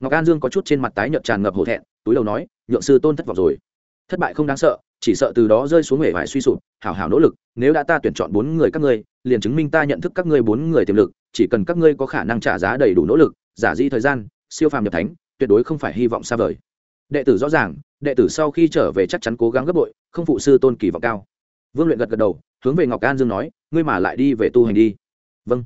ngọc an dương có chút trên mặt tái nhợt tràn ngập hổ thẹn, túi đầu nói, nhượng sư tôn thất vọng rồi. Thất bại không đáng sợ, chỉ sợ từ đó rơi xuống hể vải suy sụp, hảo hảo nỗ lực, nếu đã ta tuyển chọn bốn người các ngươi, liền chứng minh ta nhận thức các ngươi bốn người tiềm lực, chỉ cần các ngươi có khả năng trả giá đầy đủ nỗ lực, giả di thời gian, siêu phàm nhập thánh, tuyệt đối không phải hy vọng xa vời. Đệ tử rõ ràng đệ tử sau khi trở về chắc chắn cố gắng gấp bội, không phụ sư tôn kỳ vọng cao. Vương luyện gật gật đầu, hướng về ngọc an dương nói, ngươi mà lại đi về tu hành đi. Vâng.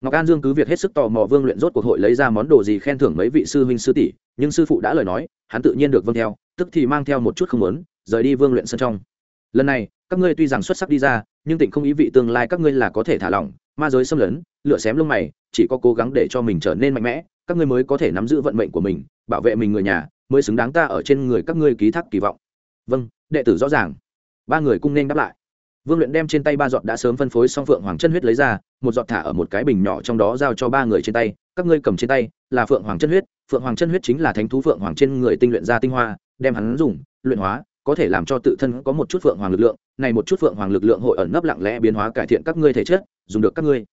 Ngọc an dương cứ việc hết sức tò mò vương luyện rốt cuộc hội lấy ra món đồ gì khen thưởng mấy vị sư huynh sư tỷ, nhưng sư phụ đã lời nói, hắn tự nhiên được vâng theo, tức thì mang theo một chút không lớn rời đi vương luyện sân trong. Lần này, các ngươi tuy rằng xuất sắc đi ra, nhưng tỉnh không ý vị tương lai các ngươi là có thể thả lỏng, ma giới xâm lấn lựa xém lông mày, chỉ có cố gắng để cho mình trở nên mạnh mẽ, các ngươi mới có thể nắm giữ vận mệnh của mình, bảo vệ mình người nhà mới xứng đáng ta ở trên người các ngươi ký thác kỳ vọng. Vâng đệ tử rõ ràng. Ba người cung nên đáp lại. Vương luyện đem trên tay ba giọt đã sớm phân phối xong phượng hoàng chân huyết lấy ra, một giọt thả ở một cái bình nhỏ trong đó giao cho ba người trên tay. Các ngươi cầm trên tay là phượng hoàng chân huyết. Phượng hoàng chân huyết chính là thánh thú phượng hoàng trên người tinh luyện ra tinh hoa, đem hắn dùng, luyện hóa, có thể làm cho tự thân có một chút phượng hoàng lực lượng. Này một chút phượng hoàng lực lượng hội ẩn nấp lặng lẽ biến hóa cải thiện các ngươi thể chất, dùng được các ngươi.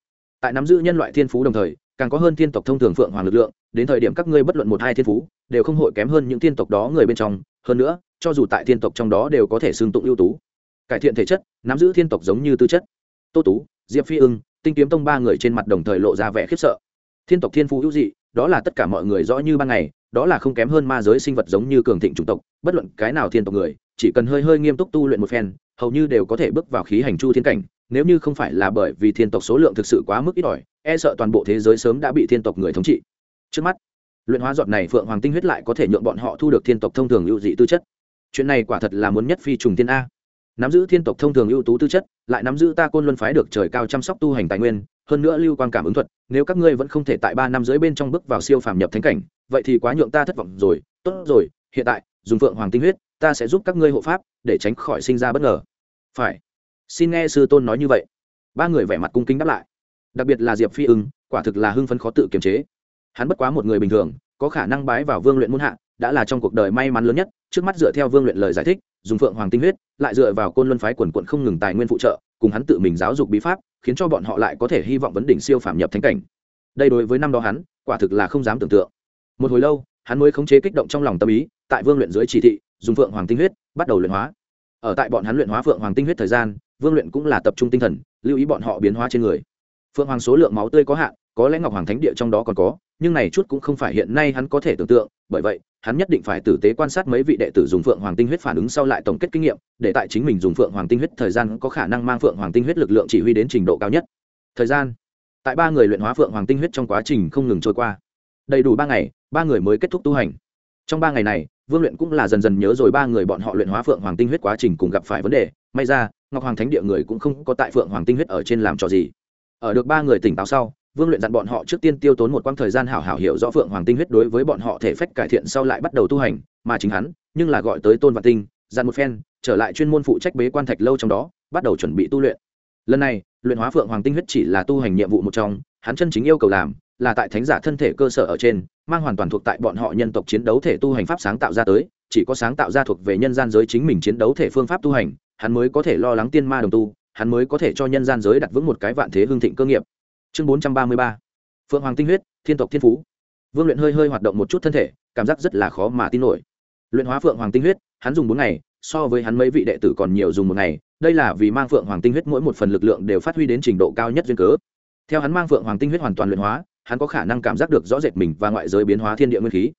Tại nắm giữ nhân loại thiên phú đồng thời càng có hơn thiên tộc thông thường phượng hoàng lực lượng, đến thời điểm các ngươi bất luận một hai thiên phú, đều không hội kém hơn những thiên tộc đó người bên trong. Hơn nữa, cho dù tại thiên tộc trong đó đều có thể xương tụng ưu tú. Cải thiện thể chất, nắm giữ thiên tộc giống như tư chất. Tô tú, diệp phi ưng, tinh kiếm tông ba người trên mặt đồng thời lộ ra vẻ khiếp sợ. Thiên tộc thiên phú hữu dị, đó là tất cả mọi người rõ như ban ngày, đó là không kém hơn ma giới sinh vật giống như cường thịnh chủng tộc. Bất luận cái nào thiên tộc người, chỉ cần hơi hơi nghiêm túc tu luyện một phen, hầu như đều có thể bước vào khí hành chu thiên cảnh. Nếu như không phải là bởi vì thiên tộc số lượng thực sự quá mức ít ỏi e sợ toàn bộ thế giới sớm đã bị thiên tộc người thống trị. Trước mắt, luyện hóa giọt này phượng hoàng tinh huyết lại có thể nhượng bọn họ thu được thiên tộc thông thường ưu dị tư chất. Chuyện này quả thật là muốn nhất phi trùng tiên a. Nắm giữ thiên tộc thông thường ưu tú tư chất, lại nắm giữ ta côn luân phái được trời cao chăm sóc tu hành tài nguyên, hơn nữa lưu quan cảm ứng thuật, nếu các ngươi vẫn không thể tại ba năm dưới bên trong bước vào siêu phàm nhập thánh cảnh, vậy thì quá nhượng ta thất vọng rồi. Tốt rồi, hiện tại, dùng phượng hoàng tinh huyết, ta sẽ giúp các ngươi hộ pháp, để tránh khỏi sinh ra bất ngờ. Phải. Xin nghe sư tôn nói như vậy. Ba người vẻ mặt cung kính đáp lại đặc biệt là diệp phi ưng, quả thực là hưng phấn khó tự kiềm chế. Hắn bất quá một người bình thường, có khả năng bái vào vương luyện muôn hạ, đã là trong cuộc đời may mắn lớn nhất, trước mắt dựa theo vương luyện lời giải thích, dùng phượng hoàng tinh huyết, lại dựa vào côn luân phái quần quận không ngừng tài nguyên phụ trợ, cùng hắn tự mình giáo dục bí pháp, khiến cho bọn họ lại có thể hy vọng vấn đỉnh siêu phạm nhập thánh cảnh. Đây đối với năm đó hắn, quả thực là không dám tưởng tượng. Một hồi lâu, hắn mới khống chế kích động trong lòng tâm ý, tại vương luyện dưới chỉ thị, dùng phượng hoàng tinh huyết, bắt đầu luyện hóa. Ở tại bọn hắn luyện hóa phượng hoàng tinh huyết thời gian, vương luyện cũng là tập trung tinh thần, lưu ý bọn họ biến hóa trên người phượng hoàng số lượng máu tươi có hạn, có lẽ ngọc hoàng thánh địa trong đó còn có, nhưng này chút cũng không phải hiện nay hắn có thể tưởng tượng, bởi vậy, hắn nhất định phải tử tế quan sát mấy vị đệ tử dùng phượng hoàng tinh huyết phản ứng sau lại tổng kết kinh nghiệm, để tại chính mình dùng phượng hoàng tinh huyết thời gian có khả năng mang phượng hoàng tinh huyết lực lượng chỉ huy đến trình độ cao nhất. Thời gian. Tại ba người luyện hóa phượng hoàng tinh huyết trong quá trình không ngừng trôi qua. Đầy đủ ba ngày, ba người mới kết thúc tu hành. Trong ba ngày này, vương luyện cũng là dần dần nhớ rồi ba người bọn họ luyện hóa phượng hoàng tinh huyết quá trình cùng gặp phải vấn đề. May ra, ngọc hoàng thánh địa người cũng không có tại phượng hoàng tinh huyết ở trên làm trò gì ở được ba người tỉnh táo sau, vương luyện dặn bọn họ trước tiên tiêu tốn một quãng thời gian hảo hảo hiểu rõ phượng hoàng tinh huyết đối với bọn họ thể phách cải thiện sau lại bắt đầu tu hành, mà chính hắn, nhưng là gọi tới tôn vạn tinh, dặn một phen, trở lại chuyên môn phụ trách bế quan thạch lâu trong đó, bắt đầu chuẩn bị tu luyện. Lần này, luyện hóa phượng hoàng tinh huyết chỉ là tu hành nhiệm vụ một trong, hắn chân chính yêu cầu làm là tại thánh giả thân thể cơ sở ở trên, mang hoàn toàn thuộc tại bọn họ nhân tộc chiến đấu thể tu hành pháp sáng tạo ra tới, chỉ có sáng tạo ra thuộc về nhân gian giới chính mình chiến đấu thể phương pháp tu hành, hắn mới có thể lo lắng tiên ma đồng tu hắn mới có thể cho nhân gian giới đặt vững một cái vạn thế hương thịnh cơ nghiệp. Chương bốn trăm ba mươi ba. Phượng hoàng tinh huyết, thiên tộc thiên phú. Vương luyện hơi hơi hoạt động một chút thân thể, cảm giác rất là khó mà tin nổi. Luyện hóa phượng hoàng tinh huyết, hắn dùng bốn ngày, so với hắn mấy vị đệ tử còn nhiều dùng một ngày, đây là vì mang phượng hoàng tinh huyết mỗi một phần lực lượng đều phát huy đến trình độ cao nhất duyên cớ. Theo hắn mang phượng hoàng tinh huyết hoàn toàn luyện hóa, hắn có khả năng cảm giác được rõ rệt mình và ngoại giới biến hóa thiên địa nguyên khí,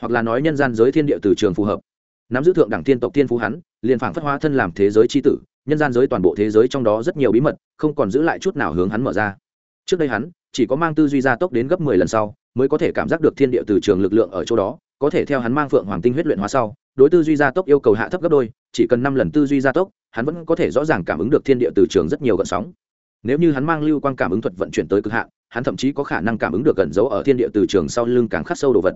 hoặc là nói nhân gian giới thiên địa từ trường phù hợp. Nắm giữ thượng đẳng thiên tộc thiên phú hắn, liền phảng phất hóa thân làm thế giới c h i tử nhân gian giới toàn bộ thế giới trong đó rất nhiều bí mật, không còn giữ lại chút nào hướng hắn mở ra. Trước đây hắn chỉ có mang tư duy gia tốc đến gấp mười lần sau, mới có thể cảm giác được thiên địa từ trường lực lượng ở chỗ đó, có thể theo hắn mang phượng hoàng tinh huyết luyện hóa sau, đối tư duy gia tốc yêu cầu hạ thấp gấp đôi, chỉ cần năm lần tư duy gia tốc, hắn vẫn có thể rõ ràng cảm ứng được thiên địa từ trường rất nhiều gợn sóng. Nếu như hắn mang lưu quan cảm ứng thuật vận chuyển tới cực hạn, hắn thậm chí có khả năng cảm ứng được gần giấu ở thiên địa từ trường sau lưng càng khắc sâu đồ vật.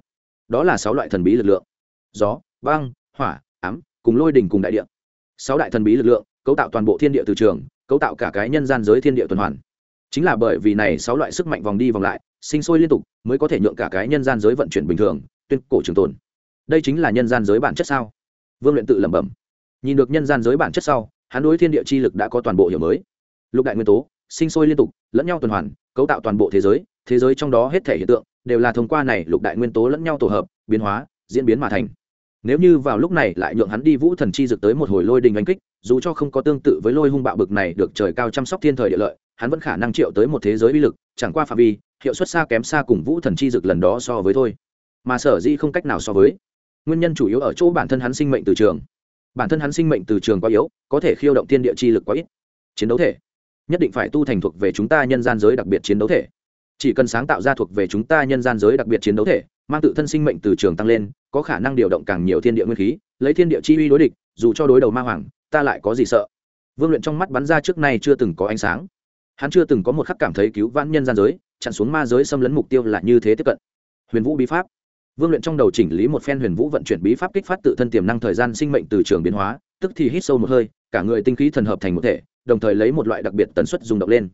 Đó là sáu loại thần bí lực lượng. Gió, băng, hỏa, ám, cùng lôi đình cùng đại địa. Sáu đại thần bí lực lượng cấu tạo toàn bộ thiên địa từ trường, cấu tạo cả cái nhân gian giới thiên địa tuần hoàn. Chính là bởi vì này sáu loại sức mạnh vòng đi vòng lại, sinh sôi liên tục, mới có thể nhượng cả cái nhân gian giới vận chuyển bình thường, tuyên cổ trường tồn. Đây chính là nhân gian giới bản chất sao? Vương luyện tự lẩm bẩm. Nhìn được nhân gian giới bản chất sau, hắn đối thiên địa chi lực đã có toàn bộ hiểu mới. Lục đại nguyên tố, sinh sôi liên tục, lẫn nhau tuần hoàn, cấu tạo toàn bộ thế giới thế giới trong đó hết thể hiện tượng, đều là thông qua này lục đại nguyên tố lẫn nhau tổ hợp, biến hóa, diễn biến mà thành nếu như vào lúc này lại nhượng hắn đi vũ thần chi dực tới một hồi lôi đình oanh kích, dù cho không có tương tự với lôi hung bạo bực này được trời cao chăm sóc thiên thời địa lợi, hắn vẫn khả năng triệu tới một thế giới uy lực, chẳng qua phạm vi, hiệu suất xa kém xa cùng vũ thần chi dực lần đó so với thôi. Mà sở dĩ không cách nào so với. Nguyên nhân chủ yếu ở chỗ bản thân hắn sinh mệnh từ trường. Bản thân hắn sinh mệnh từ trường quá yếu, có thể khiêu động thiên địa chi lực quá ít. Chiến đấu thể. Nhất định phải tu thành thuộc về chúng ta nhân gian giới đặc biệt chiến đấu thể. Chỉ cần sáng tạo ra thuộc về chúng ta nhân gian giới đặc biệt chiến đấu thể mang tự thân sinh mệnh từ trường tăng lên, có khả năng điều động càng nhiều thiên địa nguyên khí, lấy thiên địa chi uy đối địch, dù cho đối đầu ma hoàng, ta lại có gì sợ? Vương luyện trong mắt bắn ra trước nay chưa từng có ánh sáng. Hắn chưa từng có một khắc cảm thấy cứu vãn nhân gian giới, chặn xuống ma giới xâm lấn mục tiêu là như thế tiếp cận. Huyền vũ bí pháp. Vương luyện trong đầu chỉnh lý một phen huyền vũ vận chuyển bí pháp kích phát tự thân tiềm năng thời gian sinh mệnh từ trường biến hóa, tức thì hít sâu một hơi, cả người tinh khí thần hợp thành một thể, đồng thời lấy một loại đặc biệt tần suất rung động lên.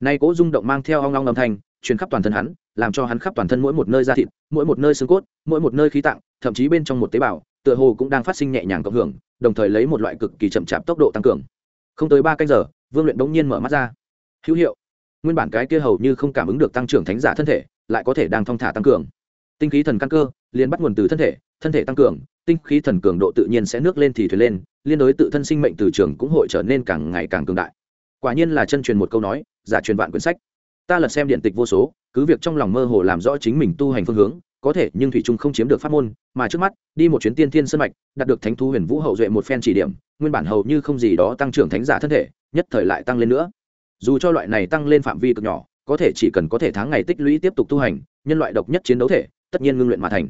Nay cố rung động mang theo ong ong âm thanh, truyền khắp toàn thân hắn làm cho hắn khắp toàn thân mỗi một nơi da thịt, mỗi một nơi xương cốt, mỗi một nơi khí tạng, thậm chí bên trong một tế bào, tựa hồ cũng đang phát sinh nhẹ nhàng cộng hưởng, đồng thời lấy một loại cực kỳ chậm chạp tốc độ tăng cường. Không tới ba canh giờ, vương luyện bỗng nhiên mở mắt ra. Hữu hiệu. Nguyên bản cái kia hầu như không cảm ứng được tăng trưởng thánh giả thân thể, lại có thể đang thong thả tăng cường. Tinh khí thần căn cơ, liền bắt nguồn từ thân thể thân thể tăng cường, tinh khí thần cường độ tự nhiên sẽ nước lên thì thuyền lên, liên đối tự thân sinh mệnh từ trường cũng hội trở nên càng ngày càng cường đại. Quả nhiên là chân truyền một câu nói, giả truyền vạn quyển sách ta lật xem điện tịch vô số, cứ việc trong lòng mơ hồ làm rõ chính mình tu hành phương hướng, có thể nhưng thủy trung không chiếm được pháp môn, mà trước mắt, đi một chuyến tiên thiên sân mạch, đạt được thánh thú huyền vũ hậu duệ một phen chỉ điểm, nguyên bản hầu như không gì đó tăng trưởng thánh giả thân thể, nhất thời lại tăng lên nữa. Dù cho loại này tăng lên phạm vi cực nhỏ, có thể chỉ cần có thể tháng ngày tích lũy tiếp tục tu hành, nhân loại độc nhất chiến đấu thể, tất nhiên ngưng luyện mà thành.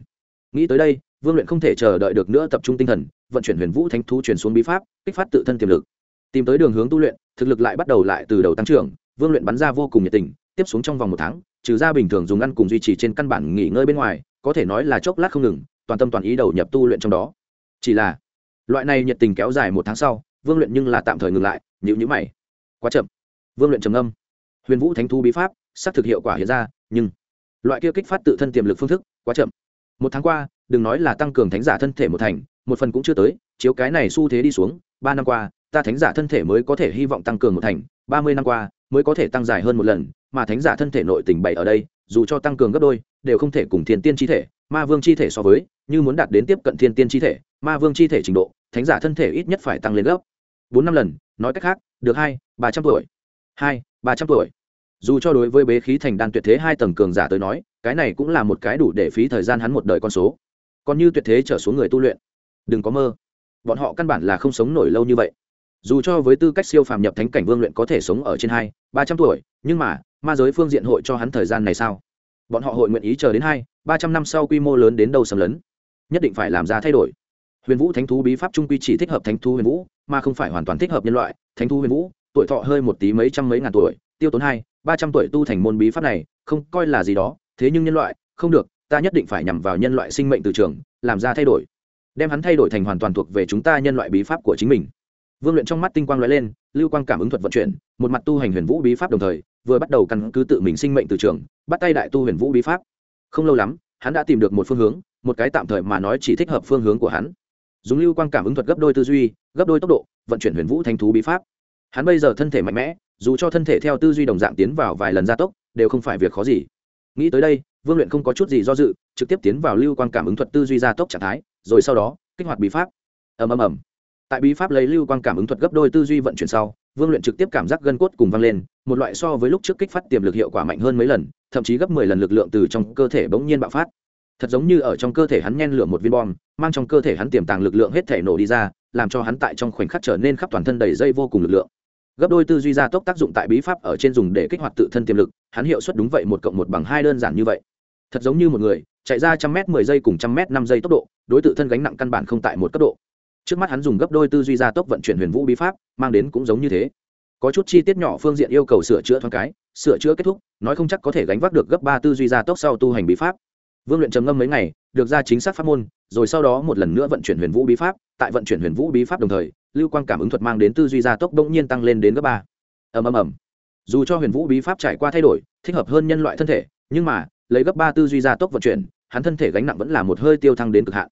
Nghĩ tới đây, vương luyện không thể chờ đợi được nữa tập trung tinh thần, vận chuyển huyền vũ thánh thú chuyển xuống bí pháp, kích phát tự thân tiềm lực. Tìm tới đường hướng tu luyện, thực lực lại bắt đầu lại từ đầu tăng trưởng, vương luyện bắn ra vô cùng nhiệt tình tiếp xuống trong vòng một tháng, trừ ra bình thường dùng ăn cùng duy trì trên căn bản nghỉ ngơi bên ngoài, có thể nói là chốc lát không ngừng, toàn tâm toàn ý đầu nhập tu luyện trong đó. Chỉ là, loại này nhiệt tình kéo dài một tháng sau, vương luyện nhưng là tạm thời ngừng lại nhữ nhữ mày. Quá chậm. Vương luyện trầm âm huyền vũ thánh thu bí pháp, xác thực hiệu quả hiện ra, nhưng loại kia kích phát tự thân tiềm lực phương thức, quá chậm. Một tháng qua, đừng nói là tăng cường thánh giả thân thể một thành, một phần cũng chưa tới, chiếu cái này xu thế đi xuống, ba năm qua, ta thánh giả thân thể mới có thể hy vọng tăng cường một thành, ba mươi năm qua, mới có thể tăng dài hơn một lần mà thánh giả thân thể nội tình bày ở đây, dù cho tăng cường gấp đôi, đều không thể cùng thiên tiên chi thể, ma vương chi thể so với, như muốn đạt đến tiếp cận thiên tiên chi thể, ma vương chi thể trình độ, thánh giả thân thể ít nhất phải tăng lên gấp. Bốn năm lần, nói cách khác, được hai, ba trăm tuổi. Hai, ba trăm tuổi. Dù cho đối với bế khí thành đan tuyệt thế hai tầng cường giả tới nói, cái này cũng là một cái đủ để phí thời gian hắn một đời con số. Còn như tuyệt thế trở xuống người tu luyện. Đừng có mơ. Bọn họ căn bản là không sống nổi lâu như vậy. Dù cho với tư cách siêu phàm nhập thánh cảnh vương luyện có thể sống ở trên hai, ba trăm tuổi, nhưng mà ma giới phương diện hội cho hắn thời gian này sao? Bọn họ hội nguyện ý chờ đến hai, ba trăm năm sau quy mô lớn đến đâu xâm lấn? Nhất định phải làm ra thay đổi. Huyền vũ thánh thú bí pháp trung quy chỉ thích hợp thánh thú huyền vũ, mà không phải hoàn toàn thích hợp nhân loại. Thánh thú huyền vũ, tuổi thọ hơi một tí mấy trăm mấy ngàn tuổi, tiêu tốn hai, ba trăm tuổi tu thành môn bí pháp này, không coi là gì đó. Thế nhưng nhân loại, không được, ta nhất định phải nhằm vào nhân loại sinh mệnh từ trường, làm ra thay đổi. Đem hắn thay đổi thành hoàn toàn thuộc về chúng ta nhân loại bí pháp của chính mình. Vương luyện trong mắt tinh quang l ó e lên, lưu quang cảm ứng thuật vận chuyển, một mặt tu hành huyền vũ bí pháp đồng thời vừa bắt đầu căn cứ tự mình sinh mệnh từ trường, bắt tay đại tu huyền vũ bí pháp. Không lâu lắm, hắn đã tìm được một phương hướng, một cái tạm thời mà nói chỉ thích hợp phương hướng của hắn. Dùng lưu quang cảm ứng thuật gấp đôi tư duy, gấp đôi tốc độ, vận chuyển huyền vũ thanh thú bí pháp. Hắn bây giờ thân thể mạnh mẽ, dù cho thân thể theo tư duy đồng dạng tiến vào vài lần gia tốc, đều không phải việc khó gì. Nghĩ tới đây, vương luyện không có chút gì do dự, trực tiếp tiến vào lưu quan cảm ứng thuật tư duy gia tốc trạng thái, rồi sau đó, kích hoạt bí pháp. Ầm ầm ầm. Tại bí pháp lấy lưu quan cảm ứng thuật gấp đôi tư duy vận chuyển sau vương luyện trực tiếp cảm giác gân cốt cùng văng lên, một loại so với lúc trước kích phát tiềm lực hiệu quả mạnh hơn mấy lần, thậm chí gấp mười lần lực lượng từ trong cơ thể bỗng nhiên bạo phát. Thật giống như ở trong cơ thể hắn nhen lửa một viên bom, mang trong cơ thể hắn tiềm tàng lực lượng hết thể nổ đi ra, làm cho hắn tại trong khoảnh khắc trở nên khắp toàn thân đầy dây vô cùng lực lượng. Gấp đôi tư duy gia tốc tác dụng tại bí pháp ở trên dùng để kích hoạt tự thân tiềm lực, hắn hiệu suất đúng vậy một cộng một bằng hai đơn giản như vậy. Thật giống như một người, chạy ra trăm m mười giây cùng trăm m năm giây tốc độ, đối tự thân gánh nặng căn bản không tại một cấp độ trước mắt hắn dùng gấp đôi tư duy gia tốc vận chuyển huyền vũ bí pháp, mang đến cũng giống như thế. Có chút chi tiết nhỏ phương diện yêu cầu sửa chữa thoáng cái, sửa chữa kết thúc, nói không chắc có thể gánh vác được gấp ba tư duy gia tốc sau tu hành bí pháp. Vương luyện trầm ngâm mấy ngày, được ra chính xác pháp môn, rồi sau đó một lần nữa vận chuyển huyền vũ bí pháp, tại vận chuyển huyền vũ bí pháp đồng thời, lưu quang cảm ứng thuật mang đến tư duy gia tốc bỗng nhiên tăng lên đến gấp ba. Ầm ầm ầm. Dù cho huyền vũ bí pháp trải qua thay đổi, thích hợp hơn nhân loại thân thể, nhưng mà, lấy gấp ba tư duy gia tốc vận chuyển, hắn thân thể gánh nặng vẫn là một hơi tiêu thăng đến cực hạn.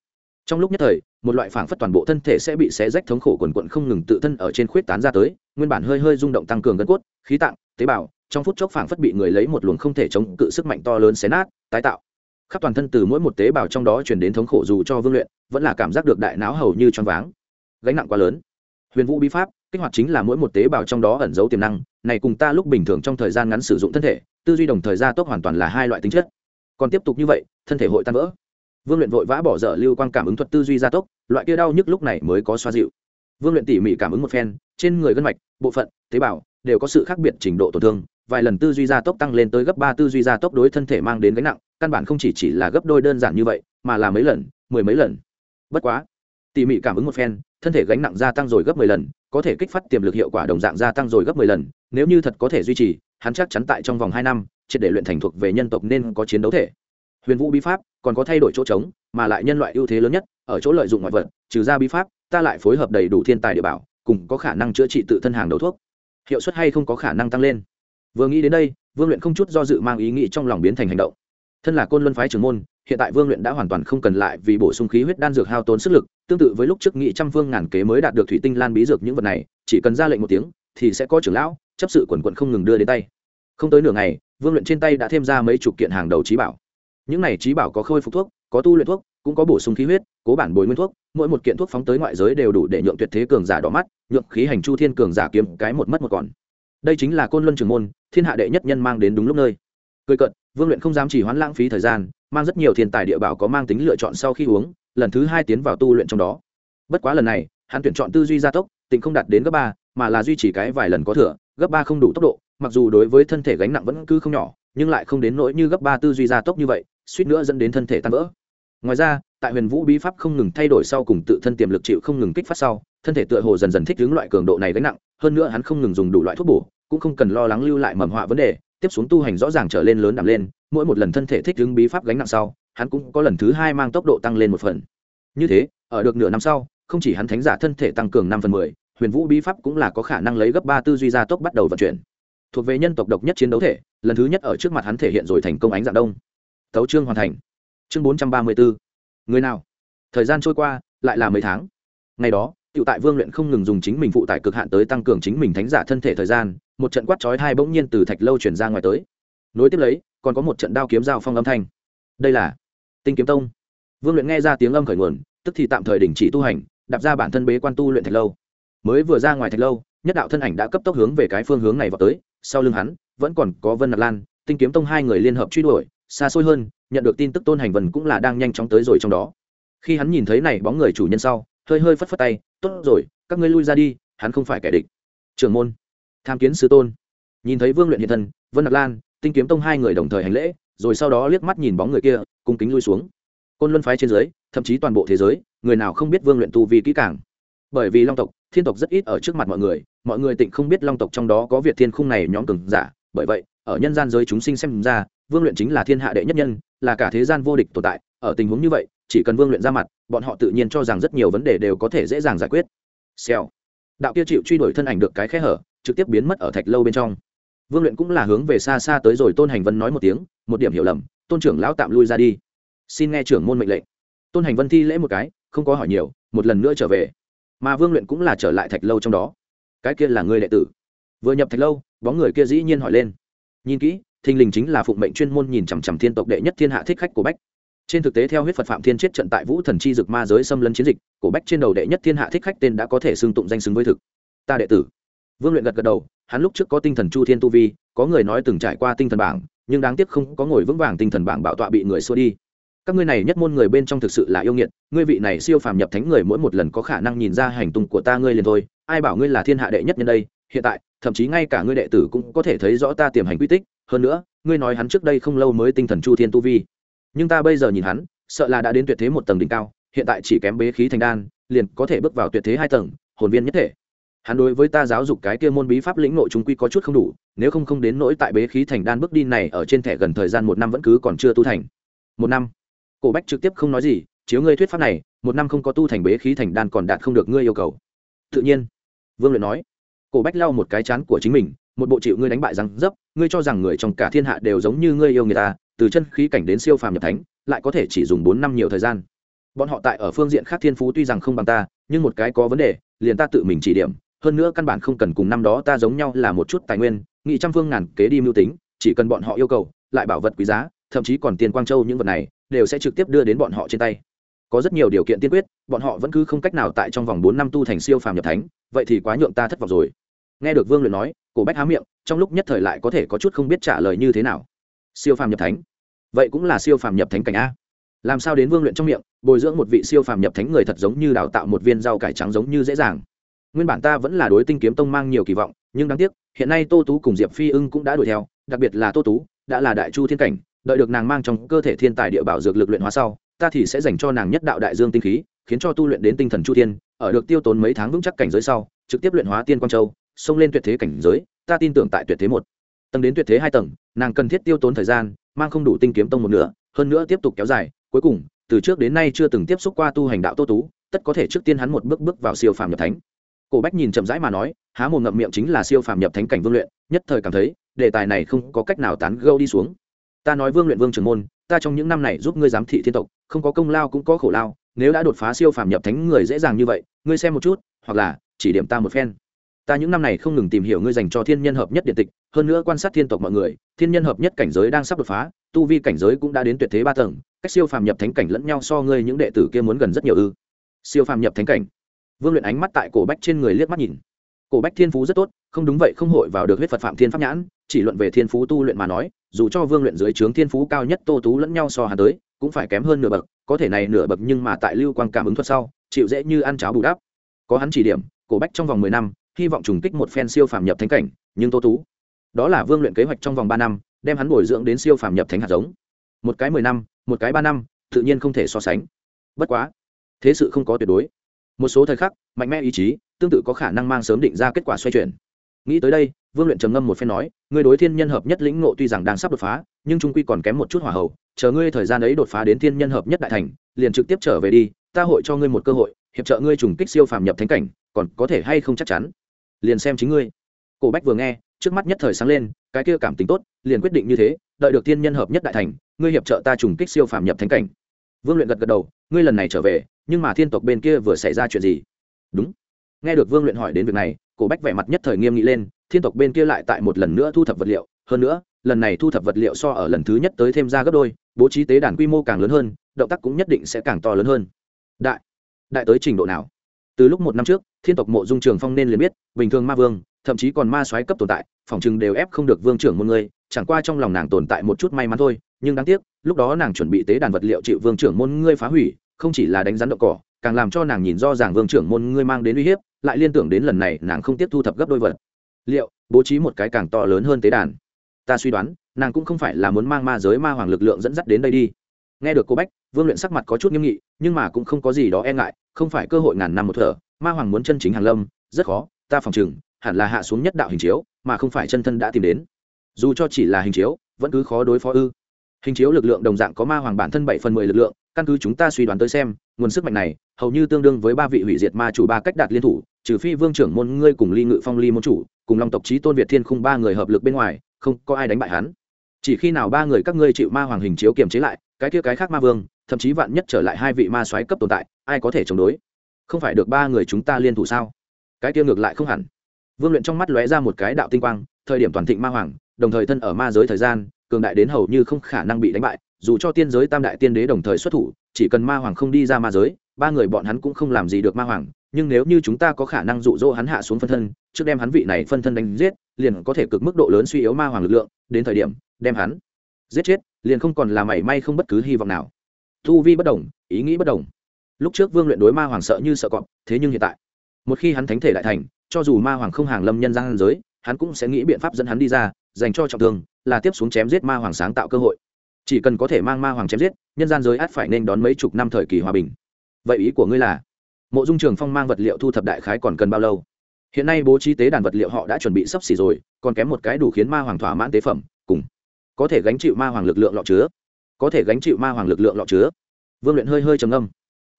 Trong lúc nhất thời một loại phảng phất toàn bộ thân thể sẽ bị xé rách thống khổ quần quận không ngừng tự thân ở trên khuyết tán ra tới, nguyên bản hơi hơi rung động tăng cường gân cốt, khí tạng, tế bào, trong phút chốc phảng phất bị người lấy một luồng không thể chống cự sức mạnh to lớn xé nát, tái tạo. Khắp toàn thân từ mỗi một tế bào trong đó truyền đến thống khổ dù cho vương luyện, vẫn là cảm giác được đại não hầu như choáng váng. Gánh nặng quá lớn. Huyền vũ bí pháp, kích hoạt chính là mỗi một tế bào trong đó ẩn giấu tiềm năng, này cùng ta lúc bình thường trong thời gian ngắn sử dụng thân thể, tư duy đồng thời gia tốc hoàn toàn là hai loại tính chất. Còn tiếp tục như vậy, thân thể hội tan vỡ vương luyện vội vã bỏ dở lưu quan cảm ứng thuật tư duy gia tốc, loại kia đau nhức lúc này mới có xoa dịu. Vương luyện tỉ mỉ cảm ứng một phen, trên người gân mạch, bộ phận, tế bào đều có sự khác biệt trình độ tổn thương, vài lần tư duy gia tốc tăng lên tới gấp ba tư duy gia tốc đối thân thể mang đến gánh nặng, căn bản không chỉ chỉ là gấp đôi đơn giản như vậy, mà là mấy lần, mười mấy lần. Bất quá, tỉ mỉ cảm ứng một phen, thân thể gánh nặng gia tăng rồi gấp mười lần, có thể kích phát tiềm lực hiệu quả đồng dạng gia tăng rồi gấp mười lần, nếu như thật có thể duy trì, hắn chắc chắn tại trong vòng hai năm, triệt để luyện thành thuộc về nhân tộc nên có chiến đấu thể huyền vũ bí pháp còn có thay đổi chỗ trống, mà lại nhân loại ưu thế lớn nhất, ở chỗ lợi dụng ngoại vật, trừ ra bí pháp, ta lại phối hợp đầy đủ thiên tài địa bảo, cùng có khả năng chữa trị tự thân hàng đầu thuốc. Hiệu suất hay không có khả năng tăng lên. Vừa nghĩ đến đây, vương luyện không chút do dự mang ý nghĩ trong lòng biến thành hành động. Thân là côn luân phái trưởng môn, hiện tại vương luyện đã hoàn toàn không cần lại vì bổ sung khí huyết đan dược hao tốn sức lực, tương tự với lúc trước nghị trăm vương ngàn kế mới đạt được thủy tinh lan bí dược những vật này, chỉ cần ra lệnh một tiếng, thì sẽ có trưởng lão, chấp sự quần quận không ngừng đưa đến tay. Không tới nửa ngày, vương luyện trên tay đã thêm ra mấy chục kiện hàng đầu trí bảo những này trí bảo có khôi phục thuốc, có tu luyện thuốc, cũng có bổ sung khí huyết, cố bản bồi nguyên thuốc, mỗi một kiện thuốc phóng tới ngoại giới đều đủ để nhượng tuyệt thế cường giả đỏ mắt, nhượng khí hành chu thiên cường giả kiếm cái một mất một còn. Đây chính là côn luân trường môn, thiên hạ đệ nhất nhân mang đến đúng lúc nơi. Cười cận vương luyện không dám chỉ hoãn lãng phí thời gian, mang rất nhiều thiên tài địa bảo có mang tính lựa chọn sau khi uống, lần thứ hai tiến vào tu luyện trong đó. Bất quá lần này, hắn tuyển chọn tư duy gia tốc tỉnh không đạt đến gấp ba, mà là duy trì cái vài lần có thừa, gấp ba không đủ tốc độ, mặc dù đối với thân thể gánh nặng vẫn cứ không nhỏ, nhưng lại không đến nỗi như gấp ba tư duy gia tốc như vậy suýt nữa dẫn đến thân thể tan vỡ. Ngoài ra, tại huyền vũ bí pháp không ngừng thay đổi sau cùng tự thân tiềm lực chịu không ngừng kích phát sau, thân thể tựa hồ dần dần thích ứng loại cường độ này gánh nặng, hơn nữa hắn không ngừng dùng đủ loại thuốc bổ, cũng không cần lo lắng lưu lại mầm họa vấn đề, tiếp xuống tu hành rõ ràng trở lên lớn đảm lên, mỗi một lần thân thể thích ứng bí pháp gánh nặng sau, hắn cũng có lần thứ hai mang tốc độ tăng lên một phần. Như thế, ở được nửa năm sau, không chỉ hắn thánh giả thân thể tăng cường năm phần mười, huyền vũ bí pháp cũng là có khả năng lấy gấp ba tư duy gia tốc bắt đầu vận chuyển. Thuộc về nhân tộc độc nhất chiến đấu thể, lần thứ nhất ở trước mặt hắn thể hiện rồi thành công ánh dạng đông thấu chương hoàn thành chương bốn trăm ba mươi bốn người nào thời gian trôi qua lại là mấy tháng ngày đó cựu tại Vương luyện không ngừng dùng chính mình phụ tải cực hạn tới tăng cường chính mình thánh giả thân thể thời gian, một trận quát chói hai bỗng nhiên từ thạch lâu truyền ra ngoài tới. Nối tiếp lấy, còn có một trận đao kiếm giao phong âm thanh. Đây là Tinh Kiếm Tông. Vương luyện nghe ra tiếng âm khởi nguồn, tức thì tạm thời đình chỉ tu hành, đạp ra bản thân bế quan tu luyện thạch lâu. Mới vừa ra ngoài thạch lâu, nhất đạo thân ảnh đã cấp tốc hướng về cái phương hướng này vào tới, sau lưng hắn vẫn còn có Vân Nặc Lan, Tinh Kiếm Tông hai người liên hợp truy đuổi, xa xôi hơn, nhận được tin tức Tôn Hành Vân cũng là đang nhanh chóng tới rồi trong đó. Khi hắn nhìn thấy này bóng người chủ nhân sau, hơi hơi phất phất tay tốt rồi các ngươi lui ra đi hắn không phải kẻ địch. Trưởng môn. Tham kiến sứ tôn. Nhìn thấy vương luyện hiện thân vân đặc lan tinh kiếm tông hai người đồng thời hành lễ rồi sau đó liếc mắt nhìn bóng người kia cung kính lui xuống. Côn luân phái trên dưới thậm chí toàn bộ thế giới người nào không biết vương luyện tu vi kỹ càng. Bởi vì long tộc thiên tộc rất ít ở trước mặt mọi người mọi người tịnh không biết long tộc trong đó có việt thiên khung này nhóm cường giả bởi vậy ở nhân gian giới chúng sinh xem ra vương luyện chính là thiên hạ đệ nhất nhân, là cả thế gian vô địch tồn tại, ở tình huống như vậy, chỉ cần vương luyện ra mặt, bọn họ tự nhiên cho rằng rất nhiều vấn đề đều có thể dễ dàng giải quyết. Xèo. Đạo kia chịu truy đuổi thân ảnh được cái khe hở, trực tiếp biến mất ở thạch lâu bên trong. Vương luyện cũng là hướng về xa xa tới rồi tôn hành vân nói một tiếng, một điểm hiểu lầm, tôn trưởng lão tạm lui ra đi. Xin nghe trưởng môn mệnh lệnh. Tôn hành vân thi lễ một cái, không có hỏi nhiều, một lần nữa trở về. Mà vương luyện cũng là trở lại thạch lâu trong đó. Cái kia là người đệ tử. Vừa nhập thạch lâu, bóng người kia dĩ nhiên hỏi lên. Nhìn kỹ thình lình chính là phụng mệnh chuyên môn nhìn chằm chằm thiên tộc đệ nhất thiên hạ thích khách của bách. Trên thực tế, theo huyết phật phạm thiên chết trận tại vũ thần chi dực ma giới xâm lấn chiến dịch, cổ bách trên đầu đệ nhất thiên hạ thích khách tên đã có thể xưng tụng danh xứng với thực. Ta đệ tử. Vương luyện gật gật đầu, hắn lúc trước có tinh thần chu thiên tu vi, có người nói từng trải qua tinh thần bảng, nhưng đáng tiếc không có ngồi vững vàng tinh thần bảng bảo tọa bị người xua đi. Các ngươi này nhất môn người bên trong thực sự là yêu nghiệt, ngươi vị này siêu phàm nhập thánh người mỗi một lần có khả năng nhìn ra hành tung của ta ngươi liền thôi, ai bảo ngươi là thiên hạ đệ nhất nhân đây? Hiện tại, thậm chí ngay cả ngươi đệ tử cũng có thể thấy rõ ta tiềm hành quy tích hơn nữa, ngươi nói hắn trước đây không lâu mới tinh thần chu thiên tu vi. Nhưng ta bây giờ nhìn hắn, sợ là đã đến tuyệt thế một tầng đỉnh cao, hiện tại chỉ kém bế khí thành đan, liền có thể bước vào tuyệt thế hai tầng, hồn viên nhất thể. Hắn đối với ta giáo dục cái kia môn bí pháp lĩnh nội chúng quy có chút không đủ, nếu không không đến nỗi tại bế khí thành đan bước đi này ở trên thẻ gần thời gian một năm vẫn cứ còn chưa tu thành. Một năm. Cổ bách trực tiếp không nói gì, chiếu ngươi thuyết pháp này, một năm không có tu thành bế khí thành đan còn đạt không được ngươi yêu cầu. Tự nhiên. Vương luyện nói. Cổ bách lau một cái chán của chính mình một bộ chịu ngươi đánh bại răng dấp, ngươi cho rằng người trong cả thiên hạ đều giống như ngươi yêu người ta, từ chân khí cảnh đến siêu phàm nhập thánh, lại có thể chỉ dùng bốn năm nhiều thời gian. Bọn họ tại ở phương diện khác thiên phú tuy rằng không bằng ta, nhưng một cái có vấn đề, liền ta tự mình chỉ điểm, hơn nữa căn bản không cần cùng năm đó ta giống nhau là một chút tài nguyên, nghị trăm phương ngàn kế đi mưu tính, chỉ cần bọn họ yêu cầu, lại bảo vật quý giá, thậm chí còn tiền quang châu những vật này, đều sẽ trực tiếp đưa đến bọn họ trên tay. Có rất nhiều điều kiện tiên quyết, bọn họ vẫn cứ không cách nào tại trong vòng bốn năm tu thành siêu phàm nhập thánh, vậy thì quá nhượng ta thất vọng rồi. Nghe được vương luyện nói cổ bách há miệng, trong lúc nhất thời lại có thể có chút không biết trả lời như thế nào. Siêu phàm nhập thánh. Vậy cũng là siêu phàm nhập thánh cảnh a. Làm sao đến vương luyện trong miệng, bồi dưỡng một vị siêu phàm nhập thánh người thật giống như đào tạo một viên rau cải trắng giống như dễ dàng. Nguyên bản ta vẫn là đối tinh kiếm tông mang nhiều kỳ vọng, nhưng đáng tiếc, hiện nay tô tú cùng diệp phi ưng cũng đã đuổi theo, đặc biệt là tô tú, đã là đại chu thiên cảnh, đợi được nàng mang trong cơ thể thiên tài địa bảo dược lực luyện hóa sau, ta thì sẽ dành cho nàng nhất đạo đại dương tinh khí, khiến cho tu luyện đến tinh thần chu thiên, ở được tiêu tốn mấy tháng vững chắc cảnh giới sau, trực tiếp luyện hóa tiên quang châu xông lên tuyệt thế cảnh giới, ta tin tưởng tại tuyệt thế một. Tầng đến tuyệt thế hai tầng, nàng cần thiết tiêu tốn thời gian, mang không đủ tinh kiếm tông một nửa, hơn nữa tiếp tục kéo dài, cuối cùng, từ trước đến nay chưa từng tiếp xúc qua tu hành đạo tô tú, tất có thể trước tiên hắn một bước bước vào siêu phàm nhập thánh. Cổ bách nhìn chậm rãi mà nói, há mồm ngậm miệng chính là siêu phàm nhập thánh cảnh vương luyện, nhất thời cảm thấy, đề tài này không có cách nào tán gâu đi xuống. Ta nói vương luyện vương trưởng môn, ta trong những năm này giúp ngươi giám thị thiên tộc, không có công lao cũng có khổ lao, nếu đã đột phá siêu phàm nhập thánh người dễ dàng như vậy, ngươi xem một chút, hoặc là chỉ điểm ta một phen ta những năm này không ngừng tìm hiểu ngươi dành cho thiên nhân hợp nhất điện tịch, hơn nữa quan sát thiên tộc mọi người, thiên nhân hợp nhất cảnh giới đang sắp đột phá, tu vi cảnh giới cũng đã đến tuyệt thế ba tầng, cách siêu phàm nhập thánh cảnh lẫn nhau so ngươi những đệ tử kia muốn gần rất nhiều ư. Siêu phàm nhập thánh cảnh. Vương luyện ánh mắt tại cổ bách trên người liếc mắt nhìn. Cổ bách thiên phú rất tốt, không đúng vậy, không hội vào được huyết phật phạm thiên pháp nhãn, chỉ luận về thiên phú tu luyện mà nói, dù cho vương luyện dưới trướng thiên phú cao nhất tô tú lẫn nhau so hà tới, cũng phải kém hơn nửa bậc, có thể này nửa bậc nhưng mà tại lưu quang cảm ứng thuật sau, chịu dễ như ăn cháo bù đắp. Có hắn chỉ điểm, cổ bách trong vòng mười năm hy vọng trùng kích một phen siêu phàm nhập thánh cảnh, nhưng tô tú, đó là vương luyện kế hoạch trong vòng ba năm, đem hắn bồi dưỡng đến siêu phàm nhập thánh hạt giống. Một cái mười năm, một cái ba năm, tự nhiên không thể so sánh. Bất quá, thế sự không có tuyệt đối. Một số thời khắc, mạnh mẽ ý chí, tương tự có khả năng mang sớm định ra kết quả xoay chuyển. Nghĩ tới đây, vương luyện trầm ngâm một phen nói người đối thiên nhân hợp nhất lĩnh ngộ tuy rằng đang sắp đột phá, nhưng trung quy còn kém một chút hỏa hậu chờ ngươi thời gian ấy đột phá đến thiên nhân hợp nhất đại thành, liền trực tiếp trở về đi, ta hội cho ngươi một cơ hội, hiệp trợ ngươi trùng kích siêu phàm nhập thánh cảnh, còn có thể hay không chắc chắn? Liền xem chính ngươi. Cổ bách vừa nghe, trước mắt nhất thời sáng lên, cái kia cảm tính tốt, liền quyết định như thế, đợi được thiên nhân hợp nhất đại thành, ngươi hiệp trợ ta trùng kích siêu phàm nhập thánh cảnh. Vương luyện gật gật đầu, ngươi lần này trở về, nhưng mà thiên tộc bên kia vừa xảy ra chuyện gì? Đúng. Nghe được vương luyện hỏi đến việc này, cổ bách vẻ mặt nhất thời nghiêm nghị lên, thiên tộc bên kia lại tại một lần nữa thu thập vật liệu, hơn nữa, lần này thu thập vật liệu so ở lần thứ nhất tới thêm ra gấp đôi, bố trí tế đàn quy mô càng lớn hơn, động tác cũng nhất định sẽ càng to lớn hơn. Đại đại tới trình độ nào? Từ lúc một năm trước, thiên tộc mộ dung trường phong nên liền biết, bình thường ma vương, thậm chí còn ma soái cấp tồn tại, phòng chừng đều ép không được vương trưởng môn người chẳng qua trong lòng nàng tồn tại một chút may mắn thôi, nhưng đáng tiếc, lúc đó nàng chuẩn bị tế đàn vật liệu chịu vương trưởng môn ngươi phá hủy, không chỉ là đánh rắn đậu cỏ, càng làm cho nàng nhìn do rằng vương trưởng môn ngươi mang đến uy hiếp, lại liên tưởng đến lần này nàng không tiếp thu thập gấp đôi vật. Liệu, bố trí một cái càng to lớn hơn tế đàn. Ta suy đoán, nàng cũng không phải là muốn mang ma giới ma hoàng lực lượng dẫn dắt đến đây đi nghe được cô bách, vương luyện sắc mặt có chút nghiêm nghị, nhưng mà cũng không có gì đó e ngại, không phải cơ hội ngàn năm một thở, ma hoàng muốn chân chính hàn lâm, rất khó, ta phòng chừng hẳn là hạ xuống nhất đạo hình chiếu, mà không phải chân thân đã tìm đến. Dù cho chỉ là hình chiếu, vẫn cứ khó đối phó ư. Hình chiếu lực lượng đồng dạng có ma hoàng bản thân bảy phần mười lực lượng, căn cứ chúng ta suy đoán tới xem, nguồn sức mạnh này, hầu như tương đương với ba vị hủy diệt ma chủ ba cách đạt liên thủ, trừ phi vương trưởng môn ngươi cùng ly ngự phong ly môn chủ, cùng long tộc trí tôn việt thiên khung ba người hợp lực bên ngoài, không có ai đánh bại hắn. Chỉ khi nào ba người các ngươi chịu ma hoàng hình chiếu kiềm chế lại cái kia cái khác ma vương, thậm chí vạn nhất trở lại hai vị ma soái cấp tồn tại, ai có thể chống đối? Không phải được ba người chúng ta liên thủ sao? Cái kia ngược lại không hẳn. Vương luyện trong mắt lóe ra một cái đạo tinh quang, thời điểm toàn thịnh ma hoàng, đồng thời thân ở ma giới thời gian, cường đại đến hầu như không khả năng bị đánh bại, dù cho tiên giới tam đại tiên đế đồng thời xuất thủ, chỉ cần ma hoàng không đi ra ma giới, ba người bọn hắn cũng không làm gì được ma hoàng, nhưng nếu như chúng ta có khả năng dụ dỗ hắn hạ xuống phân thân, trước đem hắn vị này phân thân đánh giết, liền có thể cực mức độ lớn suy yếu ma hoàng lực lượng, đến thời điểm đem hắn giết chết liền không còn là mảy may không bất cứ hy vọng nào. Thu vi bất đồng, ý nghĩ bất đồng. Lúc trước vương luyện đối ma hoàng sợ như sợ cọp, thế nhưng hiện tại, một khi hắn thánh thể đại thành, cho dù ma hoàng không hàng lâm nhân gian giới, hắn cũng sẽ nghĩ biện pháp dẫn hắn đi ra, dành cho trọng thương, là tiếp xuống chém giết ma hoàng sáng tạo cơ hội. Chỉ cần có thể mang ma hoàng chém giết, nhân gian giới át phải nên đón mấy chục năm thời kỳ hòa bình. Vậy ý của ngươi là, mộ dung trường phong mang vật liệu thu thập đại khái còn cần bao lâu? Hiện nay bố trí tế đàn vật liệu họ đã chuẩn bị sắp xỉ rồi, còn kém một cái đủ khiến ma hoàng thỏa mãn tế phẩm, cùng có thể gánh chịu ma hoàng lực lượng lọ chứa. Có thể gánh chịu ma hoàng lực lượng lọ chứa. Vương luyện hơi hơi trầm âm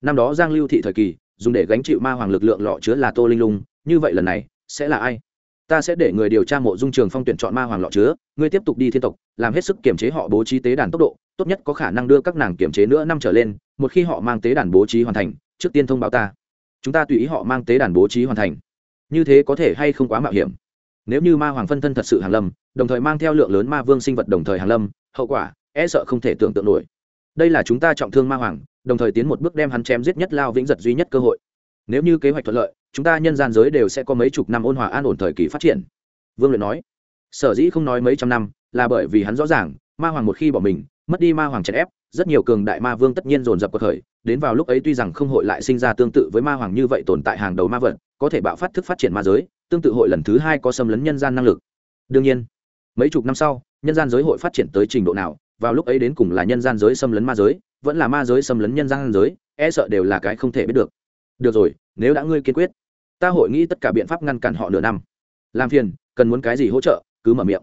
năm đó giang lưu thị thời kỳ, dùng để gánh chịu ma hoàng lực lượng lọ chứa là tô linh lung, như vậy lần này, sẽ là ai? Ta sẽ để người điều tra mộ dung trường phong tuyển chọn ma hoàng lọ chứa, ngươi tiếp tục đi thiên tộc, làm hết sức kiểm chế họ bố trí tế đàn tốc độ, tốt nhất có khả năng đưa các nàng kiểm chế nữa năm trở lên, một khi họ mang tế đàn bố trí hoàn thành, trước tiên thông báo ta. Chúng ta tùy ý họ mang tế đàn bố trí hoàn thành. Như thế có thể hay không quá mạo hiểm? Nếu như ma hoàng phân thân thật sự hàng lâm đồng thời mang theo lượng lớn ma vương sinh vật đồng thời hàng lâm, hậu quả e sợ không thể tưởng tượng nổi. Đây là chúng ta trọng thương ma hoàng, đồng thời tiến một bước đem hắn chém giết nhất lao vĩnh giật duy nhất cơ hội. Nếu như kế hoạch thuận lợi, chúng ta nhân gian giới đều sẽ có mấy chục năm ôn hòa an ổn thời kỳ phát triển. Vương luyện nói. Sở dĩ không nói mấy trăm năm, là bởi vì hắn rõ ràng, ma hoàng một khi bỏ mình, mất đi ma hoàng chèn ép, rất nhiều cường đại ma vương tất nhiên dồn dập cuộc khởi, đến vào lúc ấy tuy rằng không hội lại sinh ra tương tự với ma hoàng như vậy tồn tại hàng đầu ma vật, có thể bạo phát thức phát triển ma giới, tương tự hội lần thứ hai có xâm lấn nhân gian năng lực. Đương nhiên mấy chục năm sau, nhân gian giới hội phát triển tới trình độ nào, vào lúc ấy đến cùng là nhân gian giới xâm lấn ma giới, vẫn là ma giới xâm lấn nhân gian giới e sợ đều là cái không thể biết được. Được rồi, nếu đã ngươi kiên quyết, ta hội nghĩ tất cả biện pháp ngăn cản họ nửa năm. Làm phiền, cần muốn cái gì hỗ trợ, cứ mở miệng.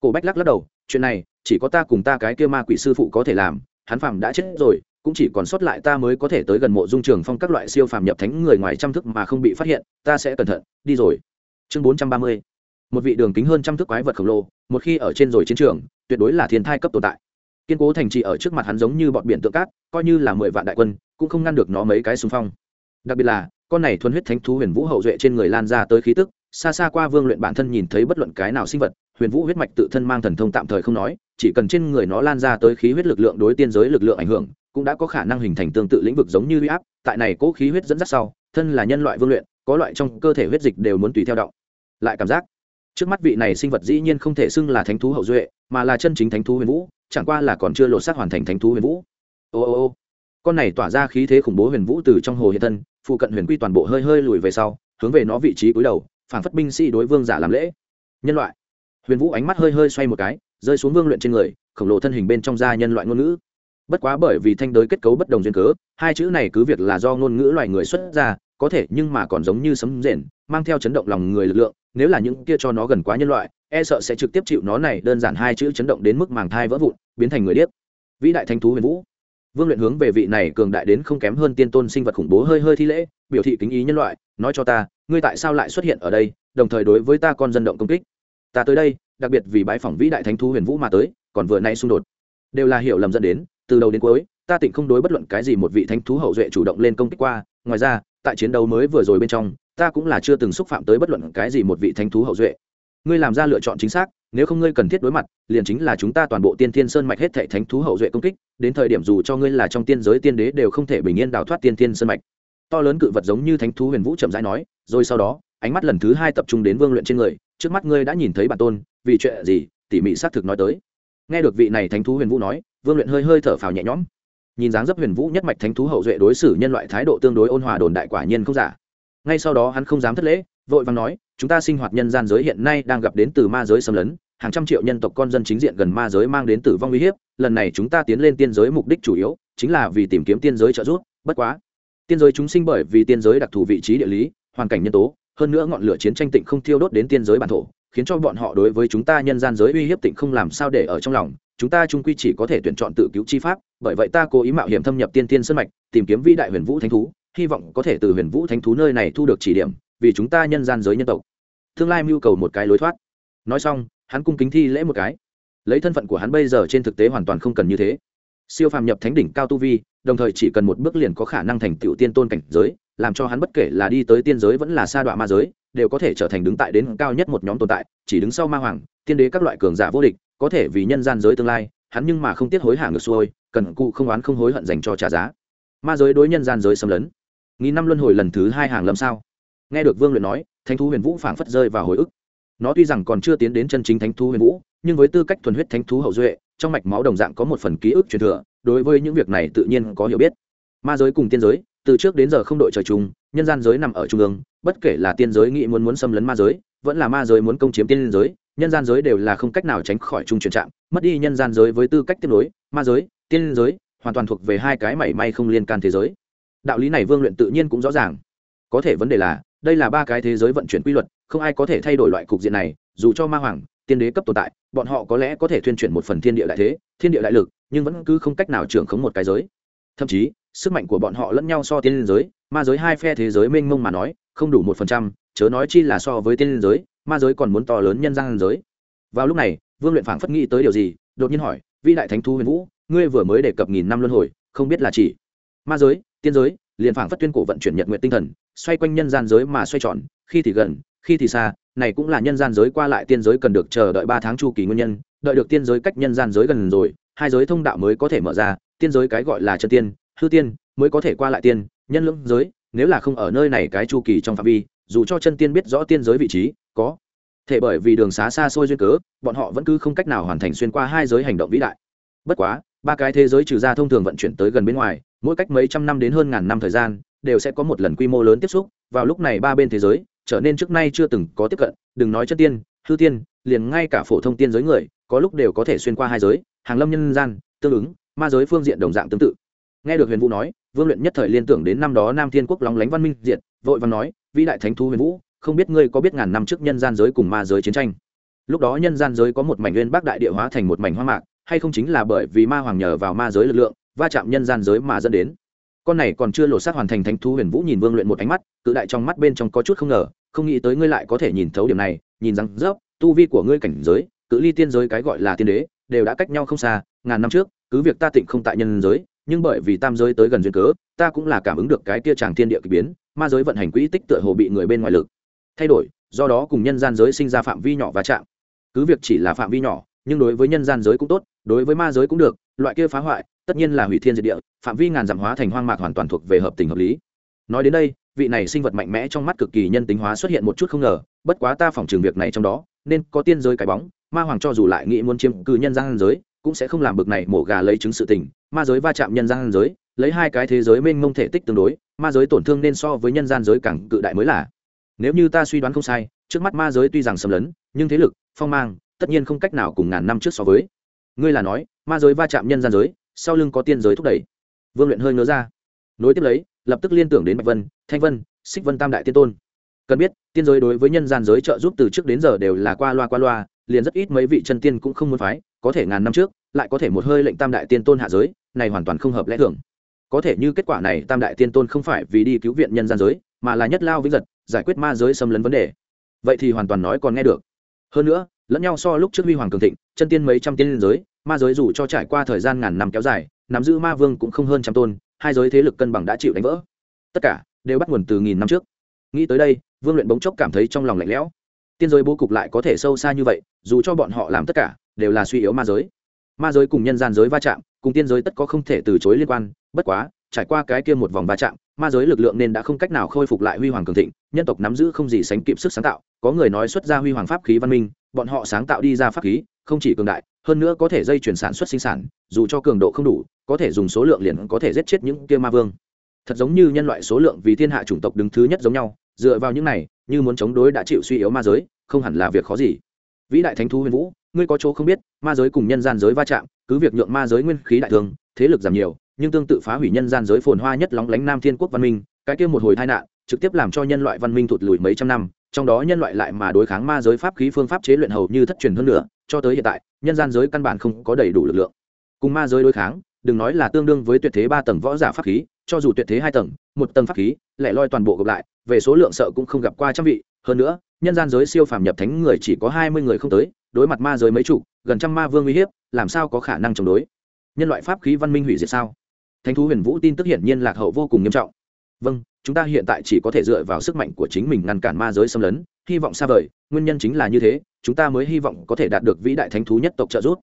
Cổ bách lắc lắc đầu, chuyện này, chỉ có ta cùng ta cái kia ma quỷ sư phụ có thể làm, hắn phàm đã chết rồi, cũng chỉ còn sót lại ta mới có thể tới gần mộ dung trường phong các loại siêu phàm nhập thánh người ngoài trăm thức mà không bị phát hiện, ta sẽ cẩn thận, đi rồi. Chương bốn trăm ba mươi một vị đường kính hơn trăm thước quái vật khổng lồ, một khi ở trên rồi chiến trường, tuyệt đối là thiên thai cấp tồn tại. Kiên cố thành trì ở trước mặt hắn giống như bọn biển tượng cát, coi như là mười vạn đại quân, cũng không ngăn được nó mấy cái xung phong. Đặc biệt là, con này thuần huyết thánh thú huyền vũ hậu duệ trên người lan ra tới khí tức, xa xa qua vương luyện bản thân nhìn thấy bất luận cái nào sinh vật, huyền vũ huyết mạch tự thân mang thần thông tạm thời không nói, chỉ cần trên người nó lan ra tới khí huyết lực lượng đối tiên giới lực lượng ảnh hưởng, cũng đã có khả năng hình thành tương tự lĩnh vực giống như huy áp, tại này cố khí huyết dẫn dắt sau, thân là nhân loại vương luyện, có loại trong cơ thể huyết dịch đều muốn tùy theo động. Lại cảm giác trước mắt vị này sinh vật dĩ nhiên không thể xưng là thánh thú hậu duệ, mà là chân chính thánh thú huyền vũ, chẳng qua là còn chưa lột xác hoàn thành thánh thú huyền vũ. Ô ô ô, con này tỏa ra khí thế khủng bố huyền vũ từ trong hồ hiện thân, phụ cận huyền quy toàn bộ hơi hơi lùi về sau, hướng về nó vị trí cúi đầu, phản phất binh sĩ đối vương giả làm lễ. Nhân loại. Huyền vũ ánh mắt hơi hơi xoay một cái, rơi xuống vương luyện trên người, khổng lồ thân hình bên trong da nhân loại ngôn ngữ. Bất quá bởi vì thanh đới kết cấu bất đồng duyên cớ, hai chữ này cứ việc là do ngôn ngữ loài người xuất ra, có thể nhưng mà còn giống như sấm rền, mang theo chấn động lòng người lực lượng nếu là những kia cho nó gần quá nhân loại e sợ sẽ trực tiếp chịu nó này đơn giản hai chữ chấn động đến mức màng thai vỡ vụn, biến thành người điếc. Vĩ đại thanh thú huyền vũ. Vương luyện hướng về vị này cường đại đến không kém hơn tiên tôn sinh vật khủng bố hơi hơi thi lễ, biểu thị kính ý nhân loại, nói cho ta, ngươi tại sao lại xuất hiện ở đây, đồng thời đối với ta con dân động công kích. Ta tới đây, đặc biệt vì bãi phỏng vĩ đại thánh thú huyền vũ mà tới, còn vừa nay xung đột. Đều là hiểu lầm dẫn đến, từ đầu đến cuối, ta tịnh không đối bất luận cái gì một vị thánh thú hậu duệ chủ động lên công kích qua. Ngoài ra, tại chiến đấu mới vừa rồi bên trong ta cũng là chưa từng xúc phạm tới bất luận cái gì một vị thánh thú hậu duệ. Ngươi làm ra lựa chọn chính xác, nếu không ngươi cần thiết đối mặt, liền chính là chúng ta toàn bộ tiên thiên sơn mạch hết thệ thánh thú hậu duệ công kích, đến thời điểm dù cho ngươi là trong tiên giới tiên đế đều không thể bình yên đào thoát tiên thiên sơn mạch. To lớn cự vật giống như thánh thú huyền vũ chậm rãi nói, rồi sau đó, ánh mắt lần thứ hai tập trung đến vương luyện trên người, trước mắt ngươi đã nhìn thấy bản tôn, vì chuyện gì, tỉ mỉ xác thực nói tới. Nghe được vị này thánh thú huyền vũ nói, vương luyện hơi hơi thở phào nhẹ nhõm. Nhìn dáng dấp huyền vũ nhất mạch thánh thú hậu duệ đối xử nhân loại thái độ tương đối ôn hòa đồn đại quả nhiên không giả ngay sau đó hắn không dám thất lễ, vội vàng nói, chúng ta sinh hoạt nhân gian giới hiện nay đang gặp đến từ ma giới xâm lấn, hàng trăm triệu nhân tộc con dân chính diện gần ma giới mang đến tử vong uy hiếp, lần này chúng ta tiến lên tiên giới mục đích chủ yếu chính là vì tìm kiếm tiên giới trợ giúp, bất quá, tiên giới chúng sinh bởi vì tiên giới đặc thù vị trí địa lý, hoàn cảnh nhân tố, hơn nữa ngọn lửa chiến tranh tịnh không thiêu đốt đến tiên giới bản thổ, khiến cho bọn họ đối với chúng ta nhân gian giới uy hiếp tịnh không làm sao để ở trong lòng, chúng ta trung quy chỉ có thể tuyển chọn tự cứu chi pháp, bởi vậy ta cố ý mạo hiểm thâm nhập tiên tiên sân mạch, tìm kiếm vĩ đại huyền vũ thánh thú hy vọng có thể từ huyền vũ thánh thú nơi này thu được chỉ điểm, vì chúng ta nhân gian giới nhân tộc. Tương lai mưu cầu một cái lối thoát. Nói xong, hắn cung kính thi lễ một cái. Lấy thân phận của hắn bây giờ trên thực tế hoàn toàn không cần như thế. Siêu phàm nhập thánh đỉnh cao tu vi, đồng thời chỉ cần một bước liền có khả năng thành tựu tiên tôn cảnh giới, làm cho hắn bất kể là đi tới tiên giới vẫn là sa đoạn ma giới, đều có thể trở thành đứng tại đến cao nhất một nhóm tồn tại, chỉ đứng sau ma hoàng, tiên đế các loại cường giả vô địch, có thể vì nhân gian giới tương lai, hắn nhưng mà không tiếc hối hả ngược xuôi, cần cụ không oán không hối hận dành cho trả giá. Ma giới đối nhân gian giới xâm lấn nghìn năm luân hồi lần thứ hai hàng lâm sao? Nghe được vương luyện nói, thánh thú huyền vũ phảng phất rơi vào hồi ức. Nó tuy rằng còn chưa tiến đến chân chính thánh thú huyền vũ, nhưng với tư cách thuần huyết thánh thú hậu duệ, trong mạch máu đồng dạng có một phần ký ức truyền thừa, đối với những việc này tự nhiên có hiểu biết. Ma giới cùng tiên giới, từ trước đến giờ không đội trời chung, nhân gian giới nằm ở trung ương, bất kể là tiên giới nghĩ muốn muốn xâm lấn ma giới, vẫn là ma giới muốn công chiếm tiên giới, nhân gian giới đều là không cách nào tránh khỏi chung chuyển trạng, mất đi nhân gian giới với tư cách tiếp nối, ma giới, tiên giới, hoàn toàn thuộc về hai cái mảy may không liên can thế giới đạo lý này vương luyện tự nhiên cũng rõ ràng. Có thể vấn đề là, đây là ba cái thế giới vận chuyển quy luật, không ai có thể thay đổi loại cục diện này, dù cho ma hoàng, tiên đế cấp tồn tại, bọn họ có lẽ có thể thuyên chuyển một phần thiên địa đại thế, thiên địa đại lực, nhưng vẫn cứ không cách nào trưởng khống một cái giới. Thậm chí, sức mạnh của bọn họ lẫn nhau so tiên liên giới, ma giới hai phe thế giới mênh mông mà nói, không đủ một phần trăm, chớ nói chi là so với tiên liên giới, ma giới còn muốn to lớn nhân gian giới. Vào lúc này, vương luyện phảng phất nghĩ tới điều gì, đột nhiên hỏi vi đại thánh Thu huyền vũ, ngươi vừa mới đề cập nghìn năm luân hồi, không biết là chỉ? Ma giới tiên giới, liền phảng phất tuyên cổ vận chuyển nhật nguyện tinh thần, xoay quanh nhân gian giới mà xoay tròn, khi thì gần, khi thì xa, này cũng là nhân gian giới qua lại tiên giới cần được chờ đợi ba tháng chu kỳ nguyên nhân, đợi được tiên giới cách nhân gian giới gần rồi, hai giới thông đạo mới có thể mở ra, tiên giới cái gọi là chân tiên, hư tiên, mới có thể qua lại tiên, nhân lưỡng giới, nếu là không ở nơi này cái chu kỳ trong phạm vi, dù cho chân tiên biết rõ tiên giới vị trí, có thể bởi vì đường xá xa xôi duyên cớ, bọn họ vẫn cứ không cách nào hoàn thành xuyên qua hai giới hành động vĩ đại. Bất quá, ba cái thế giới trừ ra thông thường vận chuyển tới gần bên ngoài mỗi cách mấy trăm năm đến hơn ngàn năm thời gian, đều sẽ có một lần quy mô lớn tiếp xúc, vào lúc này ba bên thế giới, trở nên trước nay chưa từng có tiếp cận, đừng nói chất tiên, hư tiên, liền ngay cả phổ thông tiên giới người, có lúc đều có thể xuyên qua hai giới, hàng lâm nhân gian, tương ứng, ma giới phương diện đồng dạng tương tự. Nghe được huyền vũ nói, vương luyện nhất thời liên tưởng đến năm đó nam thiên quốc lóng lánh văn minh diện vội và nói, vĩ đại thánh thú huyền vũ, không biết ngươi có biết ngàn năm trước nhân gian giới cùng ma giới chiến tranh? Lúc đó nhân gian giới có một mảnh nguyên bắc đại địa hóa thành một mảnh hoa mạc, hay không chính là bởi vì ma hoàng nhờ vào ma giới lực lượng va chạm nhân gian giới mà dẫn đến. Con này còn chưa lột xác hoàn thành thánh thú huyền vũ nhìn vương luyện một ánh mắt, cự đại trong mắt bên trong có chút không ngờ, không nghĩ tới ngươi lại có thể nhìn thấu điểm này, nhìn rằng, dốc, tu vi của ngươi cảnh giới, cự ly tiên giới cái gọi là tiên đế, đều đã cách nhau không xa, ngàn năm trước, cứ việc ta tịnh không tại nhân giới, nhưng bởi vì tam giới tới gần duyên cớ, ta cũng là cảm ứng được cái kia tràng thiên địa k ỳ biến, ma giới vận hành quỹ tích tựa hồ bị người bên ngoài lực thay đổi, do đó cùng nhân gian giới sinh ra phạm vi nhỏ và chạm. Cứ việc chỉ là phạm vi nhỏ, nhưng đối với nhân gian giới cũng tốt, đối với ma giới cũng được, loại kia phá hoại tất nhiên là hủy thiên diệt địa, phạm vi ngàn dặm hóa thành hoang mạc hoàn toàn thuộc về hợp tình hợp lý. Nói đến đây, vị này sinh vật mạnh mẽ trong mắt cực kỳ nhân tính hóa xuất hiện một chút không ngờ, bất quá ta phòng trường việc này trong đó, nên có tiên giới cái bóng, ma hoàng cho dù lại nghĩ muốn chiếm cư nhân gian giới, cũng sẽ không làm bực này mổ gà lấy chứng sự tình, ma giới va chạm nhân gian giới, lấy hai cái thế giới mênh mông thể tích tương đối, ma giới tổn thương nên so với nhân gian giới càng cự đại mới là. Nếu như ta suy đoán không sai, trước mắt ma giới tuy rằng xâm lấn, nhưng thế lực, phong mang, tất nhiên không cách nào cùng ngàn năm trước so với. Ngươi là nói, ma giới va chạm nhân gian giới sau lưng có tiên giới thúc đẩy. Vương luyện hơi ngớ ra. Nối tiếp lấy, lập tức liên tưởng đến bạch vân, thanh vân, xích vân tam đại tiên tôn. Cần biết, tiên giới đối với nhân gian giới trợ giúp từ trước đến giờ đều là qua loa qua loa, liền rất ít mấy vị chân tiên cũng không muốn phái, có thể ngàn năm trước, lại có thể một hơi lệnh tam đại tiên tôn hạ giới, này hoàn toàn không hợp lẽ thường. Có thể như kết quả này, tam đại tiên tôn không phải vì đi cứu viện nhân gian giới, mà là nhất lao vĩnh giật, giải quyết ma giới xâm lấn vấn đề. Vậy thì hoàn toàn nói còn nghe được. Hơn nữa, lẫn nhau so lúc trước huy hoàng cường thịnh, chân tiên mấy trăm tiên liên giới ma giới dù cho trải qua thời gian ngàn năm kéo dài, nắm giữ ma vương cũng không hơn trăm tôn, hai giới thế lực cân bằng đã chịu đánh vỡ. Tất cả đều bắt nguồn từ nghìn năm trước. Nghĩ tới đây, vương luyện bỗng chốc cảm thấy trong lòng lạnh lẽo. Tiên giới bố cục lại có thể sâu xa như vậy, dù cho bọn họ làm tất cả, đều là suy yếu ma giới. Ma giới cùng nhân gian giới va chạm, cùng tiên giới tất có không thể từ chối liên quan, bất quá, trải qua cái kia một vòng va chạm, ma giới lực lượng nên đã không cách nào khôi phục lại huy hoàng cường thịnh, nhân tộc nắm giữ không gì sánh kịp sức sáng tạo, có người nói xuất ra huy hoàng pháp khí văn minh, bọn họ sáng tạo đi ra pháp khí không chỉ cường đại, hơn nữa có thể dây chuyển sản xuất sinh sản, dù cho cường độ không đủ, có thể dùng số lượng liền có thể giết chết những kia ma vương. Thật giống như nhân loại số lượng vì thiên hạ chủng tộc đứng thứ nhất giống nhau, dựa vào những này, như muốn chống đối đã chịu suy yếu ma giới, không hẳn là việc khó gì. Vĩ đại thánh thú huyền vũ, ngươi có chỗ không biết, ma giới cùng nhân gian giới va chạm, cứ việc nhượng ma giới nguyên khí đại thương, thế lực giảm nhiều, nhưng tương tự phá hủy nhân gian giới phồn hoa nhất lóng lánh nam thiên quốc văn minh, cái kia một hồi tai nạn, trực tiếp làm cho nhân loại văn minh thụt lùi mấy trăm năm, trong đó nhân loại lại mà đối kháng ma giới pháp khí phương pháp chế luyện hầu như thất truyền hơn nữa cho tới hiện tại, nhân gian giới căn bản không có đầy đủ lực lượng. Cùng ma giới đối kháng, đừng nói là tương đương với tuyệt thế ba tầng võ giả pháp khí, cho dù tuyệt thế hai tầng, một tầng pháp khí lẻ loi toàn bộ gộp lại, về số lượng sợ cũng không gặp qua trăm vị. Hơn nữa, nhân gian giới siêu phàm nhập thánh người chỉ có hai mươi người không tới, đối mặt ma giới mấy chục, gần trăm ma vương uy hiếp, làm sao có khả năng chống đối? Nhân loại pháp khí văn minh hủy diệt sao? Thánh thú huyền vũ tin tức hiển nhiên lạc hậu vô cùng nghiêm trọng. Vâng chúng ta hiện tại chỉ có thể dựa vào sức mạnh của chính mình ngăn cản ma giới xâm lấn, hy vọng xa vời, nguyên nhân chính là như thế chúng ta mới hy vọng có thể đạt được vĩ đại thánh thú nhất tộc trợ giúp.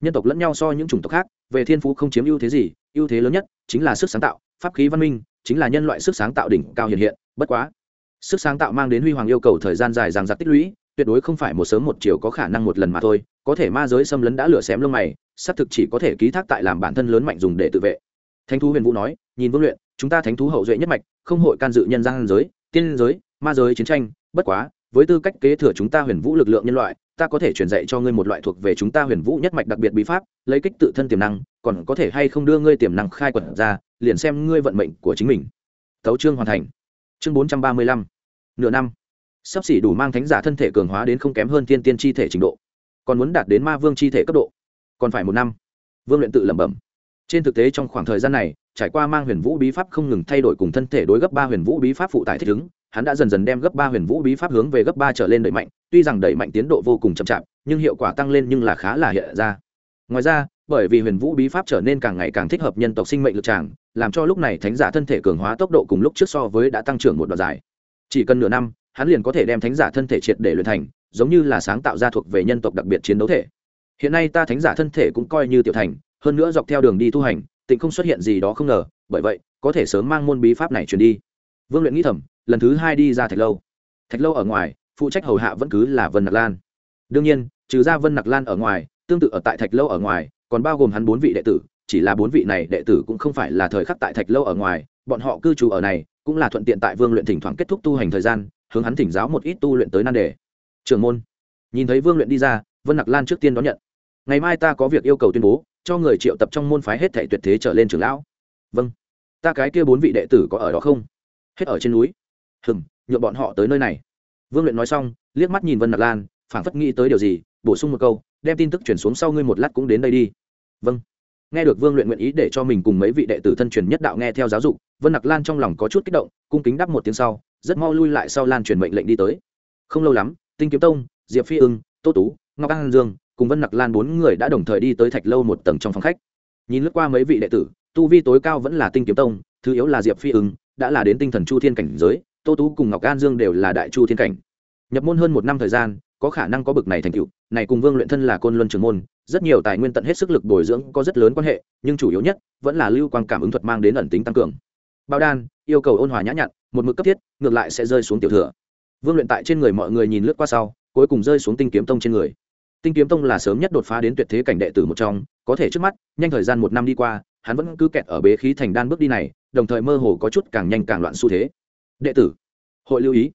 Nhân tộc lẫn nhau so những chủng tộc khác, về thiên phú không chiếm ưu thế gì, ưu thế lớn nhất chính là sức sáng tạo, pháp khí văn minh, chính là nhân loại sức sáng tạo đỉnh cao hiện hiện, bất quá, sức sáng tạo mang đến huy hoàng yêu cầu thời gian dài dằng dặc tích lũy, tuyệt đối không phải một sớm một chiều có khả năng một lần mà thôi, có thể ma giới xâm lấn đã lửa xém lông mày, xác thực chỉ có thể ký thác tại làm bản thân lớn mạnh dùng để tự vệ. Thánh thú huyền vũ nói, nhìn vương luyện, chúng ta thánh thú hậu duệ nhất mạch, không hội can dự nhân gian giới, tiên giới, ma giới chiến tranh, bất quá với tư cách kế thừa chúng ta huyền vũ lực lượng nhân loại, ta có thể truyền dạy cho ngươi một loại thuộc về chúng ta huyền vũ nhất mạch đặc biệt bí pháp, lấy kích tự thân tiềm năng, còn có thể hay không đưa ngươi tiềm năng khai quật ra, liền xem ngươi vận mệnh của chính mình. Tấu chương hoàn thành. Chương bốn trăm ba mươi lăm. Nửa năm. Sắp xỉ đủ mang thánh giả thân thể cường hóa đến không kém hơn tiên tiên chi thể trình độ. Còn muốn đạt đến ma vương chi thể cấp độ. Còn phải một năm. Vương luyện tự lẩm bẩm. Trên thực tế trong khoảng thời gian này, trải qua mang huyền vũ bí pháp không ngừng thay đổi cùng thân thể đối gấp ba huyền vũ bí pháp phụ tải thích ứng hắn đã dần dần đem gấp ba huyền vũ bí pháp hướng về gấp ba trở lên đẩy mạnh, tuy rằng đẩy mạnh tiến độ vô cùng chậm chạp, nhưng hiệu quả tăng lên nhưng là khá là hiện ra. Ngoài ra, bởi vì huyền vũ bí pháp trở nên càng ngày càng thích hợp nhân tộc sinh mệnh lực tràng, làm cho lúc này thánh giả thân thể cường hóa tốc độ cùng lúc trước so với đã tăng trưởng một đoạn dài. Chỉ cần nửa năm, hắn liền có thể đem thánh giả thân thể triệt để luyện thành, giống như là sáng tạo ra thuộc về nhân tộc đặc biệt chiến đấu thể. Hiện nay ta thánh giả thân thể cũng coi như tiểu thành, hơn nữa dọc theo đường đi tu hành, tịnh không xuất hiện gì đó không ngờ, bởi vậy, có thể sớm mang môn bí pháp này truyền đi. Vương luyện nghĩ thầm lần thứ hai đi ra thạch lâu. Thạch lâu ở ngoài, phụ trách hầu hạ vẫn cứ là vân nặc lan. Đương nhiên, trừ ra vân nặc lan ở ngoài, tương tự ở tại thạch lâu ở ngoài, còn bao gồm hắn bốn vị đệ tử, chỉ là bốn vị này đệ tử cũng không phải là thời khắc tại thạch lâu ở ngoài, bọn họ cư trú ở này, cũng là thuận tiện tại vương luyện thỉnh thoảng kết thúc tu hành thời gian, hướng hắn thỉnh giáo một ít tu luyện tới nan đề. Trường môn. Nhìn thấy vương luyện đi ra, vân nặc lan trước tiên đón nhận. Ngày mai ta có việc yêu cầu tuyên bố, cho người triệu tập trong môn phái hết thể tuyệt thế trở lên trưởng lão. Vâng. Ta cái kia bốn vị đệ tử có ở đó không? Hết ở trên núi hừm nhựa bọn họ tới nơi này. Vương luyện nói xong, liếc mắt nhìn vân nặc lan, phảng phất nghĩ tới điều gì, bổ sung một câu, đem tin tức chuyển xuống sau ngươi một lát cũng đến đây đi. Vâng. Nghe được vương luyện nguyện ý để cho mình cùng mấy vị đệ tử thân truyền nhất đạo nghe theo giáo dục, vân nặc lan trong lòng có chút kích động, cung kính đáp một tiếng sau, rất mau lui lại sau lan truyền mệnh lệnh đi tới. Không lâu lắm, tinh kiếm tông, diệp phi ưng, tô tú, ngọc an dương cùng vân nặc lan bốn người đã đồng thời đi tới thạch lâu một tầng trong phòng khách. Nhìn lướt qua mấy vị đệ tử, tu vi tối cao vẫn là tinh kiếm tông, thứ yếu là diệp phi ưng, đã là đến tinh thần chu thiên cảnh giới tô tú cùng ngọc an dương đều là đại chu thiên cảnh. Nhập môn hơn một năm thời gian, có khả năng có bực này thành tựu. Này cùng vương luyện thân là côn luân trường môn, rất nhiều tài nguyên tận hết sức lực bồi dưỡng có rất lớn quan hệ, nhưng chủ yếu nhất vẫn là lưu quang cảm ứng thuật mang đến ẩn tính tăng cường. Bao đan, yêu cầu ôn hòa nhã nhặn, một mực cấp thiết, ngược lại sẽ rơi xuống tiểu thừa. Vương luyện tại trên người mọi người nhìn lướt qua sau, cuối cùng rơi xuống tinh kiếm tông trên người. Tinh kiếm tông là sớm nhất đột phá đến tuyệt thế cảnh đệ tử một trong, có thể trước mắt, nhanh thời gian một năm đi qua, hắn vẫn cứ kẹt ở bế khí thành đan bước đi này, đồng thời mơ hồ có chút càng nhanh càng loạn xu thế đệ tử, hội lưu ý.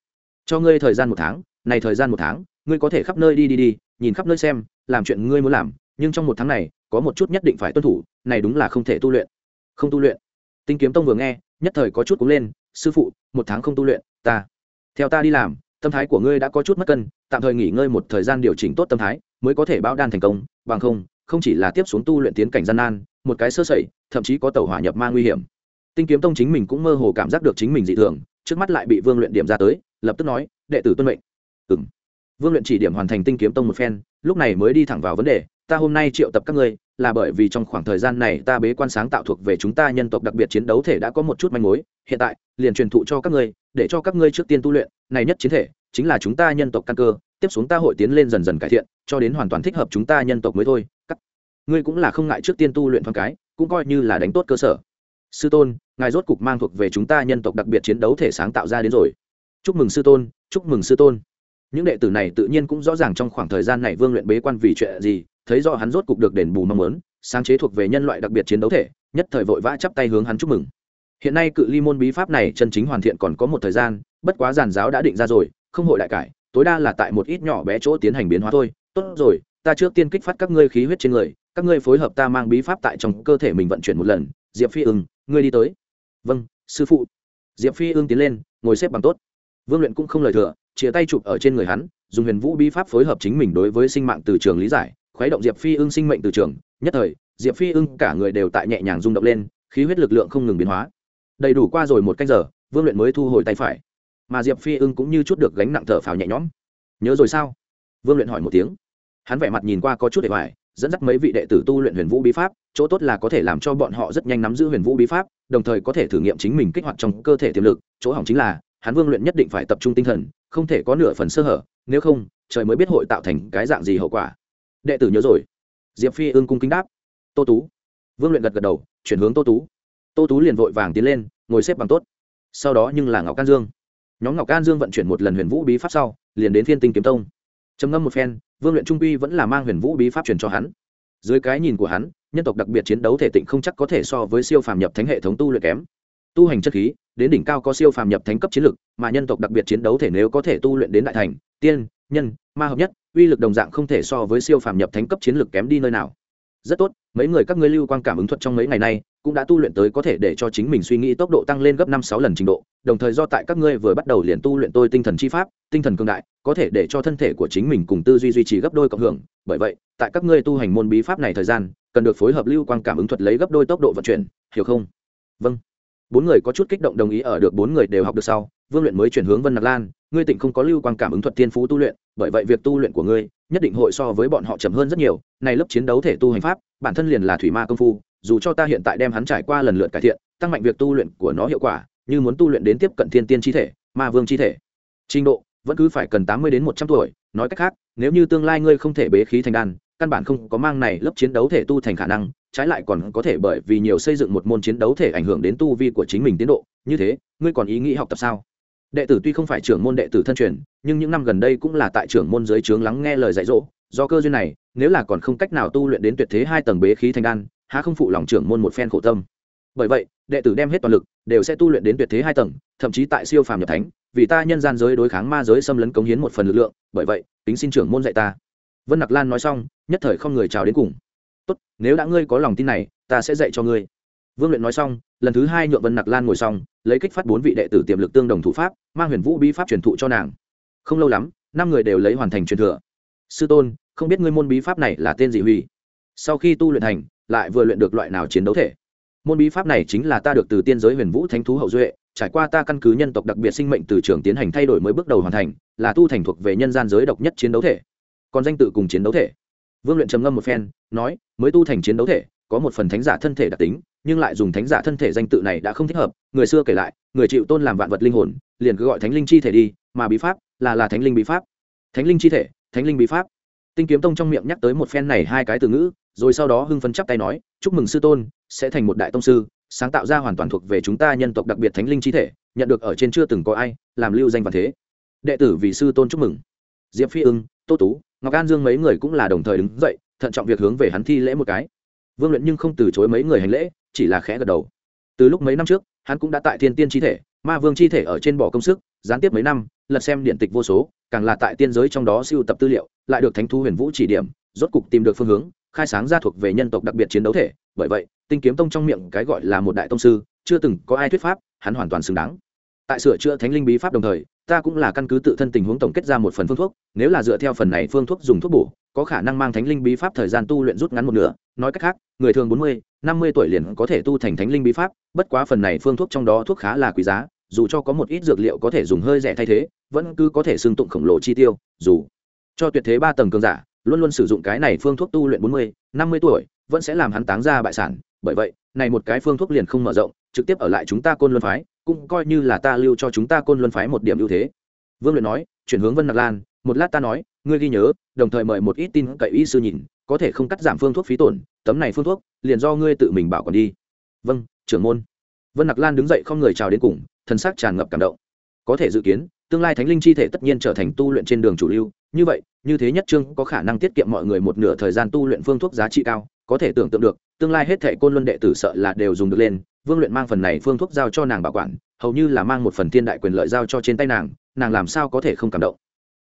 Cho ngươi thời gian một tháng, này thời gian một tháng, ngươi có thể khắp nơi đi đi đi, nhìn khắp nơi xem, làm chuyện ngươi muốn làm, nhưng trong một tháng này, có một chút nhất định phải tuân thủ, này đúng là không thể tu luyện. Không tu luyện. Tinh kiếm tông vừa nghe, nhất thời có chút cúng lên, sư phụ, một tháng không tu luyện, ta, theo ta đi làm, tâm thái của ngươi đã có chút mất cân, tạm thời nghỉ ngơi một thời gian điều chỉnh tốt tâm thái, mới có thể bao đan thành công, bằng không không chỉ là tiếp xuống tu luyện tiến cảnh gian nan, một cái sơ sẩy, thậm chí có tàu hỏa nhập ma nguy hiểm. Tinh kiếm tông chính mình cũng mơ hồ cảm giác được chính mình dị thường trước mắt lại bị vương luyện điểm ra tới, lập tức nói, đệ tử tuân mệnh. Ừng vương luyện chỉ điểm hoàn thành tinh kiếm tông một phen, lúc này mới đi thẳng vào vấn đề, ta hôm nay triệu tập các ngươi, là bởi vì trong khoảng thời gian này ta bế quan sáng tạo thuộc về chúng ta nhân tộc đặc biệt chiến đấu thể đã có một chút manh mối, hiện tại, liền truyền thụ cho các ngươi, để cho các ngươi trước tiên tu luyện, này nhất chiến thể, chính là chúng ta nhân tộc căn cơ, tiếp xuống ta hội tiến lên dần dần cải thiện, cho đến hoàn toàn thích hợp chúng ta nhân tộc mới thôi. Các ngươi cũng là không ngại trước tiên tu luyện thoáng cái, cũng coi như là đánh tốt cơ sở sư tôn, ngài rốt cục mang thuộc về chúng ta nhân tộc đặc biệt chiến đấu thể sáng tạo ra đến rồi. Chúc mừng sư tôn, chúc mừng sư tôn. Những đệ tử này tự nhiên cũng rõ ràng trong khoảng thời gian này vương luyện bế quan vì chuyện gì, thấy do hắn rốt cục được đền bù mong muốn, sáng chế thuộc về nhân loại đặc biệt chiến đấu thể, nhất thời vội vã chắp tay hướng hắn chúc mừng. Hiện nay cự ly môn bí pháp này chân chính hoàn thiện còn có một thời gian, bất quá giàn giáo đã định ra rồi, không hội đại cải, tối đa là tại một ít nhỏ bé chỗ tiến hành biến hóa thôi. Tốt rồi, ta trước tiên kích phát các ngươi khí huyết trên người, các ngươi phối hợp ta mang bí pháp tại trong cơ thể mình vận chuyển một lần. Diệp phi ưng ngươi đi tới. Vâng sư phụ. Diệp phi ương tiến lên, ngồi xếp bằng tốt. Vương luyện cũng không lời thừa chia tay chụp ở trên người hắn, dùng huyền vũ bi pháp phối hợp chính mình đối với sinh mạng từ trường lý giải, khuấy động diệp phi ương sinh mệnh từ trường. Nhất thời, diệp phi ương cả người đều tại nhẹ nhàng rung động lên, khí huyết lực lượng không ngừng biến hóa. Đầy đủ qua rồi một canh giờ, vương luyện mới thu hồi tay phải. Mà diệp phi ưng cũng như chút được gánh nặng thở phào nhẹ nhõm. Nhớ rồi sao? Vương luyện hỏi một tiếng. Hắn vẻ mặt nhìn qua có chút để hoài dẫn dắt mấy vị đệ tử tu luyện huyền vũ bí pháp, chỗ tốt là có thể làm cho bọn họ rất nhanh nắm giữ huyền vũ bí pháp, đồng thời có thể thử nghiệm chính mình kích hoạt trong cơ thể tiềm lực. Chỗ hỏng chính là hắn vương luyện nhất định phải tập trung tinh thần, không thể có nửa phần sơ hở, nếu không, trời mới biết hội tạo thành cái dạng gì hậu quả. Đệ tử nhớ rồi. Diệp phi ương cung kính đáp. Tô tú. Vương luyện gật gật đầu, chuyển hướng tô tú. Tô tú liền vội vàng tiến lên, ngồi xếp bằng tốt. Sau đó nhưng là ngọc can dương. Nhóm ngọc can dương vận chuyển một lần huyền vũ bí pháp sau, liền đến thiên tinh kiếm tông trầm ngâm một phen, vương luyện trung quy vẫn là mang huyền vũ bí pháp truyền cho hắn. Dưới cái nhìn của hắn, nhân tộc đặc biệt chiến đấu thể tịnh không chắc có thể so với siêu phàm nhập thánh hệ thống tu luyện kém. Tu hành chất khí, đến đỉnh cao có siêu phàm nhập thánh cấp chiến lực, mà nhân tộc đặc biệt chiến đấu thể nếu có thể tu luyện đến đại thành, tiên, nhân, ma hợp nhất, uy lực đồng dạng không thể so với siêu phàm nhập thánh cấp chiến lực kém đi nơi nào rất tốt, mấy người các ngươi lưu quan cảm ứng thuật trong mấy ngày nay, cũng đã tu luyện tới có thể để cho chính mình suy nghĩ tốc độ tăng lên gấp năm sáu lần trình độ, đồng thời do tại các ngươi vừa bắt đầu liền tu luyện tôi tinh thần chi pháp, tinh thần cương đại, có thể để cho thân thể của chính mình cùng tư duy duy trì gấp đôi cộng hưởng. Bởi vậy, tại các ngươi tu hành môn bí pháp này thời gian, cần được phối hợp lưu quan cảm ứng thuật lấy gấp đôi tốc độ vận chuyển, hiểu không? Vâng. Bốn người có chút kích động đồng ý ở được bốn người đều học được sau, vương luyện mới chuyển hướng vân nạc lan ngươi tỉnh không có lưu quan cảm ứng thuật thiên phú tu luyện, bởi vậy việc tu luyện của ngươi nhất định hội so với bọn họ chậm hơn rất nhiều. Này lớp chiến đấu thể tu hành pháp, bản thân liền là thủy ma công phu, dù cho ta hiện tại đem hắn trải qua lần lượt cải thiện, tăng mạnh việc tu luyện của nó hiệu quả, như muốn tu luyện đến tiếp cận thiên tiên chi thể, ma vương chi thể. Trình độ, vẫn cứ phải cần tám mươi đến một trăm tuổi, nói cách khác, nếu như tương lai ngươi không thể bế khí thành đan, căn bản không có mang này lớp chiến đấu thể tu thành khả năng, trái lại còn có thể bởi vì nhiều xây dựng một môn chiến đấu thể ảnh hưởng đến tu vi của chính mình tiến độ. Như thế, ngươi còn ý nghĩ học tập sao? Đệ tử tuy không phải trưởng môn đệ tử thân truyền, nhưng những năm gần đây cũng là tại trưởng môn dưới trướng lắng nghe lời dạy dỗ, do cơ duyên này, nếu là còn không cách nào tu luyện đến tuyệt thế hai tầng bế khí thành đan, há không phụ lòng trưởng môn một phen khổ tâm. Bởi vậy, đệ tử đem hết toàn lực, đều sẽ tu luyện đến tuyệt thế hai tầng, thậm chí tại siêu phàm nhập thánh, vì ta nhân gian giới đối kháng ma giới xâm lấn cống hiến một phần lực lượng, bởi vậy tính xin trưởng môn dạy ta. Vân nặc lan nói xong, nhất thời không người chào đến cùng. Tốt, nếu đã ngươi có lòng tin này, ta sẽ dạy cho ngươi vương luyện nói xong, lần thứ hai nhượng vân nặc lan ngồi xong, lấy kích phát bốn vị đệ tử tiềm lực tương đồng thủ pháp, mang huyền vũ bí pháp truyền thụ cho nàng. Không lâu lắm, năm người đều lấy hoàn thành truyền thừa. Sư tôn, không biết ngươi môn bí pháp này là tên gì huy? Sau khi tu luyện thành, lại vừa luyện được loại nào chiến đấu thể? Môn bí pháp này chính là ta được từ tiên giới huyền vũ thánh thú hậu duệ, trải qua ta căn cứ nhân tộc đặc biệt sinh mệnh từ trường tiến hành thay đổi mới bước đầu hoàn thành, là tu thành thuộc về nhân gian giới độc nhất chiến đấu thể. Còn danh tự cùng chiến đấu thể. Vương luyện trầm ngâm một phen, nói, mới tu thành chiến đấu thể có một phần thánh giả thân thể đặc tính, nhưng lại dùng thánh giả thân thể danh tự này đã không thích hợp, người xưa kể lại, người chịu tôn làm vạn vật linh hồn, liền cứ gọi thánh linh chi thể đi, mà bí pháp là là thánh linh bí pháp. Thánh linh chi thể, thánh linh bí pháp. Tinh kiếm tông trong miệng nhắc tới một phen này hai cái từ ngữ, rồi sau đó hưng phấn chắp tay nói, chúc mừng sư tôn, sẽ thành một đại tông sư, sáng tạo ra hoàn toàn thuộc về chúng ta nhân tộc đặc biệt thánh linh chi thể, nhận được ở trên chưa từng có ai, làm lưu danh và thế. Đệ tử vì sư tôn chúc mừng. Diệp phi ưng, tô tú, ngọc an dương mấy người cũng là đồng thời đứng dậy, thận trọng việc hướng về hắn thi lễ một cái vương luyện nhưng không từ chối mấy người hành lễ, chỉ là khẽ gật đầu. Từ lúc mấy năm trước, hắn cũng đã tại thiên tiên chi thể, ma vương chi thể ở trên bỏ công sức, gián tiếp mấy năm, lật xem điện tịch vô số, càng là tại tiên giới trong đó siêu tập tư liệu, lại được thánh thu huyền vũ chỉ điểm, rốt cục tìm được phương hướng, khai sáng ra thuộc về nhân tộc đặc biệt chiến đấu thể. Bởi vậy, tinh kiếm tông trong miệng cái gọi là một đại tông sư, chưa từng có ai thuyết pháp, hắn hoàn toàn xứng đáng tại sửa chữa thánh linh bí pháp đồng thời, ta cũng là căn cứ tự thân tình huống tổng kết ra một phần phương thuốc, nếu là dựa theo phần này phương thuốc dùng thuốc bổ, có khả năng mang thánh linh bí pháp thời gian tu luyện rút ngắn một nửa, nói cách khác, người thường bốn mươi, năm mươi tuổi liền có thể tu thành thánh linh bí pháp, bất quá phần này phương thuốc trong đó thuốc khá là quý giá, dù cho có một ít dược liệu có thể dùng hơi rẻ thay thế, vẫn cứ có thể xương tụng khổng lồ chi tiêu, dù cho tuyệt thế ba tầng cường giả, luôn luôn sử dụng cái này phương thuốc tu luyện bốn mươi, năm mươi tuổi, vẫn sẽ làm hắn táng ra bại sản. Bởi vậy, này một cái phương thuốc liền không mở rộng trực tiếp ở lại chúng ta côn luân phái, cũng coi như là ta lưu cho chúng ta côn luân phái một điểm ưu thế. Vương luyện nói, chuyển hướng vân nặc lan, một lát ta nói, ngươi ghi nhớ, đồng thời mời một ít tin cậy y sư nhìn, có thể không cắt giảm phương thuốc phí tổn, tấm này phương thuốc, liền do ngươi tự mình bảo còn đi. Vâng trưởng môn. Vân nặc lan đứng dậy không người chào đến cùng thân xác tràn ngập cảm động. Có thể dự kiến, tương lai thánh linh chi thể tất nhiên trở thành tu luyện trên đường chủ lưu. Như vậy, như thế nhất trương có khả năng tiết kiệm mọi người một nửa thời gian tu luyện phương thuốc giá trị cao, có thể tưởng tượng được, tương lai hết thể côn luân đệ tử sợ là đều dùng được lên vương luyện mang phần này phương thuốc giao cho nàng bảo quản, hầu như là mang một phần thiên đại quyền lợi giao cho trên tay nàng nàng làm sao có thể không cảm động?